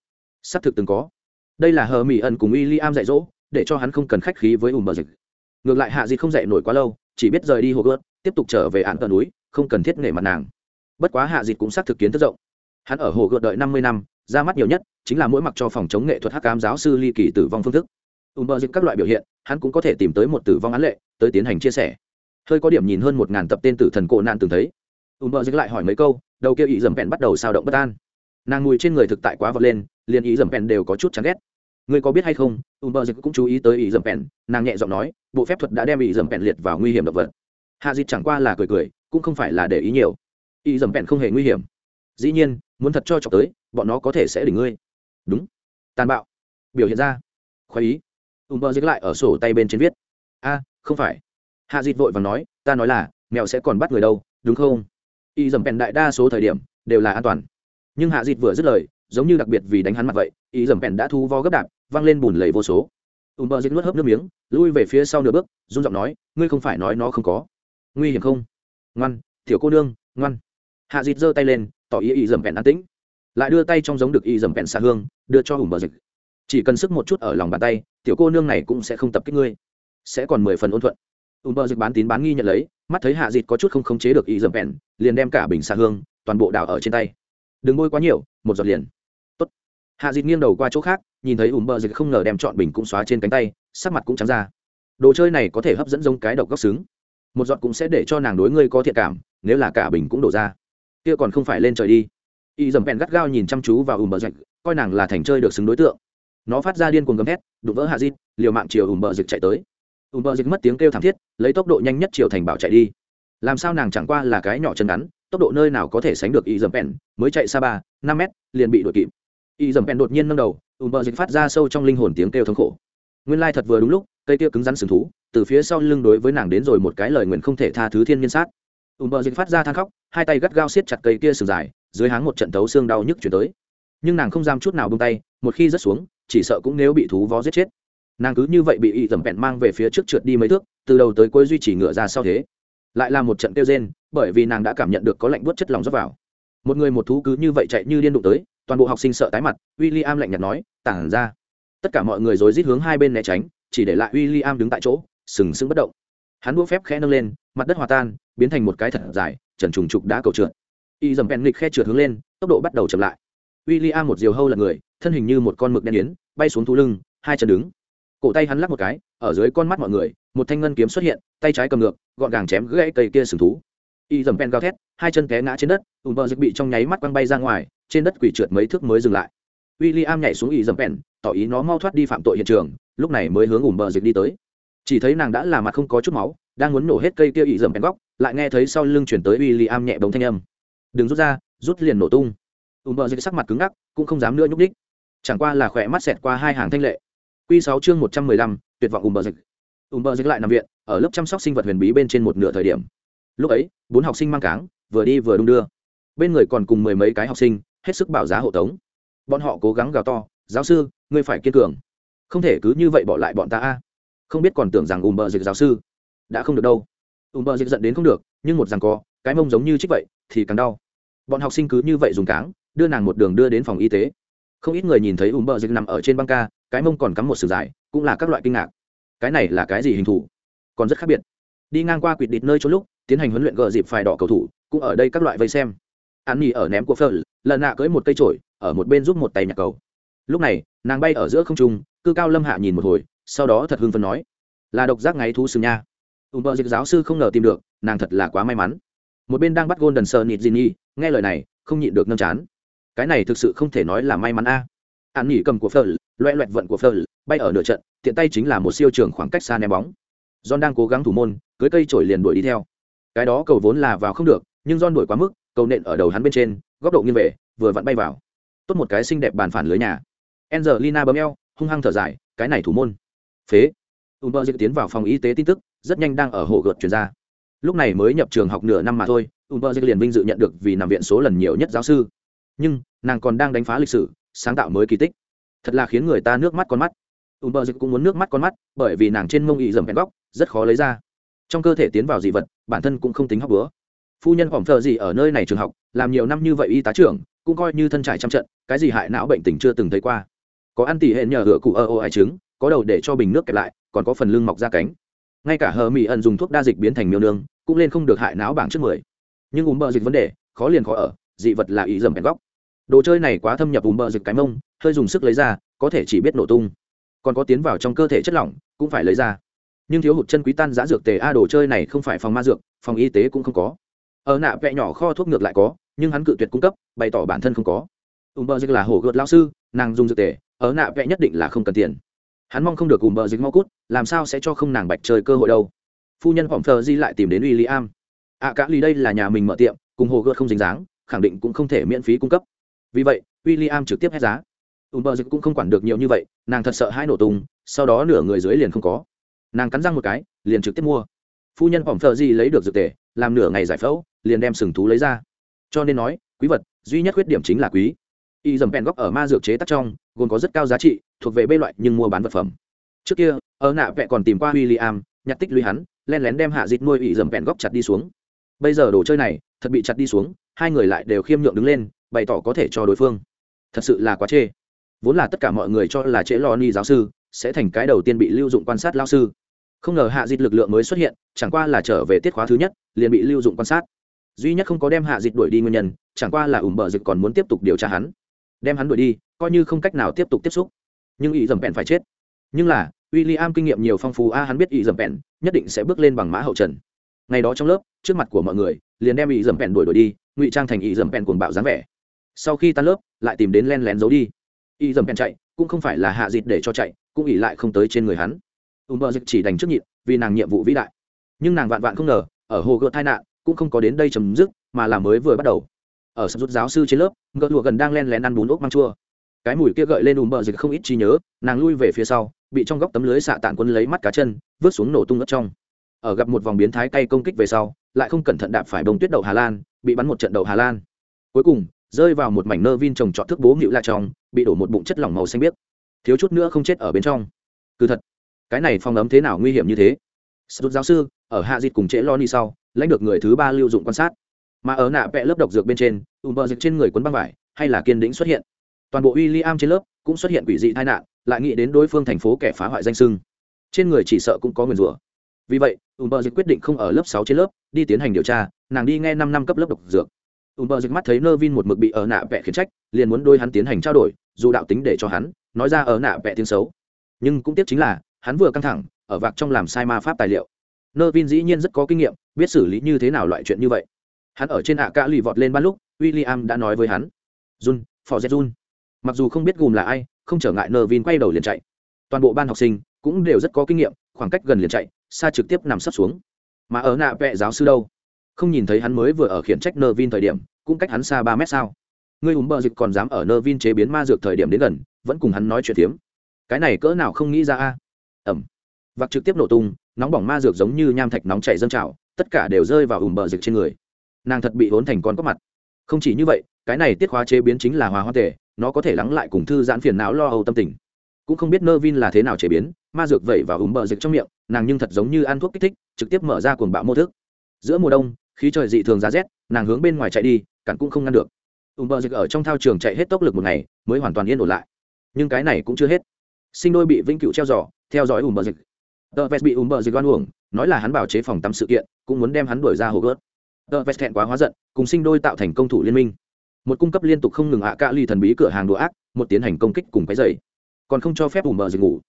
Xác thực từng có. Đây là hờ mỹ ẩn cùng w i am dạy dỗ, để cho hắn không cần khách khí với ùm bờ dịch ngược lại hạ dịp không dạy nổi quá lâu, chỉ biết rời đi hồ gớt tiếp tục trở về ạn tờ núi, không cần thiết nể mặt nàng. Bất quá hạ dịt cũng xác thực kiến thức rộng. Hắn ở hồ gợt đợi năm mươi năm, ra mắt nhiều nhất chính là mỗi mặc cho phòng chống nghệ thuật hắc cám giáo sư ly kỳ tử vong phương thức. Ùm bờ dịch các loại biểu hiện, hắn cũng có thể tìm tới một tử vong án lệ, tới tiến hành chia sẻ. Hơi có điểm nhìn hơn một ngàn tập tên tử thần cổ nạn từng thấy. Ùm bờ dịch lại hỏi mấy câu, đầu kia ý dầm bèn bắt đầu sao động bất an. Nàng mùi trên người thực tại quá vọt lên, liền ý dầm bèn đều có chút chán ghét ngươi có biết hay không ùm bờ dịch cũng chú ý tới ý dầm pèn, nàng nhẹ giọng nói, bộ phép thuật đã đem ý dầm pèn liệt vào nguy hiểm động vật. Hạ dịch chẳng qua là cười cười, cũng không phải là để ý nhiều. Y dầm pèn không hề nguy hiểm. Dĩ nhiên, muốn thật cho chọc tới, bọn nó có thể sẽ đỉnh ngươi. Đúng. Tàn bạo. Biểu hiện ra. Khoái ý. Ùm bờ dịch lại ở sổ tay bên trên viết. A, không phải. Hạ dịt vội và nói, ta nói là, mèo sẽ còn bắt người đâu, đúng không? Y dầm bẹn đại đa số thời điểm đều là an toàn. Nhưng hạ dịt vừa dứt lời, giống như đặc biệt vì đánh hắn mặt vậy y dầm bẹn đã thu vo gấp đạp, văng lên bùn lầy vô số. Ùm bờ dịch nuốt hớp nước miếng, lui về phía sau nửa bước, run giọng nói, ngươi không phải nói nó không có. Nguy hiểm không? Ngoan thiểu cô nương, ngoan. Hạ dịt giơ tay lên, tỏ ý ý dầm bèn an tĩnh. Lại đưa tay trong giống được ý dầm bèn xạ hương, đưa cho ùm bờ dịch chỉ cần sức một chút ở lòng bàn tay, tiểu cô nương này cũng sẽ không tập kích ngươi. Sẽ còn mười phần ôn thuận. Ùm bờ dịch bán tín bán nghi nhận lấy, mắt thấy hạ dịt có chút không khống chế được ý dầm bèn, liền đem cả bình xạ hương, toàn bộ đảo ở trên tay. Đừng bôi quá nhiều, một giọt liền hạ dịt nghiêng đầu qua chỗ khác, nhìn thấy ùm bờ dịch không ngờ đem chọn bình cũng xóa trên cánh tay, sắc mặt cũng trắng ra. Đồ chơi này có thể hấp dẫn giống cái độc góc xứng. Một giọt cũng sẽ để cho nàng đối ngươi có thiện cảm, nếu là cả bình cũng đổ ra. Kia còn không phải lên trời đi. Y dầm bèn gắt gao nhìn chăm chú vào ùm bờ dịch, coi nàng là thành chơi được xứng đối tượng. Nó phát ra điên cuồng gầm hét đụng vỡ hạ dịt liều mạng chiều ùm bờ dịch chạy tới. Ùm bờ dịch mất tiếng kêu thảm thiết, lấy tốc độ nhanh nhất chiều thành bảo chạy đi. Làm sao nàng chẳng qua là cái nhỏ chân ngắn, tốc độ nơi nào có thể sánh được y dầm bèn mới chạy xa ba, năm mét, liền bị đuổi kịp y dầm bèn đột nhiên nâng đầu, ùm bờ dịch phát ra sâu trong linh hồn tiếng kêu thống khổ. Nguyên lai thật vừa đúng lúc, cây kia cứng rắn sừng thú, từ phía sau lưng đối với nàng đến rồi một cái lời nguyện không thể tha thứ thiên nhiên sát. Ùm bờ dịch phát ra than khóc, hai tay gắt gao siết chặt cây kia sừng dài, dưới háng một trận tấu xương đau nhức chuyển tới. Nhưng nàng không dám chút nào bông tay, một khi rớt xuống, chỉ sợ cũng nếu bị thú vó giết chết. Nàng cứ như vậy bị y dầm bẹn mang về phía trước trượt đi mấy thước, từ đầu tới cuối duy trì ngựa ra sau thế. Lại là một trận kêu rên, bởi vì nàng đã cảm nhận được có lạnh buốt chất lòng rót vào. Một người một thú cứ như vậy chạy như điên đụng tới toàn bộ học sinh sợ tái mặt w i l l i am lạnh nhạt nói, tản ra. Tất cả mọi người rồi rít hướng hai bên né tránh, chỉ để lại w i l l i am đứng tại chỗ, sừng sững bất động. Hắn đũa phép khẽ nâng lên, mặt đất hòa tan, biến thành một cái thật dài, trần trùng trục đá cầu trượt. Y dầm bèn nghịch khe trượt hướng lên, tốc độ bắt đầu chậm lại. W i l l i am một diều hâu là người, thân hình như một con mực đen yến, bay xuống thú lưng, hai chân đứng. Cổ tay hắn lắc một cái, ở dưới con mắt mọi người, một thanh ngân kiếm xuất hiện, tay trái cầm ngược, gọn gàng chém gãy cây kia sừng thú y dầm pen gào thét, hai chân té ngã trên đất, ùm bờ dịch bị trong nháy mắt quăng bay ra ngoài, trên đất quỷ trượt mấy thước mới dừng lại. W i l l i am nhảy xuống y dầm pen, tỏ ý nó mau thoát đi phạm tội hiện trường, lúc này mới hướng ùm bờ dịch đi tới. Chỉ thấy nàng đã là mặt không có chút máu, đang muốn nổ hết cây kia y dầm pen góc, lại nghe thấy sau lưng chuyển tới w i l l i am nhẹ bóng thanh âm. Đừng rút ra, rút liền nổ tung. Ùm bờ dịch sắc mặt cứng ngắc, cũng không dám nữa nhúc đích chẳng qua là khỏe mắt xẹt qua hai hàng thanh lệ. Q sáu chương một trăm mười lăm, tuyệt vọng ùm bờ dịch. Ùm bờ dịch lại nằm viện, ở lớp chăm sóc sinh vật huyền bí bên trên một nửa thời điểm lúc ấy, bốn học sinh mang cáng, vừa đi vừa đung đưa. Bên người còn cùng mười mấy cái học sinh, hết sức bảo giá hộ tống. Bọn họ cố gắng gào to, giáo sư, ngươi phải kiên cường. Không thể cứ như vậy bỏ lại bọn ta a. Không biết còn tưởng rằng ùm bờ dịch giáo sư đã không được đâu. Ùm bờ dịch giận đến không được, nhưng một rằng co cái mông giống như trích vậy thì càng đau. Bọn học sinh cứ như vậy dùng cáng, đưa nàng một đường đưa đến phòng y tế. Không ít người nhìn thấy ùm bờ dịch nằm ở trên băng ca, cái mông còn cắm một sừng dài, cũng là các loại kinh ngạc. Cái này là cái gì hình thù? Còn rất khác biệt. Đi ngang qua quỵt địt nơi chỗ lúc tiến hành huấn luyện gờ dịp phải đỏ cầu thủ, cũng ở đây các loại vây xem. An nhi ở ném của phở, lần nạ cưới một cây trổi ở một bên giúp một tay nhạc cầu. Lúc này, nàng bay ở giữa không trung, cư cao lâm hạ nhìn một hồi, sau đó thật hưng phấn nói, là độc giác ngáy thú sừng nha. Ùm bờ dịch giáo sư không ngờ tìm được, nàng thật là quá may mắn. Một bên đang bắt gôn đần sờ nịt dìn nhi nghe lời này, không nhịn được nâm chán. Cái này thực sự không thể nói là may mắn a. An nhỉ cầm của phở, loẹ loẹt vận của phở, bay ở nửa trận, tiện tay chính là một siêu trường khoảng cách xa ném bóng. John đang cố gắng thủ môn, cưới cây trổi liền đuổi đi theo cái đó cầu vốn là vào không được, nhưng don đuổi quá mức, cầu nện ở đầu hắn bên trên, góc độ nghiêng về, vừa vặn bay vào. Tốt một cái xinh đẹp bàn phản lưới nhà. Angelina bấm eo, hung hăng thở dài, cái này thủ môn. Phế. Umber dịch tiến vào phòng y tế tin tức, rất nhanh đang ở hồ gợt chuyển ra. Lúc này mới nhập trường học nửa năm mà thôi Umber dịch liền vinh dự nhận được vì nằm viện số lần nhiều nhất giáo sư. Nhưng, nàng còn đang đánh phá lịch sử, sáng tạo mới kỳ tích. Thật là khiến người ta nước mắt con mắt. Ùm bờ dịch cũng muốn nước mắt con mắt, bởi vì nàng trên mông ị dầm bẹn góc, rất khó lấy ra trong cơ thể tiến vào dị vật, bản thân cũng không tính hóc búa. Phu nhân phỏng thợ gì ở nơi này trường học, làm nhiều năm như vậy y tá trưởng, cũng coi như thân trải trăm trận, cái gì hại não bệnh tình chưa từng thấy qua. Có ăn tỉ hệ nhờ hựa cụ ơ ô ai trứng, có đầu để cho bình nước kẹp lại, còn có phần lưng mọc ra cánh. Ngay cả hờ mỹ ẩn dùng thuốc đa dịch biến thành miêu nương, cũng lên không được hại não bảng trước mười. Nhưng ùm bờ dịch vấn đề, khó liền khó ở, dị vật là ý dầm bẹn góc. Đồ chơi này quá thâm nhập ùm bờ dịch cái mông, hơi dùng sức lấy ra, có thể chỉ biết nổ tung. Còn có tiến vào trong cơ thể chất lỏng, cũng phải lấy ra nhưng thiếu hụt chân quý tan giá dược tề a đồ chơi này không phải phòng ma dược, phòng y tế cũng không có. Ở nạ vẽ nhỏ kho thuốc ngược lại có, nhưng hắn cự tuyệt cung cấp, bày tỏ bản thân không có. Ùm bờ dịch là hổ gợt lao sư, nàng dùng dược tề, ở nạ vẽ nhất định là không cần tiền. Hắn mong không được ùm bờ dịch mau cút, làm sao sẽ cho không nàng bạch chơi cơ hội đâu. Phu nhân hỏng thờ di lại tìm đến w i l l i am ạ à, cả ly đây là nhà mình mở tiệm, cùng hồ gợt không dính dáng, khẳng định cũng không thể miễn phí cung cấp. Vì vậy w i l l i am trực tiếp hết giá. Ùm bờ dịch cũng không quản được nhiều như vậy, nàng thật sợ hai nổ tung, sau đó nửa người dưới liền không có nàng cắn răng một cái, liền trực tiếp mua. Phu nhân phỏng thợ gì lấy được dược tề, làm nửa ngày giải phẫu, liền đem sừng thú lấy ra. Cho nên nói, quý vật, duy nhất khuyết điểm chính là quý. Y dầm bèn góc ở ma dược chế tắc trong, gồm có rất cao giá trị, thuộc về bê loại nhưng mua bán vật phẩm. Trước kia, ở nạ vẹ còn tìm qua w i l l i am nhặt tích lũy hắn, len lén đem hạ dịt nuôi y dầm bèn góc chặt đi xuống. Bây giờ đồ chơi này, thật bị chặt đi xuống, hai người lại đều khiêm nhượng đứng lên, bày tỏ có thể cho đối phương. Thật sự là quá chê. Vốn là tất cả mọi người cho là trễ lo ni giáo sư, sẽ thành cái đầu tiên bị lưu dụng quan sát lao sư không ngờ hạ dịch lực lượng mới xuất hiện, chẳng qua là trở về tiết khóa thứ nhất, liền bị lưu dụng quan sát. Duy nhất không có đem hạ dịch đuổi đi nguyên nhân, chẳng qua là ủ bờ dịch còn muốn tiếp tục điều tra hắn. Đem hắn đuổi đi, coi như không cách nào tiếp tục tiếp xúc. Nhưng ý dầm bèn phải chết. Nhưng là w i l l i am kinh nghiệm nhiều phong phú, a, hắn biết ý dầm bèn nhất định sẽ bước lên bằng mã hậu trần. Ngày đó trong lớp, trước mặt của mọi người, liền đem ý dầm bèn đuổi đuổi đi, ngụy trang thành ý dầm bèn cuồng bạo dáng vẻ. Sau khi tan lớp, lại tìm đến len lén giấu đi. Ý dầm bèn chạy, cũng không phải là hạ dịt để cho chạy, cũng ỉ lại không tới trên người hắn ùm bờ dịch chỉ đành trước nhịn, vì nàng nhiệm vụ vĩ đại. Nhưng nàng vạn vạn không ngờ, ở hồ gợt tai nạn, cũng không có đến đây chấm dứt, mà là mới vừa bắt đầu. Ở sắp rút giáo sư trên lớp, gợt lụa gần đang len lén ăn bún ốc măng chua. Cái mùi kia gợi lên ùm bờ dịch không ít trí nhớ, nàng lui về phía sau, bị trong góc tấm lưới xạ tạn quân lấy mắt cá chân, vứt xuống nổ tung ớt trong. Ở gặp một vòng biến thái cay công kích về sau, lại không cẩn thận đạp phải bông tuyết đậu hà lan, bị bắn một trận đậu hà lan. Cuối cùng, rơi vào một mảnh nơ vin trồng trọt thức bố nghịu la trong, bị đổ một bụng chất lỏng màu xanh biếc. Thiếu chút nữa không chết ở bên trong. Cứ thật cái này phong ấm thế nào nguy hiểm như thế? Sút giáo sư, ở hạ dịt cùng trễ lo ni sau, lãnh được người thứ ba lưu dụng quan sát. Mà ở nạ vẽ lớp độc dược bên trên, ùm bờ dịch trên người quấn băng vải, hay là kiên đĩnh xuất hiện. Toàn bộ w i l l i am trên lớp cũng xuất hiện quỷ dị tai nạn, lại nghĩ đến đối phương thành phố kẻ phá hoại danh sưng. Trên người chỉ sợ cũng có nguyền rủa. Vì vậy, ùm bờ dịch quyết định không ở lớp sáu trên lớp, đi tiến hành điều tra, nàng đi nghe năm năm cấp lớp độc dược. Ùm bờ dịch mắt thấy nơ vin một mực bị ở nạ vẽ khiển trách, liền muốn đôi hắn tiến hành trao đổi, dù đạo tính để cho hắn, nói ra ở nạ vẽ tiếng xấu. Nhưng cũng tiếc chính là hắn vừa căng thẳng, ở vạc trong làm sai ma pháp tài liệu. Nơ vin dĩ nhiên rất có kinh nghiệm, biết xử lý như thế nào loại chuyện như vậy. Hắn ở trên ạ à cả lì vọt lên ban lúc w i l l i am đã nói với hắn. Jun phò z jun. Mặc dù không biết gùm là ai, không trở ngại nơ vin quay đầu liền chạy. Toàn bộ ban học sinh cũng đều rất có kinh nghiệm, khoảng cách gần liền chạy, xa trực tiếp nằm sấp xuống. Mà ở nạ vẹ giáo sư đâu? Không nhìn thấy hắn mới vừa ở khiển trách nơ vin thời điểm, cũng cách hắn xa ba mét sao? Ngươi ùm bờ dịch còn dám ở nơ vin chế biến ma dược thời điểm đến gần, vẫn cùng hắn nói chuyện tiếm cái này cỡ nào không nghĩ ra a? Ẩm. Vạc trực tiếp nổ tung, nóng bỏng ma dược giống như nham thạch nóng chảy dâng trào, tất cả đều rơi vào ùm bờ dịch trên người. Nàng thật bị hốn thành con có mặt. Không chỉ như vậy, cái này tiết hóa chế biến chính là hòa hoa tể nó có thể lắng lại cùng thư giãn phiền não lo âu tâm tình. Cũng không biết nơ vin là thế nào chế biến, ma dược vẩy vào ùm bờ dịch trong miệng, nàng nhưng thật giống như ăn thuốc kích thích, trực tiếp mở ra cuồng bạo mô thức. Giữa mùa đông, khí trời dị thường giá rét, nàng hướng bên ngoài chạy đi, cản cũng không ngăn được. Ùm bờ dịch ở trong thao trường chạy hết tốc lực một ngày, mới hoàn toàn yên ổn lại. Nhưng cái này cũng chưa hết sinh đôi bị vĩnh cựu treo giỏ theo dõi ùm bờ dịch. Tờ vest bị ùm bờ dịch oan uổng, nói là hắn bảo chế phòng tắm sự kiện, cũng muốn đem hắn đuổi ra hồ gớt. Tờ vest thẹn quá hóa giận, cùng sinh đôi tạo thành công thủ liên minh. Một cung cấp liên tục không ngừng hạ cạ ly thần bí cửa hàng đồ ác, một tiến hành công kích cùng cái dày còn không cho phép ùm bờ dịch ngủ.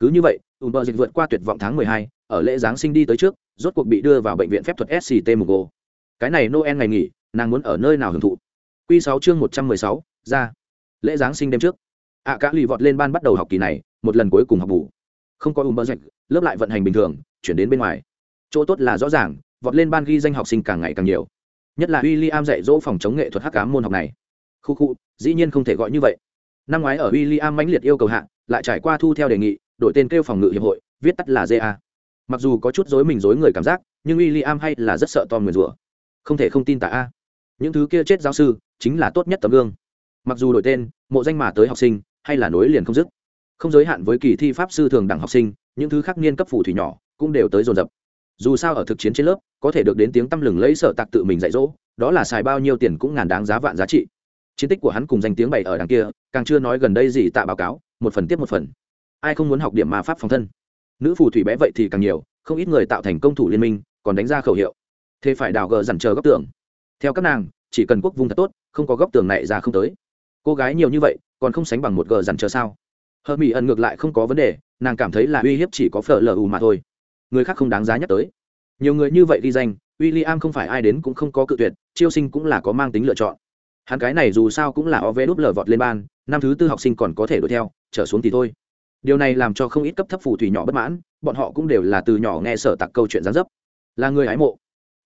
Cứ như vậy ùm bờ dịch vượt qua tuyệt vọng tháng mười hai, ở lễ giáng sinh đi tới trước, rốt cuộc bị đưa vào bệnh viện phép thuật sct mugo. Cái này noel ngày nghỉ, nàng muốn ở nơi nào hưởng thụ? Q sáu chương một trăm mười sáu, ra. Lễ giáng sinh đêm trước, ạ cả lì vọt lên ban bắt đầu học kỳ này một lần cuối cùng học bù. Không có ùm bơ dạch lớp lại vận hành bình thường chuyển đến bên ngoài. Chỗ tốt là rõ ràng vọt lên ban ghi danh học sinh càng ngày càng nhiều. Nhất là w i l l i am dạy dỗ phòng chống nghệ thuật hắc cám môn học này. Khu khu dĩ nhiên không thể gọi như vậy. Năm ngoái ở w i l l i am mãnh liệt yêu cầu hạng, lại trải qua thu theo đề nghị đổi tên kêu phòng ngự hiệp hội viết tắt là ja mặc dù có chút dối mình dối người cảm giác nhưng w i l l i am hay là rất sợ tom người rủa. Không thể không tin tả a. Những thứ kia chết giáo sư chính là tốt nhất tấm gương. Mặc dù đổi tên mộ danh mà tới học sinh hay là nối liền không dứt không giới hạn với kỳ thi pháp sư thường đẳng học sinh, những thứ khác niên cấp phù thủy nhỏ cũng đều tới dồn dập. Dù sao ở thực chiến trên lớp, có thể được đến tiếng tăm lừng lấy sở tạc tự mình dạy dỗ, đó là xài bao nhiêu tiền cũng ngàn đáng giá vạn giá trị. Chiến tích của hắn cùng danh tiếng bày ở đằng kia, càng chưa nói gần đây gì tạ báo cáo, một phần tiếp một phần. Ai không muốn học điểm ma pháp phòng thân? Nữ phù thủy bé vậy thì càng nhiều, không ít người tạo thành công thủ liên minh, còn đánh ra khẩu hiệu. Thế phải đào gờ dằn chờ góc tường. Theo các nàng, chỉ cần quốc vùng thật tốt, không có góc tường này ra không tới. Cô gái nhiều như vậy, còn không sánh bằng một gờ dằn chờ sao? Hờ mỹ ẩn ngược lại không có vấn đề, nàng cảm thấy là uy hiếp chỉ có phở lờ ù mà thôi. Người khác không đáng giá nhắc tới. Nhiều người như vậy ghi danh w i l l i am không phải ai đến cũng không có cự tuyệt, chiêu sinh cũng là có mang tính lựa chọn. Hắn cái này dù sao cũng là ov đúp lờ vọt lên ban, năm thứ tư học sinh còn có thể đuổi theo, trở xuống thì thôi. Điều này làm cho không ít cấp thấp phù thủy nhỏ bất mãn, bọn họ cũng đều là từ nhỏ nghe sở tặc câu chuyện gián dấp. Là người hái mộ.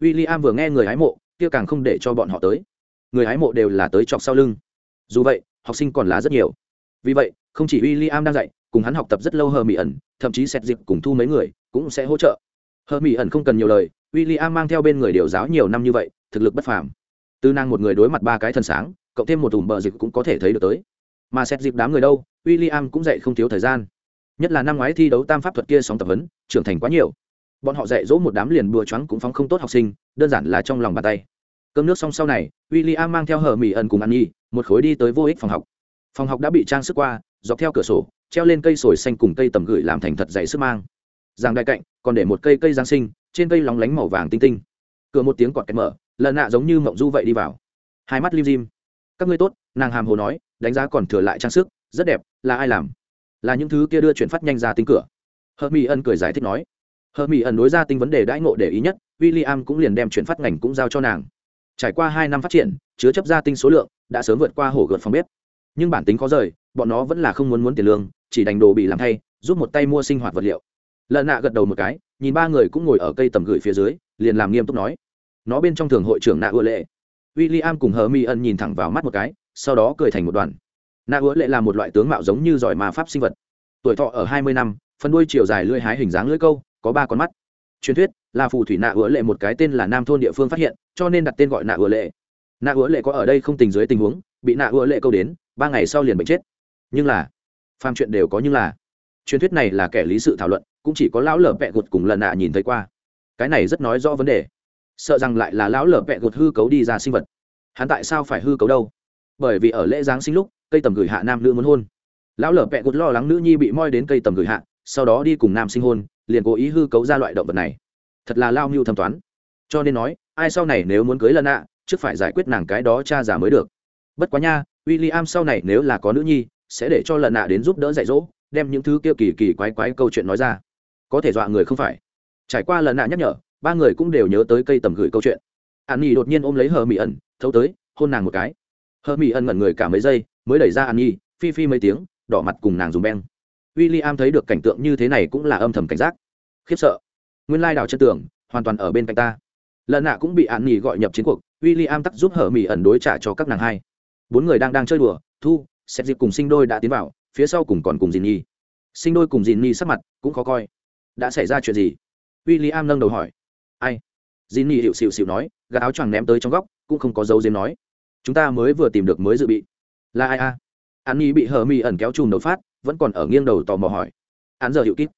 W i l l i am vừa nghe người hái mộ, kia càng không để cho bọn họ tới. Người hái mộ đều là tới chọc sau lưng. Dù vậy, học sinh còn là rất nhiều vì vậy, không chỉ w i l l i am đang dạy, cùng hắn học tập rất lâu hờ mỹ ẩn thậm chí xét dịp cùng thu mấy người cũng sẽ hỗ trợ. Hờ mỹ ẩn không cần nhiều lời w i l l i am mang theo bên người điều giáo nhiều năm như vậy, thực lực bất phàm. Tư năng một người đối mặt ba cái thần sáng, cộng thêm một thùng bờ dịch cũng có thể thấy được tới. Mà xét dịp đám người đâu w i l l i am cũng dạy không thiếu thời gian. Nhất là năm ngoái thi đấu tam pháp thuật kia sóng tập huấn, trưởng thành quá nhiều. Bọn họ dạy dỗ một đám liền bừa choáng cũng phóng không tốt học sinh, đơn giản là trong lòng bàn tay. Cơm nước xong sau này w i l l i am mang theo hờ mỹ ẩn cùng ăn nhi một khối đi tới vô ích phòng học phòng học đã bị trang sức qua, dọc theo cửa sổ, treo lên cây sồi xanh cùng cây tầm gửi làm thành thật dày sức mang. Giang đại cạnh, còn để một cây cây giáng sinh, trên cây lóng lánh màu vàng tinh tinh. Cửa một tiếng quạt kẹt mở, lần nạ giống như mộng du vậy đi vào. Hai mắt lim dim. Các ngươi tốt, nàng hàm hồ nói, đánh giá còn thừa lại trang sức, rất đẹp, là ai làm? Là những thứ kia đưa chuyển phát nhanh ra tính cửa. Hờ mỹ ân cười giải thích nói. Hờ mỹ Ân đối ra tinh vấn đề đãi ngộ để ý nhất w i l l i am cũng liền đem chuyển phát ngành cũng giao cho nàng. Trải qua hai năm phát triển, chứa chấp gia tinh số lượng, đã sớm vượt qua hổ gợt phòng bếp nhưng bản tính khó rời, bọn nó vẫn là không muốn muốn tiền lương, chỉ đành đồ bị làm thay, giúp một tay mua sinh hoạt vật liệu. Lợn nạ gật đầu một cái, nhìn ba người cũng ngồi ở cây tầm gửi phía dưới, liền làm nghiêm túc nói. Nó bên trong thường hội trưởng nạ ưa lệ. W i l l i am cùng hờ mi ân nhìn thẳng vào mắt một cái, sau đó cười thành một đoàn. Nạ ưa lệ là một loại tướng mạo giống như giỏi mà pháp sinh vật. Tuổi thọ ở hai mươi năm, phần đuôi chiều dài lưỡi hái hình dáng lưỡi câu, có ba con mắt. Truyền thuyết là phù thủy nạ ứa lệ một cái tên là nam thôn địa phương phát hiện, cho nên đặt tên gọi nạ ứa lệ. Nạ ứa lệ có ở đây không tình dưới tình huống, bị nạ ứa lệ câu đến ba ngày sau liền bệnh chết. Nhưng là phàm chuyện đều có nhưng là. Truyền thuyết này là kẻ lý sự thảo luận cũng chỉ có lão lở vẹ gột cùng lần nạ nhìn thấy qua. Cái này rất nói rõ vấn đề. Sợ rằng lại là lão lở vẹ gột hư cấu đi ra sinh vật. Hắn tại sao phải hư cấu đâu? Bởi vì ở lễ giáng sinh lúc cây tầm gửi hạ nam nữ muốn hôn. Lão lở vẹ gột lo lắng nữ nhi bị moi đến cây tầm gửi hạ sau đó đi cùng nam sinh hôn liền cố ý hư cấu ra loại động vật này. Thật là lao mưu thâm toán. Cho nên nói ai sau này nếu muốn cưới lần nạ, trước phải giải quyết nàng cái đó cha già mới được. Bất quá nha w i l l i am sau này nếu là có nữ nhi, sẽ để cho lần nạ đến giúp đỡ dạy dỗ, đem những thứ kia kỳ kỳ quái quái câu chuyện nói ra. Có thể dọa người không phải. Trải qua lần nạ nhắc nhở, ba người cũng đều nhớ tới cây tầm gửi câu chuyện. An nhi đột nhiên ôm lấy hờ mỹ ẩn, thấu tới, hôn nàng một cái. Hờ mỹ ẩn ngẩn người cả mấy giây, mới đẩy ra an nhi phi phi mấy tiếng, đỏ mặt cùng nàng dùng beng. W i l l i am thấy được cảnh tượng như thế này cũng là âm thầm cảnh giác. Khiếp sợ. Nguyên lai đào chân tường, hoàn toàn ở bên cạnh ta. Lần nạ cũng bị ạn nghỉ gọi nhập chiến cuộc w i l l i am tắc giúp hở mỹ ẩn đối trả cho các nàng hai bốn người đang đang chơi đùa, thu xét dịp cùng sinh đôi đã tiến vào, phía sau cùng còn cùng dìn nhi. Sinh đôi cùng dìn nhi sắc mặt cũng khó coi. Đã xảy ra chuyện gì? W i l l i am nâng đầu hỏi. Ai? Dìn nhi hiệu xịu xịu nói gạt áo choàng ném tới trong góc, cũng không có dấu diếm nói. Chúng ta mới vừa tìm được mới dự bị. Là ai a? An nhi bị hờ mi ẩn kéo chùm đầu phát, vẫn còn ở nghiêng đầu tò mò hỏi. Án giờ hiệu kít.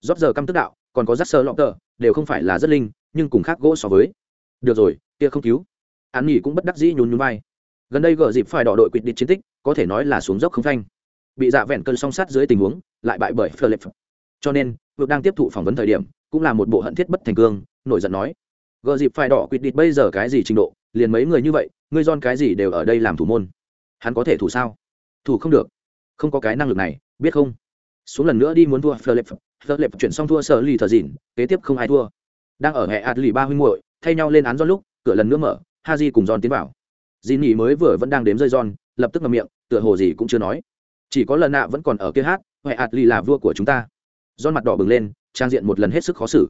Rót giờ căm tức đạo, còn có rắt sơ lọ tờ, đều không phải là rất linh, nhưng cùng khác gỗ so với. Được rồi, kia không cứu. Án Nhi cũng bất đắc dĩ nhún nhún vai gần đây gờ dịp phải đỏ đội quyết định chiến tích có thể nói là xuống dốc không phanh. Bị dạ vẹn cơn song sát dưới tình huống lại bại bởi philip. Cho nên vượt đang tiếp thụ phỏng vấn thời điểm cũng là một bộ hận thiết bất thành cương nổi giận nói gờ dịp phải đỏ quyết định bây giờ cái gì trình độ? Liền mấy người như vậy ngươi don cái gì đều ở đây làm thủ môn? Hắn có thể thủ sao? Thủ không được. Không có cái năng lực này biết không? Xuống lần nữa đi muốn thua Philip, Philip chuyển xong thua sở lì thờ dịn, kế tiếp không ai thua. Đang ở hệ ạt lì ba huynh muội, thay nhau lên án do lúc, cửa lần nữa mở, Haji cùng John tiến vào. Dịn nhỉ mới vừa vẫn đang đếm rơi John, lập tức ngậm miệng, tựa hồ gì cũng chưa nói. Chỉ có lần nạ vẫn còn ở kia hát, hệ ạt lì là vua của chúng ta. John mặt đỏ bừng lên, trang diện một lần hết sức khó xử.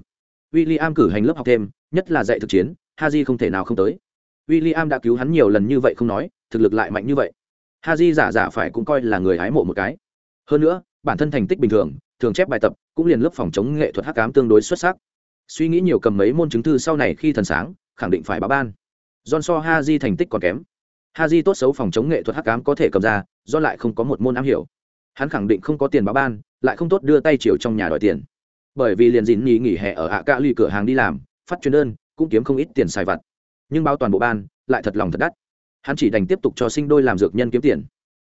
William cử hành lớp học thêm, nhất là dạy thực chiến, Haji không thể nào không tới. William đã cứu hắn nhiều lần như vậy không nói, thực lực lại mạnh như vậy. Haji giả giả phải cũng coi là người hái mộ một cái. Hơn nữa, bản thân thành tích bình thường thường chép bài tập cũng liền lớp phòng chống nghệ thuật hắc cám tương đối xuất sắc suy nghĩ nhiều cầm mấy môn chứng thư sau này khi thần sáng khẳng định phải báo ban john so ha thành tích còn kém. Ha tốt xấu phòng chống nghệ thuật hắc cám có thể cầm ra do lại không có một môn am hiểu. Hắn khẳng định không có tiền báo ban, lại không tốt đưa tay chiều trong nhà đòi tiền. Bởi vì liền dìn nghỉ nghỉ hè ở ạ cạ lì cửa hàng đi làm, phát truyền đơn, cũng kiếm không ít tiền xài vặt. Nhưng báo toàn bộ ban, lại thật lòng thật đắt. Hắn chỉ đành tiếp tục cho sinh đôi làm dược nhân kiếm tiền.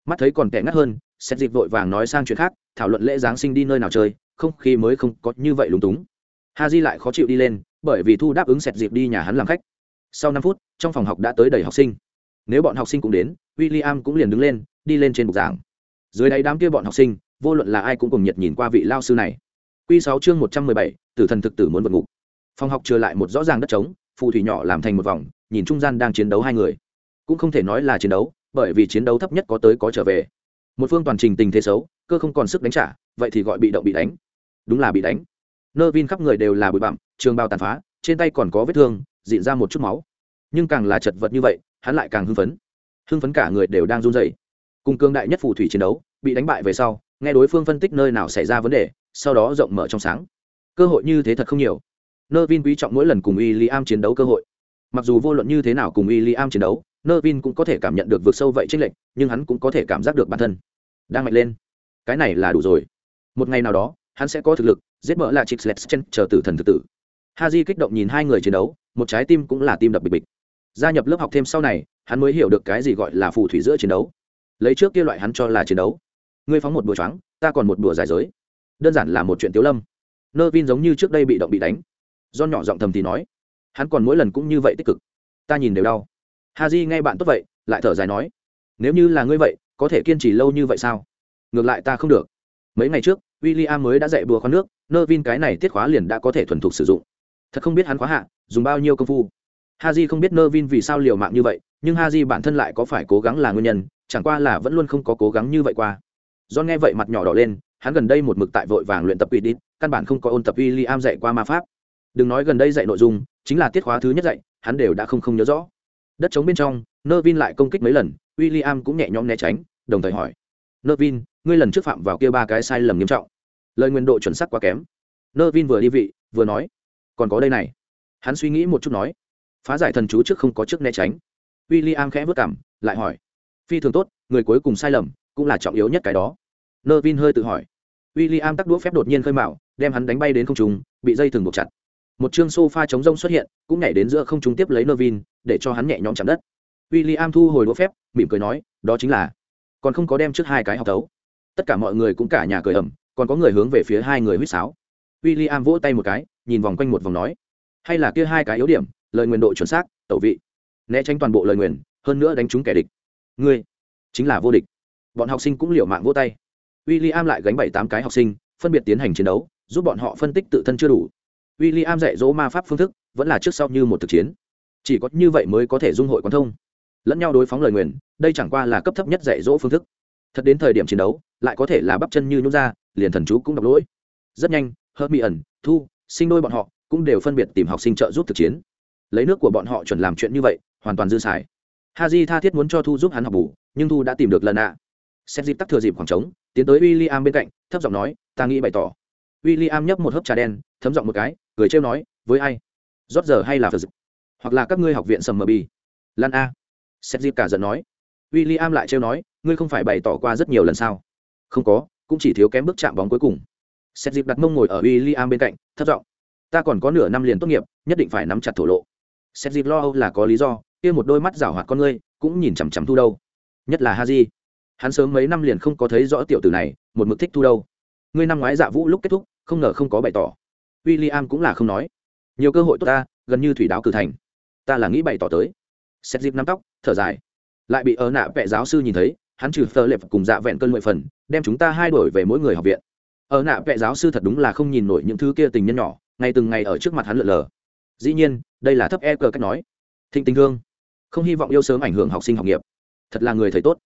Mắt thấy còn tệ ngắt hơn xét dịp vội vàng nói sang chuyện khác, thảo luận lễ giáng sinh đi nơi nào chơi, không khí mới không có như vậy lúng túng. Ha lại khó chịu đi lên, bởi vì thu đáp ứng sẹt dịp đi nhà hắn làm khách sau năm phút, trong phòng học đã tới đầy học sinh. Nếu bọn học sinh cũng đến w i l l i am cũng liền đứng lên, đi lên trên bục giảng. Dưới đáy đám kia bọn học sinh, vô luận là ai cũng cùng nhiệt nhìn qua vị lao sư này. Q sáu chương một trăm mười bảy, tử thần thực tử muốn vượt ngục. Phòng học trừ lại một rõ ràng đất trống, phù thủy nhỏ làm thành một vòng, nhìn trung gian đang chiến đấu hai người. Cũng không thể nói là chiến đấu, bởi vì chiến đấu thấp nhất có tới có trở về. Một phương toàn trình tình thế xấu, cơ không còn sức đánh trả, vậy thì gọi bị động bị đánh. Đúng là bị đánh. Nơ vin khắp người đều là bụi bặm, trường bao tàn phá, trên tay còn có vết thương dịn ra một chút máu. Nhưng càng là chật vật như vậy, hắn lại càng hưng phấn. Hưng phấn cả người đều đang run rẩy. Cùng cương đại nhất phù thủy chiến đấu, bị đánh bại về sau, nghe đối phương phân tích nơi nào xảy ra vấn đề, sau đó rộng mở trong sáng. Cơ hội như thế thật không nhiều. Nơ vin quý trọng mỗi lần cùng w i am chiến đấu cơ hội. Mặc dù vô luận như thế nào cùng w i am chiến đấu nơ vin cũng có thể cảm nhận được vượt sâu vậy trích lệch, nhưng hắn cũng có thể cảm giác được bản thân đang mạnh lên. Cái này là đủ rồi. Một ngày nào đó, hắn sẽ có thực lực, giết mỡ là chích lệch chen chờ tử thần thực tử ha j kích động nhìn hai người chiến đấu một trái tim cũng là tim đập bịch bịch. Gia nhập lớp học thêm sau này, hắn mới hiểu được cái gì gọi là phù thủy giữa chiến đấu. Lấy trước kia loại hắn cho là chiến đấu. Ngươi phóng một đùa choáng, ta còn một đùa giải giới. Đơn giản là một chuyện tiếu lâm. Nơ vin giống như trước đây bị động bị đánh. Do nhỏ giọng thầm thì nói, hắn còn mỗi lần cũng như vậy tích cực. Ta nhìn đều đau. Ha di nghe bạn tốt vậy, lại thở dài nói, nếu như là ngươi vậy, có thể kiên trì lâu như vậy sao? Ngược lại ta không được. Mấy ngày trước w i l l i am mới đã dạy bùa khoan nước nơ vin cái này tiết khóa liền đã có thể thuần thục sử dụng. Thật không biết hắn khóa hạ dùng bao nhiêu công phu? Ha j không biết nơ vin vì sao liều mạng như vậy, nhưng ha j bản thân lại có phải cố gắng là nguyên nhân, chẳng qua là vẫn luôn không có cố gắng như vậy qua. Do nghe vậy mặt nhỏ đỏ lên, hắn gần đây một mực tại vội vàng luyện tập uy đít căn bản không có ôn tập uy li am dạy qua ma pháp. Đừng nói gần đây dạy nội dung, chính là tiết khóa thứ nhất dạy, hắn đều đã không không nhớ rõ. Đất trống bên trong nơ vin lại công kích mấy lần w i l l i am cũng nhẹ nhõm né tránh, đồng thời hỏi. Nơ vin ngươi lần trước phạm vào kia ba cái sai lầm nghiêm trọng. Lời nguyên độ chuẩn sắc quá kém. Nơ vin vừa đi vị, vừa nói. Còn có đây này hắn suy nghĩ một chút nói, phá giải thần chú trước không có trước né tránh. W i l l i am khẽ vất cảm, lại hỏi, phi thường tốt, người cuối cùng sai lầm cũng là trọng yếu nhất cái đó. Nơ vin hơi tự hỏi. W i l l i am tắc đũa phép đột nhiên khơi mạo đem hắn đánh bay đến không trùng bị dây thừng buộc chặt. Một chương sofa chống rông xuất hiện, cũng nhảy đến giữa không trung tiếp lấy nơ vin để cho hắn nhẹ nhõm chạm đất. W i l l i am thu hồi đũa phép, mỉm cười nói, đó chính là, còn không có đem trước hai cái học tấu tất cả mọi người cũng cả nhà cười ẩm còn có người hướng về phía hai người huýt sáo. W i l l i am vỗ tay một cái, nhìn vòng quanh một vòng nói hay là kia hai cái yếu điểm, lời nguyền độ chuẩn xác, tẩu vị. Né tránh toàn bộ lời nguyền, hơn nữa đánh trúng kẻ địch. Ngươi, chính là vô địch. Bọn học sinh cũng liều mạng vô tay. W i l l i am lại gánh bảy tám cái học sinh, phân biệt tiến hành chiến đấu, giúp bọn họ phân tích tự thân chưa đủ. W i l l i am dạy dỗ ma pháp phương thức, vẫn là trước sau như một thực chiến. Chỉ có như vậy mới có thể dung hội quán thông. Lẫn nhau đối phóng lời nguyền, đây chẳng qua là cấp thấp nhất dạy dỗ phương thức. Thật đến thời điểm chiến đấu, lại có thể là bắp chân như nhút ra, liền thần chú cũng đọc lỗi. Rất nhanh hớt mỹ ẩn thu, sinh đôi bọn họ cũng đều phân biệt tìm học sinh trợ giúp thực chiến. Lấy nước của bọn họ chuẩn làm chuyện như vậy, hoàn toàn dư xài. Ha j tha thiết muốn cho thu giúp hắn học bù, nhưng thu đã tìm được lần ạ à. xét dịp tắc thừa dịp khoảng trống, tiến tới w i l l i am bên cạnh, thấp giọng nói, ta nghĩ bày tỏ. W i l l i am nhấp một hớp trà đen, thấm giọng một cái, cười trêu nói, với ai? Rót giờ hay là phật hoặc là các ngươi học viện sầm mờ bi lan a. Xét dịp cả giận nói. W i l l i am lại trêu nói, ngươi không phải bày tỏ qua rất nhiều lần sao? Không có, cũng chỉ thiếu kém bước chạm bóng cuối cùng. Xét dịp đặt mông ngồi ở w i l l i am bên cạnh, thấp giọng ta còn có nửa năm liền tốt nghiệp, nhất định phải nắm chặt thổ lộ. Xét dịp lo âu là có lý do, kia một đôi mắt rảo hoạt con ngươi, cũng nhìn chằm chằm thu đâu. Nhất là ha di hắn sớm mấy năm liền không có thấy rõ tiểu tử này, một mực thích thu đâu. Ngươi năm ngoái dạ vũ lúc kết thúc, không ngờ không có bày tỏ. W i l l i am cũng là không nói. Nhiều cơ hội tốt ta, gần như thủy đáo cử thành. Ta là nghĩ bày tỏ tới. Xét dịp nắm tóc, thở dài. Lại bị ở nạ vệ giáo sư nhìn thấy, hắn trừ phơ lệp cùng dạ vẹn cơn mười phần, đem chúng ta hai đổi về mỗi người học viện ở nạ vệ giáo sư thật đúng là không nhìn nổi những thứ kia tình nhân nhỏ ngày từng ngày ở trước mặt hắn lượn lờ. Dĩ nhiên, đây là thấp e cờ cách nói. Thịnh tình thương. Không hy vọng yêu sớm ảnh hưởng học sinh học nghiệp. Thật là người thầy tốt.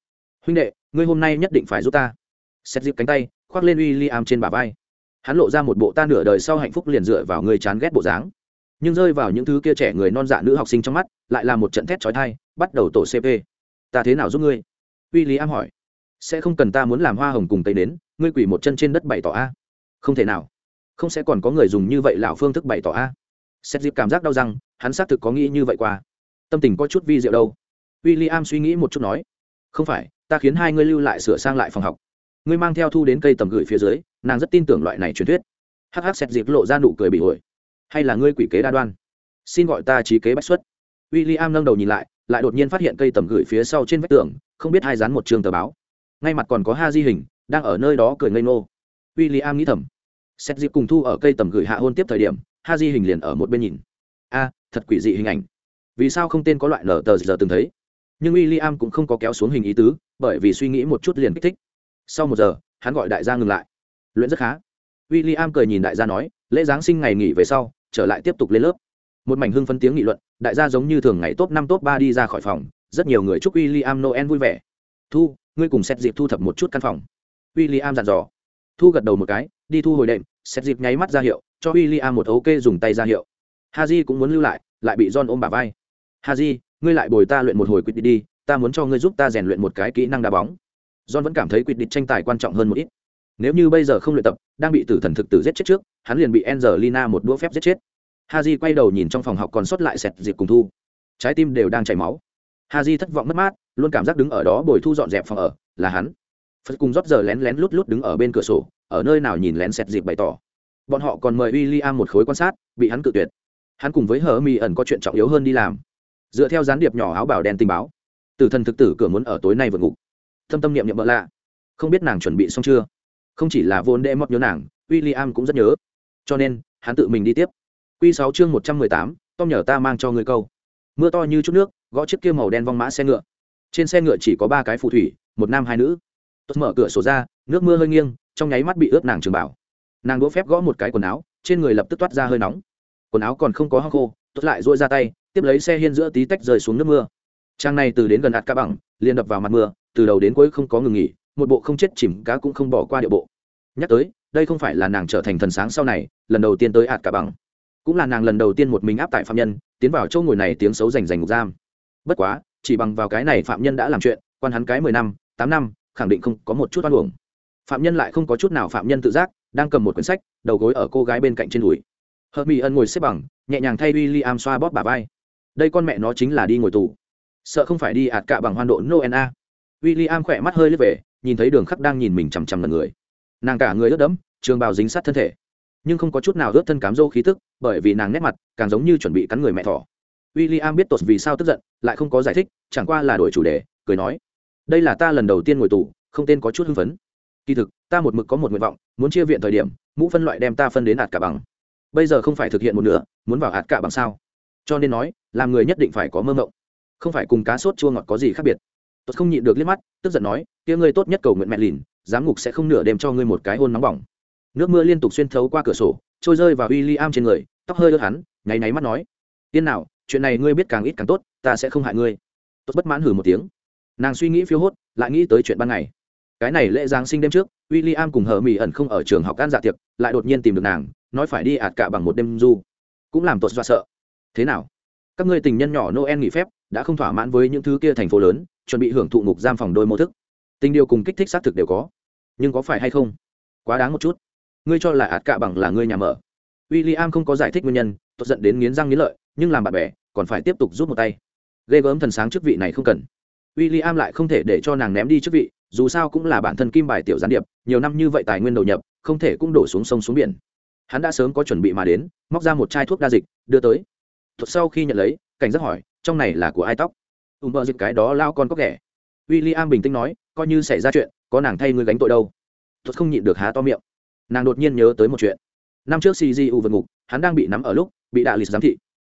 Huynh đệ, ngươi hôm nay nhất định phải giúp ta. Xét dịp cánh tay, khoác lên uy li am trên bả vai. Hắn lộ ra một bộ ta nửa đời sau hạnh phúc liền dựa vào người chán ghét bộ dáng. Nhưng rơi vào những thứ kia trẻ người non dạ nữ học sinh trong mắt, lại là một trận thét trói thai bắt đầu tổ cp ta thế nào giúp ngươi? W i l l i am hỏi. Sẽ không cần ta muốn làm hoa hồng cùng tây đến ngươi quỷ một chân trên đất bày tỏ a. Không thể nào. Không sẽ còn có người dùng như vậy lão phương thức bày tỏ a. Xét dịp cảm giác đau răng, hắn xác thực có nghĩ như vậy qua. Tâm tình có chút vi diệu đâu. W i l l i am suy nghĩ một chút nói, không phải, ta khiến hai ngươi lưu lại sửa sang lại phòng học. Ngươi mang theo thu đến cây tầm gửi phía dưới, nàng rất tin tưởng loại này truyền thuyết. Hắc hắc xét dịp lộ ra nụ cười bị ổi hay là ngươi quỷ kế đa đoan? Xin gọi ta trí kế bách xuất. W i l l i am nâng đầu nhìn lại lại đột nhiên phát hiện cây tầm gửi phía sau trên vách tường, không biết hai dán một trường tờ báo. Ngay mặt còn có ha di hình đang ở nơi đó cười ngây ngô. W i am nghĩ thầm xét dịp cùng thu ở cây tầm gửi hạ hôn tiếp thời điểm, ha di hình liền ở một bên nhìn. A, thật quỷ dị hình ảnh. Vì sao không tên có loại nở tờ giờ từng thấy? Nhưng w i l l i am cũng không có kéo xuống hình ý tứ, bởi vì suy nghĩ một chút liền kích thích. Sau một giờ, hắn gọi đại gia ngừng lại. Luyện rất khá. W i l l i am cười nhìn đại gia nói, lễ giáng sinh ngày nghỉ về sau, trở lại tiếp tục lên lớp. Một mảnh hưng phấn tiếng nghị luận, đại gia giống như thường ngày top năm, top ba đi ra khỏi phòng, rất nhiều người chúc w i l l i am noel vui vẻ. Thu, ngươi cùng xét dịp thu thập một chút căn phòng w i l l i am dặn dò. Thu gật đầu một cái, đi thu hồi đệm, xét dịp nháy mắt ra hiệu, cho w i l l i am một ok dùng tay ra hiệu. Haji cũng muốn lưu lại lại bị john ôm bà vai. Haji, ngươi lại bồi ta luyện một hồi quyết định đi, ta muốn cho ngươi giúp ta rèn luyện một cái kỹ năng đá bóng. John vẫn cảm thấy quyết định tranh tài quan trọng hơn một ít. Nếu như bây giờ không luyện tập, đang bị tử thần thực tử giết chết trước, hắn liền bị angelina một đũa phép giết chết. Haji quay đầu nhìn trong phòng học còn sót lại sẹt dịp cùng thu. Trái tim đều đang chảy máu. Haji thất vọng mất mát, luôn cảm giác đứng ở đó bồi thu dọn dẹp phòng ở, là hắn phật cùng rót giờ lén lén lút lút đứng ở bên cửa sổ, ở nơi nào nhìn lén sẹt dịp bày tỏ. Bọn họ còn mời w i l l i am một khối quan sát, bị hắn cự tuyệt. Hắn cùng với hờ mi ẩn có chuyện trọng yếu hơn đi làm. Dựa theo gián điệp nhỏ áo bảo đen tình báo, tử thần thực tử cửa muốn ở tối nay vượt ngục. Thâm tâm niệm niệm bỡ lạ. Không biết nàng chuẩn bị xong chưa? Không chỉ là vốn đệ mót nhớ nàng w i l l i am cũng rất nhớ. Cho nên, hắn tự mình đi tiếp. Q sáu chương một trăm mười tám, tom nhờ ta mang cho ngươi câu. Mưa to như chút nước, gõ chiếc kia màu đen vong mã xe ngựa. Trên xe ngựa chỉ có ba cái phù thủy, một nam hai nữ tuất mở cửa sổ ra, nước mưa hơi nghiêng, trong nháy mắt bị ướt nàng trường bảo. Nàng đũa phép gõ một cái quần áo, trên người lập tức toát ra hơi nóng. Quần áo còn không có hăng khô tuất lại dội ra tay, tiếp lấy xe hiên giữa tí tách rơi xuống nước mưa. Trang này từ đến gần ạt cá bằng, liền đập vào mặt mưa, từ đầu đến cuối không có ngừng nghỉ, một bộ không chết chìm cá cũng không bỏ qua địa bộ. Nhắc tới, đây không phải là nàng trở thành thần sáng sau này, lần đầu tiên tới ạt cả bằng. Cũng là nàng lần đầu tiên một mình áp tại phạm nhân, tiến vào chỗ ngồi này tiếng xấu rành rành ngục giam. Bất quá, chỉ bằng vào cái này phạm nhân đã làm chuyện, quan hắn cái mười năm, tám năm khẳng định không có một chút oan uổng. Phạm nhân lại không có chút nào phạm nhân tự giác, đang cầm một quyển sách, đầu gối ở cô gái bên cạnh trên đùi. Hợp mỹ ân ngồi xếp bằng, nhẹ nhàng thay w i l l i am xoa bóp bà vai. Đây con mẹ nó chính là đi ngồi tù. Sợ không phải đi ạt cạ bằng hoan độ noel a. W i l l i am khỏe mắt hơi lướt về, nhìn thấy đường khắc đang nhìn mình chằm chằm lần người. Nàng cả người ướt đẫm, trường bào dính sát thân thể. Nhưng không có chút nào ướt thân cám dâu khí tức, bởi vì nàng nét mặt càng giống như chuẩn bị cắn người mẹ thỏ. W i l l i am biết tột vì sao tức giận, lại không có giải thích, chẳng qua là đổi chủ đề, cười nói đây là ta lần đầu tiên ngồi tù, không tên có chút hưng phấn. Kỳ thực, ta một mực có một nguyện vọng, muốn chia viện thời điểm, mũ phân loại đem ta phân đến hạt cả bằng. Bây giờ không phải thực hiện một nửa, muốn vào hạt cả bằng sao? Cho nên nói, làm người nhất định phải có mơ mộng. Không phải cùng cá sốt chua ngọt có gì khác biệt. Tôi không nhịn được liếc mắt, tức giận nói, kia ngươi tốt nhất cầu nguyện mẹ lìn, giám ngục sẽ không nửa đêm cho ngươi một cái hôn nóng bỏng. Nước mưa liên tục xuyên thấu qua cửa sổ, trôi rơi vào w i l l i am trên người, tóc hơi ớt hắn, nháy náy mắt nói tiên nào, chuyện này ngươi biết càng ít càng tốt, ta sẽ không hại ngươi. Tôi bất mãn hử một tiếng nàng suy nghĩ phiêu hốt, lại nghĩ tới chuyện ban ngày. Cái này lễ giáng sinh đêm trước w i l l i am cùng hờ mỹ ẩn không ở trường học gan dạ tiệc, lại đột nhiên tìm được nàng, nói phải đi ạt cả bằng một đêm du. Cũng làm tốt dọa sợ. Thế nào? Các ngươi tình nhân nhỏ noel nghỉ phép, đã không thỏa mãn với những thứ kia thành phố lớn, chuẩn bị hưởng thụ ngục giam phòng đôi mô thức. Tình điều cùng kích thích xác thực đều có. Nhưng có phải hay không? Quá đáng một chút. Ngươi cho là ạt cả bằng là ngươi nhà mở. W i l l i am không có giải thích nguyên nhân tốt giận đến nghiến răng nghiến lợi, nhưng làm bạn bè, còn phải tiếp tục rút một tay. Ghê gớm thần sáng chức vị này không cần w i l l i am lại không thể để cho nàng ném đi chức vị, dù sao cũng là bản thân kim bài tiểu gián điệp, nhiều năm như vậy tài nguyên đầu nhập, không thể cũng đổ xuống sông xuống biển. Hắn đã sớm có chuẩn bị mà đến, móc ra một chai thuốc đa dịch, đưa tới. Thuật sau khi nhận lấy, cảnh giác hỏi, trong này là của ai tóc? Ùm bơ dịch cái đó lao con có kẻ. W i l l i am bình tĩnh nói, coi như xảy ra chuyện, có nàng thay ngươi gánh tội đâu. Thuật không nhịn được há to miệng. Nàng đột nhiên nhớ tới một chuyện. Năm trước cgu vượt ngục, hắn đang bị nắm ở lúc, bị đạ lịch giám thị.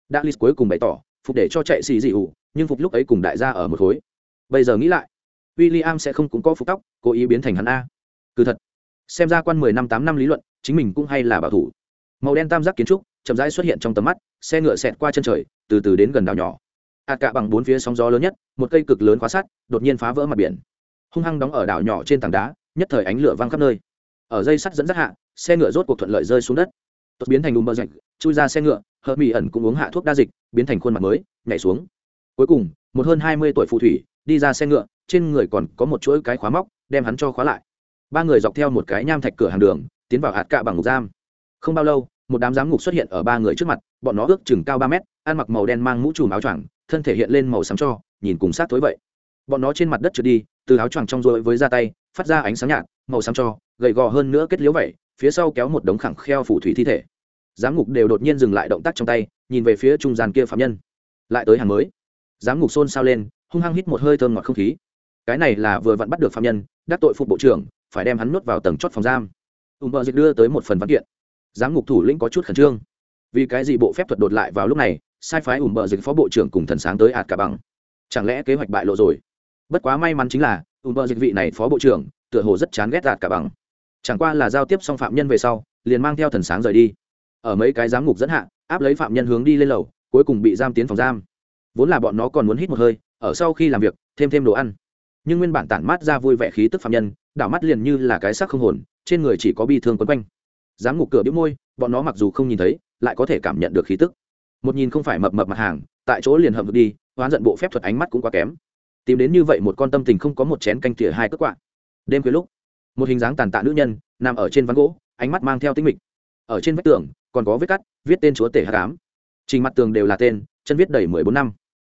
Đạ lịch cuối cùng bày tỏ, phục để cho chạy cgu nhưng phục lúc ấy cùng đại gia ở một khối bây giờ nghĩ lại w i l l i am sẽ không cũng có phục tóc, cố ý biến thành hắn a. Cứ thật, xem ra quan mười năm, tám năm lý luận, chính mình cũng hay là bảo thủ. Màu đen tam giác kiến trúc chậm rãi xuất hiện trong tầm mắt, xe ngựa xẹt qua chân trời, từ từ đến gần đảo nhỏ. Hạt cạ bằng bốn phía sóng gió lớn nhất, một cây cực lớn khóa sắt, đột nhiên phá vỡ mặt biển. Hung hăng đóng ở đảo nhỏ trên tảng đá, nhất thời ánh lửa văng khắp nơi. Ở dây sắt dẫn dắt hạ, xe ngựa rốt cuộc thuận lợi rơi xuống đất. Tốt biến thành đùm bờ rạch chui ra xe ngựa hờ mỹ ẩn cũng uống hạ thuốc đa dịch, biến thành khuôn mặt mới, nhảy xuống. Cuối cùng, một hơn hai mươi tuổi phù thủy đi ra xe ngựa, trên người còn có một chuỗi cái khóa móc, đem hắn cho khóa lại. Ba người dọc theo một cái nham thạch cửa hàng đường, tiến vào hạt cạ bằng ngục giam. Không bao lâu, một đám giám ngục xuất hiện ở ba người trước mặt, bọn nó ước chừng cao ba mét, ăn mặc màu đen mang mũ trùm áo choàng, thân thể hiện lên màu xám cho, nhìn cùng sát tối vậy. Bọn nó trên mặt đất trượt đi, từ áo choàng trong rồi với ra tay, phát ra ánh sáng nhạt, màu xám cho, gầy gò hơn nữa kết liễu vậy, phía sau kéo một đống khẳng kheo phủ thủy thi thể. Giám ngục đều đột nhiên dừng lại động tác trong tay, nhìn về phía trung gian kia phạm nhân. Lại tới hàng mới giám ngục xôn xao lên, hung hăng hít một hơi thơm ngọt không khí. Cái này là vừa vặn bắt được phạm nhân, đắc tội phục bộ trưởng, phải đem hắn nuốt vào tầng chót phòng giam. Ùm bờ dịch đưa tới một phần văn kiện. Giám ngục thủ lĩnh có chút khẩn trương. Vì cái gì bộ phép thuật đột lại vào lúc này, sai phái ùm bờ dịch phó bộ trưởng cùng thần sáng tới ạt cả bằng. Chẳng lẽ kế hoạch bại lộ rồi? Bất quá may mắn chính là ùm bờ dịch vị này phó bộ trưởng, tựa hồ rất chán ghét ạt cả bằng. Chẳng qua là giao tiếp xong phạm nhân về sau, liền mang theo thần sáng rời đi. Ở mấy cái giám ngục dẫn hạ, áp lấy phạm nhân hướng đi lên lầu, cuối cùng bị giam tiến phòng giam vốn là bọn nó còn muốn hít một hơi, ở sau khi làm việc, thêm thêm đồ ăn. Nhưng nguyên bản tản mát ra vui vẻ khí tức phạm nhân, đảo mắt liền như là cái xác không hồn, trên người chỉ có bi thương quấn quanh. Giám ngục cửa biếu môi, bọn nó mặc dù không nhìn thấy, lại có thể cảm nhận được khí tức. Một nhìn không phải mập mập mặt hàng, tại chỗ liền hầm được đi, hoán giận bộ phép thuật ánh mắt cũng quá kém. Tìm đến như vậy một con tâm tình không có một chén canh tỉa hai cất quạ. Đêm khuya lúc, một hình dáng tàn tạ nữ nhân, nằm ở trên ván gỗ, ánh mắt mang theo tinh mịch. Ở trên vách tường, còn có vết cắt, viết tên chúa tể hạ cám trình mặt tường đều là tên, chân viết đầy mười bốn năm.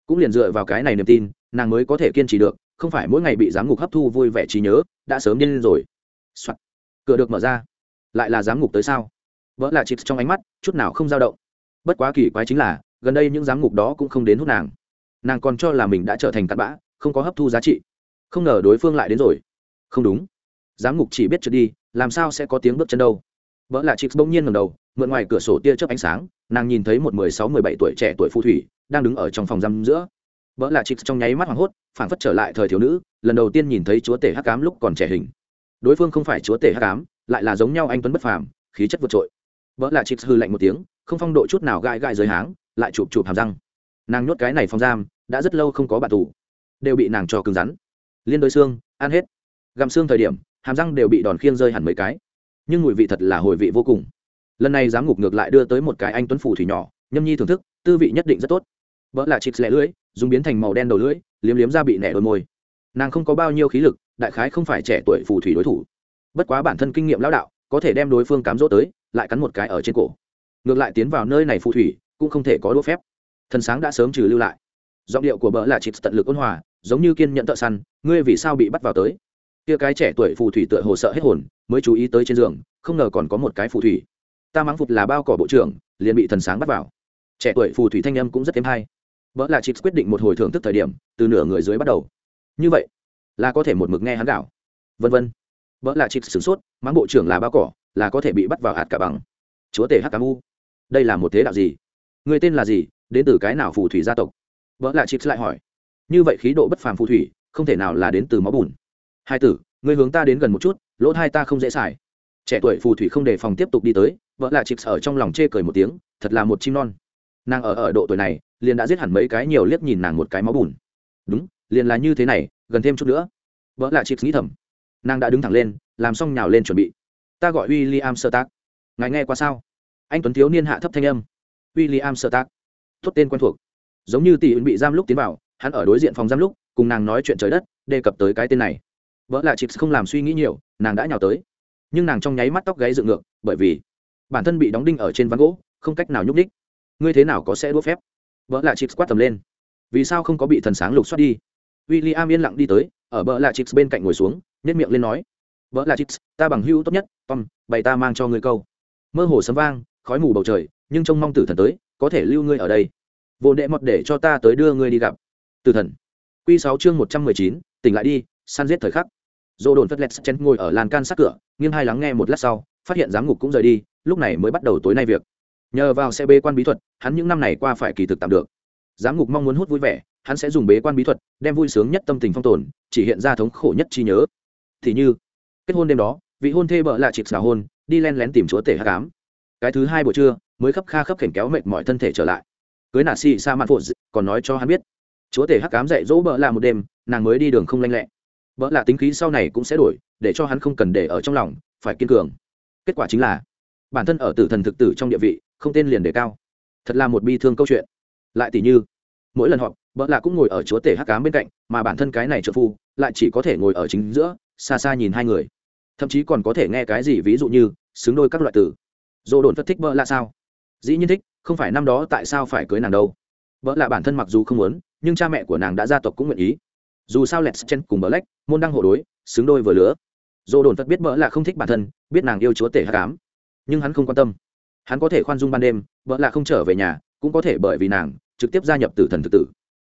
Cũng liền dựa vào cái này niềm tin, nàng mới có thể kiên trì được, không phải mỗi ngày bị giám ngục hấp thu vui vẻ trí nhớ, đã sớm điên lên rồi、Soạn. cửa được mở ra. Lại là giám ngục tới sao? Vợ là chịp trong ánh mắt, chút nào không dao động. Bất quá kỳ quái chính là, gần đây những giám ngục đó cũng không đến hút nàng. Nàng còn cho là mình đã trở thành cặn bã, không có hấp thu giá trị. Không ngờ đối phương lại đến rồi. Không đúng. Giám ngục chỉ biết trượt đi, làm sao sẽ có tiếng bước chân đâu? Vợ là chịp bỗng nhiên ngầm đầu, mượn ngoài cửa sổ tia chớp ánh sáng nàng nhìn thấy một mười sáu, mười bảy tuổi trẻ tuổi phù thủy đang đứng ở trong phòng giam giữa. Vợ là trịch trong nháy mắt hoảng hốt phản phất trở lại thời thiếu nữ, lần đầu tiên nhìn thấy chúa tể hắc cám lúc còn trẻ hình. Đối phương không phải chúa tể hắc cám lại là giống nhau anh tuấn bất phàm, khí chất vượt trội. Vợ là trịch hư lạnh một tiếng, không phong độ chút nào gai gai dưới háng, lại chụp chụp hàm răng. Nàng nhốt cái này phòng giam, đã rất lâu không có bạn tù, đều bị nàng cho cứng rắn. Liên đối xương, ăn hết. Gặm xương thời điểm, hàm răng đều bị đòn khiêng rơi hẳn mấy cái. Nhưng mùi vị thật là hồi vị vô cùng lần này giám ngục ngược lại đưa tới một cái anh tuấn phủ thủy nhỏ, nhâm nhi thưởng thức, tư vị nhất định rất tốt. Vợ là chịt lẻ lưỡi, dùng biến thành màu đen đầu lưỡi, liếm liếm ra bị nẻ đôi môi. Nàng không có bao nhiêu khí lực, đại khái không phải trẻ tuổi phù thủy đối thủ. Bất quá bản thân kinh nghiệm lão đạo, có thể đem đối phương cám dỗ tới, lại cắn một cái ở trên cổ. Ngược lại tiến vào nơi này phù thủy, cũng không thể có đỗ phép. Thần sáng đã sớm trừ lưu lại. Giọng điệu của bỡ là chịt tận lực ôn hòa, giống như kiên nhận thợ săn, ngươi vì sao bị bắt vào tới? Kia cái trẻ tuổi phù thủy tựa hồ sợ hết hồn, mới chú ý tới trên giường, không ngờ còn có một cái phù thủy ta mắng phục là bao cỏ bộ trưởng, liền bị thần sáng bắt vào. Trẻ tuổi phù thủy thanh âm cũng rất êm hay. Vợ là chịp quyết định một hồi thưởng thức thời điểm, từ nửa người dưới bắt đầu. Như vậy, là có thể một mực nghe hắn gạo. Vân vân. Vợ là chịp sửng sốt, mắng bộ trưởng là bao cỏ, là có thể bị bắt vào hạt cả bằng. Chúa tể hắc u. Đây là một thế đạo gì? Người tên là gì? Đến từ cái nào phù thủy gia tộc? Vợ là chịp lại hỏi. Như vậy khí độ bất phàm phù thủy, không thể nào là đến từ máu bùn. Hai tử, người hướng ta đến gần một chút, lỗ hai ta không dễ xài. Trẻ tuổi phù thủy không đề phòng tiếp tục đi tới vợ là chịp ở trong lòng chê cười một tiếng, thật là một chim non. Nàng ở ở độ tuổi này, liền đã giết hẳn mấy cái nhiều liếc nhìn nàng một cái máu bùn. Đúng, liền là như thế này, gần thêm chút nữa. Vợ là chịp nghĩ thầm. Nàng đã đứng thẳng lên, làm xong nhào lên chuẩn bị. Ta gọi w i l l i am sơ tác ngài nghe qua sao? Anh tuấn thiếu niên hạ thấp thanh âm. W i l l i am sơ tác thốt tên quen thuộc. Giống như tỷ ứng bị giam lúc tiến vào, hắn ở đối diện phòng giam lúc, cùng nàng nói chuyện trời đất, đề cập tới cái tên này. Vợ là chịp không làm suy nghĩ nhiều, nàng đã nhào tới. Nhưng nàng trong nháy mắt tóc gáy dựng ngược, bởi vì bản thân bị đóng đinh ở trên ván gỗ, không cách nào nhúc ních ngươi thế nào có sẽ đũa phép? Vợ là chịt quát tầm lên. Vì sao không có bị thần sáng lục xoát đi? W i l l i am yên lặng đi tới, ở vợ là chịt bên cạnh ngồi xuống nhét miệng lên nói vợ là chịt ta bằng hữu tốt nhất, tom, bày ta mang cho ngươi câu. Mơ hồ sấm vang, khói mù bầu trời, nhưng trông mong tử thần tới, có thể lưu ngươi ở đây. Vô đệ mọt để cho ta tới đưa ngươi đi gặp. Tử thần. Q sáu chương một trăm mười chín, tỉnh lại đi, săn giết thời khắc. Dô đồn phất lét chen ngồi ở lan can sát cửa, nghiêng hai lắng nghe một lát sau, phát hiện giám ngục cũng rời đi lúc này mới bắt đầu tối nay việc. Nhờ vào xe bế quan bí thuật, hắn những năm này qua phải kỳ thực tạm được. Giám ngục mong muốn hút vui vẻ, hắn sẽ dùng bế quan bí thuật, đem vui sướng nhất tâm tình phong tồn, chỉ hiện ra thống khổ nhất trí nhớ. Thì như, kết hôn đêm đó, vị hôn thê bợ lạ chịp xà hôn, đi len lén tìm chúa tể hát cám. Cái thứ hai buổi trưa, mới khắp kha khắp khảnh kéo mệt mọi thân thể trở lại. Cưới nạ xì sa mạn phụ còn nói cho hắn biết. Chúa tể hắc cám dạy dỗ bợ lạ một đêm, nàng mới đi đường không lanh lẹ. Bợ lạ tính khí sau này cũng sẽ đổi, để cho hắn không cần để ở trong lòng, phải kiên cường. Kết quả chính là bản thân ở tử thần thực tử trong địa vị, không tên liền đề cao. Thật là một bi thương câu chuyện. Lại tỷ như, mỗi lần họp, bợ lạ cũng ngồi ở chúa tể hắc cám bên cạnh, mà bản thân cái này trợ phu, lại chỉ có thể ngồi ở chính giữa, xa xa nhìn hai người. Thậm chí còn có thể nghe cái gì ví dụ như, xứng đôi các loại từ. Dồ đồn phất thích bợ lạ sao? Dĩ nhiên thích, không phải năm đó tại sao phải cưới nàng đâu. Bỡ lạ bản thân mặc dù không muốn, nhưng cha mẹ của nàng đã gia tộc cũng nguyện ý. Dù sao lẹt chen cùng bờ lách, môn đăng hộ đối, xứng đôi vừa lứa dồ đồn phật biết bỡ là không thích bản thân, biết nàng yêu chúa tể hắc cám nhưng hắn không quan tâm. Hắn có thể khoan dung ban đêm, vợ là không trở về nhà, cũng có thể bởi vì nàng, trực tiếp gia nhập tử thần thực tử.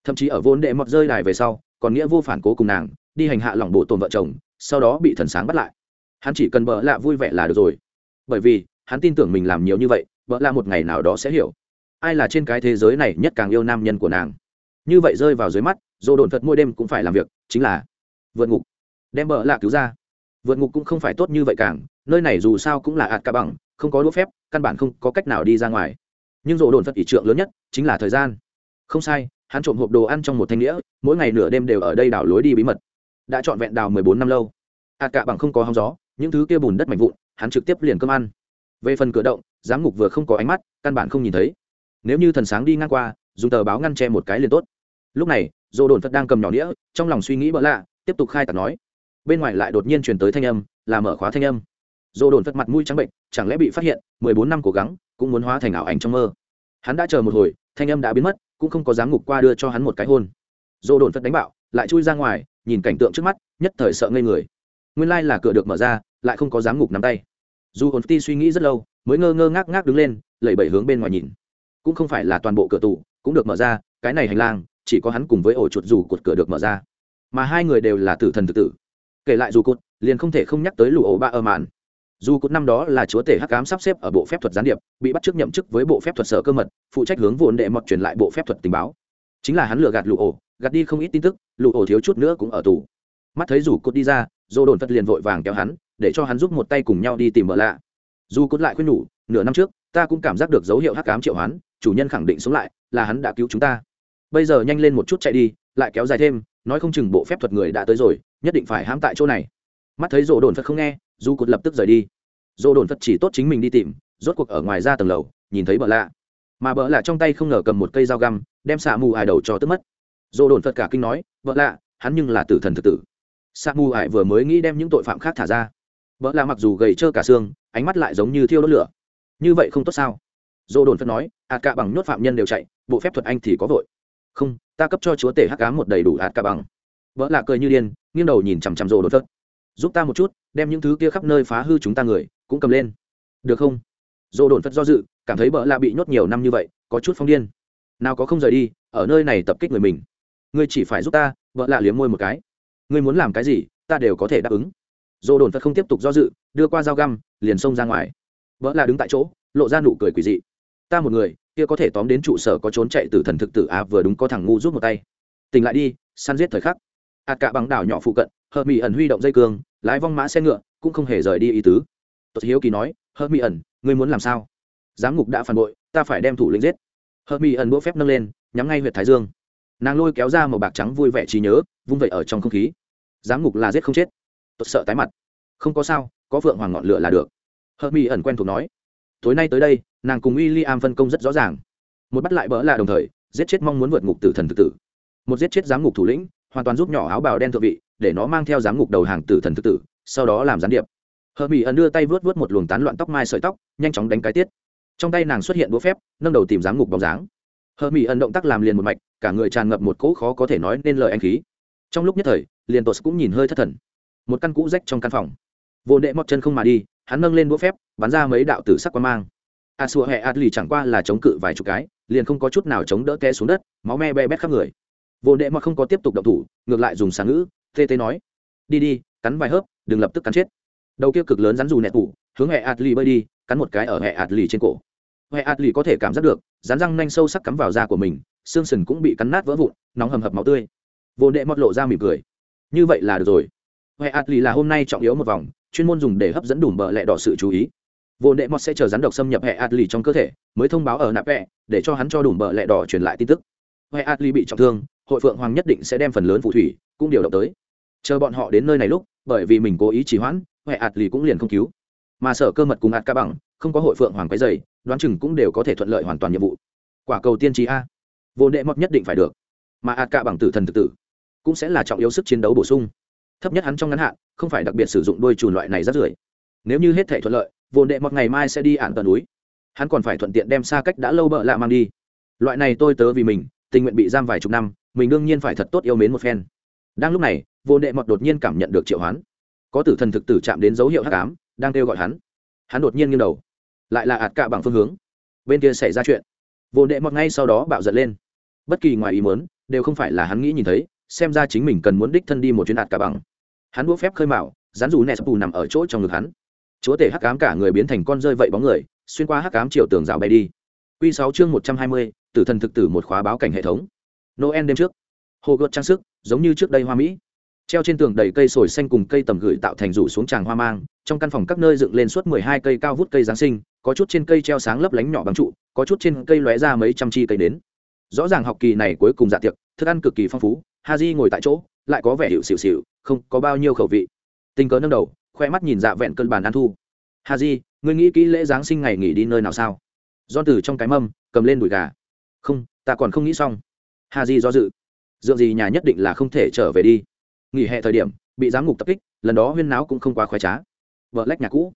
Thậm chí ở vốn đệ mọt rơi đài về sau, còn nghĩa vô phản cố cùng nàng, đi hành hạ lòng bộ tồn vợ chồng, sau đó bị thần sáng bắt lại. Hắn chỉ cần bợ lạ vui vẻ là được rồi. Bởi vì, hắn tin tưởng mình làm nhiều như vậy, vợ là một ngày nào đó sẽ hiểu. Ai là trên cái thế giới này nhất càng yêu nam nhân của nàng? Như vậy rơi vào dưới mắt dồ đồn thật mỗi đêm cũng phải làm việc, chính là vượt ngục. Đem vợ lạ cứu ra. Vượt ngục cũng không phải tốt như vậy càng nơi này dù sao cũng là ạt cả bằng, không có đũa phép, căn bản không có cách nào đi ra ngoài. Nhưng rộ đồn phật ỷ trượng lớn nhất chính là thời gian. Không sai, hắn trộm hộp đồ ăn trong một thanh nghĩa mỗi ngày nửa đêm đều ở đây đảo lối đi bí mật. Đã trọn vẹn đào mười bốn năm lâu. Ạt cả bằng không có hóng gió, những thứ kia bùn đất mạnh vụn, hắn trực tiếp liền cơm ăn. Về phần cửa động, giám ngục vừa không có ánh mắt, căn bản không nhìn thấy. Nếu như thần sáng đi ngang qua, dùng tờ báo ngăn che một cái liền tốt. Lúc này dồ đồn phật đang cầm nhỏ đĩa, trong lòng suy nghĩ bỡ lạ, tiếp tục khai tạc nói. Bên ngoài lại đột nhiên truyền tới thanh âm, là mở khóa thanh âm dồ đồn phật mặt mũi trắng bệnh, chẳng lẽ bị phát hiện, mười bốn năm cố gắng, cũng muốn hóa thành ảo ảnh trong mơ. Hắn đã chờ một hồi, thanh âm đã biến mất, cũng không có dám ngục qua đưa cho hắn một cái hôn. Dồ đồn phật đánh bạo, lại chui ra ngoài, nhìn cảnh tượng trước mắt, nhất thời sợ ngây người. Nguyên lai là cửa được mở ra, lại không có dám ngục nắm tay. Dù hồn ti suy nghĩ rất lâu, mới ngơ ngơ ngác ngác đứng lên, lẩy bẩy hướng bên ngoài nhìn. Cũng không phải là toàn bộ cửa tủ cũng được mở ra, cái này hành lang, chỉ có hắn cùng với ổ chuột dù cột cửa được mở ra. Mà hai người đều là tử thần tự tử. Kể lại dù cột, liền không thể không nhắc tới lũ ổ ba ở màn dù cốt năm đó là chúa tể hắc ám sắp xếp ở bộ phép thuật gián điệp, bị bắt trước nhậm chức với bộ phép thuật sở cơ mật, phụ trách hướng vốn đệ mọt truyền lại bộ phép thuật tình báo. Chính là hắn lừa gạt lụ ổ, gạt đi không ít tin tức lụ ổ thiếu chút nữa cũng ở tù. Mắt thấy dù cốt đi ra, dô đồn phật liền vội vàng kéo hắn, để cho hắn giúp một tay cùng nhau đi tìm vợ lạ. Dù cốt lại khuyên nhủ, nửa năm trước, ta cũng cảm giác được dấu hiệu hắc ám triệu hoán, chủ nhân khẳng định sống lại, là hắn đã cứu chúng ta. Bây giờ nhanh lên một chút chạy đi, lại kéo dài thêm, nói không chừng bộ phép thuật người đã tới rồi, nhất định phải hãm tại chỗ này. Mắt thấy rộ đồn phật không nghe du cụt lập tức rời đi rộ đồn phật chỉ tốt chính mình đi tìm, rốt cuộc ở ngoài ra tầng lầu, nhìn thấy bợ lạ. Mà bợ lạ trong tay không ngờ cầm một cây dao găm, đem xạ mù ải đầu cho tức mất. Rộ đồn phật cả kinh nói, bợ lạ, hắn nhưng là tử thần thực tử. Xạ mù ải vừa mới nghĩ đem những tội phạm khác thả ra. Bợ lạ mặc dù gầy trơ cả xương, ánh mắt lại giống như thiêu đốt lửa. Như vậy không tốt sao? Dô đồn phật nói ạt cả bằng nhốt phạm nhân đều chạy, bộ phép thuật anh thì có vội. Không, ta cấp cho chúa tể hắc cá một đầy đủ ạt cả bằng. Vợ lạ cười như điên, nghiêng đầu nhìn chằm chằm rồ đột phật. Giúp ta một chút, đem những thứ kia khắp nơi phá hư chúng ta người cũng cầm lên. Được không? Dồ đồn phật do dự, cảm thấy vợ lạ bị nhốt nhiều năm như vậy, có chút phong điên. Nào có không rời đi, ở nơi này tập kích người mình. Ngươi chỉ phải giúp ta vợ lạ liếm môi một cái. Ngươi muốn làm cái gì, ta đều có thể đáp ứng. Dồ đồn phật không tiếp tục do dự, đưa qua dao găm, liền xông ra ngoài. Vợ lạ đứng tại chỗ, lộ ra nụ cười quỳ dị. Ta một người, kia có thể tóm đến trụ sở có trốn chạy từ thần thực tử à vừa đúng có thằng ngu rút một tay. Tỉnh lại đi, săn giết thời khắc. Ạt cả bằng đảo nhỏ phụ cận, hợp mỹ ẩn huy động dây cương, lái vong mã xe ngựa, cũng không hề rời đi ý tứ tốt hiếu kỳ nói, hớt mi ẩn, ngươi muốn làm sao? Giám ngục đã phản bội, ta phải đem thủ lĩnh giết. Hớt mi ẩn đũa phép nâng lên, nhắm ngay huyện thái dương. Nàng lôi kéo ra màu bạc trắng vui vẻ trí nhớ, vung vẩy ở trong không khí. Giám ngục là giết không chết. Tốt sợ tái mặt. Không có sao, có phượng hoàng ngọn lửa là được. Hớt mi ẩn quen thuộc nói, tối nay tới đây, nàng cùng w i l l i am phân công rất rõ ràng. Một bắt lại bỡ là đồng thời, giết chết mong muốn vượt ngục tử thần thực tử. Một giết chết giám ngục thủ lĩnh, hoàn toàn giúp nhỏ áo bào đen thượng vị, để nó mang theo giám ngục đầu hàng tử thần thực tử, sau đó làm gián điệp hờ mỹ ẩn đưa tay vớt vớt một luồng tán loạn tóc mai sợi tóc, nhanh chóng đánh cái tiết. Trong tay nàng xuất hiện đũa phép, nâng đầu tìm giám ngục bóng dáng. Hờ mỹ ẩn động tác làm liền một mạch, cả người tràn ngập một cỗ khó có thể nói nên lời anh khí. Trong lúc nhất thời, liền tos cũng nhìn hơi thất thần. Một căn cũ rách trong căn phòng. Vô nệ mọt chân không mà đi, hắn nâng lên đũa phép, bắn ra mấy đạo tử sắc quan mang. A xua hẹ ạt lì chẳng qua là chống cự vài chục cái, liền không có chút nào chống đỡ té xuống đất, máu me be bét khắp người. Vô nệ mọt không có tiếp tục động thủ, ngược lại dùng sáng ngữ, tê tê nói, đi đi, cắn vài hớp, đừng lập tức cắn chết đầu kia cực lớn rắn dù nẹt tủ, hướng hẹ ạt lì bơi đi, cắn một cái ở hẹ ạt lì trên cổ. Hẹ ạt lì có thể cảm giác được, rắn răng nanh sâu sắc cắm vào da của mình, xương sần cũng bị cắn nát vỡ vụn, nóng hầm hập máu tươi. Vô đệ mọt lộ ra mỉm cười. Như vậy là được rồi. Huệ ạt lì là hôm nay trọng yếu một vòng, chuyên môn dùng để hấp dẫn đủ bờ lẹ đỏ sự chú ý. Vô đệ mọt sẽ chờ rắn độc xâm nhập hệ ạt lì trong cơ thể, mới thông báo ở nạp vẹ, để cho hắn cho đủ bờ lẹ đỏ truyền lại tin tức. Hệ ạt lì bị trọng thương, hội phượng hoàng nhất định sẽ đem phần lớn phù thủy, cũng điều động tới. Chờ bọn họ đến nơi này lúc, bởi vì mình cố ý trì hoãn huệ ạt lì cũng liền không cứu. Mà sở cơ mật cùng ạt ca bằng, không có hội phượng hoàng cái dày đoán chừng cũng đều có thể thuận lợi hoàn toàn nhiệm vụ. Quả cầu tiên trí a. Vô đệ mọt nhất định phải được. Mà ạt ca bằng tử thần thực tử, cũng sẽ là trọng yếu sức chiến đấu bổ sung. Thấp nhất hắn trong ngắn hạn, không phải đặc biệt sử dụng đôi chùn loại này rất rưởi. Nếu như hết thể thuận lợi, vô đệ mọt ngày mai sẽ đi ạn tận núi. Hắn còn phải thuận tiện đem xa cách đã lâu bợ lạ mang đi. Loại này tôi tớ vì mình, tình nguyện bị giam vài chục năm, mình đương nhiên phải thật tốt yêu mến một phen. Đang lúc này, vô đệ mọt đột nhiên cảm nhận được triệu hoán có tử thần thực tử chạm đến dấu hiệu hắc ám, đang kêu gọi hắn. Hắn đột nhiên nghiêng đầu, lại là ạt cạ bằng phương hướng. Bên kia xảy ra chuyện. Vô đệ mọt ngay sau đó bạo giật lên. Bất kỳ ngoài ý muốn, đều không phải là hắn nghĩ nhìn thấy, xem ra chính mình cần muốn đích thân đi một chuyến ạt cạ bằng. Hắn đũa phép khơi mạo rán dù nẹt nằm ở chỗ trong ngực hắn. Chúa tể hắc ám cả người biến thành con rơi vậy bóng người, xuyên qua hắc ám chiều tường rào bay đi. Q sáu chương một trăm hai mươi, tử thần thực tử một khóa báo cảnh hệ thống. Noel đêm trước. Hồ gợt trang sức, giống như trước đây hoa mỹ treo trên tường đầy cây sồi xanh cùng cây tầm gửi tạo thành rủ xuống tràng hoa mang, trong căn phòng các nơi dựng lên suốt mười hai cây cao vút cây giáng sinh, có chút trên cây treo sáng lấp lánh nhỏ bằng trụ, có chút trên cây lóe ra mấy trăm chi cây đến rõ ràng học kỳ này cuối cùng dạ tiệc, thức ăn cực kỳ phong phú, ha di ngồi tại chỗ, lại có vẻ hiệu xịu xịu, không có bao nhiêu khẩu vị. Tình cờ nâng đầu, khoe mắt nhìn dạ vẹn cơn bàn ăn thu. Ha di, ngươi nghĩ kỹ lễ giáng sinh ngày nghỉ đi nơi nào sao? Do từ trong cái mâm, cầm lên đùi gà. Không, ta còn không nghĩ xong. Ha di do dự. Dựa gì nhà nhất định là không thể trở về đi nghỉ hè thời điểm, bị giám ngục tập kích, lần đó huyên náo cũng không quá khoái trá. Vợ lách nhà cũ.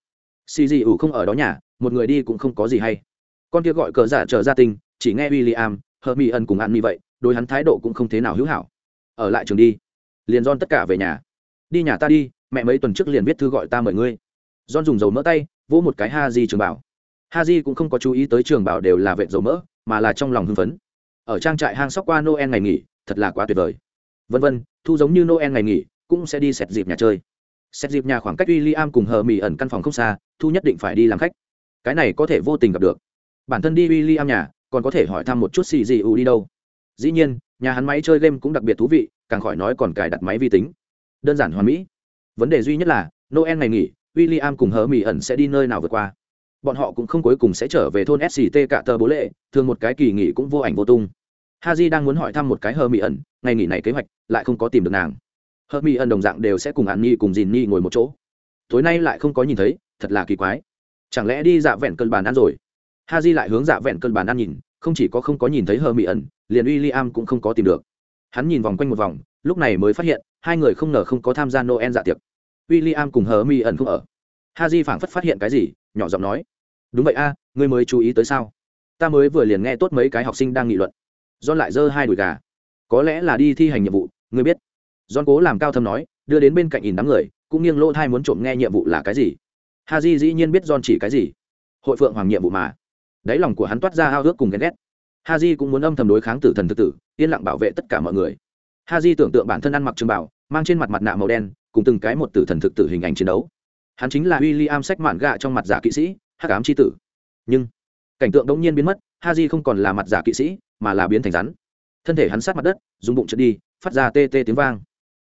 Xì gì ủ không ở đó nhà, một người đi cũng không có gì hay. Con kia gọi cờ giả trở ra tình, chỉ nghe w i l l i am hờ mỹ ân cùng ăn như vậy, đối hắn thái độ cũng không thế nào hữu hảo. Ở lại trường đi. Liền don tất cả về nhà. Đi nhà ta đi, mẹ mấy tuần trước liền viết thư gọi ta mời ngươi. Don dùng dầu mỡ tay, vỗ một cái ha di trường bảo. Ha di cũng không có chú ý tới trường bảo đều là vệ dầu mỡ, mà là trong lòng hưng phấn. Ở trang trại hang sóc qua noel ngày nghỉ, thật là quá tuyệt vời. Vân vân thu giống như noel ngày nghỉ, cũng sẽ đi xét dịp nhà chơi. Xét dịp nhà khoảng cách w i l l i am cùng hờ mỹ ẩn căn phòng không xa, thu nhất định phải đi làm khách. Cái này có thể vô tình gặp được. Bản thân đi w i l l i am nhà, còn có thể hỏi thăm một chút xì gì ủ đi đâu. Dĩ nhiên, nhà hắn máy chơi game cũng đặc biệt thú vị, càng khỏi nói còn cài đặt máy vi tính. Đơn giản hoàn mỹ. Vấn đề duy nhất là, noel ngày nghỉ w i l l i am cùng hờ mỹ ẩn sẽ đi nơi nào vượt qua. Bọn họ cũng không cuối cùng sẽ trở về thôn sct cả tờ bố lệ, thường một cái kỳ nghỉ cũng vô ảnh vô tung ha j đang muốn hỏi thăm một cái hờ mỹ ẩn, ngày nghỉ này kế hoạch, lại không có tìm được nàng. Hờ mỹ ẩn đồng dạng đều sẽ cùng an nhi cùng dìn nhi ngồi một chỗ. Tối nay lại không có nhìn thấy, thật là kỳ quái. Chẳng lẽ đi dạ vẹn cơn bàn ăn rồi? Ha j lại hướng dạ vẹn cơn bàn ăn nhìn, không chỉ có không có nhìn thấy hờ mỹ ẩn, liền William am cũng không có tìm được. Hắn nhìn vòng quanh một vòng, lúc này mới phát hiện, hai người không ngờ không có tham gia noel dạ tiệc. W i l l i am cùng hờ mỹ ẩn không ở. Ha j phảng phất phát hiện cái gì, nhỏ giọng nói. Đúng vậy a, ngươi mới chú ý tới sao? Ta mới vừa liền nghe tốt mấy cái học sinh đang nghị luận john lại giơ hai đùi gà. Có lẽ là đi thi hành nhiệm vụ, ngươi biết. John cố làm cao thâm nói, đưa đến bên cạnh nhìn đám người, cũng nghiêng lỗ thai muốn trộm nghe nhiệm vụ là cái gì. Ha j dĩ nhiên biết john chỉ cái gì. Hội phượng hoàng nhiệm vụ mà. Đáy lòng của hắn toát ra hao ước cùng ghen ghét. Ha j cũng muốn âm thầm đối kháng tử thần thực tử, yên lặng bảo vệ tất cả mọi người. Ha j tưởng tượng bản thân ăn mặc trường bảo mang trên mặt mặt nạ màu đen, cùng từng cái một tử thần thực tử hình ảnh chiến đấu. Hắn chính là w i l l i am sách mạn gạ trong mặt giả kỵ sĩ, hắc ám c h i tử. Nhưng, cảnh tượng đống nhiên biến mất ha j không còn là mặt giả kỵ sĩ mà là biến thành rắn. Thân thể hắn sát mặt đất, dùng bụng trượt đi, phát ra tê tê tiếng vang.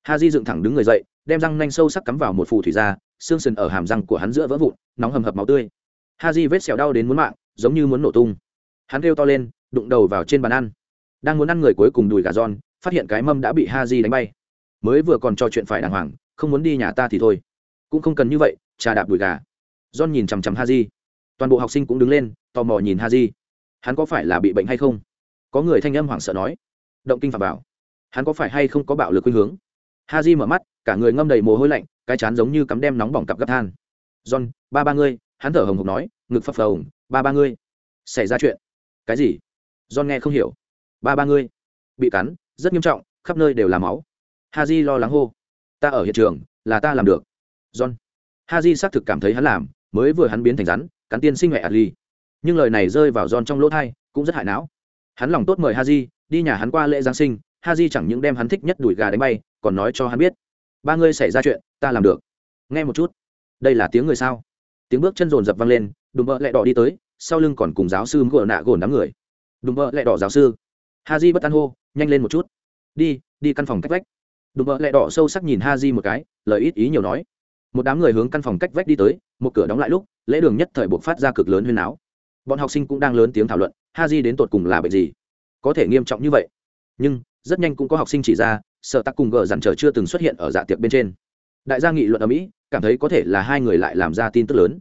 Ha di dựng thẳng đứng người dậy, đem răng nanh sâu sắc cắm vào một phù thủy ra, xương sần ở hàm răng của hắn giữa vỡ vụn, nóng hầm hập máu tươi. Ha di vết xẻo đau đến muốn mạng, giống như muốn nổ tung. Hắn kêu to lên, đụng đầu vào trên bàn ăn. Đang muốn ăn người cuối cùng đùi gà giòn phát hiện cái mâm đã bị ha di đánh bay. Mới vừa còn trò chuyện phải đàng hoàng, không muốn đi nhà ta thì thôi. Cũng không cần như vậy, trà đạp đùi gà. John nhìn chằm chằm ha di toàn bộ học sinh cũng đứng lên, tò mò nhìn ha di hắn có phải là bị bệnh hay không? Có người thanh âm hoảng sợ nói, động kinh phạm bảo hắn có phải hay không có bạo lực khuynh hướng? Ha j mở mắt, cả người ngâm đầy mồ hôi lạnh, cái chán giống như cắm đem nóng bỏng cặp gấp than. John, ba ba ngươi, hắn thở hồng hộc nói, ngực phập phồng, ba ba ngươi, xảy ra chuyện. Cái gì? John nghe không hiểu. Ba ba ngươi, bị cắn, rất nghiêm trọng, khắp nơi đều là máu. Ha j lo lắng hô, ta ở hiện trường, là ta làm được. John. Ha j xác thực cảm thấy hắn làm, mới vừa hắn biến thành rắn, cắn tiên sinh mẹ ali nhưng lời này rơi vào john trong lỗ thai, cũng rất hại não hắn lòng tốt mời ha di đi nhà hắn qua lễ giáng sinh ha di chẳng những đem hắn thích nhất đuổi gà đánh bay, còn nói cho hắn biết, ba ngươi xảy ra chuyện, ta làm được. Nghe một chút, đây là tiếng người sao? Tiếng bước chân rồn rập vang lên, đùm bợ lẹ đỏ đi tới, sau lưng còn cùng giáo sư ngựa nạ gồn đám người. Đùm bợ lẹ đỏ giáo sư ha di bất an hô, nhanh lên một chút. Đi đi căn phòng cách vách. Đùm bợ lẹ đỏ sâu sắc nhìn ha di một cái, lời ít ý nhiều nói. Một đám người hướng căn phòng cách vách đi tới, một cửa đóng lại lúc, lễ đường nhất thời buộc phát ra cực lớn huyên áo bọn học sinh cũng đang lớn tiếng thảo luận, ha di đến tột cùng là bệnh gì? Có thể nghiêm trọng như vậy. Nhưng, rất nhanh cũng có học sinh chỉ ra, sợ tắc cùng gờ dằn trở chưa từng xuất hiện ở dạ tiệc bên trên. Đại gia nghị luận ở mỹ, cảm thấy có thể là hai người lại làm ra tin tức lớn.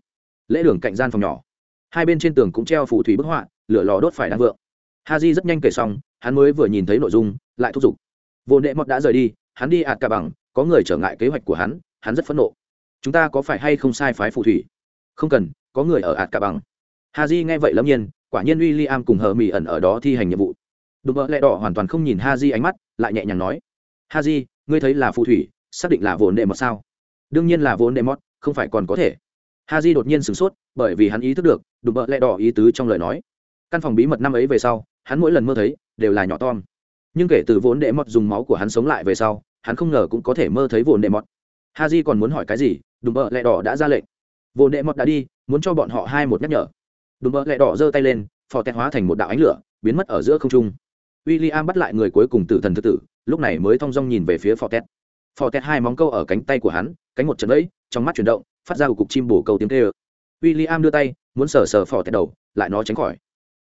Lễ đường cạnh gian phòng nhỏ. Hai bên trên tường cũng treo phù thủy bức họa, lửa lò đốt phải đang vượng. Ha di rất nhanh kể xong, hắn mới vừa nhìn thấy nội dung, lại thúc giục. Vô nệ mọt đã rời đi, hắn đi ạt cả bằng, có người trở ngại kế hoạch của hắn hắn rất phẫn nộ. Chúng ta có phải hay không sai phái phù thủy? Không cần, có người ở ạt cả bằng ha nghe vậy lâm nhiên, quả nhiên w i l l i am cùng hờ mỹ ẩn ở đó thi hành nhiệm vụ. Đùm bợ lẹ đỏ hoàn toàn không nhìn ha ánh mắt, lại nhẹ nhàng nói ha ngươi thấy là phù thủy, xác định là vốn đệ mọt sao? Đương nhiên là vốn đệ mọt, không phải còn có thể. Ha đột nhiên sửng sốt, bởi vì hắn ý thức được đùm bợ lẹ đỏ ý tứ trong lời nói. Căn phòng bí mật năm ấy về sau, hắn mỗi lần mơ thấy, đều là nhỏ tom. Nhưng kể từ vốn đệ mọt dùng máu của hắn sống lại về sau, hắn không ngờ cũng có thể mơ thấy vốn đệ mọt. Ha còn muốn hỏi cái gì đùm bợ lẹ đỏ đã ra lệnh. Vốn đệ mọt đã đi, muốn cho bọn họ hai một nhắc nhở đùm bơ lẹ đỏ giơ tay lên, phò tẹt hóa thành một đạo ánh lửa, biến mất ở giữa không trung. W i l l i am bắt lại người cuối cùng tử thần thứ tử, lúc này mới thong dong nhìn về phía phò tẹt. Phò tẹt hai móng câu ở cánh tay của hắn, cánh một trận ấy trong mắt chuyển động, phát ra một cục chim bổ câu tiếng tê ơ w i l l i am đưa tay, muốn sờ sờ phò tẹt đầu, lại nó tránh khỏi.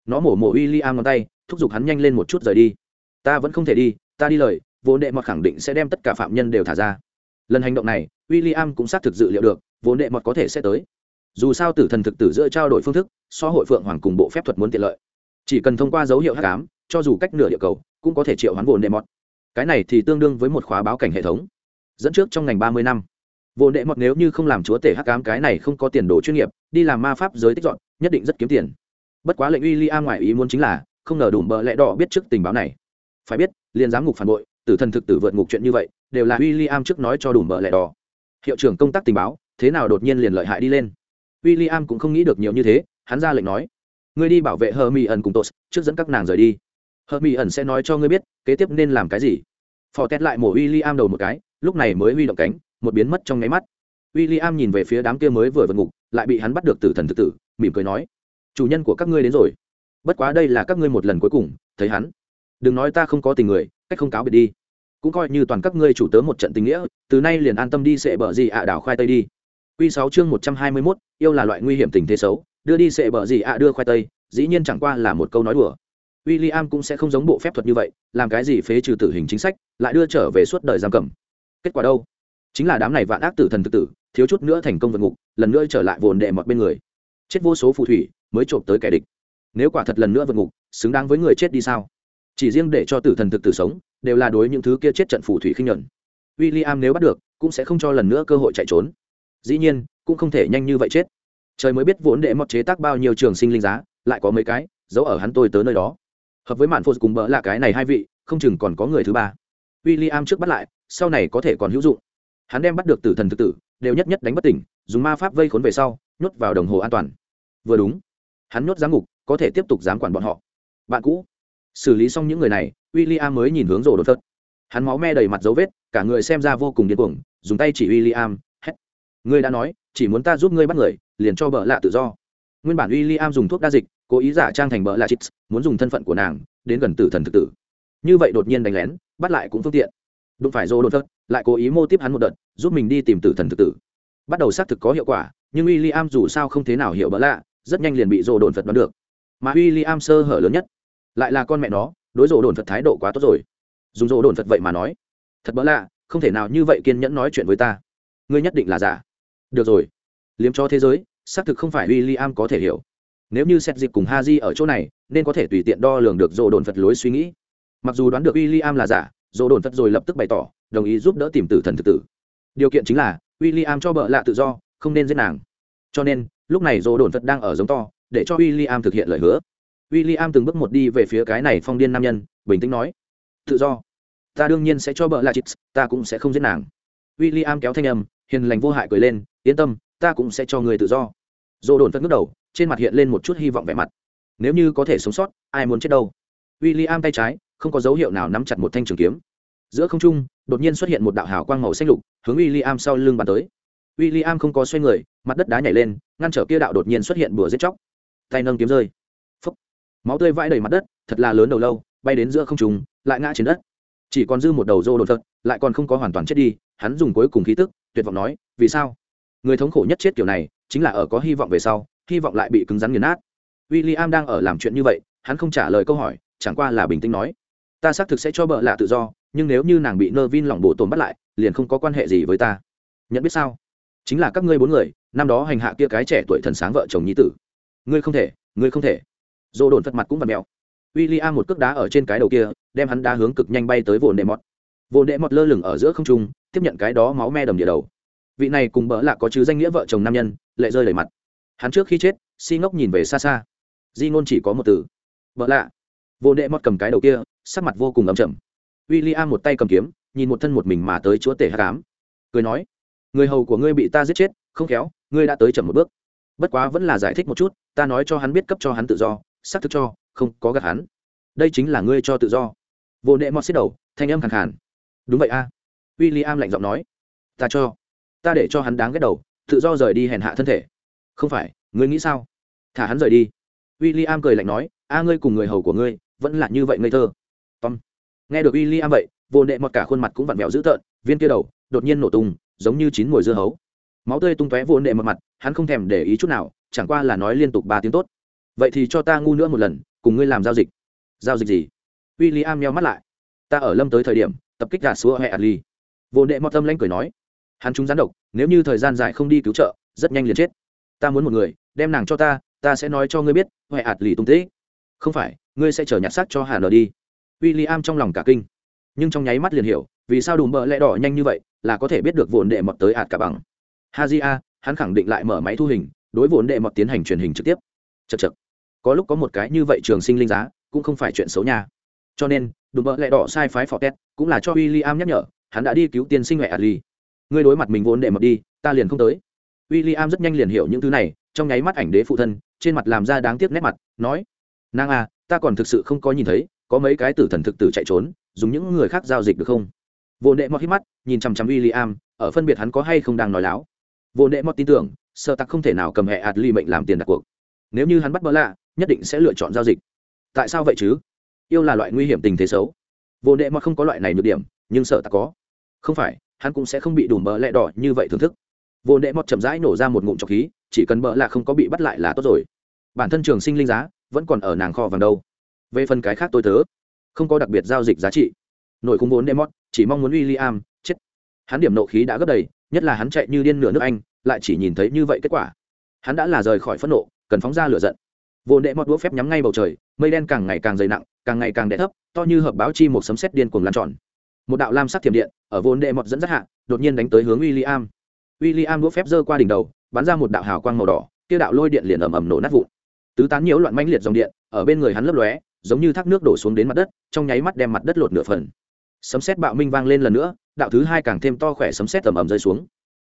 Nó mổ mổ w i l l i am ngón tay, thúc giục hắn nhanh lên một chút rời đi. Ta vẫn không thể đi, ta đi lời vốn đệ mọt khẳng định sẽ đem tất cả phạm nhân đều thả ra. Lần hành động này w i l l i am cũng xác thực dự liệu được vốn đệ mọt có thể sẽ tới dù sao tử thần thực tử giữa trao đổi phương thức, so hội phượng hoàng cùng bộ phép thuật muốn tiện lợi. Chỉ cần thông qua dấu hiệu h tám cho dù cách nửa địa cầu, cũng có thể triệu hoán vồn đệ mọt. Cái này thì tương đương với một khóa báo cảnh hệ thống. Dẫn trước trong ngành ba mươi năm. Vồn đệ mọt nếu như không làm chúa tể h tám cái này không có tiền đồ chuyên nghiệp, đi làm ma pháp giới tích dọn, nhất định rất kiếm tiền. Bất quá lệnh uy li a ngoại ý muốn chính là, không ngờ đủ bợ lẽ đỏ biết trước tình báo này. Phải biết, liền giám ngục phản bội, tử thần thực tử vượt ngục chuyện như vậy, đều là uy li am trước nói cho đủ bợ lẹ đỏ. Hiệu trưởng công tác tình báo, thế nào đột nhiên liền lợi hại đi lên? W i l l i am cũng không nghĩ được nhiều như thế, hắn ra lệnh nói, ngươi đi bảo vệ hờ mỹ ẩn cùng tos trước dẫn các nàng rời đi. Hờ mỹ ẩn sẽ nói cho ngươi biết, kế tiếp nên làm cái gì. Phò tét lại mổ w i l l i am đầu một cái, lúc này mới huy động cánh, một biến mất trong nháy mắt. William nhìn về phía đám kia mới vừa vượt ngục, lại bị hắn bắt được tử thần thực tử, mỉm cười nói, chủ nhân của các ngươi đến rồi. Bất quá đây là các ngươi một lần cuối cùng, thấy hắn. Đừng nói ta không có tình người, cách không cáo biệt đi. Cũng coi như toàn các ngươi chủ tớ một trận tình nghĩa, từ nay liền an tâm đi sẽ bờ gì ạ đảo khoai tây đi. Quy 6 chương 121, yêu là loại nguy hiểm tình thế xấu, đưa đi sẽ bờ gì ạ đưa khoai tây, dĩ nhiên chẳng qua là một câu nói đùa. William cũng sẽ không giống bộ phép thuật như vậy, làm cái gì phế trừ tử hình chính sách, lại đưa trở về suốt đời giam cầm. Kết quả đâu? Chính là đám này vạn ác tử thần tự tử, thiếu chút nữa thành công vượt ngục, lần nữa trở lại vồn đệ mọt bên người. Chết vô số phù thủy, mới trộm tới kẻ địch. Nếu quả thật lần nữa vượt ngục, xứng đáng với người chết đi sao? Chỉ riêng để cho tử thần thực tử sống, đều là đối những thứ kia chết trận phù thủy khinh nhẫn. William nếu bắt được, cũng sẽ không cho lần nữa cơ hội chạy trốn dĩ nhiên, cũng không thể nhanh như vậy chết. Trời mới biết vốn để mọt chế tác bao nhiêu trường sinh linh giá, lại có mấy cái, giấu ở hắn tôi tới nơi đó. Hợp với mạn phô cùng bỡ là cái này hai vị, không chừng còn có người thứ ba. W i l l i am trước bắt lại, sau này có thể còn hữu dụng. Hắn đem bắt được tử thần thực tử, đều nhất nhất đánh bất tỉnh, dùng ma pháp vây khốn về sau, nhốt vào đồng hồ an toàn. Vừa đúng, hắn nhốt giám ngục, có thể tiếp tục giám quản bọn họ. Bạn cũ, xử lý xong những người này w i l l i am mới nhìn hướng rồ đột phật. Hắn máu me đầy mặt dấu vết, cả người xem ra vô cùng điên cuồng, dùng tay chỉ w i l l i am ngươi đã nói chỉ muốn ta giúp ngươi bắt người liền cho bợ lạ tự do. Nguyên bản w i l l i am dùng thuốc đa dịch cố ý giả trang thành bợ lạ chít muốn dùng thân phận của nàng đến gần tử thần thực tử. Như vậy đột nhiên đánh lén bắt lại cũng phương tiện. Đụng phải dô đột thất, lại cố ý mô tiếp hắn một đợt giúp mình đi tìm tử thần thực tử. Bắt đầu xác thực có hiệu quả nhưng w i l l i am dù sao không thế nào hiểu bỡ lạ rất nhanh liền bị dô đồn phật đoán được. Mà w i l l i am sơ hở lớn nhất lại là con mẹ nó đối dô đồn phật thái độ quá tốt rồi. Dùng dô đồn phật vậy mà nói thật bỡ lạ không thể nào như vậy kiên nhẫn nói chuyện với ta. Ngươi nhất định là giả được rồi. Liếm cho thế giới, xác thực không phải w i l l i am có thể hiểu. Nếu như xét dịp cùng ha di ở chỗ này, nên có thể tùy tiện đo lường được dồ đồn phật lối suy nghĩ. Mặc dù đoán được w i l l i am là giả dồ đồn phật rồi lập tức bày tỏ, đồng ý giúp đỡ tìm tử thần thực tử. Điều kiện chính là w i l l i am cho vợ lạ tự do, không nên giết nàng. Cho nên, lúc này dồ đồn phật đang ở giống to, để cho w i l l i am thực hiện lời hứa. W i l l i am từng bước một đi về phía cái này phong điên nam nhân, bình tĩnh nói, tự do. Ta đương nhiên sẽ cho vợ lạ chịt, ta cũng sẽ không giết nàng. W i l l i am kéo thanh âm, hiền lành vô hại cười lên yên tâm, ta cũng sẽ cho người tự do. Dỗ đồn phật ngước đầu, trên mặt hiện lên một chút hy vọng vẻ mặt. Nếu như có thể sống sót, ai muốn chết đâu? W i l l i am tay trái, không có dấu hiệu nào nắm chặt một thanh trường kiếm. Giữa không trung, đột nhiên xuất hiện một đạo hào quang màu xanh lục, hướng w i l l i am sau lưng bắn tới. W i l l i am không có xoay người, mặt đất đá nhảy lên, ngăn trở kia đạo đột nhiên xuất hiện bừa giết chóc. Tay nâng kiếm rơi. Phấp máu tươi vãi đầy mặt đất, thật là lớn đầu lâu, bay đến giữa không trung, lại ngã trên đất. Chỉ còn dư một đầu rô đột phật lại còn không có hoàn toàn chết đi, hắn dùng cuối cùng khí tức, tuyệt vọng nói, vì sao? Người thống khổ nhất chết kiểu này chính là ở có hy vọng về sau, hy vọng lại bị cứng rắn nghiền nát. W i l l i am đang ở làm chuyện như vậy, hắn không trả lời câu hỏi, chẳng qua là bình tĩnh nói, ta xác thực sẽ cho bợ lạ tự do, nhưng nếu như nàng bị nơ vin lỏng bộ tồn bắt lại, liền không có quan hệ gì với ta. Nhận biết sao? Chính là các ngươi bốn người, năm đó hành hạ kia cái trẻ tuổi thần sáng vợ chồng nhi tử. Ngươi không thể, ngươi không thể. Dồ đồn phật mặt cũng vật mèo. W i l l i am một cước đá ở trên cái đầu kia, đem hắn đá hướng cực nhanh bay tới vồn đệ mọt vồn đệ mọt lơ lửng ở giữa không trung, tiếp nhận cái đó máu me đầm địa đầu vị này cùng bỡ lạ có chứ danh nghĩa vợ chồng nam nhân, lệ rơi đầy mặt. Hắn trước khi chết, si ngốc nhìn về xa xa. Di ngôn chỉ có một từ. Bỡ lạ. Vô đệ mót cầm cái đầu kia, sắc mặt vô cùng ấm chầm w i l l i am một tay cầm kiếm, nhìn một thân một mình mà tới chúa tể hát cám cười nói, người hầu của ngươi bị ta giết chết, không khéo, ngươi đã tới chậm một bước. Bất quá vẫn là giải thích một chút, ta nói cho hắn biết cấp cho hắn tự do, xác thực cho, không có gạt hắn. Đây chính là ngươi cho tự do. Vô đệ mót xích đầu, thanh âm khẳng khàn. Đúng vậy a. W i l l i am lạnh giọng nói, ta cho ta để cho hắn đáng ghét đầu, tự do rời đi hèn hạ thân thể. Không phải, ngươi nghĩ sao? Thả hắn rời đi. W i l l i am cười lạnh nói, a ngươi cùng người hầu của ngươi, vẫn là như vậy ngây thơ. Tom. Nghe được w i l l i am vậy, vô nệ mọt cả khuôn mặt cũng vặn vẹo dữ tợn, viên kia đầu, đột nhiên nổ tung, giống như chín mồi dưa hấu. Máu tươi tung tóe vô nệ mọt mặt, hắn không thèm để ý chút nào, chẳng qua là nói liên tục ba tiếng tốt. Vậy thì cho ta ngu nữa một lần, cùng ngươi làm giao dịch. Giao dịch gì? W i l l i am nheo mắt lại. Ta ở lâm tới thời điểm, tập kích gạt xua hệ adli vô nệ mọt tâm lanh cười nói hắn chúng gián độc, nếu như thời gian dài không đi cứu trợ, rất nhanh liền chết. Ta muốn một người, đem nàng cho ta ta sẽ nói cho ngươi biết huệ ạt lì tung tích. Không phải, ngươi sẽ chở nhặt xác cho hà nở đi. W i l l i am trong lòng cả kinh. Nhưng trong nháy mắt liền hiểu, vì sao đùm bợ lẽ đỏ nhanh như vậy, là có thể biết được vồn đệ mọt tới ạt cả bằng. Ha di a hắn khẳng định lại mở máy thu hình, đối vồn đệ mọt tiến hành truyền hình trực tiếp. Chật chật có lúc có một cái như vậy trường sinh linh giá, cũng không phải chuyện xấu nha. Cho nên, đùm bợ lẽ đỏ sai phái phò tét, cũng là cho w i l l i am nhắc nhở, hắn đã đi cứu tiên sinh huệ ạt lì ngươi đối mặt mình vốn đệ mập đi, ta liền không tới. W i l l i am rất nhanh liền hiểu những thứ này, trong nháy mắt ảnh đế phụ thân, trên mặt làm ra đáng tiếc nét mặt, nói, nàng à ta còn thực sự không có nhìn thấy, có mấy cái tử thần thực tử chạy trốn, dùng những người khác giao dịch được không? Vô nệ mọt hít mắt, nhìn chằm chằm w i l l i am ở phân biệt hắn có hay không đang nói láo. Vô nệ mọt tin tưởng, sợ tặc không thể nào cầm hệ ạt ly mệnh làm tiền đặt cuộc. Nếu như hắn bắt bỡ lạ, nhất định sẽ lựa chọn giao dịch. Tại sao vậy chứ? Yêu là loại nguy hiểm tình thế xấu. Vô nệ mọt không có loại này nhược điểm, nhưng sợ tặc có. Không phải hắn cũng sẽ không bị đủ bờ lẹ đỏ như vậy thưởng thức. Vô nệ mọt chậm rãi nổ ra một ngụm trọc khí, chỉ cần bỡ là không có bị bắt lại là tốt rồi. Bản thân trường sinh linh giá vẫn còn ở nàng kho vàng đâu. Về phần cái khác tôi tớ, không có đặc biệt giao dịch giá trị. Nội khung vốn demot chỉ mong muốn w i l l i am chết. Hắn điểm nộ khí đã gấp đầy, nhất là hắn chạy như điên nửa nước anh, lại chỉ nhìn thấy như vậy kết quả. Hắn đã là rời khỏi phẫn nộ, cần phóng ra lửa giận. Vô nệ mọt đũa phép nhắm ngay bầu trời, mây đen càng ngày càng dày nặng, càng ngày càng đẻ thấp, to như hợp báo chi một sấm sét điên cuồng lan tròn một đạo lam sắc thiểm điện ở vô đệ mọt dẫn dắt hạ, đột nhiên đánh tới hướng w i l l i am w i l l i am đũa phép giơ qua đỉnh đầu, bắn ra một đạo hào quang màu đỏ, kia đạo lôi điện liền ầm ầm nổ nát vụn. Tứ tán nhiễu loạn manh liệt dòng điện, ở bên người hắn lấp lóe, giống như thác nước đổ xuống đến mặt đất, trong nháy mắt đem mặt đất lột nửa phần. Sấm sét bạo minh vang lên lần nữa, đạo thứ hai càng thêm to khỏe sấm sét tầm ầm rơi xuống.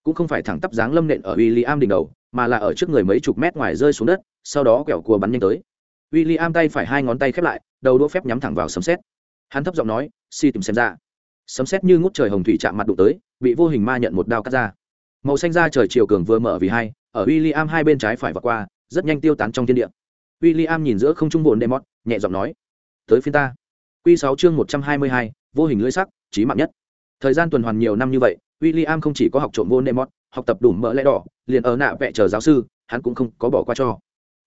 Cũng không phải thẳng tắp dáng lâm nện ở William đỉnh đầu, mà là ở trước người mấy chục mét ngoài rơi xuống đất, sau đó quẹo cua bắn nhanh tới. William tay phải hai ngón tay khép lại, đầu đũa phép nhắm thẳng vào sấm sét. Hắn thấp giọng nói si tìm xem ra sấm sét như ngút trời hồng thủy chạm mặt đụng tới bị vô hình ma nhận một đao cắt ra màu xanh da trời chiều cường vừa mở vì hai ở William hai bên trái phải và qua rất nhanh tiêu tán trong thiên địa William nhìn giữa không trung bồn đệm mót nhẹ giọng nói tới phiên ta Quy sáu chương 122, vô hình lưỡi sắc, chí mạng nhất. Thời gian tuần hoàn nhiều năm như vậy, William không chỉ có học trộm vô Nemot, học tập đủ mỡ lẽ đỏ, liền ở nạ vẽ chờ giáo sư, hắn cũng không có bỏ qua cho.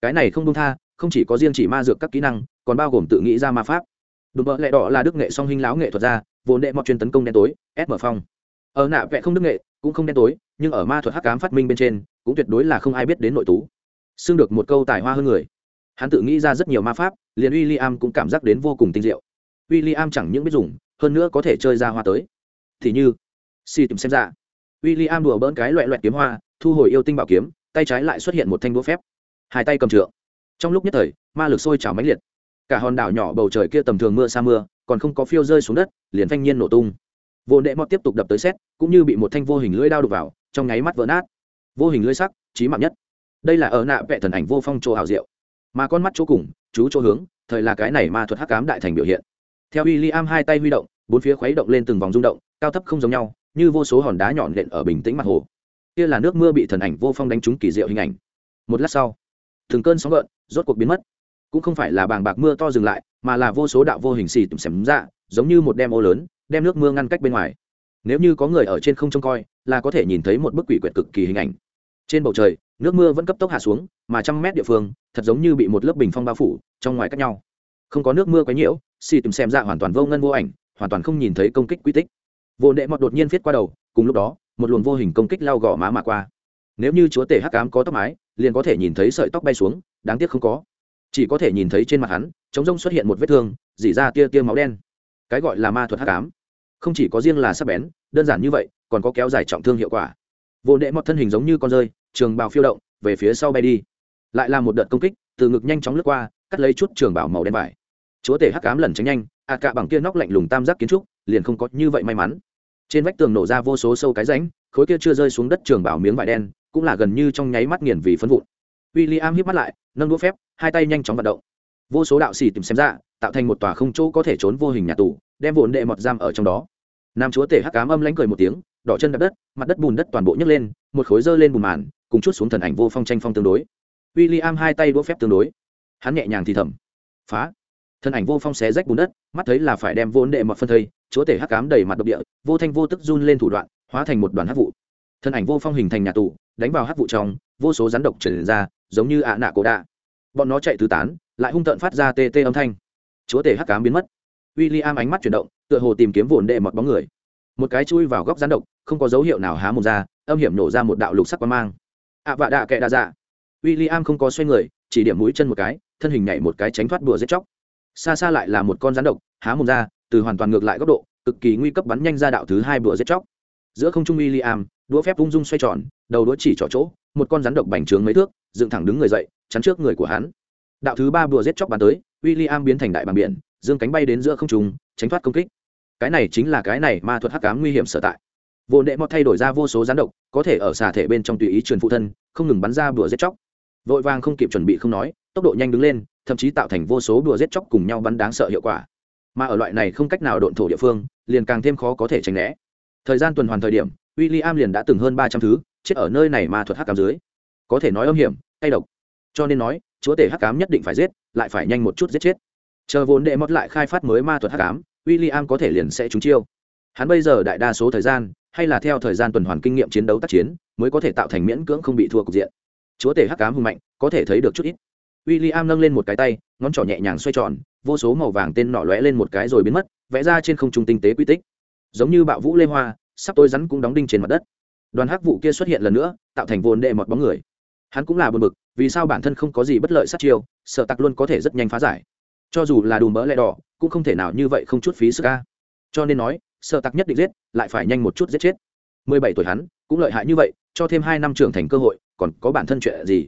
Cái này không buông tha, không chỉ có riêng chỉ ma dược các kỹ năng, còn bao gồm tự nghĩ ra ma pháp. Đủ mỡ lẽ đỏ là đức nghệ song hình láo nghệ thuật ra, vốn đệ mọt chuyên tấn công đen tối, SM phong. Ở nạ vẽ không đức nghệ, cũng không đen tối, nhưng ở ma thuật hắc ám phát minh bên trên, cũng tuyệt đối là không ai biết đến nội tú. Xưng được một câu tài hoa hơn người. Hắn tự nghĩ ra rất nhiều ma pháp, liền William cũng cảm giác đến vô cùng tinh diệu. William chẳng những biết dùng, hơn nữa có thể chơi ra hoa tới. Thì như, si tìm xem ra. William đùa bỡn cái loẹt loẹt kiếm hoa, thu hồi yêu tinh bảo kiếm, tay trái lại xuất hiện một thanh đũa phép. Hai tay cầm trượng. Trong lúc nhất thời, ma lực sôi trào mãnh liệt. Cả hòn đảo nhỏ bầu trời kia tầm thường mưa sa mưa, còn không có phiêu rơi xuống đất, liền thanh nhiên nổ tung. Vô đệ mọt tiếp tục đập tới xét, cũng như bị một thanh vô hình lưỡi đao đục vào, trong nháy mắt vỡ nát. Vô hình lưỡi sắc, chí mạng nhất. Đây là ở nạ vẽ thần ảnh vô phong chỗ hào diệu. Mà con mắt chỗ cùng, chú chỗ hướng, thời là cái này ma thuật hắc cám đại thành biểu hiện theo w i l l i am hai tay huy động bốn phía khuấy động lên từng vòng rung động cao thấp không giống nhau như vô số hòn đá nhọn lện ở bình tĩnh mặt hồ kia là nước mưa bị thần ảnh vô phong đánh trúng kỳ diệu hình ảnh một lát sau từng cơn sóng gợn rốt cuộc biến mất cũng không phải là bàng bạc mưa to dừng lại mà là vô số đạo vô hình xì tùm xém ra, giống như một đem ô lớn, đem nước mưa ngăn cách bên ngoài. Nếu như có người ở trên không trông coi, là có thể nhìn thấy một bức quỷ quyệt cực kỳ hình ảnh. Trên bầu trời, nước mưa vẫn cấp tốc hạ xuống, mà trăm mét địa phương, thật giống như bị một lớp bình phong bao phủ, trong ngoài cách nhau. Không có nước mưa quấy nhiễu, xì tìm xem ra hoàn toàn vô ngân vô ảnh, hoàn toàn không nhìn thấy công kích quy tích. Vô đệ mọt đột nhiên viết qua đầu, cùng lúc đó, một luồng vô hình công kích lao gõ má mà qua. Nếu như chúa tể hắc cám có tóc mái, liền có thể nhìn thấy sợi tóc bay xuống, đáng tiếc không có. Chỉ có thể nhìn thấy trên mặt hắn chống rông xuất hiện một vết thương, dỉ ra tia tia máu đen. Cái gọi là ma thuật hắc cám không chỉ có riêng là sắc bén, đơn giản như vậy, còn có kéo dài trọng thương hiệu quả. Vô đệ mọt thân hình giống như con rơi, trường bào phiêu động, về phía sau bay đi. Lại là một đợt công kích, từ ngực nhanh chóng lướt qua, cắt lấy chút trường bảo màu đen vải. Chúa tể hắc cám lần tránh nhanh ạ à cả bằng kia nóc lạnh lùng tam giác kiến trúc, liền không có như vậy may mắn. Trên vách tường nổ ra vô số sâu cái ránh khối kia chưa rơi xuống đất trường bảo miếng vải đen, cũng là gần như trong nháy mắt nghiền vì phấn vụn. W i l l i am hít mắt lại, nâng đũa phép, hai tay nhanh chóng vận động vô số đạo sĩ tìm xem ra, tạo thành một tòa không chỗ có thể trốn vô hình nhà tù, đem vốn đệ mọt giam ở trong đó. Nam chúa tể hắc cám âm lánh cười một tiếng, đỏ chân đập đất, mặt đất bùn đất toàn bộ nhấc lên, một khối dơ lên bùn màn, cùng chút xuống thần ảnh vô phong tranh phong tương đối. W i l l i am hai tay đũa phép tương đối. Hắn nhẹ nhàng thì thầm. Phá. Thân ảnh vô phong xé rách bùn đất, mắt thấy là phải đem vốn đệ mọt phân thây, chúa tể hắc cám đầy mặt độc địa, vô thanh vô tức run lên thủ đoạn, hóa thành một đoàn hắc vụ. Thân ảnh vô phong hình thành nhà tù, đánh vào hắc vụ trong, vô số rắn độc trở ra, giống như ạ nạ cổ đạ. Bọn nó chạy tứ tán lại hung tợn phát ra tê tê âm thanh. Chúa tể hắc cám biến mất. W i l l i am ánh mắt chuyển động tựa hồ tìm kiếm vồn đệ mọt bóng người. Một cái chui vào góc rắn độc không có dấu hiệu nào há một ra âm hiểm nổ ra một đạo lục sắc quang mang. Ạ vạ đạ kệ đa dạ. W i l l i am không có xoay người chỉ điểm mũi chân một cái thân hình nhảy một cái tránh thoát đùa giết chóc. Xa xa lại là một con rắn độc há mồm ra từ hoàn toàn ngược lại góc độ cực kỳ nguy cấp bắn nhanh ra đạo thứ hai bữa giết chóc. Giữa không trung William, đũa phép ung dung xoay tròn đầu đũa chỉ trỏ chỗ một con rắn độc bành trướng mấy thước dựng thẳng đứng người dậy chắn trước người của hắn đạo thứ ba bùa giết chóc bắn tới, William biến thành đại bằng biển, dương cánh bay đến giữa không trung, tránh thoát công kích. Cái này chính là cái này ma thuật hắc cám nguy hiểm sở tại. Vô đệ mọt thay đổi ra vô số gián độc, có thể ở xà thể bên trong tùy ý truyền phụ thân, không ngừng bắn ra bùa giết chóc. Vội vàng không kịp chuẩn bị không nói, tốc độ nhanh đứng lên, thậm chí tạo thành vô số đùa giết chóc cùng nhau bắn đáng sợ hiệu quả. Mà ở loại này không cách nào độn thổ địa phương, liền càng thêm khó có thể tránh né. Thời gian tuần hoàn thời điểm w i l l i am liền đã từng hơn ba trăm thứ chết ở nơi này ma thuật hắc cám dưới. Có thể nói âm hiểm hay độc. Cho nên nói chúa tể hắc cám nhất định phải giết, lại phải nhanh một chút giết chết. Chờ vốn đệ mót lại khai phát mới ma thuật hắc cám w i l l i am có thể liền sẽ trúng chiêu. Hắn bây giờ đại đa số thời gian, hay là theo thời gian tuần hoàn kinh nghiệm chiến đấu tác chiến, mới có thể tạo thành miễn cưỡng không bị thua cục diện. Chúa tể hắc cám hùng mạnh, có thể thấy được chút ít. W i l l i am nâng lên một cái tay, ngón trỏ nhẹ nhàng xoay tròn, vô số màu vàng tên nọ lóe lên một cái rồi biến mất, vẽ ra trên không trung tinh tế quy tích. Giống như bạo vũ lê hoa, sắp tôi rắn cũng đóng đinh trên mặt đất. Đoàn hắc vụ kia xuất hiện lần nữa, tạo thành vồn đệ một bóng người hắn cũng là buồn bực, vì sao bản thân không có gì bất lợi sát chiêu, sợ tặc luôn có thể rất nhanh phá giải. Cho dù là đùm mỡ lẹ đỏ, cũng không thể nào như vậy không chút phí sức ca cho nên nói, sợ tặc nhất định giết, lại phải nhanh một chút giết chết. Mười bảy tuổi hắn, cũng lợi hại như vậy, cho thêm hai năm trưởng thành cơ hội, còn có bản thân chuyện gì?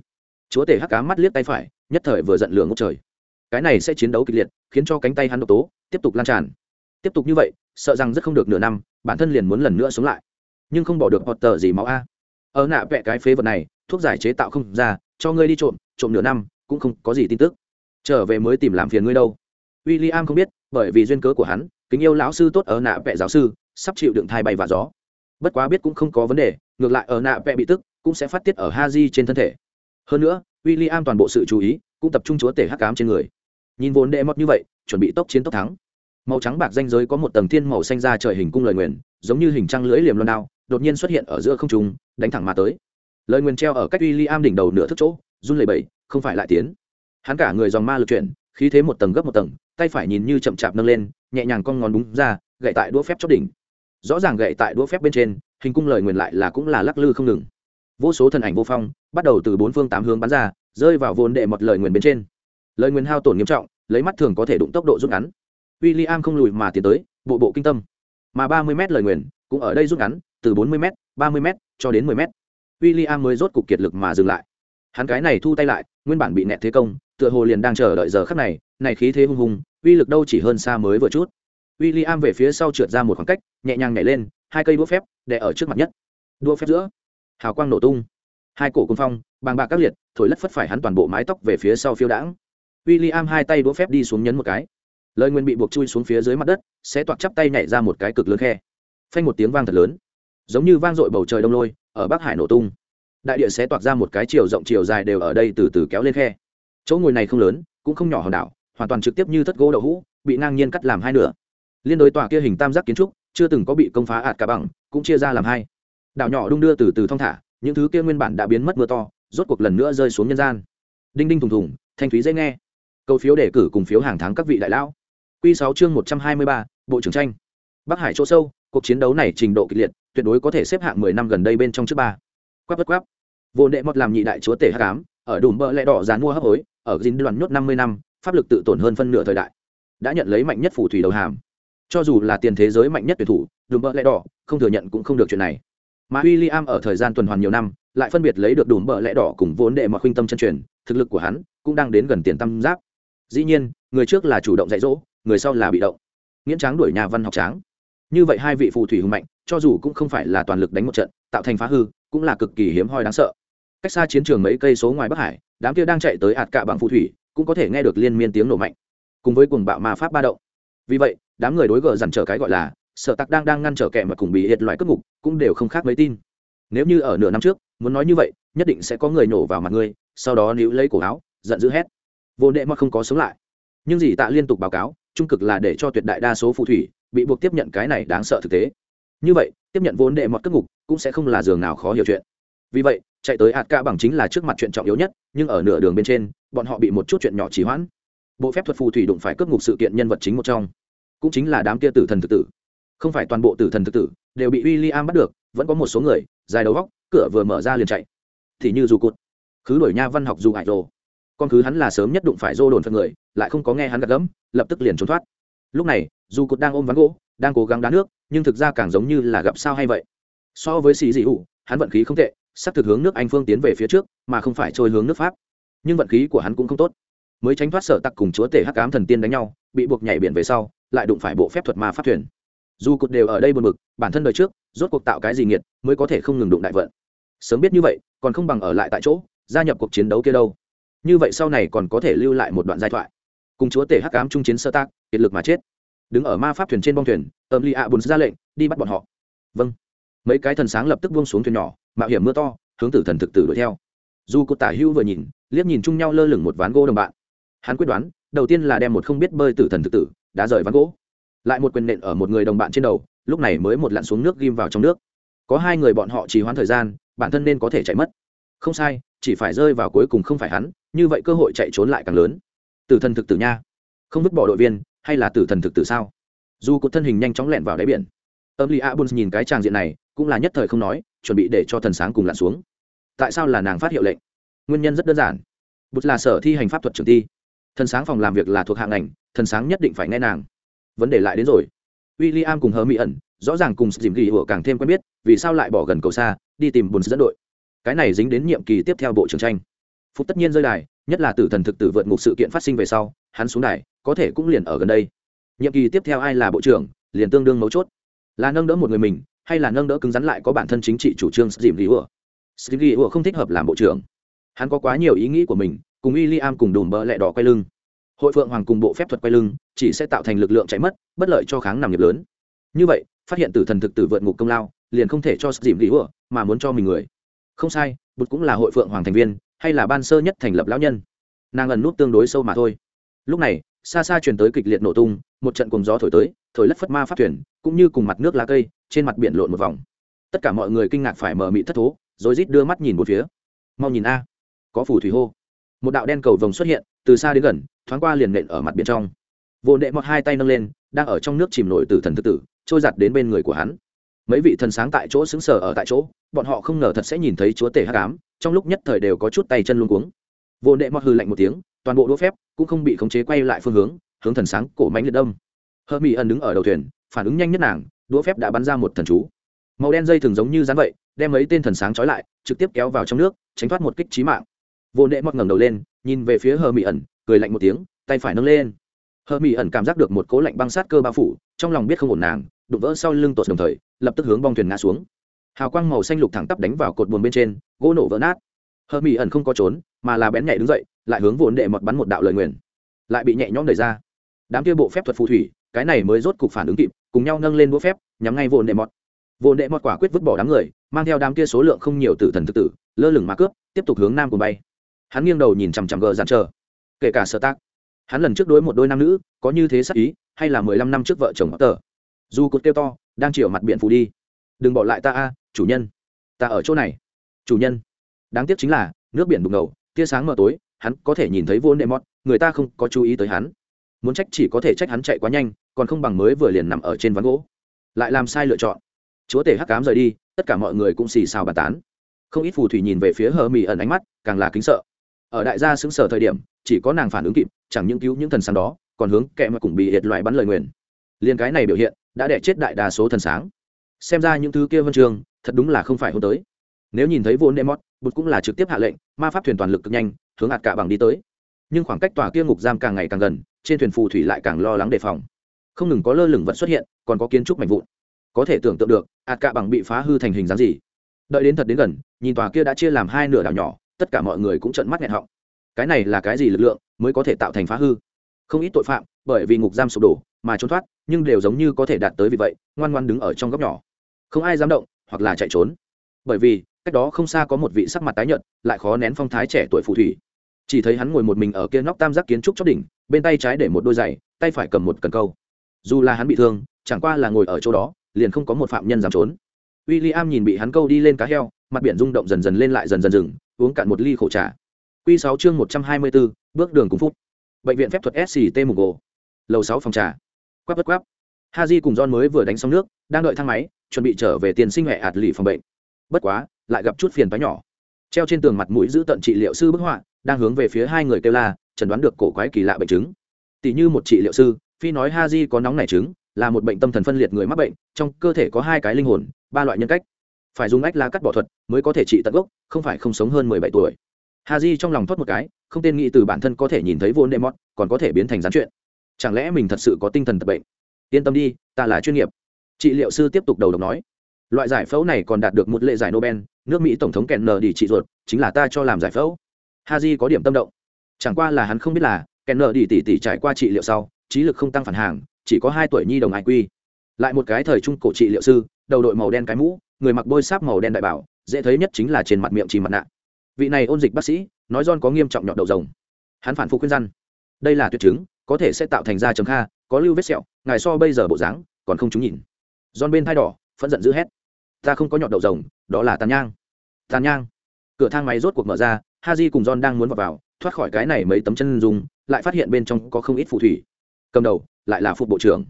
Chúa tể hắc cá mắt liếc tay phải, nhất thời vừa giận lửa ngốc trời. Cái này sẽ chiến đấu kịch liệt, khiến cho cánh tay hắn độc tố, tiếp tục lan tràn. Tiếp tục như vậy, sợ rằng rất không được nửa năm, bản thân liền muốn lần nữa sống lại. Nhưng không bỏ được hoặc tờ gì máu a. Ở nạ vẽ cái phế vật này thuốc giải chế tạo không ra, cho ngươi đi trộm trộm nửa năm, cũng không có gì tin tức. Trở về mới tìm làm phiền ngươi đâu. W i l l i am không biết, bởi vì duyên cớ của hắn, kính yêu lão sư tốt ở nạ vẽ giáo sư, sắp chịu đựng thai bay và gió. Bất quá biết cũng không có vấn đề, ngược lại ở nạ vẽ bị tức, cũng sẽ phát tiết ở ha di trên thân thể. Hơn nữa w i l l i am toàn bộ sự chú ý, cũng tập trung chúa tể hắc cám trên người. Nhìn vốn đệ mọt như vậy, chuẩn bị tốc chiến tốc thắng. Màu trắng bạc danh giới có một tầng thiên màu xanh ra trời hình cung lời nguyền, giống như hình trăng lưỡi liềm loan đao, đột nhiên xuất hiện ở giữa không trung, đánh thẳng mà tới lời nguyền treo ở cách uy li am đỉnh đầu nửa thức chỗ, run lẩy bẩy, không phải lại tiến. Hắn cả người dòng ma lực chuyển, khí thế một tầng gấp một tầng, tay phải nhìn như chậm chạp nâng lên, nhẹ nhàng con ngón đúng ra, gậy tại đũa phép chót đỉnh. Rõ ràng gậy tại đũa phép bên trên, hình cung lời nguyền lại là cũng là lắc lư không ngừng. Vô số thần ảnh vô phong, bắt đầu từ bốn phương tám hướng bắn ra, rơi vào vốn đệ một lời nguyền bên trên. Lời nguyền hao tổn nghiêm trọng, lấy mắt thường có thể đụng tốc độ rút ngắn. W i l l i am không lùi mà tiến tới, bộ bộ kinh tâm. Mà ba mươi m lời nguyền, cũng ở đây rút ngắn, từ bốn mươi m ba mươi m cho đến mười m w i l l i am mới rốt cục kiệt lực mà dừng lại. Hắn cái này thu tay lại, nguyên bản bị nẹt thế công, tựa hồ liền đang chờ đợi giờ khắc này này khí thế hung hùng, uy lực đâu chỉ hơn xa mới vừa chút. W i l l i am về phía sau trượt ra một khoảng cách, nhẹ nhàng nhảy lên, hai cây đũa phép đè ở trước mặt nhất. Đũa phép giữa, hào quang nổ tung. Hai cổ cung phong, bàng bạc các liệt, thổi lất phất phải hắn toàn bộ mái tóc về phía sau phiêu đãng. W i l l i am hai tay đũa phép đi xuống nhấn một cái. Lời nguyên bị buộc chui xuống phía dưới mặt đất sẽ toạc chắp tay nhảy ra một cái cực lớn khe. Phanh một tiếng vang thật lớn. Giống như vang dội bầu trời đông lôi ở bắc hải nổ tung. Đại địa sẽ toạc ra một cái chiều rộng chiều dài đều ở đây từ từ kéo lên khe. Chỗ ngồi này không lớn, cũng không nhỏ hòn đảo, hoàn toàn trực tiếp như thất gỗ đậu hũ, bị ngang nhiên cắt làm hai nửa. Liên đối tòa kia hình tam giác kiến trúc, chưa từng có bị công phá ạt cả bằng, cũng chia ra làm hai. Đảo nhỏ đung đưa từ từ thong thả, những thứ kia nguyên bản đã biến mất mưa to, rốt cuộc lần nữa rơi xuống nhân gian. Đinh đinh thùng thùng, thanh thúy dễ nghe. Câu phiếu đề cử cùng phiếu hàng tháng các vị đại lão. Q sáu chương một trăm hai mươi ba, bộ trưởng tranh. Bắc hải chỗ sâu, cuộc chiến đấu này trình độ kịch liệt tuyệt đối có thể xếp hạng mười năm gần đây bên trong trước ba. Quắp bất quắp. Vô đệ mọt làm nhị đại chúa tể hắc ám, ở đùm bợ lẽ đỏ dán mua hấp hối, ở dính đoàn nhốt năm mươi năm, pháp lực tự tổn hơn phân nửa thời đại. Đã nhận lấy mạnh nhất phù thủy đầu hàm. Cho dù là tiền thế giới mạnh nhất tuyển thủ, đùm bợ lẽ đỏ, không thừa nhận cũng không được chuyện này. Mà William ở thời gian tuần hoàn nhiều năm, lại phân biệt lấy được đùm bợ lẽ đỏ cùng vốn đệ mọt khuynh tâm chân truyền, thực lực của hắn cũng đang đến gần tiền tam giáp. Dĩ nhiên, người trước là chủ động dạy dỗ, người sau là bị động. Nghiễn tráng đuổi nhà văn học tráng. Như vậy hai vị phù thủy hùng mạnh cho dù cũng không phải là toàn lực đánh một trận, tạo thành phá hư, cũng là cực kỳ hiếm hoi đáng sợ. Cách xa chiến trường mấy cây số ngoài bắc hải, đám kia đang chạy tới ạt cạ bằng phù thủy, cũng có thể nghe được liên miên tiếng nổ mạnh. Cùng với cuồng bạo ma pháp ba động. Vì vậy, đám người đối gờ dằn trở cái gọi là, sợ tặc đang đang ngăn trở kẻ mà cùng bị hiệt loại cất ngục, cũng đều không khác mấy tin. Nếu như ở nửa năm trước, muốn nói như vậy, nhất định sẽ có người nổ vào mặt ngươi sau đó níu lấy cổ áo, giận dữ hét. Vô đệ mà không có sống lại. Nhưng gì tạ liên tục báo cáo, trung cực là để cho tuyệt đại đa số phù thủy bị buộc tiếp nhận cái này đáng sợ thực tế như vậy, tiếp nhận vốn đệ mọt cất ngục cũng sẽ không là giường nào khó hiểu chuyện. Vì vậy, chạy tới hạt ca bằng chính là trước mặt chuyện trọng yếu nhất, nhưng ở nửa đường bên trên, bọn họ bị một chút chuyện nhỏ trì hoãn. Bộ phép thuật phù thủy đụng phải cướp ngục sự kiện nhân vật chính một trong, cũng chính là đám kia tử thần thực tử. Không phải toàn bộ tử thần thực tử đều bị w i l l i am bắt được, vẫn có một số người, dài đầu góc, cửa vừa mở ra liền chạy. Thì như dù cụt khứ đuổi nha văn học dù ải rồ. Con khứ hắn là sớm nhất đụng phải dô đồn phật người, lại không có nghe hắn gạt gẫm, lập tức liền trốn thoát. Lúc này, dù cụt đang ôm ván gỗ, đang cố gắng đá nước nhưng thực ra càng giống như là gặp sao hay vậy. So với xì dị hụ hắn vận khí không tệ, sắp thực hướng nước anh phương tiến về phía trước, mà không phải trôi hướng nước pháp. Nhưng vận khí của hắn cũng không tốt. Mới tránh thoát sở tặc cùng chúa tể hắc ám thần tiên đánh nhau, bị buộc nhảy biển về sau, lại đụng phải bộ phép thuật ma pháp thuyền. Dù cột đều ở đây buồn bực, bản thân đời trước, rốt cuộc tạo cái gì nghiệt, mới có thể không ngừng đụng đại vận. Sớm biết như vậy, còn không bằng ở lại tại chỗ, gia nhập cuộc chiến đấu kia đâu. Như vậy sau này còn có thể lưu lại một đoạn giai thoại. Cùng chúa tể hắc ám trung chiến sơ tác, kiệt lực mà chết đứng ở ma pháp thuyền trên bong thuyền ẩm lì ạ bùn ra lệnh, đi bắt bọn họ. Vâng. Mấy cái thần sáng lập tức buông xuống thuyền nhỏ, mạo hiểm mưa to, hướng tử thần thực tử đuổi theo. Dù cột tả hữu vừa nhìn, liếc nhìn chung nhau lơ lửng một ván gỗ đồng bạn. Hắn quyết đoán, đầu tiên là đem một không biết bơi tử thần thực tử đã rời ván gỗ. Lại một quyền nện ở một người đồng bạn trên đầu, lúc này mới một lặn xuống nước ghim vào trong nước. Có hai người bọn họ trì hoãn thời gian, bản thân nên có thể chạy mất. Không sai, chỉ phải rơi vào cuối cùng không phải hắn, như vậy cơ hội chạy trốn lại càng lớn. Tử thần thực tử nha. Không vứt bỏ đội viên hay là tử thần thực tử sao? Dù cột thân hình nhanh chóng lẹn vào đáy biển, âm li a bun nhìn cái tràng diện này, cũng là nhất thời không nói, chuẩn bị để cho thần sáng cùng lặn xuống. Tại sao là nàng phát hiệu lệnh? Nguyên nhân rất đơn giản. Bút là sở thi hành pháp thuật trường thi. Thần sáng phòng làm việc là thuộc hạng ngành, thần sáng nhất định phải nghe nàng. Vấn đề lại đến rồi. W i l l i am cùng hờ mỹ ẩn, rõ ràng cùng dìm ghi hủa càng thêm quen biết, vì sao lại bỏ gần cầu xa, đi tìm bùn dẫn đội? Cái này dính đến nhiệm kỳ tiếp theo bộ trưởng tranh phút tất nhiên rơi đài, nhất là tử thần thực tử vượt ngục sự kiện phát sinh về sau, hắn xuống đài, có thể cũng liền ở gần đây. Nhiệm kỳ tiếp theo ai là bộ trưởng, liền tương đương mấu chốt. Là nâng đỡ một người mình, hay là nâng đỡ cứng rắn lại có bản thân chính trị chủ trương dìm ghi ủa dìm ghi ủa không thích hợp làm bộ trưởng. Hắn có quá nhiều ý nghĩ của mình, cùng William am cùng đùm bỡ lẹ đỏ quay lưng. Hội phượng hoàng cùng bộ phép thuật quay lưng, chỉ sẽ tạo thành lực lượng chạy mất, bất lợi cho kháng nằm nghiệp lớn. Như vậy, phát hiện tử thần thực tử vượt ngục công lao, liền không thể cho dìm ghi ủa mà muốn cho mình người. Không sai, bụt cũng là hội phượng hoàng thành viên hay là ban sơ nhất thành lập lão nhân. Nàng ẩn nút tương đối sâu mà thôi. Lúc này, xa xa truyền tới kịch liệt nổ tung, một trận cùng gió thổi tới, thổi lất phất ma phát thuyền, cũng như cùng mặt nước lá cây, trên mặt biển lộn một vòng. Tất cả mọi người kinh ngạc phải mở mị thất thố, rồi rít đưa mắt nhìn một phía. Mau nhìn a. Có phù thủy hô. Một đạo đen cầu vồng xuất hiện, từ xa đến gần, thoáng qua liền nện ở mặt biển trong. Vô nệ mọt hai tay nâng lên, đang ở trong nước chìm nổi từ thần thực tử, trôi giặt đến bên người của hắn. Mấy vị thần sáng tại chỗ xứng sở ở tại chỗ, bọn họ không ngờ thật sẽ nhìn thấy chúa tể hát cám trong lúc nhất thời đều có chút tay chân luôn cuống. Vô nệ mọt hư lạnh một tiếng, toàn bộ đỗ phép cũng không bị khống chế quay lại phương hướng hướng thần sáng cổ mánh liệt đông hơ mỹ ẩn đứng ở đầu thuyền, phản ứng nhanh nhất nàng, đũa phép đã bắn ra một thần chú. Màu đen dây thường giống như rắn vậy, đem mấy tên thần sáng trói lại, trực tiếp kéo vào trong nước, tránh thoát một kích trí mạng. Vô nệ mọt ngẩng đầu lên, nhìn về phía hờ mỹ ẩn, cười lạnh một tiếng, tay phải nâng lên. Hờ mỹ ẩn cảm giác được một cố lạnh băng sát cơ bao phủ, trong lòng biết không ổn nàng, đụng vỡ sau lưng tột đồng thời, lập tức hướng bong thuyền ngã xuống hào quang màu xanh lục thẳng tắp đánh vào cột buồn bên trên, gỗ nổ vỡ nát. Hờ mỹ ẩn không có trốn, mà là bén nhạy đứng dậy, lại hướng vốn đệ mọt bắn một đạo lời nguyền. Lại bị nhẹ nhõm đẩy ra. Đám kia bộ phép thuật phù thủy, cái này mới rốt cục phản ứng kịp, cùng nhau nâng lên búa phép, nhắm ngay vồn đệ mọt vồn đệ mọt quả quyết vứt bỏ đám người, mang theo đám kia số lượng không nhiều tử thần thực tử, lơ lửng mà cướp, tiếp tục hướng nam cùng bay. Hắn nghiêng đầu nhìn chằm chằm gờ dàn chờ. Kể cả sơ tác, hắn lần trước đối một đôi nam nữ, có như thế sắc ý, hay là mười lăm năm trước vợ chồng tờ. Dù cột kêu to, đang chịu mặt biển phù đi. Đừng bỏ lại ta a chủ nhân, ta ở chỗ này. Chủ nhân, đáng tiếc chính là, nước biển đục ngầu tia sáng mờ tối, hắn có thể nhìn thấy vô nệ mót người ta không có chú ý tới hắn. Muốn trách chỉ có thể trách hắn chạy quá nhanh, còn không bằng mới vừa liền nằm ở trên ván gỗ. Lại làm sai lựa chọn. Chúa tể hắc cám rời đi, tất cả mọi người cũng xì xào bàn tán. Không ít phù thủy nhìn về phía hờ mì ẩn ánh mắt, càng là kính sợ. Ở đại gia xứng sở thời điểm, chỉ có nàng phản ứng kịp, chẳng những cứu những thần sáng đó, còn hướng kẹ mà cũng bị hiệt loại bắn lời nguyền. Liền cái này biểu hiện, đã đẻ chết đại đa số thần sáng. Xem ra những thứ kia vân trường thật đúng là không phải hôn tới. Nếu nhìn thấy vô nệ mót bụt cũng là trực tiếp hạ lệnh, ma pháp thuyền toàn lực cực nhanh, hướng ạt cả bằng đi tới. Nhưng khoảng cách tòa kia ngục giam càng ngày càng gần, trên thuyền phù thủy lại càng lo lắng đề phòng. Không ngừng có lơ lửng vật xuất hiện, còn có kiến trúc mạnh vụn. Có thể tưởng tượng được ạt cả bằng bị phá hư thành hình dáng gì. Đợi đến thật đến gần, nhìn tòa kia đã chia làm hai nửa đảo nhỏ, tất cả mọi người cũng trợn mắt nghẹn họng. Cái này là cái gì lực lượng mới có thể tạo thành phá hư? Không ít tội phạm, bởi vì ngục giam sụp đổ mà trốn thoát, nhưng đều giống như có thể đạt tới vì vậy, ngoan ngoan đứng ở trong góc nhỏ. Không ai dám động hoặc là chạy trốn. Bởi vì, cách đó không xa có một vị sắc mặt tái nhợt, lại khó nén phong thái trẻ tuổi phù thủy. Chỉ thấy hắn ngồi một mình ở kia nóc tam giác kiến trúc chót đỉnh, bên tay trái để một đôi giày, tay phải cầm một cần câu. Dù là hắn bị thương, chẳng qua là ngồi ở chỗ đó, liền không có một phạm nhân dám trốn. W i l l i am nhìn bị hắn câu đi lên cá heo, mặt biển rung động dần dần lên lại dần dần dừng, uống cạn một ly khổ trà. Q sáu chương một trăm hai mươi bốn bước đường cùng phút bệnh viện phép thuật sct mùng gồ lầu sáu phòng trà. Quắp bất quắp ha j cùng john mới vừa đánh xong nước, đang đợi thang máy, chuẩn bị trở về tiền sinh hệ ạt lì phòng bệnh. Bất quá, lại gặp chút phiền phái nhỏ. Treo trên tường mặt mũi giữ tận trị liệu sư bức họa, đang hướng về phía hai người kêu la, chẩn đoán được cổ quái kỳ lạ bệnh chứng. Tỷ như một trị liệu sư, phi nói ha di có nóng nảy chứng, là một bệnh tâm thần phân liệt người mắc bệnh, trong cơ thể có hai cái linh hồn, ba loại nhân cách. Phải dùng ách la cắt bỏ thuật mới có thể trị tận gốc, không phải không sống hơn mười bảy tuổi. Ha di trong lòng thoát một cái, không tên nghĩ từ bản thân có thể nhìn thấy vô nệm mót còn có thể biến thành gián chuyện. Chẳng lẽ mình thật sự có tinh thần tập bệnh? Yên tâm đi, ta là chuyên nghiệp. Trị liệu sư tiếp tục đầu độc nói. Loại giải phẫu này còn đạt được một lệ giải nobel, nước mỹ tổng thống kèn nờ đi trị ruột, chính là ta cho làm giải phẫu. Ha có điểm tâm động. Chẳng qua là hắn không biết là kèn nờ đi tỉ tỉ trải qua trị liệu sau, trí lực không tăng phản hàng, chỉ có hai tuổi nhi đồng ai quy lại một cái thời trung cổ trị liệu sư, đầu đội màu đen cái mũ, người mặc bôi sáp màu đen đại bảo, dễ thấy nhất chính là trên mặt miệng chỉ mặt nạ. Vị này ôn dịch bác sĩ, nói don có nghiêm trọng nhọn đầu rồng. Hắn phản phục khuyên răn. Đây là tuyệt chứng, có thể sẽ tạo thành da chấm kha có lưu vết sẹo ngài so bây giờ bộ dáng còn không chúng nhìn. Giòn bên thai đỏ phẫn giận d ữ hét. Ta không có nhọn đậu rồng đó là tàn nhang. Tàn nhang. Cửa thang máy rốt cuộc mở ra ha j cùng giòn đang muốn vào, vào thoát khỏi cái này mấy tấm chân dùng lại phát hiện bên trong có không ít phù thủy. Cầm đầu lại là phục bộ trưởng.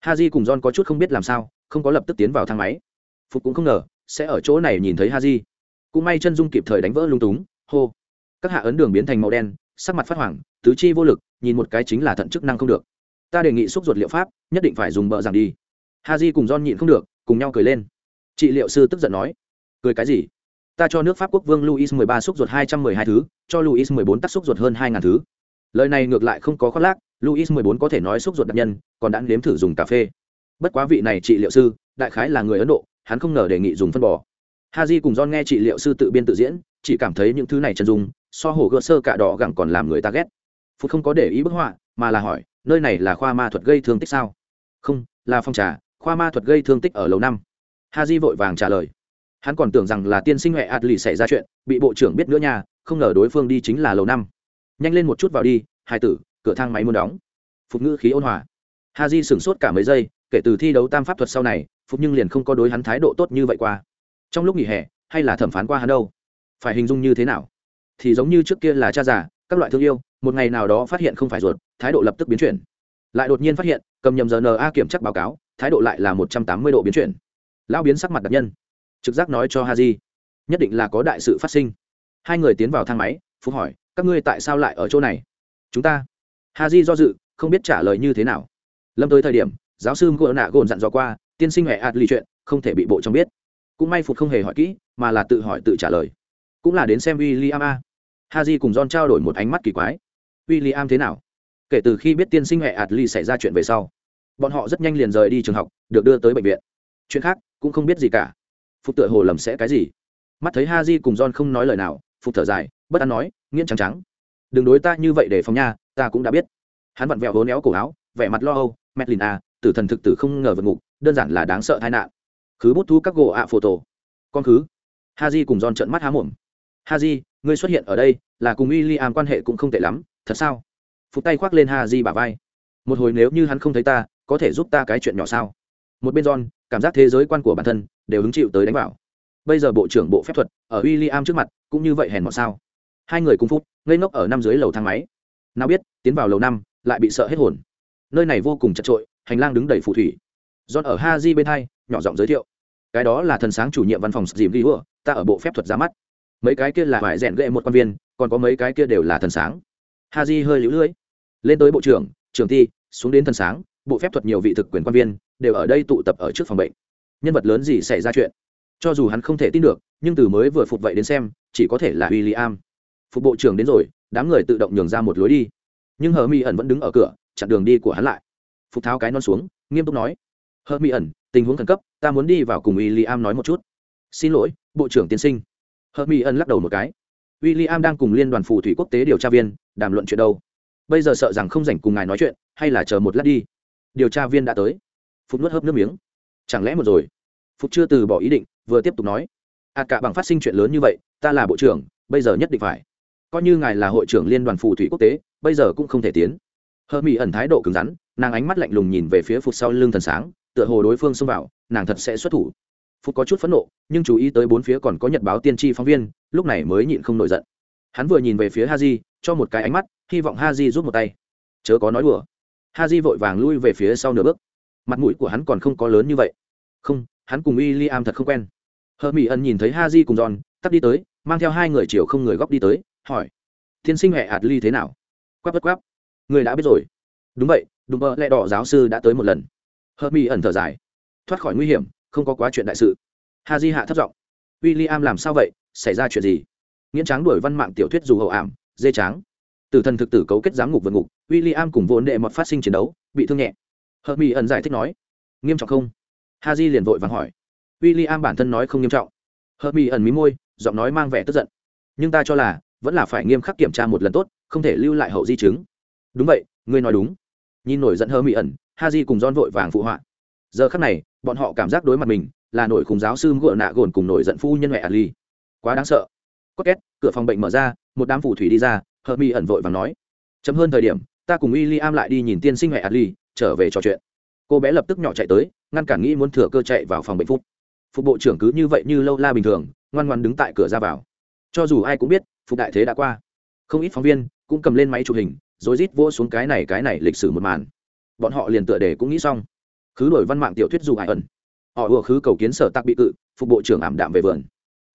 Ha j cùng giòn có chút không biết làm sao không có lập tức tiến vào thang máy. Phục cũng không ngờ sẽ ở chỗ này nhìn thấy ha j cũng may chân dung kịp thời đánh vỡ lung túng hô. Các hạ ấn đường biến thành màu đen sắc mặt phát hoảng tứ chi vô lực nhìn một cái chính là thận chức năng không được ta đề nghị xúc ruột liệu pháp, nhất định phải dùng bợ rằng đi. Ha di cùng john nhịn không được, cùng nhau cười lên. Trị liệu sư tức giận nói, cười cái gì? Ta cho nước pháp quốc vương louis mười ba xúc ruột hai trăm mười hai thứ, cho louis mười bốn tắc xúc ruột hơn hai ngàn thứ. Lời này ngược lại không có khoác lác, louis mười bốn có thể nói xúc ruột đặc nhân, còn đã nếm thử dùng cà phê. Bất quá vị này trị liệu sư, đại khái là người ấn độ, hắn không ngờ đề nghị dùng phân bò. Ha j cùng john nghe trị liệu sư tự biên tự diễn, chỉ cảm thấy những thứ này chân dung, so hồ gỡ sơ cả đỏ gẳng còn làm người ta ghét. Phút không có để ý bức họa, mà là hỏi nơi này là khoa ma thuật gây thương tích sao? Không, là phong trà, khoa ma thuật gây thương tích ở lầu năm. Ha di vội vàng trả lời. Hắn còn tưởng rằng là tiên sinh huệ ạt lì xảy ra chuyện, bị bộ trưởng biết nữa nha, không ngờ đối phương đi chính là lầu năm. Nhanh lên một chút vào đi, hai tử, cửa thang máy muốn đóng. Phục ngữ khí ôn hòa. Ha di sửng sốt cả mấy giây, kể từ thi đấu tam pháp thuật sau này, phục nhưng liền không có đối hắn thái độ tốt như vậy qua. Trong lúc nghỉ hè, hay là thẩm phán qua hắn đâu? Phải hình dung như thế nào? Thì giống như trước kia là cha già, các loại thương yêu, một ngày nào đó phát hiện không phải ruột thái độ lập tức biến chuyển. Lại đột nhiên phát hiện, cầm nhầm giờ na kiểm tra báo cáo, thái độ lại là một trăm tám mươi độ biến chuyển. Lão biến sắc mặt đặc nhân. Trực giác nói cho ha di nhất định là có đại sự phát sinh. Hai người tiến vào thang máy phúc hỏi, các ngươi tại sao lại ở chỗ này? Chúng ta. Ha di do dự, không biết trả lời như thế nào. Lâm tới thời điểm, giáo sư ngựa nạ gồn dặn dò qua, tiên sinh huệ ạt lì chuyện, không thể bị bộ trong biết. Cũng may phục không hề hỏi kỹ, mà là tự hỏi tự trả lời. Cũng là đến xem w i l l i am a. Ha j cùng john trao đổi một ánh mắt kỳ quái. W i l l i am thế nào? Kể từ khi biết tiên sinh hệ ạt ly xảy ra chuyện về sau, bọn họ rất nhanh liền rời đi trường học, được đưa tới bệnh viện. Chuyện khác cũng không biết gì cả. Phục tựa hồ lầm sẽ cái gì. Mắt thấy ha di cùng john không nói lời nào, phục thở dài, bất an nói, nghiễn trắng trắng. Đừng đối ta như vậy để phòng nha, ta cũng đã biết. Hắn vặn vẹo hố néo cổ áo, vẻ mặt lo âu medlin a à, tử thần thực tử không ngờ vượt ngục, đơn giản là đáng sợ tai nạn. Khứ bút thu các gỗ ạ phô tổ. Con khứ ha di cùng john trợn mắt há mồm. Ha di ngươi xuất hiện ở đây, là cùng w i am quan hệ cũng không tệ lắm, thật sao? Phục tay khoác lên ha di bả vai. Một hồi nếu như hắn không thấy ta, có thể giúp ta cái chuyện nhỏ sao? Một bên john, cảm giác thế giới quan của bản thân đều hứng chịu tới đánh vào. Bây giờ bộ trưởng bộ phép thuật ở w i l l i am trước mặt cũng như vậy hèn mọt sao? Hai người cùng phút ngây ngốc ở năm dưới lầu thang máy. Nào biết, tiến vào lầu năm, lại bị sợ hết hồn. Nơi này vô cùng chật trội hành lang đứng đầy phù thủy. John ở ha di bên hai, nhỏ giọng giới thiệu. Cái đó là thần sáng chủ nhiệm văn phòng dìm ghi hùa ta ở bộ phép thuật ra mắt. Mấy cái kia là phải rèn ghệ một quan viên, còn có mấy cái kia đều là thần sáng. Ha di hơi lũ lưỡi lên tới bộ trưởng trưởng thi, xuống đến thần sáng bộ phép thuật nhiều vị thực quyền quan viên đều ở đây tụ tập ở trước phòng bệnh. Nhân vật lớn gì xảy ra chuyện? Cho dù hắn không thể tin được nhưng từ mới vừa phục vậy đến xem chỉ có thể là w i l l i am phục bộ trưởng đến rồi đám người tự động nhường ra một lối đi. Nhưng hờ mi ẩn vẫn đứng ở cửa chặn đường đi của hắn lại. Phục tháo cái non xuống nghiêm túc nói. Hờ mi ẩn tình huống khẩn cấp ta muốn đi vào cùng w i l l i am nói một chút. Xin lỗi bộ trưởng tiên sinh. Hờ mi ẩn lắc đầu một cái. W i l l i am đang cùng liên đoàn phù thủy quốc tế điều tra viên đàm luận chuyện đâu? Bây giờ sợ rằng không dành cùng ngài nói chuyện hay là chờ một lát đi. Điều tra viên đã tới. Phục nuốt hớp nước miếng. Chẳng lẽ một rồi? Phúc chưa từ bỏ ý định vừa tiếp tục nói. Ạt à, cả bằng phát sinh chuyện lớn như vậy ta là bộ trưởng bây giờ nhất định phải. Coi như ngài là hội trưởng liên đoàn phù thủy quốc tế bây giờ cũng không thể tiến. Hơ mỹ ẩn thái độ cứng rắn nàng ánh mắt lạnh lùng nhìn về phía phục sau lưng thần sáng tựa hồ đối phương xông vào nàng thật sẽ xuất thủ. Phục có chút phẫn nộ nhưng chú ý tới bốn phía còn có nhật báo tiên tri phóng viên lúc này mới nhịn không nổi giận. Hắn vừa nhìn về phía ha di cho một cái ánh mắt hy vọng ha di rút một tay. Chớ có nói đùa. Ha di vội vàng lui về phía sau nửa bước. Mặt mũi của hắn còn không có lớn như vậy. Không, hắn cùng w i l l i am thật không quen. Hờ mỹ ẩn nhìn thấy ha di cùng giòn tắt đi tới, mang theo hai người chiều không người góc đi tới, hỏi, tiên sinh hệ hạt ly thế nào? Quắp bất quắp. Người đã biết rồi. Đúng vậy, đúng bơ lẹ đỏ giáo sư đã tới một lần. Hờ mỹ ẩn thở dài. Thoát khỏi nguy hiểm, không có quá chuyện đại sự. Ha di hạ thất giọng w i l l i am làm sao vậy? Xảy ra chuyện gì? Nghiễn tráng đuổi văn mạng tiểu thuyết dù hậu ảm, dê tráng tử thần thực tử cấu kết giám ngục vượt ngục w i l l i am cùng vốn đệ mọt phát sinh chiến đấu, bị thương nhẹ. Hợp mỹ ẩn giải thích nói, nghiêm trọng không? Ha j liền vội vàng hỏi. W i l l i am bản thân nói không nghiêm trọng. Hợp mỹ ẩn mí môi, giọng nói mang vẻ tức giận. Nhưng ta cho là, vẫn là phải nghiêm khắc kiểm tra một lần tốt, không thể lưu lại hậu di chứng. Đúng vậy, ngươi nói đúng. Nhìn nổi giận hơ mỹ ẩn ha di cùng don vội vàng phụ họa. Giờ khắc này, bọn họ cảm giác đối mặt mình là nổi khủng giáo sư ngựa nạ gồn cùng nổi giận phu nhân mẹ ali. Quá đáng sợ. Có két cửa phòng bệnh mở ra, một đám phù thủy đi ra hợp mi ẩn vội và nói, chấm hơn thời điểm, ta cùng w i l l i am lại đi nhìn tiên sinh mẹ ali trở về trò chuyện. Cô bé lập tức nhỏ chạy tới, ngăn cản nghĩ muốn thừa cơ chạy vào phòng bệnh phúc. Phục bộ trưởng cứ như vậy như lâu la bình thường, ngoan ngoan đứng tại cửa ra vào. Cho dù ai cũng biết, phục đại thế đã qua. Không ít phóng viên cũng cầm lên máy chụp hình rồi rít vỗ xuống cái này cái này lịch sử một màn. Bọn họ liền tựa đề cũng nghĩ xong. Khứ đổi văn mạng tiểu thuyết dù hải ẩn. Họ ùa khứ cầu kiến sở tạc bị cự, phục bộ trưởng ảm đạm về vườn.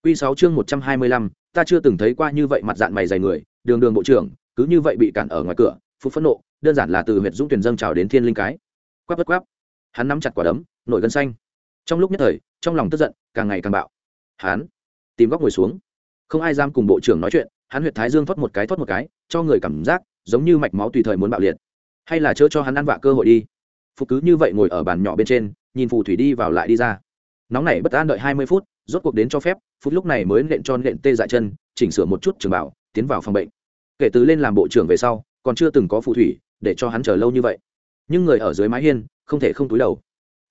Q sáu chương một trăm hai mươi lăm, ta chưa từng thấy qua như vậy mặt dạng mày dày người đường đường bộ trưởng, cứ như vậy bị cản ở ngoài cửa phục phẫn nộ, đơn giản là từ huyện dũng tuyển dâng trào đến thiên linh cái. Quắp bất quắp. Hắn nắm chặt quả đấm, nổi gân xanh. Trong lúc nhất thời, trong lòng tức giận, càng ngày càng bạo. Hắn, tìm góc ngồi xuống. Không ai dám cùng bộ trưởng nói chuyện, hắn huyệt thái dương thoát một cái thoát một cái, cho người cảm giác, giống như mạch máu tùy thời muốn bạo liệt. Hay là chớ cho hắn ăn vạ cơ hội đi. Phục cứ như vậy ngồi ở bàn nhỏ bên trên, nhìn phù thủy đi vào lại đi ra. Nóng này bất an đợi hai mươi phút, rốt cuộc đến cho phép, phút lúc này mới nện cho nện tê dại chân, chỉnh sửa một chút trường bảo, tiến vào phòng bệnh kể từ lên làm bộ trưởng về sau, còn chưa từng có phù thủy, để cho hắn chờ lâu như vậy. Nhưng người ở dưới mái hiên, không thể không túi đầu.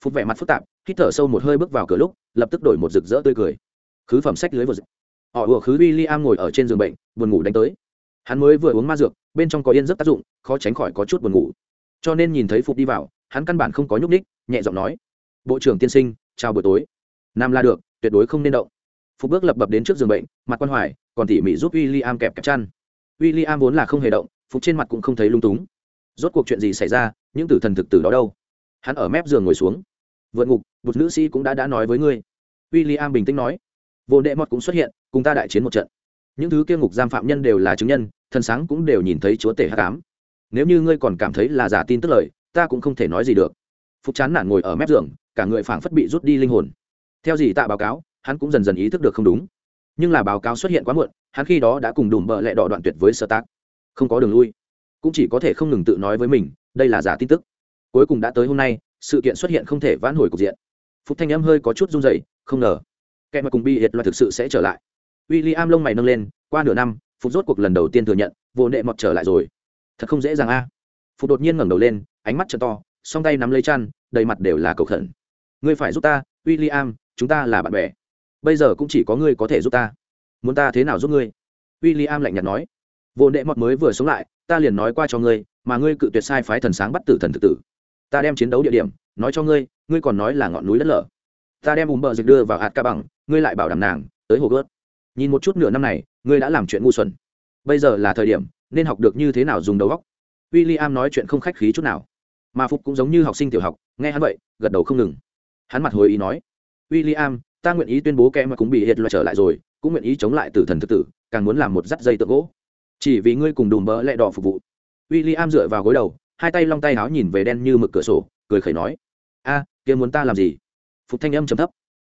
Phút vẻ mặt phức tạp, hít thở sâu một hơi bước vào cửa lúc, lập tức đổi một rực rỡ tươi cười. Khứ phẩm sách lưới vừa họ ùa khứ w i l l i am ngồi ở trên giường bệnh, buồn ngủ đánh tới. Hắn mới vừa uống ma dược, bên trong có yên giấc tác dụng, khó tránh khỏi có chút buồn ngủ. Cho nên nhìn thấy phục đi vào, hắn căn bản không có nhúc ních nhẹ giọng nói, bộ trưởng tiên sinh, chào buổi tối. Nam la được, tuyệt đối không nên động. Phục bước lập bập đến trước giường bệnh, mặt quan hoài, còn tỉ mỉ giúp w i l l i am kẹp kẹp chăn w i l l i am vốn là không hề động, phục trên mặt cũng không thấy lung túng. Rốt cuộc chuyện gì xảy ra, những tử thần thực tử đó đâu? Hắn ở mép giường ngồi xuống. Vượt ngục, một nữ sĩ cũng đã đã nói với ngươi. W i l l i am bình tĩnh nói. Vô đệ mọt cũng xuất hiện, cùng ta đại chiến một trận. Những thứ kia ngục giam phạm nhân đều là chứng nhân, thần sáng cũng đều nhìn thấy chúa tể hát cám nếu như ngươi còn cảm thấy là giả tin tức lời, ta cũng không thể nói gì được. Phúc chán nản ngồi ở mép giường, cả người phảng phất bị rút đi linh hồn. Theo gì tạ báo cáo, hắn cũng dần dần ý thức được không đúng nhưng là báo cáo xuất hiện quá muộn, hắn khi đó đã cùng đùm bợ lẹ đỏ đoạn tuyệt với sơ tác. Không có đường lui. Cũng chỉ có thể không ngừng tự nói với mình, đây là giả tin tức. Cuối cùng đã tới hôm nay, sự kiện xuất hiện không thể vãn hồi cục diện. Phúc thanh âm hơi có chút run dày không ngờ, kẻ mà cùng bị hiệt loại thực sự sẽ trở lại. W i l l i am lông mày nâng lên, qua nửa năm, phúc rốt cuộc lần đầu tiên thừa nhận, vô nệ mọt trở lại rồi. Thật không dễ dàng a. À. phúc đột nhiên ngẩng đầu lên, ánh mắt t to, song tay nắm lấy chăn, đầy mặt đều là cầu khẩn. Ngươi phải giúp ta w i l l i am chúng ta là bạn bè bây giờ cũng chỉ có ngươi có thể giúp ta. Muốn ta thế nào giúp ngươi? W i l l i am lạnh nhạt nói. Vô nệ mọt mới vừa sống lại, ta liền nói qua cho ngươi, mà ngươi cự tuyệt sai phái thần sáng bắt tử thần thực tử. Ta đem chiến đấu địa điểm, nói cho ngươi ngươi còn nói là ngọn núi đất lở. Ta đem ùm bờ dịch đưa vào hạt ca bằng, ngươi lại bảo đảm nàng, tới hồ gớt. Nhìn một chút nửa năm này, ngươi đã làm chuyện ngu xuẩn. Bây giờ là thời điểm, nên học được như thế nào dùng đầu góc w i l l i am nói chuyện không khách khí chút nào. Mà phục cũng giống như học sinh tiểu học, nghe hắn vậy, gật đầu không ngừng. Hắn mặt hồi ý nói. W i l l i am ta nguyện ý tuyên bố kẻ mà cũng bị hiệt loại trở lại rồi, cũng nguyện ý chống lại tử thần thực tử, càng muốn làm một dắt dây tượng gỗ. Chỉ vì ngươi cùng đùm bỡ lẹ đỏ phục vụ. W i l l i am dựa vào gối đầu, hai tay long tay áo nhìn về đen như mực cửa sổ, cười khẩy nói, a, kia muốn ta làm gì? Phục thanh âm trầm thấp,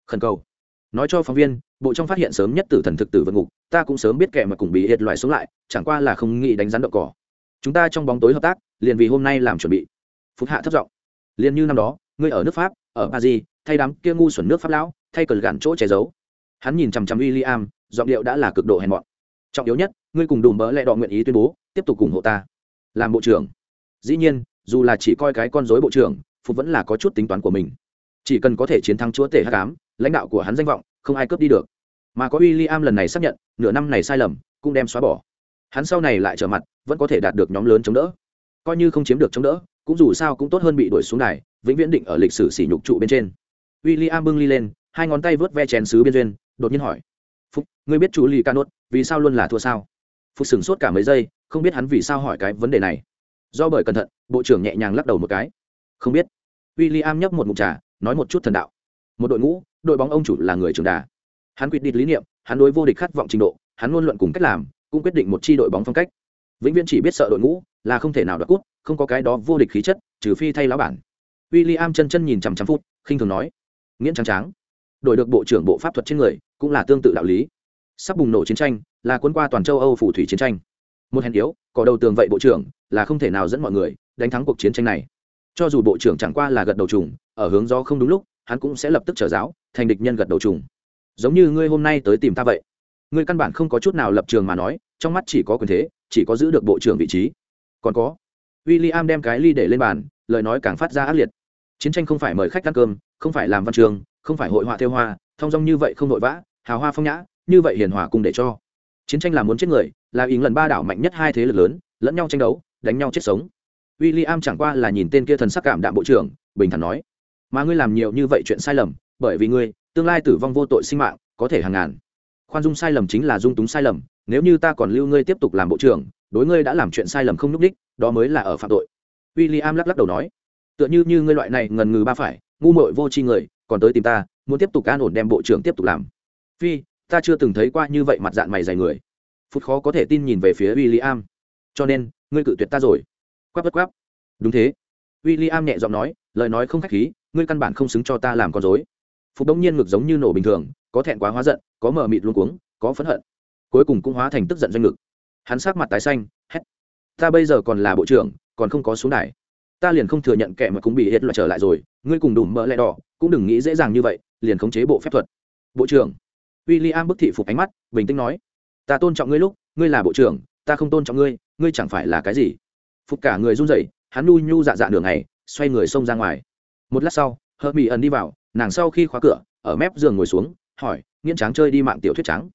khẩn cầu. Nói cho phóng viên, bộ trong phát hiện sớm nhất tử thần thực tử vượt ngục, ta cũng sớm biết kẻ mà cùng bị hiệt loại xuống lại, chẳng qua là không nghĩ đánh rắn đậu cỏ. Chúng ta trong bóng tối hợp tác, liền vì hôm nay làm chuẩn bị. Phục hạ thất giọng, liền như năm đó, ngươi ở nước pháp, ở paris, thay đám kia ngu xuẩn nước pháp lão thay cờ gạn chỗ che giấu. Hắn nhìn chằm chằm w i l l i am giọng điệu đã là cực độ hèn mọn. Trọng yếu nhất, ngươi cùng đùm bỡ lẹ đọ nguyện ý tuyên bố, tiếp tục ủng hộ ta. Làm bộ trưởng. Dĩ nhiên, dù là chỉ coi cái con dối bộ trưởng, phục vẫn là có chút tính toán của mình. Chỉ cần có thể chiến thắng chúa tể hát cám lãnh đạo của hắn danh vọng, không ai cướp đi được. Mà có w i l l i am lần này xác nhận, nửa năm này sai lầm, cũng đem xóa bỏ. Hắn sau này lại trở mặt, vẫn có thể đạt được nhóm lớn chống đỡ. Coi như không chiếm được chống đỡ, cũng dù sao cũng tốt hơn bị đuổi xuống đài, vĩnh viễn định ở lịch sử sỉ nhục trụ bên trên. W i l l i am bưng ly lên hai ngón tay vớt ve chén xứ biên duyên, đột nhiên hỏi, phúc, ngươi biết chú lì ca nốt vì sao luôn là thua sao? Phúc sửng sốt cả mấy giây, không biết hắn vì sao hỏi cái vấn đề này. Do bởi cẩn thận, bộ trưởng nhẹ nhàng lắc đầu một cái. Không biết. W i l l i am nhấp một mục trà, nói một chút thần đạo. Một đội ngũ, đội bóng ông chủ là người trưởng đà. Hắn quyết định lý niệm, hắn đối vô địch khát vọng trình độ, hắn luôn luận cùng cách làm, cũng quyết định một chi đội bóng phong cách. Vĩnh viễn chỉ biết sợ đội ngũ, là không thể nào đoạt cút không có cái đó vô địch khí chất, trừ phi thay lão bản. W i l l i am chân chân nhìn chằm chằm phút khinh thường nói, nghiễn trắng tráng đổi được bộ trưởng bộ pháp thuật trên người, cũng là tương tự đạo lý. Sắp bùng nổ chiến tranh, là quân qua toàn châu âu phủ thủy chiến tranh. Một hèn yếu, cỏ đầu tường vậy bộ trưởng, là không thể nào dẫn mọi người đánh thắng cuộc chiến tranh này. Cho dù bộ trưởng chẳng qua là gật đầu trùng, ở hướng do không đúng lúc, hắn cũng sẽ lập tức trở giáo, thành địch nhân gật đầu trùng. Giống như ngươi hôm nay tới tìm ta vậy. Ngươi căn bản không có chút nào lập trường mà nói, trong mắt chỉ có quyền thế, chỉ có giữ được bộ trưởng vị trí. Còn có w i l l i am đem cái ly để lên bàn, lời nói càng phát ra ác liệt. Chiến tranh không phải mời khách ăn cơm, không phải làm văn trường không phải hội họa theo hoa, thong dong như vậy không vội vã, hào hoa phong nhã, như vậy hiền hòa cùng để cho. Chiến tranh là muốn chết người, là ý lần ba đảo mạnh nhất hai thế lực lớn, lẫn nhau tranh đấu, đánh nhau chết sống. W i l l i am chẳng qua là nhìn tên kia thần sắc cảm đạm bộ trưởng, bình thản nói, mà ngươi làm nhiều như vậy chuyện sai lầm, bởi vì ngươi, tương lai tử vong vô tội sinh mạng, có thể hàng ngàn. Khoan dung sai lầm chính là dung túng sai lầm, nếu như ta còn lưu ngươi tiếp tục làm bộ trưởng, đối ngươi đã làm chuyện sai lầm không n ú c đích, đó mới là ở phạm tội. W i l l i am lắc lắc đầu nói, tựa như như ngươi loại này ngần ngừ ba phải, ngu mội vô tri người còn tới tìm ta, muốn tiếp tục an ổn đem bộ trưởng tiếp tục làm. Phi, ta chưa từng thấy qua như vậy mặt dạng mày dày người. Phút khó có thể tin nhìn về phía w i l l i am cho nên, ngươi cự tuyệt ta rồi. Quắp bất quắp. Đúng thế. W i l l i am nhẹ giọng nói, lời nói không k h á c h khí, ngươi căn bản không xứng cho ta làm con dối phục đông nhiên ngực giống như nổ bình thường, có thẹn quá hóa giận, có mờ mịt luôn cuống, có phẫn hận. Cuối cùng cũng hóa thành tức giận doanh ngực. Hắn sát mặt tái xanh, hét. Ta bây giờ còn là bộ trưởng, còn không có xuống đài ta liền không thừa nhận kẻ mà cũng bị hết loại trở lại rồi, ngươi cùng đủ mỡ lẹ đỏ, cũng đừng nghĩ dễ dàng như vậy, liền khống chế bộ phép thuật. Bộ trưởng. W i l l i am bức thị phục ánh mắt, bình tĩnh nói, ta tôn trọng ngươi lúc, ngươi là bộ trưởng, ta không tôn trọng ngươi ngươi chẳng phải là cái gì? Phục cả người run rẩy, hắn nu nhu dạ dạ đường này xoay người xông ra ngoài. Một lát sau hờ mỹ ẩn đi vào, nàng sau khi khóa cửa, ở mép giường ngồi xuống, hỏi, nghiễn tráng chơi đi mạng tiểu thuyết trắng,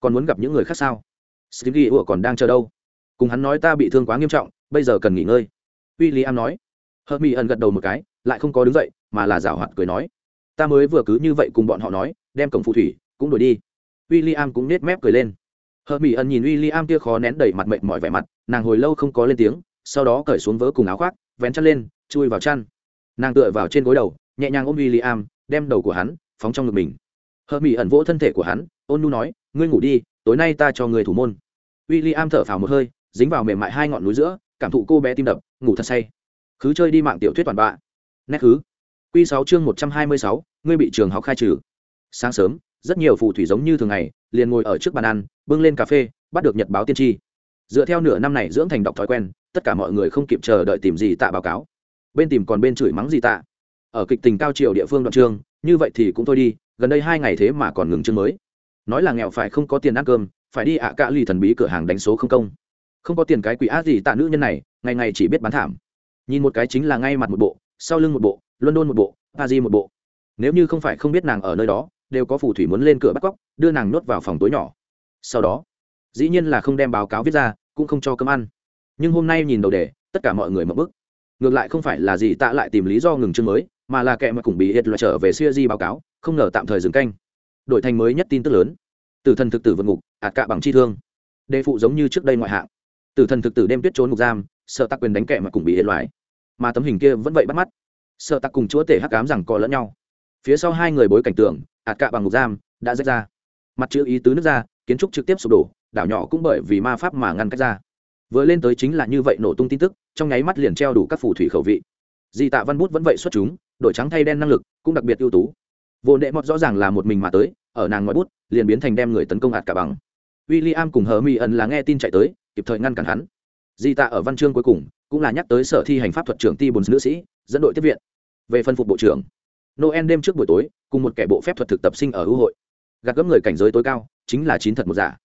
còn muốn gặp những người khác sao? Stevie ủa còn đang chờ đâu? Cùng hắn nói, ta bị thương quá nghiêm trọng, bây giờ cần nghỉ ngơi. W i l l i am nói hờ mỹ ẩn gật đầu một cái, lại không có đứng dậy, mà là rảo hoạt cười nói. Ta mới vừa cứ như vậy cùng bọn họ nói, đem cổng phù thủy, cũng đổi đi. W i l l i am cũng nết mép cười lên. Hờ mỹ ẩn nhìn w i l l i am kia khó nén đẩy mặt mệnh mọi vẻ mặt, nàng hồi lâu không có lên tiếng, sau đó cởi xuống vớ cùng áo khoác, vén chăn lên, chui vào chăn. Nàng tựa vào trên gối đầu, nhẹ nhàng ôm w i l l i am đem đầu của hắn phóng trong ngực mình. Hờ mỹ ẩn vỗ thân thể của hắn, ôn nu nói, ngươi ngủ đi, tối nay ta cho người thủ môn. W i l l i am thở phào một hơi, dính vào mềm mại hai ngọn núi giữa, cảm thụ cô bé tim đập, ngủ thật say khứ chơi đi mạng tiểu thuyết toàn bạ. Nét khứ. Q sáu chương một trăm hai mươi sáu, ngươi bị trường học khai trừ. Sáng sớm, rất nhiều phù thủy giống như thường ngày, liền ngồi ở trước bàn ăn, bưng lên cà phê, bắt được nhật báo tiên tri. Dựa theo nửa năm này dưỡng thành đọc thói quen, tất cả mọi người không kịp chờ đợi tìm gì tạ báo cáo. Bên tìm còn bên chửi mắng gì tạ. Ở kịch tình cao triều địa phương đoạn trường, như vậy thì cũng thôi đi, gần đây hai ngày thế mà còn ngừng chương mới. Nói là nghèo phải không có tiền ăn cơm, phải đi ạ à cạ lì thần bí cửa hàng đánh số không công. Không có tiền cái quỷ ác gì tạ nữ nhân này, ngày ngày chỉ biết bán thảm nhìn một cái chính là ngay mặt một bộ, sau lưng một bộ, london một bộ, paris một bộ. Nếu như không phải không biết nàng ở nơi đó, đều có phù thủy muốn lên cửa bắt cóc, đưa nàng nhốt vào phòng tối nhỏ. Sau đó, dĩ nhiên là không đem báo cáo viết ra, cũng không cho cơm ăn. Nhưng hôm nay nhìn đầu đề, tất cả mọi người mập bức. Ngược lại không phải là gì tạ lại tìm lý do ngừng chương mới, mà là kẻ mà cùng bị hiệt loại trở về siêu di báo cáo, không ngờ tạm thời dừng canh. Đổi thành mới nhất tin tức lớn. Tử thần thực tử vượt ngục ạt cạ bằng chi thương. Đề phụ giống như trước đây ngoại hạng. Tử thần thực tử đem tuyết trốn ngục giam sợ tặc quyền đánh kẹ mà cùng bị hiện loại mà tấm hình kia vẫn vậy bắt mắt. Sợ tặc cùng chúa tể hắc cám rằng co lẫn nhau. Phía sau hai người bối cảnh tường ạt cạ bằng ngục giam đã rách ra. Mặt chữ ý tứ nước ra, kiến trúc trực tiếp sụp đổ, đảo nhỏ cũng bởi vì ma pháp mà ngăn cách ra. Vừa lên tới chính là như vậy nổ tung tin tức, trong nháy mắt liền treo đủ các phù thủy khẩu vị. Di tạ văn bút vẫn vậy xuất chúng, đổi trắng thay đen năng lực, cũng đặc biệt ưu tú. Vô nệ mọt rõ ràng là một mình mà tới, ở nàng ngói bút, liền biến thành đem người tấn công ạt cả bằng. W i l l i am cùng hờ mỹ ẩn là nghe tin chạy tới, kịp thời ngăn cản hắn di tạ ở văn chương cuối cùng cũng là nhắc tới sở thi hành pháp thuật trưởng ti bồn nữ sĩ, dẫn đội tiếp viện. Về phân phục bộ trưởng, noel đêm trước buổi tối, cùng một kẻ bộ phép thuật thực tập sinh ở hữu hội. Gạt gấp người cảnh giới tối cao, chính là chín thật một giả.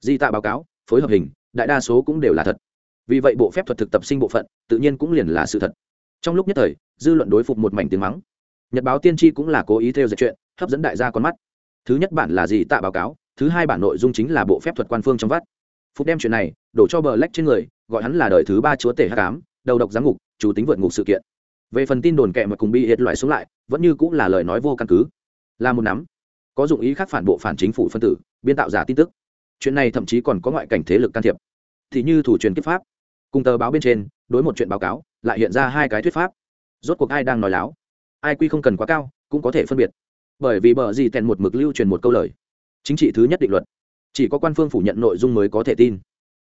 Di tạ báo cáo, phối hợp hình, đại đa số cũng đều là thật. Vì vậy bộ phép thuật thực tập sinh bộ phận, tự nhiên cũng liền là sự thật. Trong lúc nhất thời, dư luận đối phục một mảnh tiếng mắng. Nhật báo tiên tri cũng là cố ý theo dệt chuyện, hấp dẫn đại gia con mắt. Thứ nhất bản là gì tạ báo cáo, thứ hai bản nội dung chính là bộ phép thuật quan phương trong vắt phục đem chuyện này đổ cho bờ lách trên người, gọi hắn là đời thứ ba chúa tể h tám đầu độc giám ngục, chủ tính vượt ngục sự kiện. Về phần tin đồn kẹ mà cùng bị hiệt loại xuống lại, vẫn như cũng là lời nói vô căn cứ. Là một nắm. Có dụng ý khác phản bộ phản chính phủ phân tử, biên tạo giả tin tức. Chuyện này thậm chí còn có ngoại cảnh thế lực can thiệp. Thì như thủ truyền kiếp pháp. Cùng tờ báo bên trên, đối một chuyện báo cáo, lại hiện ra hai cái thuyết pháp. Rốt cuộc ai đang nói láo? Ai quy không cần quá cao, cũng có thể phân biệt. Bởi vì bờ gì tèn một mực lưu truyền một câu lời. Chính trị thứ nhất định luật chỉ có quan phương phủ nhận nội dung mới có thể tin.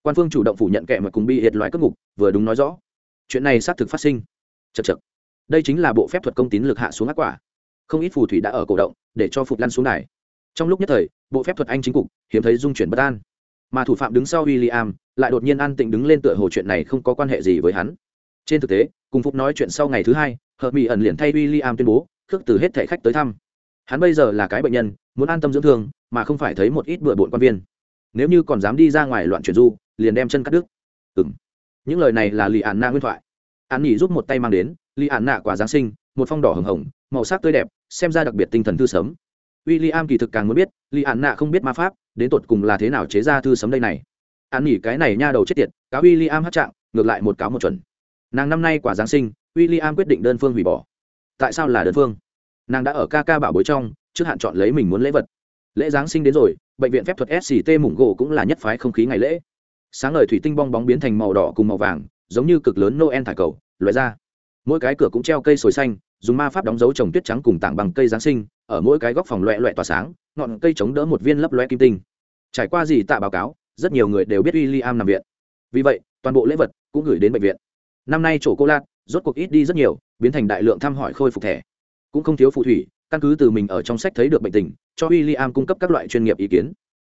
Quan phương chủ động phủ nhận kẻ mà cùng bị hiệt loại cất ngục, vừa đúng nói rõ. Chuyện này xác thực phát sinh. Chật chật đây chính là bộ phép thuật công tín lực hạ xuống ác quả. Không ít phù thủy đã ở cổ động, để cho phục lăn xuống này trong lúc nhất thời, bộ phép thuật anh chính cục, hiếm thấy dung chuyển bất an. Mà thủ phạm đứng sau w i l l i am lại đột nhiên an tịnh đứng lên tựa hồ chuyện này không có quan hệ gì với hắn. Trên thực tế, cùng phục nói chuyện sau ngày thứ hai, hợp mỹ ẩn liền thay w i l l i am tuyên bố, khước từ hết thể khách tới thăm. Hắn bây giờ là cái bệnh nhân, muốn an tâm dưỡng thương mà không phải thấy một ít bừa bộn quan viên. Nếu như còn dám đi ra ngoài loạn chuyển du, liền đem chân cắt đứt. Ừ m những lời này là lì ạn na nguyên thoại. An nghỉ giúp một tay mang đến, lì ạn nạ quả giáng sinh, một phong đỏ hồng hồng, màu sắc tươi đẹp, xem ra đặc biệt tinh thần thư sấm w i l l i am kỳ thực càng muốn biết, lì ạn nạ không biết ma pháp, đến tột cùng là thế nào chế ra thư sấm đây này. An nghỉ cái này nha đầu chết tiệt, cáo w i l l i am hát trạng, ngược lại một cáo một chuẩn. Nàng năm nay quả giáng sinh w i l l i am quyết định đơn phương hủy bỏ. Tại sao là đơn phương? Nàng đã ở ca ca bảo bối trong, trước hạn chọn lấy mình muốn lễ vật lễ giáng sinh đến rồi, bệnh viện phép thuật sct mủng gỗ cũng là nhất phái không khí ngày lễ. Sáng ngời thủy tinh bong bóng biến thành màu đỏ cùng màu vàng, giống như cực lớn noel thải cầu, loại ra. Mỗi cái cửa cũng treo cây sồi xanh, dùng ma pháp đóng dấu trồng tuyết trắng cùng tảng bằng cây giáng sinh, ở mỗi cái góc phòng loẹ loẹ tỏa sáng, ngọn cây chống đỡ một viên lấp loe kim tinh. Trải qua gì tạ báo cáo, rất nhiều người đều biết w i l l i am nằm viện. Vì vậy, toàn bộ lễ vật cũng gửi đến bệnh viện. Năm nay chỗ cô lạc rốt cuộc ít đi rất nhiều, biến thành đại lượng thăm hỏi khôi phục thẻ. Cũng không thiếu phù thủy căn cứ từ mình ở trong sách thấy được bệnh tình, cho w i l l i am cung cấp các loại chuyên nghiệp ý kiến.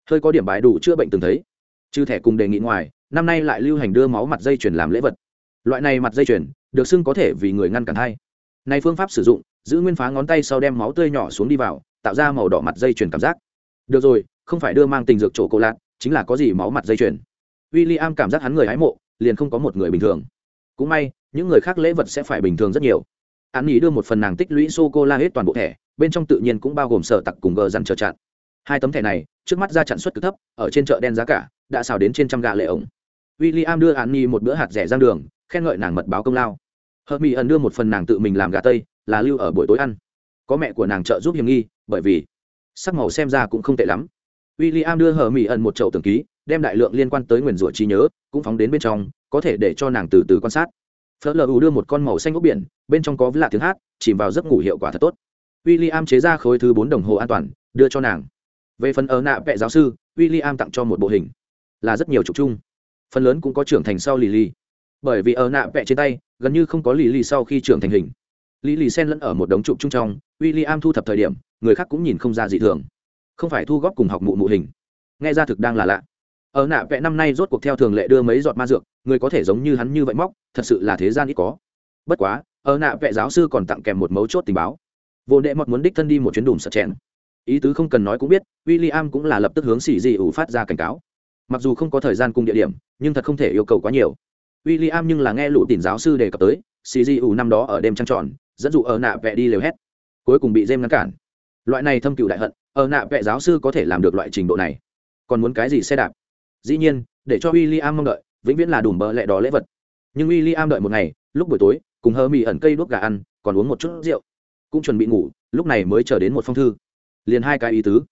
Hơi có điểm bài đủ chữa bệnh từng thấy. Trừ thẻ cùng đề nghị ngoài, năm nay lại lưu hành đưa máu mặt dây chuyền làm lễ vật. Loại này mặt dây chuyền, được xưng có thể vì người ngăn cản hay này phương pháp sử dụng, giữ nguyên phá ngón tay sau đem máu tươi nhỏ xuống đi vào, tạo ra màu đỏ mặt dây chuyền cảm giác. Được rồi, không phải đưa mang tình dược chỗ cổ lạc chính là có gì máu mặt dây chuyền. W i l l i am cảm giác hắn người hái mộ, liền không có một người bình thường. Cũng may, những người khác lễ vật sẽ phải bình thường rất nhiều an nghỉ đưa một phần nàng tích lũy sô cô la hết toàn bộ thẻ, bên trong tự nhiên cũng bao gồm sở tặc cùng gờ răn chờ chặn. Hai tấm thẻ này, trước mắt ra chặn suất cực thấp, ở trên chợ đen giá cả, đã xào đến trên trăm gạ lệ ổng. W i l l i am đưa an nghỉ một bữa hạt rẻ giang đường, khen ngợi nàng mật báo công lao. Hợp mỹ ẩn đưa một phần nàng tự mình làm gà tây, là lưu ở buổi tối ăn. Có mẹ của nàng trợ giúp hiểm nghi, bởi vì sắc màu xem ra cũng không tệ lắm. W i l l i am đưa hờ mỹ ẩn một chậu tưởng ký, đem đại lượng liên quan tới nguyền rủa trí nhớ, cũng phóng đến bên trong, có thể để cho nàng từ từ quan sát phớt lờ đưa một con màu xanh ốc biển, bên trong có vlạ tiếng hát, chìm vào giấc ngủ hiệu quả thật tốt. W i l l i am chế ra khối thứ bốn đồng hồ an toàn, đưa cho nàng. Về phần ở nạ vẹ giáo sư w i l l i am tặng cho một bộ hình. Là rất nhiều trục chung. Phần lớn cũng có trưởng thành sau lì lì bởi vì ở nạ vẹ trên tay, gần như không có lì lì sau khi trưởng thành hình. Lì lì sen lẫn ở một đống trục chung trong w i l l i am thu thập thời điểm, người khác cũng nhìn không ra gì thường. Không phải thu góp cùng học mụ mụ hình. Nghe ra thực đang là lạ ở nạ vẽ năm nay rốt cuộc theo thường lệ đưa mấy giọt ma dược, người có thể giống như hắn như vậy móc, thật sự là thế gian ít có. Bất quá, ở nạ vẽ giáo sư còn tặng kèm một mấu chốt tình báo. Vô đệ mọt muốn đích thân đi một chuyến đùm sợ chèn. Ý tứ không cần nói cũng biết w i l l i am cũng là lập tức hướng xỉ dị ủ phát ra cảnh cáo. Mặc dù không có thời gian cùng địa điểm, nhưng thật không thể yêu cầu quá nhiều. W i l l i am nhưng là nghe lụ tìm giáo sư đề cập tới xỉ dị ủ năm đó ở đêm trăng tròn, dẫn dụ ở nạ vẽ đi lều hét. Cuối cùng bị dêm ngăn cản. Loại này thâm cựu đại hận, ở nạ vẽ giáo sư có thể làm được loại trình độ này. Còn muốn cái gì xe đạp? Dĩ nhiên, để cho w i l l i am mong đợi, vĩnh viễn là đủ bờ lẹ đỏ lễ vật. Nhưng w i l l i am đợi một ngày, lúc buổi tối, cùng hơ mì ẩn cây đuốc gà ăn, còn uống một chút rượu. Cũng chuẩn bị ngủ, lúc này mới chờ đến một phong thư. Liền hai cái ý tứ.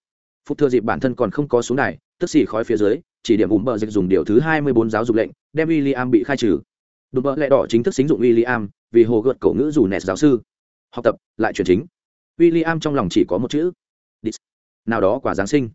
Phục thừa dịp bản thân còn không có xuống đài, tức xì khói phía dưới, chỉ điểm ủng bờ dịch dùng điều thứ hai mươi bốn giáo dục lệnh, đem w i l l i am bị khai trừ. Đùm bợ lẹ đỏ chính thức xính dụng w i l l i am vì hồ gợt cổ ngữ dù nẹt giáo sư. Học tập, lại chuyển chính. W i l l i am trong lòng chỉ có một chữ. Dis. nào đó quả giáng sinh.